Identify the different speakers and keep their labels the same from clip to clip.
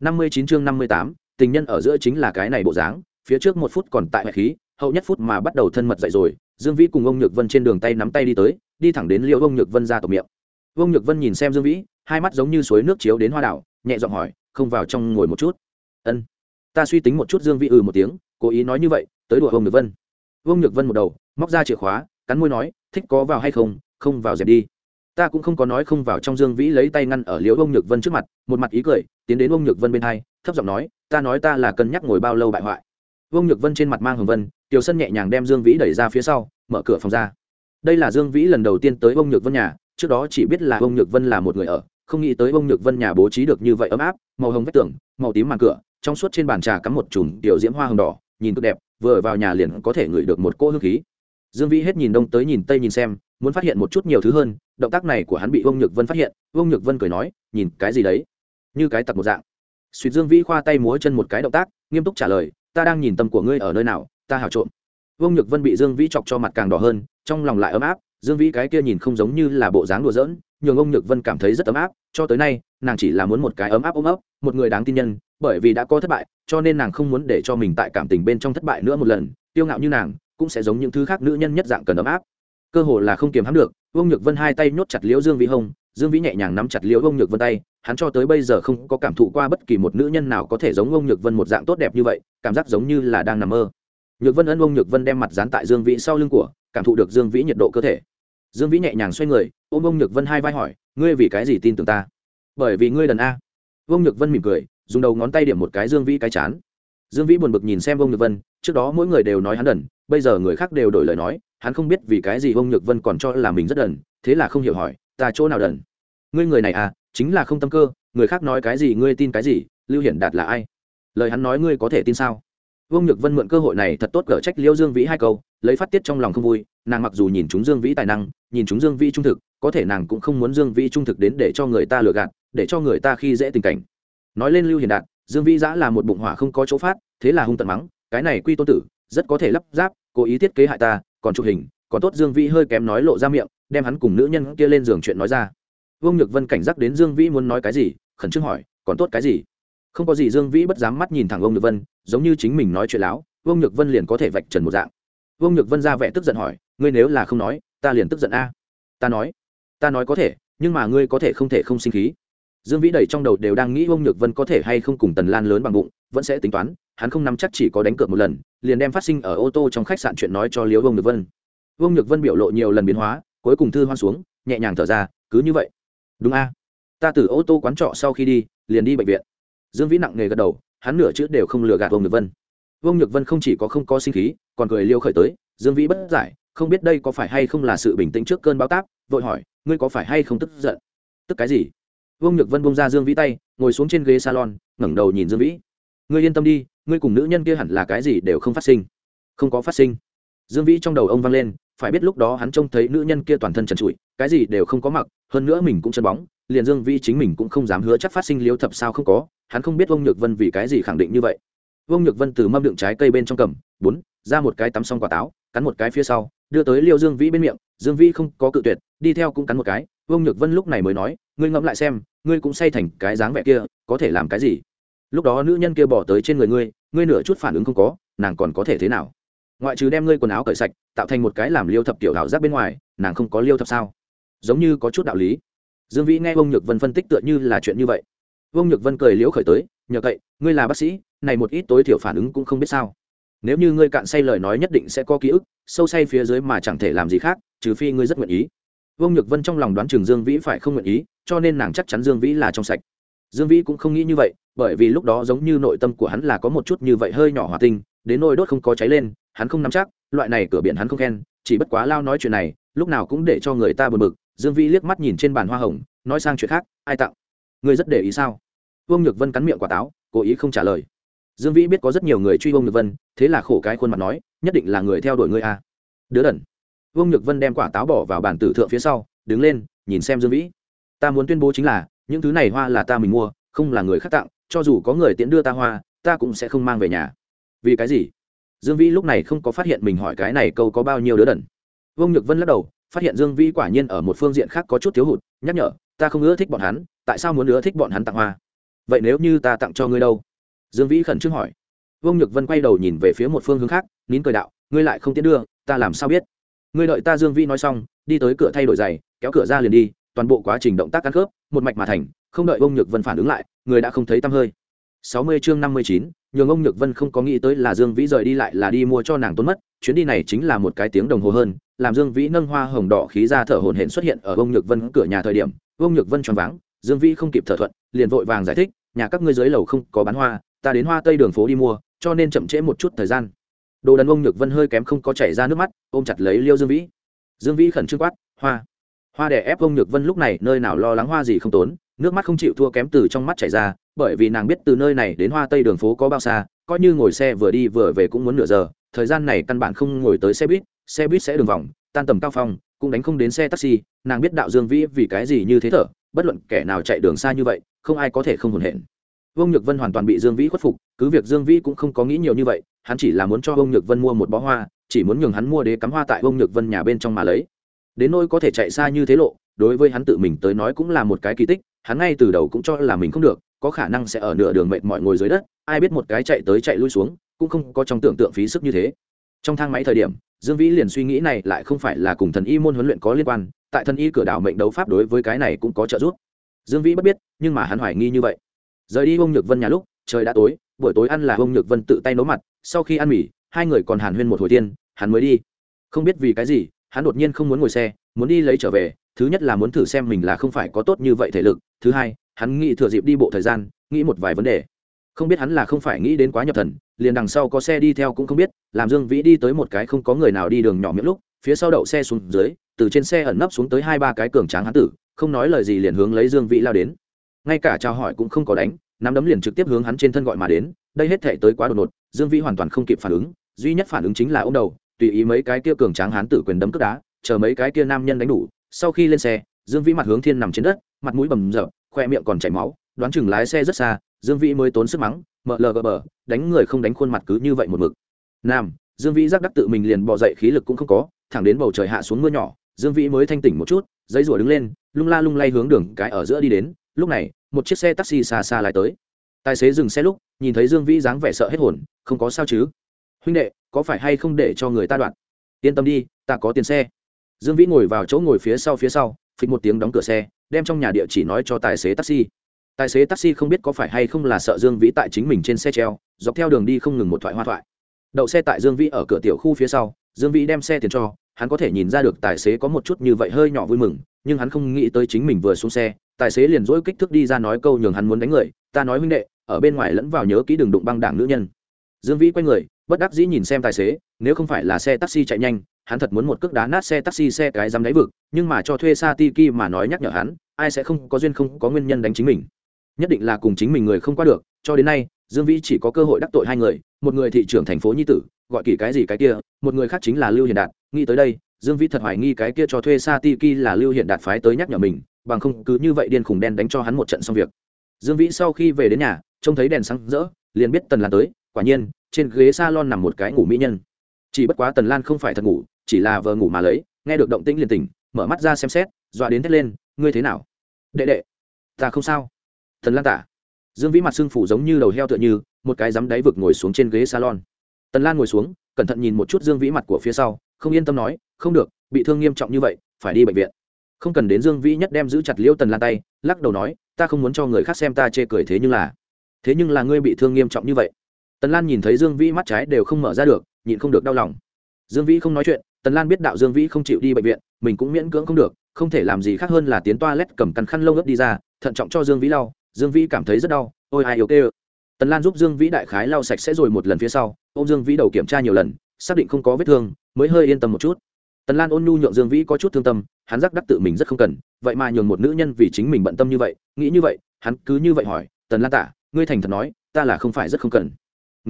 Speaker 1: năm mươi chín chương năm mươi tám, tình nhân ở giữa chính là cái này bộ dáng, phía trước một phút còn tại hoại khí, hậu nhất phút mà bắt đầu thân mật dậy rồi, dương vĩ cùng ông nhược vân trên đường tay nắm tay đi tới, đi thẳng đến liễu ông nhược vân ra tổ miệng. Ông nhược vân nhìn xem dương vĩ, hai mắt giống như suối nước chiếu đến hoa đảo, nhẹ giọng hỏi, không vào trong ngồi một chút? Ân. Ta suy tính một chút, dương vĩ ừ một tiếng, cố ý nói như vậy, tới đùa ông nhược vân. Ông nhược vân một đầu, móc ra chìa khóa, cắn môi nói, thích có vào hay không? Không vào dẹp đi ta cũng không có nói không vào trong dương vĩ lấy tay ngăn ở liễu ông nhược vân trước mặt, một mặt ý cười, tiến đến ông nhược vân bên hai, thấp giọng nói, ta nói ta là cân nhắc ngồi bao lâu bại hoại. Ông nhược vân trên mặt mang hồng vân, tiểu sân nhẹ nhàng đem dương vĩ đẩy ra phía sau, mở cửa phòng ra. Đây là dương vĩ lần đầu tiên tới ông nhược vân nhà, trước đó chỉ biết là ông nhược vân là một người ở, không nghĩ tới ông nhược vân nhà bố trí được như vậy ấm áp, màu hồng vách tường, màu tím màn cửa, trong suốt trên bàn trà cắm một chùm tiểu diễm hoa hồng đỏ, nhìn cực đẹp, vừa vào nhà liền có thể ngửi được một cỗ hương khí dương vĩ hết nhìn đông tới nhìn tây nhìn xem, muốn phát hiện một chút nhiều thứ hơn, động tác này của hắn bị vương nhược vân phát hiện, vương nhược vân cười nói, nhìn cái gì đấy? Như cái tặc một dạng. Suýt dương vĩ khoa tay múa chân một cái động tác, nghiêm túc trả lời, ta đang nhìn tâm của ngươi ở nơi nào, ta hào trộm. Vương nhược vân bị dương vĩ chọc cho mặt càng đỏ hơn, trong lòng lại ấm áp, dương vĩ cái kia nhìn không giống như là bộ dáng đùa giỡn, nhường ông nhược vân cảm thấy rất ấm áp, cho tới nay, nàng chỉ là muốn một cái ấm áp ôm ấp, một người đáng tin nhân, bởi vì đã có thất bại, cho nên nàng không muốn để cho mình tại cảm tình bên trong thất bại nữa một lần tiêu ngạo như nàng cũng sẽ giống những thứ khác nữ nhân nhất dạng cần ấm áp. Cơ hồ là không kiềm hãm được, vương nhược vân hai tay nhốt chặt liễu dương vĩ hông dương vĩ nhẹ nhàng nắm chặt liễu vương nhược vân tay, hắn cho tới bây giờ không có cảm thụ qua bất kỳ một nữ nhân nào có thể giống ông nhược vân một dạng tốt đẹp như vậy, cảm giác giống như là đang nằm mơ. Nhược vân ân ông nhược vân đem mặt dán tại dương vĩ sau lưng của, cảm thụ được dương vĩ nhiệt độ cơ thể. Dương vĩ nhẹ nhàng xoay người, ôm ông nhược vân hai vai hỏi, ngươi vì cái gì tin tưởng ta? Bởi vì ngươi đần a. Ông nhược vân mỉm cười, dùng đầu ngón tay điểm một cái dương vĩ cái chán. Dương vĩ buồn bực nhìn xem ông nhược vân, trước đó mỗi người đều nói hắn đần bây giờ người khác đều đổi lời nói, hắn không biết vì cái gì ông nhược vân còn cho là mình rất đần, thế là không hiểu hỏi, ta chỗ nào đần? Ngươi người này à chính là không tâm cơ, người khác nói cái gì ngươi tin cái gì, lưu hiển đạt là ai? Lời hắn nói ngươi có thể tin sao? Vương nhược vân mượn cơ hội này thật tốt gỡ trách liêu dương vĩ hai câu, lấy phát tiết trong lòng không vui, nàng mặc dù nhìn chúng dương vĩ tài năng, nhìn chúng dương vĩ trung thực, có thể nàng cũng không muốn dương vĩ trung thực đến để cho người ta lừa gạt, để cho người ta khi dễ tình cảnh. Nói lên lưu hiển đạt, dương vĩ giã là một bụng hỏa không có chỗ phát, thế là hung tận mắng, cái này quy tôn tử, rất có thể lắp ráp cố ý thiết kế hại ta, còn chụp hình, còn tốt dương vĩ hơi kém nói lộ ra miệng, đem hắn cùng nữ nhân kia lên giường chuyện nói ra. Vương nhược vân cảnh giác đến dương vĩ muốn nói cái gì, khẩn trương hỏi, còn tốt cái gì? Không có gì dương vĩ bất dám mắt nhìn thẳng ông nhược vân, giống như chính mình nói chuyện láo, vương nhược vân liền có thể vạch trần một dạng. Vương nhược vân ra vẻ tức giận hỏi, ngươi nếu là không nói, ta liền tức giận a. Ta nói ta nói có thể, nhưng mà ngươi có thể không thể không sinh khí. Dương vĩ đầy trong đầu đều đang nghĩ ông nhược vân có thể hay không cùng tần lan lớn bằng bụng vẫn sẽ tính toán, hắn không nắm chắc chỉ có đánh cược một lần, liền đem phát sinh ở ô tô trong khách sạn chuyện nói cho liễu vương nhược vân. Vương nhược vân biểu lộ nhiều lần biến hóa, cuối cùng thư hoan xuống, nhẹ nhàng thở ra, cứ như vậy. Đúng a. Ta từ ô tô quán trọ sau khi đi, liền đi bệnh viện. Dương vĩ nặng nề gật đầu, hắn nửa chữ đều không lừa gạt vương nhược vân. Vương nhược vân không chỉ có không có sinh khí, còn cười liêu khởi tới, dương vĩ bất giải, không biết đây có phải hay không là sự bình tĩnh trước cơn bão táp, vội hỏi, ngươi có phải hay không tức giận? Tức cái gì? Vương nhược vân bông ra dương vĩ tay, ngồi xuống trên ghế salon, ngẩng đầu nhìn dương vĩ ngươi yên tâm đi, ngươi cùng nữ nhân kia hẳn là cái gì đều không phát sinh. Không có phát sinh. Dương vĩ trong đầu ông vang lên, phải biết lúc đó hắn trông thấy nữ nhân kia toàn thân trần trụi, cái gì đều không có mặc, hơn nữa mình cũng chân bóng, liền dương vĩ chính mình cũng không dám hứa chắc phát sinh liếu thập sao không có, hắn không biết ông nhược vân vì cái gì khẳng định như vậy. Ông nhược vân từ mâm đựng trái cây bên trong cầm, bốn, ra một cái tắm xong quả táo, cắn một cái phía sau, đưa tới liêu dương vĩ bên miệng, dương vĩ không có cự tuyệt, đi theo cũng cắn một cái. Ông nhược vân lúc này mới nói, ngươi ngẫm lại xem, ngươi cũng say thành cái dáng vẻ kia, có thể làm cái gì? Lúc đó nữ nhân kia bỏ tới trên người ngươi ngươi nửa chút phản ứng không có, nàng còn có thể thế nào? Ngoại trừ đem ngươi quần áo cởi sạch, tạo thành một cái làm liêu thập tiểu đạo giác bên ngoài, nàng không có liêu thập sao? Giống như có chút đạo lý. Dương vĩ nghe ông nhược vân phân tích tựa như là chuyện như vậy. Ông nhược vân cười liễu khởi tới, nhờ cậy, ngươi là bác sĩ, này một ít tối thiểu phản ứng cũng không biết sao. Nếu như ngươi cạn say lời nói nhất định sẽ có ký ức, sâu say phía dưới mà chẳng thể làm gì khác, trừ phi ngươi rất nguyện ý. Vương nhược vân trong lòng đoán Trường dương vĩ phải không nguyện ý, cho nên nàng chắc chắn dương vĩ là trong sạch dương vĩ cũng không nghĩ như vậy, bởi vì lúc đó giống như nội tâm của hắn là có một chút như vậy hơi nhỏ hòa tinh, đến nôi đốt không có cháy lên, hắn không nắm chắc, loại này cửa biển hắn không khen, chỉ bất quá lao nói chuyện này, lúc nào cũng để cho người ta bực bực. Dương vĩ liếc mắt nhìn trên bàn hoa hồng, nói sang chuyện khác, ai tặng? Ngươi rất để ý sao? Vương nhược vân cắn miệng quả táo, cố ý không trả lời. Dương vĩ biết có rất nhiều người truy vương nhược vân, thế là khổ cái khuôn mặt nói, nhất định là người theo đuổi ngươi a à. đứa đần. Vương nhược vân đem quả táo bỏ vào bàn tử thượng phía sau, đứng lên, nhìn xem dương vĩ. Ta muốn tuyên bố chính là những thứ này hoa là ta mình mua, không là người khác tặng, cho dù có người tiễn đưa ta hoa, ta cũng sẽ không mang về nhà. Vì cái gì? Dương vĩ lúc này không có phát hiện mình hỏi cái này câu có bao nhiêu đứa đần. Vương nhược vân lắc đầu, phát hiện dương vĩ quả nhiên ở một phương diện khác có chút thiếu hụt, nhắc nhở, ta không ưa thích bọn hắn, tại sao muốn ưa thích bọn hắn tặng hoa? Vậy nếu như ta tặng cho ngươi đâu? Dương vĩ khẩn trương hỏi. Vương nhược vân quay đầu nhìn về phía một phương hướng khác, nín cười đạo, ngươi lại không tiến đưa, ta làm sao biết? Ngươi đợi ta dương vĩ nói xong, đi tới cửa thay đổi giày, kéo cửa ra liền đi toàn bộ quá trình động tác căn khớp, một mạch mà thành, không đợi ông nhược vân phản ứng lại, người đã không thấy tăm hơi. Sáu mươi chương năm mươi chín, nhường ông nhược vân không có nghĩ tới là dương vĩ rời đi lại là đi mua cho nàng tốn mất, chuyến đi này chính là một cái tiếng đồng hồ hơn, làm dương vĩ nâng hoa hồng đỏ khí ra thở hổn hển xuất hiện ở ông nhược vân cửa nhà thời điểm, ông nhược vân choáng váng, dương vĩ không kịp thở thuận, liền vội vàng giải thích, nhà các ngươi dưới lầu không có bán hoa, ta đến hoa tây đường phố đi mua, cho nên chậm trễ một chút thời gian. Đồ đàn ông nhược vân hơi kém không có chảy ra nước mắt, ôm chặt lấy liêu dương vĩ. Dương vĩ khẩn trương quát, hoa hoa đẻ ép ông nhược vân lúc này nơi nào lo lắng hoa gì không tốn, nước mắt không chịu thua kém từ trong mắt chảy ra, bởi vì nàng biết từ nơi này đến hoa tây đường phố có bao xa, coi như ngồi xe vừa đi vừa về cũng muốn nửa giờ, thời gian này căn bản không ngồi tới xe buýt xe buýt sẽ đường vòng, tan tầm cao phong, cũng đánh không đến xe taxi, nàng biết đạo dương vĩ vì cái gì như thế thở, bất luận kẻ nào chạy đường xa như vậy, không ai có thể không hồn hển vương nhược vân hoàn toàn bị dương vĩ khuất phục, cứ việc dương vĩ cũng không có nghĩ nhiều như vậy, hắn chỉ là muốn cho vương nhược vân mua một bó hoa, chỉ muốn nhường hắn mua đế cắm hoa tại vương nhược vân nhà bên trong mà lấy đến nỗi có thể chạy xa như thế lộ, đối với hắn tự mình tới nói cũng là một cái kỳ tích, hắn ngay từ đầu cũng cho là mình không được, có khả năng sẽ ở nửa đường mệt mọi ngồi dưới đất, ai biết một cái chạy tới chạy lui xuống, cũng không có trong tưởng tượng phí sức như thế. Trong thang máy thời điểm, dương vĩ liền suy nghĩ này lại không phải là cùng thần y môn huấn luyện có liên quan, tại thần y cửa đảo mệnh đấu pháp đối với cái này cũng có trợ giúp. Dương vĩ bất biết, nhưng mà hắn hoài nghi như vậy. Rời đi ông nhược vân nhà lúc, trời đã tối, buổi tối ăn là ông nhược vân tự tay nấu mặt, sau khi ăn mì, hai người còn hàn huyên một hồi tiên, hắn mới đi. Không biết vì cái gì hắn đột nhiên không muốn ngồi xe, muốn đi lấy trở về, thứ nhất là muốn thử xem mình là không phải có tốt như vậy thể lực, thứ hai, hắn nghĩ thừa dịp đi bộ thời gian, nghĩ một vài vấn đề. Không biết hắn là không phải nghĩ đến quá nhập thần, liền đằng sau có xe đi theo cũng không biết, làm dương vĩ đi tới một cái không có người nào đi đường nhỏ miệng lúc, phía sau đậu xe xuống dưới, từ trên xe ẩn nấp xuống tới hai ba cái cường tráng hán tử, không nói lời gì liền hướng lấy dương vĩ lao đến. Ngay cả chào hỏi cũng không có đánh, nắm đấm liền trực tiếp hướng hắn trên thân gọi mà đến, đây hết thể tới quá đột ngột, dương vĩ hoàn toàn không kịp phản ứng, duy nhất phản ứng chính là ô m đầu tùy ý mấy cái kia cường tráng hán tử quyền đấm cướp đá, chờ mấy cái kia nam nhân đánh đủ, sau khi lên xe, dương vĩ mặt hướng thiên nằm trên đất, mặt mũi bầm rợ khoe miệng còn chảy máu, đoán chừng lái xe rất xa, dương vĩ mới tốn sức mắng mờ lờ gờ bờ, đánh người không đánh khuôn mặt cứ như vậy một mực. Nam, dương vĩ giác đắc tự mình liền bỏ dậy, khí lực cũng không có, thẳng đến bầu trời hạ xuống mưa nhỏ, dương vĩ mới thanh tỉnh một chút, giấy rủa đứng lên, lung la lung lay hướng đường cái ở giữa đi đến, lúc này, một chiếc xe taxi xa xa lái tới. Tài xế dừng xe lúc, nhìn thấy dương vĩ dáng vẻ sợ hết hồn, không có sao chứ? Huynh đệ có phải hay không để cho người ta đoạn yên tâm đi, ta có tiền xe. Dương vĩ ngồi vào chỗ ngồi phía sau phía sau, phịch một tiếng đóng cửa xe, đem trong nhà địa chỉ nói cho tài xế taxi. Tài xế taxi không biết có phải hay không là sợ dương vĩ tại chính mình trên xe treo, dọc theo đường đi không ngừng một thoại hoa thoại. Đậu xe tại dương vĩ ở cửa tiểu khu phía sau, dương vĩ đem xe tiền cho, hắn có thể nhìn ra được tài xế có một chút như vậy hơi nhỏ vui mừng, nhưng hắn không nghĩ tới chính mình vừa xuống xe, tài xế liền dỗi kích thước đi ra nói câu nhường hắn muốn đánh người, ta nói huynh đệ, ở bên ngoài lẫn vào nhớ kỹ đường đụng băng đảng nữ nhân dương vĩ quay người, bất đắc dĩ nhìn xem tài xế, nếu không phải là xe taxi chạy nhanh, hắn thật muốn một cước đá nát xe taxi xe cái dám đáy vực, nhưng mà cho thuê sa tiki mà nói nhắc nhở hắn, ai sẽ không có duyên không có nguyên nhân đánh chính mình. Nhất định là cùng chính mình người không qua được, cho đến nay, dương vĩ chỉ có cơ hội đắc tội hai người, một người thị trưởng thành phố nhi tử, gọi kỳ cái gì cái kia, một người khác chính là lưu hiền đạt, nghĩ tới đây, dương vĩ thật hoài nghi cái kia cho thuê sa tiki là lưu hiền đạt phái tới nhắc nhở mình, bằng không cứ như vậy điên khùng đen đánh cho hắn một trận xong việc. Dương vĩ sau khi về đến nhà, trông thấy đèn sáng rỡ, liền biết tần lan tới quả nhiên, trên ghế s a lon nằm một cái ngủ mỹ nhân. Chỉ bất quá tần lan không phải thật ngủ, chỉ là vờ ngủ mà lấy, nghe được động tĩnh liền tỉnh, mở mắt ra xem xét, dọa đến thét lên, ngươi thế nào? Đệ đệ. Ta không sao. Tần lan tả. Dương vĩ mặt xương phủ giống như đầu heo tựa như, một cái dám đáy vực ngồi xuống trên ghế salon. Tần lan ngồi xuống, cẩn thận nhìn một chút dương vĩ mặt của phía sau, không yên tâm nói, không được, bị thương nghiêm trọng như vậy, phải đi bệnh viện. Không cần đến dương vĩ nhất đem giữ chặt liêu tần lan tay, lắc đầu nói, ta không muốn cho người khác xem ta chê cười thế nhưng là, thế nhưng là ngươi bị thương nghiêm trọng như vậy tần lan nhìn thấy dương vĩ mắt trái đều không mở ra được, nhịn không được đau lòng. Dương vĩ không nói chuyện, tần lan biết đạo dương vĩ không chịu đi bệnh viện, mình cũng miễn cưỡng không được, không thể làm gì khác hơn là tiến toa lét cầm căn khăn lông ướp đi ra, thận trọng cho dương vĩ lau, dương vĩ cảm thấy rất đau, ôi, ai yếu tê tần lan giúp dương vĩ đại khái lau sạch sẽ rồi một lần phía sau ô m dương vĩ đầu kiểm tra nhiều lần, xác định không có vết thương, mới hơi yên tâm một chút. Tần lan ôn nhu nhượng dương vĩ có chút thương tâm, hắn giác đắc tự mình rất không cần, vậy mà nhường một nữ nhân vì chính mình bận tâm như vậy, nghĩ như vậy, hắn cứ như vậy hỏi, tần lan tả, ngươi thành thật nói, ta là không phải rất không cần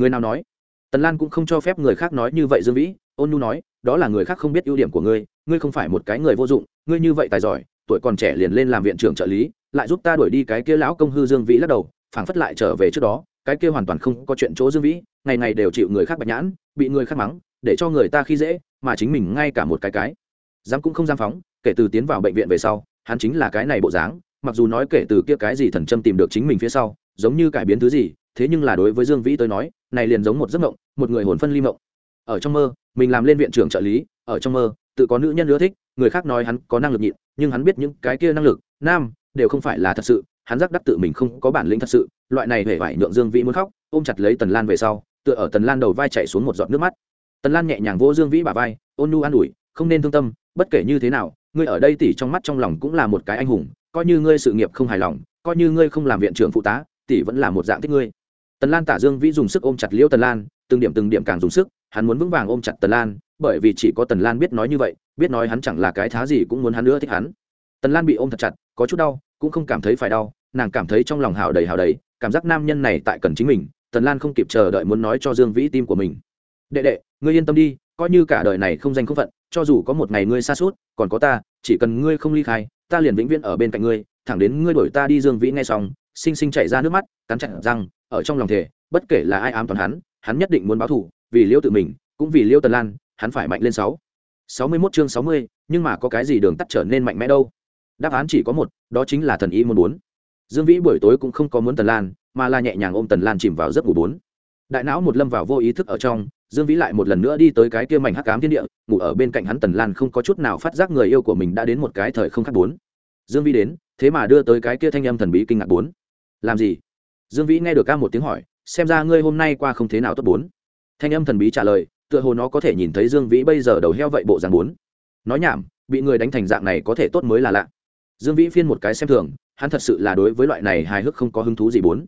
Speaker 1: người nào nói? Tần lan cũng không cho phép người khác nói như vậy dương vĩ. Ôn nhu nói, đó là người khác không biết ưu điểm của ngươi ngươi không phải một cái người vô dụng, ngươi như vậy tài giỏi, tuổi còn trẻ liền lên làm viện trưởng trợ lý, lại giúp ta đuổi đi cái kia lão công hư dương vĩ lắc đầu, phảng phất lại trở về trước đó, cái kia hoàn toàn không có chuyện chỗ dương vĩ, ngày ngày đều chịu người khác bạch nhãn, bị người khác mắng, để cho người ta khi dễ, mà chính mình ngay cả một cái cái. Dám cũng không dám phóng, kể từ tiến vào bệnh viện về sau, hắn chính là cái này bộ dáng, mặc dù nói kể từ kia cái gì thần châm tìm được chính mình phía sau, giống như cải biến thứ gì, thế nhưng là đối với dương vĩ tới nói này liền giống một giấc mộng, một người hồn phân ly mộng. Ở trong mơ, mình làm lên viện trưởng trợ lý, ở trong mơ, tự có nữ nhân ưa thích, người khác nói hắn có năng lực nhịn, nhưng hắn biết những cái kia năng lực, nam, đều không phải là thật sự, hắn giác đắc tự mình không có bản lĩnh thật sự, loại này hề vải nhượng dương vĩ muốn khóc, ôm chặt lấy tần lan về sau, tựa ở tần lan đầu vai chạy xuống một giọt nước mắt. Tần lan nhẹ nhàng vỗ dương vĩ bà vai, ôn nu an ủi, không nên thương tâm, bất kể như thế nào, ngươi ở đây tỷ trong mắt trong lòng cũng là một cái anh hùng, coi như ngươi sự nghiệp không hài lòng, coi như ngươi không làm viện trưởng phụ tá tỷ vẫn là một dạng thích ngươi tần lan tả dương vĩ dùng sức ôm chặt liễu tần lan, từng điểm từng điểm càng dùng sức, hắn muốn vững vàng ôm chặt tần lan, bởi vì chỉ có tần lan biết nói như vậy, biết nói hắn chẳng là cái thá gì cũng muốn hắn nữa thích hắn. Tần lan bị ôm thật chặt, có chút đau, cũng không cảm thấy phải đau, nàng cảm thấy trong lòng hào đầy hào đầy, cảm giác nam nhân này tại cần chính mình, tần lan không kịp chờ đợi muốn nói cho dương vĩ tim của mình. Đệ đệ, ngươi yên tâm đi, coi như cả đời này không danh không phận, cho dù có một ngày ngươi xa suốt còn có ta, chỉ cần ngươi không ly khai, ta liền vĩnh viễn ở bên cạnh ngươi, thẳng đến ngươi đổi ta đi dương vĩ nghe xong sinh sinh chảy ra nước mắt, cắn chặt răng, ở trong lòng thể bất kể là ai ám toàn hắn hắn nhất định muốn báo thù, vì liêu tự mình, cũng vì liêu tần lan, hắn phải mạnh lên sáu. Sáu mươi mốt chương sáu mươi, nhưng mà có cái gì đường tắt trở nên mạnh mẽ đâu? Đáp án chỉ có một, đó chính là thần ý muốn muốn dương vĩ buổi tối cũng không có muốn tần lan, mà là nhẹ nhàng ôm tần lan chìm vào giấc ngủ bốn. Đại não một lâm vào vô ý thức ở trong, dương vĩ lại một lần nữa đi tới cái kia mảnh hắc cám thiên địa, ngủ ở bên cạnh hắn tần lan không có chút nào phát giác người yêu của mình đã đến một cái thời không khác bốn. Dương vĩ đến, thế mà đưa tới cái kia thanh âm thần bí kinh ngạc bốn làm gì? Dương vĩ nghe được ca một tiếng hỏi, xem ra ngươi hôm nay qua không thế nào tốt bốn. Thanh âm thần bí trả lời, tựa hồ nó có thể nhìn thấy dương vĩ bây giờ đầu heo vậy bộ dáng bốn. Nói nhảm, bị người đánh thành dạng này có thể tốt mới là lạ. Dương vĩ phiên một cái xem thường, hắn thật sự là đối với loại này hài hước không có hứng thú gì bốn.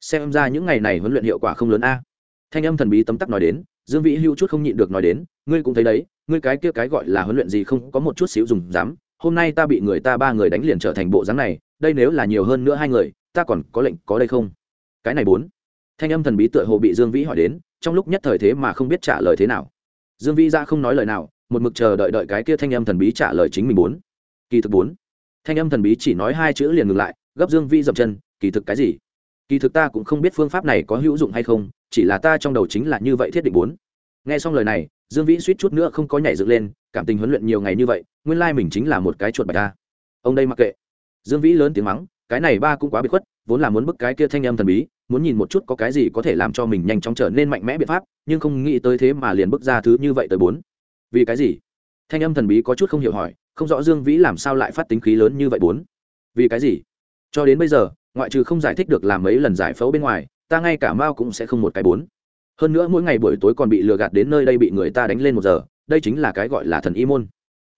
Speaker 1: Xem ra những ngày này huấn luyện hiệu quả không lớn a. Thanh âm thần bí tấm tắc nói đến, dương vĩ hưu chút không nhịn được nói đến, ngươi cũng thấy đấy, ngươi cái kia cái gọi là huấn luyện gì không có một chút xíu dùng dám, hôm nay ta bị người ta ba người đánh liền trở thành bộ dáng này, đây nếu là nhiều hơn nữa hai người ta còn có lệnh có đây không? Cái này bốn. Thanh âm thần bí tựa hồ bị dương vĩ hỏi đến, trong lúc nhất thời thế mà không biết trả lời thế nào. Dương vĩ ra không nói lời nào, một mực chờ đợi đợi cái kia thanh âm thần bí trả lời chính mình bốn. Kỳ thực bốn. Thanh âm thần bí chỉ nói hai chữ liền ngừng lại, gấp dương vĩ dậm chân, kỳ thực cái gì? Kỳ thực ta cũng không biết phương pháp này có hữu dụng hay không, chỉ là ta trong đầu chính là như vậy thiết định bốn. Nghe xong lời này, dương vĩ suýt chút nữa không có nhảy dựng lên, cảm tình huấn luyện nhiều ngày như vậy, nguyên lai mình chính là một cái chuột bạch ta ông đây mặc kệ. Dương vĩ lớn tiếng mắng cái này ba cũng quá bị khuất, vốn là muốn bức cái kia thanh âm thần bí, muốn nhìn một chút có cái gì có thể làm cho mình nhanh chóng trở nên mạnh mẽ biện pháp, nhưng không nghĩ tới thế mà liền bức ra thứ như vậy tới bốn. Vì cái gì? Thanh âm thần bí có chút không hiểu hỏi, không rõ dương vĩ làm sao lại phát tính khí lớn như vậy bốn. Vì cái gì? Cho đến bây giờ, ngoại trừ không giải thích được làm mấy lần giải phẫu bên ngoài, ta ngay cả mao cũng sẽ không một cái bốn. Hơn nữa mỗi ngày buổi tối còn bị lừa gạt đến nơi đây bị người ta đánh lên một giờ, đây chính là cái gọi là thần y môn.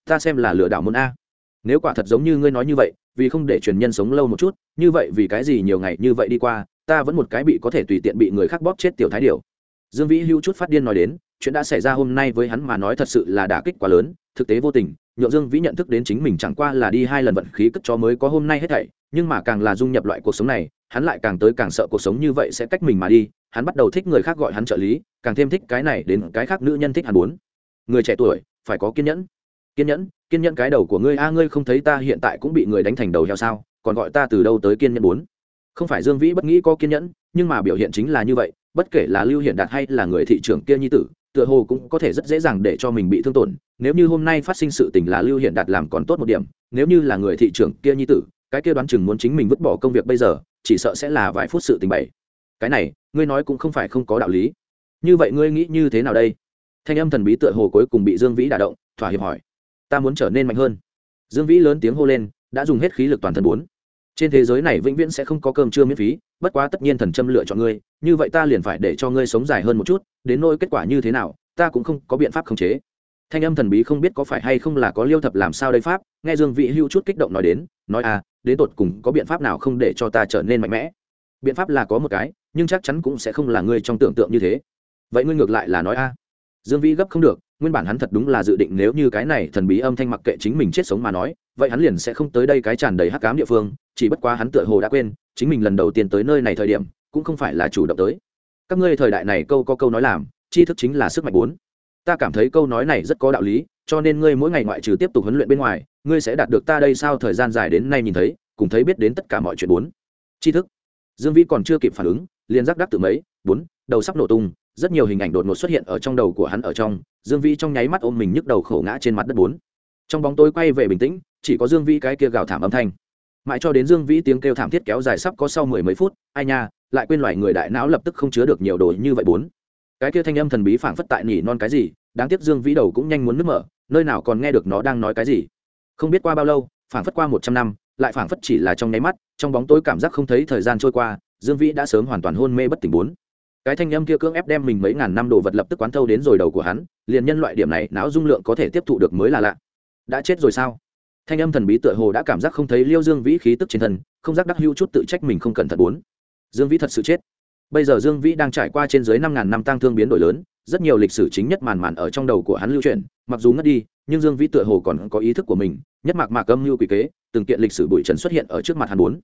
Speaker 1: Ta xem là lừa đảo môn a. Nếu quả thật giống như ngươi nói như vậy vì không để truyền nhân sống lâu một chút, như vậy vì cái gì nhiều ngày như vậy đi qua, ta vẫn một cái bị có thể tùy tiện bị người khác bóp chết tiểu thái điều dương vĩ hữu chút phát điên nói đến, chuyện đã xảy ra hôm nay với hắn mà nói thật sự là đả kích quá lớn, thực tế vô tình, nhượng dương vĩ nhận thức đến chính mình chẳng qua là đi hai lần vận khí cất cho mới có hôm nay hết thảy, nhưng mà càng là dung nhập loại cuộc sống này, hắn lại càng tới càng sợ cuộc sống như vậy sẽ cách mình mà đi, hắn bắt đầu thích người khác gọi hắn trợ lý, càng thêm thích cái này đến cái khác nữ nhân thích hắn muốn. Người trẻ tuổi, phải có kiên nhẫn kiên nhẫn kiên nhẫn cái đầu của ngươi. A, ngươi không thấy ta hiện tại cũng bị người đánh thành đầu heo sao? Còn gọi ta từ đâu tới kiên nhẫn bốn? Không phải dương vĩ bất nghĩ có kiên nhẫn, nhưng mà biểu hiện chính là như vậy. Bất kể là lưu hiện đạt hay là người thị trưởng kia nhi tử, tựa hồ cũng có thể rất dễ dàng để cho mình bị thương tổn. Nếu như hôm nay phát sinh sự tình là lưu hiện đạt làm còn tốt một điểm, nếu như là người thị trưởng kia nhi tử, cái kia đoán chừng muốn chính mình vứt bỏ công việc bây giờ, chỉ sợ sẽ là vài phút sự tình bậy. Cái này, ngươi nói cũng không phải không có đạo lý. Như vậy ngươi nghĩ như thế nào đây? Thanh âm thần bí tựa hồ cuối cùng bị dương vĩ đả động, thỏa hiệp hỏi ta muốn trở nên mạnh hơn. Dương vĩ lớn tiếng hô lên, đã dùng hết khí lực toàn thân bốn. Trên thế giới này vĩnh viễn sẽ không có cơm trưa miễn phí, bất quá tất nhiên thần châm lựa chọn ngươi, như vậy ta liền phải để cho ngươi sống dài hơn một chút, đến nỗi kết quả như thế nào, ta cũng không có biện pháp khống chế. Thanh âm thần bí không biết có phải hay không là có liêu thập làm sao đây pháp, nghe dương vị hưu chút kích động nói đến, nói à đến tột cùng có biện pháp nào không để cho ta trở nên mạnh mẽ? Biện pháp là có một cái, nhưng chắc chắn cũng sẽ không là ngươi trong tưởng tượng như thế. Vậy ngươi ngược lại là nói a. Dương vĩ gấp không được nguyên bản hắn thật đúng là dự định nếu như cái này thần bí âm thanh mặc kệ chính mình chết sống mà nói, vậy hắn liền sẽ không tới đây cái tràn đầy hắc cám địa phương, chỉ bất quá hắn tựa hồ đã quên, chính mình lần đầu tiên tới nơi này thời điểm, cũng không phải là chủ động tới. Các ngươi thời đại này câu có câu nói làm, tri thức chính là sức mạnh bốn. Ta cảm thấy câu nói này rất có đạo lý, cho nên ngươi mỗi ngày ngoại trừ tiếp tục huấn luyện bên ngoài, ngươi sẽ đạt được ta đây sao thời gian dài đến nay nhìn thấy, cùng thấy biết đến tất cả mọi chuyện bốn. Tri thức. Dương vĩ còn chưa kịp phản ứng, liền giác đắc tự mấy, bốn, đầu sắp nổ tung rất nhiều hình ảnh đột ngột xuất hiện ở trong đầu của hắn ở trong, dương vĩ trong nháy mắt ôm mình nhức đầu khổ ngã trên mặt đất bốn. Trong bóng tối quay về bình tĩnh, chỉ có dương vĩ cái kia gào thảm âm thanh. Mãi cho đến dương vĩ tiếng kêu thảm thiết kéo dài sắp có sau mười mấy phút, ai nha, lại quên loài người đại não lập tức không chứa được nhiều đồ như vậy bốn. Cái kia thanh âm thần bí phảng phất tại nhỉ non cái gì, đáng tiếc dương vĩ đầu cũng nhanh muốn nứt mở, nơi nào còn nghe được nó đang nói cái gì. Không biết qua bao lâu, phảng phất qua một trăm năm, lại phảng phất chỉ là trong nháy mắt, trong bóng tối cảm giác không thấy thời gian trôi qua, dương vĩ đã sớm hoàn toàn hôn mê bất tỉnh bốn cái thanh âm kia cưỡng ép đem mình mấy ngàn năm đồ vật lập tức quán thâu đến rồi đầu của hắn, liền nhân loại điểm này, não dung lượng có thể tiếp thụ được mới là lạ. Đã chết rồi sao? Thanh âm thần bí tựa hồ đã cảm giác không thấy liêu dương vĩ khí tức trên thân, không giác đắc hữu chút tự trách mình không cẩn thận bốn. Dương vĩ thật sự chết. Bây giờ dương vĩ đang trải qua trên dưới năm ngàn năm tăng thương biến đổi lớn, rất nhiều lịch sử chính nhất màn màn ở trong đầu của hắn lưu truyền, mặc dù ngất đi, nhưng dương vĩ tựa hồ còn có ý thức của mình, nhất mạc mạc âm lưu quỷ kế, từng kiện lịch sử bụi trần xuất hiện ở trước mặt hắn bốn.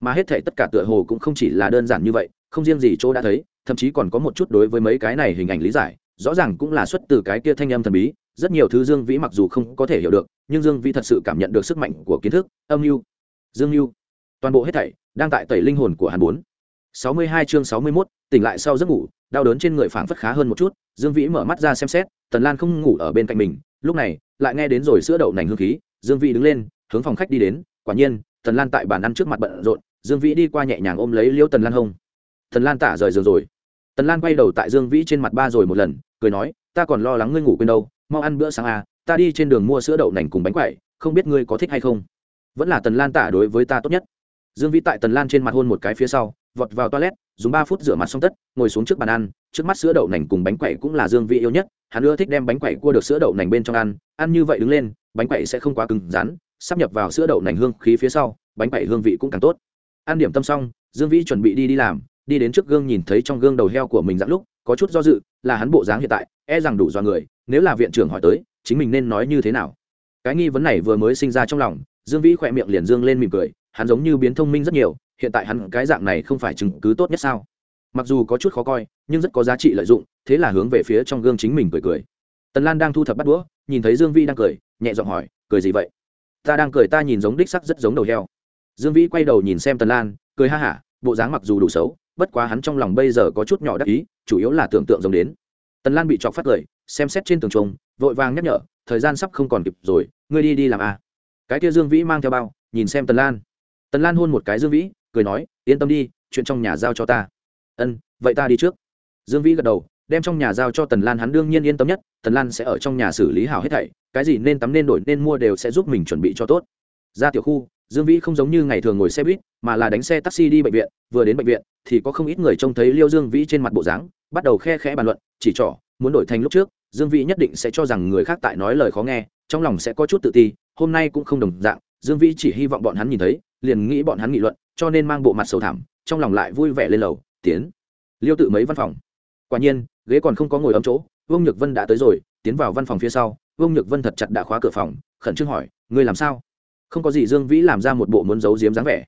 Speaker 1: Mà hết thể tất cả tựa hồ cũng không chỉ là đơn giản như vậy, không riêng gì chỗ đã thấy thậm chí còn có một chút đối với mấy cái này hình ảnh lý giải rõ ràng cũng là xuất từ cái kia thanh âm thần bí rất nhiều thứ dương vĩ mặc dù không có thể hiểu được nhưng dương vĩ thật sự cảm nhận được sức mạnh của kiến thức âm mưu. Dương mưu. Toàn bộ hết thảy đang tại tẩy linh hồn của hắn bốn. Sáu mươi hai chương sáu mươi 61, tỉnh lại sau giấc ngủ đau đớn trên người phảng phất khá hơn một chút dương vĩ mở mắt ra xem xét tần lan không ngủ ở bên cạnh mình lúc này lại nghe đến rồi sữa đậu nành hương khí dương vĩ đứng lên hướng phòng khách đi đến quả nhiên tần lan tại bàn ăn trước mặt bận rộn dương vĩ đi qua nhẹ nhàng ôm lấy liễu tần lan hông. Tần lan tả rời giường rồi tần lan quay đầu tại dương vĩ trên mặt ba rồi một lần, cười nói, ta còn lo lắng ngươi ngủ quên đâu, mau ăn bữa sáng à ta đi trên đường mua sữa đậu nành cùng bánh quậy không biết ngươi có thích hay không? Vẫn là tần lan tả đối với ta tốt nhất. Dương vĩ tại tần lan trên mặt hôn một cái phía sau, vọt vào toilet, dùng ba phút rửa mặt xong tất, ngồi xuống trước bàn ăn, trước mắt sữa đậu nành cùng bánh quậy cũng là dương vĩ yêu nhất, hắn ưa thích đem bánh quậy cua được sữa đậu nành bên trong ăn ăn như vậy đứng lên, bánh quậy sẽ không quá cứng rắn, sắp nhập vào sữa đậu nành hương khí phía sau, bánh quậy hương vị cũng càng tốt. Ăn điểm tâm xong, dương vĩ chuẩn bị đi đi làm đi đến trước gương nhìn thấy trong gương đầu heo của mình dặn lúc, có chút do dự, là hắn bộ dáng hiện tại e rằng đủ do người, nếu là viện trưởng hỏi tới, chính mình nên nói như thế nào. Cái nghi vấn này vừa mới sinh ra trong lòng, dương vĩ khỏe miệng liền dương lên mỉm cười, hắn giống như biến thông minh rất nhiều, hiện tại hắn cái dạng này không phải chứng cứ tốt nhất sao? Mặc dù có chút khó coi, nhưng rất có giá trị lợi dụng, thế là hướng về phía trong gương chính mình cười cười. Tần lan đang thu thập bắt đũa, nhìn thấy dương vĩ đang cười, nhẹ giọng hỏi, cười gì vậy? Ta đang cười ta nhìn giống đích sắc rất giống đầu heo. Dương vĩ quay đầu nhìn xem tần lan, cười ha hả, bộ dáng mặc dù đủ xấu bất quá hắn trong lòng bây giờ có chút nhỏ đắc ý, chủ yếu là tưởng tượng giống đến. Tần lan bị chọc phát cười xem xét trên tường trùng vội vàng nhắc nhở, thời gian sắp không còn kịp rồi, ngươi đi đi làm à. cái kia dương vĩ mang theo bao, nhìn xem tần lan. Tần lan hôn một cái dương vĩ, cười nói, yên tâm đi, chuyện trong nhà giao cho ta. Ân, vậy ta đi trước. Dương vĩ gật đầu, đem trong nhà giao cho tần lan hắn đương nhiên yên tâm nhất, tần lan sẽ ở trong nhà xử lý hảo hết thảy, cái gì nên tắm nên đổi nên mua đều sẽ giúp mình chuẩn bị cho tốt. Ra tiểu khu dương vĩ không giống như ngày thường ngồi xe buýt, mà là đánh xe taxi đi bệnh viện, vừa đến bệnh viện thì có không ít người trông thấy liêu dương vĩ trên mặt bộ dáng, bắt đầu khe khẽ bàn luận, chỉ trỏ, muốn đổi thành lúc trước, dương vĩ nhất định sẽ cho rằng người khác tại nói lời khó nghe, trong lòng sẽ có chút tự ti, hôm nay cũng không đồng dạng, dương vĩ chỉ hy vọng bọn hắn nhìn thấy, liền nghĩ bọn hắn nghị luận, cho nên mang bộ mặt sầu thảm, trong lòng lại vui vẻ lên lầu, tiến. Liêu tự mấy văn phòng? Quả nhiên, ghế còn không có ngồi ấm chỗ, vương nhược vân đã tới rồi, tiến vào văn phòng phía sau, vương nhược vân thật chặt đã khóa cửa phòng, khẩn trương hỏi, ngươi làm sao? Không có gì dương vĩ làm ra một bộ muốn giấu giếm dáng vẻ.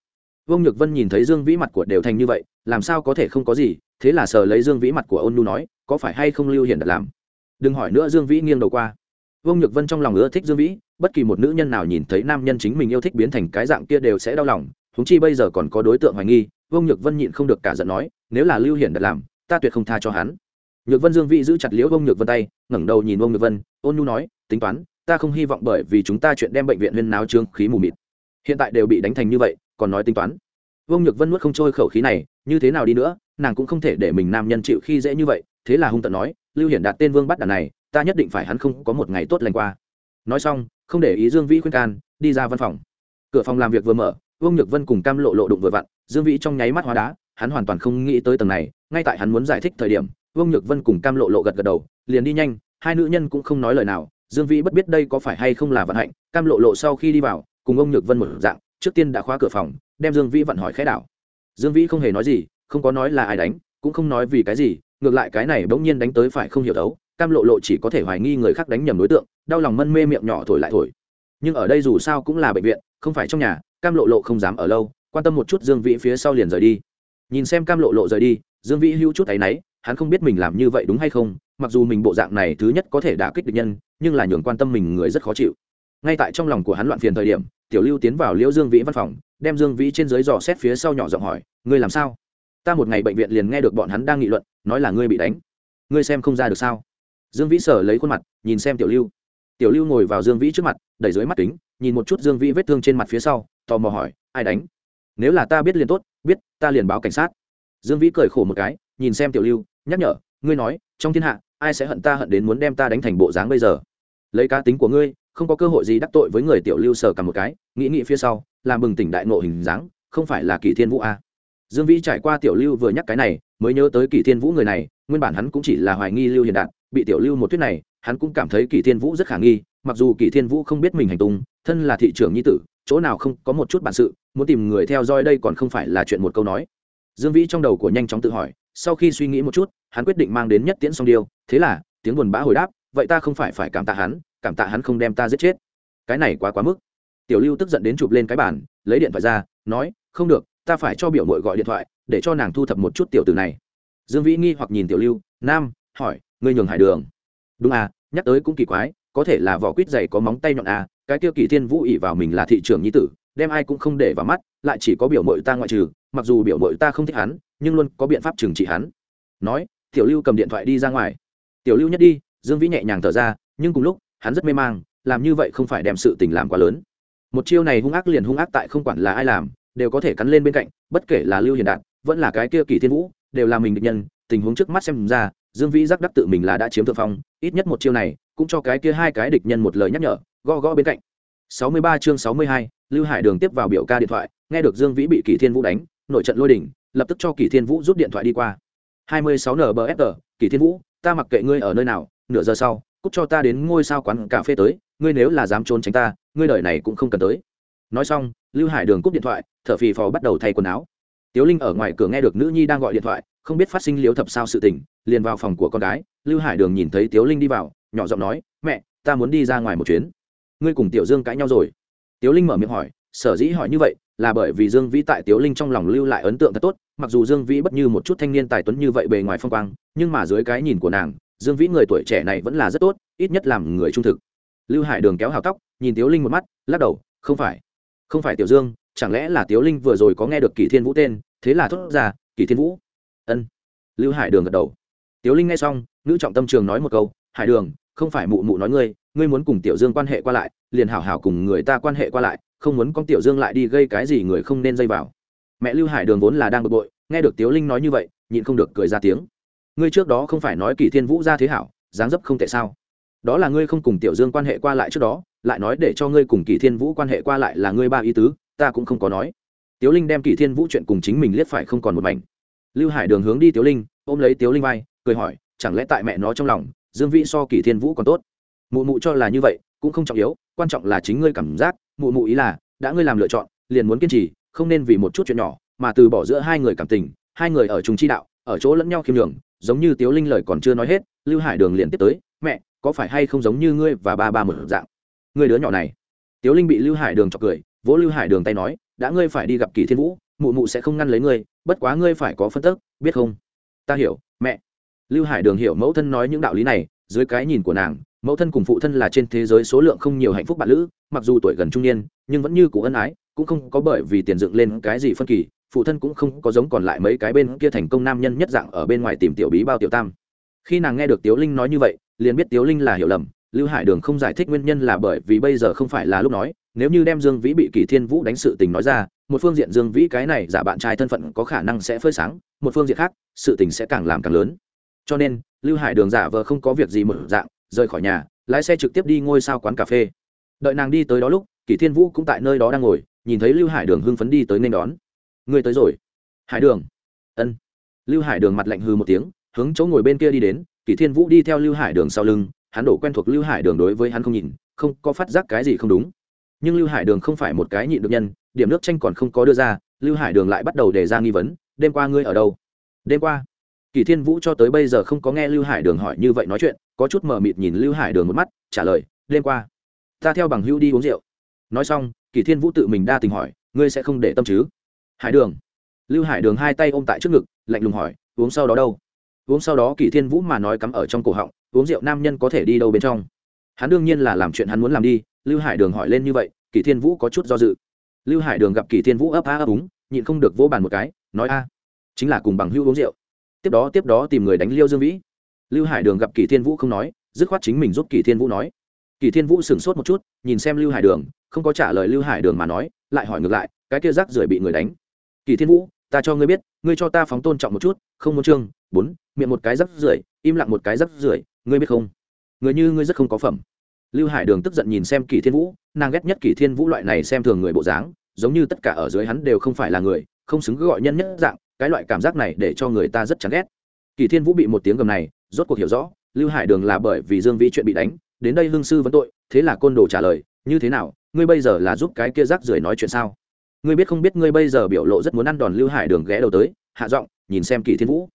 Speaker 1: Vương nhược vân nhìn thấy dương vĩ mặt của đều thành như vậy, làm sao có thể không có gì, thế là sờ lấy dương vĩ mặt của ôn nu nói, có phải hay không lưu hiển đặt làm? Đừng hỏi nữa dương vĩ nghiêng đầu qua. Vương nhược vân trong lòng ưa thích dương vĩ, bất kỳ một nữ nhân nào nhìn thấy nam nhân chính mình yêu thích biến thành cái dạng kia đều sẽ đau lòng thúng chi bây giờ còn có đối tượng hoài nghi, vương nhược vân nhịn không được cả giận nói, nếu là lưu hiển đặt làm, ta tuyệt không tha cho hắn. Nhược vân dương vĩ giữ chặt liễu vương nhược vân tay, ngẩng đầu nhìn vương nhược vân, ôn nhu nói, tính toán ta không hy vọng bởi vì chúng ta chuyện đem bệnh viện huyên náo trương khí mù mịt. Hiện tại đều bị đánh thành như vậy, còn nói tính toán. Vương nhược vân nuốt không trôi khẩu khí này, như thế nào đi nữa, nàng cũng không thể để mình nam nhân chịu khi dễ như vậy, thế là hung tận nói, lưu hiển đạt tên vương bắt đàn này, ta nhất định phải hắn không có một ngày tốt lành qua. Nói xong, không để ý dương vĩ khuyên can, đi ra văn phòng. Cửa phòng làm việc vừa mở, vương nhược vân cùng cam lộ lộ đụng vừa vặn, dương vĩ trong nháy mắt hóa đá, hắn hoàn toàn không nghĩ tới tầng này, ngay tại hắn muốn giải thích thời điểm, vương nhược vân cùng cam lộ lộ gật gật đầu, liền đi nhanh, hai nữ nhân cũng không nói lời nào dương vĩ bất biết đây có phải hay không là vận hạnh, cam lộ lộ sau khi đi vào, cùng ông nhược vân một dạng, trước tiên đã khóa cửa phòng, đem dương vĩ vận hỏi khẽ đảo. Dương vĩ không hề nói gì, không có nói là ai đánh, cũng không nói vì cái gì, ngược lại cái này bỗng nhiên đánh tới phải không hiểu đấu, cam lộ lộ chỉ có thể hoài nghi người khác đánh nhầm đối tượng, đau lòng mân mê miệng nhỏ thổi lại thổi. Nhưng ở đây dù sao cũng là bệnh viện, không phải trong nhà, cam lộ lộ không dám ở lâu, quan tâm một chút dương vĩ phía sau liền rời đi. Nhìn xem cam lộ lộ rời đi, dương vĩ hữu chút áy náy, hắn không biết mình làm như vậy đúng hay không mặc dù mình bộ dạng này thứ nhất có thể đả kích địch nhân, nhưng là nhường quan tâm mình người rất khó chịu. Ngay tại trong lòng của hắn loạn phiền thời điểm, tiểu lưu tiến vào liễu dương vĩ văn phòng, đem dương vĩ trên dưới dò xét phía sau nhỏ giọng hỏi, ngươi làm sao? Ta một ngày bệnh viện liền nghe được bọn hắn đang nghị luận, nói là ngươi bị đánh. Ngươi xem không ra được sao? Dương vĩ sở lấy khuôn mặt, nhìn xem tiểu lưu. Tiểu lưu ngồi vào dương vĩ trước mặt, đẩy dưới mắt kính, nhìn một chút dương vĩ vết thương trên mặt phía sau, tò mò hỏi, ai đánh? Nếu là ta biết liền tốt, biết, ta liền báo cảnh sát. Dương vĩ cười khổ một cái, nhìn xem tiểu lưu, nhắc nhở, ngươi nói, trong thiên hạ ai sẽ hận ta hận đến muốn đem ta đánh thành bộ dáng bây giờ? Lấy cá tính của ngươi, không có cơ hội gì đắc tội với người tiểu lưu sở cầm một cái, nghĩ nghĩ phía sau, làm bừng tỉnh đại nộ hình dáng, không phải là kỳ thiên vũ a dương vĩ trải qua tiểu lưu vừa nhắc cái này, mới nhớ tới kỳ thiên vũ người này, nguyên bản hắn cũng chỉ là hoài nghi lưu hiền đạt, bị tiểu lưu một thuyết này, hắn cũng cảm thấy kỳ thiên vũ rất khả nghi, mặc dù kỳ thiên vũ không biết mình hành tung, thân là thị trưởng nhi tử, chỗ nào không có một chút bản sự, muốn tìm người theo dõi đây còn không phải là chuyện một câu nói. Dương vĩ trong đầu của nhanh chóng tự hỏi sau khi suy nghĩ một chút, hắn quyết định mang đến nhất tiễn song điêu. Thế là, tiếng buồn bã hồi đáp, vậy ta không phải phải cảm tạ hắn, cảm tạ hắn không đem ta giết chết. Cái này quá quá mức. Tiểu lưu tức giận đến chụp lên cái bàn, lấy điện thoại ra, nói, không được, ta phải cho biểu mội gọi điện thoại, để cho nàng thu thập một chút tiểu từ này. Dương vĩ nghi hoặc nhìn tiểu lưu, nam, hỏi, ngươi nhường hải đường. Đúng à nhắc tới cũng kỳ quái, có thể là vỏ quýt dày có móng tay nhọn à cái tiêu kỳ thiên vũ ỉ vào mình là thị trường nhi tử, đem ai cũng không để vào mắt, lại chỉ có biểu mội ta ngoại trừ, mặc dù biểu mội ta không thích hắn nhưng luôn có biện pháp trừng trị hắn. Nói tiểu lưu cầm điện thoại đi ra ngoài. Tiểu lưu nhất đi. Dương vĩ nhẹ nhàng thở ra nhưng cùng lúc hắn rất mê mang làm như vậy không phải đem sự tình làm quá lớn. Một chiêu này hung ác liền hung ác tại không quản là ai làm đều có thể cắn lên bên cạnh bất kể là lưu hiền đạt vẫn là cái kia kỳ thiên vũ đều là mình địch nhân tình huống trước mắt xem ra dương vĩ giác đắc tự mình là đã chiếm thượng phong ít nhất một chiêu này cũng cho cái kia hai cái địch nhân một lời nhắc nhở gõ gõ bên cạnh. 63 chương 62, lưu hải đường tiếp vào biểu ca điện thoại nghe được dương vĩ bị kỳ thiên vũ đánh nội trận lôi đỉnh lập tức cho kỳ thiên vũ rút điện thoại đi qua. 26 nbfr kỳ thiên vũ, ta mặc kệ ngươi ở nơi nào, nửa giờ sau cúc cho ta đến ngôi sao quán cà phê tới, ngươi nếu là dám trốn tránh ta, ngươi đời này cũng không cần tới. Nói xong, lưu hải đường cúp điện thoại, thở phì phò bắt đầu thay quần áo. Tiếu linh ở ngoài cửa nghe được nữ nhi đang gọi điện thoại, không biết phát sinh liếu thập sao sự tình, liền vào phòng của con gái, lưu hải đường nhìn thấy tiếu linh đi vào, nhỏ giọng nói, mẹ, ta muốn đi ra ngoài một chuyến. Ngươi cùng tiểu dương cãi nhau rồi. Tiếu linh mở miệng hỏi, sở dĩ hỏi như vậy là bởi vì dương vĩ tại tiếu linh trong lòng lưu lại ấn tượng thật tốt, mặc dù dương vĩ bất như một chút thanh niên tài tuấn như vậy bề ngoài phong quang, nhưng mà dưới cái nhìn của nàng, dương vĩ người tuổi trẻ này vẫn là rất tốt, ít nhất làm người trung thực. Lưu hải đường kéo hào tóc, nhìn tiếu linh một mắt, lắc đầu, không phải không phải tiểu dương, chẳng lẽ là tiếu linh vừa rồi có nghe được kỷ thiên vũ tên, thế là thốt ra kỷ thiên vũ. Ân. Lưu hải đường gật đầu. Tiếu linh nghe xong nữ trọng tâm trường nói một câu, hải đường không phải mụ mụ nói ngươi ngươi muốn cùng tiểu dương quan hệ qua lại, liền hảo hảo cùng người ta quan hệ qua lại, không muốn con tiểu dương lại đi gây cái gì người không nên dây vào. Mẹ lưu hải đường vốn là đang bực bội, nghe được tiếu linh nói như vậy, nhịn không được cười ra tiếng. Ngươi trước đó không phải nói kỳ thiên vũ ra thế hảo, dáng dấp không tệ sao? Đó là ngươi không cùng tiểu dương quan hệ qua lại trước đó, lại nói để cho ngươi cùng kỳ thiên vũ quan hệ qua lại là ngươi ba ý tứ, ta cũng không có nói. Tiếu linh đem kỳ thiên vũ chuyện cùng chính mình liếc phải không còn một mảnh. Lưu hải đường hướng đi tiếu linh, ôm lấy tiếu linh vai, cười hỏi, chẳng lẽ tại mẹ nó trong lòng dương vĩ so kỷ thiên vũ còn tốt. Mụ mụ cho là như vậy, cũng không trọng yếu, quan trọng là chính ngươi cảm giác, mụ mụ ý là, đã ngươi làm lựa chọn, liền muốn kiên trì, không nên vì một chút chuyện nhỏ, mà từ bỏ giữa hai người cảm tình, hai người ở chung chi đạo, ở chỗ lẫn nhau khiêm đường giống như tiếu linh lời còn chưa nói hết, lưu hải đường liền tiếp tới, mẹ, có phải hay không giống như ngươi và ba ba một dạng? Ngươi đứa nhỏ này. Tiếu linh bị lưu hải đường chọc cười, vỗ lưu hải đường tay nói, đã ngươi phải đi gặp kỳ thiên vũ, mụ mụ sẽ không ngăn lấy ngươi, bất quá ngươi phải có phân tức, biết không? Ta hiểu, mẹ lưu hải đường hiểu mẫu thân nói những đạo lý này, dưới cái nhìn của nàng, mẫu thân cùng phụ thân là trên thế giới số lượng không nhiều hạnh phúc bạn lữ, mặc dù tuổi gần trung niên, nhưng vẫn như cụ ân ái, cũng không có bởi vì tiền dựng lên cái gì phân kỳ, phụ thân cũng không có giống còn lại mấy cái bên kia thành công nam nhân nhất dạng ở bên ngoài tìm tiểu bí bao tiểu tam. Khi nàng nghe được tiếu linh nói như vậy, liền biết tiếu linh là hiểu lầm, lưu hải đường không giải thích nguyên nhân là bởi vì bây giờ không phải là lúc nói, nếu như đem dương vĩ bị kỳ thiên vũ đánh sự tình nói ra, một phương diện dương vĩ cái này giả bạn trai thân phận có khả năng sẽ phơi sáng, một phương diện khác, sự tình sẽ càng làm càng lớn cho nên, lưu hải đường giả vờ không có việc gì một dạng, rời khỏi nhà, lái xe trực tiếp đi ngôi sao quán cà phê. Đợi nàng đi tới đó lúc Kỷ thiên vũ cũng tại nơi đó đang ngồi, nhìn thấy lưu hải đường hưng phấn đi tới nên đón. Người tới rồi. Hải đường. Ân. Lưu hải đường mặt lạnh hư một tiếng, hướng chỗ ngồi bên kia đi đến Kỷ thiên vũ đi theo lưu hải đường sau lưng, hắn đổ quen thuộc lưu hải đường đối với hắn không nhìn, không có phát giác cái gì không đúng. Nhưng lưu hải đường không phải một cái nhịn được nhân, điểm nước tranh còn không có đưa ra, lưu hải đường lại bắt đầu đề ra nghi vấn, đêm qua ngươi ở đâu? Đêm qua kỳ thiên vũ cho tới bây giờ không có nghe lưu hải đường hỏi như vậy nói chuyện, có chút mờ mịt nhìn lưu hải đường một mắt, trả lời, đêm qua, ta theo bằng hữu đi uống rượu. Nói xong, kỳ thiên vũ tự mình đa tình hỏi, ngươi sẽ không để tâm chứ? Hải đường. Lưu hải đường hai tay ôm tại trước ngực, lạnh lùng hỏi, uống sau đó đâu? Uống sau đó kỳ thiên vũ mà nói cắm ở trong cổ họng, uống rượu nam nhân có thể đi đâu bên trong? Hắn đương nhiên là làm chuyện hắn muốn làm đi, lưu hải đường hỏi lên như vậy, kỳ thiên vũ có chút do dự. Lưu hải đường gặp kỳ thiên vũ ấp á ấp úng, nhịn không được vỗ bàn một cái, nói, a, chính là cùng bằng hưu uống rượu tiếp đó tiếp đó tìm người đánh liêu dương vĩ. Lưu hải đường gặp kỳ thiên vũ không nói, dứt khoát chính mình giúp kỳ thiên vũ nói. Kỳ thiên vũ sửng sốt một chút, nhìn xem lưu hải đường, không có trả lời lưu hải đường mà nói, lại hỏi ngược lại, cái kia rác rưởi bị người đánh. Kỳ thiên vũ, ta cho ngươi biết, ngươi cho ta phóng tôn trọng một chút, không muốn trương, bốn, miệng một cái rác rưởi, im lặng một cái rác rưởi, ngươi biết không? Người như ngươi rất không có phẩm. Lưu hải đường tức giận nhìn xem kỳ thiên vũ, nàng ghét nhất kỳ thiên vũ loại này xem thường người bộ dáng, giống như tất cả ở dưới hắn đều không phải là người, không xứng gọi nhân nhất dạng cái loại cảm giác này để cho người ta rất chán ghét. Kỳ thiên vũ bị một tiếng gầm này, rốt cuộc hiểu rõ, lưu hải đường là bởi vì dương vĩ chuyện bị đánh, đến đây hương sư vấn tội, thế là côn đồ trả lời, như thế nào, ngươi bây giờ là giúp cái kia rác rưởi nói chuyện sao? Ngươi biết không biết ngươi bây giờ biểu lộ rất muốn ăn đòn lưu hải đường ghé đầu tới, hạ giọng, nhìn xem kỳ thiên vũ.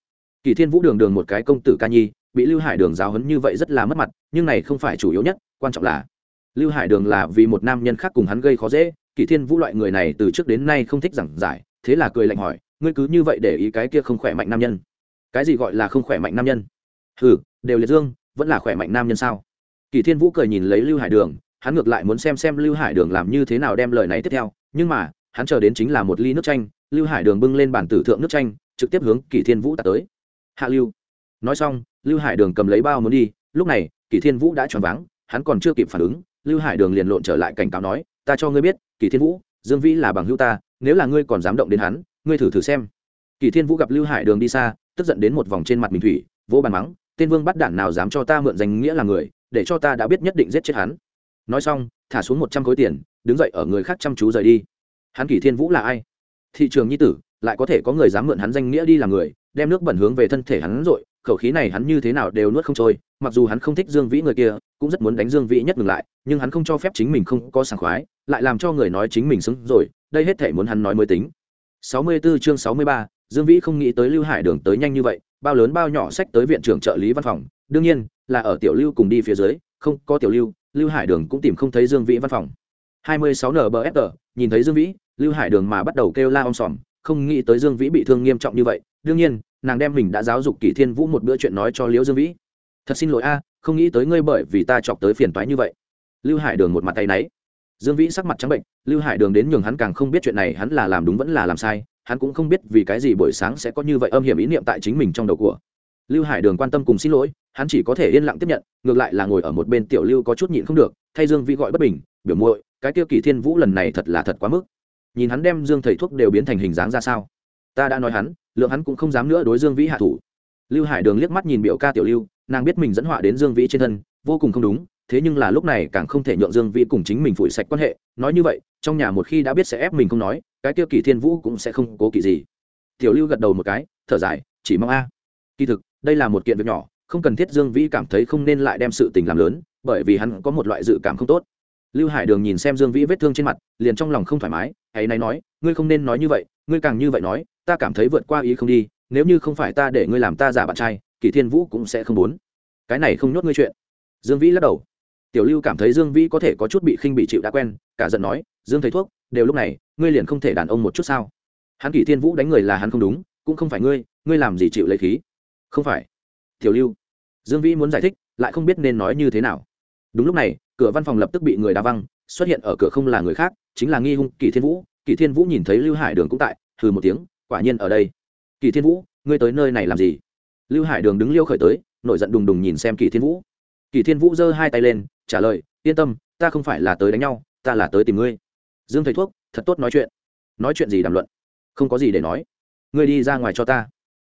Speaker 1: Kỳ thiên vũ đường đường một cái công tử ca nhi, bị lưu hải đường giáo hấn như vậy rất là mất mặt, nhưng này không phải chủ yếu nhất, quan trọng là lưu hải đường là vì một nam nhân khác cùng hắn gây khó dễ, kỳ thiên vũ loại người này từ trước đến nay không thích giảng giải, thế là cười lạnh hỏi ngươi cứ như vậy để ý cái kia không khỏe mạnh nam nhân. Cái gì gọi là không khỏe mạnh nam nhân? Ừ đều liệt dương, vẫn là khỏe mạnh nam nhân sao? Kỳ thiên vũ cười nhìn lấy lưu hải đường, hắn ngược lại muốn xem xem lưu hải đường làm như thế nào đem lời này tiếp theo, nhưng mà, hắn chờ đến chính là một ly nước chanh, lưu hải đường bưng lên bản tử thượng nước chanh, trực tiếp hướng kỳ thiên vũ tạt tới. Hạ lưu. Nói xong, lưu hải đường cầm lấy bao muốn đi, lúc này, kỳ thiên vũ đã choáng váng, hắn còn chưa kịp phản ứng, lưu hải đường liền lộn trở lại cảnh cáo nói, ta cho ngươi biết, kỳ thiên vũ, dương vĩ là bằng hữu ta, nếu là ngươi còn dám động đến hắn ngươi thử thử xem. Kỳ thiên vũ gặp lưu hải đường đi xa, tức giận đến một vòng trên mặt mình thủy, vỗ bàn mắng, tên vương bắt đản nào dám cho ta mượn danh nghĩa là người, để cho ta đã biết nhất định giết chết hắn. Nói xong, thả xuống một trăm khối tiền, đứng dậy ở người khác chăm chú rời đi. Hắn kỳ thiên vũ là ai? Thị trường nhi tử, lại có thể có người dám mượn hắn danh nghĩa đi làm người, đem nước bẩn hướng về thân thể hắn rồi khẩu khí này hắn như thế nào đều nuốt không trôi, mặc dù hắn không thích dương vĩ người kia, cũng rất muốn đánh dương vĩ nhất ngừng lại, nhưng hắn không cho phép chính mình không có sảng khoái, lại làm cho người nói chính mình xứng rồi, đây hết thể muốn hắn nói mới tính. 64 chương 63, dương vĩ không nghĩ tới lưu hải đường tới nhanh như vậy bao lớn bao nhỏ sách tới viện trưởng trợ lý văn phòng. Đương nhiên là ở tiểu lưu cùng đi phía dưới không có tiểu lưu lưu hải đường cũng tìm không thấy dương vĩ văn phòng. 26 nbfr nhìn thấy dương vĩ lưu hải đường mà bắt đầu kêu la om sòm không nghĩ tới dương vĩ bị thương nghiêm trọng như vậy. Đương nhiên nàng đem mình đã giáo dục kỷ thiên vũ một bữa chuyện nói cho liễu dương vĩ. Thật xin lỗi a không nghĩ tới ngươi bởi vì ta chọc tới phiền toái như vậy. Lưu hải đường một mặt tay nãy dương vĩ sắc mặt trắng bệnh, lưu hải đường đến nhường hắn càng không biết chuyện này, hắn là làm đúng vẫn là làm sai, hắn cũng không biết vì cái gì buổi sáng sẽ có như vậy âm hiểm ý niệm tại chính mình trong đầu của. Lưu hải đường quan tâm cùng xin lỗi, hắn chỉ có thể yên lặng tiếp nhận, ngược lại là ngồi ở một bên tiểu lưu có chút nhịn không được, thay dương vĩ gọi bất bình, biểu muội, cái tiêu kỳ thiên vũ lần này thật là thật quá mức. Nhìn hắn đem dương thầy thuốc đều biến thành hình dáng ra sao? Ta đã nói hắn, lượng hắn cũng không dám nữa đối dương vĩ hạ thủ. Lưu hải đường liếc mắt nhìn biểu ca tiểu lưu, nàng biết mình dẫn họa đến dương vĩ trên thân, vô cùng không đúng thế nhưng là lúc này càng không thể nhượng dương vĩ cùng chính mình phủi sạch quan hệ. Nói như vậy, trong nhà một khi đã biết sẽ ép mình không nói, cái tiêu kỳ thiên vũ cũng sẽ không cố kỵ gì. Tiểu lưu gật đầu một cái, thở dài, chỉ mong a. Kỳ thực, đây là một kiện việc nhỏ, không cần thiết dương vĩ cảm thấy không nên lại đem sự tình làm lớn, bởi vì hắn có một loại dự cảm không tốt. Lưu hải đường nhìn xem dương vĩ vết thương trên mặt, liền trong lòng không thoải mái, hãy nay nói, ngươi không nên nói như vậy, ngươi càng như vậy nói, ta cảm thấy vượt qua ý không đi, nếu như không phải ta để ngươi làm ta giả bạn trai, kỳ thiên vũ cũng sẽ không muốn. Cái này không nhốt ngươi chuyện. Dương vĩ lắc đầu tiểu lưu cảm thấy dương vĩ có thể có chút bị khinh bị chịu đã quen, cả giận nói, dương thầy thuốc, đều lúc này, ngươi liền không thể đàn ông một chút sao? Hắn kỷ thiên vũ đánh người là hắn không đúng, cũng không phải ngươi ngươi làm gì chịu lấy khí? Không phải. Tiểu lưu. Dương vĩ muốn giải thích, lại không biết nên nói như thế nào. Đúng lúc này, cửa văn phòng lập tức bị người đá văng, xuất hiện ở cửa không là người khác, chính là nghi hung kỷ thiên vũ. Kỷ thiên vũ nhìn thấy lưu hải đường cũng tại, hừ một tiếng, quả nhiên ở đây. Kỷ thiên vũ, ngươi tới nơi này làm gì? Lưu hải đường đứng liêu khởi tới, nổi giận đùng đùng nhìn xem kỷ thiên vũ. Kỷ thiên vũ giơ hai tay lên trả lời, yên tâm, ta không phải là tới đánh nhau, ta là tới tìm ngươi. Dương thầy thuốc, thật tốt nói chuyện. Nói chuyện gì đàm luận? Không có gì để nói. Ngươi đi ra ngoài cho ta.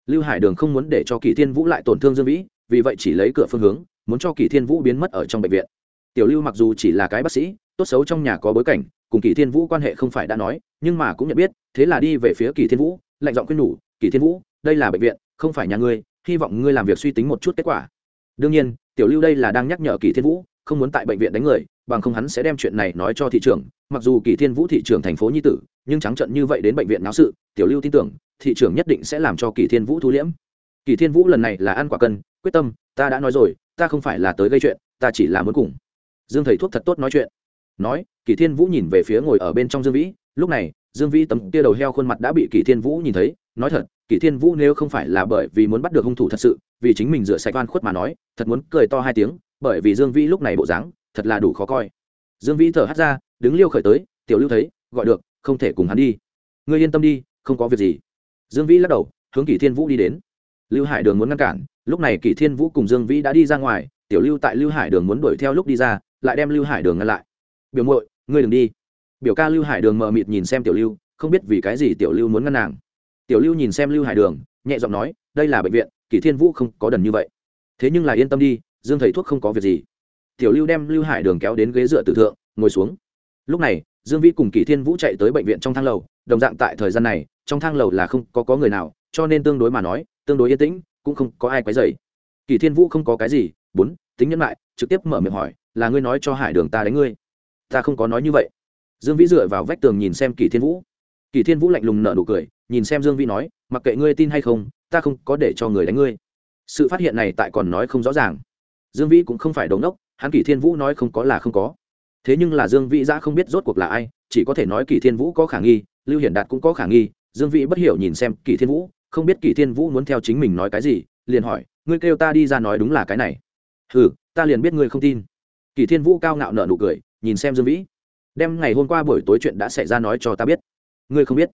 Speaker 1: Lưu hải đường không muốn để cho kỳ thiên vũ lại tổn thương dương vĩ, vì vậy chỉ lấy cửa phương hướng, muốn cho kỳ thiên vũ biến mất ở trong bệnh viện. Tiểu lưu mặc dù chỉ là cái bác sĩ, tốt xấu trong nhà có bối cảnh, cùng kỳ thiên vũ quan hệ không phải đã nói, nhưng mà cũng nhận biết, thế là đi về phía kỳ thiên vũ, lạnh giọng khuyên nhủ, kỳ thiên vũ, đây là bệnh viện, không phải nhà ngươi, hy vọng ngươi làm việc suy tính một chút kết quả. Đương nhiên, tiểu lưu đây là đang nhắc nhở kỳ thiên vũ không muốn tại bệnh viện đánh người, bằng không hắn sẽ đem chuyện này nói cho thị trường mặc dù kỳ thiên vũ thị trường thành phố nhi tử, nhưng trắng trận như vậy đến bệnh viện náo sự, tiểu lưu tin tưởng, thị trường nhất định sẽ làm cho kỳ thiên vũ thu liễm. Kỳ thiên vũ lần này là ăn quả cân, quyết tâm, ta đã nói rồi, ta không phải là tới gây chuyện, ta chỉ là muốn cùng. Dương thầy thuốc thật tốt nói chuyện. Nói, kỳ thiên vũ nhìn về phía ngồi ở bên trong dương vĩ, lúc này, dương vĩ tấm tia đầu heo khuôn mặt đã bị kỳ thiên vũ nhìn thấy, nói thật, kỳ thiên vũ nếu không phải là bởi vì muốn bắt được hung thủ thật sự, vì chính mình rửa sạch oan khuất mà nói, thật muốn cười to hai tiếng bởi vì dương vĩ lúc này bộ dáng thật là đủ khó coi. Dương vĩ thở hắt ra, đứng liêu khởi tới, tiểu lưu thấy, gọi được, không thể cùng hắn đi. Ngươi yên tâm đi, không có việc gì. Dương vĩ lắc đầu, hướng kỷ thiên vũ đi đến. Lưu hải đường muốn ngăn cản, lúc này kỷ thiên vũ cùng dương vĩ đã đi ra ngoài, tiểu lưu tại lưu hải đường muốn đuổi theo lúc đi ra, lại đem lưu hải đường ngăn lại. Biểu muội, ngươi đừng đi. Biểu ca lưu hải đường mờ mịt nhìn xem tiểu lưu, không biết vì cái gì tiểu lưu muốn ngăn nàng. Tiểu lưu nhìn xem lưu hải đường, nhẹ giọng nói, đây là bệnh viện, kỷ thiên vũ không có đần như vậy. Thế nhưng là yên tâm đi dương thầy thuốc không có việc gì. Tiểu lưu đem lưu hải đường kéo đến ghế dựa tử thượng ngồi xuống. Lúc này dương vĩ cùng kỷ thiên vũ chạy tới bệnh viện trong thang lầu đồng dạng tại thời gian này trong thang lầu là không có, có người nào cho nên tương đối mà nói tương đối yên tĩnh cũng không có ai quấy dày kỷ thiên vũ không có cái gì bốn tính nhân lại trực tiếp mở miệng hỏi là ngươi nói cho hải đường ta đánh ngươi? Ta không có nói như vậy. Dương vĩ dựa vào vách tường nhìn xem kỷ thiên vũ. Kỷ thiên vũ lạnh lùng nở nụ cười nhìn xem dương vĩ nói mặc kệ ngươi tin hay không ta không có để cho người đánh ngươi. Sự phát hiện này tại còn nói không rõ ràng dương vĩ cũng không phải đống đốc hắn kỷ thiên vũ nói không có là không có. Thế nhưng là dương vĩ ra không biết rốt cuộc là ai, chỉ có thể nói kỷ thiên vũ có khả nghi, lưu hiển đạt cũng có khả nghi, dương vĩ bất hiểu nhìn xem kỷ thiên vũ, không biết kỷ thiên vũ muốn theo chính mình nói cái gì, liền hỏi, ngươi kêu ta đi ra nói đúng là cái này? Ừ ta liền biết ngươi không tin. Kỷ thiên vũ cao ngạo nở nụ cười, nhìn xem dương vĩ. Đem ngày hôm qua buổi tối chuyện đã xảy ra nói cho ta biết. Ngươi không biết?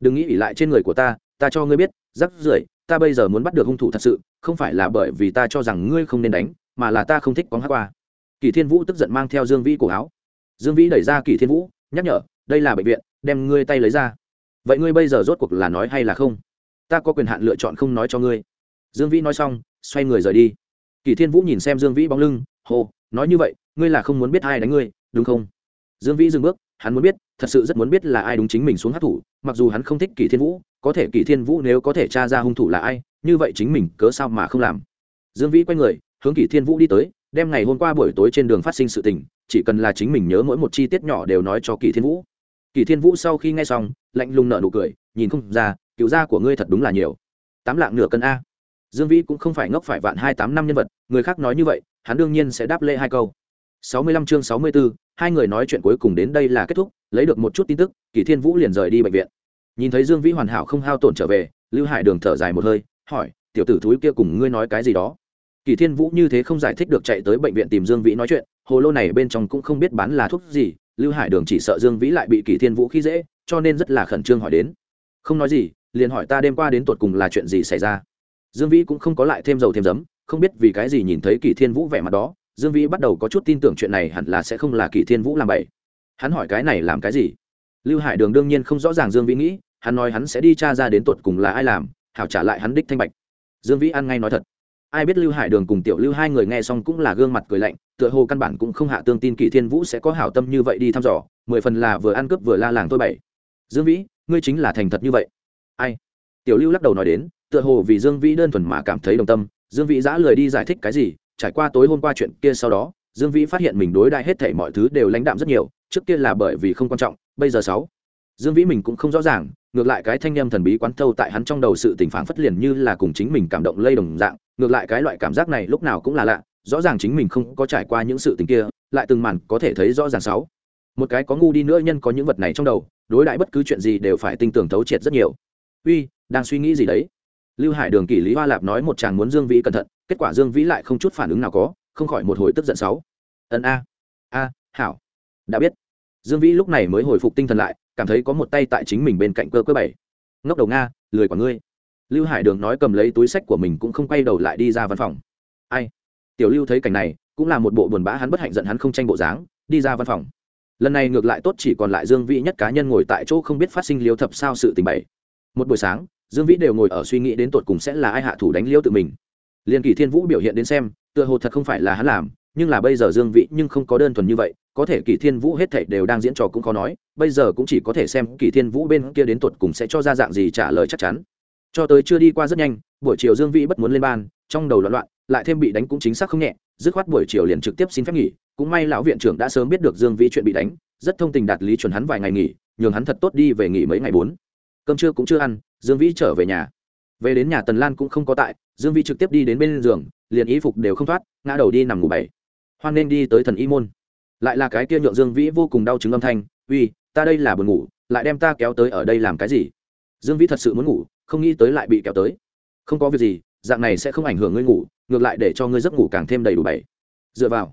Speaker 1: Đừng nghĩ ỉ lại trên người của ta ta cho ngươi biết, rắc rưởi, ta bây giờ muốn bắt được hung thủ thật sự, không phải là bởi vì ta cho rằng ngươi không nên đánh mà là ta không thích có hát qua. Kỳ thiên vũ tức giận mang theo dương vĩ cổ áo. Dương vĩ đẩy ra kỳ thiên vũ, nhắc nhở, đây là bệnh viện, đem ngươi tay lấy ra. Vậy ngươi bây giờ rốt cuộc là nói hay là không? Ta có quyền hạn lựa chọn không nói cho ngươi. Dương vĩ nói xong, xoay người rời đi. Kỳ thiên vũ nhìn xem dương vĩ bóng lưng hô nói như vậy, ngươi là không muốn biết ai đánh ngươi, đúng không? Dương vĩ dừng bước, hắn muốn biết, thật sự rất muốn biết là ai đúng chính mình xuống hát thủ mặc dù hắn không thích kỳ thiên vũ, có thể kỳ thiên vũ nếu có thể tra ra hung thủ là ai, như vậy chính mình cớ sao mà không làm? Dương vĩ quay người hướng kỷ thiên vũ đi tới đem ngày hôm qua buổi tối trên đường phát sinh sự tình chỉ cần là chính mình nhớ mỗi một chi tiết nhỏ đều nói cho kỷ thiên vũ. Kỷ thiên vũ sau khi nghe xong lạnh lùng nở nụ cười nhìn không ra cựu gia của ngươi thật đúng là nhiều. Tám lạng nửa cân a. Dương vĩ cũng không phải ngốc phải vạn hai tám năm nhân vật người khác nói như vậy hắn đương nhiên sẽ đáp lễ hai câu. Sáu mươi lăm chương sáu mươi 64, hai người nói chuyện cuối cùng đến đây là kết thúc lấy được một chút tin tức kỷ thiên vũ liền rời đi bệnh viện. Nhìn thấy dương vĩ hoàn hảo không hao tổn trở về lưu hải đường thở dài một hơi hỏi tiểu tử thúi kia cùng ngươi nói cái gì đó? Kỳ thiên vũ như thế không giải thích được chạy tới bệnh viện tìm dương vĩ nói chuyện, hồ lô này bên trong cũng không biết bán là thuốc gì, lưu hải đường chỉ sợ dương vĩ lại bị kỳ thiên vũ khi dễ, cho nên rất là khẩn trương hỏi đến. Không nói gì, liền hỏi ta đêm qua đến tột cùng là chuyện gì xảy ra. Dương vĩ cũng không có lại thêm dầu thêm giấm, không biết vì cái gì nhìn thấy kỳ thiên vũ vẻ mặt đó, dương vĩ bắt đầu có chút tin tưởng chuyện này hẳn là sẽ không là kỳ thiên vũ làm bậy. Hắn hỏi cái này làm cái gì? Lưu hải đường đương nhiên không rõ ràng dương vĩ nghĩ, hắn nói hắn sẽ đi t r a ra đến tột cùng là ai làm, hảo trả lại hắn đích thanh bạch. Dương vĩ ăn ngay nói thật ai biết lưu hải đường cùng tiểu lưu hai người nghe xong cũng là gương mặt cười lạnh, tựa hồ căn bản cũng không hạ tương tin kỷ thiên vũ sẽ có hảo tâm như vậy đi thăm dò, mười phần là vừa ăn cướp vừa la làng tôi bảy. Dương vĩ, ngươi chính là thành thật như vậy. Ai? Tiểu lưu lắc đầu nói đến, tựa hồ vì dương vĩ đơn thuần mà cảm thấy đồng tâm, dương vĩ giã lời đi giải thích cái gì, trải qua tối hôm qua chuyện kia sau đó, dương vĩ phát hiện mình đối đại hết thể mọi thứ đều lãnh đạm rất nhiều, trước kia là bởi vì không quan trọng, bây giờ sáu. Dương vĩ mình cũng không rõ ràng ngược lại cái thanh em thần bí quán thâu tại hắn trong đầu sự tình phản phất liền như là cùng chính mình cảm động lây đồng dạng, ngược lại cái loại cảm giác này lúc nào cũng là lạ, rõ ràng chính mình không có trải qua những sự tình kia, lại từng màn có thể thấy rõ ràng sáu. Một cái có ngu đi nữa nhân có những vật này trong đầu, đối đại bất cứ chuyện gì đều phải tinh tưởng thấu triệt rất nhiều. Uy, đang suy nghĩ gì đấy? Lưu hải đường kỷ lý hoa lạp nói một chàng muốn dương vĩ cẩn thận, kết quả dương vĩ lại không chút phản ứng nào có, không khỏi một hồi tức giận sáu. Ân a. A, hảo. Đã biết. Dương vĩ lúc này mới hồi phục tinh thần lại cảm thấy có một tay tại chính mình bên cạnh cơ cơ bảy. Ngốc đầu nga, lười quả ngươi. Lưu hải đường nói cầm lấy túi sách của mình cũng không quay đầu lại đi ra văn phòng. Ai? Tiểu lưu thấy cảnh này, cũng là một bộ buồn bã hắn bất hạnh giận hắn không tranh bộ dáng, đi ra văn phòng. Lần này ngược lại tốt chỉ còn lại dương vĩ nhất cá nhân ngồi tại chỗ không biết phát sinh liêu thập sao sự tình bày một buổi sáng, dương vĩ đều ngồi ở suy nghĩ đến tột cùng sẽ là ai hạ thủ đánh liêu tự mình. Liên kỳ thiên vũ biểu hiện đến xem, tựa hồ thật không phải là hắn làm nhưng là bây giờ dương vị nhưng không có đơn thuần như vậy, có thể kỳ thiên vũ hết thảy đều đang diễn trò cũng khó nói, bây giờ cũng chỉ có thể xem kỳ thiên vũ bên kia đến tột cùng sẽ cho ra dạng gì trả lời chắc chắn. Cho tới chưa đi qua rất nhanh, buổi chiều dương vị bất muốn lên ban, trong đầu loạn loạn, lại thêm bị đánh cũng chính xác không nhẹ, dứt khoát buổi chiều liền trực tiếp xin phép nghỉ, cũng may lão viện trưởng đã sớm biết được dương vị chuyện bị đánh, rất thông tình đạt lý chuẩn hắn vài ngày nghỉ, nhường hắn thật tốt đi về nghỉ mấy ngày bốn. Cơm trưa cũng chưa ăn, dương vĩ trở về nhà. Về đến nhà tần lan cũng không có tại, dương vĩ trực tiếp đi đến bên giường, liền y phục đều không thoát, ngã đầu đi nằm ngủ bảy hoan nên đi tới thần y môn. Lại là cái kia nhượng dương vĩ vô cùng đau chứng âm thanh, uy, ta đây là buồn ngủ, lại đem ta kéo tới ở đây làm cái gì? Dương vĩ thật sự muốn ngủ, không nghĩ tới lại bị kéo tới. Không có việc gì, dạng này sẽ không ảnh hưởng ngươi ngủ, ngược lại để cho ngươi giấc ngủ càng thêm đầy đủ bảy. Dựa vào,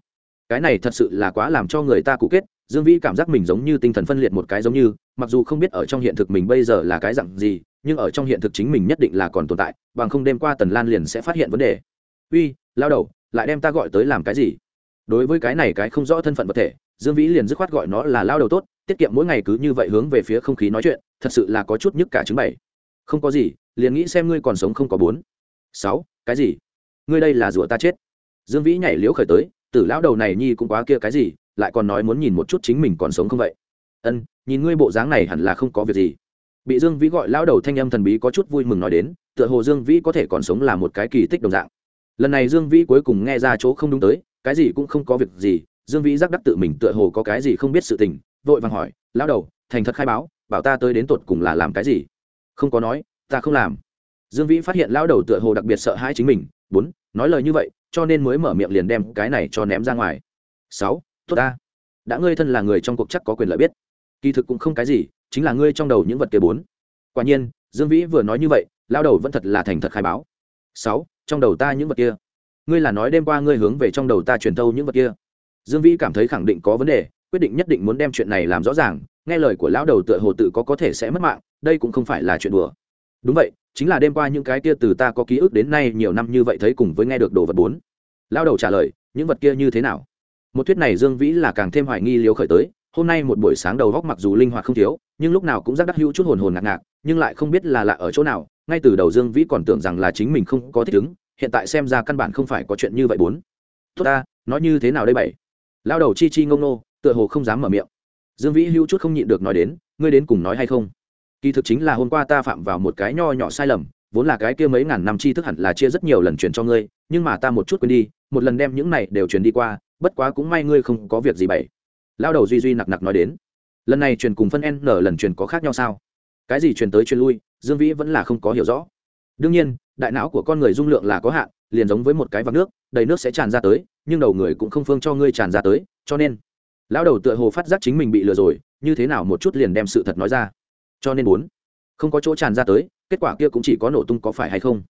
Speaker 1: cái này thật sự là quá làm cho người ta cụ kết, dương vĩ cảm giác mình giống như tinh thần phân liệt một cái giống như, mặc dù không biết ở trong hiện thực mình bây giờ là cái dạng gì, nhưng ở trong hiện thực chính mình nhất định là còn tồn tại, bằng không đêm qua tần lan liền sẽ phát hiện vấn đề. Uy, lao đầu, lại đem ta gọi tới làm cái gì? Đối với cái này cái không rõ thân phận vật thể, dương vĩ liền dứt khoát gọi nó là lao đầu tốt, tiết kiệm mỗi ngày cứ như vậy hướng về phía không khí nói chuyện, thật sự là có chút nhức cả chứng bảy không có gì, liền nghĩ xem ngươi còn sống không có bốn. Sáu, cái gì? Ngươi đây là rủa ta chết. Dương vĩ nhảy liễu khởi tới, tử lão đầu này nhi cũng quá kia cái gì, lại còn nói muốn nhìn một chút chính mình còn sống không vậy. Ân, nhìn ngươi bộ dáng này hẳn là không có việc gì. Bị dương vĩ gọi lão đầu thanh âm thần bí có chút vui mừng nói đến, tựa hồ dương vĩ có thể còn sống là một cái kỳ tích đồng dạng. Lần này dương vĩ cuối cùng nghe ra chỗ không đúng tới cái gì cũng không có việc gì, dương vĩ giác đắc tự mình tựa hồ có cái gì không biết sự tình, vội vàng hỏi, lão đầu, thành thật khai báo, bảo ta tới đến tột cùng là làm cái gì? Không có nói, ta không làm. Dương vĩ phát hiện lão đầu tựa hồ đặc biệt sợ hãi chính mình, bốn, nói lời như vậy, cho nên mới mở miệng liền đem cái này cho ném ra ngoài. Sáu, tốt ta. Đã ngươi thân là người trong cuộc chắc có quyền lợi biết. Kỳ thực cũng không cái gì, chính là ngươi trong đầu những vật kia bốn. Quả nhiên, dương vĩ vừa nói như vậy lao đầu vẫn thật là thành thật khai báo. Sáu, trong đầu ta những vật kia ngươi là nói đêm qua ngươi hướng về trong đầu ta truyền thâu những vật kia. Dương vĩ cảm thấy khẳng định có vấn đề, quyết định nhất định muốn đem chuyện này làm rõ ràng, nghe lời của lão đầu tựa hồ tự có có thể sẽ mất mạng, đây cũng không phải là chuyện đùa. Đúng vậy, chính là đêm qua những cái kia từ ta có ký ức đến nay nhiều năm như vậy thấy cùng với nghe được đồ vật bốn. Lão đầu trả lời, những vật kia như thế nào? Một thuyết này dương vĩ là càng thêm hoài nghi liều khởi tới, hôm nay một buổi sáng đầu góc mặc dù linh hoạt không thiếu, nhưng lúc nào cũng giác đắc hữu chút hồn hồn ngạc ngạc, nhưng lại không biết là lạ ở chỗ nào, ngay từ đầu dương vĩ còn tưởng rằng là chính mình không có thích ứng hiện tại xem ra căn bản không phải có chuyện như vậy bốn. Tốt ta, nói như thế nào đây bảy? Lao đầu chi chi ngông nô tựa hồ không dám mở miệng. Dương vĩ hữu chút không nhịn được nói đến, ngươi đến cùng nói hay không? Kỳ thực chính là hôm qua ta phạm vào một cái nho nhỏ sai lầm, vốn là cái kia mấy ngàn năm tri thức hẳn là chia rất nhiều lần truyền cho ngươi, nhưng mà ta một chút quên đi, một lần đem những này đều truyền đi qua, bất quá cũng may ngươi không có việc gì bảy. Lao đầu duy duy nặc nặc nói đến, lần này truyền cùng phân n lần truyền có khác nhau sao? Cái gì truyền tới truyền lui, dương vĩ vẫn là không có hiểu rõ. Đương nhiên đại não của con người dung lượng là có hạn, liền giống với một cái vạc nước, đầy nước sẽ tràn ra tới, nhưng đầu người cũng không phương cho ngươi tràn ra tới, cho nên, lão đầu tựa hồ phát giác chính mình bị lừa rồi, như thế nào một chút liền đem sự thật nói ra. Cho nên bốn không có chỗ tràn ra tới, kết quả kia cũng chỉ có nổ tung có phải hay không?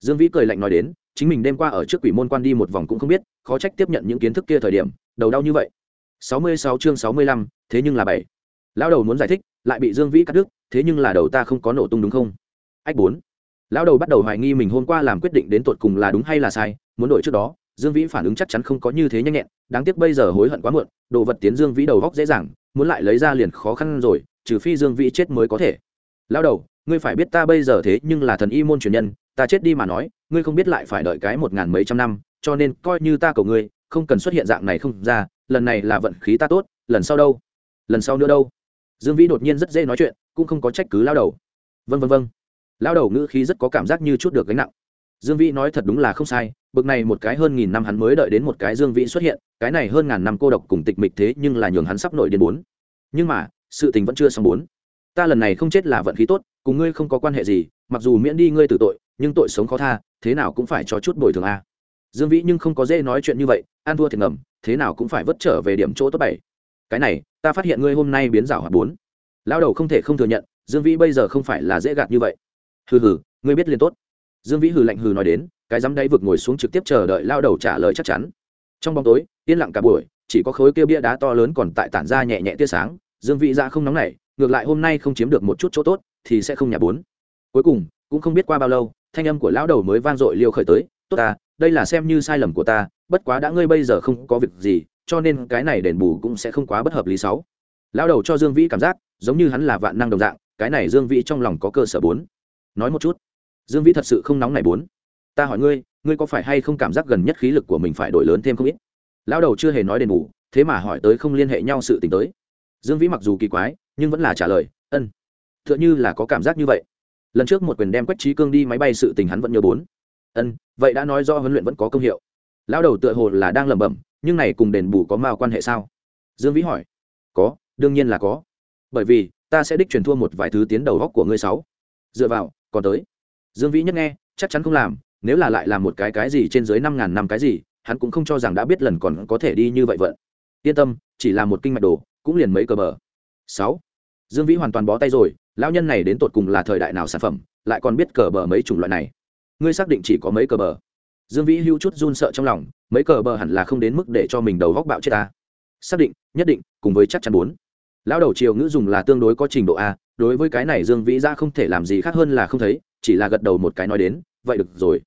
Speaker 1: Dương vĩ cười lạnh nói đến, chính mình đêm qua ở trước quỷ môn quan đi một vòng cũng không biết, khó trách tiếp nhận những kiến thức kia thời điểm, đầu đau như vậy. Sáu mươi sáu chương sáu mươi lăm, thế nhưng là bảy. Lão đầu muốn giải thích, lại bị dương vĩ cắt đứt, thế nhưng là đầu ta không có nổ tung đúng không? Ách bốn lão đầu bắt đầu hoài nghi mình hôm qua làm quyết định đến tột cùng là đúng hay là sai, muốn đổi trước đó, dương vĩ phản ứng chắc chắn không có như thế nhanh nhẹn, đáng tiếc bây giờ hối hận quá muộn, đồ vật tiến dương vĩ đầu góc dễ dàng, muốn lại lấy ra liền khó khăn rồi, trừ phi dương vĩ chết mới có thể. Lão đầu, ngươi phải biết ta bây giờ thế nhưng là thần y môn truyền nhân, ta chết đi mà nói, ngươi không biết lại phải đợi cái một ngàn mấy trăm năm, cho nên coi như ta cầu ngươi, không cần xuất hiện dạng này không ra, lần này là vận khí ta tốt, lần sau đâu? Lần sau nữa đâu? Dương vĩ đột nhiên rất dễ nói chuyện, cũng không có trách cứ lao đầu. Vân vân vân lao đầu ngữ khí rất có cảm giác như chút được gánh nặng. Dương vĩ nói thật đúng là không sai, bực này một cái hơn nghìn năm hắn mới đợi đến một cái dương vĩ xuất hiện, cái này hơn ngàn năm cô độc cùng tịch mịch thế nhưng là nhường hắn sắp nổi đến bốn. Nhưng mà, sự tình vẫn chưa xong bốn. Ta lần này không chết là vận khí tốt, cùng ngươi không có quan hệ gì, mặc dù miễn đi ngươi tử tội, nhưng tội sống khó tha, thế nào cũng phải cho chút bồi thường a. Dương vĩ nhưng không có dễ nói chuyện như vậy an thua thiệt ngầm, thế nào cũng phải vất trở về điểm chỗ tốt bảy. Cái này, ta phát hiện ngươi hôm nay biến rảo hạt bốn. Lao đầu không thể không thừa nhận, dương vĩ bây giờ không phải là dễ gạt như vậy hừ hừ, ngươi biết liền tốt. Dương vĩ hừ lạnh hừ nói đến, cái dám đáy vực ngồi xuống trực tiếp chờ đợi lao đầu trả lời chắc chắn. Trong bóng tối, yên lặng cả buổi, chỉ có khối kia bia đá to lớn còn tại tản ra nhẹ nhẹ tia sáng. Dương vĩ ra không nóng nảy, ngược lại hôm nay không chiếm được một chút chỗ tốt, thì sẽ không nhà bốn. Cuối cùng, cũng không biết qua bao lâu, thanh âm của lão đầu mới vang dội liêu khởi tới, tốt ta, đây là xem như sai lầm của ta, bất quá đã ngươi bây giờ không có việc gì, cho nên cái này đền bù cũng sẽ không quá bất hợp lý sáu. Lão đầu cho dương vĩ cảm giác, giống như hắn là vạn năng đồng dạng, cái này dương vĩ trong lòng có cơ sở bốn nói một chút. Dương vĩ thật sự không nóng này bốn. Ta hỏi ngươi ngươi có phải hay không cảm giác gần nhất khí lực của mình phải đổi lớn thêm không ít? Lão đầu chưa hề nói đền bù, thế mà hỏi tới không liên hệ nhau sự t ì n h tới. Dương vĩ mặc dù kỳ quái, nhưng vẫn là trả lời, ân t h ư ợ n h ư là có cảm giác như vậy. Lần trước một quyền đem quách trí cương đi máy bay sự tình hắn vẫn nhớ bốn. Ân, vậy đã nói do huấn luyện vẫn có công hiệu. Lão đầu tựa hồ là đang lẩm bẩm, nhưng này cùng đền bù có mao quan hệ sao? Dương vĩ hỏi. Có, đương nhiên là có. Bởi vì ta sẽ đích truyền thua một vài thứ tiến đầu góc của ngươi sáu. Dựa vào còn tới. Dương vĩ nhất nghe, chắc chắn không làm, nếu là lại làm một cái cái gì trên dưới năm ngàn năm cái gì, hắn cũng không cho rằng đã biết lần còn có thể đi như vậy vận. Yên tâm, chỉ là một kinh mạch đồ, cũng liền mấy cờ bờ. Sáu. Dương vĩ hoàn toàn bó tay rồi, lão nhân này đến tột cùng là thời đại nào sản phẩm, lại còn biết cờ bờ mấy chủng loại này. Ngươi xác định chỉ có mấy cờ bờ? Dương vĩ hưu chút run sợ trong lòng, mấy cờ bờ hẳn là không đến mức để cho mình đầu góc bạo chết ta. Xác định, nhất định, cùng với chắc chắn bốn. Lão đầu triều ngữ dùng là tương đối có trình độ a đối với cái này dương vĩ ra không thể làm gì khác hơn là không thấy, chỉ là gật đầu một cái nói đến, vậy được rồi.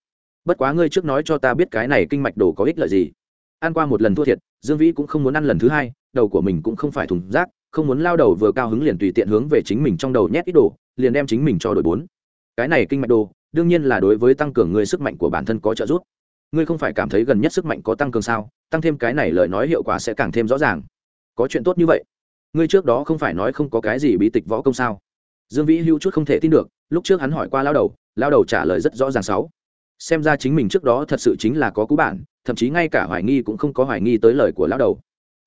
Speaker 1: Bất quá ngươi trước nói cho ta biết cái này kinh mạch đồ có ích lợi gì. Ăn qua một lần thua thiệt, dương vĩ cũng không muốn ăn lần thứ hai, đầu của mình cũng không phải thùng rác, không muốn lao đầu vừa cao hứng liền tùy tiện hướng về chính mình trong đầu nhét ít đồ, liền đem chính mình cho đổi bốn. Cái này kinh mạch đồ, đương nhiên là đối với tăng cường người sức mạnh của bản thân có trợ giúp. Ngươi không phải cảm thấy gần nhất sức mạnh có tăng cường sao? Tăng thêm cái này lời nói hiệu quả sẽ càng thêm rõ ràng. Có chuyện tốt như vậy ngươi trước đó không phải nói không có cái gì bí tịch võ công sao? Dương vĩ hữu chút không thể tin được, lúc trước hắn hỏi qua lao đầu lao đầu trả lời rất rõ ràng sáu. Xem ra chính mình trước đó thật sự chính là có cú bản, thậm chí ngay cả hoài nghi cũng không có hoài nghi tới lời của lao đầu.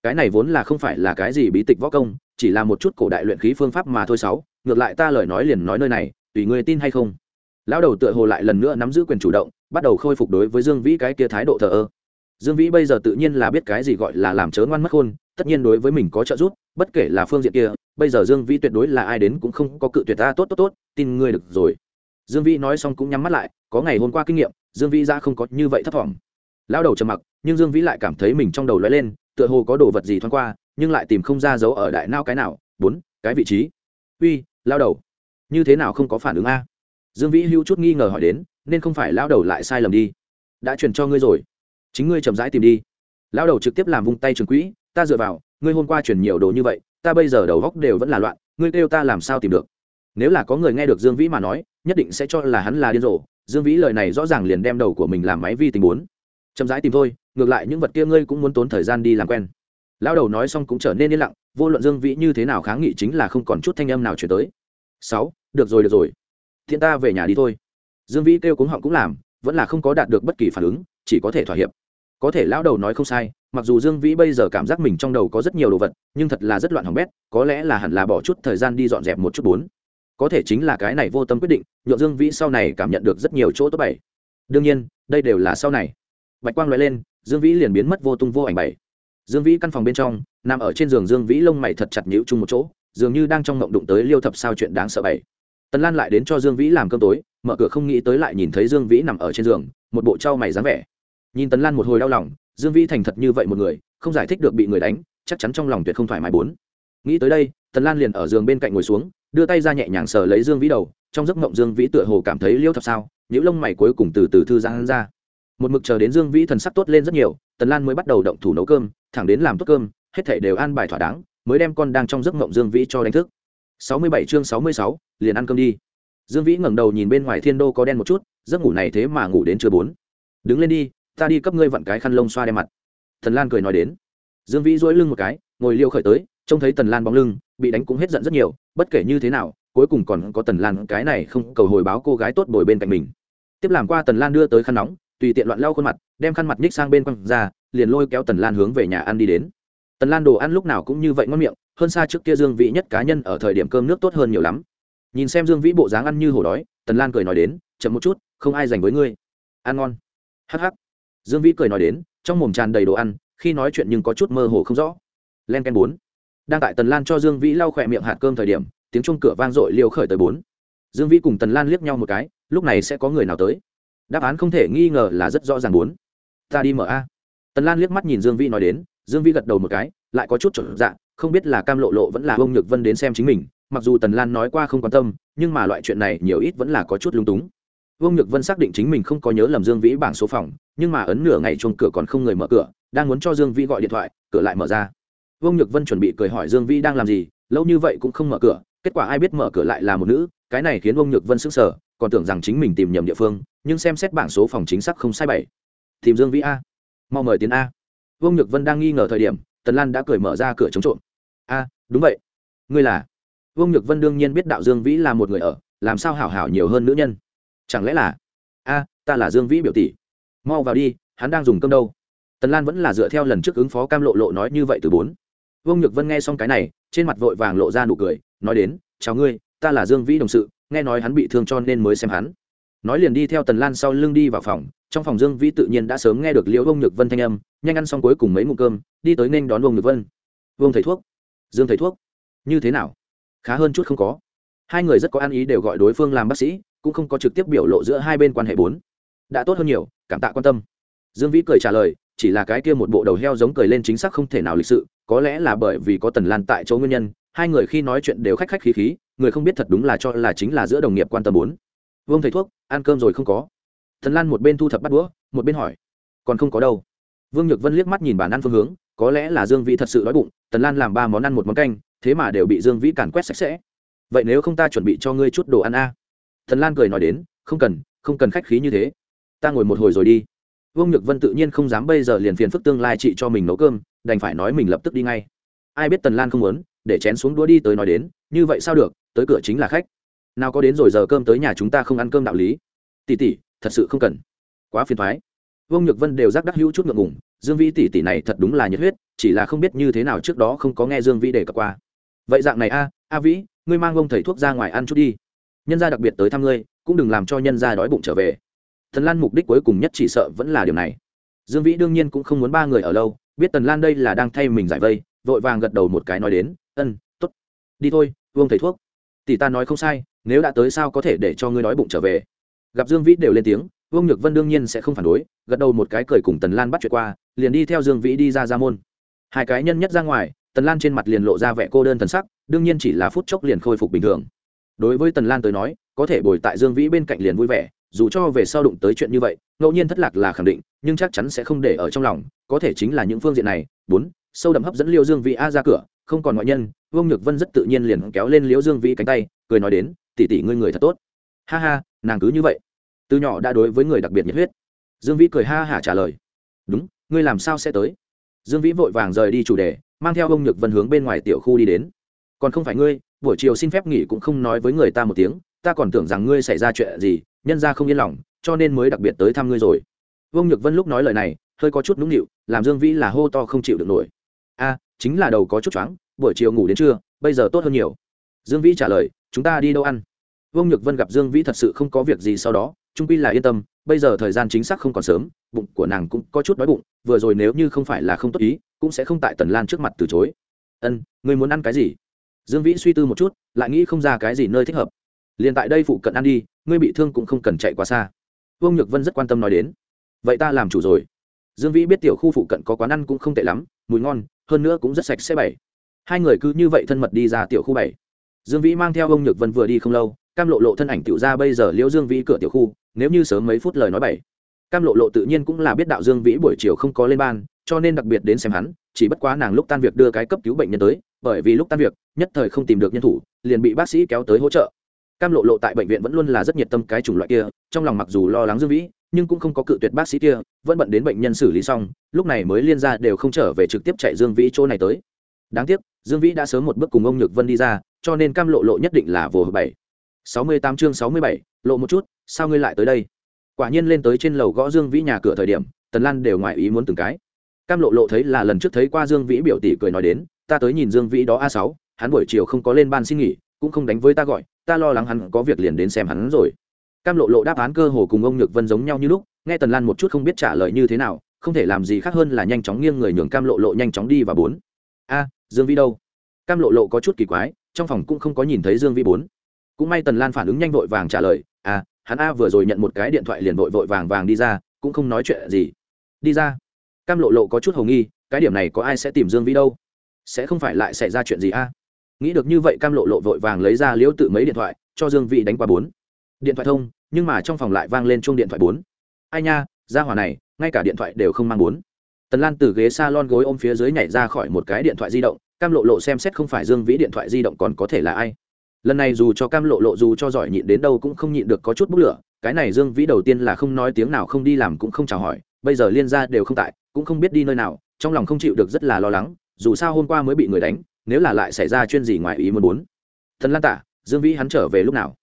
Speaker 1: Cái này vốn là không phải là cái gì bí tịch võ công, chỉ là một chút cổ đại luyện khí phương pháp mà thôi sáu, ngược lại ta lời nói liền nói nơi này, tùy ngươi tin hay không? Lão đầu tựa hồ lại lần nữa nắm giữ quyền chủ động, bắt đầu khôi phục đối với dương vĩ cái kia thái độ thờ ơ. Dương vĩ bây giờ tự nhiên là biết cái gì gọi là làm chớ ngoan mất khôn, tất nhiên đối với mình có trợ giúp bất kể là phương diện kia, bây giờ dương vĩ tuyệt đối là ai đến cũng không có cự tuyệt ta tốt tốt tốt, tin ngươi được rồi. Dương vĩ nói xong cũng nhắm mắt lại, có ngày hôm qua kinh nghiệm, dương vĩ ra không có như vậy thấp thỏm. Lao đầu trầm mặc, nhưng dương vĩ lại cảm thấy mình trong đầu lóe lên, tựa hồ có đồ vật gì thoáng qua, nhưng lại tìm không ra dấu ở đại nao cái nào. Bốn, cái vị trí. Uy lao đầu. Như thế nào không có phản ứng a? Dương vĩ hữu chút nghi ngờ hỏi đến, nên không phải lao đầu lại sai lầm đi. Đã truyền cho ngươi rồi. Chính ngươi chậm rãi tìm đi. Lao đầu trực tiếp làm vung tay trường quỹ ta dựa vào, ngươi hôm qua chuyển nhiều đồ như vậy, ta bây giờ đầu góc đều vẫn là loạn, ngươi kêu ta làm sao tìm được? Nếu là có người nghe được dương vĩ mà nói, nhất định sẽ cho là hắn là điên rồ. Dương vĩ lời này rõ ràng liền đem đầu của mình làm máy vi tình bốn. Chậm rãi tìm thôi, ngược lại những vật kia ngươi cũng muốn tốn thời gian đi làm quen. Lão đầu nói xong cũng trở nên yên lặng, vô luận dương vĩ như thế nào kháng nghị chính là không còn chút thanh âm nào chuyển tới. Sáu, được rồi được rồi. Thiện ta về nhà đi thôi. Dương vĩ kêu cúng họng cũng làm, vẫn là không có đạt được bất kỳ phản ứng, chỉ có thể thỏa hiệp. Có thể lão đầu nói không sai mặc dù dương vĩ bây giờ cảm giác mình trong đầu có rất nhiều đồ vật, nhưng thật là rất loạn hỏng bét, có lẽ là hẳn là bỏ chút thời gian đi dọn dẹp một chút bốn. Có thể chính là cái này vô tâm quyết định nhộn dương vĩ sau này cảm nhận được rất nhiều chỗ tốt bảy. Đương nhiên, đây đều là sau này. Bạch quang loại lên, dương vĩ liền biến mất vô tung vô ảnh bảy. Dương vĩ căn phòng bên trong, nằm ở trên giường dương vĩ lông mày thật chặt nhũ chung một chỗ, dường như đang trong ngộng đụng tới liêu thập sao chuyện đáng sợ bảy. Tần lan lại đến cho dương vĩ làm cơm tối, mở cửa không nghĩ tới lại nhìn thấy dương vĩ nằm ở trên giường, một bộ trao mày dáng vẻ. Nhìn tần lan một hồi đau lòng dương vĩ thành thật như vậy một người, không giải thích được bị người đánh, chắc chắn trong lòng tuyệt không thoải mái bốn. Nghĩ tới đây, tần lan liền ở giường bên cạnh ngồi xuống, đưa tay ra nhẹ nhàng sờ lấy dương vĩ đầu, trong giấc mộng dương vĩ tựa hồ cảm thấy liêu thập sao, những lông mày cuối cùng từ từ thư giãn ra. Một mực chờ đến dương vĩ thần sắc tốt lên rất nhiều, tần lan mới bắt đầu động thủ nấu cơm, thẳng đến làm tốt cơm, hết thảy đều an bài thỏa đáng, mới đem con đang trong giấc mộng dương vĩ cho đánh thức. Sáu mươi bảy chương sáu mươi sáu, liền ăn cơm đi. Dương vĩ ngẩng đầu nhìn bên ngoài thiên đô có đen một chút, giấc ngủ này thế mà ngủ đến chưa bốn. Đứng lên đi ta đi cấp ngươi vặn cái khăn lông xoa đem mặt. Thần lan cười nói đến. Dương vĩ dỗi lưng một cái, ngồi liêu khởi tới, trông thấy tần lan bóng lưng, bị đánh cũng hết giận rất nhiều, bất kể như thế nào, cuối cùng còn có tần lan cái này không cầu hồi báo cô gái tốt bồi bên cạnh mình. Tiếp làm qua tần lan đưa tới khăn nóng, tùy tiện loạn lau khuôn mặt, đem khăn mặt nhích sang bên quăng ra, liền lôi kéo tần lan hướng về nhà ăn đi đến. Tần lan đồ ăn lúc nào cũng như vậy ngon miệng, hơn xa trước kia dương vĩ nhất cá nhân ở thời điểm cơm nước tốt hơn nhiều lắm. Nhìn xem dương vĩ bộ dáng ăn như hổ đói, tần lan cười nói đến, chậm một chút, không ai dành với ngươi. Ăn ngon. Hh dương vĩ cười nói đến, trong mồm tràn đầy đồ ăn, khi nói chuyện nhưng có chút mơ hồ không rõ. Len ken bốn. Đang tại tần lan cho dương vĩ lau khỏe miệng hạt cơm thời điểm, tiếng chuông cửa vang dội liều khởi tới bốn. Dương vĩ cùng tần lan liếc nhau một cái, lúc này sẽ có người nào tới? Đáp án không thể nghi ngờ là rất rõ ràng bốn. Ta đi mở a. Tần lan liếc mắt nhìn dương vĩ nói đến, dương vĩ gật đầu một cái, lại có chút trở dạ không biết là cam lộ lộ vẫn là ông nhược vân đến xem chính mình, mặc dù tần lan nói qua không quan tâm, nhưng mà loại chuyện này nhiều ít vẫn là có chút lung túng. Vương nhược vân xác định chính mình không có nhớ lầm dương vĩ bảng số phòng nhưng mà ấn nửa ngày chuông cửa còn không người mở cửa, đang muốn cho dương vĩ gọi điện thoại, cửa lại mở ra. Vương nhược vân chuẩn bị cười hỏi dương vĩ đang làm gì, lâu như vậy cũng không mở cửa, kết quả ai biết mở cửa lại là một nữ, cái này khiến vương nhược vân sững sờ, còn tưởng rằng chính mình tìm nhầm địa phương, nhưng xem xét bảng số phòng chính xác không sai bảy. Tìm dương vĩ a. Mau mời tiến a. Vương nhược vân đang nghi ngờ thời điểm, tần lan đã cười mở ra cửa chống trộm. A, đúng vậy. Ngươi là? Vương nhược vân đương nhiên biết đạo dương vĩ là một người ở, làm sao hảo hảo nhiều hơn nữ nhân? Chẳng lẽ là? A, ta là dương vĩ biểu tỷ mau vào đi, hắn đang dùng cơm đâu? Tần lan vẫn là dựa theo lần trước ứng phó cam lộ lộ nói như vậy từ bốn. Vương nhược vân nghe xong cái này, trên mặt vội vàng lộ ra nụ cười, nói đến, chào ngươi, ta là dương vĩ đồng sự, nghe nói hắn bị thương cho nên mới xem hắn. Nói liền đi theo tần lan sau lưng đi vào phòng, trong phòng dương vĩ tự nhiên đã sớm nghe được liễu Vương nhược vân thanh âm, nhanh ăn xong cuối cùng mấy ngụm cơm, đi tới nên đón Vương nhược vân. Vương thầy thuốc. Dương thầy thuốc. Như thế nào? Khá hơn chút không có. Hai người rất có ăn ý đều gọi đối phương làm bác sĩ, cũng không có trực tiếp biểu lộ giữa hai bên quan hệ bốn đã tốt hơn nhiều, cảm tạ quan tâm. Dương vĩ cười trả lời, chỉ là cái kia một bộ đầu heo giống cười lên chính xác không thể nào lịch sự, có lẽ là bởi vì có tần lan tại chỗ nguyên nhân, hai người khi nói chuyện đều khách khách khí khí, người không biết thật đúng là cho là chính là giữa đồng nghiệp quan tâm bốn. Vương thầy thuốc, ăn cơm rồi không có? Thần lan một bên thu thập bắt đũa, một bên hỏi, còn không có đâu. Vương nhược vân liếc mắt nhìn bàn ăn phương hướng, có lẽ là dương Vĩ thật sự đói bụng, tần lan làm ba món ăn một món canh, thế mà đều bị dương vĩ càn quét sạch sẽ. Vậy nếu không ta chuẩn bị cho ngươi chút đồ ăn a? À? thần lan cười nói đến, không cần không cần khách khí như thế ta ngồi một hồi rồi đi. Vương nhược vân tự nhiên không dám bây giờ liền phiền phức tương lai chị cho mình nấu cơm, đành phải nói mình lập tức đi ngay. Ai biết tần lan không muốn, để chén xuống đũa đi tới nói đến, như vậy sao được, tới cửa chính là khách. Nào có đến rồi giờ cơm tới nhà chúng ta không ăn cơm đạo lý. Tỷ tỷ, thật sự không cần. Quá phiền thoái. Vương nhược vân đều giác đắc hữu chút ngượng ngùng, dương vĩ tỷ tỷ này thật đúng là nhiệt huyết, chỉ là không biết như thế nào trước đó không có nghe dương vĩ đề cập qua. Vậy dạng này a a vĩ, ngươi mang ông thầy thuốc ra ngoài ăn chút đi. Nhân gia đặc biệt tới thăm ngươi, cũng đừng làm cho nhân gia đói bụng trở về. Tần lan mục đích cuối cùng nhất chỉ sợ vẫn là điều này. Dương vĩ đương nhiên cũng không muốn ba người ở lâu, biết tần lan đây là đang thay mình giải vây, vội vàng gật đầu một cái nói đến, ân t ố t đi thôi vương thầy thuốc. Tỷ ta nói không sai, nếu đã tới sao có thể để cho ngươi đói bụng trở về? Gặp dương vĩ đều lên tiếng, vương nhược vân đương nhiên sẽ không phản đối, gật đầu một cái cười cùng tần lan bắt chuyện qua, liền đi theo dương vĩ đi ra ra môn. Hai cái nhân nhất ra ngoài, tần lan trên mặt liền lộ ra vẻ cô đơn thần sắc, đương nhiên chỉ là phút chốc liền khôi phục bình thường. Đối với tần lan tới nói, có thể bồi tại dương vĩ bên cạnh liền vui vẻ dù cho về sau đụng tới chuyện như vậy, ngẫu nhiên thất lạc là khẳng định, nhưng chắc chắn sẽ không để ở trong lòng, có thể chính là những phương diện này. Bốn, sâu đậm hấp dẫn liêu dương vĩ a ra cửa, không còn ngoại nhân, vương nhược vân rất tự nhiên liền kéo lên liễu dương vĩ cánh tay, cười nói đến tỉ tỉ ngươi người thật tốt. Ha ha, nàng cứ như vậy. Từ nhỏ đã đối với người đặc biệt nhiệt huyết. Dương vĩ cười ha hả trả lời. Đúng, ngươi làm sao sẽ tới? Dương vĩ vội vàng rời đi chủ đề, mang theo ông nhược vân hướng bên ngoài tiểu khu đi đến. Còn không phải ngươi, buổi chiều xin phép nghỉ cũng không nói với người ta một tiếng, ta còn tưởng rằng ngươi xảy ra chuyện gì nhân ra không yên lòng, cho nên mới đặc biệt tới thăm ngươi rồi. Vương nhược vân lúc nói lời này, hơi có chút nũng nịu, làm dương vĩ là hô to không chịu được nổi. A, chính là đầu có chút choáng, buổi chiều ngủ đến trưa, bây giờ tốt hơn nhiều. Dương vĩ trả lời, chúng ta đi đâu ăn? Vương nhược vân gặp dương vĩ thật sự không có việc gì sau đó, trung quy là yên tâm, bây giờ thời gian chính xác không còn sớm, bụng của nàng cũng có chút đói bụng, vừa rồi nếu như không phải là không tốt ý, cũng sẽ không tại tần lan trước mặt từ chối. Ân người muốn ăn cái gì? Dương vĩ suy tư một chút, lại nghĩ không ra cái gì nơi thích hợp. Liền tại đây phụ cận ăn đi ngươi bị thương cũng không cần chạy quá xa. Vương nhược vân rất quan tâm nói đến. Vậy ta làm chủ rồi. Dương vĩ biết tiểu khu phụ cận có quán ăn cũng không tệ lắm, mùi ngon, hơn nữa cũng rất sạch sẽ bảy. Hai người cứ như vậy thân mật đi ra tiểu khu bảy. Dương vĩ mang theo ông nhược vân vừa đi không lâu, cam lộ lộ thân ảnh tiểu ra bây giờ liễu dương vĩ cửa tiểu khu, nếu như sớm mấy phút lời nói bảy. Cam lộ lộ tự nhiên cũng là biết đạo dương vĩ buổi chiều không có lên ban, cho nên đặc biệt đến xem hắn, chỉ bất quá nàng lúc tan việc đưa cái cấp cứu bệnh nhân tới, bởi vì lúc tan việc, nhất thời không tìm được nhân thủ, liền bị bác sĩ kéo tới hỗ trợ cam lộ lộ tại bệnh viện vẫn luôn là rất nhiệt tâm cái chủng loại kia, trong lòng mặc dù lo lắng dương vĩ, nhưng cũng không có cự tuyệt bác sĩ kia, vẫn bận đến bệnh nhân xử lý xong, lúc này mới liên ra đều không trở về trực tiếp chạy dương vĩ chỗ này tới. Đáng tiếc, dương vĩ đã sớm một bước cùng ông nhược vân đi ra, cho nên cam lộ lộ nhất định là vồ bảy. Sáu mươi tám chương sáu mươi bảy, lộ một chút, sao ngươi lại tới đây? Quả nhiên lên tới trên lầu gõ dương vĩ nhà cửa thời điểm, tần lan đều ngoài ý muốn từng cái. Cam lộ lộ thấy là lần trước thấy qua dương vĩ biểu tỷ cười nói đến, ta tới nhìn dương vĩ đó a sáu, hắn buổi chiều không có lên ban xin nghỉ cũng không đánh với ta gọi, ta lo lắng hắn có việc liền đến xem hắn rồi. Cam lộ lộ đáp án cơ hồ cùng ông nhược vân giống nhau như lúc, nghe tần lan một chút không biết trả lời như thế nào, không thể làm gì khác hơn là nhanh chóng nghiêng người nhường cam lộ lộ nhanh chóng đi và bốn. A, dương Vi đâu? Cam lộ lộ có chút kỳ quái, trong phòng cũng không có nhìn thấy dương Vi bốn. Cũng may tần lan phản ứng nhanh vội vàng trả lời à hắn a vừa rồi nhận một cái điện thoại liền vội vội vàng vàng đi ra, cũng không nói chuyện gì. Đi ra. Cam lộ lộ có chút hầu nghi, cái điểm này có ai sẽ tìm dương Vi đâu? Sẽ không phải lại xảy ra chuyện gì a? Nghĩ được như vậy cam lộ lộ vội vàng lấy ra liễu tự mấy điện thoại, cho dương vĩ đánh qua bốn. Điện thoại thông, nhưng mà trong phòng lại vang lên chuông điện thoại bốn. Ai nha ra hỏa này, ngay cả điện thoại đều không mang bốn. Tần lan từ ghế s a lon gối ôm phía dưới nhảy ra khỏi một cái điện thoại di động, cam lộ lộ xem xét không phải dương vĩ điện thoại di động còn có thể là ai. Lần này dù cho cam lộ lộ dù cho giỏi nhịn đến đâu cũng không nhịn được có chút bốc lửa, cái này dương vĩ đầu tiên là không nói tiếng nào không đi làm cũng không chào hỏi, bây giờ liên gia đều không tại, cũng không biết đi nơi nào, trong lòng không chịu được rất là lo lắng, dù sao hôm qua mới bị người đánh nếu là lại xảy ra chuyện gì ngoài ý muốn muốn thần lan tả, dương vĩ hắn trở về lúc nào?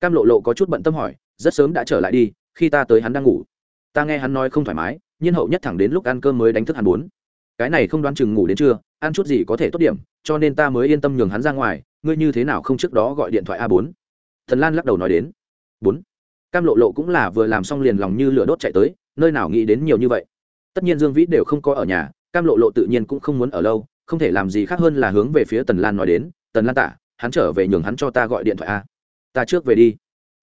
Speaker 1: Cam lộ lộ có chút bận tâm hỏi, rất sớm đã trở lại đi, khi ta tới hắn đang ngủ. Ta nghe hắn nói không thoải mái, nhiên hậu nhất thẳng đến lúc ăn cơm mới đánh thức hắn bốn. Cái này không đoán chừng ngủ đến trưa, ăn chút gì có thể tốt điểm, cho nên ta mới yên tâm nhường hắn ra ngoài, ngươi như thế nào không trước đó gọi điện thoại a bốn? Thần lan lắc đầu nói đến. Bốn. Cam lộ lộ cũng là vừa làm xong liền lòng như lửa đốt chạy tới, nơi nào nghĩ đến nhiều như vậy. Tất nhiên dương vĩ đều không có ở nhà, cam lộ lộ tự nhiên cũng không muốn ở lâu không thể làm gì khác hơn là hướng về phía tần lan nói đến, tần lan tạ hắn trở về nhường hắn cho ta gọi điện thoại a. Ta trước về đi.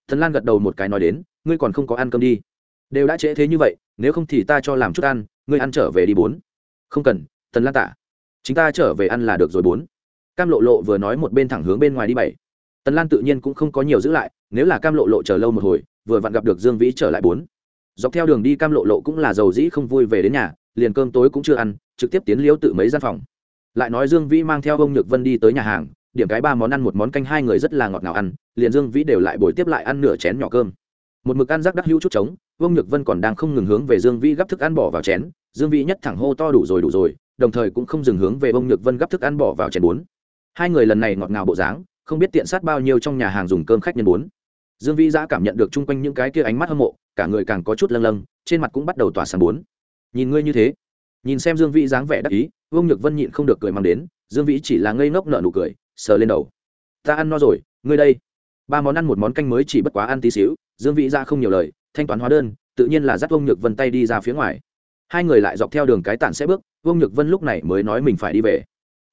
Speaker 1: Tần lan gật đầu một cái nói đến, ngươi còn không có ăn cơm đi. Đều đã trễ thế như vậy, nếu không thì ta cho làm chút ăn, ngươi ăn trở về đi bốn. Không cần, tần lan tạ chúng ta trở về ăn là được rồi bốn. Cam lộ lộ vừa nói một bên thẳng hướng bên ngoài đi bảy. Tần lan tự nhiên cũng không có nhiều giữ lại, nếu là cam lộ lộ chờ lâu một hồi, vừa vặn gặp được dương vĩ trở lại bốn. Dọc theo đường đi cam lộ lộ cũng là giàu dĩ không vui về đến nhà, liền cơm tối cũng chưa ăn, trực tiếp tiến liễu tự mấy gian phòng lại nói dương vĩ mang theo ông nhược vân đi tới nhà hàng, điểm cái ba món ăn, một món canh, hai người rất là ngọt ngào ăn, liền dương vĩ đều lại bồi tiếp lại ăn nửa chén nhỏ cơm. Một mực ăn rắc đắc hữu chút trống vương nhược vân còn đang không ngừng hướng về dương vĩ gắp thức ăn bỏ vào chén, dương vĩ nhất thẳng hô to đủ rồi đủ rồi, đồng thời cũng không dừng hướng về vương nhược vân gắp thức ăn bỏ vào chén bốn hai người lần này ngọt ngào bộ dáng, không biết tiện sát bao nhiêu trong nhà hàng dùng cơm khách nhân bốn dương vĩ giã cảm nhận được chung quanh những cái kia ánh mắt hâm mộ, cả người càng có chút lâng lâng, trên mặt cũng bắt đầu tỏa sáng bốn nhìn ngươi như thế nhìn xem dương vĩ dáng vẻ đắc ý, vương nhược vân nhịn không được cười mang đến, dương vĩ chỉ là ngây ngốc nợ nụ cười, sờ lên đầu. Ta ăn no rồi, ngươi đây. Ba món ăn một món canh mới chỉ bất quá ăn tí xíu, dương vĩ ra không nhiều lời, thanh toán hóa đơn, tự nhiên là dắt vương nhược vân tay đi ra phía ngoài. Hai người lại dọc theo đường cái tản sẽ bước, vương nhược vân lúc này mới nói mình phải đi về.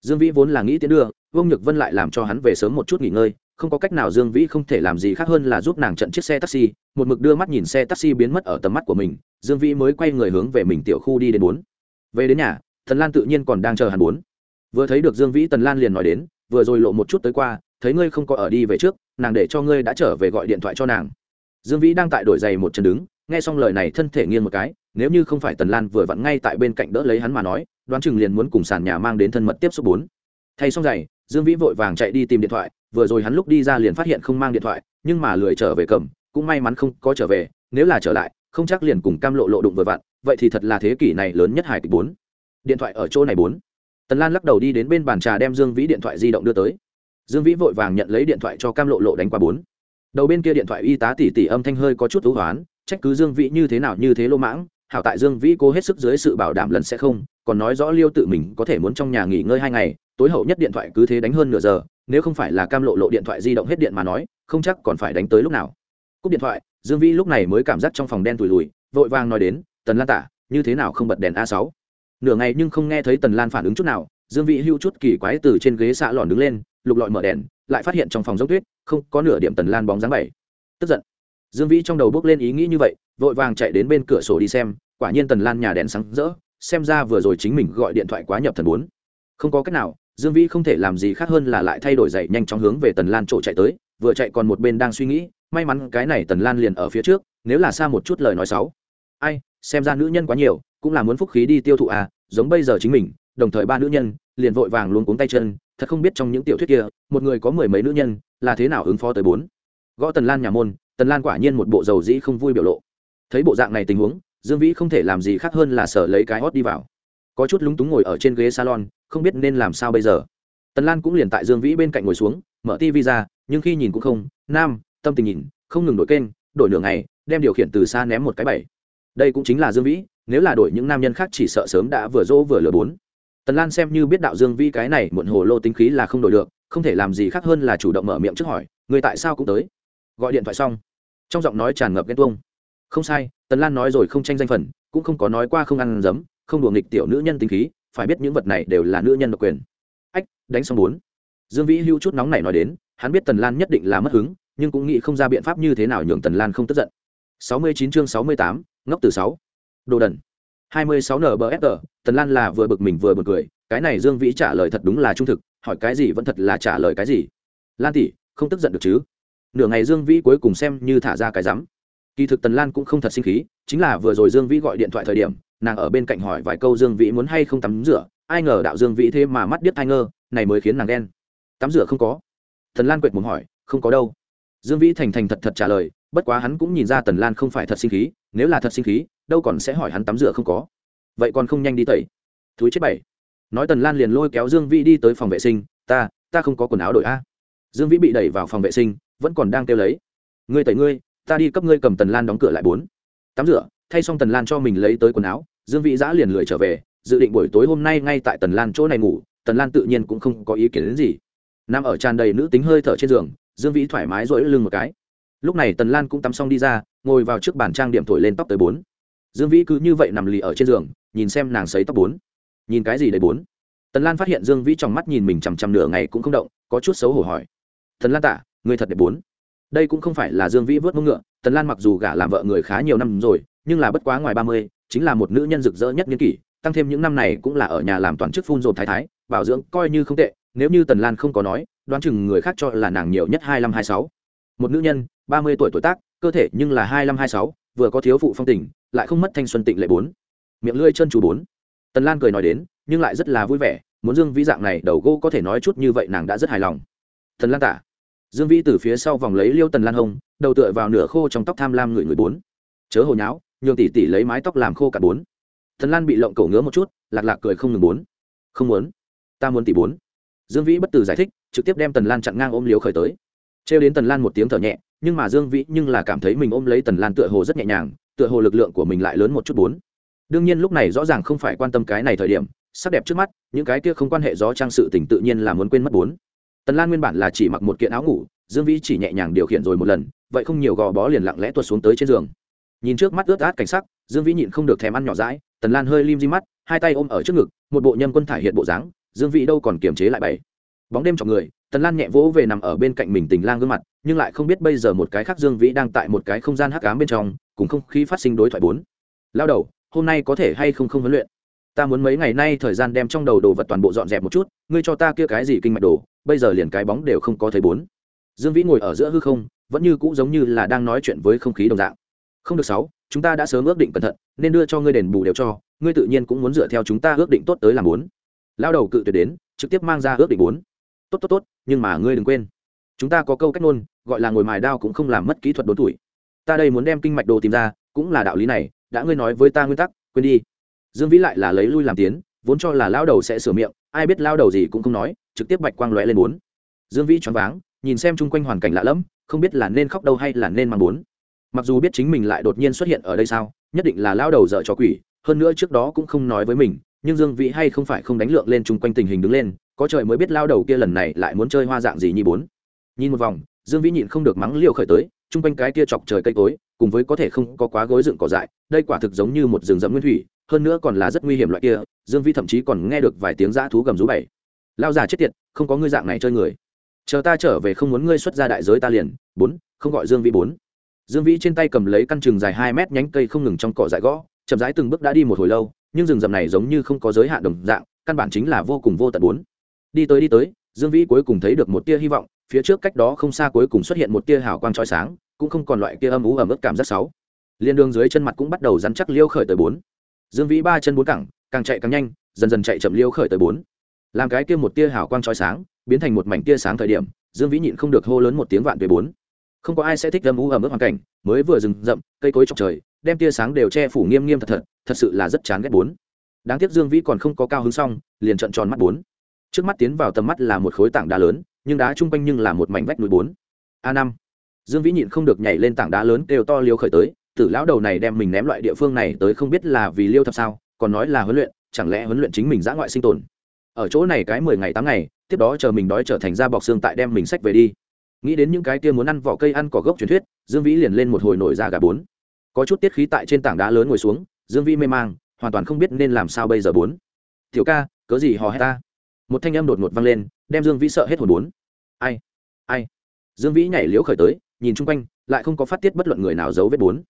Speaker 1: Dương vĩ vốn là nghĩ tiến đưa, vương nhược vân lại làm cho hắn về sớm một chút nghỉ ngơi, không có cách nào dương vĩ không thể làm gì khác hơn là giúp nàng trận chiếc xe taxi, một mực đưa mắt nhìn xe taxi biến mất ở tầm mắt của mình, dương vĩ mới quay người hướng về mình tiểu khu đi đến bốn về đến nhà thần lan tự nhiên còn đang chờ hắn bốn vừa thấy được dương vĩ, tần lan liền nói đến, vừa rồi lộ một chút tới qua, thấy ngươi không có ở đi về trước, nàng để cho ngươi đã trở về gọi điện thoại cho nàng. Dương vĩ đang tại đổi giày một chân đứng, nghe xong lời này thân thể nghiêng một cái, nếu như không phải tần lan vừa vặn ngay tại bên cạnh đỡ lấy hắn mà nói, đoán chừng liền muốn cùng sàn nhà mang đến thân mật tiếp xúc bốn. Thay xong giày, dương vĩ vội vàng chạy đi tìm điện thoại, vừa rồi hắn lúc đi ra liền phát hiện không mang điện thoại, nhưng mà lười trở về cầm, cũng may mắn không có trở về, nếu là trở lại, không chắc liền cùng cam lộ lộ đụng vừa vặn vậy thì thật là thế kỷ này lớn nhất hải kịch bốn. Điện thoại ở chỗ này bốn. Tần lan lắc đầu đi đến bên bàn trà đem dương vĩ điện thoại di động đưa tới. Dương vĩ vội vàng nhận lấy điện thoại cho cam lộ lộ đánh qua bốn. Đầu bên kia điện thoại y tá tỉ tỉ âm thanh hơi có chút thú hoán, trách cứ dương vĩ như thế nào như thế lô mãng, hảo tại dương vĩ cố hết sức dưới sự bảo đảm lần sẽ không, còn nói rõ liêu tự mình có thể muốn trong nhà nghỉ ngơi hai ngày, tối hậu nhất điện thoại cứ thế đánh hơn nửa giờ, nếu không phải là cam lộ lộ điện thoại di động hết điện mà nói, không chắc còn phải đánh tới lúc nào. Cúp điện thoại, dương vĩ lúc này mới cảm giác trong phòng đen tùi lùi vội vàng nói đến tần lan tả, như thế nào không bật đèn a sáu? Nửa ngày nhưng không nghe thấy tần lan phản ứng chút nào, dương vĩ hưu chút kỳ quái từ trên ghế xạ lòn đứng lên, lục lọi mở đèn, lại phát hiện trong phòng giống tuyết, không có nửa điểm tần lan bóng dáng bảy. Tức giận. Dương vĩ trong đầu bước lên ý nghĩ như vậy, vội vàng chạy đến bên cửa sổ đi xem, quả nhiên tần lan nhà đèn sáng rỡ, xem ra vừa rồi chính mình gọi điện thoại quá nhập thần bốn. Không có cách nào, dương vĩ không thể làm gì khác hơn là lại thay đổi dậy nhanh chóng hướng về tần lan chỗ chạy tới, vừa chạy còn một bên đang suy nghĩ, may mắn cái này tần lan liền ở phía trước, nếu là xa một chút lời nói xấu. Ai xem ra nữ nhân quá nhiều, cũng là muốn phúc khí đi tiêu thụ à giống bây giờ chính mình, đồng thời ba nữ nhân, liền vội vàng luôn cuống tay chân, thật không biết trong những tiểu thuyết kia, một người có mười mấy nữ nhân, là thế nào ứng phó tới bốn. Gõ tần lan nhà môn, tần lan quả nhiên một bộ dầu dĩ không vui biểu lộ. Thấy bộ dạng này tình huống, dương vĩ không thể làm gì khác hơn là sở lấy cái hót đi vào. Có chút lúng túng ngồi ở trên ghế salon, không biết nên làm sao bây giờ. Tần lan cũng liền tại dương vĩ bên cạnh ngồi xuống, mở tv ra, nhưng khi nhìn cũng không, nam, tâm tình nhìn, không ngừng đổi kênh, đổi nửa ngày, đem điều khiển từ xa ném một cái bảy đây cũng chính là dương vĩ nếu là đổi những nam nhân khác chỉ sợ sớm đã vừa dỗ vừa lừa bốn. Tần lan xem như biết đạo dương vĩ cái này muộn hồ lô tính khí là không đổi được không thể làm gì khác hơn là chủ động mở miệng trước hỏi người tại sao cũng tới? Gọi điện thoại xong trong giọng nói tràn ngập ghen tuông. Không sai tần lan nói rồi không tranh danh phần cũng không có nói qua không ăn giấm không đùa nghịch tiểu nữ nhân tính khí phải biết những vật này đều là nữ nhân độc quyền. Ách đánh xong bốn. Dương vĩ hưu chút nóng này nói đến hắn biết tần lan nhất định là mất hứng nhưng cũng nghĩ không ra biện pháp như thế nào nhường tần lan không tức giận. 69 chương 68, ngốc từ 6. đồ đần. 26 nbfr tần lan là vừa bực mình vừa bực cười, cái này dương vĩ trả lời thật đúng là trung thực, hỏi cái gì vẫn thật là trả lời cái gì. Lan tỷ, không tức giận được chứ? Nửa ngày dương vĩ cuối cùng xem như thả ra cái rắm. Kỳ thực tần lan cũng không thật sinh khí, chính là vừa rồi dương vĩ gọi điện thoại thời điểm, nàng ở bên cạnh hỏi vài câu dương vĩ muốn hay không tắm rửa, ai ngờ đạo dương vĩ thế mà mắt điếc thai ngơ, này mới khiến nàng đen tắm rửa không có. Tần lan quệt mồm hỏi, không có đâu dương vĩ thành thành thật thật trả lời, bất quá hắn cũng nhìn ra tần lan không phải thật sinh khí, nếu là thật sinh khí, đâu còn sẽ hỏi hắn tắm rửa không có. Vậy còn không nhanh đi tẩy. Thúi chết bảy. Nói tần lan liền lôi kéo dương vĩ đi tới phòng vệ sinh, ta ta không có quần áo đổi a. Dương vĩ bị đẩy vào phòng vệ sinh, vẫn còn đang kêu lấy, ngươi tẩy ngươi, ta đi cấp ngươi cầm tần lan đóng cửa lại bốn. Tắm rửa, thay xong tần lan cho mình lấy tới quần áo, dương vĩ giã liền lười trở về, dự định buổi tối hôm nay ngay tại tần lan chỗ này ngủ, tần lan tự nhiên cũng không có ý kiến đến gì. Nằm ở tràn đầy nữ tính hơi thở trên giường dương vĩ thoải mái rỗi lưng một cái. Lúc này tần lan cũng tắm xong đi ra, ngồi vào trước bàn trang điểm thổi lên tóc tới bốn. Dương vĩ cứ như vậy nằm lì ở trên giường, nhìn xem nàng sấy tóc bốn. Nhìn cái gì đấy bốn? Tần lan phát hiện dương vĩ trong mắt nhìn mình chằm chằm nửa ngày cũng không động, có chút xấu hổ hỏi. Tần lan tạ, người thật đẹp bốn. Đây cũng không phải là dương vĩ vớt mông ngựa, tần lan mặc dù gả làm vợ người khá nhiều năm rồi, nhưng là bất quá ngoài ba mươi, chính là một nữ nhân rực rỡ nhất niên kỷ, tăng thêm những năm này cũng là ở nhà làm toàn chức phun rộp thái thái, bảo dưỡng coi như không tệ nếu như tần lan không có nói, đoán chừng người khác cho là nàng nhiều nhất hai năm hai sáu. Một nữ nhân, ba mươi tuổi tuổi tác, cơ thể nhưng là hai năm hai sáu, vừa có thiếu phụ phong tình, lại không mất thanh xuân tịnh lệ bốn. Miệng lưỡi chân chủ bốn. Tần lan cười nói đến, nhưng lại rất là vui vẻ, muốn dương vĩ dạng này đầu gỗ có thể nói chút như vậy nàng đã rất hài lòng. Tần lan tả. Dương vĩ từ phía sau vòng lấy liêu tần lan hông, đầu tựa vào nửa khô trong tóc tham lam người người bốn. Chớ hồ nháo, nhường tỷ tỷ lấy mái tóc làm khô cả bốn. Tần lan bị lộng cổ ngứa một chút, lạc lạc cười không ngừng bốn. Không muốn. Ta muốn tỷ bốn dương vĩ bất tử giải thích, trực tiếp đem tần lan chặn ngang ôm liếu khởi tới. Trêu đến tần lan một tiếng thở nhẹ, nhưng mà dương vĩ nhưng là cảm thấy mình ôm lấy tần lan tựa hồ rất nhẹ nhàng, tựa hồ lực lượng của mình lại lớn một chút bốn. Đương nhiên lúc này rõ ràng không phải quan tâm cái này thời điểm, sắc đẹp trước mắt, những cái kia không quan hệ gió trang sự tình tự nhiên là muốn quên mất bốn. Tần lan nguyên bản là chỉ mặc một kiện áo ngủ, dương vĩ chỉ nhẹ nhàng điều khiển rồi một lần, vậy không nhiều gò bó liền lặng lẽ tuột xuống tới trên giường. Nhìn trước mắt ướt át cảnh sắc, dương vĩ nhịn không được thèm ăn nhỏ rãi tần lan hơi lim di mắt, hai tay ôm ở trước ngực, một bộ nhân quân thải hiện bộ dáng dương vĩ đâu còn kiềm chế lại bảy bóng đêm chọc người, tần lan nhẹ vỗ về nằm ở bên cạnh mình tình lang gương mặt, nhưng lại không biết bây giờ một cái khác dương vĩ đang tại một cái không gian hắc cám bên trong, cùng không khí phát sinh đối thoại bốn. Lao đầu, hôm nay có thể hay không không huấn luyện? Ta muốn mấy ngày nay thời gian đem trong đầu đồ vật toàn bộ dọn dẹp một chút, ngươi cho ta kia cái gì kinh mạch đồ, bây giờ liền cái bóng đều không có thấy bốn. Dương vĩ ngồi ở giữa hư không, vẫn như cũ giống như là đang nói chuyện với không khí đồng dạng. Không được sáu, chúng ta đã sớm ước định cẩn thận, nên đưa cho ngươi đền bù đều cho, ngươi tự nhiên cũng muốn dựa theo chúng ta ước định tốt tới làm bốn lao đầu cự tuyệt đến, trực tiếp mang ra ước định bốn. Tốt tốt tốt, nhưng mà ngươi đừng quên. Chúng ta có câu cách ngôn, gọi là ngồi mài đao cũng không làm mất kỹ thuật đốn tuổi. Ta đây muốn đem kinh mạch đồ tìm ra, cũng là đạo lý này, đã ngươi nói với ta nguyên tắc, quên đi. Dương vĩ lại là lấy lui làm tiến, vốn cho là lao đầu sẽ sửa miệng, ai biết lao đầu gì cũng không nói, trực tiếp bạch quang lóe lên bốn. Dương vĩ choáng váng, nhìn xem chung quanh hoàn cảnh lạ lẫm, không biết là nên khóc đâu hay là nên mang bốn. Mặc dù biết chính mình lại đột nhiên xuất hiện ở đây sao, nhất định là lao đầu dở cho quỷ, hơn nữa trước đó cũng không nói với mình nhưng dương vĩ hay không phải không đánh lượng lên chung quanh tình hình đứng lên, có trời mới biết lao đầu kia lần này lại muốn chơi hoa dạng gì như bốn. Nhìn một vòng, dương vĩ nhịn không được mắng liều khởi tới, chung quanh cái kia chọc trời cây cối, cùng với có thể không có quá gối dựng cỏ dại, đây quả thực giống như một rừng rậm nguyên thủy, hơn nữa còn là rất nguy hiểm loại kia, dương vĩ thậm chí còn nghe được vài tiếng dã thú gầm rú bảy. Lao già chết tiệt, không có ngươi dạng này chơi người. Chờ ta trở về không muốn ngươi xuất ra đại giới ta liền, bốn, không gọi dương vĩ bốn. Dương vĩ trên tay cầm lấy căn chừng dài hai mét nhánh cây không ngừng trong cỏ dại gõ, chậm rãi từng bước đã đi một hồi lâu nhưng rừng rậm này giống như không có giới hạn đồng dạng, căn bản chính là vô cùng vô tận bốn. Đi tới đi tới, dương vĩ cuối cùng thấy được một tia hy vọng, phía trước cách đó không xa cuối cùng xuất hiện một tia hào quang trói sáng, cũng không còn loại kia âm ú ẩm ướt cảm giác sáu liên đường dưới chân mặt cũng bắt đầu rắn chắc liêu khởi tới bốn. Dương vĩ ba chân bốn cẳng, càng chạy càng nhanh, dần dần chạy chậm liêu khởi tới bốn. Làm cái kia một tia hào quang trói sáng, biến thành một mảnh tia sáng thời điểm, dương vĩ nhịn không được hô lớn một tiếng vạn về bốn. Không có ai sẽ thích âm ú ẩm ướt hoàn cảnh, mới vừa rừng rậm, cây cối trọc trời đem tia sáng đều che phủ nghiêm nghiêm thật thật thật sự là rất chán ghét bốn. Đáng tiếc dương vĩ còn không có cao hứng xong, liền trận tròn mắt bốn. Trước mắt tiến vào tầm mắt là một khối tảng đá lớn, nhưng đá chung quanh nhưng là một mảnh vách núi bốn. A năm. Dương vĩ nhịn không được nhảy lên tảng đá lớn kêu to liêu khởi tới, tử lão đầu này đem mình ném loại địa phương này tới không biết là vì liêu thập sao, còn nói là huấn luyện, chẳng lẽ huấn luyện chính mình giã ngoại sinh tồn. Ở chỗ này cái mười ngày tám ngày, tiếp đó chờ mình đói trở thành ra bọc xương tại đem mình sách về đi. Nghĩ đến những cái kia muốn ăn vỏ cây ăn cỏ gốc truyền thuyết, dương vĩ liền lên một hồi nổi ra gà bốn có chút tiết khí tại trên tảng đá lớn ngồi xuống, dương vĩ mê mang, hoàn toàn không biết nên làm sao bây giờ bốn. Tiểu ca, cớ gì hò hét ta? Một thanh âm đột ngột vang lên, đem dương vĩ sợ hết hồn bốn. Ai ai? Dương vĩ nhảy liễu khởi tới, nhìn chung quanh, lại không có phát tiết bất luận người nào giấu vết bốn.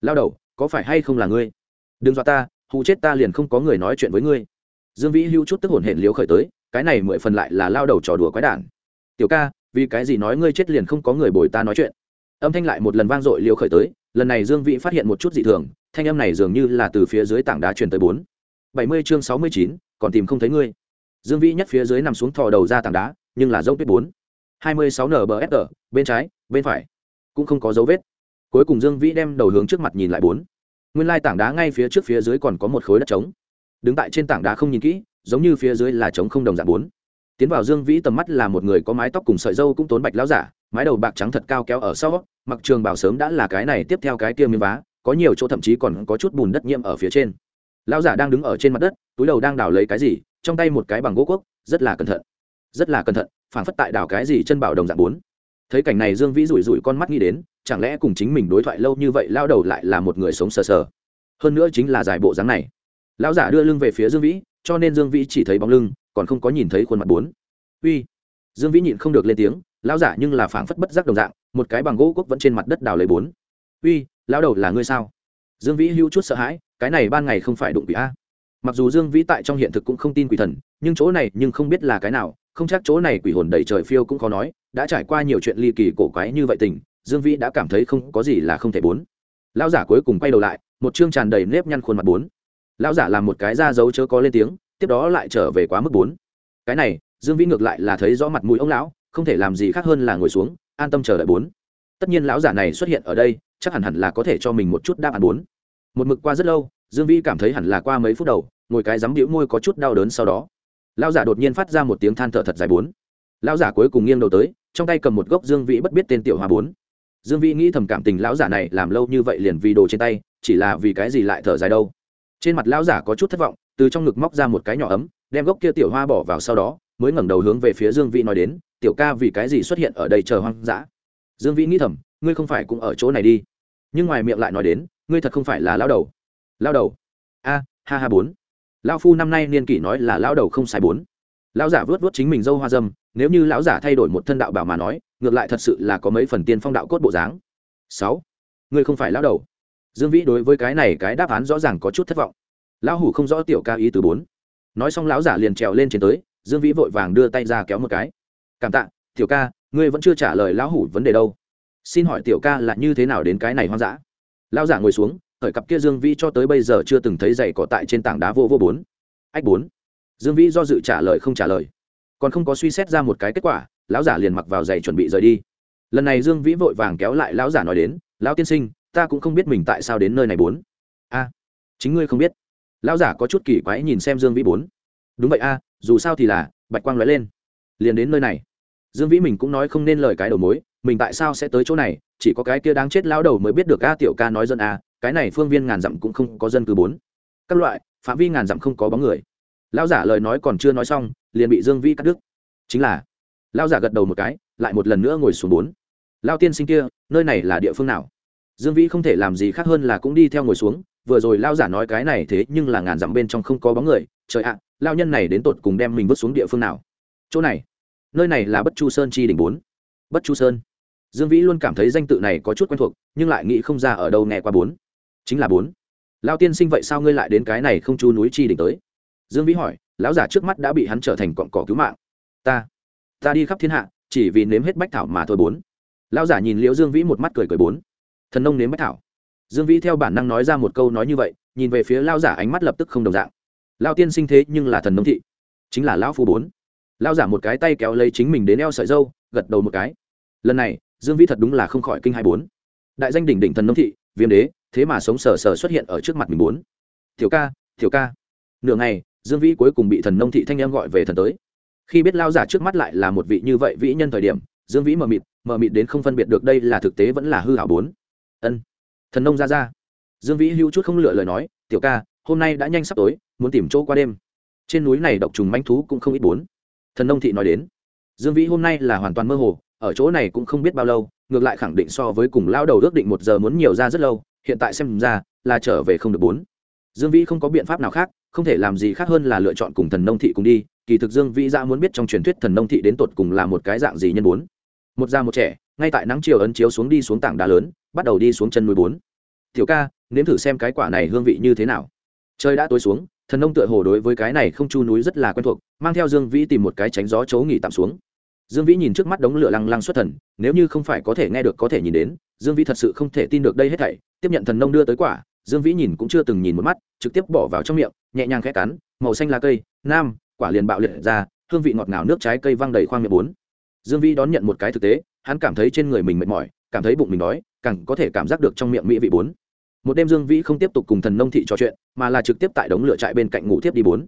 Speaker 1: Lao đầu, có phải hay không là ngươi? Đừng dọa ta, hù chết ta liền không có người nói chuyện với ngươi. Dương vĩ hưu chút tức hồn hển liễu khởi tới, cái này mười phần lại là lao đầu trò đùa quái đản. Tiểu ca, vì cái gì nói ngươi chết liền không có người bồi ta nói chuyện? Âm thanh lại một lần vang dội liễu khởi tới, lần này dương vĩ phát hiện một chút dị thường, thanh âm này dường như là từ phía dưới tảng đá truyền tới bốn. Bảy mươi chương sáu mươi chín, còn tìm không thấy ngươi. Dương vĩ nhắc phía dưới nằm xuống thò đầu ra tảng đá, nhưng là dấu tuyết bốn. Hai mươi sáu nbsg bên trái, bên phải. Cũng không có dấu vết. Cuối cùng dương vĩ đem đầu hướng trước mặt nhìn lại bốn. Nguyên lai tảng đá ngay phía trước phía dưới còn có một khối đất trống. Đứng tại trên tảng đá không nhìn kỹ, giống như phía dưới là trống không đồng dạng bốn. Tiến vào dương vĩ tầm mắt là một người có mái tóc cùng sợi dâu cũng tốn bạch láo giả mái đầu bạc trắng thật cao kéo ở sau, mặc trường bảo sớm đã là cái này tiếp theo cái kia miếng vá, có nhiều chỗ thậm chí còn có chút bùn đất nhiễm ở phía trên. Lão giả đang đứng ở trên mặt đất, túi đầu đang đào lấy cái gì, trong tay một cái bằng gỗ quốc, rất là cẩn thận, rất là cẩn thận phản phất tại đào cái gì chân bảo đồng dạng bốn. Thấy cảnh này dương vĩ rủi rủi con mắt nghĩ đến, chẳng lẽ cùng chính mình đối thoại lâu như vậy lao đầu lại là một người sống sờ sờ. Hơn nữa chính là giải bộ dáng này. Lão giả đưa lưng về phía dương vĩ, cho nên dương vĩ chỉ thấy bóng lưng, còn không có nhìn thấy khuôn mặt bốn. Uy! Dương vĩ nhịn không được lên tiếng lão giả nhưng là phảng phất bất giác đồng dạng, một cái bằng gỗ quốc vẫn trên mặt đất đào lấy bốn. Uy, lão đầu là ngươi sao? Dương vĩ hữu chút sợ hãi, cái này ban ngày không phải đụng quỷ a. Mặc dù dương vĩ tại trong hiện thực cũng không tin quỷ thần, nhưng chỗ này nhưng không biết là cái nào, không chắc chỗ này quỷ hồn đầy trời phiêu cũng khó nói, đã trải qua nhiều chuyện ly kỳ cổ quái như vậy tình, dương vĩ đã cảm thấy không có gì là không thể bốn. Lão giả cuối cùng quay đầu lại, một chương tràn đầy nếp nhăn khuôn mặt bốn. Lão giả làm một cái ra dấu chớ có lên tiếng, tiếp đó lại trở về quá mức bốn. Cái này, dương vĩ ngược lại là thấy rõ mặt mũi ông lão không thể làm gì khác hơn là ngồi xuống, an tâm chờ đợi bốn. Tất nhiên lão giả này xuất hiện ở đây, chắc hẳn hẳn là có thể cho mình một chút đáp án bốn. Một mực qua rất lâu, dương vĩ cảm thấy hẳn là qua mấy phút đầu, ngồi cái dám đĩu môi có chút đau đớn sau đó. Lão giả đột nhiên phát ra một tiếng than thở thật dài bốn. Lão giả cuối cùng nghiêng đầu tới, trong tay cầm một gốc dương vĩ bất biết tên tiểu hoa bốn. Dương vĩ nghĩ thầm cảm tình lão giả này làm lâu như vậy liền vì đồ trên tay, chỉ là vì cái gì lại thở dài đâu. Trên mặt lão giả có chút thất vọng, từ trong ngực móc ra một cái nhỏ ấm, đem gốc kia tiểu hoa bỏ vào sau đó, mới ngẩng đầu hướng về phía dương vĩ nói đến tiểu ca vì cái gì xuất hiện ở đây chờ hoang dã? Dương vĩ nghĩ thầm, ngươi không phải cũng ở chỗ này đi. Nhưng ngoài miệng lại nói đến, ngươi thật không phải là lao đầu. Lao đầu? A, ha ha bốn. Lao phu năm nay niên kỷ nói là lao đầu không sai bốn. Lão giả vớt vớt chính mình dâu hoa dâm, nếu như lão giả thay đổi một thân đạo bảo mà nói, ngược lại thật sự là có mấy phần tiên phong đạo cốt bộ dáng. Sáu. Ngươi không phải lão đầu. Dương vĩ đối với cái này cái đáp án rõ ràng có chút thất vọng. Lão hủ không rõ tiểu ca ý từ bốn. Nói xong lão giả liền trèo lên trên tới, dương vĩ vội vàng đưa tay ra kéo một cái cảm tạ, tiểu ca, ngươi vẫn chưa trả lời lão hủ vấn đề đâu. Xin hỏi tiểu ca là như thế nào đến cái này hoang dã? Lão giả ngồi xuống, khởi cặp kia dương vĩ cho tới bây giờ chưa từng thấy giày cỏ tại trên tảng đá vô vô bốn. Ách bốn. Dương vĩ do dự trả lời không trả lời. Còn không có suy xét ra một cái kết quả, lão giả liền mặc vào giày chuẩn bị rời đi. Lần này dương vĩ vội vàng kéo lại lão giả nói đến, lão tiên sinh, ta cũng không biết mình tại sao đến nơi này bốn. A, chính ngươi không biết. Lão giả có chút kỳ quái nhìn xem dương vĩ bốn. Đúng vậy a, dù sao thì là, bạch quang nói lên liền đến nơi này. Dương vĩ mình cũng nói không nên lời cái đầu mối, mình tại sao sẽ tới chỗ này, chỉ có cái kia đáng chết lão đầu mới biết được a tiểu ca nói dân a, cái này phương viên ngàn dặm cũng không có dân cư bốn. Các loại, phạm vi ngàn dặm không có bóng người. Lão giả lời nói còn chưa nói xong, liền bị dương vĩ cắt đứt. Chính là, lão giả gật đầu một cái, lại một lần nữa ngồi xuống bốn. Lao tiên sinh kia, nơi này là địa phương nào? Dương vĩ không thể làm gì khác hơn là cũng đi theo ngồi xuống, vừa rồi lao giả nói cái này thế nhưng là ngàn dặm bên trong không có bóng người. Trời ạ lao nhân này đến tột cùng đem mình vứt xuống địa phương nào? Chỗ này, nơi này là bất chu sơn chi đỉnh bốn. Bất chu sơn. Dương vĩ luôn cảm thấy danh tự này có chút quen thuộc, nhưng lại nghĩ không ra ở đâu nghe qua bốn. Chính là bốn. Lao tiên sinh vậy sao ngươi lại đến cái này không chu núi chi đỉnh tới? Dương vĩ hỏi, lão giả trước mắt đã bị hắn trở thành cọn cỏ cứu mạng. Ta ta đi khắp thiên hạ, chỉ vì nếm hết bách thảo mà thôi bốn. Lão giả nhìn liễu dương vĩ một mắt cười cười bốn. Thần nông nếm bách thảo. Dương vĩ theo bản năng nói ra một câu nói như vậy, nhìn về phía lao giả ánh mắt lập tức không đồng dạng. Lao tiên sinh thế nhưng là thần nông thị, chính là lão phu bốn lao giả một cái tay kéo lấy chính mình đến eo sợi dâu, gật đầu một cái. Lần này, dương vĩ thật đúng là không khỏi kinh hai bốn. Đại danh đỉnh đỉnh thần nông thị, viêm đế, thế mà sống sờ sờ xuất hiện ở trước mặt mình bốn. Thiểu ca thiểu ca. Nửa ngày, dương vĩ cuối cùng bị thần nông thị thanh em gọi về thần tới. Khi biết lao giả trước mắt lại là một vị như vậy vĩ nhân thời điểm, dương vĩ mờ mịt mờ mịt đến không phân biệt được đây là thực tế vẫn là hư hảo bốn. Ân. Thần nông ra ra. Dương vĩ hữu chút không lựa lời nói, tiểu ca, hôm nay đã nhanh sắp tối, muốn tìm chỗ qua đêm. Trên núi này độc trùng manh thú cũng không ít bốn thần nông thị nói đến. Dương vĩ hôm nay là hoàn toàn mơ hồ, ở chỗ này cũng không biết bao lâu, ngược lại khẳng định so với cùng lao đầu ước định một giờ muốn nhiều ra rất lâu, hiện tại xem ra là trở về không được bốn. Dương vĩ không có biện pháp nào khác, không thể làm gì khác hơn là lựa chọn cùng thần nông thị cùng đi, kỳ thực dương vĩ ra muốn biết trong truyền thuyết thần nông thị đến tột cùng là một cái dạng gì nhân bốn. Một da một trẻ, ngay tại nắng chiều ấn chiếu xuống đi xuống tảng đá lớn, bắt đầu đi xuống chân núi bốn. Tiểu ca, nếm thử xem cái quả này hương vị như thế nào. Trời đã tối xuống, thần nông tựa hồ đối với cái này không chu núi rất là quen thuộc mang theo dương vĩ tìm một cái tránh gió chấu nghỉ tạm xuống. Dương vĩ nhìn trước mắt đống lửa lăng lăng xuất thần, nếu như không phải có thể nghe được, có thể nhìn đến, dương vĩ thật sự không thể tin được đây hết thảy. Tiếp nhận thần nông đưa tới quả, dương vĩ nhìn cũng chưa từng nhìn một mắt, trực tiếp bỏ vào trong miệng, nhẹ nhàng khẽ cắn, màu xanh lá cây, nam, quả liền bạo liệt ra, hương vị ngọt ngào nước trái cây văng đầy khoang miệng bốn. Dương vĩ đón nhận một cái thực tế, hắn cảm thấy trên người mình mệt mỏi, cảm thấy bụng mình đói, càng có thể cảm giác được trong miệng mỹ vị bốn. Một đêm dương vĩ không tiếp tục cùng thần nông thị trò chuyện, mà là trực tiếp tại đống lửa trại bên cạnh ngủ tiếp đi bốn.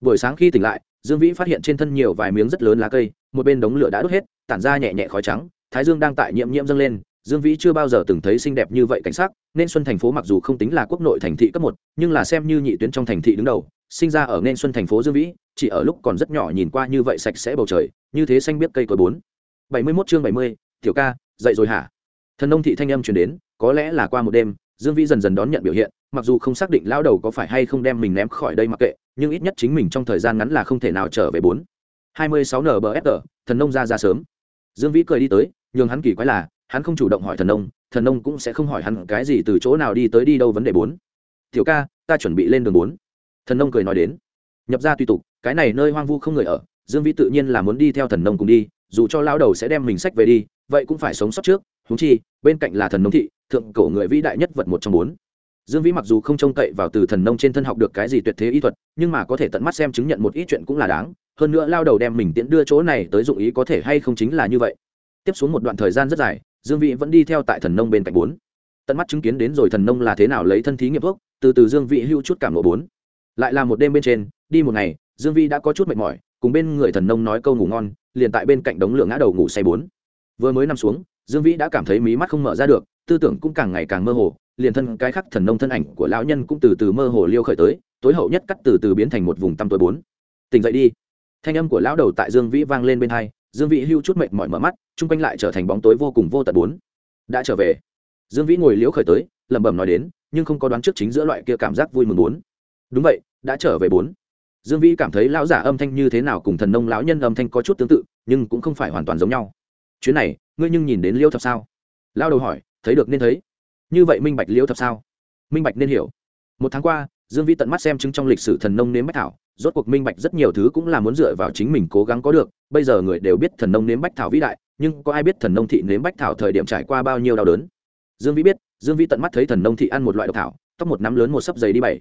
Speaker 1: Buổi sáng khi tỉnh lại dương vĩ phát hiện trên thân nhiều vài miếng rất lớn lá cây, một bên đống lửa đã đốt hết, tản ra nhẹ nhẹ khói trắng, thái dương đang tại nhiễm nhiễm dâng lên, dương vĩ chưa bao giờ từng thấy xinh đẹp như vậy cảnh sắc, nên xuân thành phố mặc dù không tính là quốc nội thành thị cấp một, nhưng là xem như nhị tuyến trong thành thị đứng đầu, sinh ra ở nên xuân thành phố dương vĩ, chỉ ở lúc còn rất nhỏ nhìn qua như vậy sạch sẽ bầu trời, như thế xanh biết cây cối bốn. Bảy mươi mốt chương bảy mươi, tiểu ca, dậy rồi hả? Thần nông thị thanh âm truyền đến, có lẽ là qua một đêm, dương vĩ dần dần đón nhận biểu hiện mặc dù không xác định lao đầu có phải hay không đem mình ném khỏi đây mặc kệ, nhưng ít nhất chính mình trong thời gian ngắn là không thể nào trở về bốn. Hai mươi sáu nbfr thần nông ra ra sớm. Dương vĩ cười đi tới nhưng hắn kỳ quái là, hắn không chủ động hỏi thần nông thần nông cũng sẽ không hỏi hắn cái gì từ chỗ nào đi tới đi đâu vấn đề bốn. Tiểu ca, ta chuẩn bị lên đường bốn. Thần nông cười nói đến. Nhập ra tùy tục, cái này nơi hoang vu không người ở, dương vĩ tự nhiên là muốn đi theo thần nông cùng đi, dù cho lao đầu sẽ đem mình sách về đi, vậy cũng phải sống sót trước húng chi, bên cạnh là thần nông thị, thượng cổ người vĩ đại nhất vật một trong bốn dương vĩ mặc dù không trông cậy vào từ thần nông trên thân học được cái gì tuyệt thế y thuật, nhưng mà có thể tận mắt xem chứng nhận một ít chuyện cũng là đáng, hơn nữa lao đầu đem mình tiễn đưa chỗ này tới dụng ý có thể hay không chính là như vậy. Tiếp xuống một đoạn thời gian rất dài, dương vĩ vẫn đi theo tại thần nông bên cạnh bốn. Tận mắt chứng kiến đến rồi thần nông là thế nào lấy thân thí nghiệm thuốc, từ từ dương vĩ hưu chút cảm lộ bốn. Lại là một đêm bên trên, đi một ngày, dương vĩ đã có chút mệt mỏi, cùng bên người thần nông nói câu ngủ ngon, liền tại bên cạnh đống lửa ngã đầu ngủ say bốn. Vừa mới nằm xuống, dương vĩ đã cảm thấy mí mắt không mở ra được tư tưởng cũng càng ngày càng mơ hồ, liền thân cái khắc thần nông thân ảnh của lão nhân cũng từ từ mơ hồ liêu khởi tới, tối hậu nhất cắt từ từ biến thành một vùng tăm tối bốn. Tỉnh dậy đi. Thanh âm của lão đầu tại dương vĩ vang lên bên hai, dương vĩ hưu chút mệt mỏi mở mắt, chung quanh lại trở thành bóng tối vô cùng vô tận bốn. Đã trở về. Dương vĩ ngồi liễu khởi tới, lẩm bẩm nói đến, nhưng không có đoán trước chính giữa loại kia cảm giác vui mừng bốn. Đúng vậy, đã trở về bốn. Dương vĩ cảm thấy lão giả âm thanh như thế nào cùng thần nông lão nhân âm thanh có chút tương tự, nhưng cũng không phải hoàn toàn giống nhau. Chuyến này, ngươi nhưng nhìn đến liêu thập sao? Lao đầu hỏi thấy được nên thấy. Như vậy minh bạch liễu thập sao? Minh bạch nên hiểu. Một tháng qua, dương vi tận mắt xem chứng trong lịch sử thần nông nếm bách thảo, rốt cuộc minh bạch rất nhiều thứ cũng là muốn dựa vào chính mình cố gắng có được. Bây giờ người đều biết thần nông nếm bách thảo vĩ đại, nhưng có ai biết thần nông thị nếm bách thảo thời điểm trải qua bao nhiêu đau đớn? Dương vi biết, dương vi tận mắt thấy thần nông thị ăn một loại độc thảo, tóc một nắm lớn một sấp giày đi bảy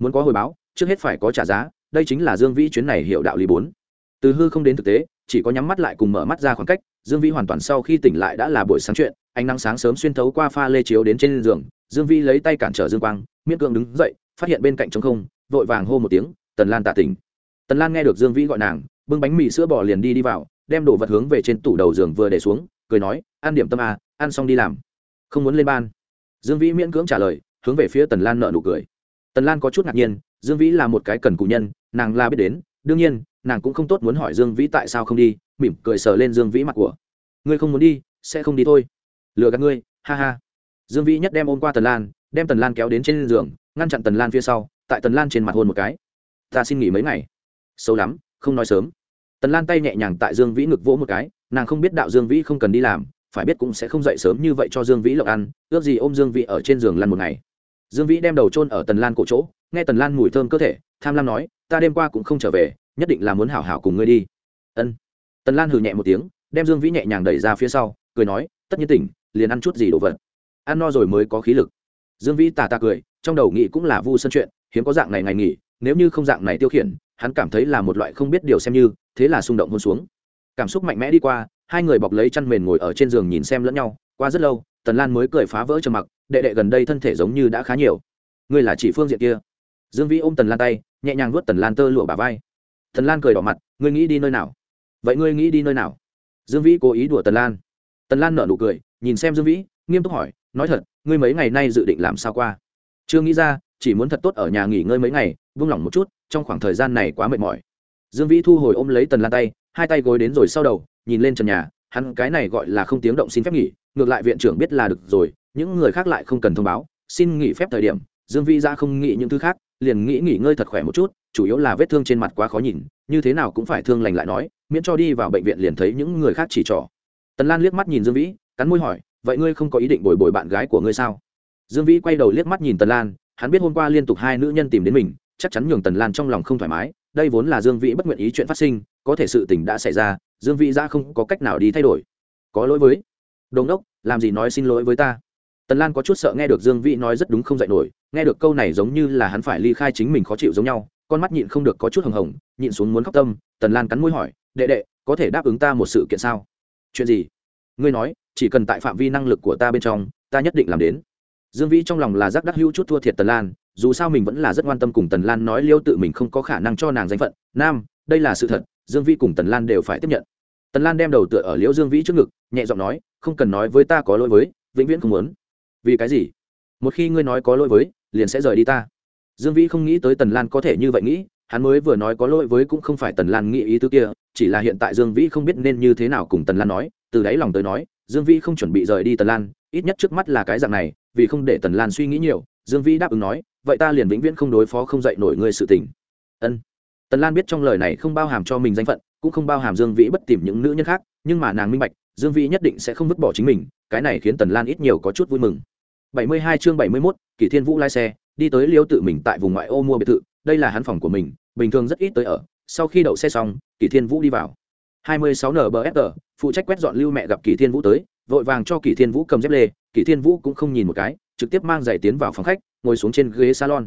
Speaker 1: muốn có hồi báo, trước hết phải có trả giá, đây chính là dương vi chuyến này hiểu đạo lý bốn. Từ hư không đến thực tế chỉ có nhắm mắt lại cùng mở mắt ra khoảng cách, dương vĩ hoàn toàn sau khi tỉnh lại đã là buổi sáng chuyện, ánh nắng sáng sớm xuyên thấu qua pha lê chiếu đến trên giường, dương vĩ lấy tay cản trở dương quang, miễn cưỡng đứng dậy, phát hiện bên cạnh trống không, vội vàng hô một tiếng, tần lan tạ tỉnh. Tần lan nghe được dương vĩ gọi nàng, bưng bánh mì sữa bò liền đi đi vào, đem đồ vật hướng về trên tủ đầu giường vừa để xuống, cười nói, ăn điểm tâm à ăn xong đi làm. Không muốn lên ban. Dương vĩ miễn cưỡng trả lời, hướng về phía tần lan nợ nụ cười. Tần lan có chút ngạc nhiên, dương vĩ là một cái cần cụ nhân, nàng la biết đến, đương nhiên nàng cũng không tốt muốn hỏi dương vĩ tại sao không đi, mỉm cười sờ lên dương vĩ mặt của. Ngươi không muốn đi, sẽ không đi thôi. Lừa gạt ngươi, ha ha. Dương vĩ nhất đem ôm qua tần lan, đem tần lan kéo đến trên giường, ngăn chặn tần lan phía sau, tại tần lan trên mặt hôn một cái. Ta xin nghỉ mấy ngày. Xấu lắm, không nói sớm. Tần lan tay nhẹ nhàng tại dương vĩ ngực vỗ một cái, nàng không biết đạo dương vĩ không cần đi làm, phải biết cũng sẽ không dậy sớm như vậy cho dương vĩ lộc ăn, ước gì ôm dương vĩ ở trên giường lăn một ngày. Dương vĩ đem đầu trôn ở tần lan cổ chỗ, nghe tần lan mùi thơm cơ thể, tham lam nói ta đêm qua cũng không trở về, nhất định là muốn hảo hảo cùng ngươi đi. Ân. Tần lan hừ nhẹ một tiếng, đem dương vĩ nhẹ nhàng đẩy ra phía sau, cười nói, tất nhiên tỉnh, liền ăn chút gì đồ vật. Ăn no rồi mới có khí lực. Dương vĩ tà tà cười, trong đầu nghĩ cũng là vu sân chuyện, hiếm có dạng này ngày nghỉ, nếu như không dạng này tiêu khiển, hắn cảm thấy là một loại không biết điều xem như, thế là xung động hôn xuống. Cảm xúc mạnh mẽ đi qua, hai người bọc lấy chăn mền ngồi ở trên giường nhìn xem lẫn nhau, qua rất lâu, tần lan mới cười phá vỡ trầm mặc, đệ đệ gần đây thân thể giống như đã khá nhiều. Ngươi là chỉ phương diện kia dương vĩ ôm tần lan tay, nhẹ nhàng vuốt tần lan tơ lụa bà vai. Tần lan cười đỏ mặt, ngươi nghĩ đi nơi nào? Vậy ngươi nghĩ đi nơi nào? Dương vĩ cố ý đùa tần lan. Tần lan nở nụ cười, nhìn xem dương vĩ, nghiêm túc hỏi, nói thật, ngươi mấy ngày nay dự định làm sao qua? Chưa nghĩ ra, chỉ muốn thật tốt ở nhà nghỉ ngơi mấy ngày, vung lòng một chút, trong khoảng thời gian này quá mệt mỏi. Dương vĩ thu hồi ôm lấy tần lan tay, hai tay gối đến rồi sau đầu, nhìn lên trần nhà, hắn cái này gọi là không tiếng động xin phép nghỉ, ngược lại viện trưởng biết là được rồi, những người khác lại không cần thông báo, xin nghỉ phép thời điểm, dương vĩ ra không nghĩ những thứ khác liền nghĩ nghỉ ngơi thật khỏe một chút, chủ yếu là vết thương trên mặt quá khó nhìn, như thế nào cũng phải thương lành lại nói, miễn cho đi vào bệnh viện liền thấy những người khác chỉ trỏ. Tần lan liếc mắt nhìn dương vĩ, cắn môi hỏi, vậy ngươi không có ý định bồi bồi bạn gái của ngươi sao? Dương vĩ quay đầu liếc mắt nhìn tần lan, hắn biết hôm qua liên tục hai nữ nhân tìm đến mình, chắc chắn nhường tần lan trong lòng không thoải mái, đây vốn là dương vĩ bất nguyện ý chuyện phát sinh, có thể sự tình đã xảy ra, dương vĩ ra không có cách nào đi thay đổi. Có lỗi với? Đồn đốc, làm gì nói xin lỗi với ta? Tần lan có chút sợ nghe được dương vĩ nói rất đúng không dạy nổi nghe được câu này giống như là hắn phải ly khai chính mình khó chịu giống nhau, con mắt nhịn không được có chút hồng hồng, nhịn xuống muốn khóc tâm, tần lan cắn môi hỏi, đệ đệ, có thể đáp ứng ta một sự kiện sao? Chuyện gì? Ngươi nói, chỉ cần tại phạm vi năng lực của ta bên trong, ta nhất định làm đến. Dương vĩ trong lòng là giác đắc hữu chút thua thiệt tần lan, dù sao mình vẫn là rất quan tâm cùng tần lan nói liêu tự mình không có khả năng cho nàng danh phận. Nam, đây là sự thật, dương vĩ cùng tần lan đều phải tiếp nhận. Tần lan đem đầu tựa ở liễu dương vĩ trước ngực, nhẹ giọng nói, không cần nói với ta có lỗi với, vĩnh viễn không muốn. Vì cái gì? Một khi ngươi nói có lỗi với liền sẽ rời đi ta. Dương vĩ không nghĩ tới tần lan có thể như vậy nghĩ, hắn mới vừa nói có lỗi với cũng không phải tần lan nghĩ ý tứ kia, chỉ là hiện tại dương vĩ không biết nên như thế nào cùng tần lan nói, từ đáy lòng tới nói, dương vĩ không chuẩn bị rời đi tần lan, ít nhất trước mắt là cái dạng này, vì không để tần lan suy nghĩ nhiều, dương vĩ đáp ứng nói, vậy ta liền vĩnh viễn không đối phó không dạy nổi ngươi sự tình. Ân. Tần lan biết trong lời này không bao hàm cho mình danh phận, cũng không bao hàm dương vĩ bất tìm những nữ nhân khác, nhưng mà nàng minh bạch, dương vĩ nhất định sẽ không vứt bỏ chính mình, cái này khiến tần lan ít nhiều có chút vui mừng. 72 chương 71, Kỷ Thiên Vũ lái xe, đi tới Liêu tự mình tại vùng ngoại ô mua biệt thự, đây là hắn phòng của mình, bình thường rất ít tới ở. Sau khi đậu xe xong, Kỷ Thiên Vũ đi vào. 26 NBFR, phụ trách quét dọn Lưu mẹ gặp Kỷ Thiên Vũ tới, vội vàng cho Kỷ Thiên Vũ cầm dép lê, Kỷ Thiên Vũ cũng không nhìn một cái, trực tiếp mang giày tiến vào phòng khách, ngồi xuống trên ghế salon.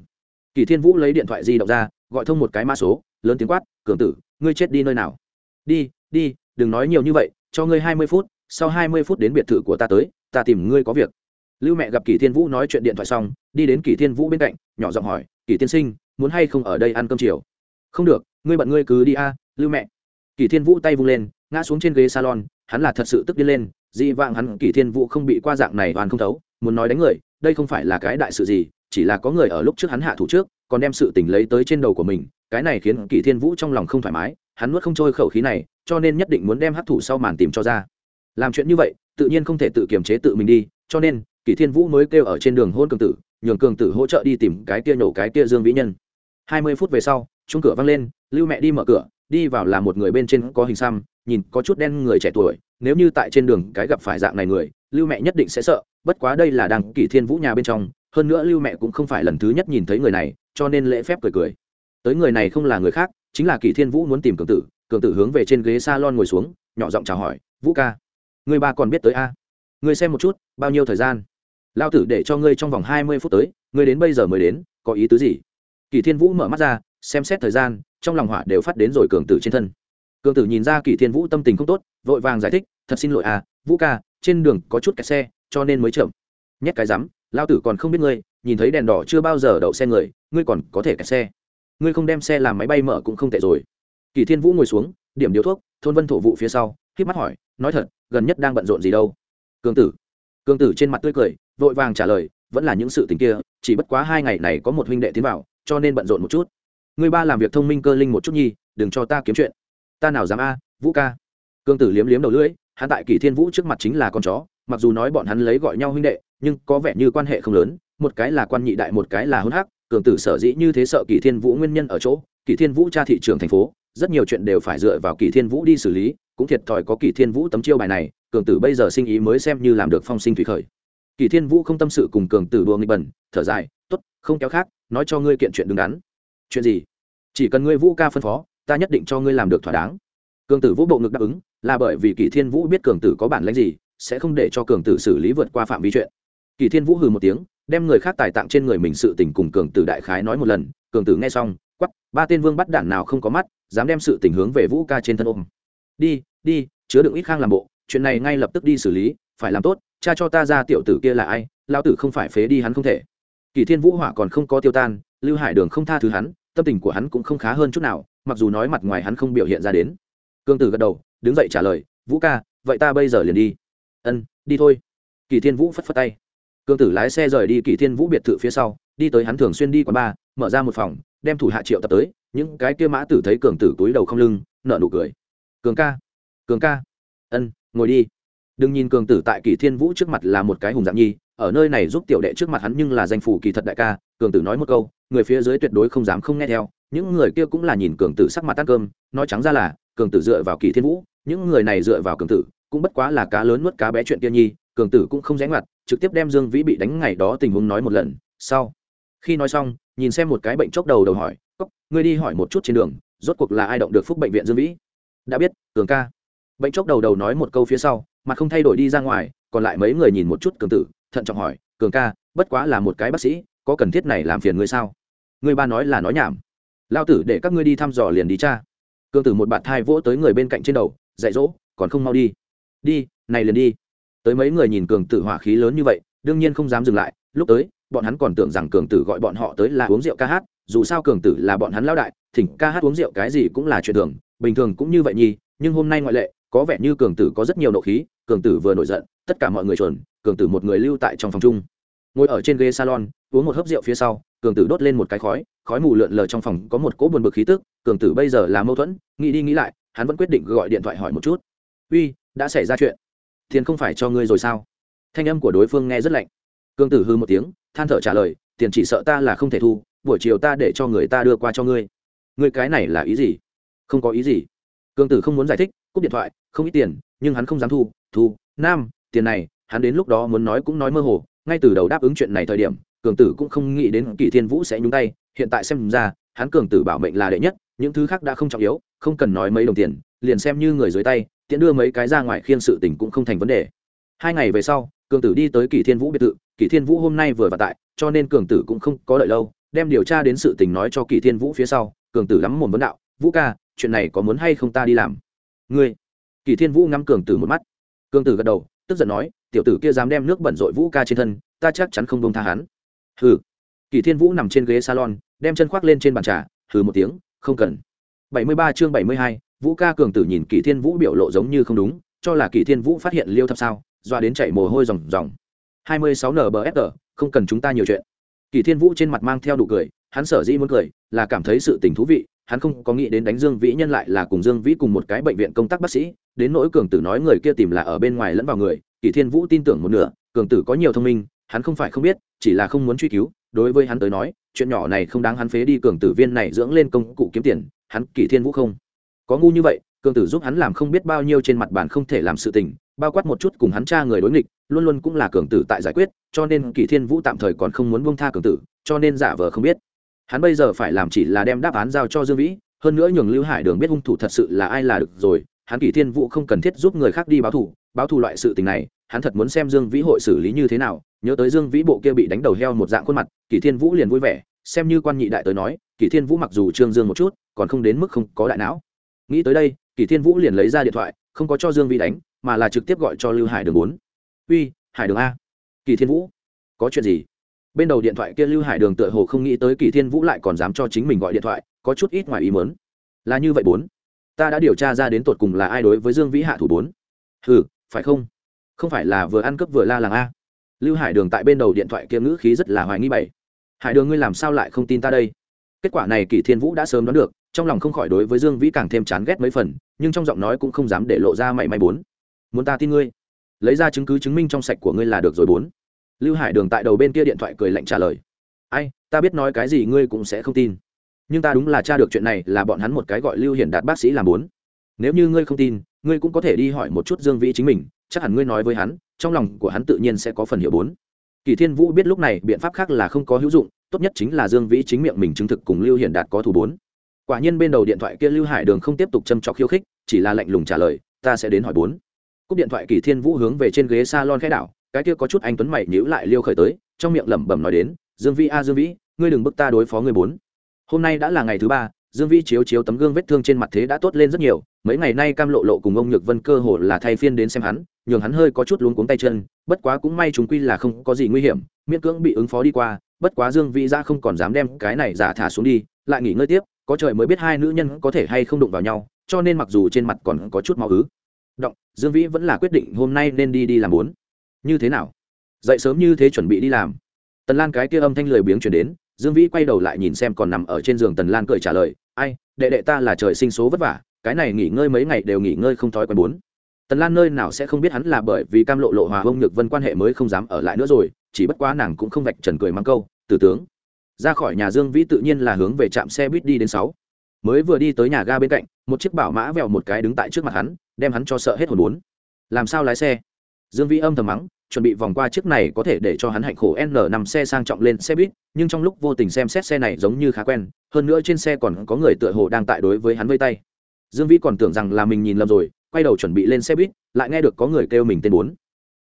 Speaker 1: Kỷ Thiên Vũ lấy điện thoại di động ra, gọi thông một cái mã số, lớn tiếng quát cường tử ngươi chết đi nơi nào đi đi đừng nói nhiều như vậy cho ngươi hai mươi phút sau hai mươi phút đến biệt thự của ta tới ta tìm ngươi có việc lưu mẹ gặp kỷ thiên vũ nói chuyện điện thoại xong, đi đến kỷ thiên vũ bên cạnh, nhỏ giọng hỏi kỷ tiên sinh, muốn hay không ở đây ăn cơm chiều? Không được, ngươi bận ngươi cứ đi a, lưu mẹ. Kỷ thiên vũ tay vung lên, ngã xuống trên ghế salon, hắn là thật sự tức điên lên, dị vạng hắn kỷ thiên vũ không bị qua dạng này hoàn không thấu, muốn nói đánh người, đây không phải là cái đại sự gì, chỉ là có người ở lúc trước hắn hạ thủ trước, còn đem sự tình lấy tới trên đầu của mình, cái này khiến kỷ thiên vũ trong lòng không thoải mái, hắn nuốt không trôi khẩu khí này, cho nên nhất định muốn đem hấp thủ sau màn tìm cho ra. Làm chuyện như vậy, tự nhiên không thể tự kiềm chế tự mình đi, cho nên kỷ thiên vũ mới kêu ở trên đường hôn cường tử, nhường cường tử hỗ trợ đi tìm cái kia nổ cái kia dương vĩ nhân. Hai mươi phút về sau chung cửa văng lên, lưu mẹ đi mở cửa, đi vào là một người bên trên có hình xăm, nhìn có chút đen người trẻ tuổi, nếu như tại trên đường cái gặp phải dạng này người, lưu mẹ nhất định sẽ sợ, bất quá đây là đàng kỷ thiên vũ nhà bên trong, hơn nữa lưu mẹ cũng không phải lần thứ nhất nhìn thấy người này, cho nên lễ phép cười cười. Tới người này không là người khác, chính là kỷ thiên vũ muốn tìm cường tử cường tử hướng về trên ghế s a lon ngồi xuống, nhỏ giọng chào hỏi, vũ ca, người ba còn biết tới a? Người xem một chút, bao nhiêu thời gian? Lao tử để cho ngươi trong vòng hai mươi phút tới, ngươi đến bây giờ mới đến, có ý tứ gì? Kỷ thiên vũ mở mắt ra, xem xét thời gian, trong lòng hỏa đều phát đến rồi cường tử trên thân. Cường tử nhìn ra kỷ thiên vũ tâm tình không tốt, vội vàng giải thích, thật xin lỗi à vũ ca, trên đường có chút kẹt xe, cho nên mới chậm. Nhét cái rắm, lao tử còn không biết ngươi, nhìn thấy đèn đỏ chưa bao giờ đậu xe người, ngươi còn có thể kẹt xe. Ngươi không đem xe làm máy bay mở cũng không tệ rồi. Kỳ thiên vũ ngồi xuống, điểm điếu thuốc, thôn vân thổ vụ phía sau k mắt hỏi, nói thật, gần nhất đang bận rộn gì đâu? Cường tử. Cường tử trên mặt tươi cười vội vàng trả lời, vẫn là những sự tình kia, chỉ bất quá hai ngày này có một huynh đệ tiến vào, cho nên bận rộn một chút. Người ba làm việc thông minh cơ linh một chút nhi, đừng cho ta kiếm chuyện. Ta nào dám a, vũ ca? Cương tử liếm liếm đầu lưỡi, hắn tại kỷ thiên vũ trước mặt chính là con chó, mặc dù nói bọn hắn lấy gọi nhau huynh đệ, nhưng có vẻ như quan hệ không lớn, một cái là quan nhị đại, một cái là hôn hắc cường tử sở dĩ như thế sợ kỷ thiên vũ nguyên nhân ở chỗ, kỷ thiên vũ tra thị trường thành phố, rất nhiều chuyện đều phải dựa vào kỷ thiên vũ đi xử lý, cũng thiệt thòi có kỷ thiên vũ tấm chiêu bài này cường tử bây giờ sinh ý mới xem như làm được phong sinh thủy khởi. Kỳ thiên vũ không tâm sự cùng cường tử đùa nghịch bẩn, thở dài t ố t không kéo khác, nói cho ngươi kiện chuyện đứng đắn. Chuyện gì? Chỉ cần ngươi vũ ca phân phó, ta nhất định cho ngươi làm được thỏa đáng. Cường tử vũ bộ ngực đáp ứng, là bởi vì kỳ thiên vũ biết cường tử có bản lãnh gì, sẽ không để cho cường tử xử lý vượt qua phạm vi chuyện. Kỳ thiên vũ hừ một tiếng, đem người khác tài tặng trên người mình sự tình cùng cường tử đại khái nói một lần, cường tử nghe xong quắp ba tên vương bắt đản nào không có mắt, dám đem sự tình hướng về vũ ca trên thân ôm. Đi đi, chứa đựng ít khang làm bộ chuyện này ngay lập tức đi xử lý, phải làm tốt, cha cho ta ra tiểu tử kia là ai lao tử không phải phế đi hắn không thể. Kỳ thiên vũ hỏa còn không có tiêu tan, lưu hải đường không tha thứ hắn, tâm tình của hắn cũng không khá hơn chút nào, mặc dù nói mặt ngoài hắn không biểu hiện ra đến. Cương tử gật đầu, đứng dậy trả lời, vũ ca, vậy ta bây giờ liền đi. Ân, đi thôi. Kỳ thiên vũ phất phất tay. Cương tử lái xe rời đi kỳ thiên vũ biệt thự phía sau, đi tới hắn thường xuyên đi quán bar, mở ra một phòng, đem thủ hạ triệu tập tới, những cái kia mã tử thấy cường tử túi đầu không lưng nợ nụ cười. Cường ca cường ca. Ân ngồi đi. Đừng nhìn cường tử tại kỳ thiên vũ trước mặt là một cái hùng dạng nhi, ở nơi này giúp tiểu đệ trước mặt hắn nhưng là danh phủ kỳ thật đại ca, cường tử nói một câu, người phía dưới tuyệt đối không dám không nghe theo. Những người kia cũng là nhìn cường tử sắc mặt ăn cơm, nói trắng ra là, cường tử dựa vào kỳ thiên vũ, những người này dựa vào cường tử, cũng bất quá là cá lớn nuốt cá bé chuyện kia nhi, cường tử cũng không rẽ ngoặt, trực tiếp đem dương vĩ bị đánh ngày đó tình huống nói một lần. Sau, khi nói xong, nhìn xem một cái bệnh chốc đầu đầu hỏi, cốc, ngươi đi hỏi một chút trên đường, rốt cuộc là ai động được phúc bệnh viện dương vĩ? Đã biết, cường ca bệnh chốc đầu đầu nói một câu phía sau mà không thay đổi đi ra ngoài, còn lại mấy người nhìn một chút cường tử, thận trọng hỏi, cường ca, bất quá là một cái bác sĩ, có cần thiết này làm phiền ngươi sao? Ngươi ba nói là nói nhảm. Lao tử, để các ngươi đi thăm dò liền đi cha. Cường tử một bạt thai vỗ tới người bên cạnh trên đầu, dạy dỗ, còn không mau đi. Đi, này liền đi. Tới mấy người nhìn cường tử hỏa khí lớn như vậy, đương nhiên không dám dừng lại, lúc tới, bọn hắn còn tưởng rằng cường tử gọi bọn họ tới là uống rượu ca hát, dù sao cường tử là bọn hắn lao đại, thỉnh ca hát uống rượu cái gì cũng là chuyện thường, bình thường cũng như vậy nhi nhưng hôm nay ngoại lệ có vẻ như cường tử có rất nhiều nộ khí, cường tử vừa nổi giận, tất cả mọi người chuẩn cường tử một người lưu tại trong phòng chung. Ngồi ở trên ghế salon, uống một hớp rượu phía sau, cường tử đốt lên một cái khói khói mù lượn lờ trong phòng, có một cỗ buồn bực khí tức, cường tử bây giờ là mâu thuẫn, nghĩ đi nghĩ lại, hắn vẫn quyết định gọi điện thoại hỏi một chút. Uy, đã xảy ra chuyện. Tiền không phải cho ngươi rồi sao? Thanh âm của đối phương nghe rất lạnh. Cường tử hư một tiếng, than thở trả lời, tiền chỉ sợ ta là không thể thu, buổi chiều ta để cho người ta đưa qua cho ngươi. Ngươi cái này là ý gì? Không có ý gì. Cường tử không muốn giải thích, cúp điện thoại không ít tiền, nhưng hắn không dám thu thu, nam, tiền này, hắn đến lúc đó muốn nói cũng nói mơ hồ, ngay từ đầu đáp ứng chuyện này thời điểm, cường tử cũng không nghĩ đến kỷ thiên vũ sẽ nhúng tay, hiện tại xem ra, hắn cường tử bảo mệnh là đệ nhất, những thứ khác đã không trọng yếu, không cần nói mấy đồng tiền, liền xem như người dưới tay tiện đưa mấy cái ra ngoài khiên sự tình cũng không thành vấn đề. Hai ngày về sau, cường tử đi tới kỷ thiên vũ biệt thự, kỷ thiên vũ hôm nay vừa và tại, cho nên cường tử cũng không có đợi lâu, đem điều tra đến sự tình nói cho kỷ thiên vũ phía sau, cường tử lắm mồm vấn đạo, vũ ca, chuyện này có muốn hay không ta đi làm? Ngươi kỳ thiên vũ ngắm cường tử một mắt. Cường tử gật đầu, tức giận nói, tiểu tử kia dám đem nước bẩn rội vũ ca trên thân, ta chắc chắn không đông tha hắn. Hừ. Kỳ thiên vũ nằm trên ghế salon, đem chân khoác lên trên bàn trà, hừ một tiếng, không cần. Bảy mươi ba chương bảy mươi hai, vũ ca cường tử nhìn kỳ thiên vũ biểu lộ giống như không đúng, cho là kỳ thiên vũ phát hiện liêu thập sao, doa đến chạy mồ hôi ròng ròng. hai mươi sáu nbfr không cần chúng ta nhiều chuyện. Kỳ thiên vũ trên mặt mang theo đủ cười, hắn sở dĩ muốn cười là cảm thấy sự tình thú vị hắn không có nghĩ đến đánh dương vĩ nhân lại là cùng dương vĩ cùng một cái bệnh viện công tác bác sĩ, đến nỗi cường tử nói người kia tìm là ở bên ngoài lẫn vào người, kỳ thiên vũ tin tưởng một nửa, cường tử có nhiều thông minh, hắn không phải không biết, chỉ là không muốn truy cứu, đối với hắn tới nói, chuyện nhỏ này không đáng hắn phế đi cường tử viên này dưỡng lên công cụ kiếm tiền, hắn kỳ thiên vũ không. Có ngu như vậy, cường tử giúp hắn làm không biết bao nhiêu trên mặt bàn không thể làm sự tình, bao quát một chút cùng hắn cha người đối nghịch, luôn luôn cũng là cường tử tại giải quyết, cho nên kỳ thiên vũ tạm thời còn không muốn buông tha cường tử, cho nên giả vờ không biết hắn bây giờ phải làm chỉ là đem đáp án giao cho dương vĩ, hơn nữa nhường lưu hải đường biết hung thủ thật sự là ai là được rồi, hắn Kỷ thiên vũ không cần thiết giúp người khác đi báo thù báo thù loại sự tình này, hắn thật muốn xem dương vĩ hội xử lý như thế nào, nhớ tới dương vĩ bộ kia bị đánh đầu heo một dạng khuôn mặt, Kỷ thiên vũ liền vui vẻ, xem như quan nhị đại tới nói, Kỷ thiên vũ mặc dù trương dương một chút, còn không đến mức không có đại não. Nghĩ tới đây, Kỷ thiên vũ liền lấy ra điện thoại, không có cho dương vĩ đánh, mà là trực tiếp gọi cho lưu hải đường bốn. Uy, hải đường a. Kỳ thiên vũ, có chuyện gì? Bên đầu điện thoại kia lưu hải đường tựa hồ không nghĩ tới kỳ thiên vũ lại còn dám cho chính mình gọi điện thoại, có chút ít ngoài ý mớn là như vậy bốn. Ta đã điều tra ra đến tột cùng là ai đối với dương vĩ hạ thủ bốn. Ừ phải không? Không phải là vừa ăn cướp vừa la làng a. Lưu hải đường tại bên đầu điện thoại kia ngữ khí rất là hoài nghi bảy. Hải đường ngươi làm sao lại không tin ta đây? Kết quả này kỳ thiên vũ đã sớm đoán được, trong lòng không khỏi đối với dương vĩ càng thêm chán ghét mấy phần, nhưng trong giọng nói cũng không dám để lộ ra mảy may bốn. Muốn ta tin ngươi? Lấy ra chứng cứ chứng minh trong sạch của ngươi là được rồi bốn lưu hải đường tại đầu bên kia điện thoại cười lạnh trả lời. Ai, ta biết nói cái gì ngươi cũng sẽ không tin. Nhưng ta đúng là tra được chuyện này là bọn hắn một cái gọi lưu hiển đạt bác sĩ làm bốn. Nếu như ngươi không tin, ngươi cũng có thể đi hỏi một chút dương vĩ chính mình, chắc hẳn ngươi nói với hắn, trong lòng của hắn tự nhiên sẽ có phần hiểu bốn. Kỳ thiên vũ biết lúc này biện pháp khác là không có hữu dụng, tốt nhất chính là dương vĩ chính miệng mình chứng thực cùng lưu hiển đạt có thủ bốn. Quả nhiên bên đầu điện thoại kia lưu hải đường không tiếp tục châm trọc khiêu khích, chỉ là lạnh lùng trả lời, ta sẽ đến hỏi bốn. Cúp điện thoại kỳ thiên vũ hướng về trên ghế s a lon khai đảo cái kia có chút anh tuấn mày nhíu lại liêu khởi tới, trong miệng lẩm bẩm nói đến, dương vĩ a, dương vĩ, ngươi đừng bức ta đối phó ngươi bốn. Hôm nay đã là ngày thứ ba, dương vĩ chiếu chiếu tấm gương vết thương trên mặt thế đã tốt lên rất nhiều, mấy ngày nay cam lộ lộ cùng ông nhược vân cơ hồ là thay phiên đến xem hắn, nhường hắn hơi có chút luống cuống tay chân, bất quá cũng may chúng quy là không có gì nguy hiểm, miễn cưỡng bị ứng phó đi qua, bất quá dương vĩ ra không còn dám đem cái này giả thả xuống đi, lại nghỉ ngơi tiếp, có trời mới biết hai nữ nhân có thể hay không đụng vào nhau, cho nên mặc dù trên mặt còn có chút máu ứ. Động, dương vĩ vẫn là quyết định hôm nay nên đi đi làm bốn như thế nào? Dậy sớm như thế chuẩn bị đi làm. Tần lan cái kia âm thanh lười biếng chuyển đến, dương vĩ quay đầu lại nhìn xem còn nằm ở trên giường tần lan cười trả lời, ai, đệ đệ ta là trời sinh số vất vả, cái này nghỉ ngơi mấy ngày đều nghỉ ngơi không thói quen bốn tần lan nơi nào sẽ không biết hắn là bởi vì cam lộ lộ hòa ông nhược vân quan hệ mới không dám ở lại nữa rồi, chỉ bất quá nàng cũng không vạch trần cười mắng câu tử tướng, ra khỏi nhà dương vĩ tự nhiên là hướng về trạm xe buýt đi đến sáu. Mới vừa đi tới nhà ga bên cạnh, một chiếc bảo mã vèo một cái đứng tại trước mặt hắn, đem hắn cho sợ hết hồn bốn làm sao lái xe? Dương vĩ âm thầm mắng, chuẩn bị vòng qua chiếc này có thể để cho hắn hạnh khổ n nằm xe sang trọng lên xe buýt, nhưng trong lúc vô tình xem xét xe này giống như khá quen, hơn nữa trên xe còn có người tựa hồ đang tại đối với hắn vây tay. Dương vĩ còn tưởng rằng là mình nhìn lầm rồi, quay đầu chuẩn bị lên xe buýt, lại nghe được có người kêu mình tên bốn.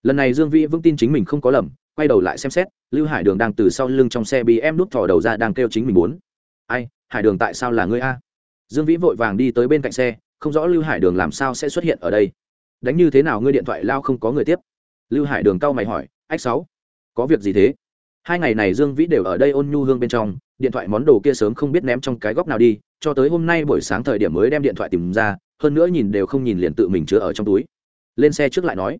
Speaker 1: Lần này dương vĩ vững tin chính mình không có lầm, quay đầu lại xem xét, lưu hải đường đang từ sau lưng trong xe bị em đút thỏ đầu ra đang kêu chính mình bốn. Ai, hải đường tại sao là ngươi a? Dương vĩ vội vàng đi tới bên cạnh xe, không rõ lưu hải đường làm sao sẽ xuất hiện ở đây đánh như thế nào ngươi điện thoại lao không có người tiếp? Lưu hải đường cao mày hỏi, ách sáu, có việc gì thế? Hai ngày này dương vĩ đều ở đây ôn nhu hương bên trong, điện thoại món đồ kia sớm không biết ném trong cái góc nào đi, cho tới hôm nay buổi sáng thời điểm mới đem điện thoại tìm ra, hơn nữa nhìn đều không nhìn liền tự mình chứa ở trong túi. Lên xe trước lại nói.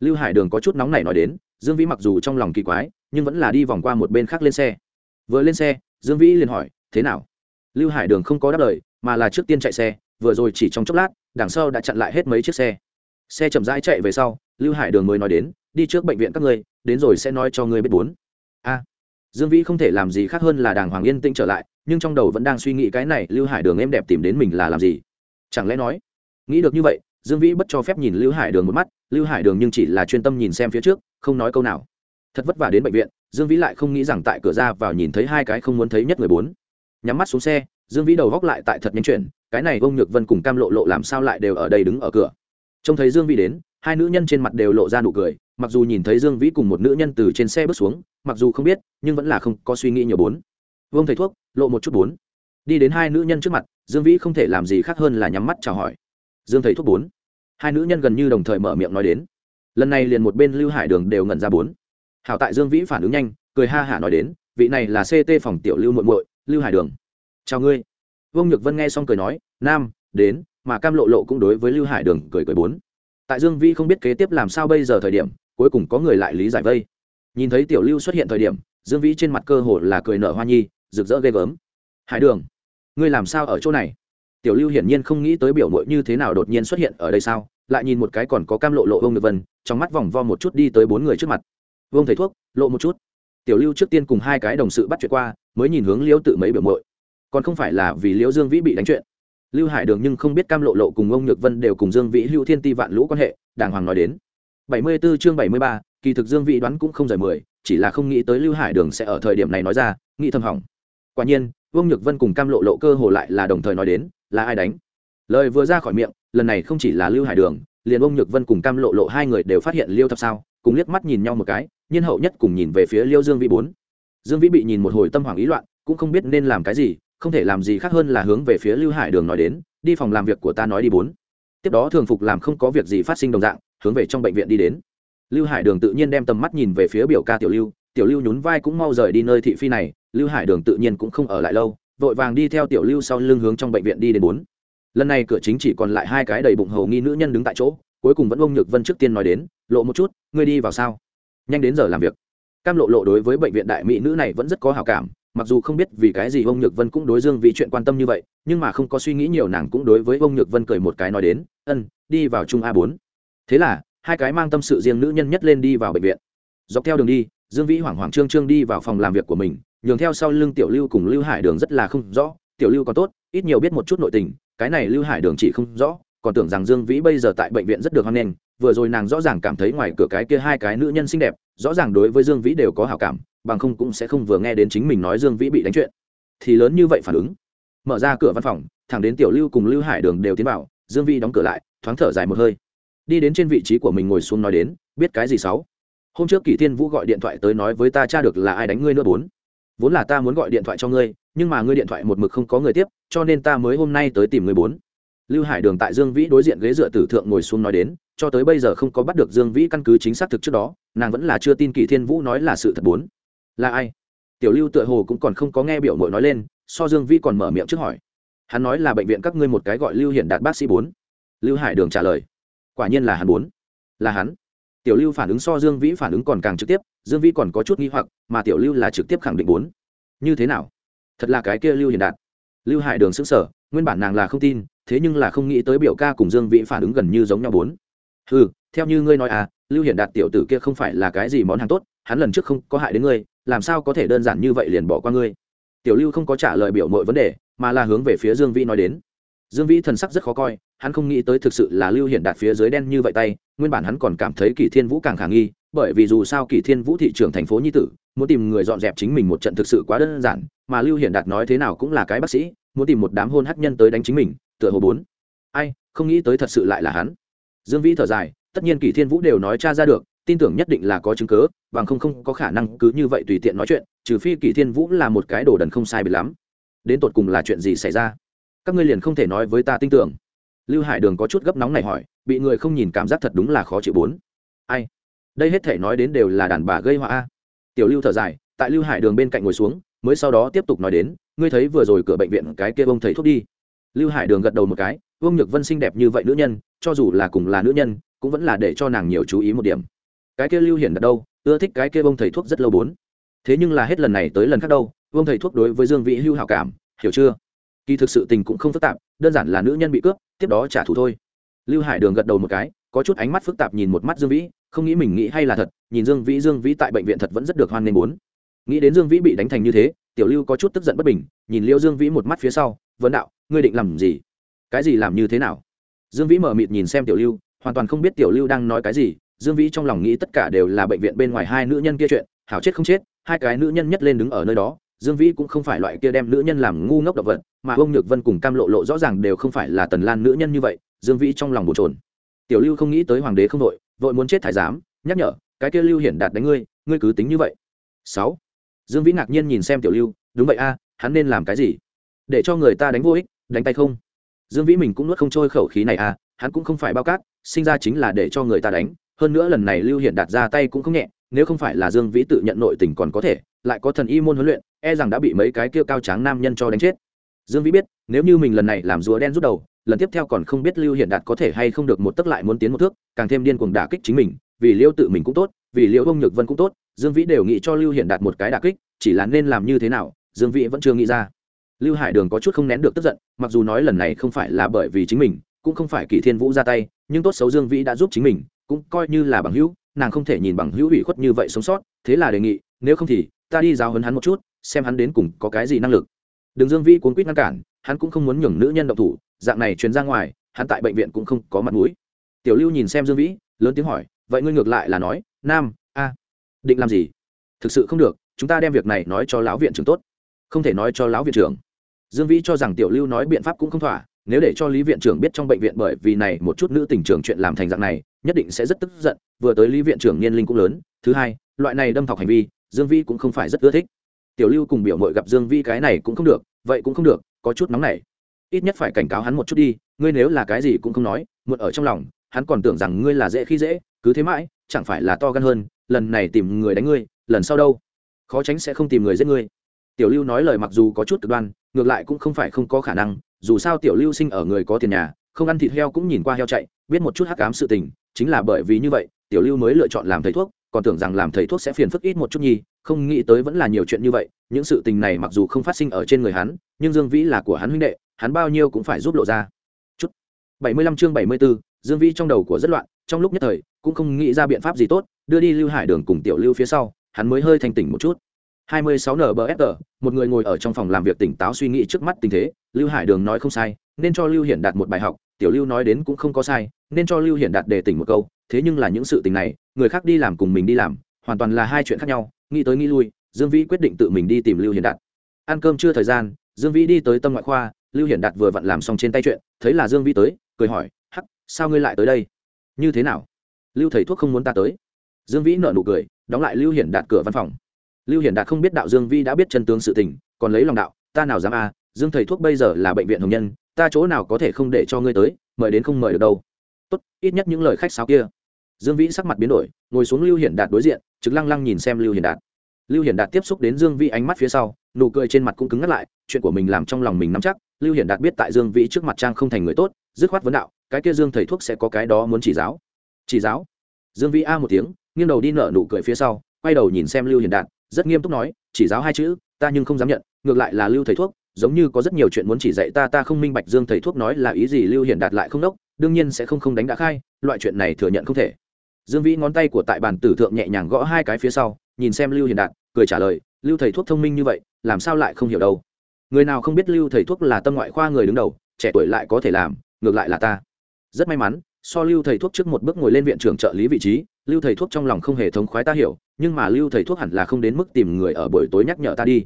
Speaker 1: Lưu hải đường có chút nóng này nói đến, dương vĩ mặc dù trong lòng kỳ quái, nhưng vẫn là đi vòng qua một bên khác lên xe. Vừa lên xe, dương vĩ liền hỏi, thế nào? Lưu hải đường không có đáp lời, mà là trước tiên chạy xe, vừa rồi chỉ trong chốc lát, đằng sau đã chặn lại hết mấy chiếc xe xe chậm rãi chạy về sau, lưu hải đường mới nói đến, đi trước bệnh viện các ngươi, đến rồi sẽ nói cho ngươi biết bốn. A. Dương vĩ không thể làm gì khác hơn là đàng hoàng yên tĩnh trở lại, nhưng trong đầu vẫn đang suy nghĩ cái này, lưu hải đường em đẹp tìm đến mình là làm gì? Chẳng lẽ nói, nghĩ được như vậy, dương vĩ bất cho phép nhìn lưu hải đường một mắt, lưu hải đường nhưng chỉ là chuyên tâm nhìn xem phía trước, không nói câu nào. Thật vất vả đến bệnh viện, dương vĩ lại không nghĩ rằng tại cửa ra vào nhìn thấy hai cái không muốn thấy nhất người bốn. Nhắm mắt xuống xe, dương vĩ đầu góc lại tại thật nhanh chuyện cái này ông nhược vân cùng cam lộ lộ làm sao lại đều ở đây đứng ở cửa trông thấy dương vĩ đến, hai nữ nhân trên mặt đều lộ ra nụ cười, mặc dù nhìn thấy dương vĩ cùng một nữ nhân từ trên xe bước xuống, mặc dù không biết, nhưng vẫn là không có suy nghĩ nhiều bốn. Vương thầy thuốc, lộ một chút bốn. Đi đến hai nữ nhân trước mặt, dương vĩ không thể làm gì khác hơn là nhắm mắt chào hỏi. Dương thầy thuốc bốn. Hai nữ nhân gần như đồng thời mở miệng nói đến. Lần này liền một bên lưu hải đường đều ngẩn ra bốn. Hảo tại dương vĩ phản ứng nhanh, cười ha hả nói đến, vị này là ct phòng tiểu lưu muội muội, lưu hải đường. Chào ngươi. Vương nhược vân nghe xong cười nói, nam, đến mà cam lộ lộ cũng đối với lưu hải đường cười cười bốn. Tại dương vĩ không biết kế tiếp làm sao bây giờ thời điểm, cuối cùng có người lại lý giải vây. Nhìn thấy tiểu lưu xuất hiện thời điểm, dương vĩ trên mặt cơ hồ là cười nở hoa nhi, rực rỡ ghê gớm. Hải đường, ngươi làm sao ở chỗ này? Tiểu lưu hiển nhiên không nghĩ tới biểu mội như thế nào đột nhiên xuất hiện ở đây sao, lại nhìn một cái còn có cam lộ lộ ông ngược vân, trong mắt vòng vo một chút đi tới bốn người trước mặt. Vương thầy thuốc, lộ một chút. Tiểu lưu trước tiên cùng hai cái đồng sự bắt chuyện qua, mới nhìn hướng liễu tự mấy biểu mội còn không phải là vì liễu dương vĩ bị đánh chuyện lưu hải đường nhưng không biết cam lộ lộ cùng ông nhược vân đều cùng dương vĩ Lưu thiên ti vạn lũ quan hệ đàng hoàng nói đến. Bảy mươi 74 chương bảy mươi ba, kỳ thực dương vĩ đoán cũng không rời mười chỉ là không nghĩ tới lưu hải đường sẽ ở thời điểm này nói ra nghĩ thầm hỏng. Quả nhiên vương nhược vân cùng cam lộ lộ cơ hồ lại là đồng thời nói đến là ai đánh? Lời vừa ra khỏi miệng lần này không chỉ là lưu hải đường liền ông nhược vân cùng cam lộ lộ hai người đều phát hiện liêu thập sao cùng liếc mắt nhìn nhau một cái nhiên hậu nhất cùng nhìn về phía liêu dương vĩ bốn. Dương vĩ bị nhìn một hồi tâm hoảng ý loạn cũng không biết nên làm cái gì không thể làm gì khác hơn là hướng về phía lưu hải đường nói đến, đi phòng làm việc của ta nói đi bốn. Tiếp đó thường phục làm không có việc gì phát sinh đồng dạng, hướng về trong bệnh viện đi đến. Lưu hải đường tự nhiên đem tầm mắt nhìn về phía biểu ca tiểu lưu tiểu lưu nhún vai cũng mau rời đi nơi thị phi này, lưu hải đường tự nhiên cũng không ở lại lâu, vội vàng đi theo tiểu lưu sau lưng hướng trong bệnh viện đi đến bốn. Lần này cửa chính chỉ còn lại hai cái đầy bụng hầu nghi nữ nhân đứng tại chỗ, cuối cùng vẫn ông nhược vân trước tiên nói đến, lộ một chút, ngươi đi vào sao? Nhanh đến giờ làm việc. Cam lộ lộ đối với bệnh viện đại mỹ nữ này vẫn rất có hào cảm mặc dù không biết vì cái gì ông nhược vân cũng đối dương vĩ chuyện quan tâm như vậy, nhưng mà không có suy nghĩ nhiều nàng cũng đối với ông nhược vân cười một cái nói đến, ân, đi vào trung a bốn. Thế là, hai cái mang tâm sự riêng nữ nhân nhất lên đi vào bệnh viện. Dọc theo đường đi, dương vĩ hoảng hoảng trương trương đi vào phòng làm việc của mình, nhường theo sau lưng tiểu lưu cùng lưu hải đường rất là không rõ, tiểu lưu còn tốt, ít nhiều biết một chút nội tình, cái này lưu hải đường chỉ không rõ, còn tưởng rằng dương vĩ bây giờ tại bệnh viện rất được hoan nghênh, vừa rồi nàng rõ ràng cảm thấy ngoài cửa cái kia hai cái nữ nhân xinh đẹp, rõ ràng đối với dương vĩ đều có hảo cảm bằng không cũng sẽ không vừa nghe đến chính mình nói dương vĩ bị đánh chuyện. Thì lớn như vậy phản ứng. Mở ra cửa văn phòng, thẳng đến tiểu lưu cùng lưu hải đường đều tiến vào, dương vĩ đóng cửa lại, thoáng thở dài một hơi. Đi đến trên vị trí của mình ngồi xuống nói đến, biết cái gì sáu? Hôm trước kỷ thiên vũ gọi điện thoại tới nói với ta cha được là ai đánh ngươi nữa bốn. Vốn là ta muốn gọi điện thoại cho ngươi, nhưng mà ngươi điện thoại một mực không có người tiếp, cho nên ta mới hôm nay tới tìm người bốn. Lưu hải đường tại dương vĩ đối diện ghế dựa tử thượng ngồi xuống nói đến, cho tới bây giờ không có bắt được dương vĩ căn cứ chính xác thực trước đó, nàng vẫn là chưa tin kỳ thiên vũ nói là sự thật bốn là ai? Tiểu lưu tựa hồ cũng còn không có nghe biểu mội nói lên, so dương vi còn mở miệng trước hỏi. Hắn nói là bệnh viện các ngươi một cái gọi lưu hiển đạt bác sĩ bốn. Lưu hải đường trả lời. Quả nhiên là hắn bốn. Là hắn. Tiểu lưu phản ứng so dương vĩ phản ứng còn càng trực tiếp, dương vĩ còn có chút nghi hoặc, mà tiểu lưu là trực tiếp khẳng định bốn. Như thế nào? Thật là cái kia lưu hiển đạt. Lưu hải đường xứng sở nguyên bản nàng là không tin, thế nhưng là không nghĩ tới biểu ca cùng dương vĩ phản ứng gần như giống nhau bốn. Ừ theo như ngươi nói à lưu hiển đạt tiểu tử kia không phải là cái gì món hàng tốt, hắn lần trước không có hại đến ngươi làm sao có thể đơn giản như vậy liền bỏ qua ngươi? Tiểu lưu không có trả lời biểu mọi vấn đề, mà là hướng về phía dương vĩ nói đến. Dương vĩ thần sắc rất khó coi, hắn không nghĩ tới thực sự là lưu hiển đạt phía dưới đen như vậy tay, nguyên bản hắn còn cảm thấy kỷ thiên vũ càng khả nghi, bởi vì dù sao kỷ thiên vũ thị trường thành phố nhi tử, muốn tìm người dọn dẹp chính mình một trận thực sự quá đơn giản, mà lưu hiển đạt nói thế nào cũng là cái bác sĩ, muốn tìm một đám hôn hắc nhân tới đánh chính mình, tựa hồ bốn. Ai, không nghĩ tới thật sự lại là hắn. Dương vĩ thở dài, tất nhiên kỷ thiên vũ đều nói cha ra được tin tưởng nhất định là có chứng cớ, bằng không không có khả năng cứ như vậy tùy tiện nói chuyện, trừ phi kỷ thiên vũ là một cái đồ đần không sai bị lắm. Đến tột cùng là chuyện gì xảy ra? Các ngươi liền không thể nói với ta tin tưởng. Lưu hải đường có chút gấp nóng này hỏi, bị người không nhìn cảm giác thật đúng là khó chịu bốn. Ai? Đây hết thể nói đến đều là đàn bà gây họa a. Tiểu lưu thở dài, tại lưu hải đường bên cạnh ngồi xuống, mới sau đó tiếp tục nói đến, ngươi thấy vừa rồi cửa bệnh viện cái kia bông thầy thuốc đi. Lưu hải đường gật đầu một cái, vương nhược vân xinh đẹp như vậy nữ nhân, cho dù là cùng là nữ nhân, cũng vẫn là để cho nàng nhiều chú ý một điểm cái kia lưu hiển đặt đâu, ưa thích cái kia bông thầy thuốc rất lâu bốn. Thế nhưng là hết lần này tới lần khác đâu, bông thầy thuốc đối với dương vĩ hưu hảo cảm, hiểu chưa? Kỳ thực sự tình cũng không phức tạp, đơn giản là nữ nhân bị cướp, tiếp đó trả thù thôi. Lưu hải đường gật đầu một cái, có chút ánh mắt phức tạp nhìn một mắt dương vĩ, không nghĩ mình nghĩ hay là thật, nhìn dương vĩ dương vĩ tại bệnh viện thật vẫn rất được hoan nghênh muốn nghĩ đến dương vĩ bị đánh thành như thế, tiểu lưu có chút tức giận bất bình, nhìn liêu dương vĩ một mắt phía sau, vấn đạo, ngươi định làm gì? Cái gì làm như thế nào? Dương vĩ mở mịt nhìn xem tiểu lưu, hoàn toàn không biết tiểu lưu đang nói cái gì dương vĩ trong lòng nghĩ tất cả đều là bệnh viện bên ngoài hai nữ nhân kia chuyện, hảo chết không chết, hai cái nữ nhân nhất lên đứng ở nơi đó, dương vĩ cũng không phải loại kia đem nữ nhân làm ngu ngốc động vật, mà ông nhược vân cùng cam lộ lộ rõ ràng đều không phải là tần lan nữ nhân như vậy, dương vĩ trong lòng bồn trồn tiểu lưu không nghĩ tới hoàng đế không đội vội muốn chết thái giám, nhắc nhở, cái kia lưu hiển đạt đánh ngươi ngươi cứ tính như vậy. Sáu. Dương vĩ ngạc nhiên nhìn xem tiểu lưu, đúng vậy a, hắn nên làm cái gì? Để cho người ta đánh vô ích, đánh tay không? Dương vĩ mình cũng nuốt không trôi khẩu khí này à hắn cũng không phải bao cát, sinh ra chính là để cho người ta đánh hơn nữa lần này lưu hiển đạt ra tay cũng không nhẹ, nếu không phải là dương vĩ tự nhận nội tình còn có thể, lại có thần y môn huấn luyện e rằng đã bị mấy cái kia cao tráng nam nhân cho đánh chết. Dương vĩ biết, nếu như mình lần này làm rùa đen rút đầu, lần tiếp theo còn không biết lưu hiển đạt có thể hay không được một tấc lại muốn tiến một thước, càng thêm điên cuồng đả kích chính mình, vì liêu tự mình cũng tốt, vì liêu ông nhược vân cũng tốt, dương vĩ đều nghĩ cho lưu hiển đạt một cái đả kích, chỉ là nên làm như thế nào, dương vĩ vẫn chưa nghĩ ra. Lưu hải đường có chút không nén được tức giận, mặc dù nói lần này không phải là bởi vì chính mình, cũng không phải kỳ thiên vũ ra tay, nhưng tốt xấu dương vĩ đã giúp chính mình cũng coi như là bằng hữu, nàng không thể nhìn bằng hữu ủy khuất như vậy sống sót, thế là đề nghị, nếu không thì, ta đi giáo hấn hắn một chút, xem hắn đến cùng có cái gì năng lực. Đường dương vĩ cuốn quýt ngăn cản, hắn cũng không muốn nhường nữ nhân động thủ, dạng này truyền ra ngoài, hắn tại bệnh viện cũng không có mặt mũi. Tiểu lưu nhìn xem dương vĩ, lớn tiếng hỏi, vậy ngươi ngược lại là nói, nam, a, định làm gì? Thực sự không được, chúng ta đem việc này nói cho lão viện trưởng tốt. Không thể nói cho lão viện trưởng. Dương vĩ cho rằng tiểu lưu nói biện pháp cũng không thỏa, nếu để cho lý viện trưởng biết trong bệnh viện bởi vì này một chút nữ tình trường chuyện làm thành dạng này nhất định sẽ rất tức giận, vừa tới lý viện trưởng niên linh cũng lớn, thứ hai, loại này đâm thọc hành vi, dương vi cũng không phải rất ưa thích. Tiểu lưu cùng biểu mội gặp dương vi cái này cũng không được, vậy cũng không được, có chút nóng này ít nhất phải cảnh cáo hắn một chút đi, ngươi nếu là cái gì cũng không nói, muộn ở trong lòng, hắn còn tưởng rằng ngươi là dễ khi dễ, cứ thế mãi, chẳng phải là to gan hơn, lần này tìm người đánh ngươi, lần sau đâu? Khó tránh sẽ không tìm người giết ngươi. Tiểu lưu nói lời mặc dù có chút cực đoan, ngược lại cũng không phải không có khả năng, dù sao tiểu lưu sinh ở người có tiền nhà, không ăn thịt heo cũng nhìn qua heo chạy, biết một chút hắc ám sự tình chính là bởi vì như vậy tiểu lưu mới lựa chọn làm thầy thuốc còn tưởng rằng làm thầy thuốc sẽ phiền phức ít một chút nhi không nghĩ tới vẫn là nhiều chuyện như vậy những sự tình này mặc dù không phát sinh ở trên người hắn nhưng dương vĩ là của hắn huynh đệ hắn bao nhiêu cũng phải giúp lộ ra. Chút. Bảy mươi lăm chương bảy mươi 74, dương vĩ trong đầu của rất loạn trong lúc nhất thời cũng không nghĩ ra biện pháp gì tốt đưa đi lưu hải đường cùng tiểu lưu phía sau hắn mới hơi thành tỉnh một chút. 26 NBFR, một người ngồi ở trong phòng làm việc tỉnh táo suy nghĩ trước mắt tình thế, Lưu Hải Đường nói không sai, nên cho Lưu Hiển đạt một bài học, Tiểu Lưu nói đến cũng không có sai, nên cho Lưu Hiển đạt đề tỉnh một câu, thế nhưng là những sự tình này, người khác đi làm cùng mình đi làm, hoàn toàn là hai chuyện khác nhau, nghĩ tới nghĩ lui, Dương Vĩ quyết định tự mình đi tìm Lưu Hiển đạt. Ăn cơm chưa thời gian, Dương Vĩ đi tới tâm ngoại khoa, Lưu Hiển đạt vừa vặn làm xong trên tay chuyện, thấy là Dương Vĩ tới, cười hỏi, "Hắc, sao ngươi lại tới đây? Như thế nào?" Lưu thầy thuốc không muốn ta tới. Dương Vĩ nở nụ cười, đóng lại Lưu Hiển đạt cửa văn phòng lưu hiển đạt không biết đạo dương vi đã biết chân tướng sự tình còn lấy lòng đạo ta nào dám a dương thầy thuốc bây giờ là bệnh viện hồng nhân ta chỗ nào có thể không để cho ngươi tới, mời đến không mời được đâu. Tốt, ít nhất những lời khách sáo kia. Dương vĩ sắc mặt biến đổi, ngồi xuống lưu hiển đạt đối diện, trực lăng lăng nhìn xem lưu hiển đạt. Lưu hiển đạt tiếp xúc đến dương vĩ ánh mắt phía sau, nụ cười trên mặt cũng cứng ngắt lại, chuyện của mình làm trong lòng mình nắm chắc. Lưu hiển đạt biết tại dương vĩ trước mặt trang không thành người tốt, dứt khoát vấn đạo, cái kia dương thầy thuốc sẽ có cái đó muốn chỉ giáo. Chỉ giáo? Dương vĩ a một tiếng, nghiêng đầu đi nở nụ cười phía sau, quay đầu nhìn xem lưu hiển đạt, rất nghiêm túc nói, chỉ giáo hai chữ, ta nhưng không dám nhận, ngược lại là lưu thầy thuốc giống như có rất nhiều chuyện muốn chỉ dạy ta ta không minh bạch dương thầy thuốc nói là ý gì, lưu hiển đạt lại không đốc, đương nhiên sẽ không không đánh đã khai, loại chuyện này thừa nhận không thể. Dương vĩ ngón tay của tại bàn tử thượng nhẹ nhàng gõ hai cái phía sau, nhìn xem lưu hiển đạt, cười trả lời, lưu thầy thuốc thông minh như vậy, làm sao lại không hiểu đâu? Người nào không biết lưu thầy thuốc là tâm ngoại khoa người đứng đầu, trẻ tuổi lại có thể làm, ngược lại là ta. Rất may mắn, so lưu thầy thuốc trước một bước ngồi lên viện trưởng trợ lý vị trí, lưu thầy thuốc trong lòng không hề thống khoái ta hiểu, nhưng mà lưu thầy thuốc hẳn là không đến mức tìm người ở buổi tối nhắc nhở ta đi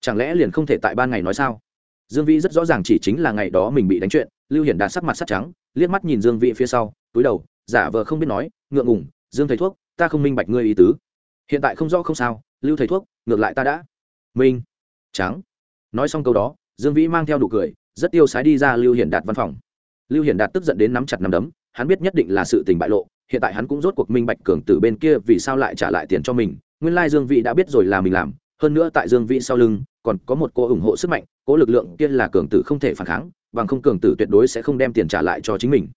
Speaker 1: chẳng lẽ liền không thể tại ban ngày nói sao? Dương vĩ rất rõ ràng chỉ chính là ngày đó mình bị đánh chuyện, lưu hiển đạt sắc mặt sắc trắng, liếc mắt nhìn dương vĩ phía sau, túi đầu, giả vờ không biết nói, ngượng ngùng, dương thầy thuốc, ta không minh bạch ngươi ý tứ. Hiện tại không rõ không sao, lưu thầy thuốc, ngược lại ta đã minh. Trắng. Nói xong câu đó, dương vĩ mang theo đủ cười, rất tiêu sái đi ra lưu hiển đạt văn phòng. Lưu hiển đạt tức giận đến nắm chặt nắm đấm, hắn biết nhất định là sự tình bại lộ, hiện tại hắn cũng rốt cuộc minh bạch cường tử bên kia vì sao lại trả lại tiền cho mình, nguyên lai dương vĩ đã biết rồi là mình làm, hơn nữa tại dương vĩ sau lưng còn có một cô ủng hộ sức mạnh, cô lực lượng kia là cường tử không thể phản kháng, bằng không cường tử tuyệt đối sẽ không đem tiền trả lại cho chính mình.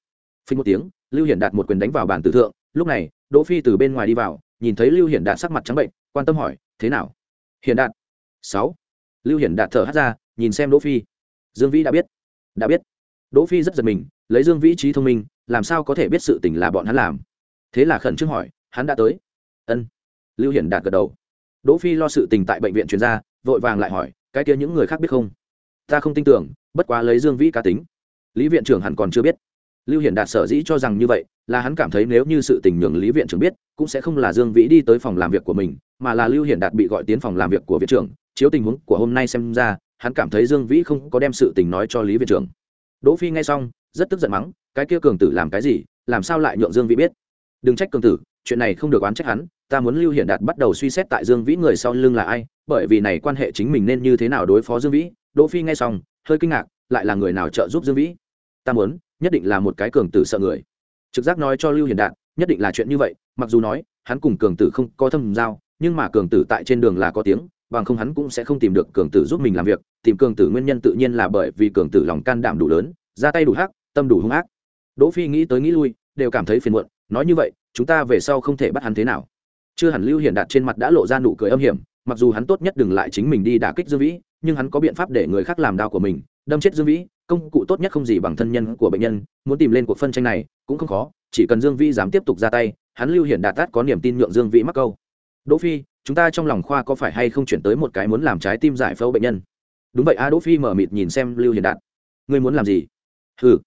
Speaker 1: Phình một tiếng, lưu hiển đạt một quyền đánh vào bàn tử thượng, lúc này, đỗ phi từ bên ngoài đi vào, nhìn thấy lưu hiển đạt sắc mặt trắng bệnh, quan tâm hỏi, thế nào? Hiển đạt. Sáu. Lưu hiển đạt thở hắt ra, nhìn xem đỗ phi. Dương vĩ đã biết. Đã biết. Đỗ phi rất giật mình, lấy dương vĩ trí thông minh, làm sao có thể biết sự tình là bọn hắn làm? Thế là khẩn trương hỏi, hắn đã tới? Ân. Lưu hiển đạt gật đầu. Đỗ phi lo sự tình tại bệnh viện chuyên gia vội vàng lại hỏi, cái kia những người khác biết không? Ta không tin tưởng, bất quá lấy dương vĩ cá tính. Lý viện trưởng hẳn còn chưa biết. Lưu hiển đạt sở dĩ cho rằng như vậy, là hắn cảm thấy nếu như sự tình nhường lý viện trưởng biết, cũng sẽ không là dương vĩ đi tới phòng làm việc của mình, mà là lưu hiển đạt bị gọi tiến phòng làm việc của viện trưởng. Chiếu tình huống của hôm nay xem ra, hắn cảm thấy dương vĩ không có đem sự tình nói cho lý viện trưởng. Đỗ phi nghe xong, rất tức giận mắng, cái kia cường tử làm cái gì? Làm sao lại nhượng dương vĩ biết? Đừng trách cường tử, chuyện này không được oán trách hắn, ta muốn lưu hiển đạt bắt đầu suy xét tại dương vĩ người sau lưng là ai, bởi vì này quan hệ chính mình nên như thế nào đối phó dương vĩ. Đỗ phi nghe xong, hơi kinh ngạc, lại là người nào trợ giúp dương vĩ? Ta muốn, nhất định là một cái cường tử sợ người. Trực giác nói cho lưu hiền đạt, nhất định là chuyện như vậy, mặc dù nói, hắn cùng cường tử không có thâm giao, nhưng mà cường tử tại trên đường là có tiếng, bằng không hắn cũng sẽ không tìm được cường tử giúp mình làm việc. Tìm cường tử nguyên nhân tự nhiên là bởi vì cường tử lòng can đảm đủ lớn, ra tay đủ hắc, tâm đủ hung ác. Đỗ phi nghĩ tới nghĩ lui đều cảm thấy phiền muộn, nói như vậy, chúng ta về sau không thể bắt hắn thế nào. Chưa hẳn lưu hiển đạt trên mặt đã lộ ra nụ cười âm hiểm, mặc dù hắn tốt nhất đừng lại chính mình đi đả kích dương vĩ, nhưng hắn có biện pháp để người khác làm đau của mình, đâm chết dương vĩ, công cụ tốt nhất không gì bằng thân nhân của bệnh nhân, muốn tìm lên cuộc phân tranh này cũng không khó, chỉ cần dương vĩ dám tiếp tục ra tay, hắn lưu hiển đạt tát có niềm tin nhượng dương vĩ mắc câu. Đỗ phi, chúng ta trong lòng khoa có phải hay không chuyển tới một cái muốn làm trái tim giải phẫu bệnh nhân? Đúng vậy a đỗ phi mở mịt nhìn xem lưu hiển đạt. Ngươi muốn làm gì? Hừ.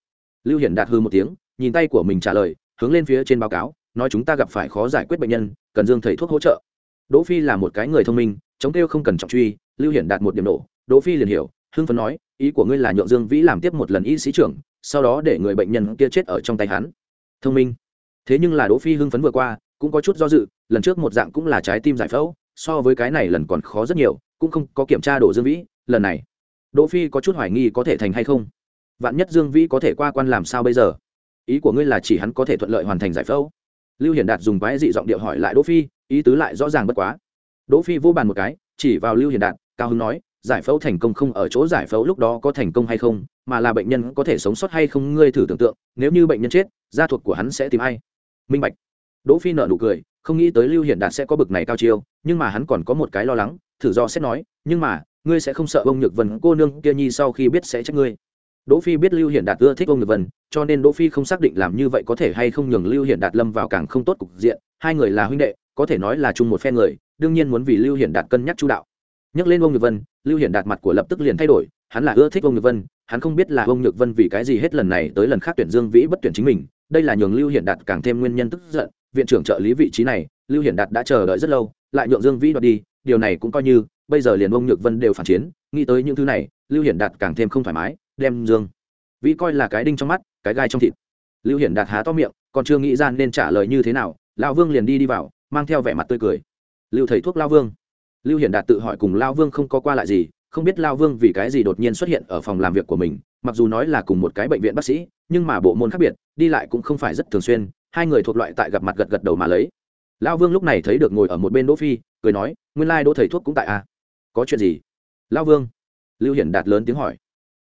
Speaker 1: Lưu hiển đạt hừ một tiếng nhìn tay của mình trả lời, hướng lên phía trên báo cáo, nói chúng ta gặp phải khó giải quyết bệnh nhân, cần dương thầy thuốc hỗ trợ. Đỗ phi là một cái người thông minh, chống kêu không cần trọng truy, lưu hiển đạt một điểm nổ. Đỗ phi liền hiểu, hưng phấn nói, ý của ngươi là nhượng dương vĩ làm tiếp một lần y sĩ trưởng, sau đó để người bệnh nhân kia chết ở trong tay hắn. Thông minh. Thế nhưng là đỗ phi hưng phấn vừa qua, cũng có chút do dự, lần trước một dạng cũng là trái tim giải phẫu, so với cái này lần còn khó rất nhiều, cũng không có kiểm tra đổ dương vĩ, lần này. Đỗ phi có chút hoài nghi có thể thành hay không. Vạn nhất dương vĩ có thể qua quan làm sao bây giờ? Ý của ngươi là chỉ hắn có thể thuận lợi hoàn thành giải phẫu. Lưu hiển đạt dùng quái dị giọng điệu hỏi lại đỗ phi, ý tứ lại rõ ràng bất quá. Đỗ phi vô bàn một cái, chỉ vào lưu hiển đạt, cao hứng nói, giải phẫu thành công không ở chỗ giải phẫu lúc đó có thành công hay không, mà là bệnh nhân có thể sống sót hay không ngươi thử tưởng tượng, nếu như bệnh nhân chết, gia thuộc của hắn sẽ tìm ai? Minh bạch. Đỗ phi nở nụ cười, không nghĩ tới lưu hiển đạt sẽ có bực này cao chiêu, nhưng mà hắn còn có một cái lo lắng, thử do xét nói, nhưng mà, ngươi sẽ không sợ ông nhược vân cô nương kia nhi sau khi biết sẽ trách ngươi đỗ phi biết lưu hiển đạt ưa thích ông nhược vân, cho nên đỗ phi không xác định làm như vậy có thể hay không nhường lưu hiển đạt lâm vào càng không tốt cục diện. Hai người là huynh đệ, có thể nói là chung một phe người, đương nhiên muốn vì lưu hiển đạt cân nhắc chu đạo. Nhắc lên ông nhược vân, lưu hiển đạt mặt của lập tức liền thay đổi, hắn là ưa thích ông nhược vân, hắn không biết là ông nhược vân vì cái gì hết lần này tới lần khác tuyển dương vĩ bất tuyển chính mình, đây là nhường lưu hiển đạt càng thêm nguyên nhân tức giận. Viện trưởng trợ lý vị trí này, lưu hiển đạt đã chờ đợi rất lâu, lại nhượng dương vĩ đoạt đi, điều này cũng coi như, bây giờ liền ông nhược vân đều phản chiến, nghĩ tới những thứ này, lưu hiển đạt càng thêm không thoải mái đem dương. Vĩ coi là cái đinh trong mắt, cái gai trong thịt. Lưu hiển đạt há to miệng, còn chưa nghĩ ra nên trả lời như thế nào, lão vương liền đi đi vào, mang theo vẻ mặt tươi cười. Lưu thầy thuốc lao vương. Lưu hiển đạt tự hỏi cùng lao vương không có qua lại gì, không biết lao vương vì cái gì đột nhiên xuất hiện ở phòng làm việc của mình, mặc dù nói là cùng một cái bệnh viện bác sĩ, nhưng mà bộ môn khác biệt, đi lại cũng không phải rất thường xuyên, hai người thuộc loại tại gặp mặt gật gật đầu mà lấy. Lao vương lúc này thấy được ngồi ở một bên đỗ phi, cười nói, nguyên lai、like、đỗ thầy thuốc cũng tại à? Có chuyện gì? Lao vương. Lưu hiển đạt lớn tiếng hỏi.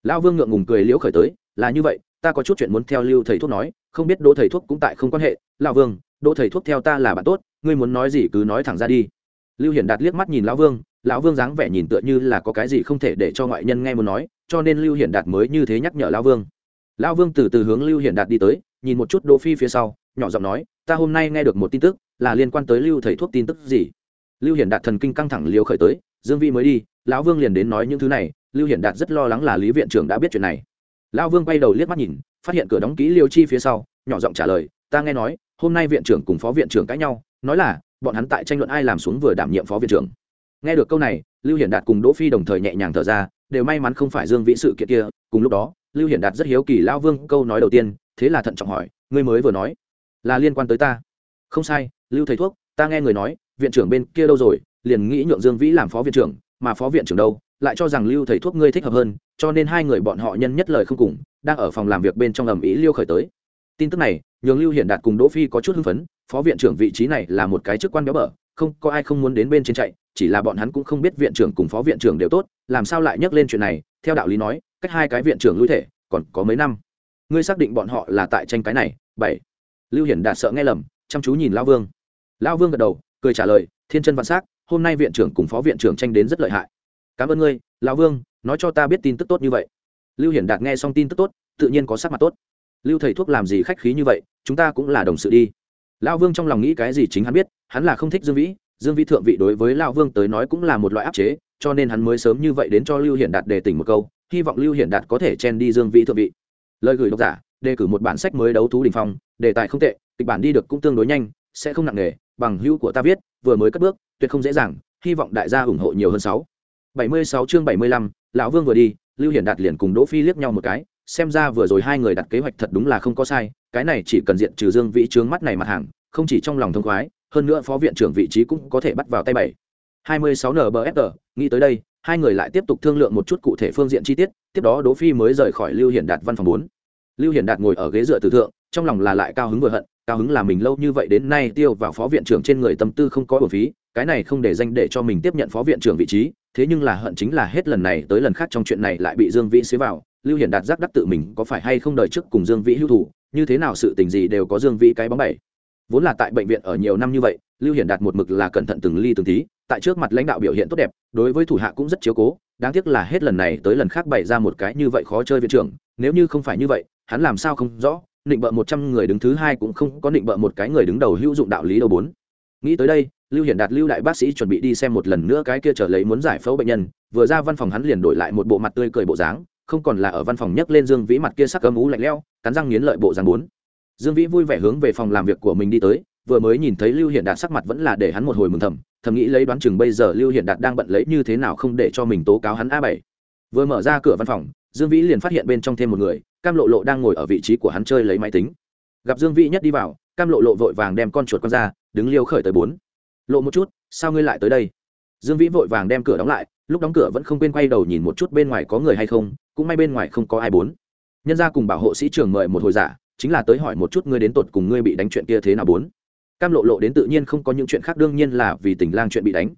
Speaker 1: Lão vương ngượng ngùng cười liễu khởi tới, là như vậy, ta có chút chuyện muốn theo lưu thầy thuốc nói, không biết đỗ thầy thuốc cũng tại không quan hệ. Lão vương, đỗ thầy thuốc theo ta là bạn tốt, ngươi muốn nói gì cứ nói thẳng ra đi. Lưu hiển đạt liếc mắt nhìn lão vương lão vương dáng vẻ nhìn tựa như là có cái gì không thể để cho ngoại nhân nghe muốn nói, cho nên lưu hiển đạt mới như thế nhắc nhở lão vương. Lão vương từ từ hướng lưu hiển đạt đi tới, nhìn một chút đỗ phi phía sau, nhỏ giọng nói, ta hôm nay nghe được một tin tức, là liên quan tới lưu thầy thuốc tin tức gì? Lưu hiển đạt thần kinh căng thẳng liều khởi tới, dương vi mới đi, lão vương liền đến nói những thứ này lưu hiển đạt rất lo lắng là lý viện trưởng đã biết chuyện này. Lão vương quay đầu liếc mắt nhìn, phát hiện cửa đóng kỹ liêu chi phía sau, nhỏ giọng trả lời, ta nghe nói, hôm nay viện trưởng cùng phó viện trưởng cãi nhau, nói là, bọn hắn tại tranh luận ai làm xuống vừa đảm nhiệm phó viện trưởng. Nghe được câu này, lưu hiển đạt cùng đỗ phi đồng thời nhẹ nhàng thở ra, đều may mắn không phải dương vĩ sự kiện kia, cùng lúc đó, lưu hiển đạt rất hiếu kỳ lão vương câu nói đầu tiên, thế là thận trọng hỏi, ngươi mới vừa nói, là liên quan tới ta? Không sai, lưu thầy thuốc, ta nghe người nói, viện trưởng bên kia đâu rồi, liền nghĩ nhượng dương vĩ làm phó viện trưởng, mà phó viện trưởng đâu? Lại cho rằng lưu thầy thuốc ngươi thích hợp hơn, cho nên hai người bọn họ nhân nhất lời không cùng, đang ở phòng làm việc bên trong ầm ĩ liêu khởi tới. Tin tức này, nhường lưu hiển đạt cùng đỗ phi có chút hưng phấn, phó viện trưởng vị trí này là một cái chức quan béo bở, không, có ai không muốn đến bên trên chạy, chỉ là bọn hắn cũng không biết viện trưởng cùng phó viện trưởng đều tốt, làm sao lại nhắc lên chuyện này, theo đạo lý nói, cách hai cái viện trưởng lui thể, còn có mấy năm. Ngươi xác định bọn họ là tại tranh cái này, bảy. Lưu hiển đạt sợ nghe lầm, chăm chú nhìn lão vương. Lão vương gật đầu, cười trả lời, thiên chân vạn s hôm nay viện trưởng cùng phó viện trưởng tranh đến rất lợi hại cảm ơn ngươi, lão vương, nói cho ta biết tin tức tốt như vậy. Lưu hiển đạt nghe xong tin tức tốt, tự nhiên có sắc mặt tốt. Lưu thầy thuốc làm gì khách khí như vậy, chúng ta cũng là đồng sự đi. Lão vương trong lòng nghĩ cái gì chính hắn biết, hắn là không thích dương vĩ dương vĩ thượng vị đối với lão vương tới nói cũng là một loại áp chế, cho nên hắn mới sớm như vậy đến cho lưu hiển đạt đề tỉnh một câu, hy vọng lưu hiển đạt có thể chen đi dương vĩ thượng vị. Lời gửi độc giả, đề cử một bản sách mới đấu thú đình phong, đề tài không tệ, kịch bản đi được cũng tương đối nhanh, sẽ không nặng nề, bằng hữu của ta viết, vừa mới cất bước, tuyệt không dễ dàng, hy vọng đại gia ủng hộ nhiều hơn sáu bảy mươi sáu chương bảy mươi lăm, lão vương vừa đi, lưu hiển đạt liền cùng đỗ phi liếc nhau một cái, xem ra vừa rồi hai người đặt kế hoạch thật đúng là không có sai, cái này chỉ cần diện trừ dương vĩ trướng mắt này mặt hàng, không chỉ trong lòng thông khoái, hơn nữa phó viện trưởng vị trí cũng có thể bắt vào tay bảy hai mươi sáu nghĩ tới đây, hai người lại tiếp tục thương lượng một chút cụ thể phương diện chi tiết, tiếp đó đỗ phi mới rời khỏi lưu hiển đạt văn phòng 4. lưu hiển đạt ngồi ở ghế dựa tử thượng, trong lòng là lại cao hứng vừa hận, cao hứng là mình lâu như vậy đến nay tiêu vào phó viện trưởng trên người tâm tư không có uổng phí cái này không để danh để cho mình tiếp nhận phó viện trưởng vị trí, thế nhưng là hận chính là hết lần này tới lần khác trong chuyện này lại bị dương vĩ xế vào. Lưu hiển đạt giác đắc tự mình có phải hay không đợi trước cùng dương vĩ hưu thủ, như thế nào sự tình gì đều có dương vĩ cái bóng bảy vốn là tại bệnh viện ở nhiều năm như vậy, lưu hiển đạt một mực là cẩn thận từng ly từng tí, tại trước mặt lãnh đạo biểu hiện tốt đẹp, đối với thủ hạ cũng rất chiếu cố, đáng tiếc là hết lần này tới lần khác bày ra một cái như vậy khó chơi viện trưởng, nếu như không phải như vậy, hắn làm sao không rõ định bợ một trăm người đứng thứ hai cũng không có định bợ một cái người đứng đầu hữu dụng đạo lý đầu bốn. Nghĩ tới đây lưu hiển đạt, lưu đại bác sĩ chuẩn bị đi xem một lần nữa cái kia trở lấy muốn giải phẫu bệnh nhân. Vừa ra văn phòng hắn liền đổi lại một bộ mặt tươi cười bộ dáng, không còn là ở văn phòng nhấc lên dương vĩ mặt kia sắc cơm ú lạnh lẽo, cắn răng nghiến lợi bộ dáng bốn. Dương vĩ vui vẻ hướng về phòng làm việc của mình đi tới, vừa mới nhìn thấy lưu hiển đạt sắc mặt vẫn là để hắn một hồi mừng thầm thầm nghĩ lấy đoán chừng bây giờ lưu hiển đạt đang bận lấy như thế nào không để cho mình tố cáo hắn a bảy. Vừa mở ra cửa văn phòng, dương vĩ liền phát hiện bên trong thêm một người, cam lộ lộ đang ngồi ở vị trí của hắn chơi lấy máy tính. Gặp dương vĩ nhất đi vào, cam lộ lộ vội vàng đem con chuột con ra, đứng liêu khởi tới bốn lộ một chút, sao ngươi lại tới đây? Dương vĩ vội vàng đem cửa đóng lại, lúc đóng cửa vẫn không quên quay đầu nhìn một chút bên ngoài có người hay không, cũng may bên ngoài không có ai bốn. Nhân ra cùng bảo hộ sĩ trường mời một hồi giả, chính là tới hỏi một chút ngươi đến tột cùng ngươi bị đánh chuyện kia thế nào bốn. Cam lộ lộ đến tự nhiên không có những chuyện khác, đương nhiên là vì tình lang chuyện bị đánh.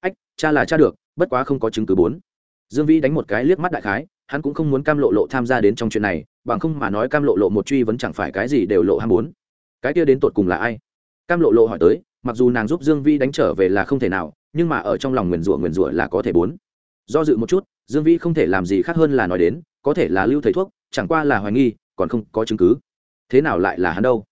Speaker 1: Ách, cha là cha được, bất quá không có chứng cứ bốn. Dương vĩ đánh một cái liếc mắt đại khái, hắn cũng không muốn cam lộ lộ tham gia đến trong chuyện này, bằng không mà nói cam lộ lộ một truy vẫn chẳng phải cái gì đều lộ ham bốn. Cái kia đến tột cùng là ai? Cam lộ lộ hỏi tới mặc dù nàng giúp dương vĩ đánh trở về là không thể nào, nhưng mà ở trong lòng nguyền rủa nguyền rủa là có thể bốn. Do dự một chút, dương vĩ không thể làm gì khác hơn là nói đến, có thể là lưu thầy thuốc, chẳng qua là hoài nghi, còn không có chứng cứ. Thế nào lại là hắn đâu?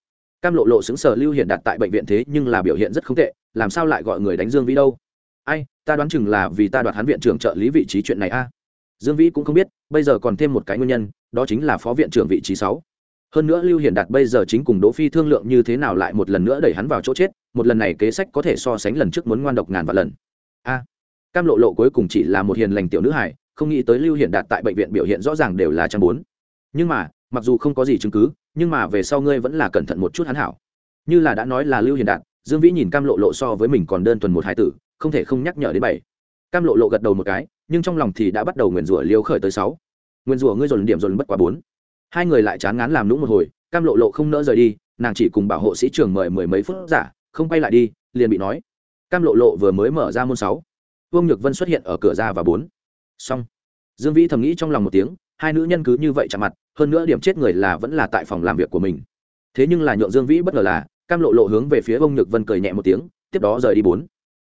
Speaker 1: Cam lộ lộ xứng sở lưu hiện đặt tại bệnh viện thế nhưng là biểu hiện rất không tệ, làm sao lại gọi người đánh dương vĩ đâu? Ai, ta đoán chừng là vì ta đoạt hắn viện trưởng trợ lý vị trí chuyện này a. Dương vĩ cũng không biết, bây giờ còn thêm một cái nguyên nhân, đó chính là phó viện trưởng vị trí sáu hơn nữa lưu hiển đạt bây giờ chính cùng đỗ phi thương lượng như thế nào lại một lần nữa đẩy hắn vào chỗ chết, một lần này kế sách có thể so sánh lần trước muốn ngoan độc ngàn vạn lần. A, cam lộ lộ cuối cùng chỉ là một hiền lành tiểu nữ hải không nghĩ tới lưu hiển đạt tại bệnh viện biểu hiện rõ ràng đều là trang bốn. Nhưng mà, mặc dù không có gì chứng cứ, nhưng mà về sau ngươi vẫn là cẩn thận một chút hắn hảo. Như là đã nói là lưu hiển đạt, dương vĩ nhìn cam lộ lộ so với mình còn đơn thuần một hải tử, không thể không nhắc nhở đến bảy. Cam lộ lộ gật đầu một cái, nhưng trong lòng thì đã bắt đầu nguyền rủa liêu khởi tới sáu. Nguyền rủa ngươi dồn điểm dồn bất quá bốn hai người lại chán ngán làm nũng một hồi, cam lộ lộ không nỡ rời đi, nàng chỉ cùng bảo hộ sĩ trưởng mời mười mấy phút giả, không quay lại đi, liền bị nói. Cam lộ lộ vừa mới mở ra môn sáu. Vương nhược vân xuất hiện ở cửa ra và bốn. Xong. Dương vĩ thầm nghĩ trong lòng một tiếng, hai nữ nhân cứ như vậy chạm mặt, hơn nữa điểm chết người là vẫn là tại phòng làm việc của mình. Thế nhưng là nhượng dương vĩ bất ngờ là, cam lộ lộ hướng về phía bông nhược vân cười nhẹ một tiếng, tiếp đó rời đi bốn.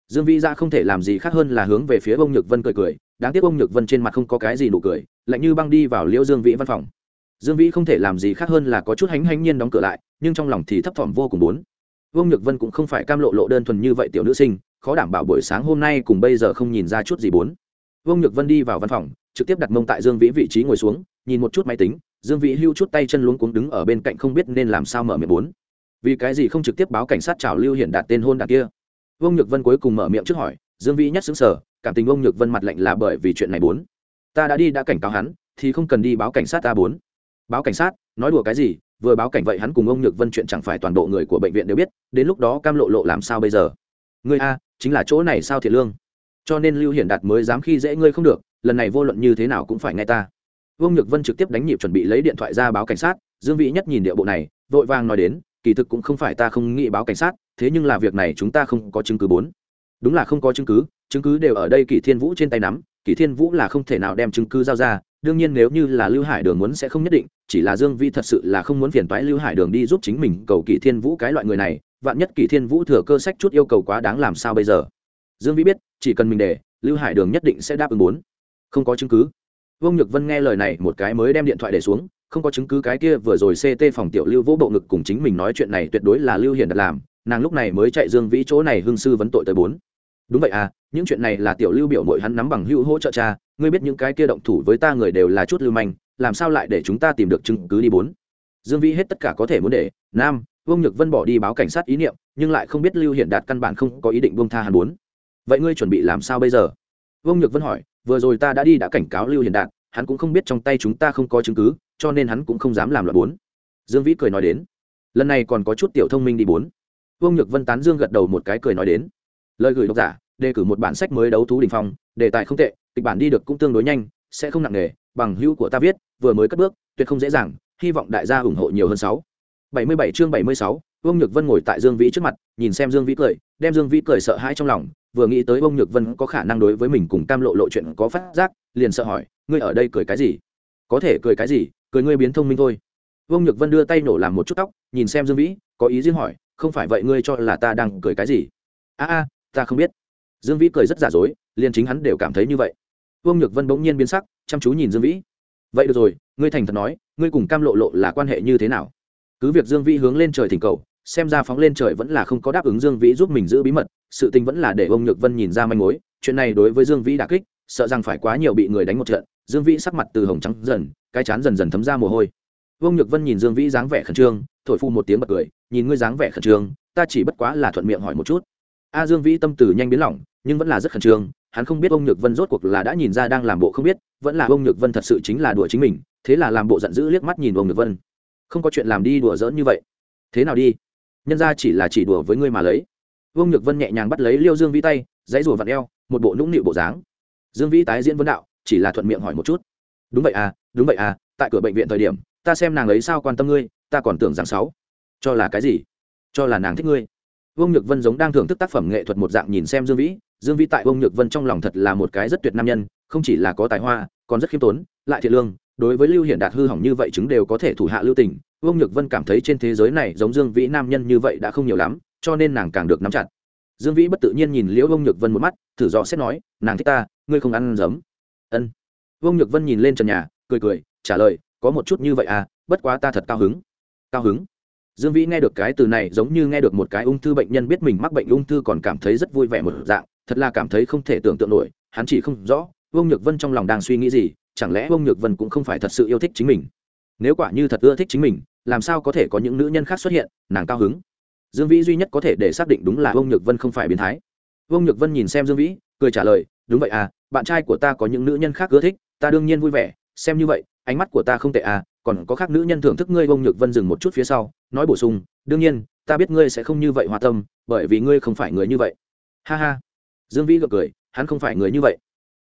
Speaker 1: Dương vĩ ra không thể làm gì khác hơn là hướng về phía bông nhược vân cười cười, đáng tiếc bông nhược vân trên mặt không có cái gì nụ cười, lạnh như băng đi vào liễu dương vĩ văn phòng dương vĩ không thể làm gì khác hơn là có chút hánh hánh nhiên đóng cửa lại, nhưng trong lòng thì thấp thỏm vô cùng bốn vương nhược vân cũng không phải cam lộ lộ đơn thuần như vậy tiểu nữ sinh, khó đảm bảo buổi sáng hôm nay cùng bây giờ không nhìn ra chút gì bốn. Vương nhược vân đi vào văn phòng, trực tiếp đặt mông tại dương vĩ vị trí ngồi xuống, nhìn một chút máy tính, dương vĩ hưu chút tay chân luống cuống đứng ở bên cạnh không biết nên làm sao mở miệng bốn. Vì cái gì không trực tiếp báo cảnh sát trào lưu hiện đạt tên hôn đạt kia? Vương nhược vân cuối cùng mở miệng trước hỏi, dương vĩ nhất xứng sở cảm tình vương nhược vân mặt lạnh là bởi vì chuyện này bốn. Ta đã đi đã cảnh cáo hắn, thì không cần đi báo cảnh sát ta bốn báo cảnh sát, nói đùa cái gì, vừa báo cảnh vậy hắn cùng ông nhược vân chuyện chẳng phải toàn bộ người của bệnh viện đều biết, đến lúc đó cam lộ lộ làm sao bây giờ? Ngươi a, chính là chỗ này sao thiệt lương? Cho nên lưu hiển đạt mới dám khi dễ ngươi không được, lần này vô luận như thế nào cũng phải nghe ta. Vương nhược vân trực tiếp đánh nhịp chuẩn bị lấy điện thoại ra báo cảnh sát, dương vĩ nhất nhìn địa bộ này, vội vàng nói đến, kỳ thực cũng không phải ta không nghĩ báo cảnh sát, thế nhưng là việc này chúng ta không có chứng cứ bốn. Đúng là không có chứng cứ chứng cứ đều ở đây kỳ thiên vũ trên tay nắm kỳ thiên vũ là không thể nào đem chứng cứ giao ra đương nhiên nếu như là lưu hải đường muốn sẽ không nhất định, chỉ là dương vi thật sự là không muốn phiền toái lưu hải đường đi giúp chính mình cầu kỷ thiên vũ cái loại người này, vạn nhất kỷ thiên vũ thừa cơ sách chút yêu cầu quá đáng làm sao bây giờ? Dương vi biết, chỉ cần mình để, lưu hải đường nhất định sẽ đáp ứng bốn không có chứng cứ. Vương nhược vân nghe lời này một cái mới đem điện thoại để xuống, không có chứng cứ cái kia vừa rồi ct phòng tiểu lưu vỗ bộ ngực cùng chính mình nói chuyện này tuyệt đối là lưu hiền đặt làm, nàng lúc này mới chạy dương vĩ chỗ này hương sư vấn tội tới bốn. Đúng vậy à những chuyện này là tiểu lưu biểu mội hắn nắm bằng hữu hỗ trợ cha ngươi biết những cái kia động thủ với ta người đều là chút lưu manh, làm sao lại để chúng ta tìm được chứng cứ đi bốn? Dương vĩ hết tất cả có thể muốn để, nam, vương nhược vân bỏ đi báo cảnh sát ý niệm, nhưng lại không biết lưu hiện đạt căn bản không có ý định buông tha hắn bốn. Vậy ngươi chuẩn bị làm sao bây giờ? Vương nhược vân hỏi, vừa rồi ta đã đi đã cảnh cáo lưu hiện đạt, hắn cũng không biết trong tay chúng ta không có chứng cứ, cho nên hắn cũng không dám làm loạn bốn. Dương vĩ cười nói đến, lần này còn có chút tiểu thông minh đi bốn. Vương nhược vân tán dương gật đầu một cái cười nói đến, lời gửi độc giả, đề cử một bản sách mới đấu thú đình phong, đề tài không tệ kịch bản đi được cũng tương đối nhanh, sẽ không nặng nề, bằng hữu của ta viết, vừa mới cất bước, tuyệt không dễ dàng, hy vọng đại gia ủng hộ nhiều hơn sáu. Bảy mươi bảy chương bảy mươi sáu, vương nhược vân ngồi tại dương vĩ trước mặt, nhìn xem dương vĩ cười, đem dương vĩ cười sợ hãi trong lòng, vừa nghĩ tới vương nhược vân có khả năng đối với mình cùng cam lộ lộ chuyện có phát giác, liền sợ hỏi, ngươi ở đây cười cái gì? Có thể cười cái gì, cười ngươi biến thông minh thôi. Vương nhược vân đưa tay nổ làm một chút tóc, nhìn xem dương vĩ, có ý riêng hỏi, không phải vậy ngươi cho là ta đang cười cái gì? A a, ta không biết. Dương vĩ cười rất giả dối, liền chính hắn đều cảm thấy như vậy vương nhược vân bỗng nhiên biến sắc, chăm chú nhìn dương vĩ. Vậy được rồi, ngươi thành thật nói, ngươi cùng cam lộ lộ là quan hệ như thế nào? Cứ việc dương vĩ hướng lên trời thỉnh cầu, xem ra phóng lên trời vẫn là không có đáp ứng dương vĩ giúp mình giữ bí mật, sự tình vẫn là để ông nhược vân nhìn ra manh mối, chuyện này đối với dương vĩ đã kích, sợ rằng phải quá nhiều bị người đánh một trận, dương vĩ sắc mặt từ hồng trắng dần, cái chán dần dần thấm ra mồ hôi. Vương nhược vân nhìn dương vĩ dáng vẻ khẩn trương, thổi phu một tiếng bật cười, nhìn ngươi dáng vẻ khẩn trương, ta chỉ bất quá là thuận miệng hỏi một chút. A, dương vĩ tâm từ nhanh biến lỏng, nhưng vẫn là rất khẩn trương hắn không biết ông nhược vân rốt cuộc là đã nhìn ra đang làm bộ không biết, vẫn là ông nhược vân thật sự chính là đùa chính mình, thế là làm bộ giận dữ liếc mắt nhìn ông nhược vân. Không có chuyện làm đi đùa giỡn như vậy. Thế nào đi? Nhân ra chỉ là chỉ đùa với ngươi mà lấy. Ông nhược vân nhẹ nhàng bắt lấy liêu dương vĩ tay, dãy rùa vặn eo, một bộ nũng nịu bộ dáng. Dương vĩ tái diễn vấn đạo, chỉ là thuận miệng hỏi một chút. Đúng vậy à đúng vậy à tại cửa bệnh viện thời điểm, ta xem nàng ấy sao quan tâm ngươi, ta còn tưởng rằng sáu. Cho là cái gì? Cho là nàng thích ngươi vương nhược vân giống đang thưởng thức tác phẩm nghệ thuật một dạng nhìn xem dương vĩ. Dương vĩ tại vương nhược vân trong lòng thật là một cái rất tuyệt nam nhân, không chỉ là có tài hoa, còn rất khiêm tốn, lại thiệt lương. Đối với lưu hiện đạt hư hỏng như vậy chứng đều có thể thủ hạ lưu tình. Vương nhược vân cảm thấy trên thế giới này giống dương vĩ nam nhân như vậy đã không nhiều lắm, cho nên nàng càng được nắm chặt. Dương vĩ bất tự nhiên nhìn liễu vương nhược vân một mắt, thử dò xét nói, nàng thích ta, ngươi không ăn giấm? Ân. Vương nhược vân nhìn lên trần nhà, cười cười, trả lời, có một chút như vậy à bất quá ta thật cao hứng. Cao hứng? Dương vĩ nghe được cái từ này giống như nghe được một cái ung thư bệnh nhân biết mình mắc bệnh ung thư còn cảm thấy rất vui vẻ một dạng, thật là cảm thấy không thể tưởng tượng nổi, hắn chỉ không rõ, vương nhược vân trong lòng đang suy nghĩ gì, chẳng lẽ vương nhược vân cũng không phải thật sự yêu thích chính mình? Nếu quả như thật ưa thích chính mình, làm sao có thể có những nữ nhân khác xuất hiện, nàng cao hứng? Dương vĩ duy nhất có thể để xác định đúng là vương nhược vân không phải biến thái. Vương nhược vân nhìn xem dương vĩ, cười trả lời, đúng vậy à bạn trai của ta có những nữ nhân khác ưa thích, ta đương nhiên vui vẻ, xem như vậy, ánh mắt của ta không tệ à còn có khác nữ nhân thưởng thức ngươi bông nhược vân dừng một chút phía sau, nói bổ sung, đương nhiên, ta biết ngươi sẽ không như vậy hòa tâm, bởi vì ngươi không phải người như vậy. Ha ha. Dương vĩ gật cười, hắn không phải người như vậy.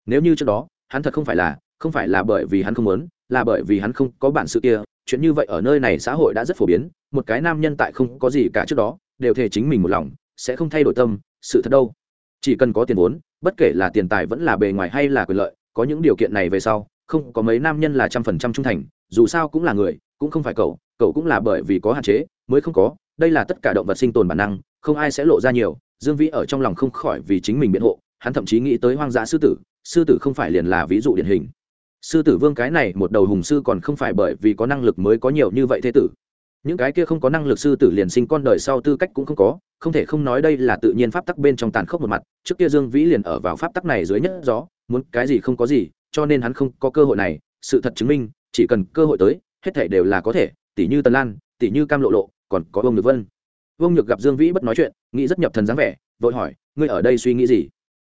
Speaker 1: Nếu như trước đó, hắn thật không phải là, không phải là bởi vì hắn không muốn, là bởi vì hắn không có bản sự kia, chuyện như vậy ở nơi này xã hội đã rất phổ biến, một cái nam nhân tại không có gì cả trước đó, đều thể chính mình một lòng, sẽ không thay đổi tâm, sự thật đâu. Chỉ cần có tiền vốn, bất kể là tiền tài vẫn là bề ngoài hay là quyền lợi, có những điều kiện này về sau, không có mấy nam nhân là trăm phần trăm trung thành dù sao cũng là người, cũng không phải cậu cậu cũng là bởi vì có hạn chế mới không có. Đây là tất cả động vật sinh tồn bản năng, không ai sẽ lộ ra nhiều. Dương vĩ ở trong lòng không khỏi vì chính mình biện hộ, hắn thậm chí nghĩ tới hoang dã sư tử sư tử không phải liền là ví dụ điển hình. Sư tử vương cái này một đầu hùng sư còn không phải bởi vì có năng lực mới có nhiều như vậy thế tử. Những cái kia không có năng lực sư tử liền sinh con đời sau tư cách cũng không có, không thể không nói đây là tự nhiên pháp tắc bên trong tàn khốc một mặt. Trước kia dương vĩ liền ở vào pháp tắc này dưới nhất gió, muốn cái gì không có gì, cho nên hắn không có cơ hội này. Sự thật chứng minh chỉ cần cơ hội tới, hết thể đều là có thể tỷ như tần lan tỷ như cam lộ lộ, còn có ông nhược vân. Vương nhược gặp dương vĩ bất nói chuyện, nghĩ rất nhập thần dáng vẻ, vội hỏi, ngươi ở đây suy nghĩ gì?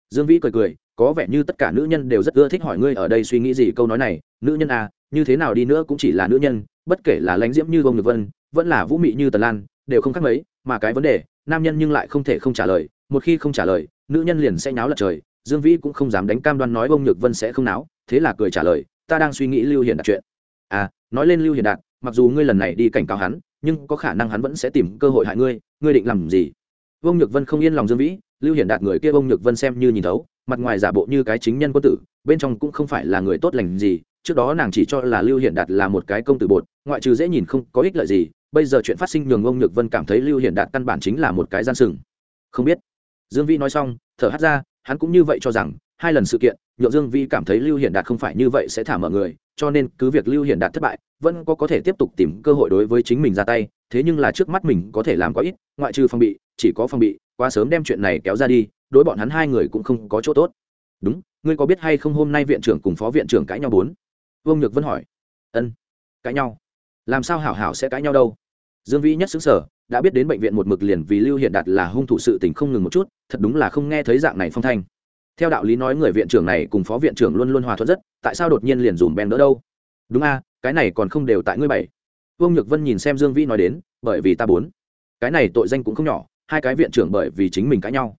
Speaker 1: Dương vĩ cười cười, có vẻ như tất cả nữ nhân đều rất ưa thích hỏi ngươi ở đây suy nghĩ gì câu nói này, nữ nhân à như thế nào đi nữa cũng chỉ là nữ nhân, bất kể là lãnh diễm như ông nhược vân, vẫn là vũ mị như tần lan, đều không khác mấy, mà cái vấn đề, nam nhân nhưng lại không thể không trả lời, một khi không trả lời, nữ nhân liền sẽ náo lật trời, dương vĩ cũng không dám đánh cam đoan nói ông nhược vân sẽ không náo, thế là cười trả lời ta đang suy nghĩ lưu hiền đạt chuyện. À nói lên lưu hiền đạt, mặc dù ngươi lần này đi cảnh cáo hắn, nhưng có khả năng hắn vẫn sẽ tìm cơ hội hại ngươi ngươi định làm gì? Ông nhược vân không yên lòng dương vĩ, lưu hiển đạt người kia ông nhược vân xem như nhìn thấu, mặt ngoài giả bộ như cái chính nhân quân tử, bên trong cũng không phải là người tốt lành gì, trước đó nàng chỉ cho là lưu hiển đạt là một cái công tử bột, ngoại trừ dễ nhìn không có ích lợi gì, bây giờ chuyện phát sinh nhường ông nhược vân cảm thấy lưu hiển đạt căn bản chính là một cái gian sừng. Không biết. Dương vĩ nói xong, thở hắt ra, hắn cũng như vậy cho rằng hai lần sự kiện, nhượng dương Vi cảm thấy lưu hiển đạt không phải như vậy sẽ thả mở người, cho nên cứ việc lưu hiển đạt thất bại, vẫn có có thể tiếp tục tìm cơ hội đối với chính mình ra tay, thế nhưng là trước mắt mình có thể làm có ít, ngoại trừ phòng bị, chỉ có phòng bị, quá sớm đem chuyện này kéo ra đi, đối bọn hắn hai người cũng không có chỗ tốt. Đúng, ngươi có biết hay không hôm nay viện trưởng cùng phó viện trưởng cãi nhau bốn? Vương nhược vân hỏi. Ân, cãi nhau. Làm sao hảo hảo sẽ cãi nhau đâu? Dương vĩ nhất xứng sở đã biết đến bệnh viện một mực liền vì lưu hiện đạt là hung thủ sự tình không ngừng một chút, thật đúng là không nghe thấy dạng này phong thanh theo đạo lý nói người viện trưởng này cùng phó viện trưởng luôn luôn hòa thuận rất, tại sao đột nhiên liền dùm ben đỡ đâu? Đúng a, cái này còn không đều tại ngươi bảy. Vương nhược vân nhìn xem dương vĩ nói đến, bởi vì ta bốn. Cái này tội danh cũng không nhỏ, hai cái viện trưởng bởi vì chính mình cãi nhau.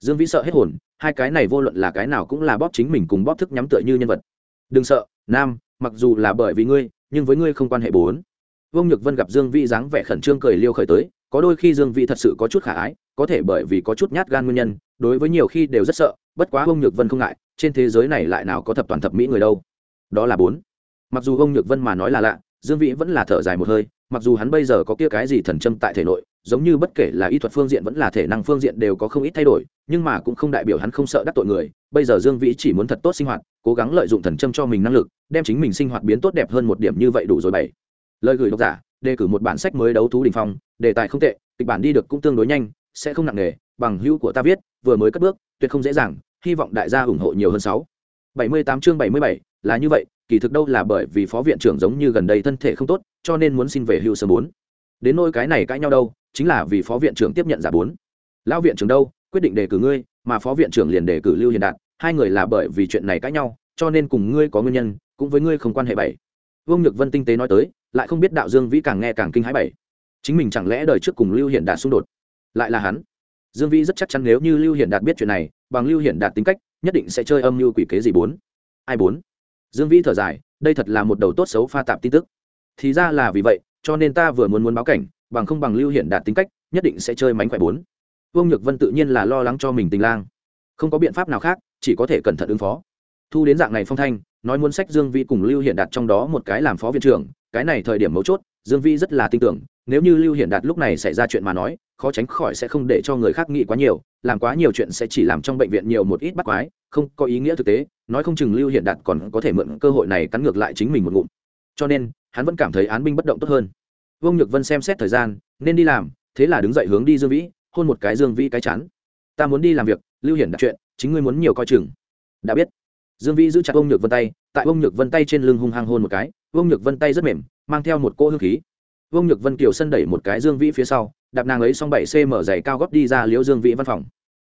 Speaker 1: Dương vĩ sợ hết hồn, hai cái này vô luận là cái nào cũng là bóp chính mình cùng bóp thức nhắm tựa như nhân vật. Đừng sợ, nam, mặc dù là bởi vì ngươi, nhưng với ngươi không quan hệ bốn. Vương nhược vân gặp dương vĩ dáng vẻ khẩn trương cười liêu khởi tới, có đôi khi dương vĩ thật sự có chút khả ái, có thể bởi vì có chút nhát gan nguyên nhân đối với nhiều khi đều rất sợ, bất quá ông nhược vân không ngại, trên thế giới này lại nào có thập toàn thập mỹ người đâu. Đó là bốn. Mặc dù ông nhược vân mà nói là lạ, dương vĩ vẫn là thở dài một hơi, mặc dù hắn bây giờ có kia cái gì thần châm tại thể nội, giống như bất kể là y thuật phương diện vẫn là thể năng phương diện đều có không ít thay đổi, nhưng mà cũng không đại biểu hắn không sợ đắc tội người. Bây giờ dương vĩ chỉ muốn thật tốt sinh hoạt, cố gắng lợi dụng thần châm cho mình năng lực, đem chính mình sinh hoạt biến tốt đẹp hơn một điểm như vậy đủ rồi bảy. Lời gửi độc giả, đề cử một bản sách mới đấu thú đình phong, đề tài không tệ, kịch bản đi được cũng tương đối nhanh sẽ không nặng nề, bằng hữu của ta viết, vừa mới cất bước, tuyệt không dễ dàng, hy vọng đại gia ủng hộ nhiều hơn sáu. Bảy mươi tám chương bảy mươi bảy, là như vậy, kỳ thực đâu là bởi vì phó viện trưởng giống như gần đây thân thể không tốt, cho nên muốn xin về hưu sớm bốn. Đến nôi cái này cãi nhau đâu, chính là vì phó viện trưởng tiếp nhận giả bốn. Lão viện trưởng đâu, quyết định đề cử ngươi, mà phó viện trưởng liền đề cử lưu hiền đạt, hai người là bởi vì chuyện này cãi nhau, cho nên cùng ngươi có nguyên nhân, cũng với ngươi không quan hệ bảy. Vương nhược vân tinh tế nói tới, lại không biết đạo dương vĩ càng nghe càng kinh hãi bảy. Chính mình chẳng lẽ đời trước cùng lưu hiển đạt xung đột? Lại là hắn. Dương vĩ rất chắc chắn nếu như lưu hiển đạt biết chuyện này, bằng lưu hiển đạt tính cách, nhất định sẽ chơi âm mưu quỷ kế gì bốn. Ai bốn? Dương vĩ thở dài, đây thật là một đầu tốt xấu pha tạp tin tức. Thì ra là vì vậy, cho nên ta vừa muốn muốn báo cảnh, bằng không bằng lưu hiển đạt tính cách, nhất định sẽ chơi mánh khỏe bốn. Vương nhược vân tự nhiên là lo lắng cho mình tình lang. Không có biện pháp nào khác, chỉ có thể cẩn thận ứng phó. Thu đến dạng này phong thanh, nói muốn sách dương vĩ cùng lưu hiển đạt trong đó một cái làm phó viện trưởng, cái này thời điểm mấu chốt, dương vĩ rất là tin tưởng nếu như lưu hiển đạt lúc này xảy ra chuyện mà nói, khó tránh khỏi sẽ không để cho người khác nghĩ quá nhiều, làm quá nhiều chuyện sẽ chỉ làm trong bệnh viện nhiều một ít bắt quái, không có ý nghĩa thực tế, nói không chừng lưu hiển đạt còn có thể mượn cơ hội này cắn ngược lại chính mình một ngụm. Cho nên, hắn vẫn cảm thấy án binh bất động tốt hơn. Vương nhược vân xem xét thời gian, nên đi làm, thế là đứng dậy hướng đi dương vĩ, hôn một cái dương vĩ cái chắn ta muốn đi làm việc, lưu hiển đạt chuyện, chính ngươi muốn nhiều coi chừng. Đã biết. Dương vĩ giữ chặt ông nhược vân tay, tại ông nhược vân tay trên lưng hung hăng hôn một cái. Ông nhược vân tay rất mềm, mang theo một cỗ hương khí ông nhược vân kiều sân đẩy một cái dương vĩ phía sau, đạp nàng ấy xong bảy cm giày cao gót đi ra liễu dương vĩ văn phòng.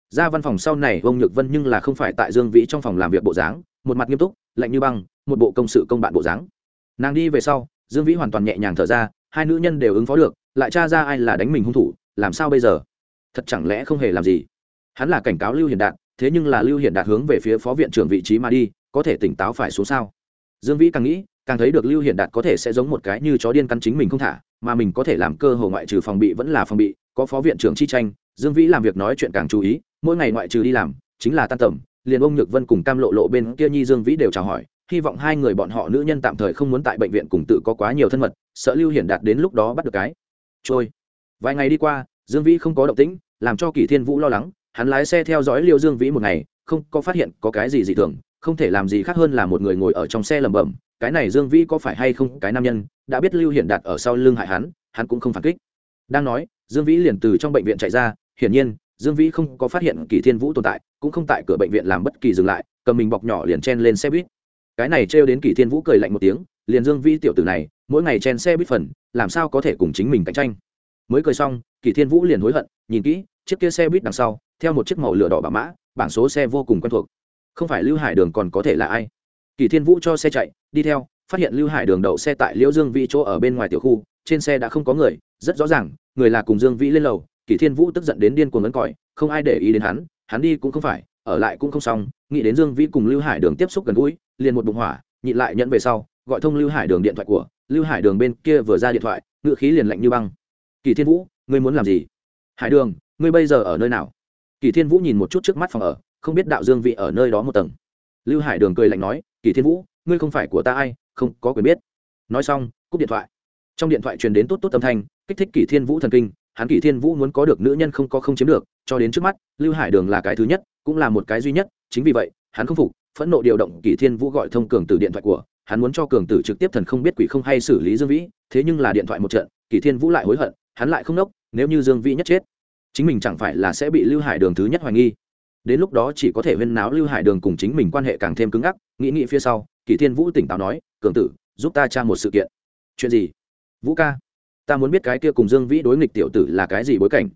Speaker 1: Ra văn phòng sau này ông nhược vân nhưng là không phải tại dương vĩ trong phòng làm việc bộ dáng, một mặt nghiêm túc, lạnh như băng, một bộ công sự công bạn bộ dáng. Nàng đi về sau, dương vĩ hoàn toàn nhẹ nhàng thở ra, hai nữ nhân đều ứng phó được, lại tra ra ai là đánh mình hung thủ, làm sao bây giờ? Thật chẳng lẽ không hề làm gì? Hắn là cảnh cáo lưu hiển đạt, thế nhưng là lưu hiển đạt hướng về phía phó viện trưởng vị trí mà đi, có thể tỉnh táo phải xuống sao? Dương vĩ càng nghĩ càng thấy được lưu hiển đạt có thể sẽ giống một cái như chó điên cắn chính mình không thả, mà mình có thể làm cơ hồ ngoại trừ phòng bị vẫn là phòng bị, có phó viện trưởng chi tranh, dương vĩ làm việc nói chuyện càng chú ý, mỗi ngày ngoại trừ đi làm, chính là tan tầm, liền ông nhược vân cùng cam lộ lộ bên kia nhi dương vĩ đều chào hỏi, hy vọng hai người bọn họ nữ nhân tạm thời không muốn tại bệnh viện cùng tự có quá nhiều thân mật, sợ lưu hiển đạt đến lúc đó bắt được cái. Trôi. Vài ngày đi qua, dương vĩ không có động tĩnh, làm cho kỳ thiên vũ lo lắng, hắn lái xe theo dõi liêu dương vĩ một ngày, không có phát hiện có cái gì dị thường, không thể làm gì khác hơn là một người ngồi ở trong xe lẩm bẩm cái này dương vĩ có phải hay không, cái nam nhân, đã biết lưu hiển đạt ở sau lưng hại hắn hắn cũng không phản kích. Đang nói, dương vĩ liền từ trong bệnh viện chạy ra, hiển nhiên, dương vĩ không có phát hiện kỳ thiên vũ tồn tại, cũng không tại cửa bệnh viện làm bất kỳ dừng lại, cầm mình bọc nhỏ liền chen lên xe buýt. Cái này trêu đến kỳ thiên vũ cười lạnh một tiếng, liền dương vĩ tiểu tử này, mỗi ngày chen xe buýt phần, làm sao có thể cùng chính mình cạnh tranh? Mới cười xong, kỳ thiên vũ liền hối hận, nhìn kỹ, chiếc kia xe buýt đằng sau, theo một chiếc màu lửa đỏ bả mã, bảng số xe vô cùng quen thuộc. Không phải lưu hải đường còn có thể là ai? Kỳ thiên vũ cho xe chạy đi theo, phát hiện lưu hải đường đậu xe tại liễu dương vĩ chỗ ở bên ngoài tiểu khu, trên xe đã không có người, rất rõ ràng, người là cùng dương vĩ lên lầu Kỷ thiên vũ tức giận đến điên cuồng ấn còi, không ai để ý đến hắn hắn đi cũng không phải, ở lại cũng không xong, nghĩ đến dương vĩ cùng lưu hải đường tiếp xúc gần gũi, liền một bụng hỏa, nhịn lại nhận về sau, gọi thông lưu hải đường điện thoại của, lưu hải đường bên kia vừa ra điện thoại ngự khí liền lạnh như băng. Kỳ thiên vũ, ngươi muốn làm gì? Hải đường, ngươi bây giờ ở nơi nào? Kỳ thiên vũ nhìn một chút trước mắt phòng ở, không biết đạo dương vị ở nơi đó một tầng. Lưu hải đường cười lạnh nói, kỳ thiên vũ ngươi không phải của ta ai, không có quyền biết. Nói xong, cúp điện thoại. Trong điện thoại truyền đến tốt tốt âm thanh, kích thích kỷ thiên vũ thần kinh, hắn kỷ thiên vũ muốn có được nữ nhân không có không chiếm được, cho đến trước mắt, lưu hải đường là cái thứ nhất, cũng là một cái duy nhất, chính vì vậy, hắn không phục, phẫn nộ điều động kỷ thiên vũ gọi thông cường từ điện thoại của, hắn muốn cho cường tử trực tiếp thần không biết quỷ không hay xử lý dương vĩ, thế nhưng là điện thoại một trận, kỷ thiên vũ lại hối hận, hắn lại không nốc, nếu như dương vĩ nhất chết, chính mình chẳng phải là sẽ bị lưu hải đường thứ nhất hoài nghi. Đến lúc đó chỉ có thể huyên náo lưu hải đường cùng chính mình quan hệ càng thêm cứng ngắc, nghĩ nghĩ phía sau kỳ thiên vũ tỉnh táo nói, cường tử, giúp ta tra một sự kiện. Chuyện gì? Vũ ca, ta muốn biết cái kia cùng dương vĩ đối nghịch tiểu tử là cái gì bối cảnh.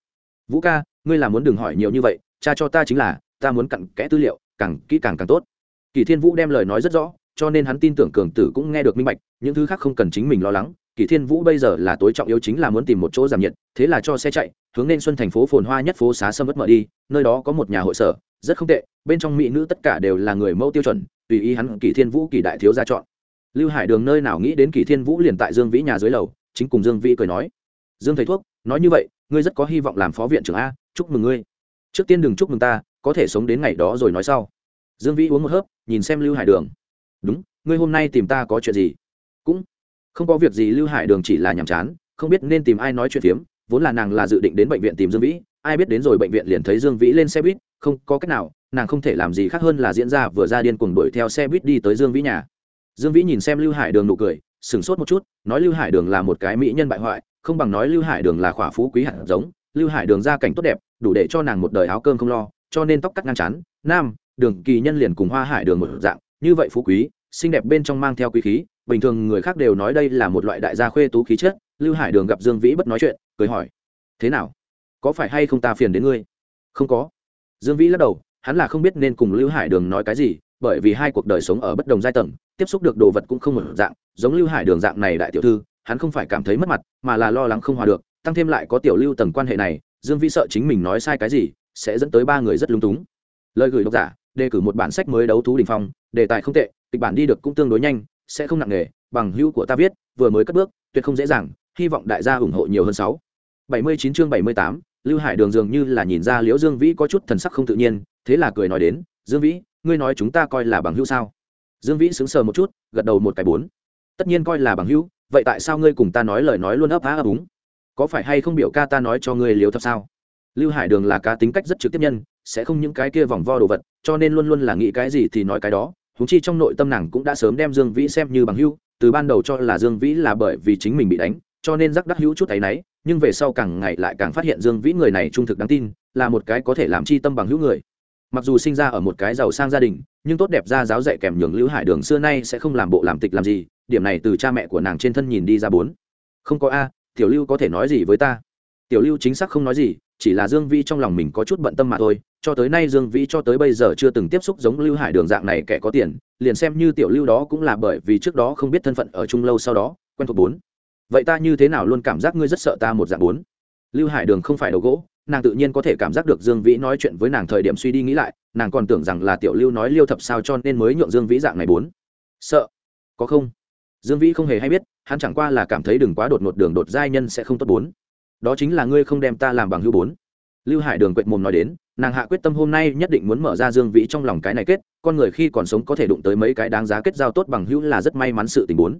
Speaker 1: Vũ ca, ngươi là muốn đừng hỏi nhiều như vậy, cha cho ta chính là, ta muốn cặn kẽ tư liệu, càng kỹ càng càng tốt. Kỳ thiên vũ đem lời nói rất rõ, cho nên hắn tin tưởng cường tử cũng nghe được minh bạch, những thứ khác không cần chính mình lo lắng kỷ thiên vũ bây giờ là tối trọng yếu chính là muốn tìm một chỗ giảm nhiệt, thế là cho xe chạy, hướng lên xuân thành phố phồn hoa nhất phố xá sâm bất mở đi, nơi đó có một nhà hội sở, rất không tệ, bên trong mỹ nữ tất cả đều là người mẫu tiêu chuẩn, tùy ý hắn kỷ thiên vũ kỷ đại thiếu ra chọn. Lưu hải đường nơi nào nghĩ đến kỷ thiên vũ liền tại dương vĩ nhà dưới lầu, chính cùng dương vĩ cười nói, dương thầy thuốc, nói như vậy, ngươi rất có hy vọng làm phó viện trưởng a, chúc mừng ngươi. Trước tiên đừng chúc mừng ta, có thể sống đến ngày đó rồi nói sau. Dương vĩ uống một hớp, nhìn xem lưu hải đường, đúng, ngươi hôm nay tìm ta có chuyện gì? Cũng không có việc gì lưu hải đường chỉ là nhàm chán, không biết nên tìm ai nói chuyện phiếm, vốn là nàng là dự định đến bệnh viện tìm dương vĩ, ai biết đến rồi bệnh viện liền thấy dương vĩ lên xe buýt, không có cách nào, nàng không thể làm gì khác hơn là diễn ra vừa ra điên cuồng đuổi theo xe buýt đi tới dương vĩ nhà. Dương vĩ nhìn xem lưu hải đường nụ cười, sửng sốt một chút, nói lưu hải đường là một cái mỹ nhân bại hoại, không bằng nói lưu hải đường là khỏa phú quý hạt giống, lưu hải đường gia cảnh tốt đẹp, đủ để cho nàng một đời áo cơm không lo, cho nên tóc cắt ngang chán, nam, đường kỳ nhân liền cùng hoa hải đường một dạng, như vậy phú quý xinh đẹp bên trong mang theo quý khí, bình thường người khác đều nói đây là một loại đại gia khuê tú khí chất, lưu hải đường gặp dương vĩ bất nói chuyện, cười hỏi, thế nào? Có phải hay không ta phiền đến ngươi? Không có. Dương vĩ lắc đầu, hắn là không biết nên cùng lưu hải đường nói cái gì, bởi vì hai cuộc đời sống ở bất đồng giai tầng, tiếp xúc được đồ vật cũng không một dạng, giống lưu hải đường dạng này đại tiểu thư, hắn không phải cảm thấy mất mặt, mà là lo lắng không hòa được, tăng thêm lại có tiểu lưu tầng quan hệ này, dương vĩ sợ chính mình nói sai cái gì, sẽ dẫn tới ba người rất lung túng. Lời gửi độc giả, đề cử một bản sách mới đấu thú đình phong, đề tài không tệ kịch bản đi được cũng tương đối nhanh, sẽ không nặng nề, bằng hữu của ta viết, vừa mới cất bước, tuyệt không dễ dàng, hy vọng đại gia ủng hộ nhiều hơn sáu. Bảy mươi chín chương bảy mươi tám, lưu hải đường dường như là nhìn ra liễu dương vĩ có chút thần sắc không tự nhiên, thế là cười nói đến, dương vĩ, ngươi nói chúng ta coi là bằng hữu sao? Dương vĩ sững sờ một chút, gật đầu một cái bốn. Tất nhiên coi là bằng hữu, vậy tại sao ngươi cùng ta nói lời nói luôn ấp á ấp úng? Có phải hay không biểu ca ta nói cho ngươi liếu thật sao? Lưu hải đường là cá tính cách rất trực tiếp nhân, sẽ không những cái kia vòng vo đồ vật, cho nên luôn luôn là nghĩ cái gì thì nói cái đó húng chi trong nội tâm nàng cũng đã sớm đem dương vĩ xem như bằng hữu, từ ban đầu cho là dương vĩ là bởi vì chính mình bị đánh, cho nên rắc đắc hữu chút áy náy, nhưng về sau càng ngày lại càng phát hiện dương vĩ người này trung thực đáng tin, là một cái có thể làm chi tâm bằng hữu người. Mặc dù sinh ra ở một cái giàu sang gia đình, nhưng tốt đẹp ra giáo dạy kèm nhường lưu hải đường xưa nay sẽ không làm bộ làm tịch làm gì, điểm này từ cha mẹ của nàng trên thân nhìn đi ra bốn. Không có a, tiểu lưu có thể nói gì với ta? Tiểu lưu chính xác không nói gì chỉ là dương vĩ trong lòng mình có chút bận tâm mà thôi, cho tới nay dương vĩ cho tới bây giờ chưa từng tiếp xúc giống lưu hải đường dạng này kẻ có tiền, liền xem như tiểu lưu đó cũng là bởi vì trước đó không biết thân phận ở chung lâu sau đó, quen thuộc bốn. Vậy ta như thế nào luôn cảm giác ngươi rất sợ ta một dạng bốn? Lưu hải đường không phải đầu gỗ, nàng tự nhiên có thể cảm giác được dương vĩ nói chuyện với nàng thời điểm suy đi nghĩ lại, nàng còn tưởng rằng là tiểu lưu nói liêu thập sao cho nên mới nhượng dương vĩ dạng này bốn. Sợ? Có không? Dương vĩ không hề hay biết, hắn chẳng qua là cảm thấy đừng quá đột ngột đường đột giai nhân sẽ không tốt bốn đó chính là ngươi không đem ta làm bằng hữu bốn. Lưu hải đường quệt mồm nói đến, nàng hạ quyết tâm hôm nay nhất định muốn mở ra dương vĩ trong lòng cái này kết, con người khi còn sống có thể đụng tới mấy cái đáng giá kết giao tốt bằng hữu là rất may mắn sự tình bốn.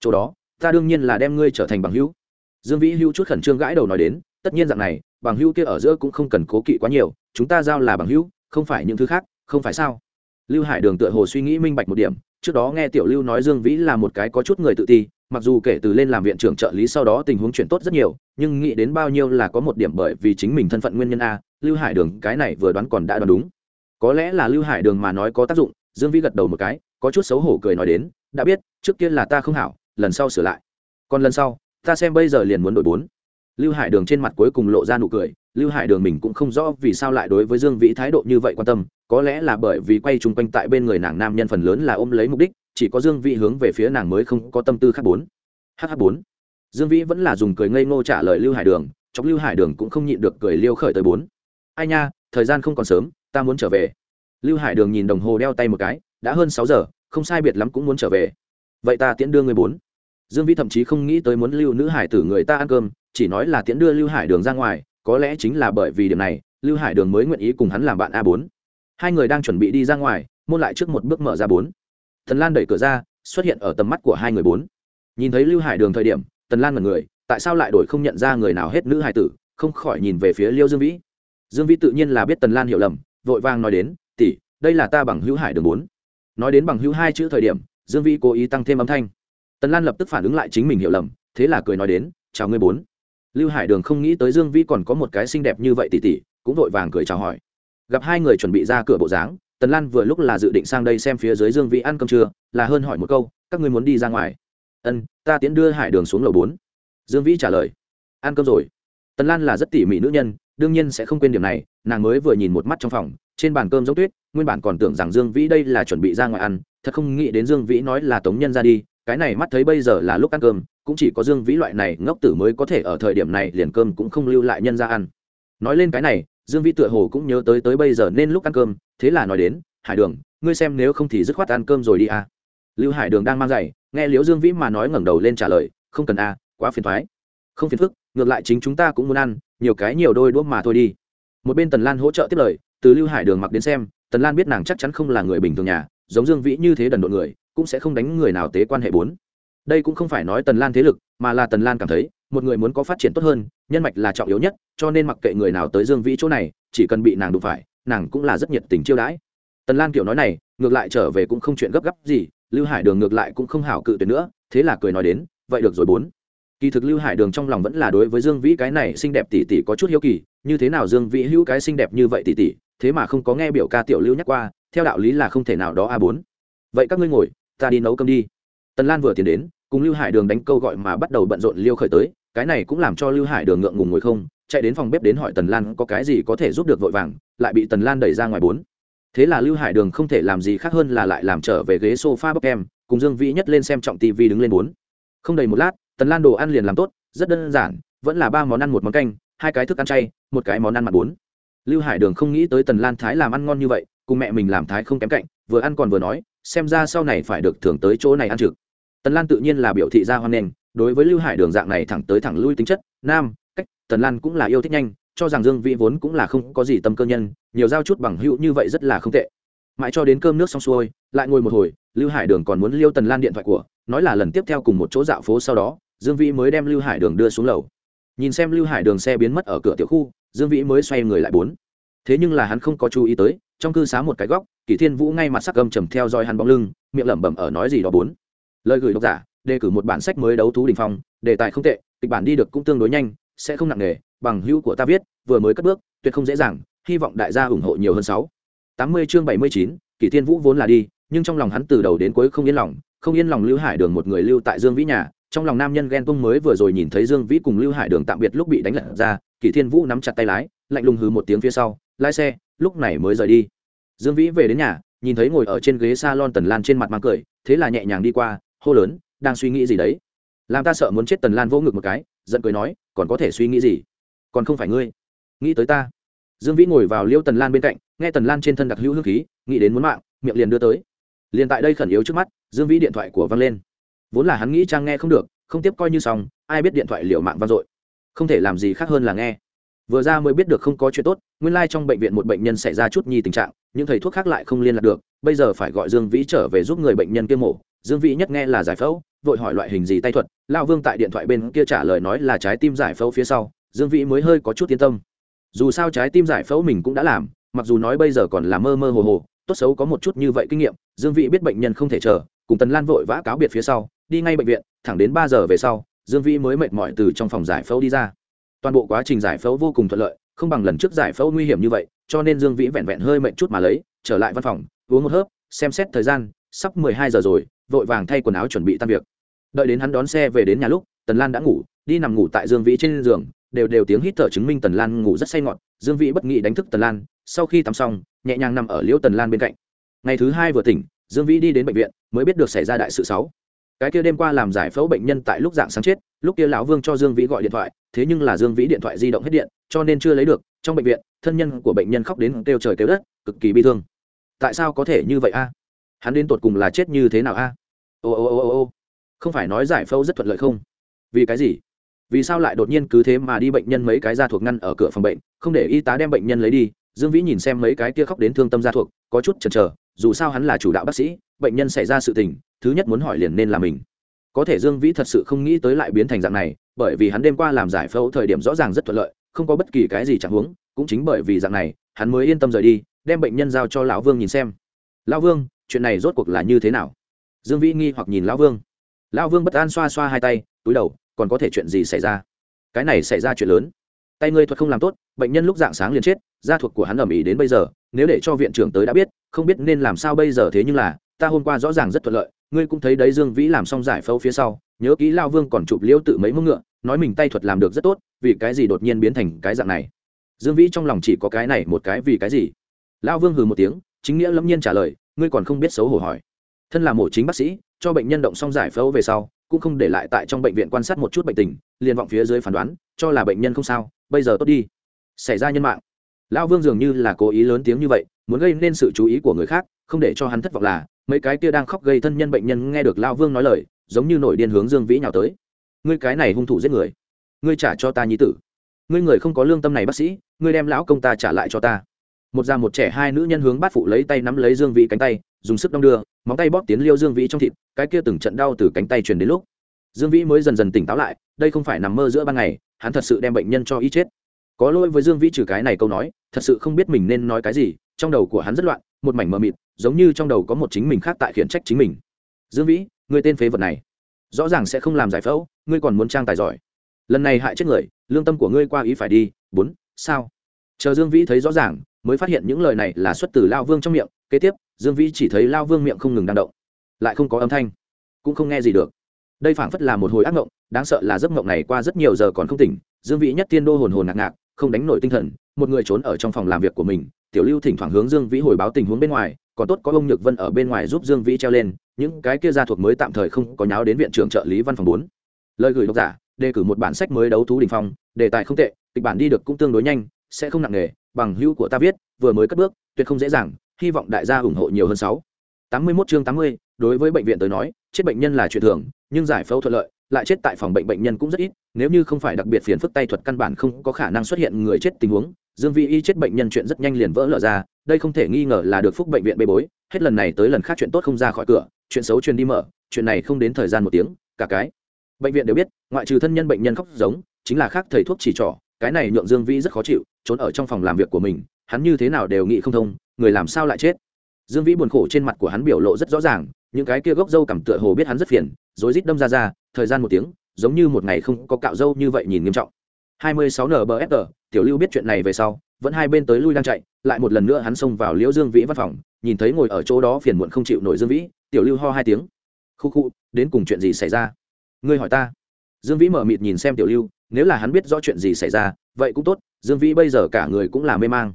Speaker 1: Chỗ đó, ta đương nhiên là đem ngươi trở thành bằng hữu. Dương vĩ hữu chút khẩn trương gãi đầu nói đến, tất nhiên dạng này, bằng hữu kia ở giữa cũng không cần cố kỵ quá nhiều, chúng ta giao là bằng hữu, không phải những thứ khác, không phải sao? Lưu hải đường tựa hồ suy nghĩ minh bạch một điểm, trước đó nghe tiểu lưu nói dương vĩ là một cái có chút người tự ti mặc dù kể từ lên làm viện trưởng trợ lý sau đó tình huống chuyển tốt rất nhiều, nhưng nghĩ đến bao nhiêu là có một điểm bởi vì chính mình thân phận nguyên nhân a, lưu hải đường cái này vừa đoán còn đã đoán đúng. Có lẽ là lưu hải đường mà nói có tác dụng, dương vĩ gật đầu một cái, có chút xấu hổ cười nói đến, đã biết, trước kia là ta không hảo, lần sau sửa lại. Còn lần sau, ta xem bây giờ liền muốn đổi bốn. Lưu hải đường trên mặt cuối cùng lộ ra nụ cười, lưu hải đường mình cũng không rõ vì sao lại đối với dương vĩ thái độ như vậy quan tâm, có lẽ là bởi vì quay chung quanh tại bên người nàng nam nhân phần lớn là ôm lấy mục đích chỉ có dương vĩ hướng về phía nàng mới không có tâm tư khác bốn. Hh bốn. Dương vĩ vẫn là dùng cười ngây ngô trả lời lưu hải đường, chọc lưu hải đường cũng không nhịn được cười liêu khởi tới bốn. Ai nha, thời gian không còn sớm, ta muốn trở về. Lưu hải đường nhìn đồng hồ đeo tay một cái, đã hơn sáu giờ, không sai biệt lắm cũng muốn trở về. Vậy ta tiễn đưa người bốn. Dương vĩ thậm chí không nghĩ tới muốn lưu nữ hải tử người ta ăn cơm, chỉ nói là tiễn đưa lưu hải đường ra ngoài, có lẽ chính là bởi vì điểm này, lưu hải đường mới nguyện ý cùng hắn làm bạn a bốn. Hai người đang chuẩn bị đi ra ngoài, môn lại trước một bước mở ra bốn. Tần lan đẩy cửa ra, xuất hiện ở tầm mắt của hai người bốn. Nhìn thấy lưu hải đường thời điểm, tần lan mật người, tại sao lại đổi không nhận ra người nào hết nữ hải tử, không khỏi nhìn về phía liêu dương vĩ. Dương vĩ tự nhiên là biết tần lan hiểu lầm, vội vàng nói đến, tỷ, đây là ta bằng hữu hải đường bốn. Nói đến bằng hữu hai chữ thời điểm, dương vĩ cố ý tăng thêm âm thanh. Tần lan lập tức phản ứng lại chính mình hiểu lầm, thế là cười nói đến, chào ngươi bốn. Lưu hải đường không nghĩ tới dương vĩ còn có một cái xinh đẹp như vậy tỷ tỷ cũng vội vàng cười chào hỏi. Gặp hai người chuẩn bị ra cửa bộ dáng tần lan vừa lúc là dự định sang đây xem phía dưới dương vĩ ăn cơm trưa, là hơn hỏi một câu, các ngươi muốn đi ra ngoài? Ân, ta tiến đưa hải đường xuống lầu bốn. Dương vĩ trả lời, ăn cơm rồi. Tần lan là rất tỉ mỉ nữ nhân, đương nhiên sẽ không quên điểm này, nàng mới vừa nhìn một mắt trong phòng, trên bàn cơm giống tuyết, nguyên bản còn tưởng rằng dương vĩ đây là chuẩn bị ra ngoài ăn, thật không nghĩ đến dương vĩ nói là tống nhân ra đi, cái này mắt thấy bây giờ là lúc ăn cơm, cũng chỉ có dương vĩ loại này ngốc tử mới có thể ở thời điểm này liền cơm cũng không lưu lại nhân ra ăn. Nói lên cái này dương vĩ tựa hồ cũng nhớ tới tới bây giờ nên lúc ăn cơm thế là nói đến hải đường ngươi xem nếu không thì dứt khoát ăn cơm rồi đi à. lưu hải đường đang mang giày nghe liễu dương vĩ mà nói ngẩng đầu lên trả lời không cần à, quá phiền thoái không phiền phức ngược lại chính chúng ta cũng muốn ăn nhiều cái nhiều đôi đũa mà thôi đi. Một bên tần lan hỗ trợ tiếp lời từ lưu hải đường mặc đến xem tần lan biết nàng chắc chắn không là người bình thường nhà giống dương vĩ như thế đần độn người cũng sẽ không đánh người nào tế quan hệ bốn đây cũng không phải nói tần lan thế lực, mà là tần lan cảm thấy, một người muốn có phát triển tốt hơn, nhân mạch là trọng yếu nhất, cho nên mặc kệ người nào tới dương vĩ chỗ này, chỉ cần bị nàng đụng phải, nàng cũng là rất nhiệt tình chiêu đãi. Tần lan kiểu nói này, ngược lại trở về cũng không chuyện gấp gáp gì, lưu hải đường ngược lại cũng không hảo cự tuyệt nữa, thế là cười nói đến, vậy được rồi bốn. Kỳ thực lưu hải đường trong lòng vẫn là đối với dương vĩ cái này xinh đẹp tỷ tỷ có chút hiếu kỳ, như thế nào dương vĩ hữu cái xinh đẹp như vậy tỷ tỷ thế mà không có nghe biểu ca tiểu lưu nhắc qua, theo đạo lý là không thể nào đó a bốn. Vậy các ngươi ngồi, ta đi nấu cơm đi. Tần lan vừa tiến đến cùng lưu hải đường đánh câu gọi mà bắt đầu bận rộn liêu khởi tới, cái này cũng làm cho lưu hải đường ngượng ngùng ngồi không, chạy đến phòng bếp đến hỏi tần lan có cái gì có thể giúp được vội vàng, lại bị tần lan đẩy ra ngoài bốn. Thế là lưu hải đường không thể làm gì khác hơn là lại làm trở về ghế sofa bốc em, cùng dương vĩ nhất lên xem trọng tv đứng lên bốn. Không đầy một lát, tần lan đồ ăn liền làm tốt, rất đơn giản, vẫn là ba món ăn một món canh, hai cái thức ăn chay, một cái món ăn mặt bốn. Lưu hải đường không nghĩ tới tần lan thái làm ăn ngon như vậy, cùng mẹ mình làm thái không kém cạnh, vừa ăn còn vừa nói, xem ra sau này phải được thưởng tới chỗ này ăn trực tần lan tự nhiên là biểu thị ra hoan nghênh, đối với lưu hải đường dạng này thẳng tới thẳng lui tính chất, nam, cách, tần lan cũng là yêu thích nhanh, cho rằng dương vĩ vốn cũng là không có gì tâm cơ nhân, nhiều giao chút bằng hữu như vậy rất là không tệ. Mãi cho đến cơm nước xong xuôi, lại ngồi một hồi, lưu hải đường còn muốn liêu tần lan điện thoại của, nói là lần tiếp theo cùng một chỗ dạo phố sau đó, dương vĩ mới đem lưu hải đường đưa xuống lầu. Nhìn xem lưu hải đường xe biến mất ở cửa tiểu khu, dương vĩ mới xoay người lại bốn. Thế nhưng là hắn không có chú ý tới, trong cư xá một cái góc kỷ thiên vũ ngay mặt sắc gầm trầm theo dõi hắn bóng lưng, miệng lẩm bẩm ở nói gì đó bốn lời gửi độc giả, đề cử một bản sách mới đấu thú đình phong, đề tài không tệ, kịch bản đi được cũng tương đối nhanh, sẽ không nặng nề, bằng hữu của ta viết, vừa mới cất bước, tuyệt không dễ dàng, hy vọng đại gia ủng hộ nhiều hơn sáu. Tám mươi chương bảy mươi chín kỷ thiên vũ vốn là đi, nhưng trong lòng hắn từ đầu đến cuối không yên lòng, không yên lòng lưu hải đường một người lưu tại dương vĩ nhà, trong lòng nam nhân ghen tung mới vừa rồi nhìn thấy dương vĩ cùng lưu hải đường tạm biệt lúc bị đánh lật ra kỷ thiên vũ nắm chặt tay lái, lạnh lùng hừ một tiếng phía sau, lái xe, lúc này mới rời đi. Dương vĩ về đến nhà, nhìn thấy ngồi ở trên ghế s a lon tần lan trên mặt mang cười, thế là nhẹ nhàng đi qua hô lớn, đang suy nghĩ gì đấy? Làm ta sợ muốn chết tần lan vỗ ngực một cái, giận cười nói, còn có thể suy nghĩ gì? Còn không phải ngươi. Nghĩ tới ta. Dương vĩ ngồi vào liêu tần lan bên cạnh, nghe tần lan trên thân đặc hữu hương khí, nghĩ đến muốn mạng, miệng liền đưa tới. Liền tại đây khẩn yếu trước mắt, dương vĩ điện thoại của văng lên. Vốn là hắn nghĩ trang nghe không được, không tiếp coi như xong, ai biết điện thoại liệu mạng vang dội. Không thể làm gì khác hơn là nghe. Vừa ra mới biết được không có chuyện tốt, nguyên lai、like、trong bệnh viện một bệnh nhân xảy ra chút nhi tình trạng, những thầy thuốc khác lại không liên lạc được, bây giờ phải gọi dương vĩ trở về giúp người bệnh nhân kia mổ dương vĩ nhất nghe là giải phẫu, vội hỏi loại hình gì tay thuật lao vương tại điện thoại bên kia trả lời nói là trái tim giải phẫu phía sau, dương vĩ mới hơi có chút yên tâm. Dù sao trái tim giải phẫu mình cũng đã làm, mặc dù nói bây giờ còn là mơ mơ hồ hồ, tốt xấu có một chút như vậy kinh nghiệm, dương vĩ biết bệnh nhân không thể chờ, cùng tần lan vội vã cáo biệt phía sau, đi ngay bệnh viện, thẳng đến ba giờ về sau, dương vĩ mới mệt mỏi từ trong phòng giải phẫu đi ra. Toàn bộ quá trình giải phẫu vô cùng thuận lợi, không bằng lần trước giải phẫu nguy hiểm như vậy, cho nên dương vĩ vẹn vẹn hơi mệt chút mà lấy, trở lại văn phòng, uống một hớp, xem xét thời gian, sắp mười hai giờ rồi vội vàng thay quần áo chuẩn bị tan việc. Đợi đến hắn đón xe về đến nhà lúc, tần lan đã ngủ, đi nằm ngủ tại dương vĩ trên giường, đều đều tiếng hít thở chứng minh tần lan ngủ rất say ngọt. Dương vĩ bất nghị đánh thức tần lan, sau khi tắm xong, nhẹ nhàng nằm ở liễu tần lan bên cạnh. Ngày thứ hai vừa tỉnh, dương vĩ đi đến bệnh viện, mới biết được xảy ra đại sự sáu cái kia đêm qua làm giải phẫu bệnh nhân tại lúc dạng sáng chết, lúc kia lão vương cho dương vĩ gọi điện thoại, thế nhưng là dương vĩ điện thoại di động hết điện, cho nên chưa lấy được. Trong bệnh viện, thân nhân của bệnh nhân khóc đến kêu trời kêu đất, cực kỳ bi thương. Tại sao có thể như vậy a? Hắn đến tột cùng là chết như thế nào a? Ô ô ô ô ô. Không phải nói giải phẫu rất thuận lợi không? Vì cái gì? Vì sao lại đột nhiên cứ thế mà đi bệnh nhân mấy cái da thuộc ngăn ở cửa phòng bệnh, không để y tá đem bệnh nhân lấy đi? Dương vĩ nhìn xem mấy cái kia khóc đến thương tâm da thuộc, có chút chần chờ, dù sao hắn là chủ đạo bác sĩ, bệnh nhân xảy ra sự tình, thứ nhất muốn hỏi liền nên là mình. Có thể dương vĩ thật sự không nghĩ tới lại biến thành dạng này, bởi vì hắn đêm qua làm giải phẫu thời điểm rõ ràng rất thuận lợi, không có bất kỳ cái gì chẳng huống, cũng chính bởi vì dạng này, hắn mới yên tâm rời đi, đem bệnh nhân giao cho lão vương nhìn xem. Lão vương chuyện này rốt cuộc là như thế nào? Dương vĩ nghi hoặc nhìn lão vương. Lão vương bất an xoa xoa hai tay, túi đầu, còn có thể chuyện gì xảy ra? Cái này xảy ra chuyện lớn. Tay ngươi thuật không làm tốt, bệnh nhân lúc dạng sáng liền chết, gia thuộc của hắn ầm ĩ đến bây giờ, nếu để cho viện trưởng tới đã biết, không biết nên làm sao bây giờ thế nhưng là, ta hôm qua rõ ràng rất thuận lợi, ngươi cũng thấy đấy dương vĩ làm xong giải phẫu phía sau, nhớ kỹ lao vương còn chụp liễu tự mấy mông ngựa, nói mình tay thuật làm được rất tốt, vì cái gì đột nhiên biến thành cái dạng này? Dương vĩ trong lòng chỉ có cái này một cái vì cái gì? Lao vương hừ một tiếng, chính nghĩa lâm nhiên trả lời ngươi còn không biết xấu hổ hỏi. Thân là mổ chính bác sĩ, cho bệnh nhân động xong giải phẫu về sau, cũng không để lại tại trong bệnh viện quan sát một chút bệnh tình, liền vọng phía dưới phán đoán, cho là bệnh nhân không sao, bây giờ tốt đi. Xảy ra nhân mạng. Lão vương dường như là cố ý lớn tiếng như vậy, muốn gây nên sự chú ý của người khác, không để cho hắn thất vọng là, mấy cái kia đang khóc gây thân nhân bệnh nhân nghe được lão vương nói lời, giống như nổi điên hướng dương vĩ nhào tới. Ngươi cái này hung thủ giết người. Ngươi trả cho ta nhi tử. Ngươi người không có lương tâm này bác sĩ, ngươi đem lão công ta trả lại cho ta một già một trẻ hai nữ nhân hướng bát phụ lấy tay nắm lấy dương vĩ cánh tay, dùng sức đong đưa, móng tay bóp tiến liêu dương vĩ trong thịt, cái kia từng trận đau từ cánh tay truyền đến lúc. Dương vĩ mới dần dần tỉnh táo lại, đây không phải nằm mơ giữa ban ngày, hắn thật sự đem bệnh nhân cho y chết. Có lỗi với dương vĩ trừ cái này câu nói, thật sự không biết mình nên nói cái gì, trong đầu của hắn rất loạn, một mảnh mờ mịt, giống như trong đầu có một chính mình khác tại khiển trách chính mình. Dương vĩ, người tên phế vật này, rõ ràng sẽ không làm giải phẫu, ngươi còn muốn trang tài giỏi. Lần này hại chết người, lương tâm của ngươi qua ý phải đi, bốn, sao? Chờ dương vĩ thấy rõ ràng mới phát hiện những lời này là xuất từ lao vương trong miệng, kế tiếp, dương vĩ chỉ thấy lao vương miệng không ngừng đang động. Lại không có âm thanh, cũng không nghe gì được. Đây phảng phất là một hồi ác mộng, đáng sợ là giấc mộng này qua rất nhiều giờ còn không tỉnh, dương vĩ nhất tiên đô hồn hồn ngạc ngạc, không đánh nổi tinh thần, một người trốn ở trong phòng làm việc của mình, tiểu lưu thỉnh thoảng hướng dương vĩ hồi báo tình huống bên ngoài, còn tốt có ông nhược vân ở bên ngoài giúp dương vĩ treo lên, những cái kia gia thuộc mới tạm thời không có nháo đến viện trưởng trợ lý văn phòng bốn. Lời gửi độc giả, đề cử một bản sách mới đấu thú đình phong, đề tài không tệ, kịch bản đi được cũng tương đối nhanh sẽ không nặng nề, bằng hữu của ta viết, vừa mới cất bước, tuyệt không dễ dàng, hy vọng đại gia ủng hộ nhiều hơn sáu. Tám mươi 81 chương tám mươi, đối với bệnh viện tới nói, chết bệnh nhân là chuyện thường, nhưng giải phẫu thuận lợi, lại chết tại phòng bệnh bệnh nhân cũng rất ít, nếu như không phải đặc biệt phiền phức tay thuật căn bản không có khả năng xuất hiện người chết tình huống, dương Vi y chết bệnh nhân chuyện rất nhanh liền vỡ lở ra, đây không thể nghi ngờ là được phúc bệnh viện bê bối, hết lần này tới lần khác chuyện tốt không ra khỏi cửa, chuyện xấu truyền đi mở, chuyện này không đến thời gian một tiếng, cả cái. Bệnh viện đều biết, ngoại trừ thân nhân bệnh nhân khóc giống, chính là khác thầy thuốc chỉ trỏ, cái này nhượng dương Vi rất khó chịu trốn ở trong phòng làm việc của mình, hắn như thế nào đều nghĩ không thông, người làm sao lại chết? Dương vĩ buồn khổ trên mặt của hắn biểu lộ rất rõ ràng, những cái kia gốc dâu cảm tựa hồ biết hắn rất phiền, rối rít đâm ra ra, thời gian một tiếng, giống như một ngày không có cạo dâu như vậy nhìn nghiêm trọng. 26 nbfr tiểu lưu biết chuyện này về sau, vẫn hai bên tới lui đang chạy, lại một lần nữa hắn xông vào liễu dương vĩ văn phòng, nhìn thấy ngồi ở chỗ đó phiền muộn không chịu nổi dương vĩ, tiểu lưu ho hai tiếng. Khu khu, đến cùng chuyện gì xảy ra? Ngươi hỏi ta. Dương vĩ mở mịt nhìn xem tiểu lưu, nếu là hắn biết rõ chuyện gì xảy ra, vậy cũng tốt dương vĩ bây giờ cả người cũng là mê mang.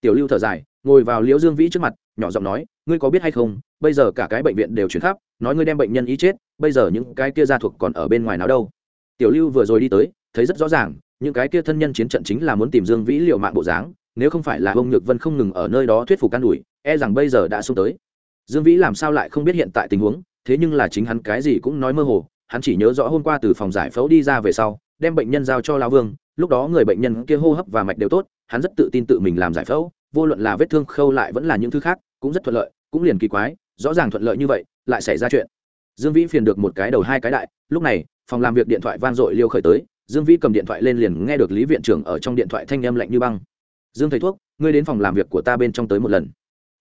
Speaker 1: Tiểu lưu thở dài, ngồi vào liễu dương vĩ trước mặt, nhỏ giọng nói, ngươi có biết hay không, bây giờ cả cái bệnh viện đều chuyển khắp, nói ngươi đem bệnh nhân ý chết, bây giờ những cái kia gia thuộc còn ở bên ngoài nào đâu? Tiểu lưu vừa rồi đi tới, thấy rất rõ ràng, những cái kia thân nhân chiến trận chính là muốn tìm dương vĩ liệu mạng bộ dáng, nếu không phải là ông nhược vân không ngừng ở nơi đó thuyết phục can đủi e rằng bây giờ đã xuống tới. Dương vĩ làm sao lại không biết hiện tại tình huống, thế nhưng là chính hắn cái gì cũng nói mơ hồ, hắn chỉ nhớ rõ hôm qua từ phòng giải phẫu đi ra về sau, đem bệnh nhân giao cho lao vương lúc đó người bệnh nhân kia hô hấp và mạch đều tốt, hắn rất tự tin tự mình làm giải phẫu, vô luận là vết thương khâu lại vẫn là những thứ khác, cũng rất thuận lợi, cũng liền kỳ quái, rõ ràng thuận lợi như vậy, lại xảy ra chuyện. Dương vĩ phiền được một cái đầu hai cái đại, lúc này, phòng làm việc điện thoại vang dội liêu khởi tới, dương vĩ cầm điện thoại lên liền nghe được lý viện trưởng ở trong điện thoại thanh âm lạnh như băng. Dương thầy thuốc, ngươi đến phòng làm việc của ta bên trong tới một lần.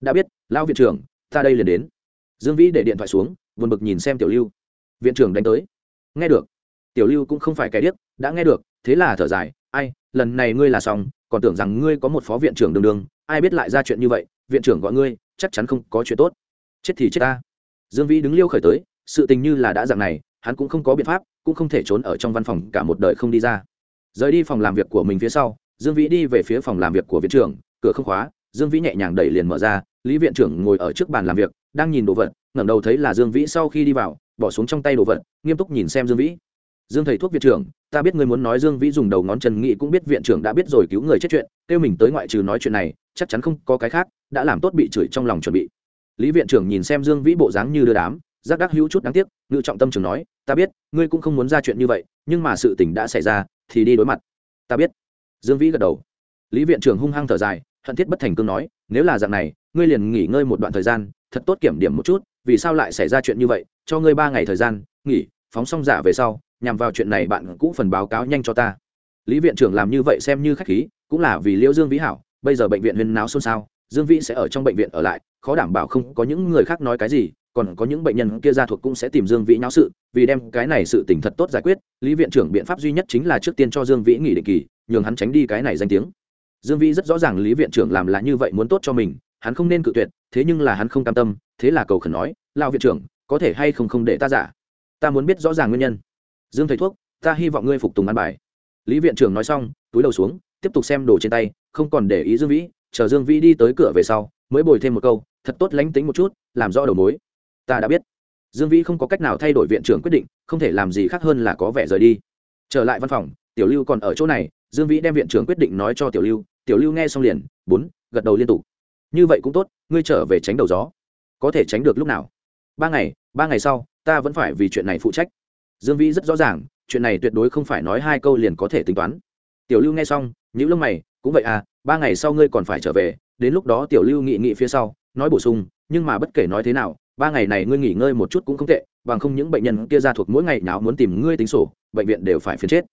Speaker 1: Đã biết, lão viện trưởng, ta đây liền đến. Dương vĩ để điện thoại xuống vượt bực nhìn xem tiểu lưu. Viện trưởng đánh tới. Nghe được. Tiểu lưu cũng không phải kẻ điếc, đã nghe được thế là thở dài, ai, lần này ngươi là xong, còn tưởng rằng ngươi có một phó viện trưởng đường đường, ai biết lại ra chuyện như vậy, viện trưởng gọi ngươi, chắc chắn không có chuyện tốt. Chết thì chết ta. Dương vĩ đứng liêu khởi tới, sự tình như là đã dạng này, hắn cũng không có biện pháp, cũng không thể trốn ở trong văn phòng cả một đời không đi ra. Rời đi phòng làm việc của mình phía sau, dương vĩ đi về phía phòng làm việc của viện trưởng, cửa không khóa, dương vĩ nhẹ nhàng đẩy liền mở ra, lý viện trưởng ngồi ở trước bàn làm việc, đang nhìn đồ vật, ngẩng đầu thấy là dương vĩ sau khi đi vào, bỏ xuống trong tay đồ vật, nghiêm túc nhìn xem dương vĩ dương thầy thuốc viện trưởng, ta biết ngươi muốn nói dương vĩ dùng đầu ngón chân nghĩ cũng biết viện trưởng đã biết rồi cứu người chết chuyện, kêu mình tới ngoại trừ nói chuyện này, chắc chắn không có cái khác, đã làm tốt bị chửi trong lòng chuẩn bị. Lý viện trưởng nhìn xem dương vĩ bộ dáng như đưa đám, giác đắc hữu chút đáng tiếc, ngự trọng tâm trường nói, ta biết, ngươi cũng không muốn ra chuyện như vậy, nhưng mà sự tình đã xảy ra, thì đi đối mặt. Ta biết. Dương vĩ gật đầu. Lý viện trưởng hung hăng thở dài, hận thiết bất thành cương nói, nếu là dạng này, ngươi liền nghỉ ngơi một đoạn thời gian, thật tốt kiểm điểm một chút, vì sao lại xảy ra chuyện như vậy, cho ngươi ba ngày thời gian, nghỉ phóng xong giả về sau, nhằm vào chuyện này bạn cũng phần báo cáo nhanh cho ta. Lý viện trưởng làm như vậy xem như khách khí, cũng là vì liễu dương vĩ hảo, bây giờ bệnh viện huyên náo xôn xao, dương vĩ sẽ ở trong bệnh viện ở lại, khó đảm bảo không có những người khác nói cái gì, còn có những bệnh nhân kia ra thuộc cũng sẽ tìm dương vĩ náo sự, vì đem cái này sự tình thật tốt giải quyết, lý viện trưởng biện pháp duy nhất chính là trước tiên cho dương vĩ nghỉ định kỳ, nhường hắn tránh đi cái này danh tiếng. Dương vĩ rất rõ ràng lý viện trưởng làm là như vậy muốn tốt cho mình, hắn không nên cự tuyệt, thế nhưng là hắn không cam tâm, thế là cầu khẩn nói lao viện trưởng, có thể hay không không để ta giả? Ta muốn biết rõ ràng nguyên nhân. Dương thầy thuốc, ta hy vọng ngươi phục tùng ăn bài. Lý viện trưởng nói xong, túi đầu xuống, tiếp tục xem đồ trên tay, không còn để ý dương vĩ, chờ dương vĩ đi tới cửa về sau, mới bồi thêm một câu, thật tốt lánh tính một chút, làm rõ đầu mối. Ta đã biết. Dương vĩ không có cách nào thay đổi viện trưởng quyết định, không thể làm gì khác hơn là có vẻ rời đi. Trở lại văn phòng, tiểu lưu còn ở chỗ này, dương vĩ đem viện trưởng quyết định nói cho tiểu lưu tiểu lưu nghe xong liền, bốn, gật đầu liên tục. Như vậy cũng tốt, ngươi trở về tránh đầu gió. Có thể tránh được lúc nào? Ba ngày ba ngày sau ta vẫn phải vì chuyện này phụ trách. Dương vĩ rất rõ ràng, chuyện này tuyệt đối không phải nói hai câu liền có thể tính toán. Tiểu lưu nghe xong những lông mày, cũng vậy à ba ngày sau ngươi còn phải trở về, đến lúc đó tiểu lưu nghị nghị phía sau, nói bổ sung, nhưng mà bất kể nói thế nào, ba ngày này ngươi nghỉ ngơi một chút cũng không tệ, bằng không những bệnh nhân kia ra thuộc mỗi ngày nào muốn tìm ngươi tính sổ, bệnh viện đều phải phiền chết.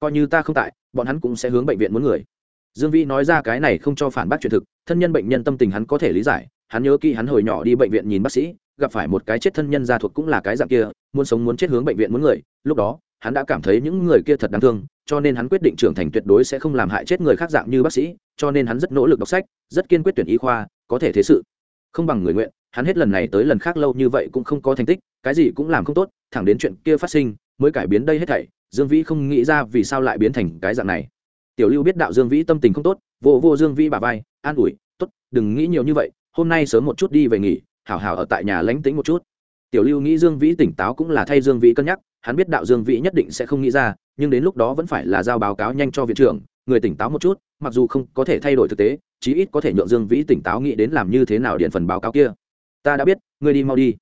Speaker 1: Coi như ta không tại, bọn hắn cũng sẽ hướng bệnh viện muốn người. Dương vĩ nói ra cái này không cho phản bác chuyện thực, thân nhân bệnh nhân tâm tình hắn có thể lý giải, hắn nhớ kỹ hắn hồi nhỏ đi bệnh viện nhìn bác sĩ gặp phải một cái chết thân nhân gia thuộc cũng là cái dạng kia, muốn sống muốn chết hướng bệnh viện muốn người, lúc đó, hắn đã cảm thấy những người kia thật đáng thương, cho nên hắn quyết định trưởng thành tuyệt đối sẽ không làm hại chết người khác dạng như bác sĩ, cho nên hắn rất nỗ lực đọc sách, rất kiên quyết tuyển y khoa, có thể thế sự. Không bằng người nguyện, hắn hết lần này tới lần khác lâu như vậy cũng không có thành tích, cái gì cũng làm không tốt, thẳng đến chuyện kia phát sinh, mới cải biến đây hết thảy, dương vĩ không nghĩ ra vì sao lại biến thành cái dạng này. Tiểu lưu biết đạo dương vĩ tâm tình không tốt, vô vô dương vĩ bà vai, an ủi t ố t đừng nghĩ nhiều như vậy, hôm nay sớm một chút đi về nghỉ hảo hảo ở tại nhà lánh tính một chút. Tiểu lưu nghĩ dương vĩ tỉnh táo cũng là thay dương vĩ cân nhắc, hắn biết đạo dương vĩ nhất định sẽ không nghĩ ra, nhưng đến lúc đó vẫn phải là giao báo cáo nhanh cho viện trưởng, người tỉnh táo một chút, mặc dù không có thể thay đổi thực tế, chí ít có thể nhượng dương vĩ tỉnh táo nghĩ đến làm như thế nào điện phần báo cáo kia. Ta đã biết, ngươi đi mau đi.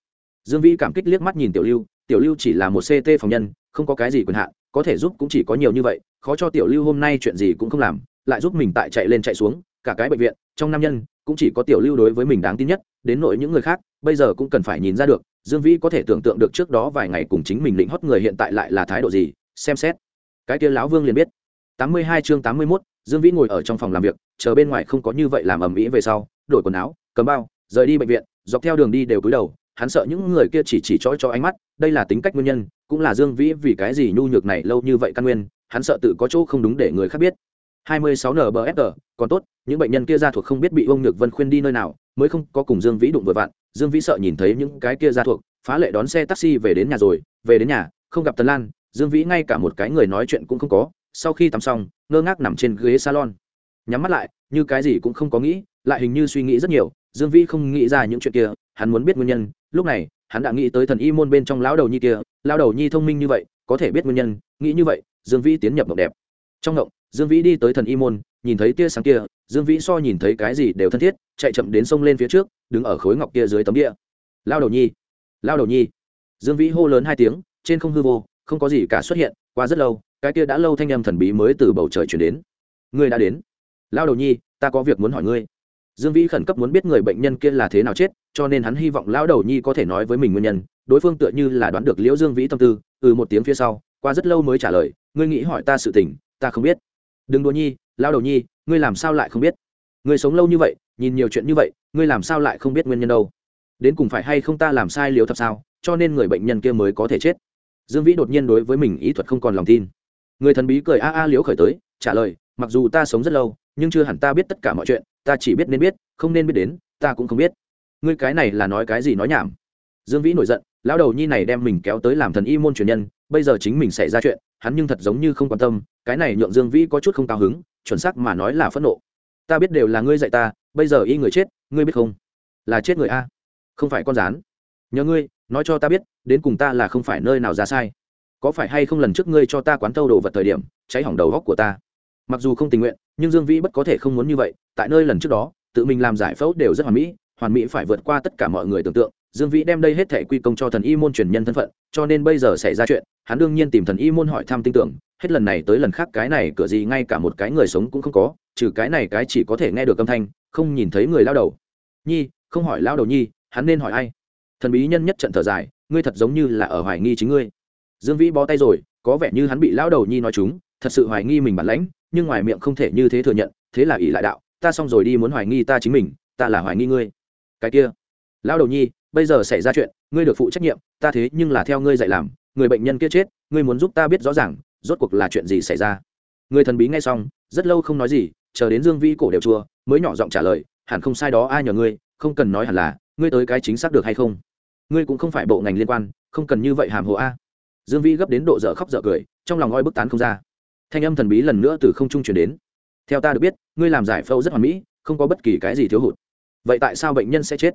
Speaker 1: Dương vĩ cảm kích liếc mắt nhìn tiểu lưu tiểu lưu chỉ là một ct phòng nhân, không có cái gì quyền hạn, có thể giúp cũng chỉ có nhiều như vậy, khó cho tiểu lưu hôm nay chuyện gì cũng không làm, lại giúp mình tại chạy lên chạy xuống, cả cái bệnh viện, trong nam nhân cũng chỉ có tiểu lưu đối với mình đáng tin nhất đến nội những người khác bây giờ cũng cần phải nhìn ra được dương vĩ có thể tưởng tượng được trước đó vài ngày cùng chính mình định hót người hiện tại lại là thái độ gì xem xét. Cái kia lão vương liền biết. Tám mươi hai chương tám mươi 81, dương vĩ ngồi ở trong phòng làm việc chờ bên ngoài không có như vậy làm ầm ĩ về sau đổi quần áo cầm bao rời đi bệnh viện dọc theo đường đi đều cúi đầu hắn sợ những người kia chỉ chỉ trói cho ánh mắt đây là tính cách nguyên nhân cũng là dương vĩ vì cái gì nhu nhược này lâu như vậy căn nguyên hắn sợ tự có chỗ không đúng để người khác biết. 26 nbfr còn tốt, những bệnh nhân kia ra thuộc không biết bị ông nhược vân khuyên đi nơi nào, mới không có cùng dương vĩ đụng vừa vặn. Dương vĩ sợ nhìn thấy những cái kia ra thuộc, phá lệ đón xe taxi về đến nhà rồi, về đến nhà, không gặp tần lan, dương vĩ ngay cả một cái người nói chuyện cũng không có. Sau khi tắm xong, ngơ ngác nằm trên ghế salon. Nhắm mắt lại, như cái gì cũng không có nghĩ, lại hình như suy nghĩ rất nhiều, dương vĩ không nghĩ ra những chuyện kia, hắn muốn biết nguyên nhân. Lúc này, hắn đã nghĩ tới thần y môn bên trong lão đầu nhi kia, lão đầu nhi thông minh như vậy, có thể biết nguyên nhân, nghĩ như vậy, dương vĩ tiến nhập mộng đẹp. Trong mộng dương vĩ đi tới thần y môn, nhìn thấy tia sáng kia, dương vĩ so nhìn thấy cái gì đều thân thiết, chạy chậm đến sông lên phía trước, đứng ở khối ngọc kia dưới tấm địa. Lao đầu nhi, lao đầu nhi. Dương vĩ hô lớn hai tiếng, trên không hư vô, không có gì cả xuất hiện, qua rất lâu, cái kia đã lâu thanh âm thần bí mới từ bầu trời chuyển đến. Ngươi đã đến. Lao đầu nhi, ta có việc muốn hỏi ngươi. Dương vĩ khẩn cấp muốn biết người bệnh nhân kia là thế nào chết, cho nên hắn hy vọng lão đầu nhi có thể nói với mình nguyên nhân, đối phương tựa như là đoán được liễu dương vĩ tâm tư ừ một tiếng phía sau, qua rất lâu mới trả lời, ngươi nghĩ hỏi ta sự tình, ta không biết đừng đùa nhi, lao đầu nhi, ngươi làm sao lại không biết? Ngươi sống lâu như vậy, nhìn nhiều chuyện như vậy, ngươi làm sao lại không biết nguyên nhân đâu? Đến cùng phải hay không ta làm sai liều thật sao, cho nên người bệnh nhân kia mới có thể chết. Dương vĩ đột nhiên đối với mình ý thuật không còn lòng tin. Người thần bí cười a a liếu khởi tới, trả lời, mặc dù ta sống rất lâu, nhưng chưa hẳn ta biết tất cả mọi chuyện, ta chỉ biết nên biết, không nên biết đến, ta cũng không biết. Ngươi cái này là nói cái gì nói nhảm? Dương vĩ nổi giận lão đầu nhi này đem mình kéo tới làm thần y môn truyền nhân bây giờ chính mình xảy ra chuyện, hắn nhưng thật giống như không quan tâm, cái này nhượng dương vĩ có chút không cao hứng, chuẩn xác mà nói là phẫn nộ. Ta biết đều là ngươi dạy ta, bây giờ y người chết, ngươi biết không? Là chết người a. Không phải con rán. Nhờ ngươi, nói cho ta biết, đến cùng ta là không phải nơi nào ra sai. Có phải hay không lần trước ngươi cho ta quán thâu đồ vật thời điểm, cháy hỏng đầu góc của ta? Mặc dù không tình nguyện, nhưng dương vĩ bất có thể không muốn như vậy, tại nơi lần trước đó, tự mình làm giải phẫu đều rất hoàn mỹ hoàn mỹ phải vượt qua tất cả mọi người tưởng tượng dương vĩ đem đây hết thể quy công cho thần y môn truyền nhân thân phận, cho nên bây giờ xảy ra chuyện, hắn đương nhiên tìm thần y môn hỏi thăm tin tưởng, hết lần này tới lần khác cái này cửa gì ngay cả một cái người sống cũng không có, trừ cái này cái chỉ có thể nghe được âm thanh, không nhìn thấy người lao đầu. Nhi, không hỏi lao đầu nhi, hắn nên hỏi ai? Thần bí nhân nhất trận thở dài, ngươi thật giống như là ở hoài nghi chính ngươi. Dương vĩ bó tay rồi, có vẻ như hắn bị lao đầu nhi nói chúng, thật sự hoài nghi mình bản lãnh, nhưng ngoài miệng không thể như thế thừa nhận, thế là ỷ lại đạo, ta xong rồi đi muốn hoài nghi ta chính mình, ta là hoài nghi ngươi. Cái kia, lao đầu nhi bây giờ xảy ra chuyện, ngươi được phụ trách nhiệm, ta thế nhưng là theo ngươi dạy làm, người bệnh nhân kia chết, ngươi muốn giúp ta biết rõ ràng, rốt cuộc là chuyện gì xảy ra. Người thần bí nghe xong, rất lâu không nói gì, chờ đến dương vi cổ đều chua, mới nhỏ giọng trả lời, hẳn không sai đó, ai nhờ ngươi, không cần nói hẳn là, ngươi tới cái chính xác được hay không? Ngươi cũng không phải bộ ngành liên quan, không cần như vậy hàm hồ a. Dương vi gấp đến độ dở khóc dở cười, trong lòng oi bức tán không ra. Thanh âm thần bí lần nữa từ không trung chuyển đến. Theo ta được biết, ngươi làm giải phẫu rất hoàn mỹ, không có bất kỳ cái gì thiếu hụt. Vậy tại sao bệnh nhân sẽ chết?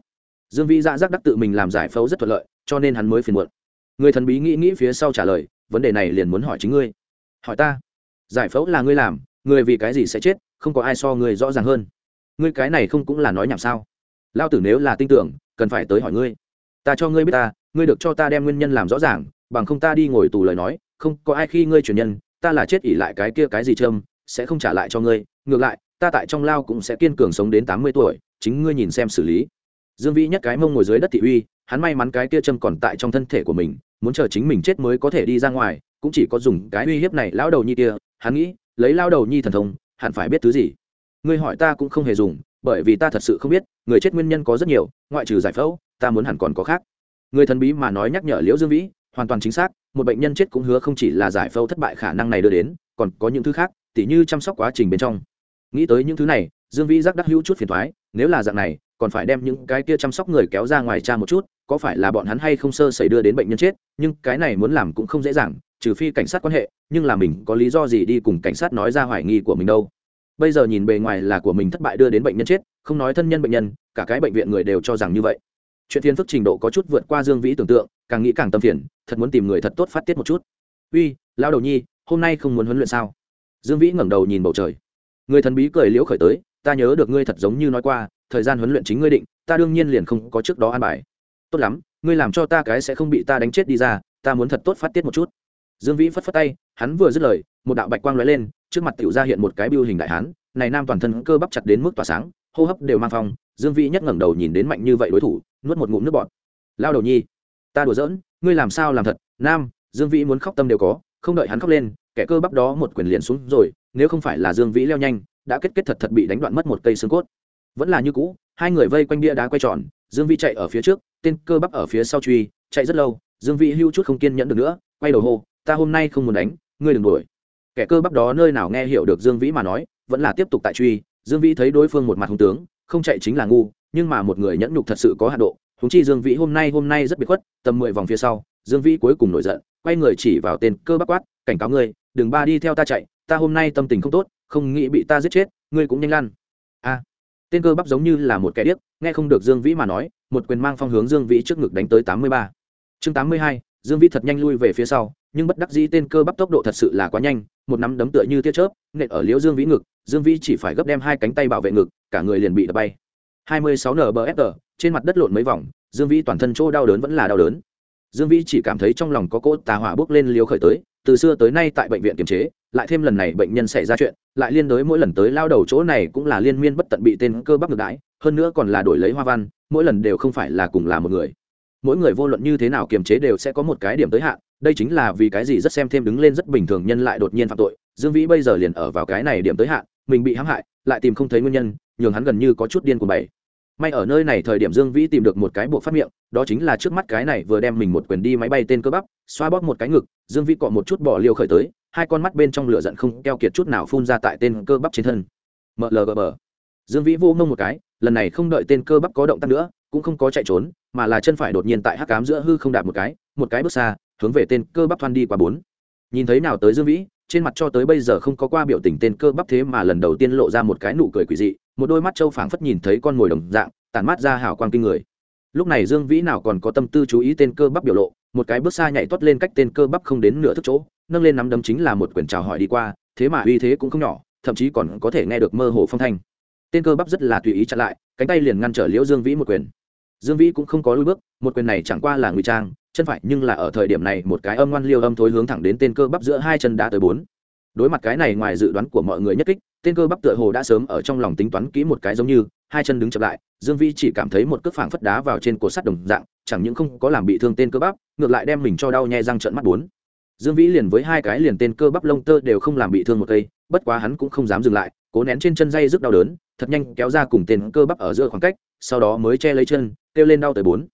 Speaker 1: Dương vĩ dạ giác đắc tự mình làm giải phẫu rất thuận lợi, cho nên hắn mới phiền muộn. Người thần bí nghĩ nghĩ phía sau trả lời, vấn đề này liền muốn hỏi chính ngươi. Hỏi ta? Giải phẫu là ngươi làm, người vì cái gì sẽ chết, không có ai so ngươi rõ ràng hơn. Ngươi cái này không cũng là nói nhảm sao? Lao tử nếu là tin tưởng, cần phải tới hỏi ngươi. Ta cho ngươi biết ta, ngươi được cho ta đem nguyên nhân làm rõ ràng, bằng không ta đi ngồi tù lời nói, không có ai khi ngươi truyền nhân, ta là chết ỉ lại cái kia cái gì trâm sẽ không trả lại cho ngươi. Ngược lại, ta tại trong lao cũng sẽ kiên cường sống đến tám mươi tuổi, chính ngươi nhìn xem xử lý dương vĩ nhất cái mông ngồi dưới đất thị uy, hắn may mắn cái kia châm còn tại trong thân thể của mình, muốn chờ chính mình chết mới có thể đi ra ngoài, cũng chỉ có dùng cái uy hiếp này lão đầu nhi kia, hắn nghĩ, lấy lao đầu nhi thần thông, hẳn phải biết thứ gì. Ngươi hỏi ta cũng không hề dùng, bởi vì ta thật sự không biết, người chết nguyên nhân có rất nhiều, ngoại trừ giải phẫu, ta muốn hẳn còn có khác. Người thần bí mà nói nhắc nhở liễu dương vĩ, hoàn toàn chính xác, một bệnh nhân chết cũng hứa không chỉ là giải phẫu thất bại khả năng này đưa đến, còn có những thứ khác, tỉ như chăm sóc quá trình bên trong. Nghĩ tới những thứ này, dương vĩ giác đắc hữu chút phiền thoái nếu là dạng này còn phải đem những cái kia chăm sóc người kéo ra ngoài cha một chút, có phải là bọn hắn hay không sơ xảy đưa đến bệnh nhân chết, nhưng cái này muốn làm cũng không dễ dàng, trừ phi cảnh sát quan hệ, nhưng là mình có lý do gì đi cùng cảnh sát nói ra hoài nghi của mình đâu. Bây giờ nhìn bề ngoài là của mình thất bại đưa đến bệnh nhân chết, không nói thân nhân bệnh nhân, cả cái bệnh viện người đều cho rằng như vậy. Chuyện thiên phức trình độ có chút vượt qua dương vĩ tưởng tượng, càng nghĩ càng tâm phiền, thật muốn tìm người thật tốt phát tiết một chút. Uy lao đầu nhi, hôm nay không muốn huấn luyện sao? Dương vĩ ngẩng đầu nhìn bầu trời. Người thần bí cười liễu khởi tới, ta nhớ được ngươi thật giống như nói qua thời gian huấn luyện chính ngươi định, ta đương nhiên liền không có trước đó an bài. Tốt lắm, ngươi làm cho ta cái sẽ không bị ta đánh chết đi ra, ta muốn thật tốt phát tiết một chút. Dương vĩ phất phất tay, hắn vừa dứt lời, một đạo bạch quang lóe lên, trước mặt tiểu ra hiện một cái biêu hình đại hán, này nam toàn thân cơ bắp chặt đến mức tỏa sáng, hô hấp đều mang phong, dương vĩ nhất ngẩng đầu nhìn đến mạnh như vậy đối thủ, nuốt một ngụm nước bọt. Lao đầu nhi, ta đùa giỡn, ngươi làm sao làm thật? Nam, dương vĩ muốn khóc tâm đều có, không đợi hắn khóc lên, kẻ cơ bắp đó một quyền liền xuống rồi, nếu không phải là dương vĩ leo nhanh, đã kết kết thật thật bị đánh đoạn mất một cây xương cốt vẫn là như cũ, hai người vây quanh bia đá quay tròn, dương vĩ chạy ở phía trước, tên cơ bắp ở phía sau truy, chạy rất lâu, dương vĩ hưu chút không kiên nhẫn được nữa, quay đầu hô, ta hôm nay không muốn đánh, ngươi đừng đuổi. Kẻ cơ bắp đó nơi nào nghe hiểu được dương vĩ mà nói, vẫn là tiếp tục tại truy. Dương vĩ thấy đối phương một mặt hung tướng, không chạy chính là ngu, nhưng mà một người nhẫn nhục thật sự có hạ độ húng chi dương vĩ hôm nay hôm nay rất biệt khuất, tầm mười vòng phía sau, dương vĩ cuối cùng nổi giận, quay người chỉ vào tên cơ bắp quát, cảnh cáo ngươi, đừng ba đi theo ta chạy, ta hôm nay tâm tình không tốt, không nghĩ bị ta giết chết, ngươi cũng nhanh lăn tên cơ bắp giống như là một kẻ điếc, nghe không được dương vĩ mà nói, một quyền mang phong hướng dương vĩ trước ngực đánh tới tám mươi ba. Chương tám mươi hai, dương vĩ thật nhanh lui về phía sau, nhưng bất đắc dĩ tên cơ bắp tốc độ thật sự là quá nhanh, một nắm đấm tựa như tia chớp, nện ở liễu dương vĩ ngực, dương vĩ chỉ phải gấp đem hai cánh tay bảo vệ ngực, cả người liền bị đập bay. hai mươi sáu nbfr trên mặt đất lộn mấy vòng, dương vĩ toàn thân chỗ đau đớn vẫn là đau đớn. Dương vĩ chỉ cảm thấy trong lòng có cỗ tà hỏa bốc lên liều khởi tới từ xưa tới nay tại bệnh viện kiềm chế, lại thêm lần này bệnh nhân xảy ra chuyện, lại liên đối mỗi lần tới lao đầu chỗ này cũng là liên miên bất tận bị tên cơ bắp ngược đãi, hơn nữa còn là đổi lấy hoa văn, mỗi lần đều không phải là cùng là một người. Mỗi người vô luận như thế nào kiềm chế đều sẽ có một cái điểm tới hạn, đây chính là vì cái gì rất xem thêm đứng lên rất bình thường nhân lại đột nhiên phạm tội, dương vĩ bây giờ liền ở vào cái này điểm tới hạn, mình bị hãm hại, lại tìm không thấy nguyên nhân, nhường hắn gần như có chút điên của bảy may ở nơi này thời điểm dương vĩ tìm được một cái buộc phát miệng, đó chính là trước mắt cái này vừa đem mình một quyền đi máy bay tên cơ bắp, xoa bóp một cái ngực, dương vĩ cọ một chút bỏ liều khởi tới, hai con mắt bên trong lửa giận không keo kiệt chút nào phun ra tại tên cơ bắp trên thân. Mlgb dương vĩ vô ngông một cái, lần này không đợi tên cơ bắp có động tác nữa, cũng không có chạy trốn, mà là chân phải đột nhiên tại hắc cám giữa hư không đạp một cái một cái bước xa, hướng về tên cơ bắp thoăn đi qua bốn. Nhìn thấy nào tới dương vĩ, trên mặt cho tới bây giờ không có qua biểu tình tên cơ bắp thế mà lần đầu tiên lộ ra một cái nụ cười quỷ dị một đôi mắt châu phảng phất nhìn thấy con mồi đồng dạng, tản mát ra hào quang kinh người. Lúc này dương vĩ nào còn có tâm tư chú ý tên cơ bắp biểu lộ, một cái bước xa nhảy toát lên cách tên cơ bắp không đến nửa thức chỗ, nâng lên nắm đấm chính là một quyển chào hỏi đi qua, thế mà uy thế cũng không nhỏ, thậm chí còn có thể nghe được mơ hồ phong thanh. Tên cơ bắp rất là tùy ý chặn lại, cánh tay liền ngăn trở liễu dương vĩ một quyền. Dương vĩ cũng không có lui bước, một quyền này chẳng qua là ngụy trang, chân phải nhưng là ở thời điểm này một cái âm ngoan liêu âm thối hướng thẳng đến tên cơ bắp giữa hai chân đã tới bốn đối mặt cái này ngoài dự đoán của mọi người nhất kích, tên cơ bắp tựa hồ đã sớm ở trong lòng tính toán kỹ một cái giống như, hai chân đứng chậm lại, dương Vi chỉ cảm thấy một cước phảng phất đá vào trên cột sắt đồng dạng, chẳng những không có làm bị thương tên cơ bắp, ngược lại đem mình cho đau nhè răng trợn mắt bốn. Dương vĩ liền với hai cái liền tên cơ bắp lông tơ đều không làm bị thương một cây, bất quá hắn cũng không dám dừng lại, cố nén trên chân dây rất đau đớn, thật nhanh kéo ra cùng tên cơ bắp ở giữa khoảng cách, sau đó mới che lấy chân, kêu lên đau tới bốn.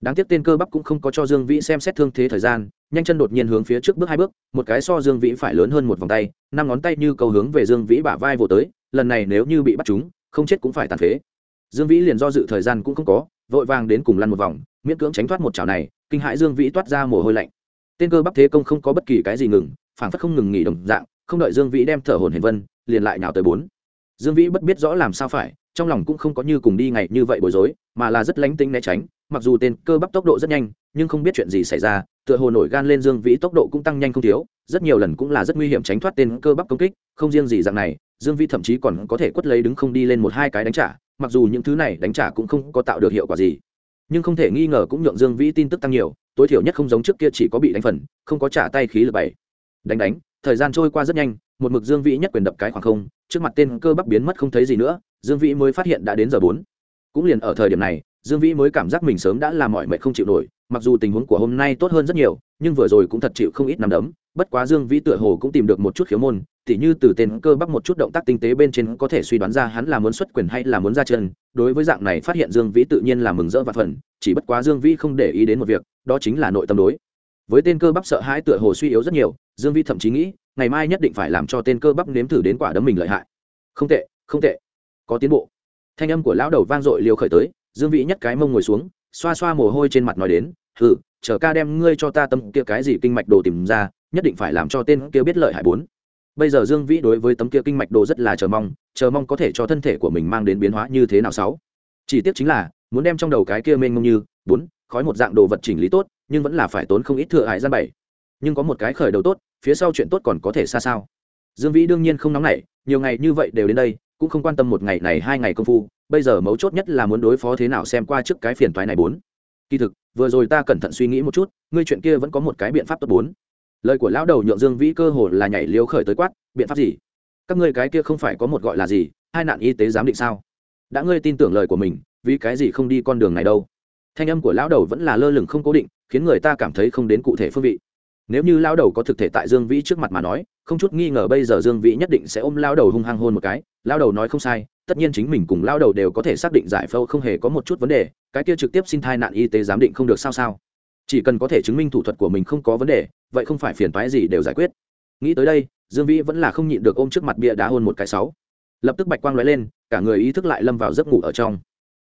Speaker 1: Đáng tiếc tên cơ bắp cũng không có cho dương vĩ xem xét thương thế thời gian nhanh chân đột nhiên hướng phía trước bước hai bước, một cái so dương vĩ phải lớn hơn một vòng tay, năm ngón tay như cầu hướng về dương vĩ bả vai vỗ tới, lần này nếu như bị bắt chúng, không chết cũng phải tàn phế. Dương vĩ liền do dự thời gian cũng không có, vội vàng đến cùng lăn một vòng, miễn cưỡng tránh thoát một chảo này, kinh hãi dương vĩ toát ra mồ hôi lạnh. Tên cơ bắp thế công không có bất kỳ cái gì ngừng, phảng phất không ngừng nghỉ đồng dạng, không đợi dương vĩ đem thở hồn hển vân, liền lại nhào tới bốn. Dương vĩ bất biết rõ làm sao phải, trong lòng cũng không có như cùng đi ngày như vậy bối rối, mà là rất lánh tính né tránh mặc dù tên cơ bắp tốc độ rất nhanh, nhưng không biết chuyện gì xảy ra, tựa hồ nổi gan lên dương vĩ tốc độ cũng tăng nhanh không thiếu, rất nhiều lần cũng là rất nguy hiểm tránh thoát tên cơ bắp công kích, không riêng gì dạng này, dương vĩ thậm chí còn có thể quất lấy đứng không đi lên một hai cái đánh trả, mặc dù những thứ này đánh trả cũng không có tạo được hiệu quả gì. Nhưng không thể nghi ngờ cũng nhượng dương vĩ tin tức tăng nhiều, tối thiểu nhất không giống trước kia chỉ có bị đánh phần, không có trả tay khí lực bảy đánh đánh, thời gian trôi qua rất nhanh, một mực dương vĩ nhất quyền đập cái khoảng không, trước mặt tên cơ bắp biến mất không thấy gì nữa, dương vĩ mới phát hiện đã đến giờ bốn. Cũng liền ở thời điểm này dương vĩ mới cảm giác mình sớm đã làm mọi mệt không chịu nổi, mặc dù tình huống của hôm nay tốt hơn rất nhiều, nhưng vừa rồi cũng thật chịu không ít nằm đấm, bất quá dương vĩ tựa hồ cũng tìm được một chút khiếu môn, tỉ như từ tên cơ bắp một chút động tác tinh tế bên trên có thể suy đoán ra hắn là muốn xuất quyền hay là muốn ra chân, đối với dạng này phát hiện dương vĩ tự nhiên là mừng rỡ và phần chỉ bất quá dương vĩ không để ý đến một việc, đó chính là nội tâm đối. Với tên cơ bắp sợ hãi tựa hồ suy yếu rất nhiều, dương vĩ thậm chí nghĩ, ngày mai nhất định phải làm cho tên cơ bắp nếm thử đến quả đấm mình lợi hại. Không tệ không tệ. Có tiến bộ. Thanh âm của lão đầu vang dội liều khởi tới dương vĩ nhất cái mông ngồi xuống, xoa xoa mồ hôi trên mặt nói đến, hừ, chờ ca đem ngươi cho ta tâm kia cái gì kinh mạch đồ tìm ra, nhất định phải làm cho tên kia biết lợi hại bốn. Bây giờ dương vĩ đối với tấm kia kinh mạch đồ rất là chờ mong chờ mong có thể cho thân thể của mình mang đến biến hóa như thế nào sáu. Chỉ tiếc chính là, muốn đem trong đầu cái kia mênh mông như, bốn, khói một dạng đồ vật chỉnh lý tốt, nhưng vẫn là phải tốn không ít thừa hại gian bảy. Nhưng có một cái khởi đầu tốt, phía sau chuyện tốt còn có thể xa sao? Dương vĩ đương nhiên không nóng nảy, nhiều ngày như vậy đều đến đây cũng không quan tâm một ngày này hai ngày công phu, bây giờ mấu chốt nhất là muốn đối phó thế nào xem qua trước cái phiền toái này bốn. Kỳ thực, vừa rồi ta cẩn thận suy nghĩ một chút, ngươi chuyện kia vẫn có một cái biện pháp tốt bốn. Lời của lão đầu nhượng dương vĩ cơ hồ là nhảy liêu khởi tới quát, biện pháp gì? Các ngươi cái kia không phải có một gọi là gì, hai nạn y tế giám định sao? Đã ngươi tin tưởng lời của mình, vì cái gì không đi con đường này đâu? Thanh âm của lão đầu vẫn là lơ lửng không cố định, khiến người ta cảm thấy không đến cụ thể phương vị nếu như lão đầu có thực thể tại dương vĩ trước mặt mà nói, không chút nghi ngờ bây giờ dương vĩ nhất định sẽ ôm lão đầu hung hăng hôn một cái. Lão đầu nói không sai, tất nhiên chính mình cùng lão đầu đều có thể xác định giải phẫu không hề có một chút vấn đề, cái kia trực tiếp xin thai nạn y tế giám định không được sao sao. Chỉ cần có thể chứng minh thủ thuật của mình không có vấn đề, vậy không phải phiền toái gì đều giải quyết. Nghĩ tới đây, dương vĩ vẫn là không nhịn được ôm trước mặt bia đá hôn một cái sáu. Lập tức bạch quang lóe lên, cả người ý thức lại lâm vào giấc ngủ ở trong.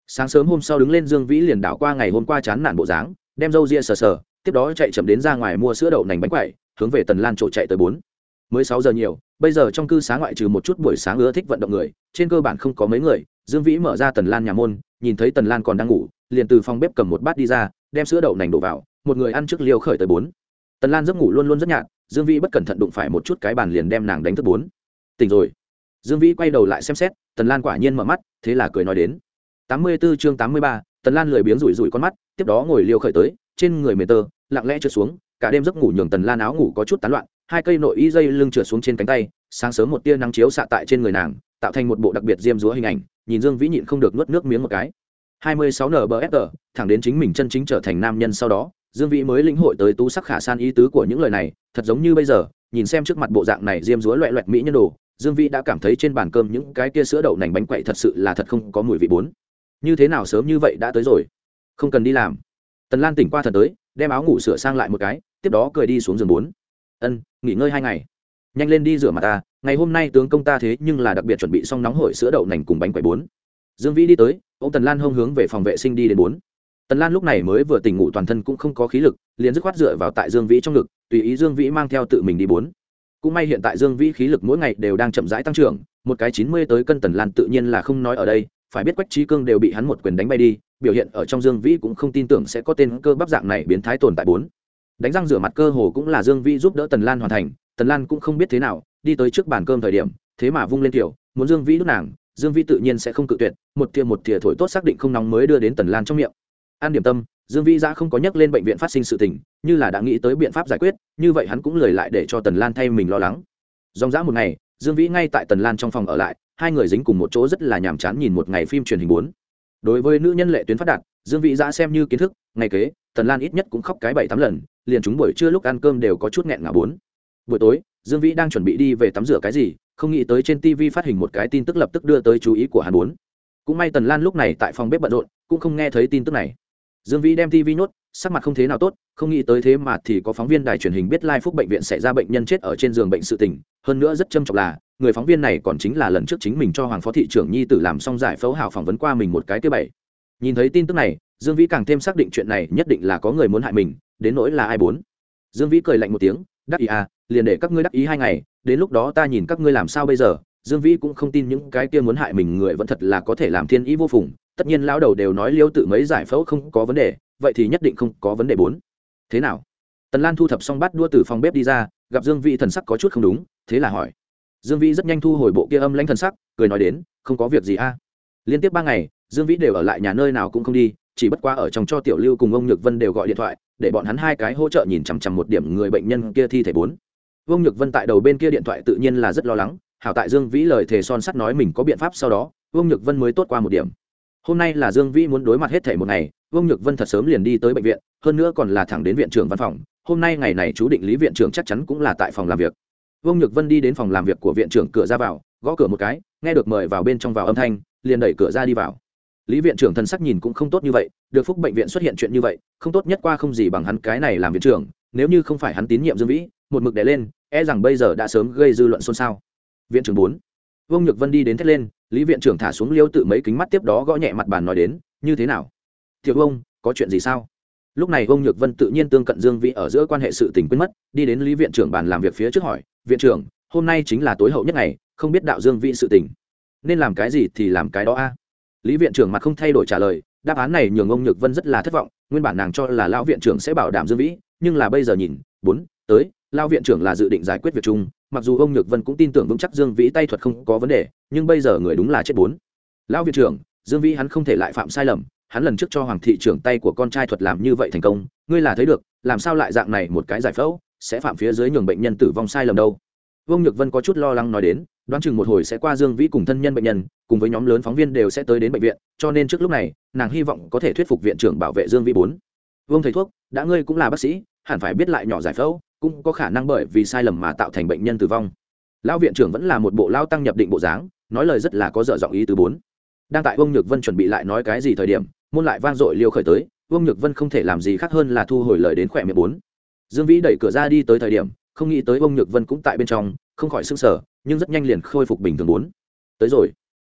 Speaker 1: Sáng sớm hôm sau đứng lên dương vĩ liền đảo qua ngày hôm qua chán nản bộ dáng, đem râu ria sờ sờ tiếp đó chạy chậm đến ra ngoài mua sữa đậu nành bánh quậy hướng về tần lan chỗ chạy tới bốn. Mới sáu giờ nhiều bây giờ trong cư xá ngoại trừ một chút buổi sáng ưa thích vận động người trên cơ bản không có mấy người dương vĩ mở ra tần lan nhà môn nhìn thấy tần lan còn đang ngủ liền từ phòng bếp cầm một bát đi ra đem sữa đậu nành đổ vào một người ăn trước liều khởi tới bốn. Tần lan giấc ngủ luôn luôn rất nhạt dương vĩ bất cẩn thận đụng phải một chút cái bàn liền đem nàng đánh thức bốn. Tỉnh rồi. Dương vĩ quay đầu lại xem xét tần lan quả nhiên mở mắt thế là cười nói đến. Tám mươi 84 chương tám mươi ba, tần lan lười biếng rủi rủi con mắt, tiếp đó ngồi liều khởi tới, trên người mề tơ, lặng lẽ trượt xuống, cả đêm giấc ngủ nhường tần lan áo ngủ có chút tán loạn, hai cây nội y dây lưng trượt xuống trên cánh tay, sáng sớm một tia nắng chiếu xạ tại trên người nàng, tạo thành một bộ đặc biệt diêm dúa hình ảnh, nhìn dương vĩ nhịn không được nuốt nước miếng một cái. 26 nbfr thẳng đến chính mình chân chính trở thành nam nhân sau đó, dương vĩ mới lĩnh hội tới tú sắc khả san ý tứ của những lời này, thật giống như bây giờ, nhìn xem trước mặt bộ dạng này diêm dúa loẹ loẹt mỹ nhân đồ, dương vĩ đã cảm thấy trên bàn cơm những cái kia sữa đậu nành bánh quậy thật sự là thật không có mùi vị bốn như thế nào sớm như vậy đã tới rồi? Không cần đi làm. Tần lan tỉnh qua thần tới, đem áo ngủ sửa sang lại một cái, tiếp đó cười đi xuống giường bốn. Ân, nghỉ ngơi hai ngày. Nhanh lên đi rửa mặt ta, ngày hôm nay tướng công ta thế nhưng là đặc biệt chuẩn bị xong nóng hổi sữa đậu nành cùng bánh quẩy bốn. Dương vĩ đi tới ông tần lan hông hướng về phòng vệ sinh đi đến bốn. Tần lan lúc này mới vừa tỉnh ngủ toàn thân cũng không có khí lực, liền dứt khoát dựa vào tại dương vĩ trong ngực, tùy ý dương vĩ mang theo tự mình đi bốn. Cũng may hiện tại dương vĩ khí lực mỗi ngày đều đang chậm rãi tăng trưởng, một cái chín mươi tới cân tần lan tự nhiên là không nói ở đây phải biết quách trí cương đều bị hắn một quyền đánh bay đi, biểu hiện ở trong dương vĩ cũng không tin tưởng sẽ có tên cơ bắp dạng này biến thái tồn tại bốn. Đánh răng rửa mặt cơ hồ cũng là dương vĩ giúp đỡ tần lan hoàn thành, tần lan cũng không biết thế nào, đi tới trước bàn cơm thời điểm, thế mà vung lên kiểu, muốn dương vĩ đút nàng, dương vĩ tự nhiên sẽ không cự tuyệt, một thìa một thìa thổi tốt xác định không nóng mới đưa đến tần lan trong miệng. An điểm tâm, dương vĩ ra không có nhắc lên bệnh viện phát sinh sự tình, như là đã nghĩ tới biện pháp giải quyết, như vậy hắn cũng lời lại để cho tần lan thay mình lo lắng. Dòng dã một ngày dương vĩ ngay tại tần lan trong phòng ở lại, hai người dính cùng một chỗ rất là nhàm chán nhìn một ngày phim truyền hình bốn. Đối với nữ nhân lệ tuyến phát đạt, dương vĩ giã xem như kiến thức, ngày kế, tần lan ít nhất cũng khóc cái bảy tám lần, liền chúng buổi trưa lúc ăn cơm đều có chút nghẹn ngào bốn. Buổi tối, dương vĩ đang chuẩn bị đi về tắm rửa cái gì, không nghĩ tới trên tv phát hình một cái tin tức lập tức đưa tới chú ý của hắn bốn. Cũng may tần lan lúc này tại phòng bếp bận rộn, cũng không nghe thấy tin tức này dương vĩ đem tv nhốt, sắc mặt không thế nào tốt, không nghĩ tới thế mà thì có phóng viên đài truyền hình biết lai phúc bệnh viện xảy ra bệnh nhân chết ở trên giường bệnh sự tình. Hơn nữa rất châm trọng là, người phóng viên này còn chính là lần trước chính mình cho hoàng phó thị trưởng nhi tử làm xong giải phẫu hảo phỏng vấn qua mình một cái thứ bảy. Nhìn thấy tin tức này, dương vĩ càng thêm xác định chuyện này nhất định là có người muốn hại mình, đến nỗi là ai bốn. Dương vĩ cười lạnh một tiếng, đắc ý à liền để các ngươi đắc ý hai ngày, đến lúc đó ta nhìn các ngươi làm sao bây giờ. Dương vĩ cũng không tin những cái kia muốn hại mình người vẫn thật là có thể làm thiên ý vô phùng tất nhiên lão đầu đều nói liêu tự mấy giải phẫu không có vấn đề, vậy thì nhất định không có vấn đề bốn. Thế nào? Tần lan thu thập xong bắt đua từ phòng bếp đi ra, gặp dương vĩ thần sắc có chút không đúng, thế là hỏi. Dương vĩ rất nhanh thu hồi bộ kia âm lãnh thần sắc, cười nói đến, không có việc gì a. Liên tiếp ba ngày, dương vĩ đều ở lại nhà nơi nào cũng không đi, chỉ bất qua ở trong cho tiểu lưu cùng ông nhược vân đều gọi điện thoại, để bọn hắn hai cái hỗ trợ nhìn chằm chằm một điểm người bệnh nhân kia thi thể bốn. Ông nhược vân tại đầu bên kia điện thoại tự nhiên là rất lo lắng, hảo tại dương vĩ lời thề son sắt nói mình có biện pháp sau đó ông nhược vân mới tốt qua một điểm hôm nay là dương vĩ muốn đối mặt hết thể một ngày, vương nhược vân thật sớm liền đi tới bệnh viện, hơn nữa còn là thẳng đến viện trưởng văn phòng. Hôm nay ngày này chú định lý viện trưởng chắc chắn cũng là tại phòng làm việc. Vương nhược vân đi đến phòng làm việc của viện trưởng cửa ra vào, gõ cửa một cái, nghe được mời vào bên trong vào âm thanh, liền đẩy cửa ra đi vào. Lý viện trưởng thần sắc nhìn cũng không tốt như vậy, được phúc bệnh viện xuất hiện chuyện như vậy, không tốt nhất qua không gì bằng hắn cái này làm viện trưởng, nếu như không phải hắn tín nhiệm dương vĩ, một mực đẻ lên e rằng bây giờ đã sớm gây dư luận xôn xao. Viện trưởng bốn, vương nhược vân đi đến thét lên lý viện trưởng thả xuống liêu tự mấy kính mắt tiếp đó gõ nhẹ mặt bàn nói đến, như thế nào? Thiệu ông có chuyện gì sao? Lúc này ông nhược vân tự nhiên tương cận dương vĩ ở giữa quan hệ sự tình quên mất, đi đến lý viện trưởng bàn làm việc phía trước hỏi, viện trưởng, hôm nay chính là tối hậu nhất ngày, không biết đạo dương vĩ sự tình. Nên làm cái gì thì làm cái đó a. Lý viện trưởng mặt không thay đổi trả lời, đáp án này nhường ông nhược vân rất là thất vọng, nguyên bản nàng cho là lão viện trưởng sẽ bảo đảm dương vĩ, nhưng là bây giờ nhìn, bốn, tới lao viện trưởng là dự định giải quyết việc chung, mặc dù ông nhược vân cũng tin tưởng vững chắc dương vĩ tay thuật không có vấn đề, nhưng bây giờ người đúng là chết bốn. Lão viện trưởng, dương vĩ hắn không thể lại phạm sai lầm, hắn lần trước cho hoàng thị trưởng tay của con trai thuật làm như vậy thành công, ngươi là thấy được, làm sao lại dạng này một cái giải phẫu, sẽ phạm phía dưới nhường bệnh nhân tử vong sai lầm đâu. Vương nhược vân có chút lo lắng nói đến, đoán chừng một hồi sẽ qua dương vĩ cùng thân nhân bệnh nhân, cùng với nhóm lớn phóng viên đều sẽ tới đến bệnh viện, cho nên trước lúc này, nàng hy vọng có thể thuyết phục viện trưởng bảo vệ dương vĩ bốn. Vương thầy thuốc, đã ngươi cũng là bác sĩ, hẳn phải biết lại nhỏ giải phẫu cũng có khả năng bởi vì sai lầm mà tạo thành bệnh nhân tử vong. Lão viện trưởng vẫn là một bộ lao tăng nhập định bộ dáng, nói lời rất là có dở giọng ý từ bốn. Đang tại vương nhược vân chuẩn bị lại nói cái gì thời điểm, môn lại vang dội liêu khởi tới, vương nhược vân không thể làm gì khác hơn là thu hồi lời đến khỏe miệng bốn. Dương vĩ đẩy cửa ra đi tới thời điểm, không nghĩ tới vương nhược vân cũng tại bên trong, không khỏi s ư n g sở nhưng rất nhanh liền khôi phục bình thường bốn. Tới rồi.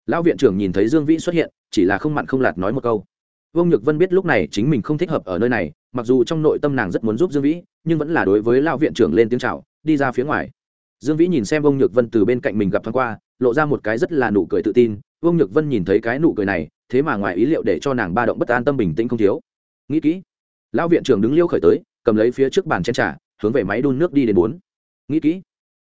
Speaker 1: Lão viện trưởng nhìn thấy dương vĩ xuất hiện, chỉ là không mặn không lạt nói một câu. Vương nhược vân biết lúc này chính mình không thích hợp ở nơi này, mặc dù trong nội tâm nàng rất muốn giúp dương vĩ nhưng vẫn là đối với lão viện trưởng lên tiếng chào, đi ra phía ngoài. Dương vĩ nhìn xem ông nhược vân từ bên cạnh mình gặp thoáng qua, lộ ra một cái rất là nụ cười tự tin. Ông nhược vân nhìn thấy cái nụ cười này, thế mà ngoài ý liệu để cho nàng ba động bất an tâm bình tĩnh không thiếu. Nghĩ kỹ lão viện trưởng đứng liêu khởi tới, cầm lấy phía trước bàn chen trà, hướng về máy đun nước đi đến bốn. Nghĩ kỹ,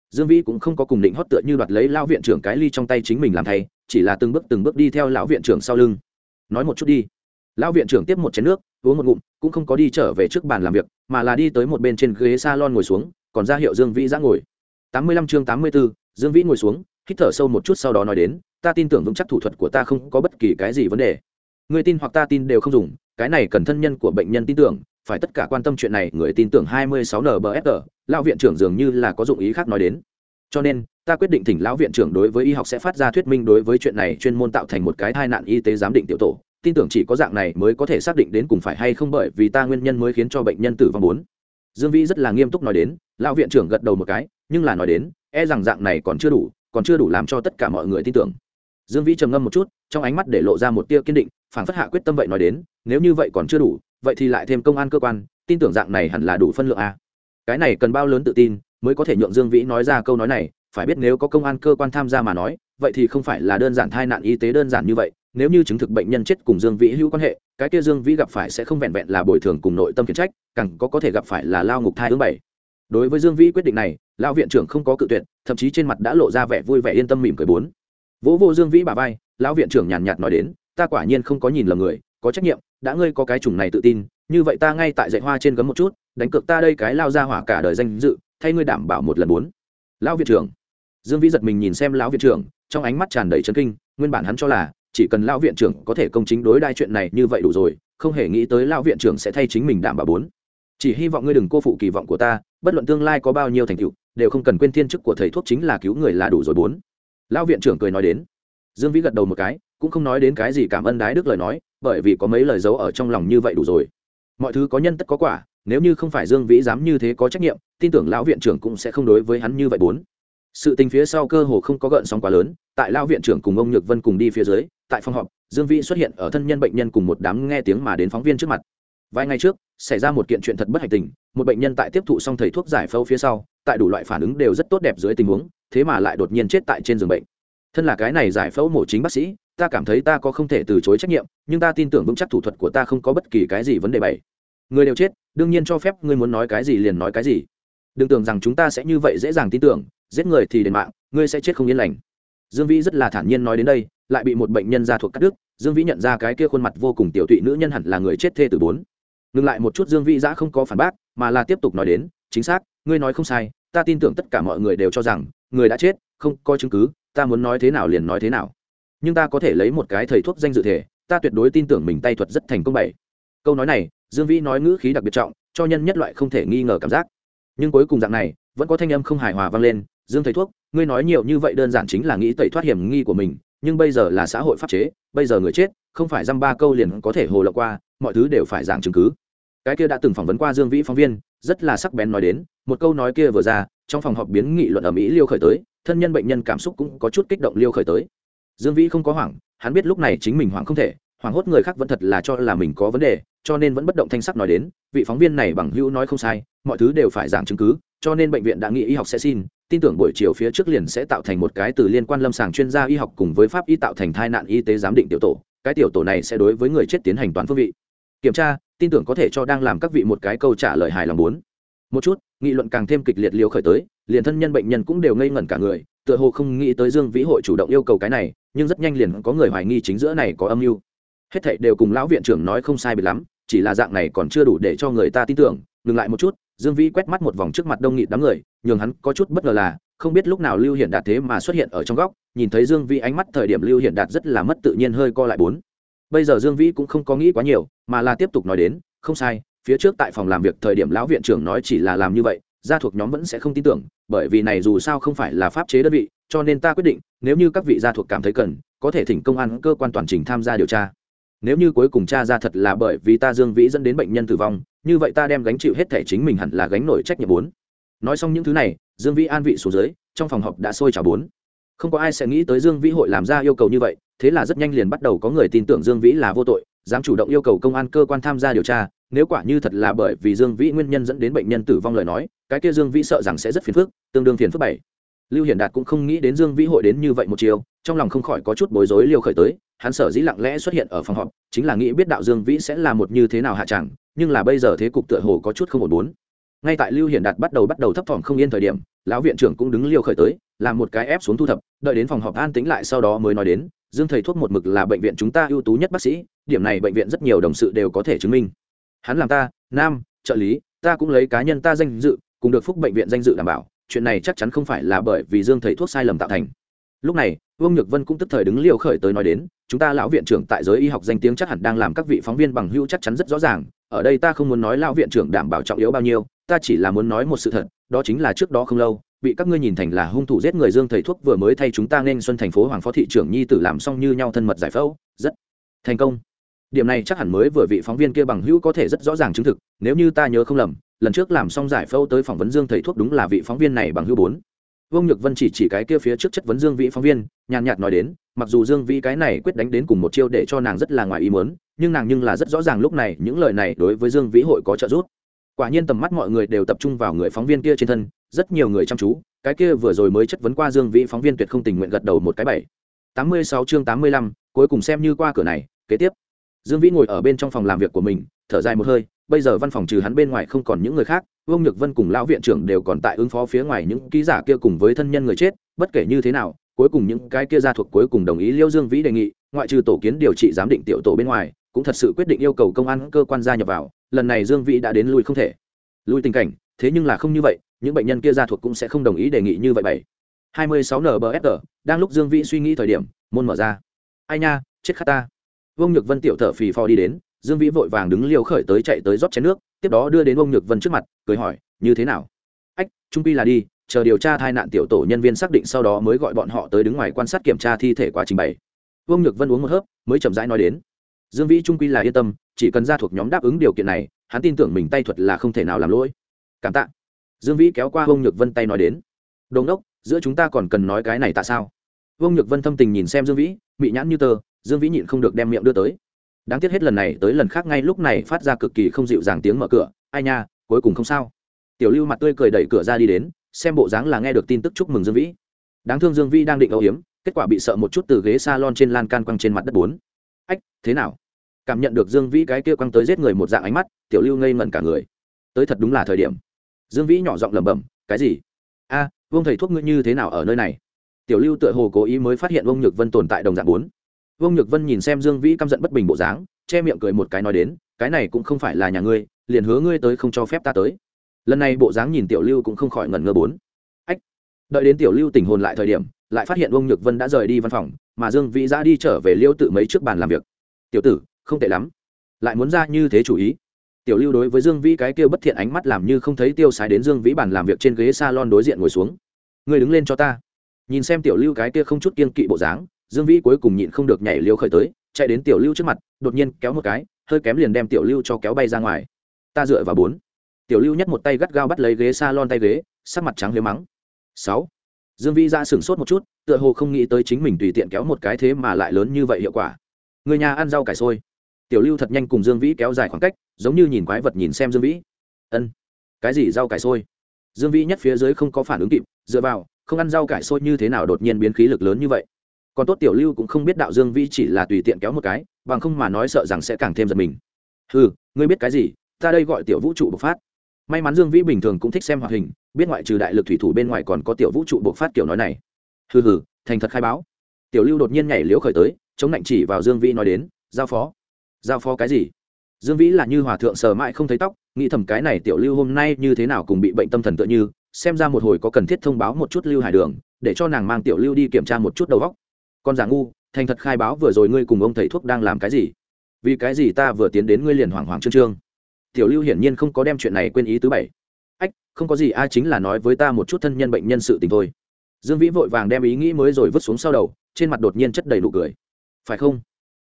Speaker 1: dương vĩ cũng không có cùng định hót tựa như đoạt lấy lão viện trưởng cái ly trong tay chính mình làm thay, chỉ là từng bước từng bước đi theo lão viện trưởng sau lưng. Nói một chút đi lão viện trưởng tiếp một chén nước uống một ngụm cũng không có đi trở về trước bàn làm việc mà là đi tới một bên trên ghế salon ngồi xuống còn ra hiệu dương vĩ ra ngồi. Tám mươi lăm chương tám mươi 84, dương vĩ ngồi xuống hít thở sâu một chút sau đó nói đến ta tin tưởng vững chắc thủ thuật của ta không có bất kỳ cái gì vấn đề. Người tin hoặc ta tin đều không dùng cái này cần thân nhân của bệnh nhân tin tưởng phải tất cả quan tâm chuyện này người tin tưởng 26 nbsg lão viện trưởng dường như là có dụng ý khác nói đến. Cho nên ta quyết định thỉnh lão viện trưởng đối với y học sẽ phát ra thuyết minh đối với chuyện này chuyên môn tạo thành một cái tai nạn y tế giám định tiểu tổ tin tưởng chỉ có dạng này mới có thể xác định đến cùng phải hay không bởi vì ta nguyên nhân mới khiến cho bệnh nhân tử vong bốn. Dương vĩ rất là nghiêm túc nói đến, lão viện trưởng gật đầu một cái, nhưng là nói đến e rằng dạng này còn chưa đủ, còn chưa đủ làm cho tất cả mọi người tin tưởng. Dương vĩ trầm ngâm một chút, trong ánh mắt để lộ ra một tia kiên định, phản phất hạ quyết tâm vậy nói đến, nếu như vậy còn chưa đủ, vậy thì lại thêm công an cơ quan, tin tưởng dạng này hẳn là đủ phân lượng a. Cái này cần bao lớn tự tin mới có thể nhượng dương vĩ nói ra câu nói này, phải biết nếu có công an cơ quan tham gia mà nói, vậy thì không phải là đơn giản tai nạn y tế đơn giản như vậy nếu như chứng thực bệnh nhân chết cùng dương vĩ hữu quan hệ, cái kia dương vĩ gặp phải sẽ không vẹn vẹn là bồi thường cùng nội tâm khiển trách, càng có có thể gặp phải là lao ngục thai thứ bảy. Đối với dương vĩ quyết định này, lão viện trưởng không có cự tuyệt, thậm chí trên mặt đã lộ ra vẻ vui vẻ yên tâm mỉm cười bốn. Vỗ vô dương vĩ bà vai, lão viện trưởng nhàn nhạt nói đến, ta quả nhiên không có nhìn lầm người, có trách nhiệm, đã ngươi có cái chủng này tự tin, như vậy ta ngay tại dạy hoa trên gấm một chút, đánh cược ta đây cái lao ra hỏa cả đời danh dự, thay ngươi đảm bảo một lần bốn. Lão viện trưởng. Dương vĩ giật mình nhìn xem lão viện trưởng, trong ánh mắt tràn đầy chấn kinh, nguyên bản hắn cho là chỉ cần lão viện trưởng có thể công chính đối đai chuyện này như vậy đủ rồi, không hề nghĩ tới lão viện trưởng sẽ thay chính mình đảm bảo bốn. Chỉ hy vọng ngươi đừng cô phụ kỳ vọng của ta, bất luận tương lai có bao nhiêu thành tựu, đều không cần quên thiên chức của thầy thuốc chính là cứu người là đủ rồi bốn. Lão viện trưởng cười nói đến. Dương vĩ gật đầu một cái, cũng không nói đến cái gì cảm ơn đái đức lời nói, bởi vì có mấy lời giấu ở trong lòng như vậy đủ rồi. Mọi thứ có nhân tất có quả, nếu như không phải dương vĩ dám như thế có trách nhiệm, tin tưởng lão viện trưởng cũng sẽ không đối với hắn như vậy bốn sự tình phía sau cơ hồ không có gợn sóng quá lớn, tại Lao viện trưởng cùng ông nhược vân cùng đi phía dưới, tại phòng họp, dương vĩ xuất hiện ở thân nhân bệnh nhân cùng một đám nghe tiếng mà đến phóng viên trước mặt. Vài ngày trước, xảy ra một kiện chuyện thật bất hạnh tình, một bệnh nhân tại tiếp thụ xong thầy thuốc giải phẫu phía sau, tại đủ loại phản ứng đều rất tốt đẹp dưới tình huống, thế mà lại đột nhiên chết tại trên giường bệnh. Thân là cái này giải phẫu mổ chính bác sĩ, ta cảm thấy ta có không thể từ chối trách nhiệm, nhưng ta tin tưởng vững chắc thủ thuật của ta không có bất kỳ cái gì vấn đề bảy người đều chết, đương nhiên cho phép ngươi muốn nói cái gì liền nói cái gì. Đừng tưởng rằng chúng ta sẽ như vậy dễ dàng tin tưởng giết người thì đền mạng, ngươi sẽ chết không yên lành. Dương vĩ rất là thản nhiên nói đến đây, lại bị một bệnh nhân ra thuộc cắt đứt. Dương vĩ nhận ra cái kia khuôn mặt vô cùng tiểu tụy nữ nhân hẳn là người chết thê từ bốn. Ngừng lại một chút, dương vĩ giã không có phản bác, mà là tiếp tục nói đến, chính xác, ngươi nói không sai, ta tin tưởng tất cả mọi người đều cho rằng, người đã chết, không có chứng cứ, ta muốn nói thế nào liền nói thế nào. Nhưng ta có thể lấy một cái thầy thuốc danh dự thể, ta tuyệt đối tin tưởng mình tay thuật rất thành công bảy. Câu nói này, dương vĩ nói ngữ khí đặc biệt trọng, cho nhân nhất loại không thể nghi ngờ cảm giác. Nhưng cuối cùng dạng này, vẫn có thanh âm không hài hòa vang lên dương thầy thuốc, ngươi nói nhiều như vậy đơn giản chính là nghĩ tẩy thoát hiểm nghi của mình, nhưng bây giờ là xã hội pháp chế, bây giờ người chết, không phải dăm ba câu liền có thể hồ lộng qua, mọi thứ đều phải giảng chứng cứ. Cái kia đã từng phỏng vấn qua dương vĩ phóng viên, rất là sắc bén nói đến, một câu nói kia vừa ra, trong phòng họp biến nghị luận ở mỹ liêu khởi tới, thân nhân bệnh nhân cảm xúc cũng có chút kích động liêu khởi tới. Dương vĩ không có hoảng, hắn biết lúc này chính mình hoảng không thể, hoảng hốt người khác vẫn thật là cho là mình có vấn đề, cho nên vẫn bất động thanh sắc nói đến, vị phóng viên này bằng hữu nói không sai, mọi thứ đều phải giảng chứng cứ cho nên bệnh viện đã nghĩ y học sẽ xin, tin tưởng buổi chiều phía trước liền sẽ tạo thành một cái từ liên quan lâm sàng chuyên gia y học cùng với pháp y tạo thành tai nạn y tế giám định tiểu tổ, cái tiểu tổ này sẽ đối với người chết tiến hành toàn phương vị. Kiểm tra, tin tưởng có thể cho đang làm các vị một cái câu trả lời hài lòng bốn. Một chút, nghị luận càng thêm kịch liệt liều khởi tới, liền thân nhân bệnh nhân cũng đều ngây ngẩn cả người, tựa hồ không nghĩ tới dương vĩ hội chủ động yêu cầu cái này, nhưng rất nhanh liền có người hoài nghi chính giữa này có âm mưu. Hết thảy đều cùng lão viện trưởng nói không sai biệt lắm, chỉ là dạng này còn chưa đủ để cho người ta tin tưởng, ngừng lại một chút dương vĩ quét mắt một vòng trước mặt đông nghịt đám người, nhường hắn có chút bất ngờ là, không biết lúc nào lưu hiển đạt thế mà xuất hiện ở trong góc, nhìn thấy dương vĩ ánh mắt thời điểm lưu hiển đạt rất là mất tự nhiên hơi co lại bốn. Bây giờ dương vĩ cũng không có nghĩ quá nhiều, mà là tiếp tục nói đến, không sai, phía trước tại phòng làm việc thời điểm lão viện trưởng nói chỉ là làm như vậy, gia thuộc nhóm vẫn sẽ không tin tưởng, bởi vì này dù sao không phải là pháp chế đơn vị, cho nên ta quyết định, nếu như các vị gia thuộc cảm thấy cần, có thể thỉnh công an cơ quan toàn trình tham gia điều tra. Nếu như cuối cùng cha ra thật là bởi vì ta dương vĩ dẫn đến bệnh nhân tử vong như vậy ta đem gánh chịu hết thể chính mình hẳn là gánh nổi trách nhiệm bốn. Nói xong những thứ này, dương vĩ an vị xuống dưới, trong phòng họp đã sôi trào bốn. Không có ai sẽ nghĩ tới dương vĩ hội làm ra yêu cầu như vậy, thế là rất nhanh liền bắt đầu có người tin tưởng dương vĩ là vô tội, dám chủ động yêu cầu công an cơ quan tham gia điều tra, nếu quả như thật là bởi vì dương vĩ nguyên nhân dẫn đến bệnh nhân tử vong lời nói, cái kia dương vĩ sợ rằng sẽ rất phiền phức, tương đương phiền phức bảy. Lưu hiển đạt cũng không nghĩ đến dương vĩ hội đến như vậy một chiều, trong lòng không khỏi có chút bối rối liêu khởi tới, hắn sở dĩ lặng lẽ xuất hiện ở phòng họp, chính là nghĩ biết đạo dương vĩ sẽ là một như thế nào hạ chẳng nhưng là bây giờ thế cục tựa hồ có chút không ổn bốn. Ngay tại lưu hiển đạt bắt đầu bắt đầu thấp thỏm không yên thời điểm, lão viện trưởng cũng đứng liêu khởi tới, làm một cái ép xuống thu thập, đợi đến phòng họp an tĩnh lại sau đó mới nói đến, dương thầy thuốc một mực là bệnh viện chúng ta ưu tú nhất bác sĩ, điểm này bệnh viện rất nhiều đồng sự đều có thể chứng minh. Hắn làm ta, nam, trợ lý, ta cũng lấy cá nhân ta danh dự, cùng được phúc bệnh viện danh dự đảm bảo, chuyện này chắc chắn không phải là bởi vì dương thầy thuốc sai lầm tạo thành. Lúc này, vương nhược vân cũng tức thời đứng liều khởi tới nói đến, chúng ta lão viện trưởng tại giới y học danh tiếng chắc hẳn đang làm các vị phóng viên bằng hữu chắc chắn rất rõ ràng ở đây ta không muốn nói lão viện trưởng đảm bảo trọng yếu bao nhiêu, ta chỉ là muốn nói một sự thật, đó chính là trước đó không lâu, bị các ngươi nhìn thành là hung thủ giết người dương thầy thuốc vừa mới thay chúng ta nên xuân thành phố hoàng phó thị trưởng nhi tử làm xong như nhau thân mật giải phẫu, rất thành công. Điểm này chắc hẳn mới vừa vị phóng viên kia bằng hữu có thể rất rõ ràng chứng thực, nếu như ta nhớ không lầm, lần trước làm xong giải phẫu tới phỏng vấn dương thầy thuốc đúng là vị phóng viên này bằng hữu bốn. Vương nhược vân chỉ chỉ cái kia phía trước chất vấn dương vĩ phóng viên, nhàn nhạt nói đến mặc dù dương vĩ cái này quyết đánh đến cùng một chiêu để cho nàng rất là ngoài ý muốn, nhưng nàng nhưng là rất rõ ràng lúc này những lời này đối với dương vĩ hội có trợ giúp. Quả nhiên tầm mắt mọi người đều tập trung vào người phóng viên kia trên thân, rất nhiều người chăm chú, cái kia vừa rồi mới chất vấn qua dương vĩ phóng viên tuyệt không tình nguyện gật đầu một cái bảy. Tám mươi sáu chương tám mươi lăm, cuối cùng xem như qua cửa này, kế tiếp. Dương vĩ ngồi ở bên trong phòng làm việc của mình, thở dài một hơi, bây giờ văn phòng trừ hắn bên ngoài không còn những người khác, vương nhược vân cùng lão viện trưởng đều còn tại ứng phó phía ngoài những ký giả kia cùng với thân nhân người chết, bất kể như thế nào cuối cùng những cái kia gia thuộc cuối cùng đồng ý liêu dương vĩ đề nghị, ngoại trừ tổ kiến điều trị giám định tiểu tổ bên ngoài, cũng thật sự quyết định yêu cầu công an cơ quan gia nhập vào, lần này dương vĩ đã đến lui không thể. Lui tình cảnh, thế nhưng là không như vậy, những bệnh nhân kia gia thuộc cũng sẽ không đồng ý đề nghị như vậy bảy. Hai mươi sáu nbsg đang lúc dương vĩ suy nghĩ thời điểm, môn mở ra. Ai nha, chết khát ta. Vương nhược vân tiểu thở phì phò đi đến, dương vĩ vội vàng đứng liều khởi tới chạy tới rót chén nước, tiếp đó đưa đến ông nhược vân trước mặt, cười hỏi, như thế nào? Ách, trung pi là đi chờ điều tra tai nạn tiểu tổ nhân viên xác định sau đó mới gọi bọn họ tới đứng ngoài quan sát kiểm tra thi thể quá trình bày. Vương nhược vân uống một hớp, mới chậm rãi nói đến. Dương vĩ trung quy là yên tâm, chỉ cần ra thuộc nhóm đáp ứng điều kiện này, hắn tin tưởng mình tay thuật là không thể nào làm lỗi. Cảm tạ. Dương vĩ kéo qua vương nhược vân tay nói đến. Đồn đốc, giữa chúng ta còn cần nói cái này tại sao? Vương nhược vân thâm tình nhìn xem dương vĩ bị nhãn như tơ, dương vĩ nhịn không được đem miệng đưa tới. Đáng tiếc hết lần này tới lần khác ngay lúc này phát ra cực kỳ không dịu dàng tiếng mở cửa. Ai nha, cuối cùng không sao. Tiểu lưu mặt tươi cười đẩy cửa ra đi đến xem bộ dáng là nghe được tin tức chúc mừng dương vĩ. Đáng thương dương vĩ đang định âu hiếm kết quả bị sợ một chút từ ghế s a lon trên lan can quăng trên mặt đất bốn. Ách, thế nào? Cảm nhận được dương vĩ cái kia quăng tới giết người một dạng ánh mắt, tiểu lưu ngây ngẩn cả người. Tới thật đúng là thời điểm. Dương vĩ nhỏ giọng lẩm bẩm, cái gì? A, vương thầy thuốc ngươi như thế nào ở nơi này? Tiểu lưu tựa hồ cố ý mới phát hiện vương nhược vân tồn tại đồng dạng bốn. Vương nhược vân nhìn xem dương vĩ căm giận bất bình bộ dáng, che miệng cười một cái nói đến, cái này cũng không phải là nhà ngươi, liền hứa ngươi tới không cho phép ta tới lần này bộ dáng nhìn tiểu lưu cũng không khỏi ngẩn ngơ bốn. Ách, đợi đến tiểu lưu tỉnh hồn lại thời điểm, lại phát hiện ông nhược vân đã rời đi văn phòng, mà dương vĩ ra đi trở về liêu tự mấy trước bàn làm việc. Tiểu tử, không tệ lắm. Lại muốn ra như thế chủ ý. Tiểu lưu đối với dương vĩ cái kêu bất thiện ánh mắt làm như không thấy tiêu sái đến dương vĩ bàn làm việc trên ghế s a lon đối diện ngồi xuống. Người đứng lên cho ta. Nhìn xem tiểu lưu cái kia không chút kiên kỵ bộ dáng, dương vĩ cuối cùng nhịn không được nhảy liêu khởi tới, chạy đến tiểu lưu trước mặt, đột nhiên kéo một cái, hơi kém liền đem tiểu lưu cho kéo bay ra ngoài. Ta dựa vào bốn tiểu lưu nhất một tay gắt gao bắt lấy ghế s a lon tay ghế, sắc mặt trắng liếm mắng. Sáu. Dương vĩ ra sửng sốt một chút, tựa hồ không nghĩ tới chính mình tùy tiện kéo một cái thế mà lại lớn như vậy hiệu quả. Người nhà ăn rau cải sôi tiểu lưu thật nhanh cùng dương vĩ kéo dài khoảng cách, giống như nhìn quái vật nhìn xem dương vĩ. Ân. Cái gì rau cải sôi dương vĩ nhất phía dưới không có phản ứng kịp, dựa vào, không ăn rau cải sôi như thế nào đột nhiên biến khí lực lớn như vậy. Còn tốt tiểu lưu cũng không biết đạo dương vĩ chỉ là tùy tiện kéo một cái, bằng không mà nói sợ rằng sẽ càng thêm giật mình. Ừ ngươi biết cái gì? Ta đây gọi tiểu vũ trụ bộc phát may mắn dương vĩ bình thường cũng thích xem hoạt hình, biết ngoại trừ đại lực thủy thủ bên ngoài còn có tiểu vũ trụ bộc phát kiểu nói này. Hừ hừ, thành thật khai báo. Tiểu lưu đột nhiên nhảy liễu khởi tới, chống lạnh chỉ vào dương vĩ nói đến, giao phó. Giao phó cái gì? Dương vĩ là như hòa thượng sờ mãi không thấy tóc, nghĩ thầm cái này tiểu lưu hôm nay như thế nào cùng bị bệnh tâm thần tựa như, xem ra một hồi có cần thiết thông báo một chút lưu hải đường, để cho nàng mang tiểu lưu đi kiểm tra một chút đầu góc con giả ngu, thành thật khai báo vừa rồi ngươi cùng ông thầy thuốc đang làm cái gì? Vì cái gì ta vừa tiến đến ngươi liền hoảng hoảng trương trương? Tiểu lưu hiển nhiên không có đem chuyện này quên ý thứ bảy. Ách, không có gì ai chính là nói với ta một chút thân nhân bệnh nhân sự tình thôi. Dương vĩ vội vàng đem ý nghĩ mới rồi vứt xuống sau đầu, trên mặt đột nhiên chất đầy nụ cười. Phải không?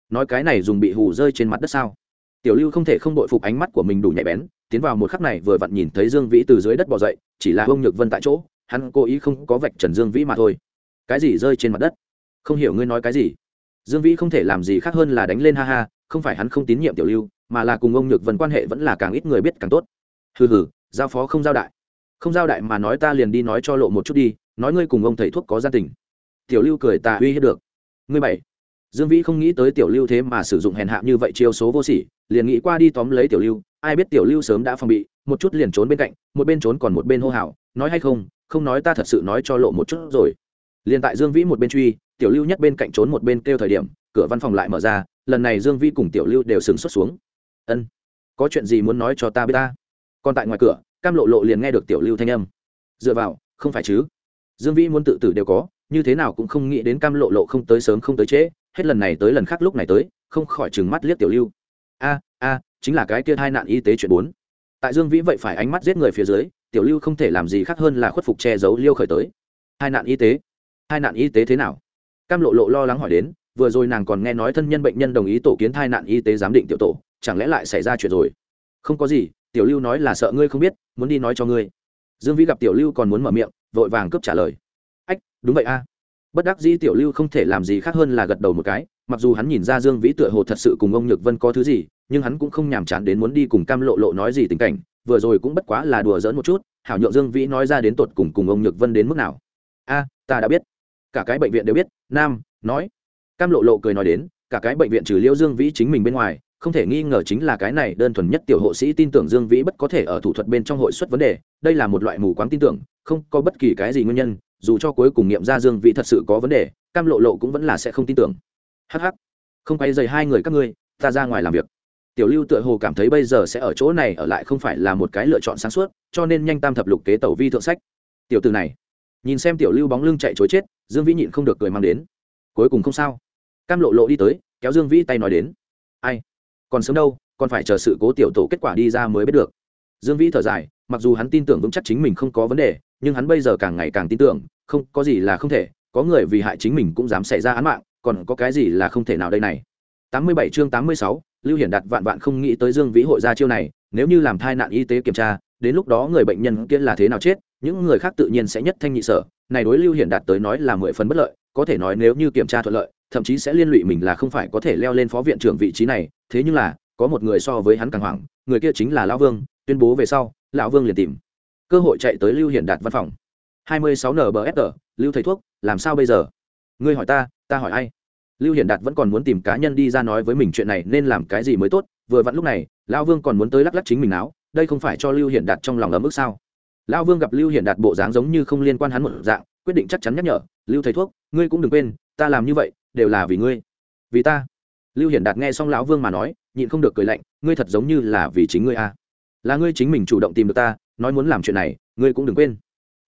Speaker 1: Nói cái này dùng bị hù rơi trên mặt đất sao? Tiểu lưu không thể không đội phục ánh mắt của mình đủ nhạy bén, tiến vào một khắc này vừa vặn nhìn thấy dương vĩ từ dưới đất bỏ dậy, chỉ là ông nhược vân tại chỗ, hắn cố ý không có vạch trần dương vĩ mà thôi. Cái gì rơi trên mặt đất? Không hiểu ngươi nói cái gì. Dương vĩ không thể làm gì khác hơn là đánh lên ha ha, không phải hắn không tín nhiệm tiểu lưu mà là cùng ông nhược vân quan hệ vẫn là càng ít người biết càng tốt. Hừ hừ, giao phó không giao đại. Không giao đại mà nói ta liền đi nói cho lộ một chút đi, nói ngươi cùng ông thầy thuốc có gia tình. Tiểu lưu cười ta uy hiếp được. Ngươi bảy. Dương vĩ không nghĩ tới tiểu lưu thế mà sử dụng hèn hạ như vậy chiêu số vô sỉ, liền nghĩ qua đi tóm lấy tiểu lưu, ai biết tiểu lưu sớm đã phòng bị, một chút liền trốn bên cạnh, một bên trốn còn một bên hô hào, nói hay không không nói ta thật sự nói cho lộ một chút rồi. Liền tại dương vĩ một bên truy, tiểu lưu nhất bên cạnh trốn một bên kêu thời điểm, cửa văn phòng lại mở ra, lần này dương vĩ cùng tiểu lưu đều sừng xuất xuống ân. Có chuyện gì muốn nói cho ta biết ta? Còn tại ngoài cửa, cam lộ lộ liền nghe được tiểu lưu thanh âm. Dựa vào, không phải chứ? Dương vĩ muốn tự tử đều có, như thế nào cũng không nghĩ đến cam lộ lộ không tới sớm không tới trễ, hết lần này tới lần khác lúc này tới, không khỏi chừng mắt liếc tiểu lưu. A a, chính là cái kia hai nạn y tế chuyện bốn. Tại dương vĩ vậy phải ánh mắt giết người phía dưới, tiểu lưu không thể làm gì khác hơn là khuất phục che giấu liêu khởi tới. Hai nạn y tế? Hai nạn y tế thế nào? Cam lộ lộ lo lắng hỏi đến, vừa rồi nàng còn nghe nói thân nhân bệnh nhân đồng ý tổ kiến hai nạn y tế giám định tiểu tổ chẳng lẽ lại xảy ra chuyện rồi? Không có gì, tiểu lưu nói là sợ ngươi không biết, muốn đi nói cho ngươi. Dương vĩ gặp tiểu lưu còn muốn mở miệng, vội vàng cướp trả lời. Ách, đúng vậy a. Bất đắc dĩ tiểu lưu không thể làm gì khác hơn là gật đầu một cái, mặc dù hắn nhìn ra dương vĩ tựa hồ thật sự cùng ông nhược vân có thứ gì, nhưng hắn cũng không nhàm chán đến muốn đi cùng cam lộ lộ nói gì tình cảnh, vừa rồi cũng bất quá là đùa giỡn một chút, hảo nhượng dương vĩ nói ra đến tột cùng cùng ông nhược vân đến mức nào. A, ta đã biết. Cả cái bệnh viện đều biết, nam, nói. Cam lộ lộ cười nói đến, cả cái bệnh viện trừ liễu dương vĩ chính mình bên ngoài không thể nghi ngờ chính là cái này đơn thuần nhất tiểu hộ sĩ tin tưởng dương vĩ bất có thể ở thủ thuật bên trong hội xuất vấn đề, đây là một loại mù quáng tin tưởng, không có bất kỳ cái gì nguyên nhân, dù cho cuối cùng nghiệm ra dương vĩ thật sự có vấn đề, cam lộ lộ cũng vẫn là sẽ không tin tưởng. Hh không quay dày hai người các ngươi, ta ra ngoài làm việc. Tiểu lưu tựa hồ cảm thấy bây giờ sẽ ở chỗ này ở lại không phải là một cái lựa chọn sáng suốt, cho nên nhanh tam thập lục kế tẩu vi thượng sách. Tiểu từ này, nhìn xem tiểu lưu bóng lưng chạy chối chết, dương vĩ nhịn không được cười mang đến. Cuối cùng không sao. Cam lộ lộ đi tới, kéo dương vĩ tay nói đến. Ai? Còn sớm đâu còn phải chờ sự cố tiểu tổ kết quả đi ra mới biết được. Dương vĩ thở dài mặc dù hắn tin tưởng vững chắc chính mình không có vấn đề nhưng hắn bây giờ càng ngày càng tin tưởng không có gì là không thể có người vì hại chính mình cũng dám xảy ra án mạng còn có cái gì là không thể nào đây này. 87 chương 86, lưu hiển đạt vạn vạn không nghĩ tới dương vĩ hội ra chiêu này nếu như làm thai nạn y tế kiểm tra đến lúc đó người bệnh nhân kia là thế nào chết những người khác tự nhiên sẽ nhất thanh nhị sở, này đối lưu hiển đạt tới nói là mười phần bất lợi, có thể nói nếu như kiểm tra thuận lợi, thậm chí sẽ liên lụy mình là không phải có thể leo lên phó viện trưởng vị trí này, thế nhưng là, có một người so với hắn càng hoảng, người kia chính là lão vương, tuyên bố về sau, lão vương liền tìm. Cơ hội chạy tới lưu hiển đạt văn phòng. 26 nbsg lưu thầy thuốc, làm sao bây giờ? Ngươi hỏi ta ta hỏi ai? Lưu hiển đạt vẫn còn muốn tìm cá nhân đi ra nói với mình chuyện này nên làm cái gì mới tốt, vừa vặn lúc này, lão vương còn muốn tới lắc lắc chính mình áo, đây không phải cho lưu hiển đạt trong lòng ấm ức sao? Lão vương gặp lưu hiển đạt bộ dáng giống như không liên quan hắn một dạng, quyết định chắc chắn nhắc nhở, lưu thầy thuốc, ngươi cũng đừng quên, ta làm như vậy, đều là vì ngươi. Vì ta? Lưu hiển đạt nghe xong lão vương mà nói, nhịn không được cười lạnh, ngươi thật giống như là vì chính ngươi à. là ngươi chính mình chủ động tìm được ta, nói muốn làm chuyện này, ngươi cũng đừng quên.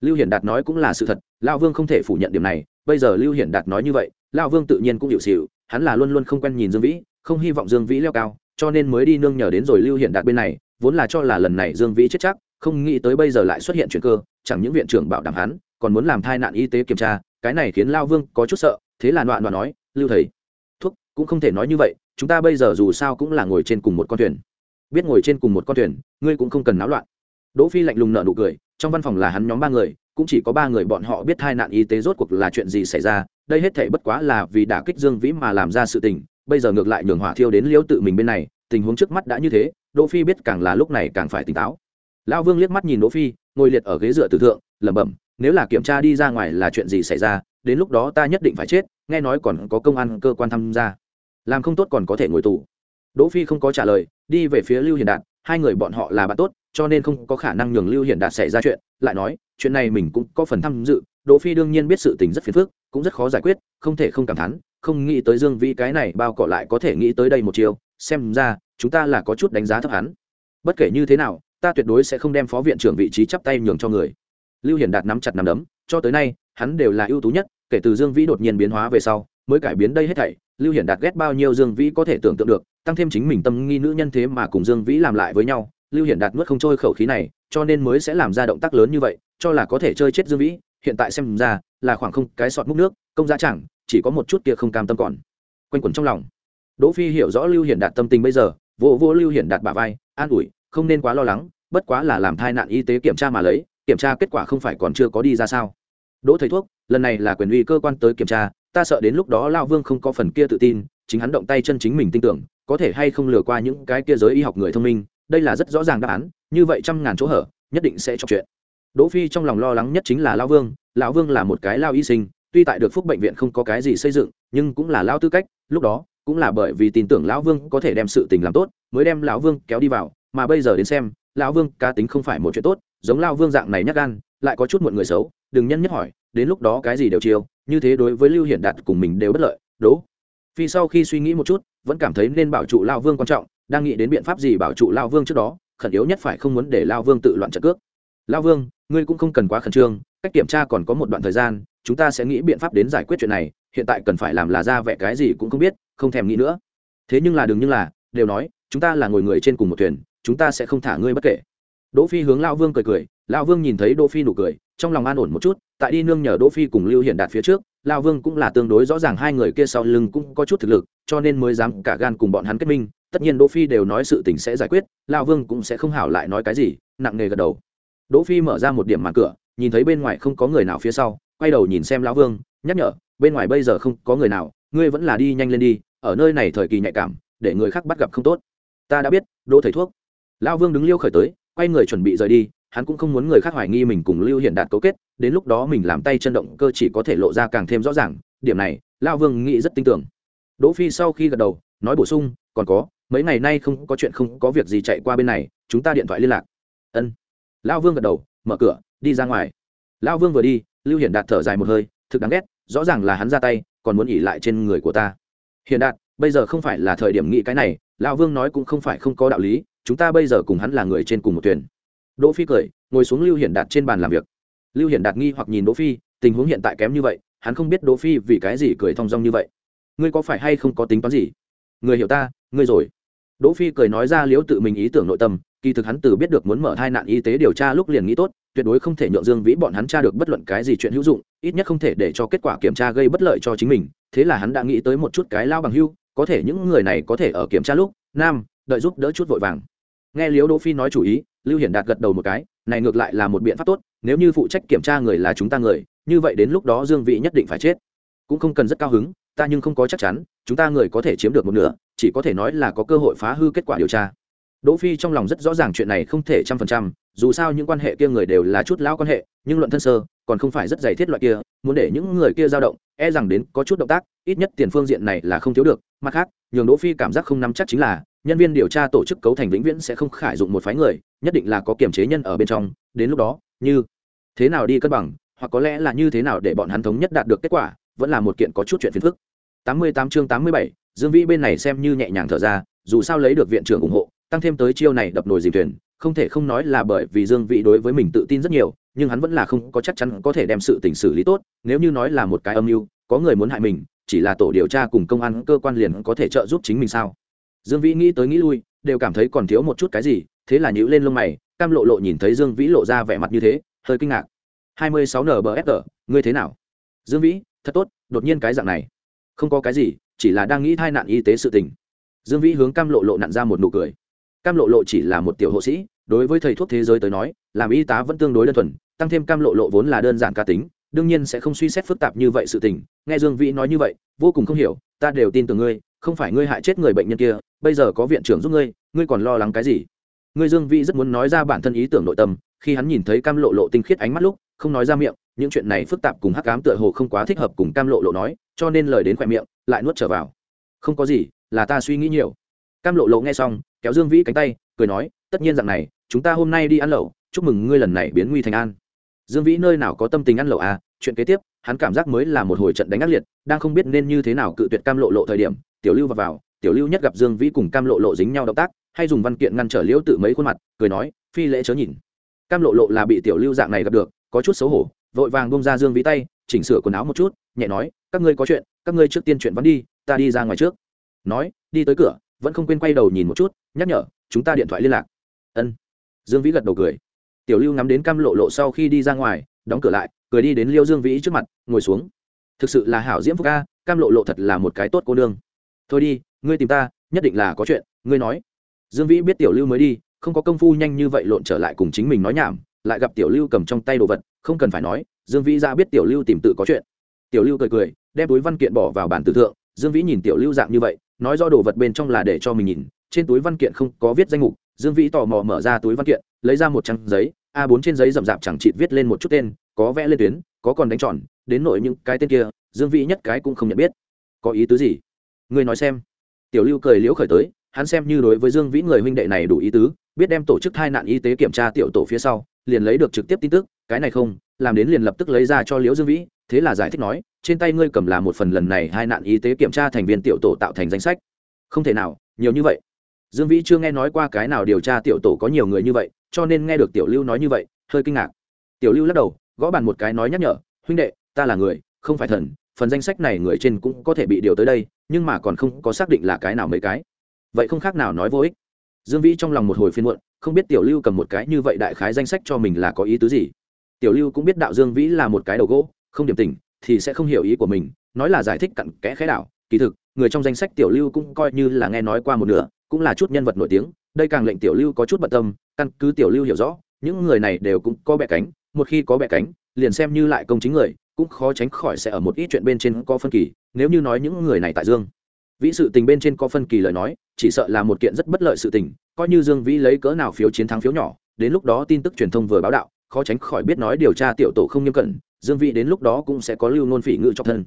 Speaker 1: Lưu hiển đạt nói cũng là sự thật, lão vương không thể phủ nhận điểm này. Bây giờ lưu hiển đạt nói như vậy, lão vương tự nhiên cũng hiểu xịu hắn là luôn luôn không quen nhìn dương vĩ, không hy vọng dương vĩ leo cao, cho nên mới đi nương nhờ đến rồi lưu hiển đạt bên này, vốn là cho là lần này dương vĩ chết chắc không nghĩ tới bây giờ lại xuất hiện chuyện cơ, chẳng những viện trưởng bảo đảm hắn, còn muốn làm thai nạn y tế kiểm tra, cái này khiến lao vương có chút sợ, thế là đoạn đoạn nói, lưu thầy, thuốc, cũng không thể nói như vậy, chúng ta bây giờ dù sao cũng là ngồi trên cùng một con thuyền. Biết ngồi trên cùng một con thuyền, ngươi cũng không cần náo loạn. Đỗ phi lạnh lùng nở nụ cười, trong văn phòng là hắn nhóm ba người, cũng chỉ có ba người bọn họ biết thai nạn y tế rốt cuộc là chuyện gì xảy ra, đây hết thảy bất quá là vì đả kích dương vĩ mà làm ra sự tình, bây giờ ngược lại nhường hỏa thiêu đến liễu tự mình bên này, tình huống trước mắt đã như thế, đỗ phi biết càng là lúc này càng phải tỉnh táo lão vương liếc mắt nhìn đỗ phi, ngồi liệt ở ghế dựa tử thượng, lẩm bẩm, nếu là kiểm tra đi ra ngoài là chuyện gì xảy ra, đến lúc đó ta nhất định phải chết, nghe nói còn có công an cơ quan tham gia. Làm không tốt còn có thể ngồi tù. Đỗ phi không có trả lời, đi về phía lưu hiền đạt, hai người bọn họ là bạn tốt, cho nên không có khả năng nhường lưu hiền đạt xảy ra chuyện, lại nói, chuyện này mình cũng có phần tham dự, đỗ phi đương nhiên biết sự tình rất phiền phức, cũng rất khó giải quyết, không thể không cảm thán, không nghĩ tới dương vĩ cái này bao cọ lại có thể nghĩ tới đây một chiều, xem ra, chúng ta là có chút đánh giá thấp hắn. Bất kể như thế nào ta tuyệt đối sẽ không đem phó viện trưởng vị trí chắp tay nhường cho người. Lưu hiển đạt nắm chặt nắm đấm, cho tới nay, hắn đều là ưu tú nhất, kể từ dương vĩ đột nhiên biến hóa về sau, mới cải biến đây hết thảy, lưu hiển đạt ghét bao nhiêu dương vĩ có thể tưởng tượng được, tăng thêm chính mình tâm nghi nữ nhân thế mà cùng dương vĩ làm lại với nhau, lưu hiển đạt nuốt không trôi khẩu khí này, cho nên mới sẽ làm ra động tác lớn như vậy, cho là có thể chơi chết dương vĩ, hiện tại xem ra, là khoảng không cái sọt múc nước, công giá chẳng, chỉ có một chút kia không cam tâm còn. Quanh quẩn trong lòng. Đỗ phi hiểu rõ lưu hiển đạt tâm tình bây giờ vô vô lưu hiển đạt bả vai, an ủi không nên quá lo lắng, bất quá là làm thai nạn y tế kiểm tra mà lấy, kiểm tra kết quả không phải còn chưa có đi ra sao. Đỗ thầy thuốc, lần này là quyền uy cơ quan tới kiểm tra, ta sợ đến lúc đó lao vương không có phần kia tự tin, chính hắn động tay chân chính mình tin tưởng, có thể hay không lừa qua những cái kia giới y học người thông minh, đây là rất rõ ràng đáp án, như vậy trăm ngàn chỗ hở, nhất định sẽ cho chuyện. Đỗ phi trong lòng lo lắng nhất chính là lao vương lão vương là một cái lao y sinh, tuy tại được phúc bệnh viện không có cái gì xây dựng, nhưng cũng là lao tư cách, lúc đó cũng là bởi vì tin tưởng lão vương có thể đem sự tình làm tốt, mới đem lão vương kéo đi vào mà bây giờ đến xem, lão vương cá tính không phải một chuyện tốt, giống lao vương dạng này nhắc gan, lại có chút muộn người xấu, đừng nhân nhất hỏi, đến lúc đó cái gì đều chiêu, như thế đối với lưu hiển đạt cùng mình đều bất lợi, đố. Phi sau khi suy nghĩ một chút, vẫn cảm thấy nên bảo trụ lao vương quan trọng, đang nghĩ đến biện pháp gì bảo trụ lao vương trước đó, khẩn yếu nhất phải không muốn để lao vương tự loạn trận cước. Lao vương, ngươi cũng không cần quá khẩn trương, cách kiểm tra còn có một đoạn thời gian, chúng ta sẽ nghĩ biện pháp đến giải quyết chuyện này, hiện tại cần phải làm là ra vẻ cái gì cũng không biết, không thèm nghĩ nữa. Thế nhưng là, đừng như là, đều nói, chúng ta là ngồi người trên cùng một thuyền chúng ta sẽ không thả ngươi bất kể. Đỗ phi hướng lao vương cười cười lao vương nhìn thấy đỗ phi nụ cười, trong lòng an ổn một chút, tại đi nương nhờ đỗ phi cùng lưu hiển đạt phía trước lao vương cũng là tương đối rõ ràng hai người kia sau lưng cũng có chút thực lực, cho nên mới dám cả gan cùng bọn hắn kết minh. Tất nhiên đỗ phi đều nói sự tình sẽ giải quyết lao vương cũng sẽ không hảo lại nói cái gì, nặng nề gật đầu. Đỗ phi mở ra một điểm màn cửa, nhìn thấy bên ngoài không có người nào phía sau, quay đầu nhìn xem lão vương, nhắc nhở, bên ngoài bây giờ không có người nào, ngươi vẫn là đi nhanh lên đi, ở nơi này thời kỳ nhạy cảm, để người khác bắt gặp không tốt. Ta đã biết, đỗ thầy thuốc lão vương đứng liêu khởi tới, quay người chuẩn bị rời đi, hắn cũng không muốn người khác hoài nghi mình cùng lưu hiện đạt cấu kết, đến lúc đó mình làm tay chân động cơ chỉ có thể lộ ra càng thêm rõ ràng, điểm này, lão vương nghĩ rất tin tưởng. Đỗ phi sau khi gật đầu, nói bổ sung, còn có, mấy ngày nay không có chuyện không có việc gì chạy qua bên này, chúng ta điện thoại liên lạc. Ân. Lão vương gật đầu, mở cửa, đi ra ngoài. Lão vương vừa đi, lưu hiển đạt thở dài một hơi, thực đáng ghét, rõ ràng là hắn ra tay, còn muốn ỉ lại trên người của ta. Hiển đạt, bây giờ không phải là thời điểm nghĩ cái này. Lão vương nói cũng không phải không có đạo lý chúng ta bây giờ cùng hắn là người trên cùng một thuyền. Đỗ phi cười, ngồi xuống lưu hiển đạt trên bàn làm việc. Lưu hiển đạt nghi hoặc nhìn đỗ phi, tình huống hiện tại kém như vậy, hắn không biết đỗ phi vì cái gì cười thong dong như vậy. Ngươi có phải hay không có tính toán gì? Người hiểu ta, ngươi rồi. Đỗ phi cười nói ra liễu tự mình ý tưởng nội tâm, kỳ thực hắn từ biết được muốn mở thai nạn y tế điều tra lúc liền nghĩ tốt, tuyệt đối không thể nhượng dương vĩ bọn hắn tra được bất luận cái gì chuyện hữu dụng, ít nhất không thể để cho kết quả kiểm tra gây bất lợi cho chính mình. Thế là hắn đã nghĩ tới một chút cái lao bằng hưu, có thể những người này có thể ở kiểm tra lúc, nam đợi giúp đỡ chút vội vàng. Nghe liễu đỗ phi nói chủ ý, lưu hiển đạt gật đầu một cái, này ngược lại là một biện pháp tốt, nếu như phụ trách kiểm tra người là chúng ta người, như vậy đến lúc đó dương vị nhất định phải chết. Cũng không cần rất cao hứng, ta nhưng không có chắc chắn, chúng ta người có thể chiếm được một nửa, chỉ có thể nói là có cơ hội phá hư kết quả điều tra. Đỗ phi trong lòng rất rõ ràng chuyện này không thể trăm phần trăm dù sao những quan hệ kia người đều là chút lão quan hệ nhưng luận thân sơ còn không phải rất dày thiết loại kia muốn để những người kia dao động e rằng đến có chút động tác ít nhất tiền phương diện này là không thiếu được. Mặt khác nhường đỗ phi cảm giác không nắm chắc chính là nhân viên điều tra tổ chức cấu thành vĩnh viễn sẽ không khải dụng một phái người nhất định là có kiểm chế nhân ở bên trong. Đến lúc đó như thế nào đi cân bằng hoặc có lẽ là như thế nào để bọn hắn thống nhất đạt được kết quả vẫn là một kiện có chút chuyện phiền phức. 88 chương 87, dương vĩ bên này xem như nhẹ nhàng thở ra dù sao lấy được viện trưởng ủng hộ tăng thêm tới chiêu này đập nồi dìm thuyền, không thể không nói là bởi vì dương vĩ đối với mình tự tin rất nhiều, nhưng hắn vẫn là không có chắc chắn có thể đem sự tình xử lý tốt, nếu như nói là một cái âm mưu, có người muốn hại mình, chỉ là tổ điều tra cùng công an, cơ quan liền có thể trợ giúp chính mình sao? Dương vĩ nghĩ tới nghĩ lui, đều cảm thấy còn thiếu một chút cái gì, thế là nhữ lên lông mày, cam lộ lộ nhìn thấy dương vĩ lộ ra vẻ mặt như thế, hơi kinh ngạc. Hai mươi sáu nbfg ngươi thế nào? Dương vĩ, thật tốt, đột nhiên cái dạng này. Không có cái gì, chỉ là đang nghĩ thai nạn y tế sự tình. Dương vĩ hướng cam lộ lộ nặn ra một nụ cười cam lộ lộ chỉ là một tiểu hộ sĩ, đối với thầy thuốc thế giới tới nói, làm y tá vẫn tương đối đơn thuần, tăng thêm cam lộ lộ vốn là đơn giản cá tính, đương nhiên sẽ không suy xét phức tạp như vậy sự tình. Nghe dương vĩ nói như vậy, vô cùng không hiểu, ta đều tin tưởng ngươi, không phải ngươi hại chết người bệnh nhân kia, bây giờ có viện trưởng giúp ngươi ngươi còn lo lắng cái gì? Ngươi dương vĩ rất muốn nói ra bản thân ý tưởng nội tâm, khi hắn nhìn thấy cam lộ lộ tinh khiết ánh mắt lúc, không nói ra miệng, những chuyện này phức tạp cùng hắc cám tựa hồ không quá thích hợp cùng cam lộ lộ nói, cho nên lời đến khoe miệng, lại nuốt trở vào. Không có gì, là ta suy nghĩ nhiều cam lộ lộ nghe xong kéo dương vĩ cánh tay cười nói tất nhiên rằng này chúng ta hôm nay đi ăn lẩu chúc mừng ngươi lần này biến nguy thành an. Dương vĩ nơi nào có tâm tình ăn lẩu à? Chuyện kế tiếp hắn cảm giác mới là một hồi trận đánh ác liệt đang không biết nên như thế nào cự tuyệt cam lộ lộ thời điểm tiểu lưu vào, vào tiểu lưu nhất gặp dương vĩ cùng cam lộ lộ dính nhau động tác hay dùng văn kiện ngăn trở liễu tự mấy khuôn mặt cười nói phi lễ chớ nhìn. Cam lộ lộ là bị tiểu lưu dạng này gặp được có chút xấu hổ vội vàng bông ra dương vĩ tay chỉnh sửa quần áo một chút nhẹ nói các ngươi có chuyện các ngươi trước tiên chuyện vẫn đi ta đi ra ngoài trước. Nói đi tới cửa vẫn không quên quay đầu nhìn một chút, nhắc nhở, chúng ta điện thoại liên lạc. Ân. Dương vĩ gật đầu cười. Tiểu lưu ngắm đến cam lộ lộ sau khi đi ra ngoài, đóng cửa lại, cười đi đến liêu dương vĩ trước mặt, ngồi xuống. Thực sự là hảo diễm phúc ca, cam lộ lộ thật là một cái tốt cô nương. Thôi đi, ngươi tìm ta, nhất định là có chuyện, ngươi nói. Dương vĩ biết tiểu lưu mới đi, không có công phu nhanh như vậy lộn trở lại cùng chính mình nói nhảm, lại gặp tiểu lưu cầm trong tay đồ vật, không cần phải nói, dương vĩ ra biết tiểu lưu tìm tự có chuyện. Tiểu lưu cười cười, đem túi văn kiện bỏ vào bàn tử thượng, dương vĩ nhìn tiểu lưu dạng như vậy nói do đồ vật bên trong là để cho mình nhìn, trên túi văn kiện không có viết danh mục, dương vĩ tò mò mở ra túi văn kiện, lấy ra một trang giấy, a 4 trên giấy rậm rạp chẳng chịt viết lên một chút tên, có vẽ lên tuyến, có còn đánh tròn, đến nội những cái tên kia, dương vĩ nhất cái cũng không nhận biết. Có ý tứ gì? Ngươi nói xem. Tiểu lưu cười liễu khởi tới, hắn xem như đối với dương vĩ người huynh đệ này đủ ý tứ, biết đem tổ chức tai nạn y tế kiểm tra tiểu tổ phía sau, liền lấy được trực tiếp tin tức, cái này không, làm đến liền lập tức lấy ra cho liễu dương vĩ thế là giải thích nói, trên tay ngươi cầm là một phần lần này hai nạn y tế kiểm tra thành viên tiểu tổ tạo thành danh sách. Không thể nào, nhiều như vậy. Dương vĩ chưa nghe nói qua cái nào điều tra tiểu tổ có nhiều người như vậy, cho nên nghe được tiểu lưu nói như vậy, hơi kinh ngạc. Tiểu lưu lắc đầu, gõ bàn một cái nói nhắc nhở, huynh đệ, ta là người, không phải thần, phần danh sách này người trên cũng có thể bị điều tới đây, nhưng mà còn không có xác định là cái nào mấy cái. Vậy không khác nào nói vô ích. Dương vĩ trong lòng một hồi phiên muộn, không biết tiểu lưu cầm một cái như vậy đại khái danh sách cho mình là có ý tứ gì. Tiểu lưu cũng biết đạo dương vĩ là một cái đầu gỗ không điểm tình, thì sẽ không hiểu ý của mình, nói là giải thích cặn kẽ khẽ đảo. Kỳ thực, người trong danh sách tiểu lưu cũng coi như là nghe nói qua một nửa, cũng là chút nhân vật nổi tiếng. Đây càng lệnh tiểu lưu có chút bận tâm, căn cứ tiểu lưu hiểu rõ, những người này đều cũng có bẹ cánh, một khi có bẹ cánh, liền xem như lại công chính người, cũng khó tránh khỏi sẽ ở một ít chuyện bên trên có phân kỳ, nếu như nói những người này tại dương vĩ sự tình bên trên có phân kỳ lời nói, chỉ sợ là một kiện rất bất lợi sự tình, coi như dương vĩ lấy cỡ nào phiếu chiến thắng phiếu nhỏ, đến lúc đó tin tức truyền thông vừa báo đạo, khó tránh khỏi biết nói điều tra tiểu tổ không nghiêm cẩn dương Vị đến lúc đó cũng sẽ có lưu nôn phỉ ngự cho thân.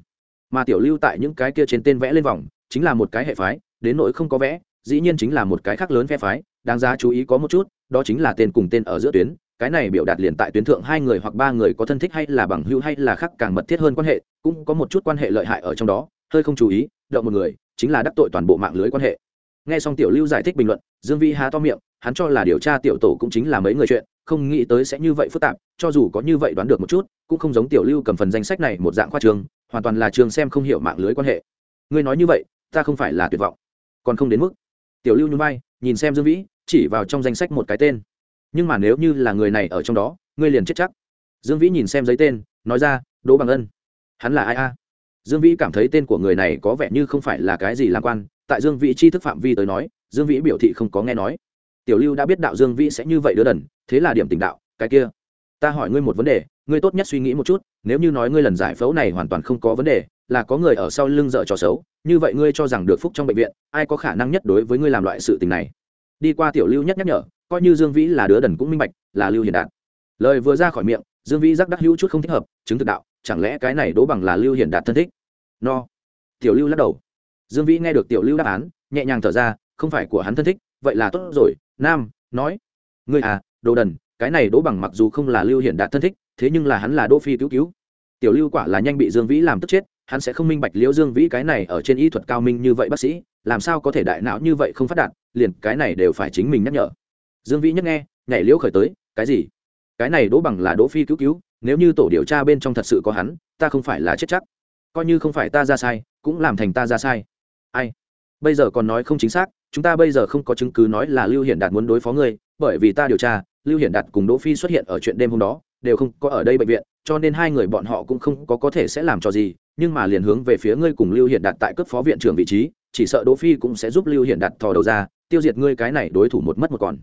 Speaker 1: Mà tiểu lưu tại những cái kia trên tên vẽ lên vòng, chính là một cái hệ phái, đến nỗi không có vẽ, dĩ nhiên chính là một cái khác lớn phe phái. Đáng giá chú ý có một chút, đó chính là tên cùng tên ở giữa tuyến. Cái này biểu đạt liền tại tuyến thượng hai người hoặc ba người có thân thích hay là bằng hữu hay là khác càng mật thiết hơn quan hệ, cũng có một chút quan hệ lợi hại ở trong đó. Hơi không chú ý, động một người, chính là đắc tội toàn bộ mạng lưới quan hệ. Nghe xong tiểu lưu giải thích bình luận, dương vi há to miệng, hắn cho là điều tra tiểu tổ cũng chính là mấy người chuyện không nghĩ tới sẽ như vậy phức tạp, cho dù có như vậy đoán được một chút, cũng không giống tiểu lưu cầm phần danh sách này một dạng khoa trường, hoàn toàn là trường xem không hiểu mạng lưới quan hệ. Ngươi nói như vậy, ta không phải là tuyệt vọng. Còn không đến mức, tiểu lưu nhún vai, nhìn xem dương vĩ, chỉ vào trong danh sách một cái tên. Nhưng mà nếu như là người này ở trong đó, ngươi liền chết chắc. Dương vĩ nhìn xem giấy tên, nói ra, đỗ bằng ân. Hắn là ai a? Dương vĩ cảm thấy tên của người này có vẻ như không phải là cái gì lạc quan, tại dương vĩ tri thức phạm vi tới nói, dương vĩ biểu thị không có nghe nói tiểu lưu đã biết đạo dương vĩ sẽ như vậy đứa đần, thế là điểm tình đạo, cái kia, ta hỏi ngươi một vấn đề, ngươi tốt nhất suy nghĩ một chút, nếu như nói ngươi lần giải phẫu này hoàn toàn không có vấn đề, là có người ở sau lưng dợ trò xấu, như vậy ngươi cho rằng được phúc trong bệnh viện, ai có khả năng nhất đối với ngươi làm loại sự tình này? Đi qua tiểu lưu nhất nhắc nhở, coi như dương vĩ là đứa đần cũng minh bạch, là lưu Hiền đạt. Lời vừa ra khỏi miệng, dương vĩ giác đắc hữu chút không thích hợp, chứng thực đạo, chẳng lẽ cái này đỗ bằng là lưu Hiền đạt thân thích? No. Tiểu lưu lắc đầu. Dương vĩ nghe được tiểu lưu đáp án, nhẹ nhàng thở ra, không phải của hắn thân thích vậy là tốt rồi, nam, nói. Ngươi à đồ đần, cái này đỗ bằng mặc dù không là lưu hiển đạt thân thích, thế nhưng là hắn là đỗ phi cứu cứu. Tiểu lưu quả là nhanh bị dương vĩ làm tức chết, hắn sẽ không minh bạch liễu dương vĩ cái này ở trên y thuật cao minh như vậy bác sĩ, làm sao có thể đại não như vậy không phát đạt, liền cái này đều phải chính mình nhắc nhở. Dương vĩ nhắc nghe, nhảy liễu khởi tới, cái gì? Cái này đỗ bằng là đỗ phi cứu cứu, nếu như tổ điều tra bên trong thật sự có hắn, ta không phải là chết chắc. Coi như không phải ta ra sai, cũng làm thành ta ra sai. Ai? Bây giờ còn nói không chính xác, chúng ta bây giờ không có chứng cứ nói là lưu hiển đạt muốn đối phó ngươi, bởi vì ta điều tra, lưu hiển đạt cùng đỗ phi xuất hiện ở chuyện đêm hôm đó, đều không có ở đây bệnh viện, cho nên hai người bọn họ cũng không có có thể sẽ làm cho gì, nhưng mà liền hướng về phía ngươi cùng lưu hiển đạt tại cấp phó viện trưởng vị trí, chỉ sợ đỗ phi cũng sẽ giúp lưu hiển đạt thò đầu ra, tiêu diệt ngươi cái này đối thủ một mất một còn.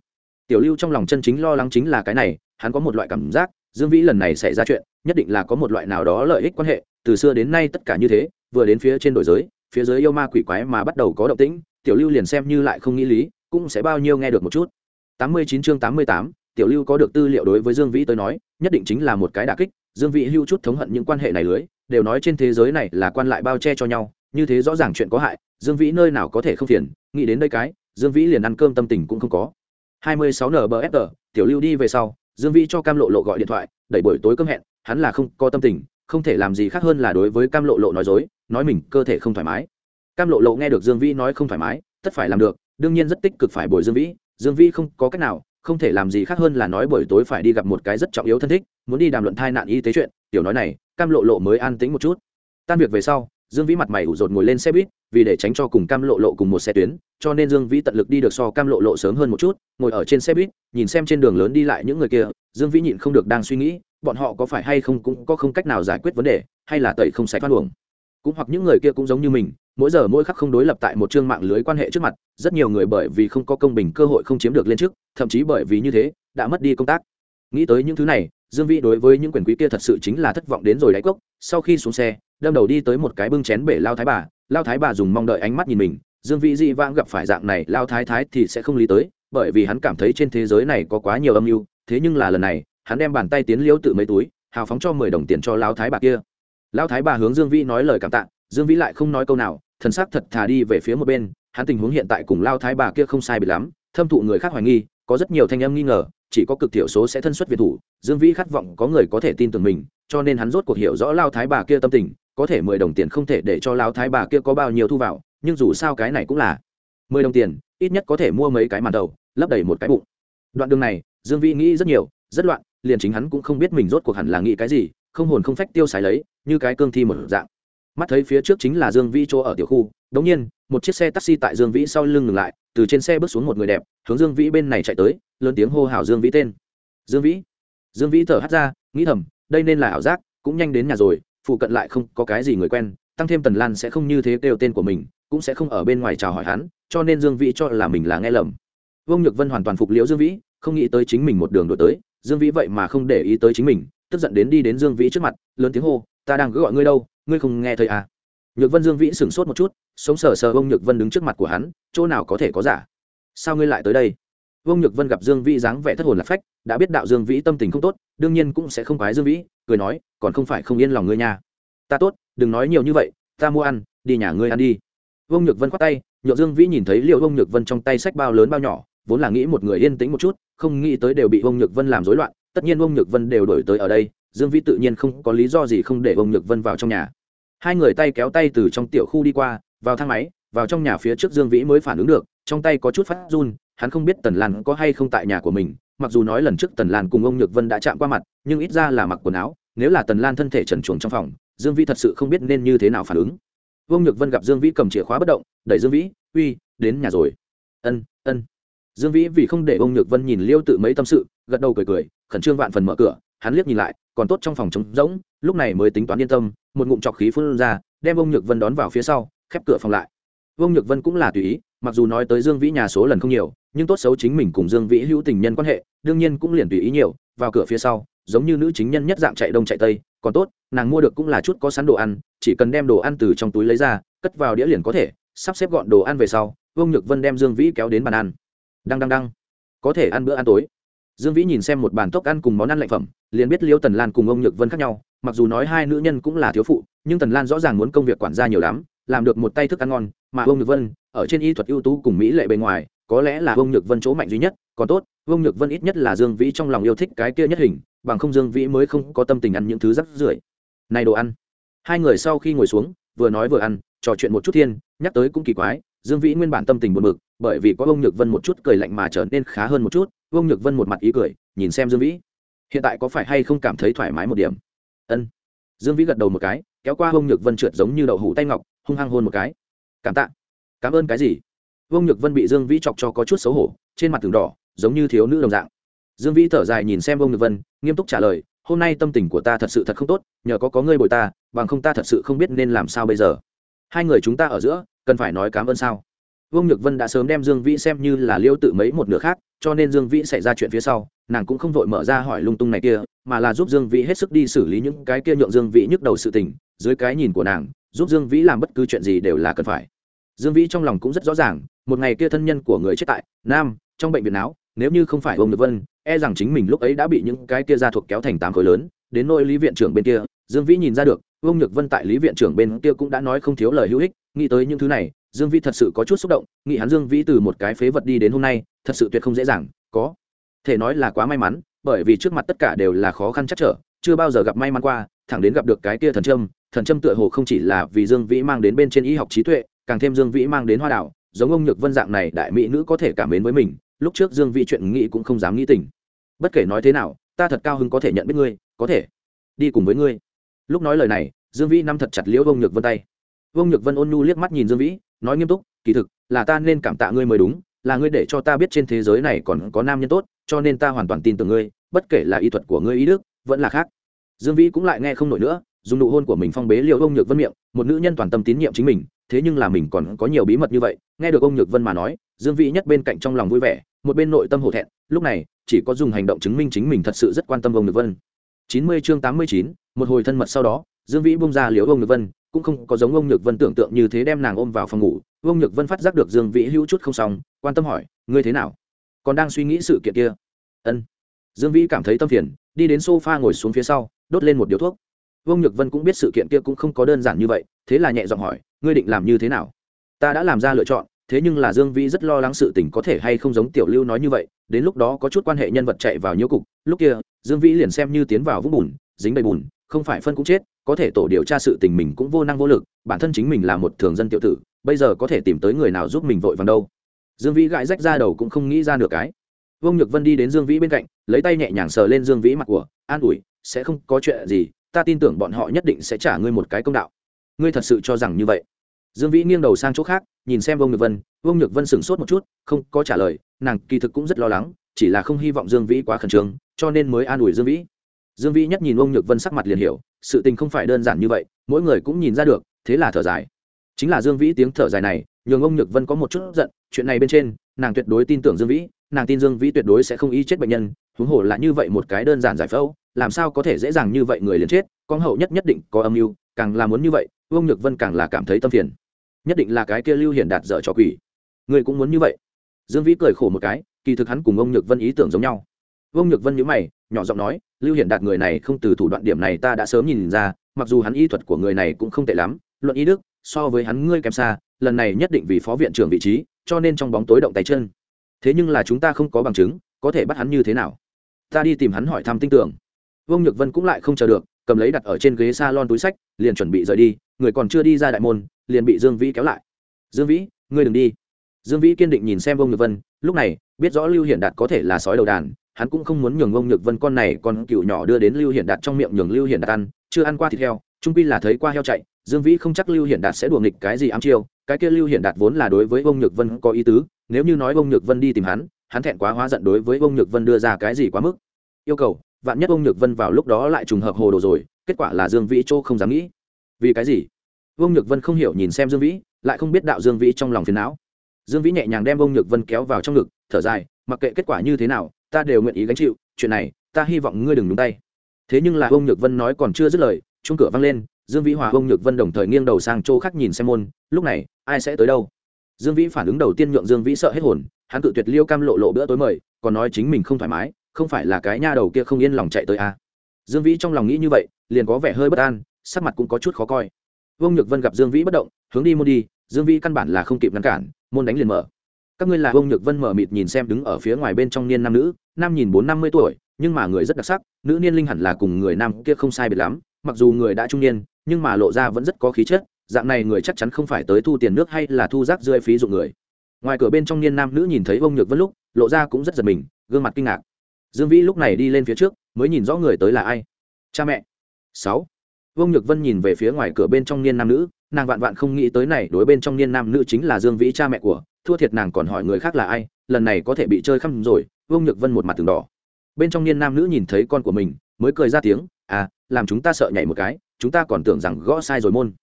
Speaker 1: Tiểu lưu trong lòng chân chính lo lắng chính là cái này, hắn có một loại cảm giác, dương vĩ lần này xảy ra chuyện, nhất định là có một loại nào đó lợi ích quan hệ, từ xưa đến nay tất cả như thế, vừa đến phía trên đổi giới phía dưới yêu ma quỷ quái mà bắt đầu có động tĩnh tiểu lưu liền xem như lại không nghĩ lý cũng sẽ bao nhiêu nghe được một chút. 89 chương 88, tiểu lưu có được tư liệu đối với dương vĩ tới nói nhất định chính là một cái đả kích dương vĩ hưu chút thống hận những quan hệ này lưới đều nói trên thế giới này là quan lại bao che cho nhau như thế rõ ràng chuyện có hại dương vĩ nơi nào có thể không phiền nghĩ đến đây cái dương vĩ liền ăn cơm tâm tình cũng không có. 26 nbfr tiểu lưu đi về sau dương vĩ cho cam lộ lộ gọi điện thoại đẩy buổi tối cơm hẹn hắn là không có tâm tình không thể làm gì khác hơn là đối với cam lộ lộ nói dối nói mình cơ thể không thoải mái. Cam lộ lộ nghe được dương vĩ nói không thoải mái, tất phải làm được, đương nhiên rất tích cực phải bồi dương vĩ. Dương vĩ không có cách nào, không thể làm gì khác hơn là nói buổi tối phải đi gặp một cái rất trọng yếu thân thích, muốn đi đàm luận thai nạn y tế chuyện. Tiểu nói này, cam lộ lộ mới an tĩnh một chút. Tan việc về sau, dương vĩ mặt mày ủ rột ngồi lên xe buýt, vì để tránh cho cùng cam lộ lộ cùng một xe tuyến, cho nên dương vĩ tận lực đi được so cam lộ lộ sớm hơn một chút, ngồi ở trên xe buýt, nhìn xem trên đường lớn đi lại những người kia. Dương vĩ nhịn không được đang suy nghĩ, bọn họ có phải hay không cũng có không cách nào giải quyết vấn đề, hay là tẩy không sạch thoát luồng cũng hoặc những người kia cũng giống như mình, mỗi giờ mỗi khắc không đối lập tại một chương mạng lưới quan hệ trước mặt, rất nhiều người bởi vì không có công bình cơ hội không chiếm được lên trước, thậm chí bởi vì như thế, đã mất đi công tác. Nghĩ tới những thứ này, dương vĩ đối với những quyền quý kia thật sự chính là thất vọng đến rồi đáy cốc. Sau khi xuống xe, đâm đầu đi tới một cái bưng chén bể lao thái bà. Lao thái bà dùng mong đợi ánh mắt nhìn mình. Dương vĩ dị vãng gặp phải dạng này, lao thái thái thì sẽ không lý tới, bởi vì hắn cảm thấy trên thế giới này có quá nhiều âm mưu. Thế nhưng là lần này, hắn đem bàn tay tiến liễu tự mấy túi, hào phóng cho mười đồng tiền cho lao thái bà kia. Lão thái bà hướng dương vĩ nói lời cảm tạ, dương vĩ lại không nói câu nào, thần sắc thật thà đi về phía một bên, hắn tình huống hiện tại cùng lao thái bà kia không sai bị lắm, thâm thụ người khác hoài nghi, có rất nhiều thanh âm nghi ngờ, chỉ có cực thiểu số sẽ thân xuất việt thủ, dương vĩ khát vọng có người có thể tin tưởng mình, cho nên hắn rốt cuộc hiểu rõ lao thái bà kia tâm tình, có thể mười đồng tiền không thể để cho lao thái bà kia có bao nhiêu thu vào, nhưng dù sao cái này cũng là mười đồng tiền, ít nhất có thể mua mấy cái màn đầu, lấp đầy một cái bụng. Đoạn đường này, dương vĩ nghĩ rất nhiều, rất loạn, liền chính hắn cũng không biết mình rốt cuộc hẳn là nghĩ cái gì không hồn không phách tiêu xài lấy, như cái cương thi một dạng. Mắt thấy phía trước chính là dương vĩ chỗ ở tiểu khu, đống nhiên, một chiếc xe taxi tại dương vĩ sau lưng ngừng lại, từ trên xe bước xuống một người đẹp, hướng dương vĩ bên này chạy tới, lớn tiếng hô hào dương vĩ tên. Dương vĩ. Dương vĩ thở hắt ra, nghĩ thầm, đây nên là ảo giác, cũng nhanh đến nhà rồi, phụ cận lại không có cái gì người quen, tăng thêm tần lan sẽ không như thế kêu tên của mình, cũng sẽ không ở bên ngoài chào hỏi hắn, cho nên dương vĩ cho là mình là nghe lầm. Vương nhược vân hoàn toàn phục liễu dương vĩ, không nghĩ tới chính mình một đường đổi tới, dương vĩ vậy mà không để ý tới chính mình tức giận đến đi đến dương vĩ trước mặt, lớn tiếng hô, ta đang cứ gọi ngươi đâu, ngươi không nghe thấy à? Nhược vân dương vĩ sửng sốt một chút, sống sờ sờ ông nhược vân đứng trước mặt của hắn, chỗ nào có thể có giả? Sao ngươi lại tới đây? Vương nhược vân gặp dương vĩ dáng vẻ thất hồn lạc phách, đã biết đạo dương vĩ tâm tình không tốt, đương nhiên cũng sẽ không quái dương vĩ, cười nói, còn không phải không yên lòng ngươi nha. Ta tốt, đừng nói nhiều như vậy, ta mua ăn, đi nhà ngươi ăn đi. Vương nhược vân khoát tay nhượng dương vĩ nhìn thấy liệu vương nhược vân trong tay sách bao lớn bao nhỏ, vốn là nghĩ một người yên tĩnh một chút, không nghĩ tới đều bị vương nhược vân làm rối loạn tất nhiên ông nhược vân đều đổi tới ở đây, dương vĩ tự nhiên không có lý do gì không để ông nhược vân vào trong nhà. Hai người tay kéo tay từ trong tiểu khu đi qua, vào thang máy, vào trong nhà phía trước dương vĩ mới phản ứng được, trong tay có chút phát run, hắn không biết tần lan có hay không tại nhà của mình, mặc dù nói lần trước tần lan cùng ông nhược vân đã chạm qua mặt, nhưng ít ra là mặc quần áo, nếu là tần lan thân thể trần chuồng trong phòng, dương vĩ thật sự không biết nên như thế nào phản ứng. Vương nhược vân gặp dương vĩ cầm chìa khóa bất động, đẩy dương vĩ, uy, đến nhà rồi. Ân ân. Dương vĩ vì không để ông nhược vân nhìn liêu tự mấy tâm sự, gật đầu cười cười khẩn trương vạn phần mở cửa, hắn liếc nhìn lại, còn tốt trong phòng trống rỗng, lúc này mới tính toán yên tâm, một ngụm trọc khí phun ra, đem ông nhược vân đón vào phía sau, khép cửa phòng lại. Ông nhược vân cũng là tùy ý, mặc dù nói tới dương vĩ nhà số lần không nhiều, nhưng tốt xấu chính mình cùng dương vĩ hữu tình nhân quan hệ, đương nhiên cũng liền tùy ý nhiều, vào cửa phía sau, giống như nữ chính nhân nhất dạng chạy đông chạy tây, còn tốt, nàng mua được cũng là chút có sẵn đồ ăn, chỉ cần đem đồ ăn từ trong túi lấy ra, cất vào đĩa liền có thể, sắp xếp gọn đồ ăn về sau, vương nhược vân đem dương vĩ kéo đến bàn ăn. Đăng đăng đăng. Có thể ăn bữa ăn tối dương vĩ nhìn xem một bàn tốc ăn cùng món ăn lạnh phẩm, liền biết liêu tần lan cùng ông nhược vân khác nhau, mặc dù nói hai nữ nhân cũng là thiếu phụ, nhưng tần lan rõ ràng muốn công việc quản gia nhiều lắm, làm được một tay thức ăn ngon, mà ông nhược vân, ở trên y thuật ưu tú cùng mỹ lệ bề ngoài, có lẽ là ông nhược vân chỗ mạnh duy nhất, còn tốt, ông nhược vân ít nhất là dương vĩ trong lòng yêu thích cái kia nhất hình, bằng không dương vĩ mới không có tâm tình ăn những thứ rắc rưởi. Này đồ ăn. Hai người sau khi ngồi xuống, vừa nói vừa ăn, trò chuyện một chút thiên, nhắc tới cũng kỳ quái dương vĩ nguyên bản tâm tình buồn bực, bởi vì có ông nhược vân một chút cười lạnh mà trở nên khá hơn một chút ông nhược vân một mặt ý cười, nhìn xem dương vĩ. Hiện tại có phải hay không cảm thấy thoải mái một điểm? Ân. Dương vĩ gật đầu một cái, kéo qua ông nhược vân trượt giống như đậu hũ tay ngọc, hung hăng hôn một cái. Cảm tạ. Cảm ơn cái gì? Ông nhược vân bị dương vĩ chọc cho có chút xấu hổ, trên mặt tường đỏ, giống như thiếu nữ đồng dạng. Dương vĩ thở dài nhìn xem ông nhược vân, nghiêm túc trả lời, hôm nay tâm tình của ta thật sự thật không tốt, nhờ có có ngươi bồi ta, bằng không ta thật sự không biết nên làm sao bây giờ. Hai người chúng ta ở giữa cần phải nói cảm ơn sao? Vương nhược vân đã sớm đem dương vĩ xem như là liêu tự mấy một nửa khác, cho nên dương vĩ xảy ra chuyện phía sau, nàng cũng không vội mở ra hỏi lung tung này kia, mà là giúp dương vĩ hết sức đi xử lý những cái kia nhượng dương vĩ nhức đầu sự tình, dưới cái nhìn của nàng, giúp dương vĩ làm bất cứ chuyện gì đều là cần phải. Dương vĩ trong lòng cũng rất rõ ràng, một ngày kia thân nhân của người chết tại nam, trong bệnh viện não, nếu như không phải ông nhược vân e rằng chính mình lúc ấy đã bị những cái kia ra thuộc kéo thành tám khối lớn, đến nơi lý viện trưởng bên kia, dương vĩ nhìn ra được ông nhược vân tại lý viện trưởng bên kia cũng đã nói không thiếu lời hữu ích nghĩ tới những thứ này, dương vĩ thật sự có chút xúc động, nghĩ hắn dương vĩ từ một cái phế vật đi đến hôm nay, thật sự tuyệt không dễ dàng, có. Thể nói là quá may mắn, bởi vì trước mặt tất cả đều là khó khăn chắc trở, chưa bao giờ gặp may mắn qua, thẳng đến gặp được cái kia thần trâm thần trâm tựa hồ không chỉ là vì dương vĩ mang đến bên trên y học trí tuệ, càng thêm dương vĩ mang đến hoa đạo, giống ông nhược vân dạng này đại mỹ nữ có thể cảm mến với mình, lúc trước dương vĩ chuyện nghĩ cũng không dám nghĩ tình. Bất kể nói thế nào, ta thật cao hứng có thể nhận biết ngươi, có thể đi cùng với ngươi. Lúc nói lời này, dương vĩ nắm thật chặt liễu ông nhược vân tay. Vương nhược vân ôn nhu liếc mắt nhìn dương vĩ, nói nghiêm túc, kỳ thực, là ta nên cảm tạ ngươi mới đúng, là ngươi để cho ta biết trên thế giới này còn có nam nhân tốt, cho nên ta hoàn toàn tin tưởng ngươi, bất kể là y thuật của ngươi ý đức, vẫn là khác. Dương vĩ cũng lại nghe không nổi nữa, dùng nụ hôn của mình phong bế liệu ông nhược vân miệng, một nữ nhân toàn tâm tín nhiệm chính mình, thế nhưng là mình còn có nhiều bí mật như vậy, nghe được ông nhược vân mà nói, dương vĩ nhất bên cạnh trong lòng vui vẻ, một bên nội tâm hổ thẹn, lúc này, chỉ có dùng hành động chứng minh chính mình thật sự rất quan tâm ông nhược vân. Chín mươi chương tám mươi chín, một hồi thân mật sau đó, dương vĩ bung ra liễu ông nhược vân cũng không có giống ông nhược vân tưởng tượng như thế đem nàng ôm vào phòng ngủ. Ông nhược vân phát giác được dương vĩ hữu chút không xong, quan tâm hỏi, ngươi thế nào? Còn đang suy nghĩ sự kiện kia? Ân. Dương vĩ cảm thấy tâm phiền, đi đến sofa ngồi xuống phía sau, đốt lên một điếu thuốc. Vương nhược vân cũng biết sự kiện kia cũng không có đơn giản như vậy, thế là nhẹ giọng hỏi, ngươi định làm như thế nào? Ta đã làm ra lựa chọn, thế nhưng là dương vĩ rất lo lắng sự tình có thể hay không giống tiểu lưu nói như vậy, đến lúc đó có chút quan hệ nhân vật chạy vào nhiễu cục. Lúc kia, dương vĩ liền xem như tiến vào vũng bùn, dính đầy bùn không phải phân cũng chết, có thể tổ điều tra sự tình mình cũng vô năng vô lực, bản thân chính mình là một thường dân tiểu tử, bây giờ có thể tìm tới người nào giúp mình vội vàng đâu. Dương vĩ gãi rách ra đầu cũng không nghĩ ra được cái. Vương nhược vân đi đến dương vĩ bên cạnh, lấy tay nhẹ nhàng sờ lên dương vĩ mặt của, an ủi, sẽ không có chuyện gì, ta tin tưởng bọn họ nhất định sẽ trả ngươi một cái công đạo. Ngươi thật sự cho rằng như vậy? Dương vĩ nghiêng đầu sang chỗ khác, nhìn xem vương nhược vân, vương nhược vân sửng sốt một chút, không có trả lời, nàng kỳ thực cũng rất lo lắng, chỉ là không hy vọng dương vĩ quá khẩn trương, cho nên mới an ủi dương vĩ dương vĩ nhất nhìn ông nhược vân sắc mặt liền hiểu, sự tình không phải đơn giản như vậy, mỗi người cũng nhìn ra được, thế là thở dài. Chính là dương vĩ tiếng thở dài này, nhường ông nhược vân có một chút giận, chuyện này bên trên, nàng tuyệt đối tin tưởng dương vĩ, nàng tin dương vĩ tuyệt đối sẽ không y chết bệnh nhân, huống hồ là như vậy một cái đơn giản giải phẫu, làm sao có thể dễ dàng như vậy người liền chết, con hậu nhất nhất định có âm mưu, càng là muốn như vậy ông nhược vân càng là cảm thấy tâm phiền. Nhất định là cái kia lưu hiển đạt dở trò quỷ. Người cũng muốn như vậy. Dương vĩ cười khổ một cái, kỳ thực hắn cùng ông nhược vân ý tưởng giống nhau. Vương nhược vân nhữ mày, nhỏ giọng nói, lưu hiển đạt người này không từ thủ đoạn điểm này ta đã sớm nhìn ra, mặc dù hắn y thuật của người này cũng không tệ lắm, luận ý đức, so với hắn ngươi kém xa, lần này nhất định vì phó viện trưởng vị trí, cho nên trong bóng tối động tay chân. Thế nhưng là chúng ta không có bằng chứng, có thể bắt hắn như thế nào? Ta đi tìm hắn hỏi thăm tin tưởng. Vương nhược vân cũng lại không chờ được, cầm lấy đặt ở trên ghế s a lon túi sách, liền chuẩn bị rời đi, người còn chưa đi ra đại môn, liền bị dương vĩ kéo lại. Dương vĩ, ngươi đừng đi. Dương vĩ kiên định nhìn xem vương nhược vân, lúc này biết rõ lưu hiển đạt có thể là sói đầu đàn hắn cũng không muốn nhường ông nhược vân con này còn cựu nhỏ đưa đến lưu hiển đạt trong miệng nhường lưu hiển đạt ăn, chưa ăn qua thịt heo trung pi là thấy qua heo chạy, dương vĩ không chắc lưu hiển đạt sẽ đùa nghịch cái gì ám chiêu, cái kia lưu hiển đạt vốn là đối với ông nhược vân có ý tứ, nếu như nói ông nhược vân đi tìm hắn hắn thẹn quá hóa giận đối với ông nhược vân đưa ra cái gì quá mức. Yêu cầu, vạn nhất ông nhược vân vào lúc đó lại trùng hợp hồ đồ rồi, kết quả là dương vĩ chỗ không dám nghĩ. Vì cái gì? Ông nhược vân không hiểu nhìn xem dương vĩ, lại không biết đạo dương vĩ trong lòng phiền não. Dương vĩ nhẹ nhàng đem ông nhược vân kéo vào trong ngực thở dài, mặc kệ kết quả như thế nào, ta đều nguyện ý gánh chịu, chuyện này, ta hy vọng ngươi đừng đúng tay. Thế nhưng là ông nhược vân nói còn chưa dứt lời chung cửa vang lên, dương vĩ hòa ông nhược vân đồng thời nghiêng đầu sang chỗ khác nhìn xem môn, lúc này, ai sẽ tới đâu? Dương vĩ phản ứng đầu tiên nhượng dương vĩ sợ hết hồn, hắn tự tuyệt liêu cam lộ lộ bữa tối mời, còn nói chính mình không thoải mái, không phải là cái nha đầu kia không yên lòng chạy tới à. dương vĩ trong lòng nghĩ như vậy, liền có vẻ hơi bất an, sắc mặt cũng có chút khó coi. Vương nhược vân gặp dương vĩ bất động, hướng đi môn đi, dương vĩ căn bản là không kịp ngăn cản, môn đánh liền mở các ngươi là vương nhược vân mở mịt nhìn xem đứng ở phía ngoài bên trong niên nam nữ, nam nhìn bốn năm mươi tuổi, nhưng mà người rất đặc sắc, nữ niên linh hẳn là cùng người nam kia không sai biệt lắm, mặc dù người đã trung niên, nhưng mà lộ ra vẫn rất có khí chất, dạng này người chắc chắn không phải tới thu tiền nước hay là thu rác rơi phí dụng người. Ngoài cửa bên trong niên nam nữ nhìn thấy ông nhược vân lúc, lộ ra cũng rất giật mình, gương mặt kinh ngạc. Dương vĩ lúc này đi lên phía trước, mới nhìn rõ người tới là ai? Cha mẹ. Sáu. Vương nhược vân nhìn về phía ngoài cửa bên trong niên nam nữ nàng vạn vạn không nghĩ tới này, đối bên trong niên nam nữ chính là dương vĩ cha mẹ của, thua thiệt nàng còn hỏi người khác là ai, lần này có thể bị chơi khăm rồi, vương nhược vân một mặt từng đỏ. Bên trong niên nam nữ nhìn thấy con của mình, mới cười ra tiếng à làm chúng ta sợ nhảy một cái, chúng ta còn tưởng rằng gõ sai rồi môn.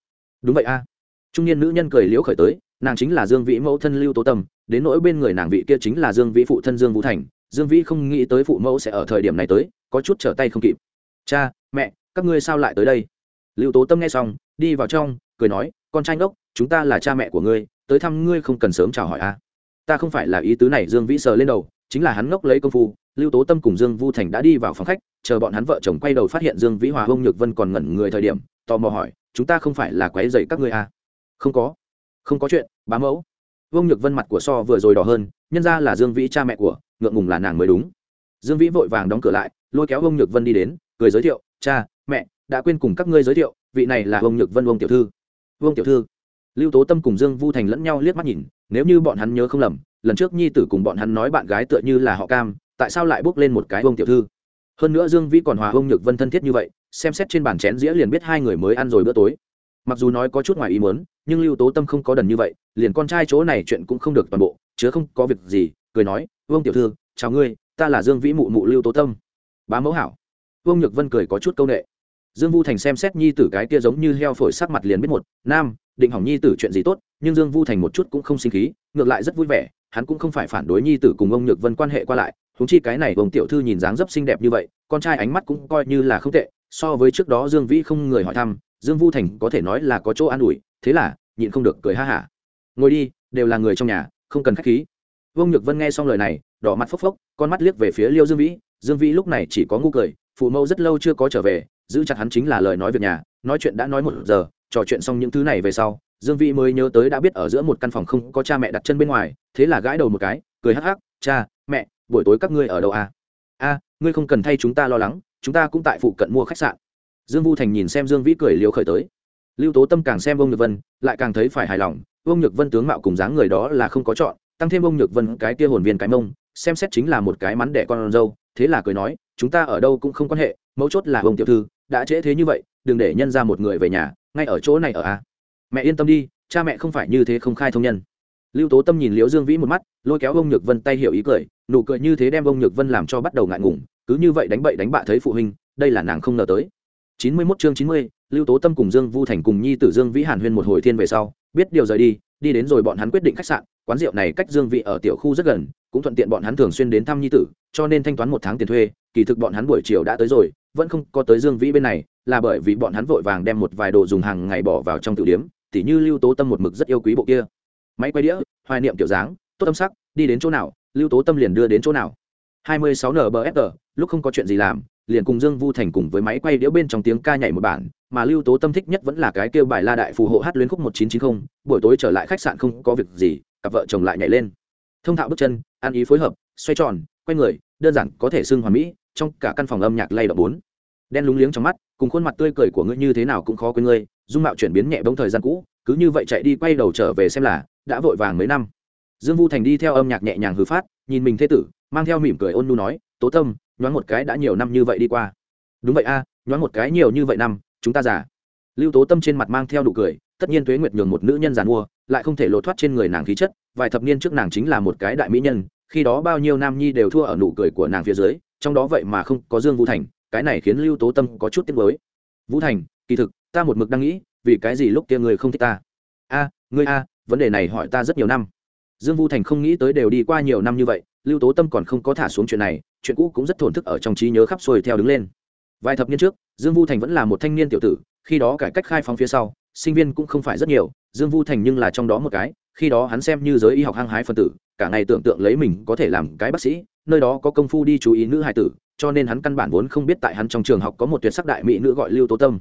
Speaker 1: Đúng vậy a. Trung niên nữ nhân cười liễu khởi tới, nàng chính là dương vĩ mẫu thân lưu tố tâm, đến nỗi bên người nàng vị kia chính là dương vĩ phụ thân dương vũ thành, dương vĩ không nghĩ tới phụ mẫu sẽ ở thời điểm này tới, có chút trở tay không kịp. Cha, mẹ, các ngươi sao lại tới đây? Lưu tố tâm nghe xong đi vào trong, cười nói, con trai ngốc, chúng ta là cha mẹ của ngươi, tới thăm ngươi không cần sớm chào hỏi a ta không phải là ý tứ này. Dương vĩ sờ lên đầu, chính là hắn ngốc lấy công phu, lưu tố tâm cùng dương vu thành đã đi vào phòng khách, chờ bọn hắn vợ chồng quay đầu phát hiện dương vĩ hòa hông nhược vân còn ngẩn người thời điểm, tò mò hỏi, chúng ta không phải là quái dày các ngươi à? không có không có chuyện, bá mẫu. Vương nhược vân mặt của so vừa rồi đỏ hơn, nhân ra là dương vĩ cha mẹ của, ngượng ngùng là nàng mới đúng. Dương vĩ vội vàng đóng cửa lại, lôi kéo vương nhược vân đi đến, cười giới thiệu, cha, mẹ, đã quên cùng các ngươi giới thiệu vị này là ông nhược vân ông tiểu thư. Vương tiểu thư. Lưu tố tâm cùng dương vu thành lẫn nhau liếc mắt nhìn, nếu như bọn hắn nhớ không lầm, lần trước nhi tử cùng bọn hắn nói bạn gái tựa như là họ cam, tại sao lại bước lên một cái vương tiểu thư? Hơn nữa dương vĩ còn hòa ông nhược vân thân thiết như vậy, xem xét trên bàn chén dĩa liền biết hai người mới ăn rồi bữa tối. Mặc dù nói có chút ngoài ý muốn, nhưng lưu tố tâm không có đần như vậy, liền con trai chỗ này chuyện cũng không được toàn bộ chứ không có việc gì, cười nói, vương tiểu thư, chào ngươi, ta là dương vĩ mụ mụ lưu tố tâm. Bá mẫu hảo. Vương nhược vân cười có chút c â u n ệ dương vu thành xem xét nhi tử cái kia giống như heo phổi sắc mặt liền biết một, nam, định hỏng nhi tử chuyện gì tốt, nhưng dương vu thành một chút cũng không sinh khí, ngược lại rất vui vẻ, hắn cũng không phải phản đối nhi tử cùng ông nhược vân quan hệ qua lại húng chi cái này ông tiểu thư nhìn dáng dấp xinh đẹp như vậy, con trai ánh mắt cũng coi như là không tệ, so với trước đó dương vĩ không người hỏi thăm, dương vu thành có thể nói là có chỗ an ủi, thế là, nhịn không được cười ha hả. Ngồi đi, đều là người trong nhà, không cần k h á c h khí. Vương nhược vân nghe xong lời này, đỏ mặt phốc phốc, con mắt liếc về phía liêu dương vĩ dương vĩ lúc này chỉ có ngu cười, phụ mẫu rất lâu chưa có trở về giữ chặt hắn chính là lời nói việc nhà, nói chuyện đã nói một giờ, trò chuyện xong những thứ này về sau, dương vĩ mới nhớ tới đã biết ở giữa một căn phòng không có cha mẹ đặt chân bên ngoài, thế là gãi đầu một cái, cười hắc hắc, cha, mẹ, buổi tối các ngươi ở đâu à? a, ngươi không cần thay chúng ta lo lắng, chúng ta cũng tại phụ cận mua khách sạn dương vu thành nhìn xem dương vĩ cười liều khởi tới lưu tố tâm càng xem ông nhược vân, lại càng thấy phải hài lòng ông nhược vân tướng mạo cùng dáng người đó là không có chọn, tăng thêm ông nhược vân cái tia hồn viên cái mông, xem xét chính là một cái mắn đẻ con dâu, thế là cười nói, chúng ta ở đâu cũng không quan hệ, mấu chốt là ông tiểu thư đã trễ thế như vậy đừng để nhân ra một người về nhà ngay ở chỗ này ở a mẹ yên tâm đi cha mẹ không phải như thế không khai thông nhân. Lưu tố tâm nhìn liễu dương vĩ một mắt lôi kéo ông nhược vân tay hiểu ý cười nụ cười như thế đem ông nhược vân làm cho bắt đầu ngại ngùng cứ như vậy đánh bậy đánh bạ thấy phụ huynh đây là nàng không ngờ tới. Chín mươi 91 chương chín mươi, lưu tố tâm cùng dương vu thành cùng nhi tử dương vĩ hàn huyên một hồi thiên về sau biết điều rời đi đi đến rồi bọn hắn quyết định khách sạn quán rượu này cách dương vị ở tiểu khu rất gần cũng thuận tiện bọn hắn thường xuyên đến thăm nhi tử cho nên thanh toán một tháng tiền thuê kỳ thực bọn hắn buổi chiều đã tới rồi vẫn không có tới dương vĩ bên này là bởi vì bọn hắn vội vàng đem một vài đồ dùng hàng ngày bỏ vào trong tự điếm tỉ như lưu tố tâm một mực rất yêu quý bộ kia. Máy quay đĩa hoài niệm kiểu dáng tốt tâm sắc đi đến chỗ nào lưu tố tâm liền đưa đến chỗ nào. 26 nbfg, lúc không có chuyện gì làm liền cùng dương vu thành cùng với máy quay đĩa bên trong tiếng ca nhảy một bản mà lưu tố tâm thích nhất vẫn là cái kêu bài la đại phù hộ hát luyến khúc 1990, buổi tối trở lại khách sạn không có việc gì cặp vợ chồng lại nhảy lên. Thông thạo bước chân ăn ý phối hợp xoay tròn quay người đơn giản có thể xưng hoàn mỹ trong cả căn phòng âm nhạc lay động bốn đen lúng liếng trong mắt cùng khuôn mặt tươi cười của ngươi như thế nào cũng khó quên ngươi dung mạo chuyển biến nhẹ bông thời gian cũ cứ như vậy chạy đi quay đầu trở về xem là đã vội vàng mấy năm. Dương vu thành đi theo âm nhạc nhẹ nhàng hư phát nhìn mình thế tử mang theo mỉm cười ôn nu nói tố tâm nhoáng một cái đã nhiều năm như vậy đi qua. Đúng vậy a à, nhoáng một cái nhiều như vậy năm chúng ta già. Lưu tố tâm trên mặt mang theo đủ cười tất nhiên tuế nguyệt nhường một nữ nhân giàn mua lại không thể lộ thoát trên người nàng khí chất vài thập niên trước nàng chính là một cái đại mỹ nhân khi đó bao nhiêu nam nhi đều thua ở nụ cười của nàng phía dưới trong đó vậy mà không có dương vũ thành cái này khiến lưu tố tâm có chút tiếc mới vũ thành, kỳ thực, ta một mực đang nghĩ, vì cái gì lúc kia người không thích ta? A, ngươi a, vấn đề này hỏi ta rất nhiều năm. Dương vu thành không nghĩ tới đều đi qua nhiều năm như vậy, lưu tố tâm còn không có thả xuống chuyện này, chuyện cũ cũng rất thổn thức ở trong trí nhớ khắp xuôi theo đứng lên. Vài thập niên trước, dương vu thành vẫn là một thanh niên tiểu tử, khi đó cải cách khai phóng phía sau, sinh viên cũng không phải rất nhiều, dương vu thành nhưng là trong đó một cái, khi đó hắn xem như giới y học hăng hái phân tử, cả ngày tưởng tượng lấy mình có thể làm cái bác sĩ, nơi đó có công phu đi chú ý nữ hài tử cho nên hắn căn bản vốn không biết tại hắn trong trường học có một tuyệt sắc đại mỹ nữ gọi lưu tố tâm.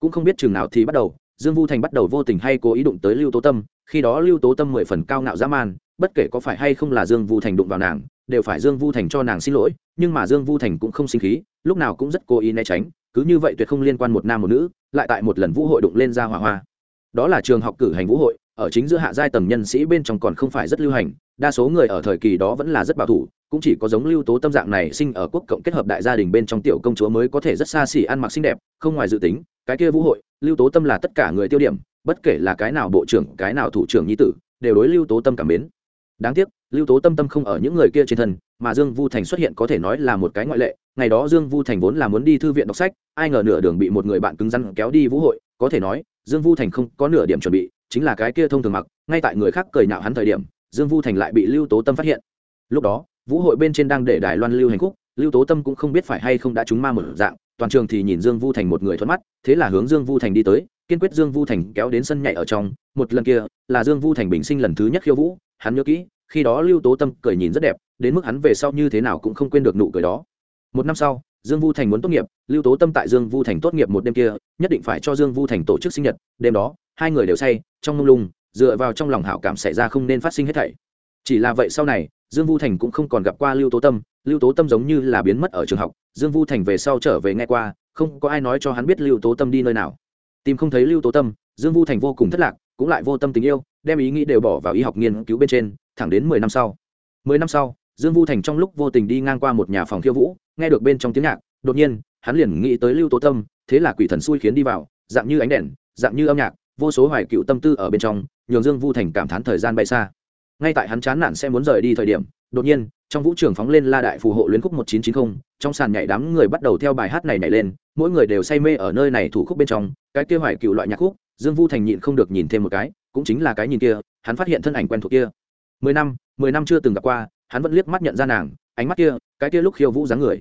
Speaker 1: Cũng không biết trường nào thì bắt đầu, dương vu thành bắt đầu vô tình hay cố ý đụng tới lưu tố tâm, khi đó lưu tố tâm mười phần cao ngạo dã man, bất kể có phải hay không là dương vu thành đụng vào nàng, đều phải dương vu thành cho nàng xin lỗi, nhưng mà dương vu thành cũng không sinh khí, lúc nào cũng rất cố ý né tránh, cứ như vậy tuyệt không liên quan một nam một nữ, lại tại một lần vũ hội đụng lên ra hỏa hoa. Đó là trường học cử hành vũ hội ở chính giữa hạ giai tầng nhân sĩ bên trong còn không phải rất lưu hành, đa số người ở thời kỳ đó vẫn là rất bảo thủ, cũng chỉ có giống lưu tố tâm dạng này sinh ở quốc cộng kết hợp đại gia đình bên trong tiểu công chúa mới có thể rất xa xỉ ăn mặc xinh đẹp, không ngoài dự tính, cái kia vũ hội, lưu tố tâm là tất cả người tiêu điểm, bất kể là cái nào bộ trưởng, cái nào thủ trưởng nhi tử, đều đối lưu tố tâm cảm mến. Đáng tiếc, lưu tố tâm tâm không ở những người kia trên thân, mà dương vu thành xuất hiện có thể nói là một cái ngoại lệ, ngày đó dương vu thành vốn là muốn đi thư viện đọc sách, ai ngờ nửa đường bị một người bạn cứng rắn kéo đi vũ hội, có thể nói dương vu thành không có nửa điểm chuẩn bị, chính là cái kia thông thường mặc, ngay tại người khác cười nhạo hắn thời điểm, dương vu thành lại bị lưu tố tâm phát hiện. Lúc đó, vũ hội bên trên đang để đài loan lưu hành khúc, lưu tố tâm cũng không biết phải hay không đã trúng ma một dạng, toàn trường thì nhìn dương vu thành một người thuận mắt, thế là hướng dương vu thành đi tới, kiên quyết dương vu thành kéo đến sân nhảy ở trong, một lần kia, là dương vu thành bình sinh lần thứ nhất khiêu vũ, hắn nhớ kỹ, khi đó lưu tố tâm cười nhìn rất đẹp, đến mức hắn về sau như thế nào cũng không quên được nụ cười đó. Một năm sau dương vu thành muốn tốt nghiệp, lưu tố tâm tại dương vu thành tốt nghiệp một đêm kia, nhất định phải cho dương vu thành tổ chức sinh nhật. Đêm đó, hai người đều say, trong mông lung, dựa vào trong lòng hảo cảm xảy ra không nên phát sinh hết thảy. Chỉ là vậy sau này, dương vu thành cũng không còn gặp qua lưu tố tâm. Lưu tố tâm giống như là biến mất ở trường học, dương vu thành về sau trở về nghe qua, không có ai nói cho hắn biết lưu tố tâm đi nơi nào. Tìm không thấy lưu tố tâm, dương vu thành vô cùng thất lạc, cũng lại vô tâm tình yêu, đem ý nghĩ đều bỏ vào y học nghiên cứu bên trên, thẳng đến mười năm sau. Mười năm sau dương vu thành trong lúc vô tình đi ngang qua một nhà phòng khiêu vũ, nghe được bên trong tiếng nhạc, đột nhiên, hắn liền nghĩ tới lưu tố tâm, thế là quỷ thần xui khiến đi vào, dạng như ánh đèn, dạng như âm nhạc, vô số hoài cựu tâm tư ở bên trong, nhường dương vu thành cảm thán thời gian bay xa. Ngay tại hắn chán nản sẽ muốn rời đi thời điểm, đột nhiên, trong vũ trường phóng lên la đại phù hộ luyến khúc một nghìn chín trăm chín mươi trong sàn nhảy đám người bắt đầu theo bài hát này nhảy lên, mỗi người đều say mê ở nơi này thủ khúc bên trong, cái kia hoài cựu loại nhạc khúc, dương vu thành nhịn không được nhìn thêm một cái, cũng chính là cái nhìn kia, hắn phát hiện thân ảnh quen thuộc kia. Mười năm mười năm chưa từng gặp qua hắn vẫn liếc mắt nhận ra nàng ánh mắt kia cái kia lúc khiêu vũ dáng người.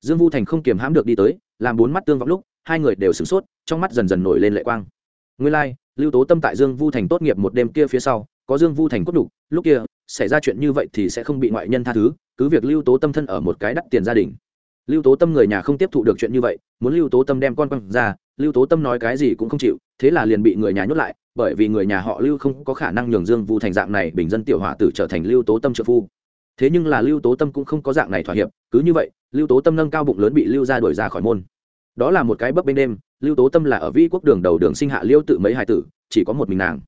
Speaker 1: Dương vu thành không kiềm hãm được đi tới làm bốn mắt tương vọng lúc hai người đều sửng sốt trong mắt dần dần nổi lên lệ quang. Nguyên lai、like, lưu tố tâm tại dương vu thành tốt nghiệp một đêm kia phía sau có dương vu thành cốt đục lúc kia xảy ra chuyện như vậy thì sẽ không bị ngoại nhân tha thứ cứ việc lưu tố tâm thân ở một cái đắt tiền gia đình. Lưu tố tâm người nhà không tiếp thụ được chuyện như vậy muốn lưu tố tâm đem con quăng ra lưu tố tâm nói cái gì cũng không chịu thế là liền bị người nhà nhốt lại bởi vì người nhà họ lưu không có khả năng nhường dương vu thành dạng này bình dân tiểu hòa tử trở thành lưu tố tâm trợ phu thế nhưng là lưu tố tâm cũng không có dạng này thỏa hiệp, cứ như vậy, lưu tố tâm nâng cao bụng lớn bị lưu ra đuổi ra khỏi môn. Đó là một cái bấp bênh đêm, lưu tố tâm là ở vi quốc đường đầu đường sinh hạ liêu tự mấy hải tử, chỉ có một mình nàng.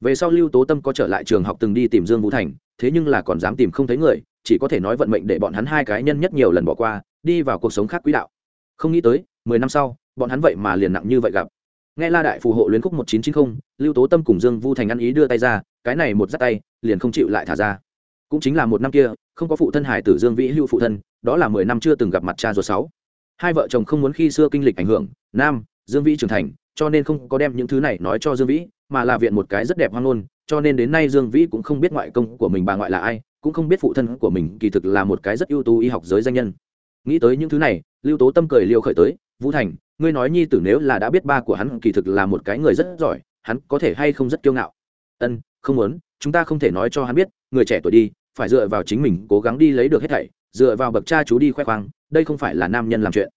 Speaker 1: Về sau lưu tố tâm có trở lại trường học từng đi tìm dương vũ thành, thế nhưng là còn dám tìm không thấy người, chỉ có thể nói vận mệnh để bọn hắn hai cái nhân nhất nhiều lần bỏ qua, đi vào cuộc sống khác quỹ đạo. Không nghĩ tới, mười năm sau, bọn hắn vậy mà liền nặng như vậy gặp. Nghe la đại phù hộ luyến khúc một chín chín mươi lưu tố tâm cùng dương vu thành ăn ý đưa tay ra, cái này một dắt tay, liền không chịu lại thả ra cũng chính là một năm kia, không có phụ thân hải tử dương vĩ hưu phụ thân, đó là mười năm chưa từng gặp mặt cha ruột sáu. Hai vợ chồng không muốn khi xưa kinh lịch ảnh hưởng, nam, dương vĩ trưởng thành, cho nên không có đem những thứ này nói cho dương vĩ, mà là viện một cái rất đẹp hoang ngôn, cho nên đến nay dương vĩ cũng không biết ngoại công của mình bà ngoại là ai, cũng không biết phụ thân của mình kỳ thực là một cái rất ưu tú y học giới danh nhân. Nghĩ tới những thứ này, lưu tố tâm cười liêu khởi tới, vũ thành, ngươi nói nhi tử nếu là đã biết ba của hắn kỳ thực là một cái người rất giỏi, hắn có thể hay không rất kiêu ngạo? Ân, không muốn, chúng ta không thể nói cho hắn biết, người trẻ tuổi đi phải dựa vào chính mình cố gắng đi lấy được hết thảy, dựa vào bậc cha chú đi khoe khoang, đây không phải là nam nhân làm chuyện.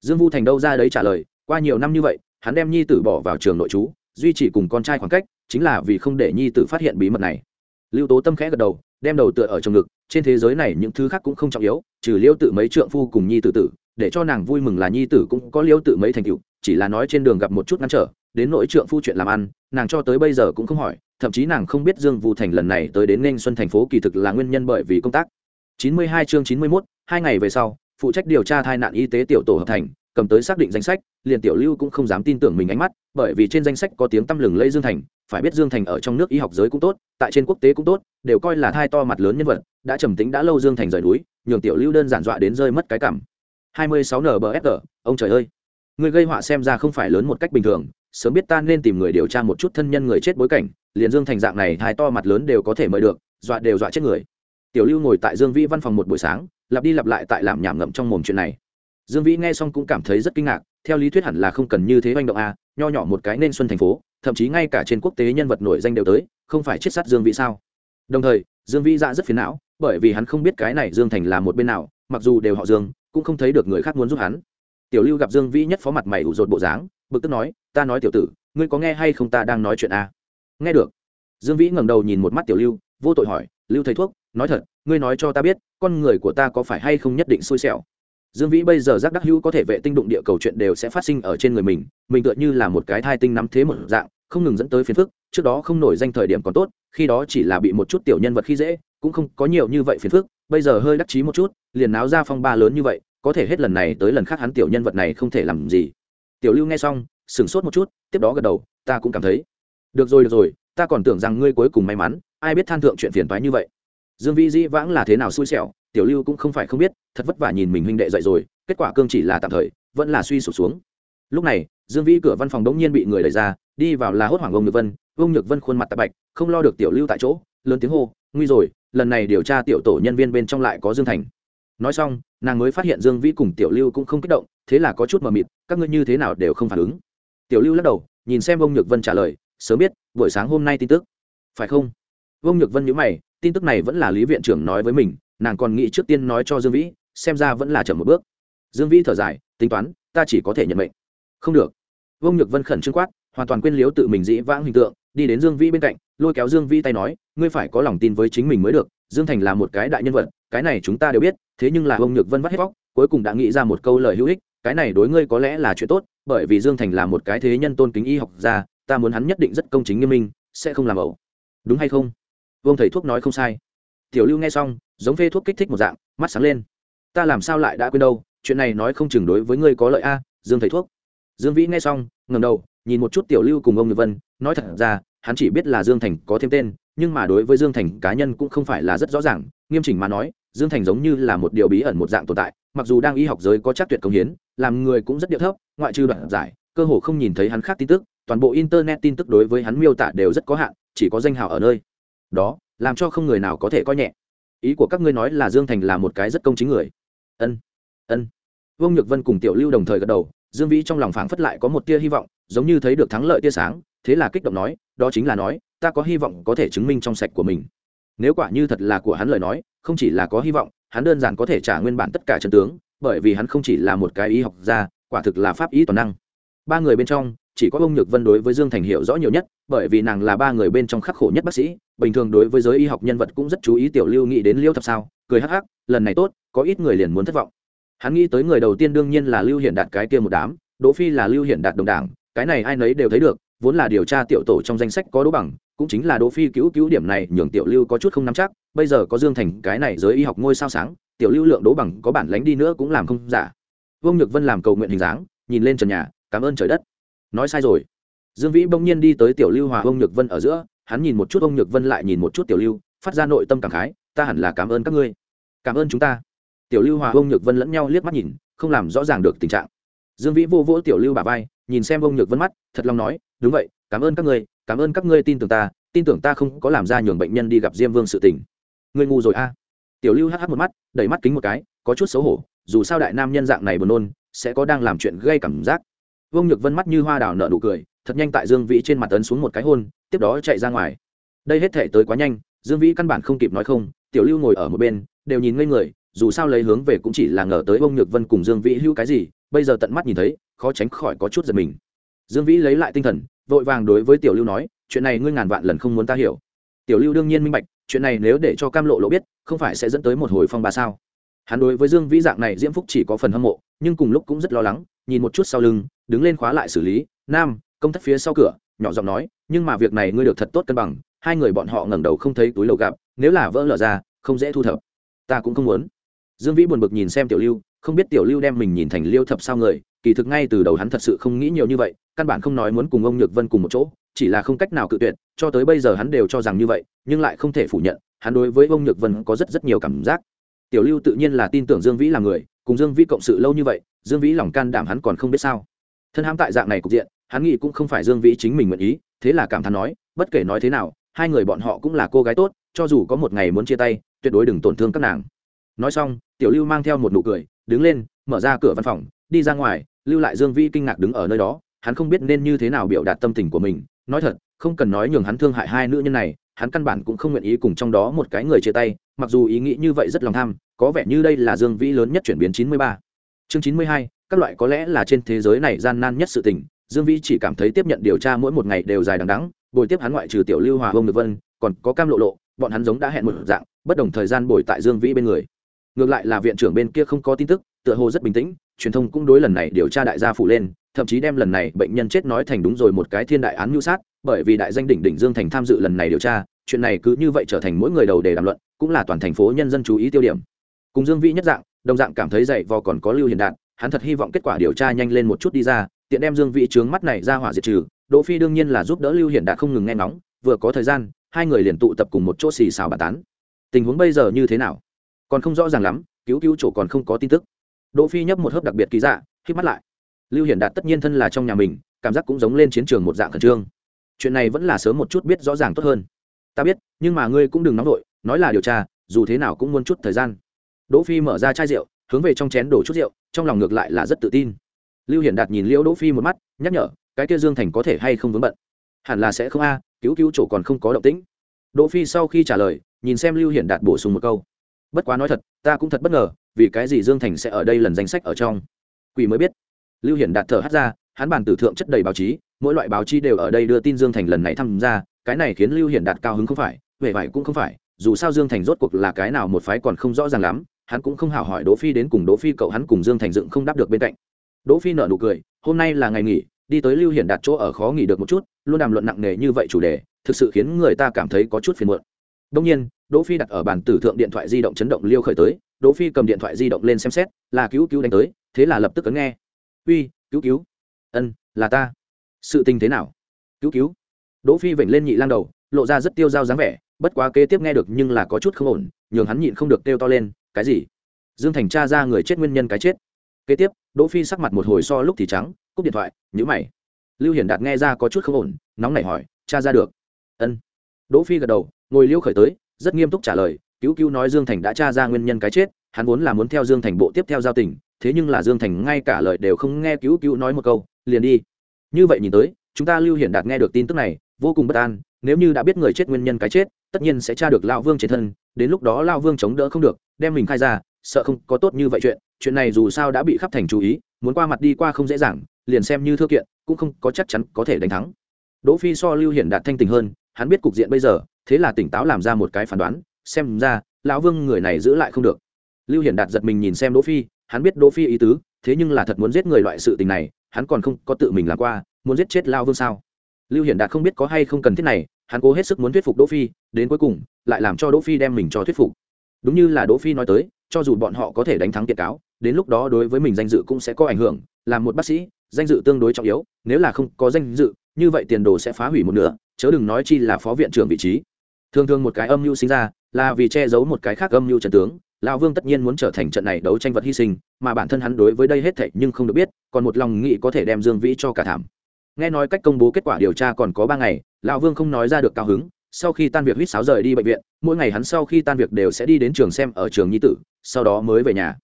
Speaker 1: Dương vu thành đâu ra đấy trả lời, qua nhiều năm như vậy, hắn đem nhi tử bỏ vào trường nội chú, duy trì cùng con trai khoảng cách, chính là vì không để nhi tử phát hiện bí mật này. Lưu tố tâm khẽ gật đầu, đem đầu tựa ở trong ngực, trên thế giới này những thứ khác cũng không trọng yếu, trừ liêu tự mấy trượng phu cùng nhi tử tử, để cho nàng vui mừng là nhi tử cũng có liêu tự mấy thành tựu, chỉ là nói trên đường gặp một chút ngăn trở, đến nỗi trượng phu chuyện làm ăn, nàng cho tới bây giờ cũng không hỏi thậm chí nàng không biết dương vu thành lần này tới đến nên xuân thành phố kỳ thực là nguyên nhân bởi vì công tác. 92 chương 91, hai ngày về sau phụ trách điều tra tai nạn y tế tiểu tổ hợp thành cầm tới xác định danh sách liền tiểu lưu cũng không dám tin tưởng mình ánh mắt bởi vì trên danh sách có tiếng tăm lừng lây dương thành phải biết dương thành ở trong nước y học giới cũng tốt tại trên quốc tế cũng tốt đều coi là thai to mặt lớn nhân vật đã trầm tính đã lâu dương thành rời núi nhường tiểu lưu đơn giản dọa đến rơi mất cái cảm. 26 NBFR, ông trời ơi. Người gây họa xem ra không phải lớn một cách bình thường sớm biết ta nên tìm người điều tra một chút thân nhân người chết bối cảnh, liền dương thành dạng này hai to mặt lớn đều có thể mời được, dọa đều dọa chết người. Tiểu lưu ngồi tại dương vĩ văn phòng một buổi sáng, lặp đi lặp lại tại làm nhảm ngậm trong mồm chuyện này. Dương vĩ nghe xong cũng cảm thấy rất kinh ngạc, theo lý thuyết hẳn là không cần như thế manh động a nho nhỏ một cái nên xuân thành phố, thậm chí ngay cả trên quốc tế nhân vật nổi danh đều tới, không phải chết sát dương vĩ sao? Đồng thời, dương vĩ dạ rất phiền não, bởi vì hắn không biết cái này dương thành là một bên nào, mặc dù đều họ dương, cũng không thấy được người khác muốn giúp hắn tiểu lưu gặp dương vĩ nhất phó mặt mày ủ rột bộ dáng, bực tức nói, ta nói tiểu tử, ngươi có nghe hay không ta đang nói chuyện à? nghe được dương vĩ ngẩng đầu nhìn một mắt tiểu lưu, vô tội hỏi, lưu thầy thuốc, nói thật, ngươi nói cho ta biết, con người của ta có phải hay không nhất định xui xẻo dương vĩ bây giờ giác đắc hữu có thể vệ tinh đụng địa cầu chuyện đều sẽ phát sinh ở trên người mình mình tựa như là một cái thai tinh nắm thế một dạng, không ngừng dẫn tới phiền phức, trước đó không nổi danh thời điểm còn tốt, khi đó chỉ là bị một chút tiểu nhân vật khi dễ, cũng không có nhiều như vậy phiền phức, bây giờ hơi đắc chí một chút, liền náo ra phong ba lớn như vậy có thể hết lần này tới lần khác hắn tiểu nhân vật này không thể làm gì. Tiểu lưu nghe xong, sửng sốt một chút, tiếp đó gật đầu, ta cũng cảm thấy. Được rồi được rồi, ta còn tưởng rằng ngươi cuối cùng may mắn, ai biết than thượng chuyện phiền toái như vậy. Dương vĩ dĩ vãng là thế nào xui xẻo, tiểu lưu cũng không phải không biết, thật vất vả nhìn mình huynh đệ dậy rồi, kết quả cương chỉ là tạm thời, vẫn là suy sụp xuống. Lúc này, dương vĩ cửa văn phòng đống nhiên bị người đẩy ra, đi vào là hốt hoảng ông nhược vân ông nhược vân khuôn mặt tạp bạch, không lo được tiểu lưu tại chỗ, lớn tiếng hô, nguy rồi, lần này điều tra tiểu tổ nhân viên bên trong lại có dương thành nói xong, nàng mới phát hiện dương vĩ cùng tiểu lưu cũng không kích động, thế là có chút mờ mịt, các ngươi như thế nào đều không phản ứng. Tiểu lưu lắc đầu, nhìn xem ông nhược vân trả lời, sớm biết, buổi sáng hôm nay tin tức. Phải không? Ông nhược vân nhớ mày, tin tức này vẫn là lý viện trưởng nói với mình, nàng còn nghĩ trước tiên nói cho dương vĩ, xem ra vẫn là chậm một bước. Dương vĩ thở dài, tính toán, ta chỉ có thể nhận mệnh. Không được. Ông nhược vân khẩn trương quát, hoàn toàn quên liếu tự mình dĩ vãng hình tượng, đi đến dương vĩ bên cạnh, lôi kéo dương vĩ tay nói, ngươi phải có lòng tin với chính mình mới được, dương thành là một cái đại nhân vật cái này chúng ta đều biết, thế nhưng là ông nhược vân vắt hết vóc cuối cùng đã nghĩ ra một câu lời hữu ích, cái này đối ngươi có lẽ là chuyện tốt, bởi vì dương thành là một cái thế nhân tôn kính y học gia, ta muốn hắn nhất định rất công chính nghiêm minh, sẽ không làm ẩu. Đúng hay không? Vương thầy thuốc nói không sai. Tiểu lưu nghe xong, giống phê thuốc kích thích một dạng, mắt sáng lên. Ta làm sao lại đã quên đâu, chuyện này nói không chừng đối với ngươi có lợi a, dương thầy thuốc. Dương vĩ nghe xong ngầm đầu, nhìn một chút tiểu lưu cùng ông nhược vân, nói thật ra, hắn chỉ biết là dương thành có thêm tên, nhưng mà đối với dương thành cá nhân cũng không phải là rất rõ ràng, nghiêm chỉnh mà nói dương thành giống như là một điều bí ẩn một dạng tồn tại, mặc dù đang y học giới có chắc tuyệt công hiến, làm người cũng rất điệu thấp, ngoại trừ đoạn giải, cơ hồ không nhìn thấy hắn khác tin tức, toàn bộ internet tin tức đối với hắn miêu tả đều rất có hạn, chỉ có danh hào ở nơi. Đó, làm cho không người nào có thể coi nhẹ. Ý của các ngươi nói là dương thành là một cái rất công chính người. Ân ân. Vương nhược vân cùng tiểu lưu đồng thời gật đầu, dương vĩ trong lòng phảng phất lại có một tia hy vọng, giống như thấy được thắng lợi tia sáng, thế là kích động nói, đó chính là nói, ta có hy vọng có thể chứng minh trong sạch của mình nếu quả như thật là của hắn lời nói, không chỉ là có hy vọng, hắn đơn giản có thể trả nguyên bản tất cả trận tướng, bởi vì hắn không chỉ là một cái y học gia, quả thực là pháp y toàn năng. Ba người bên trong, chỉ có ông nhược vân đối với dương thành hiểu rõ nhiều nhất, bởi vì nàng là ba người bên trong khắc khổ nhất bác sĩ, bình thường đối với giới y học nhân vật cũng rất chú ý tiểu lưu nghĩ đến liêu thập sao, cười hắc hắc, lần này tốt, có ít người liền muốn thất vọng. Hắn nghĩ tới người đầu tiên đương nhiên là lưu hiển đạt cái kia một đám, đỗ phi là lưu hiển đạt đồng đảng, cái này ai nấy đều thấy được vốn là điều tra tiểu tổ trong danh sách có đỗ bằng, cũng chính là đỗ phi cứu cứu điểm này, nhường tiểu lưu có chút không nắm chắc, bây giờ có dương thành, cái này giới y học ngôi sao sáng, tiểu lưu lượng đỗ bằng có bản lánh đi nữa cũng làm không giả. Vương nhược vân làm cầu nguyện hình dáng, nhìn lên trần nhà, cảm ơn trời đất. Nói sai rồi. Dương vĩ bỗng nhiên đi tới tiểu lưu hòa vương nhược vân ở giữa, hắn nhìn một chút ông nhược vân lại nhìn một chút tiểu lưu, phát ra nội tâm cảm khái, ta hẳn là cảm ơn các ngươi. Cảm ơn chúng ta. Tiểu lưu hòa ông nhược vân lẫn nhau liếc mắt nhìn, không làm rõ ràng được tình trạng dương vĩ vô vỗ tiểu lưu bà vai, nhìn xem ông nhược vân mắt, thật lòng nói, đúng vậy, cảm ơn các ngươi, cảm ơn các ngươi tin tưởng ta, tin tưởng ta không có làm ra nhường bệnh nhân đi gặp diêm vương sự tình. Ngươi ngu rồi a. Tiểu lưu hh một mắt, đẩy mắt kính một cái, có chút xấu hổ, dù sao đại nam nhân dạng này buồn nôn, sẽ có đang làm chuyện gây cảm giác. Vương nhược vân mắt như hoa đào nở nụ cười, thật nhanh tại dương vĩ trên mặt tấn xuống một cái hôn, tiếp đó chạy ra ngoài. Đây hết thể tới quá nhanh, dương vĩ căn bản không kịp nói không, tiểu lưu ngồi ở một bên, đều nhìn ngây người dù sao lấy hướng về cũng chỉ là ngờ tới ông nhược vân cùng dương vĩ hữu cái gì, bây giờ tận mắt nhìn thấy, khó tránh khỏi có chút giật mình. Dương vĩ lấy lại tinh thần, vội vàng đối với tiểu lưu nói, chuyện này ngươi ngàn vạn lần không muốn ta hiểu. Tiểu lưu đương nhiên minh bạch, chuyện này nếu để cho cam lộ lộ biết, không phải sẽ dẫn tới một hồi phong ba sao? Hắn đối với dương vĩ dạng này diễm phúc chỉ có phần hâm mộ, nhưng cùng lúc cũng rất lo lắng, nhìn một chút sau lưng, đứng lên khóa lại xử lý, nam, công thất phía sau cửa, nhỏ giọng nói, nhưng mà việc này ngươi được thật tốt cân bằng, hai người bọn họ ngẩng đầu không thấy túi lầu gặp, nếu là vỡ lở ra, không dễ thu thập. Ta cũng không muốn dương vĩ buồn bực nhìn xem tiểu lưu, không biết tiểu lưu đem mình nhìn thành liêu thập sao người, kỳ thực ngay từ đầu hắn thật sự không nghĩ nhiều như vậy, căn bản không nói muốn cùng ông nhược vân cùng một chỗ, chỉ là không cách nào cự tuyệt, cho tới bây giờ hắn đều cho rằng như vậy, nhưng lại không thể phủ nhận, hắn đối với ông nhược vân có rất rất nhiều cảm giác. Tiểu lưu tự nhiên là tin tưởng dương vĩ là người, cùng dương vĩ cộng sự lâu như vậy, dương vĩ lòng can đảm hắn còn không biết sao. Thân hãm tại dạng này cục diện, hắn nghĩ cũng không phải dương vĩ chính mình nguyện ý, thế là cảm thán nói, bất kể nói thế nào, hai người bọn họ cũng là cô gái tốt, cho dù có một ngày muốn chia tay, tuyệt đối đừng tổn thương các nàng nói xong, tiểu lưu mang theo một nụ cười, đứng lên, mở ra cửa văn phòng, đi ra ngoài, lưu lại dương vĩ kinh ngạc đứng ở nơi đó, hắn không biết nên như thế nào biểu đạt tâm tình của mình. Nói thật, không cần nói nhường hắn thương hại hai nữ nhân này, hắn căn bản cũng không nguyện ý cùng trong đó một cái người chia tay, mặc dù ý nghĩ như vậy rất lòng tham, có vẻ như đây là dương vĩ lớn nhất chuyển biến chín mươi ba. Chương chín mươi hai, các loại có lẽ là trên thế giới này gian nan nhất sự tình, dương vĩ chỉ cảm thấy tiếp nhận điều tra mỗi một ngày đều dài đằng đắng bồi tiếp hắn ngoại trừ tiểu lưu hòa ông được vân, còn có cam lộ lộ, bọn hắn giống đã hẹn một dạng, bất đồng thời gian bồi tại dương vĩ bên người ngược lại là viện trưởng bên kia không có tin tức, tựa hồ rất bình tĩnh, truyền thông cũng đối lần này điều tra đại gia phụ lên, thậm chí đem lần này bệnh nhân chết nói thành đúng rồi một cái thiên đại án mưu sát, bởi vì đại danh đỉnh đỉnh dương thành tham dự lần này điều tra, chuyện này cứ như vậy trở thành mỗi người đầu để đàm luận, cũng là toàn thành phố nhân dân chú ý tiêu điểm. Cùng dương vĩ nhất dạng, đồng dạng cảm thấy dậy vò còn có lưu hiền đạt hắn thật hy vọng kết quả điều tra nhanh lên một chút đi ra, tiện đem dương vĩ trướng mắt này ra hỏa diệt trừ, đỗ phi đương nhiên là giúp đỡ lưu hiển đạt không ngừng nghe ngóng, vừa có thời gian, hai người liền tụ tập cùng một chỗ xì xào bà tán. Tình huống bây giờ như thế nào? Còn không rõ ràng lắm, cứu cứu chỗ còn không có tin tức. Đỗ phi nhấp một hớp đặc biệt kỳ dạ khi mắt lại. Lưu hiển đạt tất nhiên thân là trong nhà mình, cảm giác cũng giống lên chiến trường một dạng khẩn trương. Chuyện này vẫn là sớm một chút biết rõ ràng tốt hơn. Ta biết, nhưng mà ngươi cũng đừng nóng vội, nói là điều tra, dù thế nào cũng muốn chút thời gian. Đỗ phi mở ra chai rượu, hướng về trong chén đổ chút rượu, trong lòng ngược lại là rất tự tin. Lưu hiển đạt nhìn liễu đỗ phi một mắt, nhắc nhở, cái kia dương thành có thể hay không vướng bận? Hẳn là sẽ không a, cứu cứu chỗ còn không có động tĩnh. Đỗ phi sau khi trả lời, nhìn xem lưu hiển đạt bổ sung một câu bất quá nói thật, ta cũng thật bất ngờ, vì cái gì dương thành sẽ ở đây lần danh sách ở trong. Quỷ mới biết. Lưu hiển đạt thở hắt ra, hắn bàn tử thượng chất đầy báo chí, mỗi loại báo chí đều ở đây đưa tin dương thành lần này tham gia, cái này khiến lưu hiển đạt cao hứng không phải, vẻ vải cũng không phải, dù sao dương thành rốt cuộc là cái nào một phái còn không rõ ràng lắm, hắn cũng không hảo hỏi đỗ phi đến cùng đỗ phi cậu hắn cùng dương thành dựng không đáp được bên cạnh. Đỗ phi nở nụ cười, hôm nay là ngày nghỉ, đi tới lưu hiển đạt chỗ ở khó nghỉ được một chút, luôn đàm luận nặng nề như vậy chủ đề, thực sự khiến người ta cảm thấy có chút phiền muộn. Đông nhiên đỗ phi đặt ở bàn tử thượng điện thoại di động chấn động liêu khởi tới, đỗ phi cầm điện thoại di động lên xem xét, là cứu cứu đánh tới, thế là lập tức ấn nghe. Uy, cứu cứu. Ân, là ta. Sự tình thế nào? Cứu cứu. Đỗ phi vểnh lên nhị lang đầu, lộ ra rất tiêu dao dáng vẻ, bất quá kế tiếp nghe được nhưng là có chút không ổn, nhường hắn nhịn không được kêu to lên, cái gì? Dương thành tra ra người chết nguyên nhân cái chết. Kế tiếp, đỗ phi sắc mặt một hồi so lúc thì trắng, cúp điện thoại, nhíu mày. Lưu hiển đạt nghe ra có chút không ổn, nóng nảy hỏi, Tra ra được? Ân. Đỗ phi gật đầu, ngồi liêu khởi tới rất nghiêm túc trả lời, cứu cứu nói dương thành đã tra ra nguyên nhân cái chết, hắn vốn là muốn theo dương thành bộ tiếp theo giao tình, thế nhưng là dương thành ngay cả lời đều không nghe cứu cứu nói một câu, liền đi. Như vậy nhìn tới, chúng ta lưu hiển đạt nghe được tin tức này, vô cùng bất an, nếu như đã biết người chết nguyên nhân cái chết, tất nhiên sẽ tra được lao vương trên thân, đến lúc đó lao vương chống đỡ không được, đem mình khai ra, sợ không có tốt như vậy chuyện chuyện này dù sao đã bị khắp thành chú ý, muốn qua mặt đi qua không dễ dàng, liền xem như thư kiện, cũng không có chắc chắn có thể đánh thắng. Đỗ phi so lưu hiển đạt thanh tình hơn, hắn biết cục diện bây giờ thế là tỉnh táo làm ra một cái phán đoán, xem ra, lão vương người này giữ lại không được. Lưu hiển đạt giật mình nhìn xem đỗ phi, hắn biết đỗ phi ý tứ, thế nhưng là thật muốn giết người loại sự tình này, hắn còn không có tự mình làm qua, muốn giết chết lao vương sao? Lưu hiển đạt không biết có hay không cần thiết này, hắn cố hết sức muốn thuyết phục đỗ phi, đến cuối cùng, lại làm cho đỗ phi đem mình cho thuyết phục. Đúng như là đỗ phi nói tới, cho dù bọn họ có thể đánh thắng kiện cáo, đến lúc đó đối với mình danh dự cũng sẽ có ảnh hưởng làm một bác sĩ, danh dự tương đối trọng yếu, nếu là không có danh dự, như vậy tiền đồ sẽ phá hủy một nửa, chớ đừng nói chi là phó viện trưởng vị trí thường thường một cái âm mưu sinh ra là vì che giấu một cái khác âm mưu trận tướng. Lão vương tất nhiên muốn trở thành trận này đấu tranh vật hy sinh, mà bản thân hắn đối với đây hết thảy nhưng không được biết, còn một lòng nghĩ có thể đem dương vĩ cho cả thảm. Nghe nói cách công bố kết quả điều tra còn có ba ngày, lão vương không nói ra được cao hứng. Sau khi tan việc huýt sáo rời đi bệnh viện, mỗi ngày hắn sau khi tan việc đều sẽ đi đến trường xem ở trường nhi tử, sau đó mới về nhà.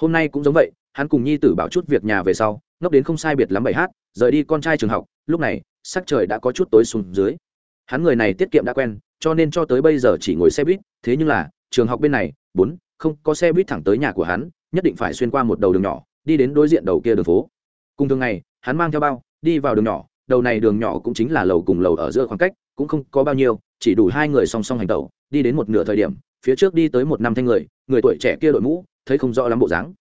Speaker 1: Hôm nay cũng giống vậy, hắn cùng nhi tử bảo chút việc nhà về sau, ngốc đến không sai biệt lắm bảy hát, rời đi con trai trường học. Lúc này, sắc trời đã có chút tối xuống dưới. Hắn người này tiết kiệm đã quen cho nên cho tới bây giờ chỉ ngồi xe buýt, thế nhưng là, trường học bên này, bốn, không có xe buýt thẳng tới nhà của hắn, nhất định phải xuyên qua một đầu đường nhỏ, đi đến đối diện đầu kia đường phố. Cùng thường ngày, hắn mang theo bao, đi vào đường nhỏ, đầu này đường nhỏ cũng chính là lầu cùng lầu ở giữa khoảng cách, cũng không có bao nhiêu, chỉ đủ hai người song song hành tẩu, đi đến một nửa thời điểm, phía trước đi tới một năm thanh người người tuổi trẻ kia đội mũ, thấy không rõ lắm bộ dáng.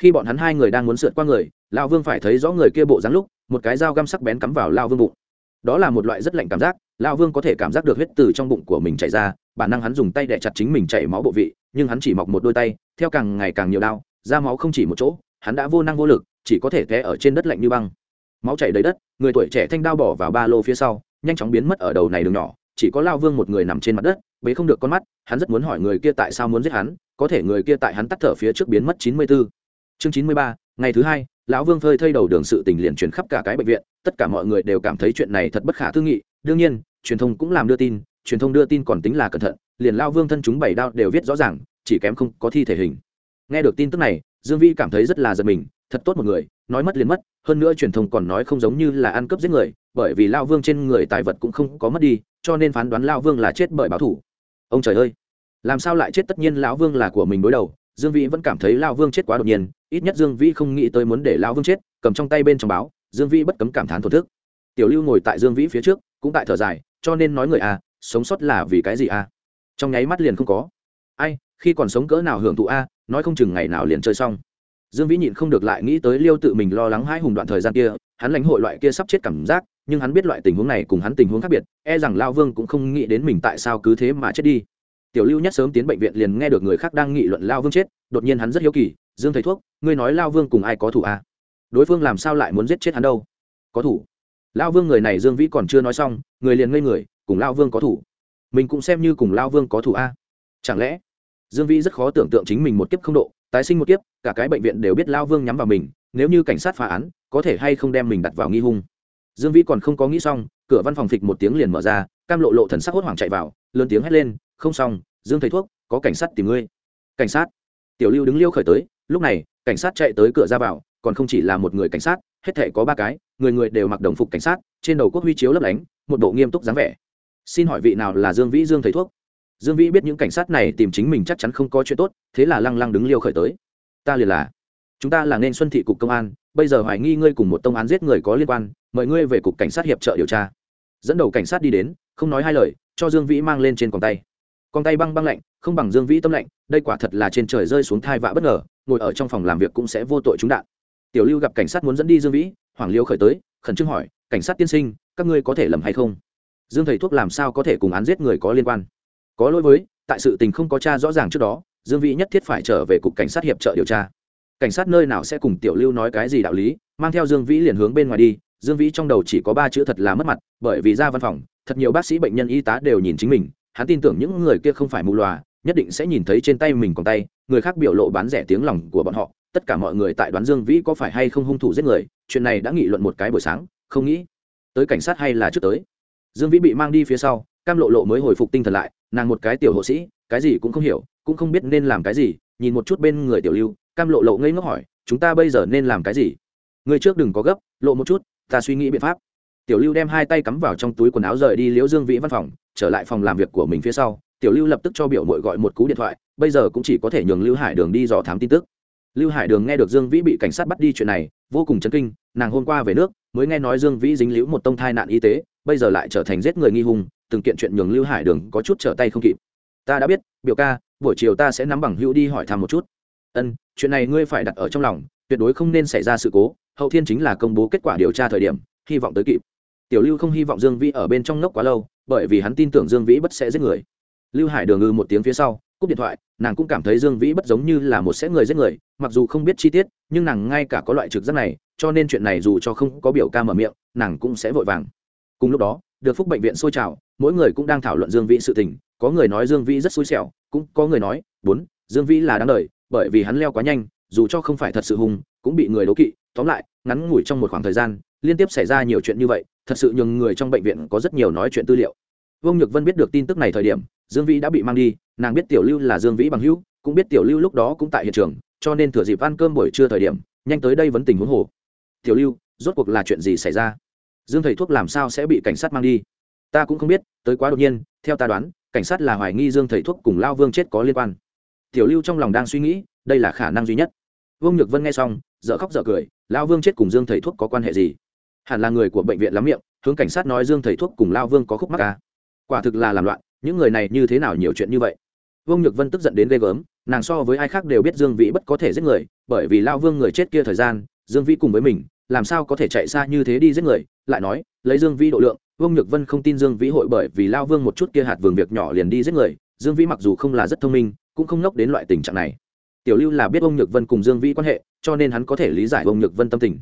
Speaker 1: Khi bọn hắn hai người đang muốn sượt qua người lao vương phải thấy rõ người kia bộ dáng lúc, một cái dao găm sắc bén cắm vào lao vương bụng. Đó là một loại rất lạnh cảm giác. Lão vương có thể cảm giác được huyết từ trong bụng của mình chảy ra, bản năng hắn dùng tay đẻ chặt chính mình chảy máu bộ vị, nhưng hắn chỉ mọc một đôi tay, theo càng ngày càng nhiều đau, da máu không chỉ một chỗ, hắn đã vô năng vô lực, chỉ có thể té ở trên đất lạnh như băng máu chảy đầy đất, người tuổi trẻ thanh đao bỏ vào ba lô phía sau, nhanh chóng biến mất ở đầu này đường nhỏ, chỉ có lao vương một người nằm trên mặt đất bấy không được con mắt, hắn rất muốn hỏi người kia tại sao muốn giết hắn, có thể người kia tại hắn tắt thở phía trước biến mất chín mươi 94. chương chín mươi ba, ngày thứ hai, lão vương phơi thây đầu đường sự tình liền truyền khắp cả cái bệnh viện, tất cả mọi người đều cảm thấy chuyện này thật bất khả tư nghị đương nhiên, truyền thông cũng làm đưa tin, truyền thông đưa tin còn tính là cẩn thận, liền lao vương thân chúng bảy đao đều viết rõ ràng, chỉ kém không có thi thể hình. Nghe được tin tức này, dương vi cảm thấy rất là giật mình, thật tốt một người, nói mất liền mất, hơn nữa truyền thông còn nói không giống như là ăn cướp giết người, bởi vì lao vương trên người tài vật cũng không có mất đi, cho nên phán đoán lao vương là chết bởi báo thủ. Ông trời ơi! Làm sao lại chết tất nhiên lão vương là của mình đối đầu, dương vĩ vẫn cảm thấy lao vương chết quá đột nhiên, ít nhất dương vĩ không nghĩ tới muốn để lao vương chết, cầm trong tay bên trong báo, dương vĩ bất cấm cảm thán thổ thức. Tiểu lưu ngồi tại dương vĩ phía trước cũng tại thở dài, cho nên nói người a sống sót là vì cái gì a trong nháy mắt liền không có. Ai, khi còn sống cỡ nào hưởng thụ a nói không chừng ngày nào liền chơi xong. Dương vĩ nhịn không được lại nghĩ tới liêu tự mình lo lắng hai hùng đoạn thời gian kia, hắn lãnh hội loại kia sắp chết cảm giác, nhưng hắn biết loại tình huống này cùng hắn tình huống khác biệt e rằng lao vương cũng không nghĩ đến mình tại sao cứ thế mà chết đi. Tiểu lưu nhất sớm tiến bệnh viện liền nghe được người khác đang nghị luận lao vương chết, đột nhiên hắn rất hiếu kỳ, dương thầy thuốc, ngươi nói lao vương cùng ai có thủ a đối phương làm sao lại muốn giết chết hắn đâu? Có thủ lao vương người này dương vĩ còn chưa nói xong, người liền ngây người, cùng lao vương có thủ. Mình cũng xem như cùng lao vương có thủ a. Chẳng lẽ, dương vĩ rất khó tưởng tượng chính mình một kiếp không độ, tái sinh một kiếp, cả cái bệnh viện đều biết lao vương nhắm vào mình, nếu như cảnh sát phá án, có thể hay không đem mình đặt vào nghi hung. Dương vĩ còn không có nghĩ xong, cửa văn phòng phịch một tiếng liền mở ra, cam lộ lộ thần sắc hốt hoảng chạy vào, lớn tiếng hét lên, không xong, dương thầy thuốc, có cảnh sát tìm ngươi. Cảnh sát? Tiểu lưu đứng liêu khởi tới, lúc này, cảnh sát chạy tới cửa ra vào, còn không chỉ là một người cảnh sát hết thể có ba cái, người người đều mặc đồng phục cảnh sát, trên đầu quốc huy chiếu lấp lánh, một bộ nghiêm túc dáng vẻ. Xin hỏi vị nào là dương vĩ dương thầy thuốc? Dương vĩ biết những cảnh sát này tìm chính mình chắc chắn không có chuyện tốt, thế là lăng lăng đứng liêu khởi tới. Ta liền là. Chúng ta là nên xuân thị cục công an, bây giờ hoài nghi ngươi cùng một tông án giết người có liên quan, mời ngươi về cục cảnh sát hiệp trợ điều tra. Dẫn đầu cảnh sát đi đến, không nói hai lời, cho dương vĩ mang lên trên còng tay. Còng tay băng băng lạnh, không bằng dương vĩ tâm lạnh, đây quả thật là trên trời rơi xuống thai vạ bất ngờ, ngồi ở trong phòng làm việc cũng sẽ vô tội trúng đạn tiểu lưu gặp cảnh sát muốn dẫn đi dương vĩ, hoàng liêu khởi tới, khẩn trương hỏi, cảnh sát tiên sinh, các ngươi có thể lầm hay không? Dương thầy thuốc làm sao có thể cùng án giết người có liên quan? Có lỗi với, tại sự tình không có cha rõ ràng trước đó, dương vĩ nhất thiết phải trở về cục cảnh sát hiệp trợ điều tra. Cảnh sát nơi nào sẽ cùng tiểu lưu nói cái gì đạo lý, mang theo dương vĩ liền hướng bên ngoài đi. Dương vĩ trong đầu chỉ có ba chữ thật là mất mặt, bởi vì ra văn phòng, thật nhiều bác sĩ bệnh nhân y tá đều nhìn chính mình. Hắn tin tưởng những người kia không phải mù loà, nhất định sẽ nhìn thấy trên tay mình còn tay, người khác biểu lộ bán rẻ tiếng lòng của bọn họ tất cả mọi người tại đoán dương vĩ có phải hay không hung thủ giết người, chuyện này đã nghị luận một cái buổi sáng, không nghĩ tới cảnh sát hay là trước tới. Dương vĩ bị mang đi phía sau, cam lộ lộ mới hồi phục tinh thần lại, nàng một cái tiểu hộ sĩ, cái gì cũng không hiểu, cũng không biết nên làm cái gì, nhìn một chút bên người tiểu lưu, cam lộ lộ ngây ngốc hỏi, chúng ta bây giờ nên làm cái gì? Người trước đừng có gấp, lộ một chút, ta suy nghĩ biện pháp. Tiểu lưu đem hai tay cắm vào trong túi quần áo rời đi liễu dương vĩ văn phòng, trở lại phòng làm việc của mình phía sau, tiểu lưu lập tức cho biểu mội gọi một cú điện thoại, bây giờ cũng chỉ có thể nhường lưu hải đường đi dò thám tin tức lưu hải đường nghe được dương vĩ bị cảnh sát bắt đi chuyện này, vô cùng chấn kinh, nàng hôm qua về nước, mới nghe nói dương vĩ dính líu một tông thai nạn y tế, bây giờ lại trở thành giết người nghi hùng từng kiện chuyện nhường lưu hải đường có chút trở tay không kịp. Ta đã biết, biểu ca, buổi chiều ta sẽ nắm bằng hữu đi hỏi thăm một chút. Ân, chuyện này ngươi phải đặt ở trong lòng, tuyệt đối không nên xảy ra sự cố, hậu thiên chính là công bố kết quả điều tra thời điểm, hy vọng tới kịp. Tiểu lưu không hy vọng dương vĩ ở bên trong ngốc quá lâu, bởi vì hắn tin tưởng dương vĩ bất sẽ giết người. Lưu hải đường ngư một tiếng phía sau cúp điện thoại, nàng cũng cảm thấy dương vĩ bất giống như là một sẽ người giết người, mặc dù không biết chi tiết, nhưng nàng ngay cả có loại trực giác này, cho nên chuyện này dù cho không có biểu ca mở miệng, nàng cũng sẽ vội vàng. Cùng lúc đó, được phúc bệnh viện sôi trào, mỗi người cũng đang thảo luận dương vĩ sự tình, có người nói dương vĩ rất xui xẻo, cũng có người nói, bốn, dương vĩ là đáng đời, bởi vì hắn leo quá nhanh, dù cho không phải thật sự hùng, cũng bị người đố kỵ. Tóm lại, ngắn ngủi trong một khoảng thời gian, liên tiếp xảy ra nhiều chuyện như vậy, thật sự nhường người trong bệnh viện có rất nhiều nói chuyện tư liệu. Vương nhược vân biết được tin tức này thời điểm dương vĩ đã bị mang đi, nàng biết tiểu lưu là dương vĩ bằng hữu, cũng biết tiểu lưu lúc đó cũng tại hiện trường, cho nên thừa dịp ăn cơm buổi trưa thời điểm, nhanh tới đây vẫn tình huống hồ. Tiểu lưu, rốt cuộc là chuyện gì xảy ra? Dương thầy thuốc làm sao sẽ bị cảnh sát mang đi? Ta cũng không biết, tới quá đột nhiên, theo ta đoán, cảnh sát là hoài nghi dương thầy thuốc cùng lao vương chết có liên quan. Tiểu lưu trong lòng đang suy nghĩ, đây là khả năng duy nhất. Vương nhược vân nghe xong dợ khóc dợ cười, lao vương chết cùng dương thầy thuốc có quan hệ gì? Hẳn là người của bệnh viện lắm miệng, hướng cảnh sát nói dương thầy thuốc cùng lao vương có khúc mắc ca quả thực là làm loạn những người này như thế nào nhiều chuyện như vậy? Vương nhược vân tức giận đến ghê gớm, nàng so với ai khác đều biết dương vĩ bất có thể giết người, bởi vì lao vương người chết kia thời gian, dương vĩ cùng với mình, làm sao có thể chạy xa như thế đi giết người? Lại nói, lấy dương vĩ độ lượng, vương nhược vân không tin dương vĩ hội bởi vì lao vương một chút kia hạt vườn việc nhỏ liền đi giết người, dương vĩ mặc dù không là rất thông minh, cũng không nốc đến loại tình trạng này. Tiểu lưu là biết Vương nhược vân cùng dương vĩ quan hệ, cho nên hắn có thể lý giải Vương nhược vân tâm tình.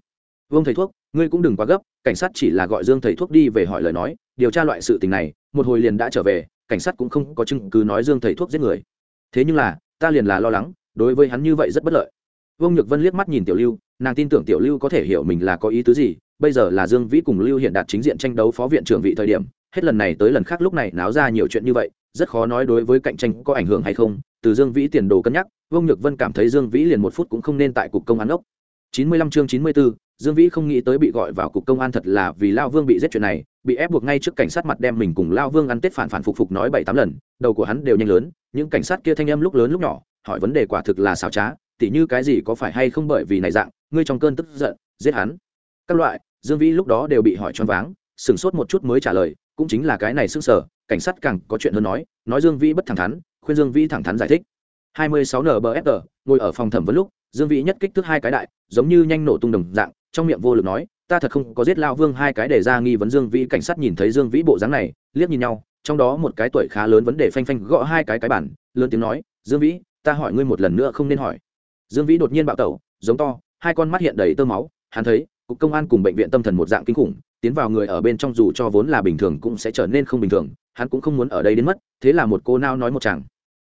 Speaker 1: Vương thầy thuốc, ngươi cũng đừng quá gấp, cảnh sát chỉ là gọi dương thầy thuốc đi về hỏi lời nói, điều tra loại sự tình này, một hồi liền đã trở về cảnh sát cũng không có chứng cứ nói dương thầy thuốc giết người. Thế nhưng là, ta liền là lo lắng, đối với hắn như vậy rất bất lợi. Vương nhược vân liếc mắt nhìn tiểu lưu, nàng tin tưởng tiểu lưu có thể hiểu mình là có ý tứ gì, bây giờ là dương vĩ cùng lưu hiện đạt chính diện tranh đấu phó viện trưởng vị thời điểm, hết lần này tới lần khác lúc này náo ra nhiều chuyện như vậy, rất khó nói đối với cạnh tranh có ảnh hưởng hay không. Từ dương vĩ tiền đồ cân nhắc, vương nhược vân cảm thấy dương vĩ liền một phút cũng không nên tại cục công án ốc chín mươi lăm chương chín mươi 94, Dương Vĩ không nghĩ tới bị gọi vào cục công an thật là vì Lão Vương bị giết chuyện này, bị ép buộc ngay trước cảnh sát mặt đem mình cùng Lão Vương ăn Tết phản phản phục phục nói bảy tám lần, đầu của hắn đều nhanh lớn, những cảnh sát kia thanh âm lúc lớn lúc nhỏ, hỏi vấn đề quả thực là xảo trá, tỉ như cái gì có phải hay không bởi vì này dạng, ngươi trong cơn tức giận, giết hắn. Các loại, Dương Vĩ lúc đó đều bị hỏi choáng váng, sửng sốt một chút mới trả lời, cũng chính là cái này sững sờ, cảnh sát càng có chuyện hơn nói, nói Dương Vĩ bất thẳng thắn, khuyên Dương Vĩ thẳng thắn giải thích. 26 NBFR, ngồi ở phòng thẩm vấn lúc, Dương Vĩ nhất kích thước hai cái đại, giống như nhanh nổ tung đồng dạng, trong miệng vô lực nói, ta thật không có giết lao vương hai cái để ra nghi vấn Dương Vĩ cảnh sát nhìn thấy Dương Vĩ bộ dáng này, liếc nhìn nhau, trong đó một cái tuổi khá lớn vấn đề phanh phanh gõ hai cái cái bản, lớn tiếng nói, "Dương Vĩ, ta hỏi ngươi một lần nữa không nên hỏi." Dương Vĩ đột nhiên bạo tẩu, giống to, hai con mắt hiện đầy tơ máu, hắn thấy, cục công an cùng bệnh viện tâm thần một dạng kinh khủng, tiến vào người ở bên trong dù cho vốn là bình thường cũng sẽ trở nên không bình thường, hắn cũng không muốn ở đây đến mất, thế là một cô nao nói một chàng.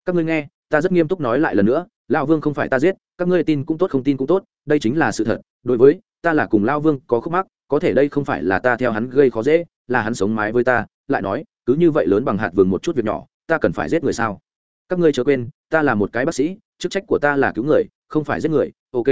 Speaker 1: Các ngươi nghe, ta rất nghiêm túc nói lại lần nữa lão vương không phải ta giết các ngươi tin cũng tốt, không tin cũng tốt, đây chính là sự thật. Đối với, ta là cùng lao vương có khúc mắc, có thể đây không phải là ta theo hắn gây khó dễ, là hắn sống mái với ta, lại nói, cứ như vậy lớn bằng hạt vừng một chút việc nhỏ, ta cần phải giết người sao? Các ngươi chớ quên, ta là một cái bác sĩ, chức trách của ta là cứu người, không phải giết người, ok.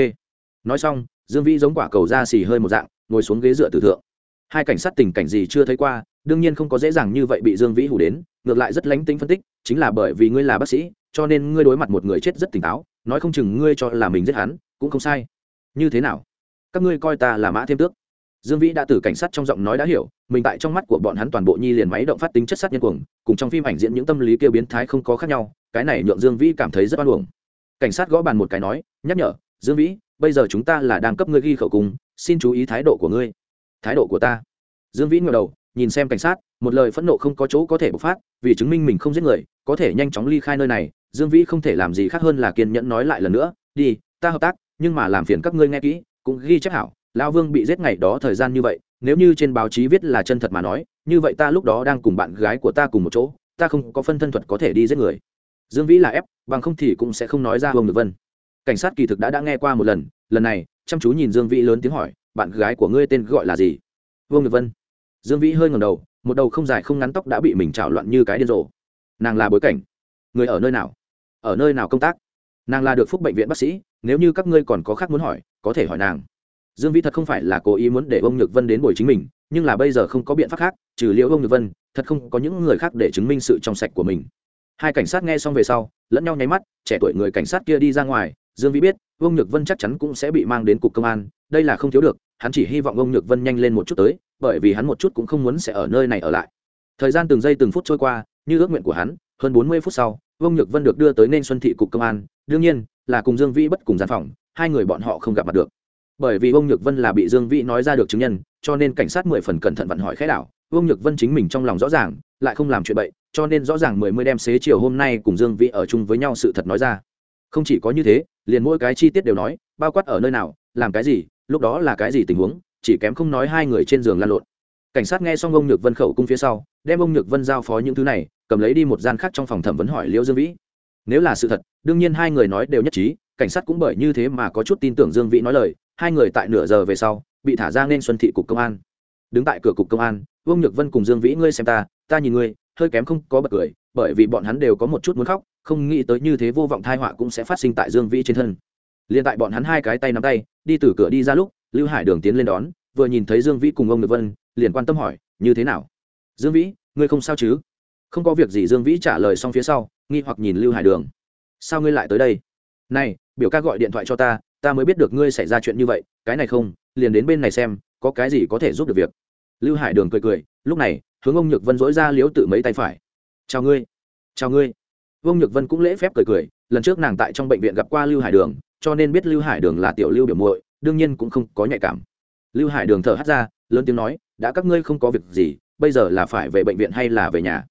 Speaker 1: Nói xong, dương vĩ giống quả cầu da xì hơi một dạng, ngồi xuống ghế dựa tử thượng. Hai cảnh sát tình cảnh gì chưa thấy qua, đương nhiên không có dễ dàng như vậy bị dương vĩ hủ đến, ngược lại rất lánh tính phân tích, chính là bởi vì ngươi là bác sĩ, cho nên ngươi đối mặt một người chết rất tỉnh táo nói không chừng ngươi cho là mình giết hắn, cũng không sai. Như thế nào? Các ngươi coi ta là mã thêm tước. Dương vĩ đã từ cảnh sát trong giọng nói đã hiểu, mình tại trong mắt của bọn hắn toàn bộ nhi liền máy động phát tính chất sát nhân cuồng, cùng trong phim ảnh diễn những tâm lý kêu biến thái không có khác nhau, cái này nhượng dương vĩ cảm thấy rất oan uổng. Cảnh sát gõ bàn một cái nói, nhắc nhở, dương vĩ, bây giờ chúng ta là đang cấp ngươi ghi khẩu cung xin chú ý thái độ của ngươi. Thái độ của ta? Dương vĩ ngờ đầu, nhìn xem cảnh sát, một lời phẫn nộ không có chỗ có thể bộc phát, vì chứng minh mình không giết người, có thể nhanh chóng ly khai nơi này dương vĩ không thể làm gì khác hơn là kiên nhẫn nói lại lần nữa, đi, ta hợp tác, nhưng mà làm phiền các ngươi nghe kỹ, cũng ghi chép hảo lao vương bị giết ngày đó thời gian như vậy, nếu như trên báo chí viết là chân thật mà nói, như vậy ta lúc đó đang cùng bạn gái của ta cùng một chỗ, ta không có phân thân thuật có thể đi giết người. Dương vĩ là ép, bằng không thì cũng sẽ không nói ra vương được vân. Cảnh sát kỳ thực đã đã nghe qua một lần lần này, chăm chú nhìn dương vĩ lớn tiếng hỏi, bạn gái của ngươi tên gọi là gì? Vương được vân. Dương vĩ hơi ngầm đầu, một đầu không dài không ngắn tóc đã bị mình trảo loạn như cái điên rồ. Nàng là bối cảnh. Người ở nơi nào? Ở nơi nào công tác? Nàng là được phúc bệnh viện bác sĩ, nếu như các ngươi còn có khác muốn hỏi, có thể hỏi nàng. Dương vĩ thật không phải là cố ý muốn để ông nhược vân đến buổi chính mình, nhưng là bây giờ không có biện pháp khác, trừ liệu ông nhược vân, thật không có những người khác để chứng minh sự trong sạch của mình. Hai cảnh sát nghe xong về sau, lẫn nhau nháy mắt, trẻ tuổi người cảnh sát kia đi ra ngoài, dương vĩ biết ông nhược vân chắc chắn cũng sẽ bị mang đến cục công an, đây là không thiếu được, hắn chỉ hy vọng ông nhược vân nhanh lên một chút tới, bởi vì hắn một chút cũng không muốn sẽ ở nơi này ở lại. Thời gian từng giây từng phút trôi qua, như ước nguyện của hắn, hơn bốn mươi phút sau vương nhược vân được đưa tới nên xuân thị cục công an, đương nhiên là cùng dương vĩ bất cùng gian phòng, hai người bọn họ không gặp mặt được. Bởi vì vương nhược vân là bị dương vĩ nói ra được chứng nhân, cho nên cảnh sát mười phần cẩn thận vận hỏi khế đảo, vương nhược vân chính mình trong lòng rõ ràng, lại không làm chuyện bậy, cho nên rõ ràng mười mươi đem xế chiều hôm nay cùng dương vĩ ở chung với nhau sự thật nói ra. Không chỉ có như thế, liền mỗi cái chi tiết đều nói, bao quát ở nơi nào, làm cái gì, lúc đó là cái gì tình huống, chỉ kém không nói hai người trên giường lăn lộn. Cảnh sát nghe xong ông nhược vân khẩu cung phía sau, đem ông nhược vân giao phó những thứ này cầm lấy đi một gian khác trong phòng thẩm vấn hỏi liễu dương vĩ. Nếu là sự thật, đương nhiên hai người nói đều nhất trí, cảnh sát cũng bởi như thế mà có chút tin tưởng dương vĩ nói lời, hai người tại nửa giờ về sau, bị thả ra nên xuân thị cục công an. Đứng tại cửa cục công an, vương nhược vân cùng dương vĩ ngươi xem ta ta nhìn ngươi, hơi kém không có bật cười, bởi vì bọn hắn đều có một chút muốn khóc, không nghĩ tới như thế vô vọng thai họa cũng sẽ phát sinh tại dương vĩ trên thân. Liền tại bọn hắn hai cái tay nắm tay, đi từ cửa đi ra lúc, lưu hải đường tiến lên đón, vừa nhìn thấy dương vĩ cùng ông nhược vân, liền quan tâm hỏi, như thế nào? Dương vĩ, ngươi không sao chứ? Không có việc gì dương vĩ trả lời xong phía sau, nghi hoặc nhìn lưu hải đường. Sao ngươi lại tới đây? Này, biểu ca gọi điện thoại cho ta ta mới biết được ngươi xảy ra chuyện như vậy, cái này không, liền đến bên này xem, có cái gì có thể giúp được việc. Lưu hải đường cười cười, lúc này, hướng ông nhược vân dỗi ra liếu tự mấy tay phải. Chào ngươi chào ngươi. Ông nhược vân cũng lễ phép cười cười, lần trước nàng tại trong bệnh viện gặp qua lưu hải đường, cho nên biết lưu hải đường là tiểu lưu biểu muội, đương nhiên cũng không có nhạy cảm. Lưu hải đường thở hắt ra, lớn tiếng nói, đã các ngươi không có việc gì, bây giờ là phải về bệnh viện hay là về nhà?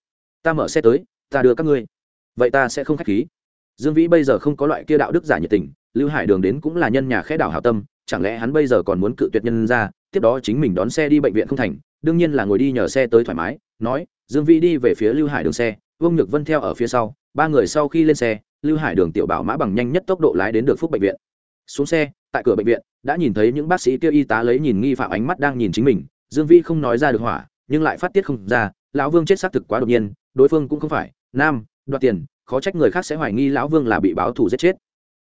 Speaker 1: Ta mở xe tới, ta đưa các ngươi. Vậy ta sẽ không k h á c h khí. Dương vĩ bây giờ không có loại kia đạo đức giả nhiệt tình, lưu hải đường đến cũng là nhân nhà khẽ đảo hảo tâm, chẳng lẽ hắn bây giờ còn muốn cự tuyệt nhân ra, tiếp đó chính mình đón xe đi bệnh viện không thành, đương nhiên là ngồi đi nhờ xe tới thoải mái, nói, dương vĩ đi về phía lưu hải đường xe, vương nhược vân theo ở phía sau, ba người sau khi lên xe, lưu hải đường tiểu bảo mã bằng nhanh nhất tốc độ lái đến được phúc bệnh viện. Xuống xe, tại cửa bệnh viện, đã nhìn thấy những bác sĩ kia y tá lấy nhìn nghi phạm ánh mắt đang nhìn chính mình, dương vĩ không nói ra được hỏa, nhưng lại phát tiết không ra, lão vương chết xác thực quá đột nhiên đối phương cũng không phải, nam, đoạt tiền, khó trách người khác sẽ hoài nghi lão vương là bị báo thù giết chết.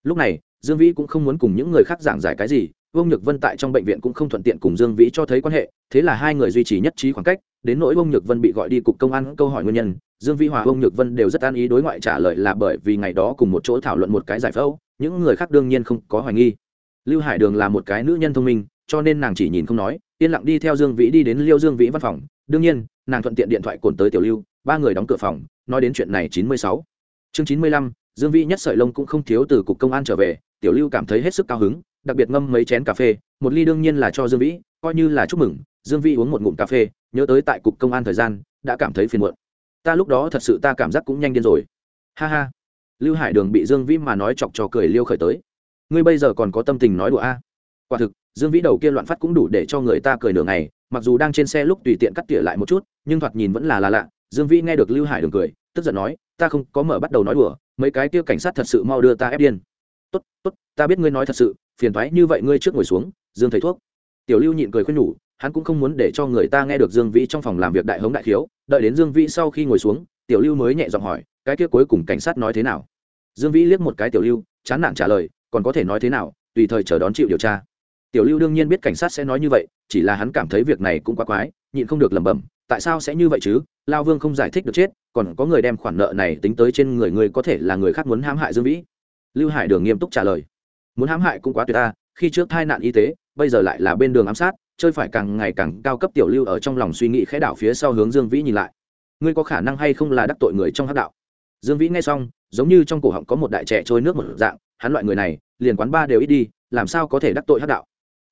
Speaker 1: Lúc này, dương vĩ cũng không muốn cùng những người khác giảng giải cái gì, vương nhược vân tại trong bệnh viện cũng không thuận tiện cùng dương vĩ cho thấy quan hệ, thế là hai người duy trì nhất trí khoảng cách, đến nỗi vương nhược vân bị gọi đi cục công an câu hỏi nguyên nhân, dương vĩ hòa vương nhược vân đều rất an ý đối ngoại trả lời là bởi vì ngày đó cùng một chỗ thảo luận một cái giải phẫu, những người khác đương nhiên không có hoài nghi. Lưu hải đường là một cái nữ nhân thông minh, cho nên nàng chỉ nhìn không nói, yên lặng đi theo dương vĩ đi đến liêu dương vĩ văn phòng. Đương nhiên, nàng thuận tiện điện thoại cồn tới tiểu lưu ba người đóng cửa phòng, nói đến chuyện này chín mươi sáu. Chương chín mươi lăm, dương vĩ nhất sợi lông cũng không thiếu từ cục công an trở về, tiểu lưu cảm thấy hết sức cao hứng, đặc biệt ngâm mấy chén cà phê, một ly đương nhiên là cho dương vĩ, coi như là chúc mừng, dương vĩ uống một ngụm cà phê, nhớ tới tại cục công an thời gian, đã cảm thấy phiền muộn. Ta lúc đó thật sự ta cảm giác cũng nhanh điên rồi. Ha ha. Lưu hải đường bị dương vĩ mà nói chọc trò cười liêu khởi tới. Ngươi bây giờ còn có tâm tình nói đùa a? Quả thực, dương vĩ đầu kia loạn phát cũng đủ để cho người ta cười nửa ngày, mặc dù đang trên xe lúc tùy tiện cắt tỉa lại một chút, nhưng thoạt nhìn vẫn là là lạ dương vĩ nghe được lưu hải đường cười, tức giận nói, ta không có mở bắt đầu nói đùa, mấy cái kia cảnh sát thật sự mau đưa ta ép điên. Tốt tốt, ta biết ngươi nói thật sự, phiền thoái như vậy ngươi trước ngồi xuống, dương thầy thuốc. Tiểu lưu nhịn cười khuyên nhủ, hắn cũng không muốn để cho người ta nghe được dương vĩ trong phòng làm việc đại hống đại khiếu đợi đến dương vĩ sau khi ngồi xuống, tiểu lưu mới nhẹ giọng hỏi, cái kia cuối cùng cảnh sát nói thế nào? Dương vĩ liếc một cái tiểu lưu, chán nản trả lời, còn có thể nói thế nào, tùy thời chờ đón chịu điều tra. Tiểu lưu đương nhiên biết cảnh sát sẽ nói như vậy, chỉ là hắn cảm thấy việc này cũng quá quái, nhịn không được lẩm bẩm tại sao sẽ như vậy chứ? Lao vương không giải thích được chết, còn có người đem khoản nợ này tính tới trên người ngươi có thể là người khác muốn hãm hại dương vĩ. Lưu hải đường nghiêm túc trả lời. Muốn hãm hại cũng quá tuyệt ta khi trước tai nạn y tế, bây giờ lại là bên đường ám sát, chơi phải càng ngày càng cao cấp tiểu lưu ở trong lòng suy nghĩ khẽ đảo phía sau hướng dương vĩ nhìn lại. Ngươi có khả năng hay không là đắc tội người trong hắc đạo? Dương vĩ nghe xong, giống như trong cổ họng có một đại trẻ trôi nước một dạng, hắn loại người này, liền quán ba đều ít đi, làm sao có thể đắc tội hắc đạo?